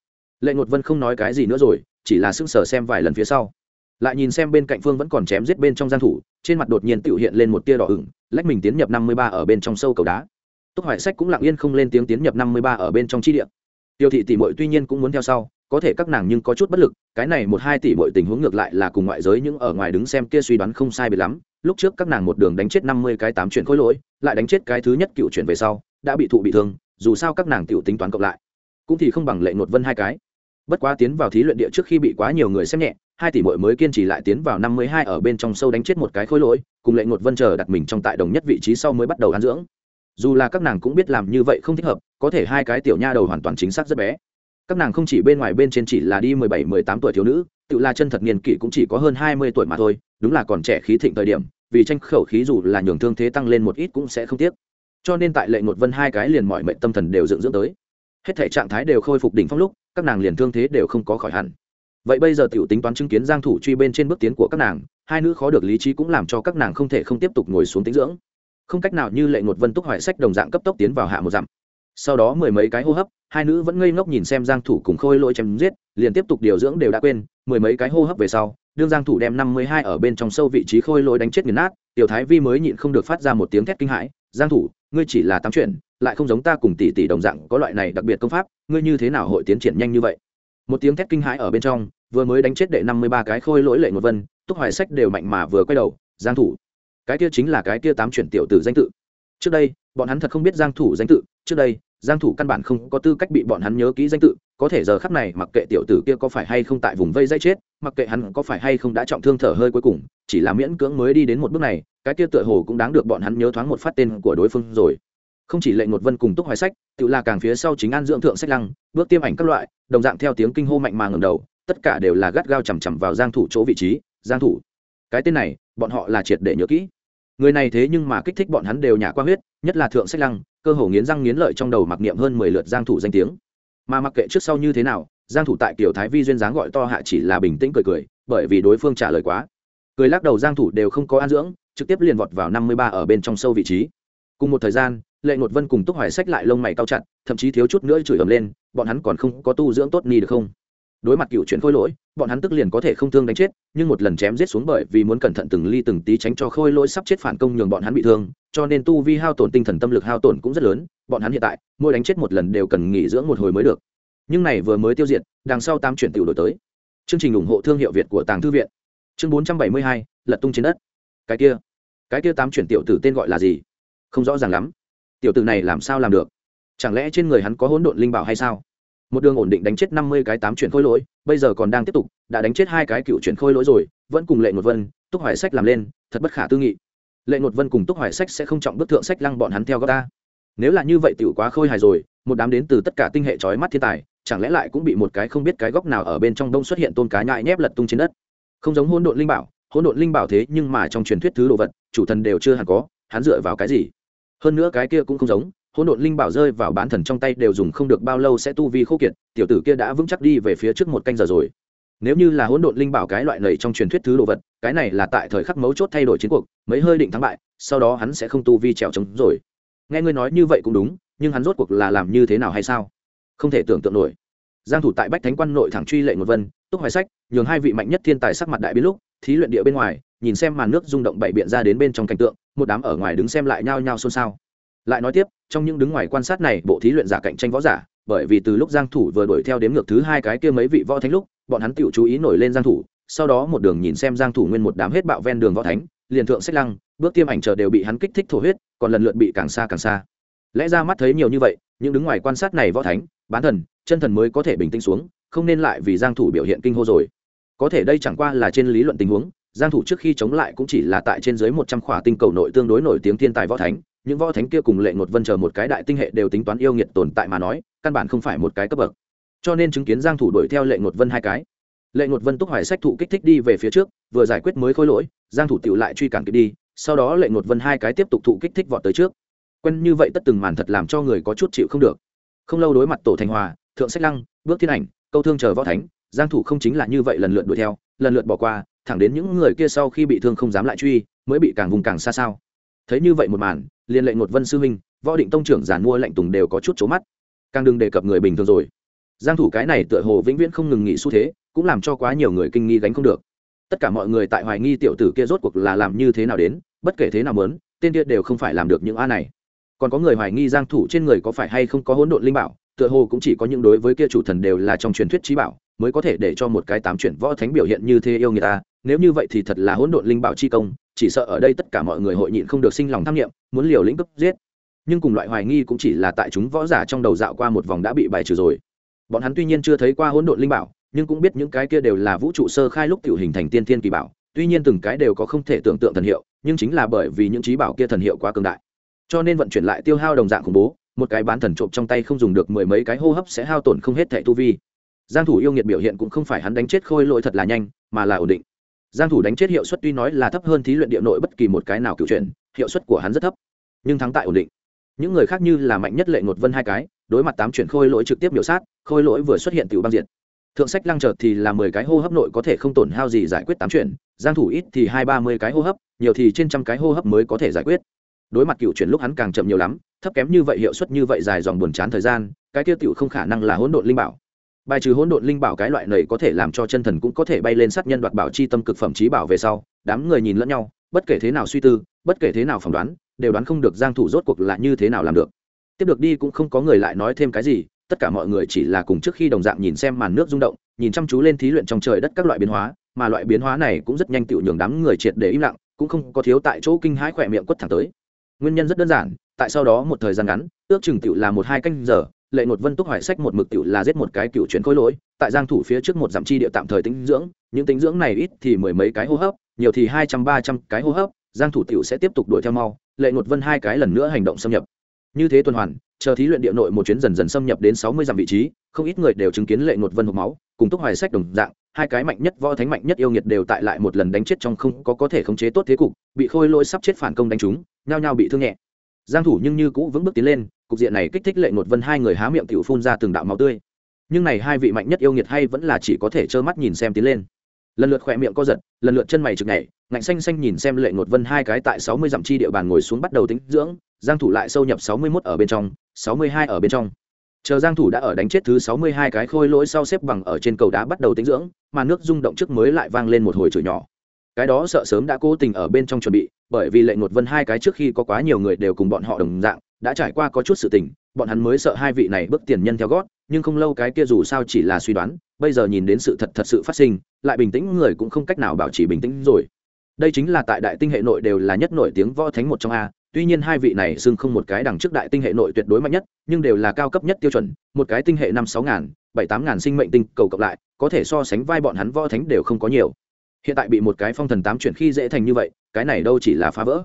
S1: Lệ ngột vân không nói cái gì nữa rồi, chỉ là sững sờ xem vài lần phía sau. Lại nhìn xem bên cạnh phương vẫn còn chém giết bên trong gian thủ, trên mặt đột nhiên tự hiện lên một tia đỏ ửng, lách mình tiến nhập năm mươi ba ở bên trong sâu cầu đá. Túc hoại sách cũng lặng yên không lên tiếng tiến nhập năm mươi ba ở bên trong chi địa. Tiêu thị tỷ mội tuy nhiên cũng muốn theo sau có thể các nàng nhưng có chút bất lực, cái này một hai tỷ bội tình huống ngược lại là cùng ngoại giới những ở ngoài đứng xem kia suy đoán không sai biệt lắm. Lúc trước các nàng một đường đánh chết năm mươi cái tám chuyển khối lỗi, lại đánh chết cái thứ nhất cựu chuyển về sau, đã bị thụ bị thương, dù sao các nàng tiểu tính toán cộng lại, cũng thì không bằng lệ nột vân hai cái. Bất quá tiến vào thí luyện địa trước khi bị quá nhiều người xem nhẹ, hai tỷ mội mới kiên trì lại tiến vào năm mươi hai ở bên trong sâu đánh chết một cái khối lỗi, cùng lệ nột vân chờ đặt mình trong tại đồng nhất vị trí sau mới bắt đầu ăn dưỡng. Dù là các nàng cũng biết làm như vậy không thích hợp, có thể hai cái tiểu nha đầu hoàn toàn chính xác rất bé các nàng không chỉ bên ngoài bên trên chỉ là đi mười bảy, mười tám tuổi thiếu nữ, tự là chân thật niên kỷ cũng chỉ có hơn hai mươi tuổi mà thôi, đúng là còn trẻ khí thịnh thời điểm, vì tranh khẩu khí dù là nhường thương thế tăng lên một ít cũng sẽ không tiếc. Cho nên tại lệ ngột vân hai cái liền mọi mệnh tâm thần đều dựng dưỡng tới. Hết thể trạng thái đều khôi phục đỉnh phong lúc, các nàng liền thương thế đều không có khỏi hẳn. Vậy bây giờ tiểu tính toán chứng kiến giang thủ truy bên trên bước tiến của các nàng, hai nữ khó được lý trí cũng làm cho các nàng không thể không tiếp tục ngồi xuống tính dưỡng. Không cách nào như lệ ngột vân túc hoại sách đồng dạng cấp tốc tiến vào hạ một dặm sau đó mười mấy cái hô hấp, hai nữ vẫn ngây ngốc nhìn xem giang thủ cùng khôi lỗi chém giết, liền tiếp tục điều dưỡng đều đã quên. Mười mấy cái hô hấp về sau, đương giang thủ đem năm mươi hai ở bên trong sâu vị trí khôi lỗi đánh chết nghiền nát, tiểu thái vi mới nhịn không được phát ra một tiếng thét kinh hãi. Giang thủ, ngươi chỉ là tám chuyện, lại không giống ta cùng tỷ tỷ đồng dạng có loại này đặc biệt công pháp, ngươi như thế nào hội tiến triển nhanh như vậy? Một tiếng thét kinh hãi ở bên trong, vừa mới đánh chết đệ năm mươi ba cái khôi lỗi lệ một vân, túc hoài sách đều mạnh mà vừa quay đầu, giang thủ. Cái kia chính là cái kia tám chuyển tiểu tử danh tự. Trước đây, bọn hắn thật không biết giang thủ danh tự trước đây, giang thủ căn bản không có tư cách bị bọn hắn nhớ kỹ danh tự, có thể giờ khắc này mặc kệ tiểu tử kia có phải hay không tại vùng vây dây chết, mặc kệ hắn có phải hay không đã trọng thương thở hơi cuối cùng, chỉ là miễn cưỡng mới đi đến một bước này, cái kia tựa hồ cũng đáng được bọn hắn nhớ thoáng một phát tên của đối phương rồi. Không chỉ lệnh một vân cùng túc hoài sách, tự là càng phía sau chính an dưỡng thượng sách lăng, bước tiêm ảnh các loại, đồng dạng theo tiếng kinh hô mạnh mà ngẩng đầu, tất cả đều là gắt gao chầm chằm vào giang thủ chỗ vị trí, giang thủ, cái tên này, bọn họ là triệt để nhớ kỹ. Người này thế nhưng mà kích thích bọn hắn đều nhả qua huyết, nhất là thượng sách lăng cơ hồ nghiến răng nghiến lợi trong đầu mặc niệm hơn mười lượt giang thủ danh tiếng. Mà mặc kệ trước sau như thế nào, giang thủ tại kiểu thái vi duyên dáng gọi to hạ chỉ là bình tĩnh cười cười, bởi vì đối phương trả lời quá. Cười lắc đầu giang thủ đều không có an dưỡng, trực tiếp liền vọt vào 53 ở bên trong sâu vị trí. Cùng một thời gian, lệ ngột vân cùng túc hoài sách lại lông mày cao chặt, thậm chí thiếu chút nữa chửi ầm lên, bọn hắn còn không có tu dưỡng tốt ni được không? Đối mặt cựu chuyển khôi lỗi, bọn hắn tức liền có thể không thương đánh chết, nhưng một lần chém giết xuống bởi vì muốn cẩn thận từng ly từng tí tránh cho khôi lỗi sắp chết phản công nhường bọn hắn bị thương, cho nên tu vi hao tổn, tinh thần tâm lực hao tổn cũng rất lớn, bọn hắn hiện tại, mỗi đánh chết một lần đều cần nghỉ dưỡng một hồi mới được. Nhưng này vừa mới tiêu diệt, đằng sau tám chuyển tiểu đổi tới. Chương trình ủng hộ thương hiệu việt của tàng thư viện. Chương bốn trăm bảy mươi hai, lật tung trên đất. Cái kia cái kia tám chuyển tiểu tử tên gọi là gì? Không rõ ràng lắm. Tiểu tử này làm sao làm được? Chẳng lẽ trên người hắn có hỗn độn linh bảo hay sao? Một đường ổn định đánh chết năm mươi cái tám chuyển khôi lỗi, bây giờ còn đang tiếp tục, đã đánh chết hai cái cựu chuyển khôi lỗi rồi, vẫn cùng lệ một vân, túc hoài sách làm lên, thật bất khả tư nghị. Lệ một vân cùng túc hoài sách sẽ không trọng bức thượng sách lăng bọn hắn theo góc ta. Nếu là như vậy tiểu quá khôi hài rồi, một đám đến từ tất cả tinh hệ trói mắt thiên tài, chẳng lẽ lại cũng bị một cái không biết cái góc nào ở bên trong đông xuất hiện tôn cá nhại nhép lật tung trên đất? Không giống hỗn độn linh bảo, hỗn độn linh bảo thế nhưng mà trong truyền thuyết thứ đồ vật, chủ thần đều chưa hẳn có, hắn dựa vào cái gì? Hơn nữa cái kia cũng không giống hỗn độn linh bảo rơi vào bán thần trong tay đều dùng không được bao lâu sẽ tu vi khô kiệt, tiểu tử kia đã vững chắc đi về phía trước một canh giờ rồi. Nếu như là hỗn độn linh bảo cái loại lầy trong truyền thuyết thứ đồ vật, cái này là tại thời khắc mấu chốt thay đổi chiến cuộc, mấy hơi định thắng bại, sau đó hắn sẽ không tu vi trèo trống rồi. Nghe ngươi nói như vậy cũng đúng, nhưng hắn rốt cuộc là làm như thế nào hay sao? Không thể tưởng tượng nổi. Giang thủ tại bách thánh quan nội thẳng truy lệ một vân, túc hoài sách, nhường hai vị mạnh nhất thiên tài sắc mặt đại biến lúc, thí luyện địa bên ngoài, nhìn xem màn nước rung động bảy biện ra đến bên trong cảnh tượng, một đám ở ngoài đứng xem lại nhao nhao xôn xao. Lại nói tiếp trong những đứng ngoài quan sát này, bộ thí luyện giả cạnh tranh võ giả, bởi vì từ lúc giang thủ vừa đuổi theo đếm ngược thứ hai cái kia mấy vị võ thánh lúc, bọn hắn tiểu chú ý nổi lên giang thủ, sau đó một đường nhìn xem giang thủ nguyên một đám hết bạo ven đường võ thánh, liền thượng sách lăng, bước tiêm ảnh chờ đều bị hắn kích thích thổ huyết, còn lần lượt bị càng xa càng xa. Lẽ ra mắt thấy nhiều như vậy, những đứng ngoài quan sát này võ thánh, bán thần, chân thần mới có thể bình tĩnh xuống, không nên lại vì giang thủ biểu hiện kinh hô rồi. Có thể đây chẳng qua là trên lý luận tình huống, giang thủ trước khi chống lại cũng chỉ là tại trên dưới 100 khỏa tinh cầu nội tương đối nổi tiếng thiên tài võ thánh những võ thánh kia cùng lệ ngột vân chờ một cái đại tinh hệ đều tính toán yêu nghiệt tồn tại mà nói, căn bản không phải một cái cấp bậc. Cho nên chứng kiến giang thủ đuổi theo lệ ngột vân hai cái. Lệ ngột vân túc hoài sách thụ kích thích đi về phía trước, vừa giải quyết mới khôi lỗi, giang thủ tiểu lại truy cản kịp đi, sau đó lệ ngột vân hai cái tiếp tục thụ kích thích vọt tới trước. Quen như vậy tất từng màn thật làm cho người có chút chịu không được. Không lâu đối mặt tổ thành hòa, thượng sách lăng, bước thiên ảnh, câu thương chờ võ thánh, giang thủ không chính là như vậy lần lượt đuổi theo, lần lượt bỏ qua, thẳng đến những người kia sau khi bị thương không dám lại truy, mới bị càng vùng càng xa sao thấy như vậy một màn, liên lệnh ngột vân sư huynh, võ định tông trưởng giàn mua lệnh tùng đều có chút trố mắt. Càng đừng đề cập người bình thường rồi. Giang thủ cái này tựa hồ vĩnh viễn không ngừng nghỉ xu thế, cũng làm cho quá nhiều người kinh nghi gánh không được. Tất cả mọi người tại hoài nghi tiểu tử kia rốt cuộc là làm như thế nào đến, bất kể thế nào muốn, tên kia đều không phải làm được những a này. Còn có người hoài nghi giang thủ trên người có phải hay không có hỗn độn linh bảo, tựa hồ cũng chỉ có những đối với kia chủ thần đều là trong truyền thuyết trí bảo, mới có thể để cho một cái tám chuyển võ thánh biểu hiện như thế yêu người ta. Nếu như vậy thì thật là hỗn độn linh bảo chi công chỉ sợ ở đây tất cả mọi người hội nhịn không được sinh lòng tham nghiệm, muốn liều lĩnh cấp giết. Nhưng cùng loại hoài nghi cũng chỉ là tại chúng võ giả trong đầu dạo qua một vòng đã bị bài trừ rồi. Bọn hắn tuy nhiên chưa thấy qua hỗn độn linh bảo, nhưng cũng biết những cái kia đều là vũ trụ sơ khai lúc tiểu hình thành tiên thiên kỳ bảo, tuy nhiên từng cái đều có không thể tưởng tượng thần hiệu, nhưng chính là bởi vì những trí bảo kia thần hiệu quá cường đại. Cho nên vận chuyển lại tiêu hao đồng dạng khủng bố, một cái bán thần trộm trong tay không dùng được mười mấy cái hô hấp sẽ hao tổn không hết thẻ tu vi. Giang thủ yêu nghiệt biểu hiện cũng không phải hắn đánh chết khôi lỗi thật là nhanh, mà là ổn định giang thủ đánh chết hiệu suất tuy nói là thấp hơn thí luyện địa nội bất kỳ một cái nào cựu chuyển, hiệu suất của hắn rất thấp, nhưng thắng tại ổn định. Những người khác như là mạnh nhất lệ ngột vân hai cái, đối mặt tám chuyển khôi lỗi trực tiếp biểu sát, khôi lỗi vừa xuất hiện tiểu băng diện thượng sách lăng chợt thì là mười cái hô hấp nội có thể không tổn hao gì giải quyết tám chuyển, giang thủ ít thì hai ba mươi cái hô hấp, nhiều thì trên trăm cái hô hấp mới có thể giải quyết. Đối mặt cựu chuyển lúc hắn càng chậm nhiều lắm, thấp kém như vậy hiệu suất như vậy dài dòng buồn chán thời gian, cái tiêu tiểu không khả năng là hỗn độn linh bảo bài trừ hỗn độn linh bảo cái loại này có thể làm cho chân thần cũng có thể bay lên sát nhân đoạt bảo chi tâm cực phẩm trí bảo về sau, đám người nhìn lẫn nhau, bất kể thế nào suy tư, bất kể thế nào phỏng đoán, đều đoán không được giang thủ rốt cuộc là như thế nào làm được. Tiếp được đi cũng không có người lại nói thêm cái gì, tất cả mọi người chỉ là cùng trước khi đồng dạng nhìn xem màn nước rung động, nhìn chăm chú lên thí luyện trong trời đất các loại biến hóa, mà loại biến hóa này cũng rất nhanh tự nhường đám người triệt để im lặng, cũng không có thiếu tại chỗ kinh hãi khỏe miệng quất thẳng tới. Nguyên nhân rất đơn giản, tại sau đó một thời gian ngắn, ước chừng tự là một hai canh giờ lệ Ngột vân túc hoài sách một mực tiểu là giết một cái cựu chuyển khối lỗi, tại giang thủ phía trước một dặm chi địa tạm thời tính dưỡng, những tính dưỡng này ít thì mười mấy cái hô hấp, nhiều thì hai trăm, ba trăm cái hô hấp, giang thủ tiểu sẽ tiếp tục đuổi theo mau, lệ Ngột vân hai cái lần nữa hành động xâm nhập. Như thế tuần hoàn, chờ thí luyện địa nội một chuyến dần dần xâm nhập đến sáu mươi dặm vị trí, không ít người đều chứng kiến lệ Ngột vân hộp máu, cùng túc hoài sách đồng dạng, hai cái mạnh nhất võ thánh mạnh nhất yêu nghiệt đều tại lại một lần đánh chết trong không có có thể khống chế tốt thế cục, bị khôi lỗi sắp chết phản công đánh chúng nhao nhao bị thương nhẹ. Giang thủ nhưng như cũ vững bước tiến lên cục diện này kích thích lệ ngột vân hai người há miệng tiểu phun ra từng đạo máu tươi. Nhưng này hai vị mạnh nhất yêu nghiệt hay vẫn là chỉ có thể trơ mắt nhìn xem tiến lên. Lần lượt khỏe miệng co giật, lần lượt chân mày chực nhảy, ngạnh xanh xanh nhìn xem lệ ngột vân hai cái tại sáu mươi dặm chi địa bàn ngồi xuống bắt đầu tính dưỡng, giang thủ lại sâu nhập sáu mươi mốt ở bên trong, sáu mươi hai ở bên trong. Chờ giang thủ đã ở đánh chết thứ sáu mươi hai cái khôi lỗi sau xếp bằng ở trên cầu đá bắt đầu tính dưỡng, mà nước rung động trước mới lại vang lên một hồi chửi nhỏ cái đó sợ sớm đã cố tình ở bên trong chuẩn bị, bởi vì lệ ngột vân hai cái trước khi có quá nhiều người đều cùng bọn họ đồng dạng, đã trải qua có chút sự tình, bọn hắn mới sợ hai vị này bước tiền nhân theo gót, nhưng không lâu cái kia dù sao chỉ là suy đoán, bây giờ nhìn đến sự thật thật sự phát sinh, lại bình tĩnh người cũng không cách nào bảo trì bình tĩnh rồi. Đây chính là tại đại tinh hệ nội đều là nhất nổi tiếng võ thánh một trong a, tuy nhiên hai vị này xưng không một cái đằng trước đại tinh hệ nội tuyệt đối mạnh nhất, nhưng đều là cao cấp nhất tiêu chuẩn, một cái tinh hệ năm sáu ngàn, bảy tám ngàn sinh mệnh tinh cầu cộng lại, có thể so sánh vai bọn hắn võ thánh đều không có nhiều hiện tại bị một cái phong thần tám chuyển khi dễ thành như vậy, cái này đâu chỉ là phá vỡ.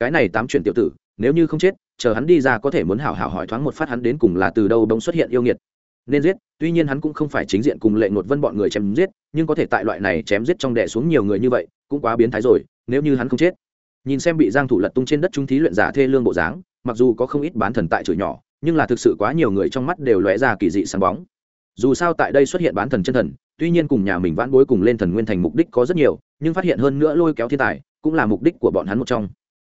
S1: Cái này tám chuyển tiểu tử, nếu như không chết, chờ hắn đi ra có thể muốn hảo hảo hỏi thoáng một phát hắn đến cùng là từ đâu bỗng xuất hiện yêu nghiệt. Nên giết, tuy nhiên hắn cũng không phải chính diện cùng lệ ngột vân bọn người chém giết, nhưng có thể tại loại này chém giết trong đẻ xuống nhiều người như vậy, cũng quá biến thái rồi, nếu như hắn không chết. Nhìn xem bị giang thủ lật tung trên đất trung thí luyện giả thê lương bộ dáng, mặc dù có không ít bán thần tại chửi nhỏ, nhưng là thực sự quá nhiều người trong mắt đều lóe ra kỳ dị sáng bóng dù sao tại đây xuất hiện bán thần chân thần, tuy nhiên cùng nhà mình vãn bối cùng lên thần nguyên thành mục đích có rất nhiều, nhưng phát hiện hơn nữa lôi kéo thiên tài, cũng là mục đích của bọn hắn một trong.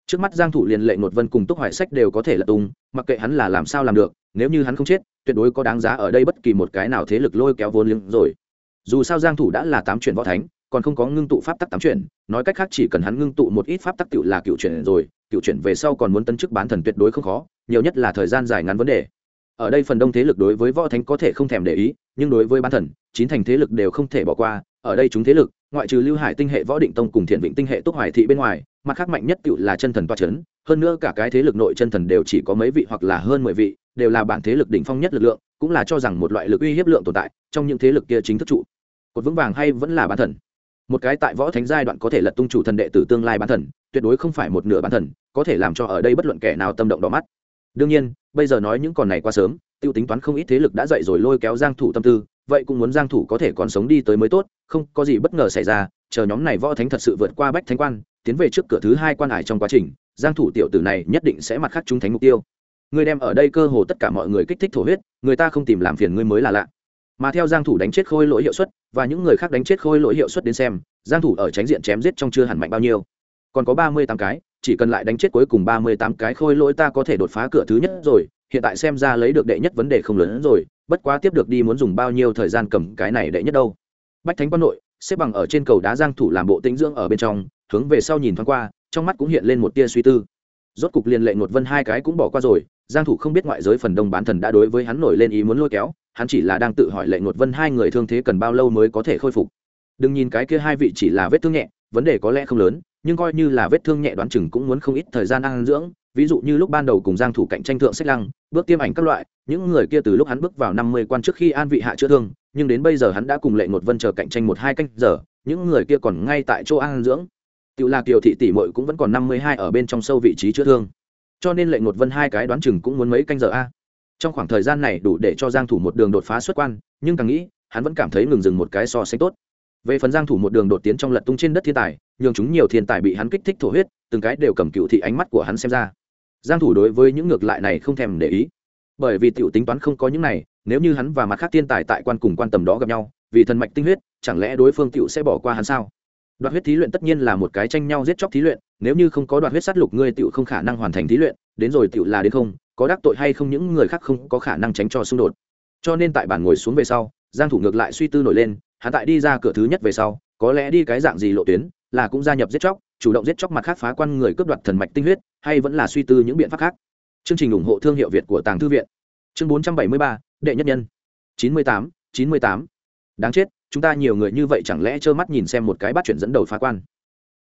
S1: Trước mắt giang thủ liền lệ một vân cùng túc hoài sách đều có thể là tung, mặc kệ hắn là làm sao làm được, nếu như hắn không chết, tuyệt đối có đáng giá ở đây bất kỳ một cái nào thế lực lôi kéo vốn liếng rồi. Dù sao giang thủ đã là tám chuyển võ thánh, còn không có ngưng tụ pháp tắc tám chuyển, nói cách khác chỉ cần hắn ngưng tụ một ít pháp tắc tiểu là cựu chuyển rồi, cựu chuyển về sau còn muốn tân chức bán thần tuyệt đối không khó, nhiều nhất là thời gian dài ngắn vấn đề ở đây phần đông thế lực đối với võ thánh có thể không thèm để ý, nhưng đối với bán thần, chín thành thế lực đều không thể bỏ qua. Ở đây chúng thế lực, ngoại trừ lưu hải tinh hệ võ định tông cùng thiện vịnh tinh hệ túc hoài thị bên ngoài, mặt khác mạnh nhất cựu là chân thần toa c h ấ n hơn nữa cả cái thế lực nội chân thần đều chỉ có mấy vị hoặc là hơn mười vị, đều là bản thế lực đỉnh phong nhất lực lượng, cũng là cho rằng một loại lực uy hiếp lượng tồn tại trong những thế lực kia chính thức trụ. Cột vững vàng hay vẫn là bán thần? Một cái tại võ thánh giai đoạn có thể lật tung chủ thần đệ tử tương lai bán thần, tuyệt đối không phải một nửa bán thần, có thể làm cho ở đây bất luận kẻ nào tâm động đỏ mắt đương nhiên, bây giờ nói những còn này quá sớm t i ê u tính toán không ít thế lực đã dậy rồi lôi kéo giang thủ tâm tư, vậy cũng muốn giang thủ có thể còn sống đi tới mới tốt, không có gì bất ngờ xảy ra, chờ nhóm này võ thánh thật sự vượt qua bách thánh quan, tiến về trước cửa thứ hai quan hải trong quá trình, giang thủ tiểu tử này nhất định sẽ mặt khắc chúng thánh mục tiêu. Người đem ở đây cơ hồ tất cả mọi người kích thích thổ huyết, người ta không tìm làm phiền ngươi mới là lạ. Mà theo giang thủ đánh chết khôi lỗi hiệu suất, và những người khác đánh chết khôi lỗi hiệu suất đến xem, giang thủ ở tránh diện chém giết trong chưa hẳn mạnh bao nhiêu. Còn có 38 cái chỉ cần lại đánh chết cuối cùng 38 cái khôi lỗi ta có thể đột phá cửa thứ nhất rồi, hiện tại xem ra lấy được đệ nhất vấn đề không lớn hơn rồi, bất quá tiếp được đi muốn dùng bao nhiêu thời gian cầm cái này đệ nhất đâu. Bách thánh quan nội, xếp bằng ở trên cầu đá giang thủ làm bộ tĩnh dưỡng ở bên trong, hướng về sau nhìn thoáng qua, trong mắt cũng hiện lên một tia suy tư. Rốt cục liền lệ ngột vân hai cái cũng bỏ qua rồi, giang thủ không biết ngoại giới phần đông bán thần đã đối với hắn nổi lên ý muốn lôi kéo, hắn chỉ là đang tự hỏi lệ ngột vân hai người thương thế cần bao lâu mới có thể khôi phục. Đừng nhìn cái kia hai vị chỉ là vết thương nhẹ, vấn đề có lẽ không lớn nhưng coi như là vết thương nhẹ đoán chừng cũng muốn không ít thời gian ăn dưỡng ví dụ như lúc ban đầu cùng giang thủ cạnh tranh thượng sách lăng bước tiêm ảnh các loại những người kia từ lúc hắn bước vào 50 quan trước khi an vị hạ chữa thương nhưng đến bây giờ hắn đã cùng lệ ngột vân chờ cạnh tranh một hai canh giờ những người kia còn ngay tại chỗ ăn dưỡng Tiểu là Kiều thị tỷ muội cũng vẫn còn 52 ở bên trong sâu vị trí chữa thương. Cho nên lệ ngột vân hai cái đoán chừng cũng muốn mấy canh giờ a. Trong khoảng thời gian này đủ để cho Giang thủ một đường đột phá xuất quan, nhưng càng nghĩ, hắn vẫn cảm thấy ngừng dừng một cái so sánh tốt. Về phần Giang thủ một đường đột tiến trong lật tung trên đất thiên tài, nhường chúng nhiều thiên tài bị hắn kích thích thổ huyết, từng cái đều cầm cựu thị ánh mắt của hắn xem ra. Giang thủ đối với những ngược lại này không thèm để ý, bởi vì tiểu tính toán không có những này, nếu như hắn và mặt khác thiên tài tại quan cùng quan tầm đó gặp nhau, vì thần mạch tinh huyết, chẳng lẽ đối phương tiểu sẽ bỏ qua hắn sao? đoạt huyết thí luyện tất nhiên là một cái tranh nhau giết chóc thí luyện nếu như không có đoạt huyết sát lục ngươi tiểu không khả năng hoàn thành thí luyện đến rồi tiểu là đến không có đắc tội hay không những người khác không có khả năng tránh cho xung đột cho nên tại bản ngồi xuống về sau giang thủ ngược lại suy tư nổi lên hắn tại đi ra cửa thứ nhất về sau có lẽ đi cái dạng gì lộ tuyến là cũng gia nhập giết chóc chủ động giết chóc mặt khác phá quan người cướp đoạt thần mạch tinh huyết hay vẫn là suy tư những biện pháp khác. Chương trình ủng hộ thương hiệu việt của tàng thư viện. Chương 473, đệ nhất nhân. 98, 98. đáng chết chúng ta nhiều người như vậy chẳng lẽ trơ mắt nhìn xem một cái bắt chuyển dẫn đầu phá quan.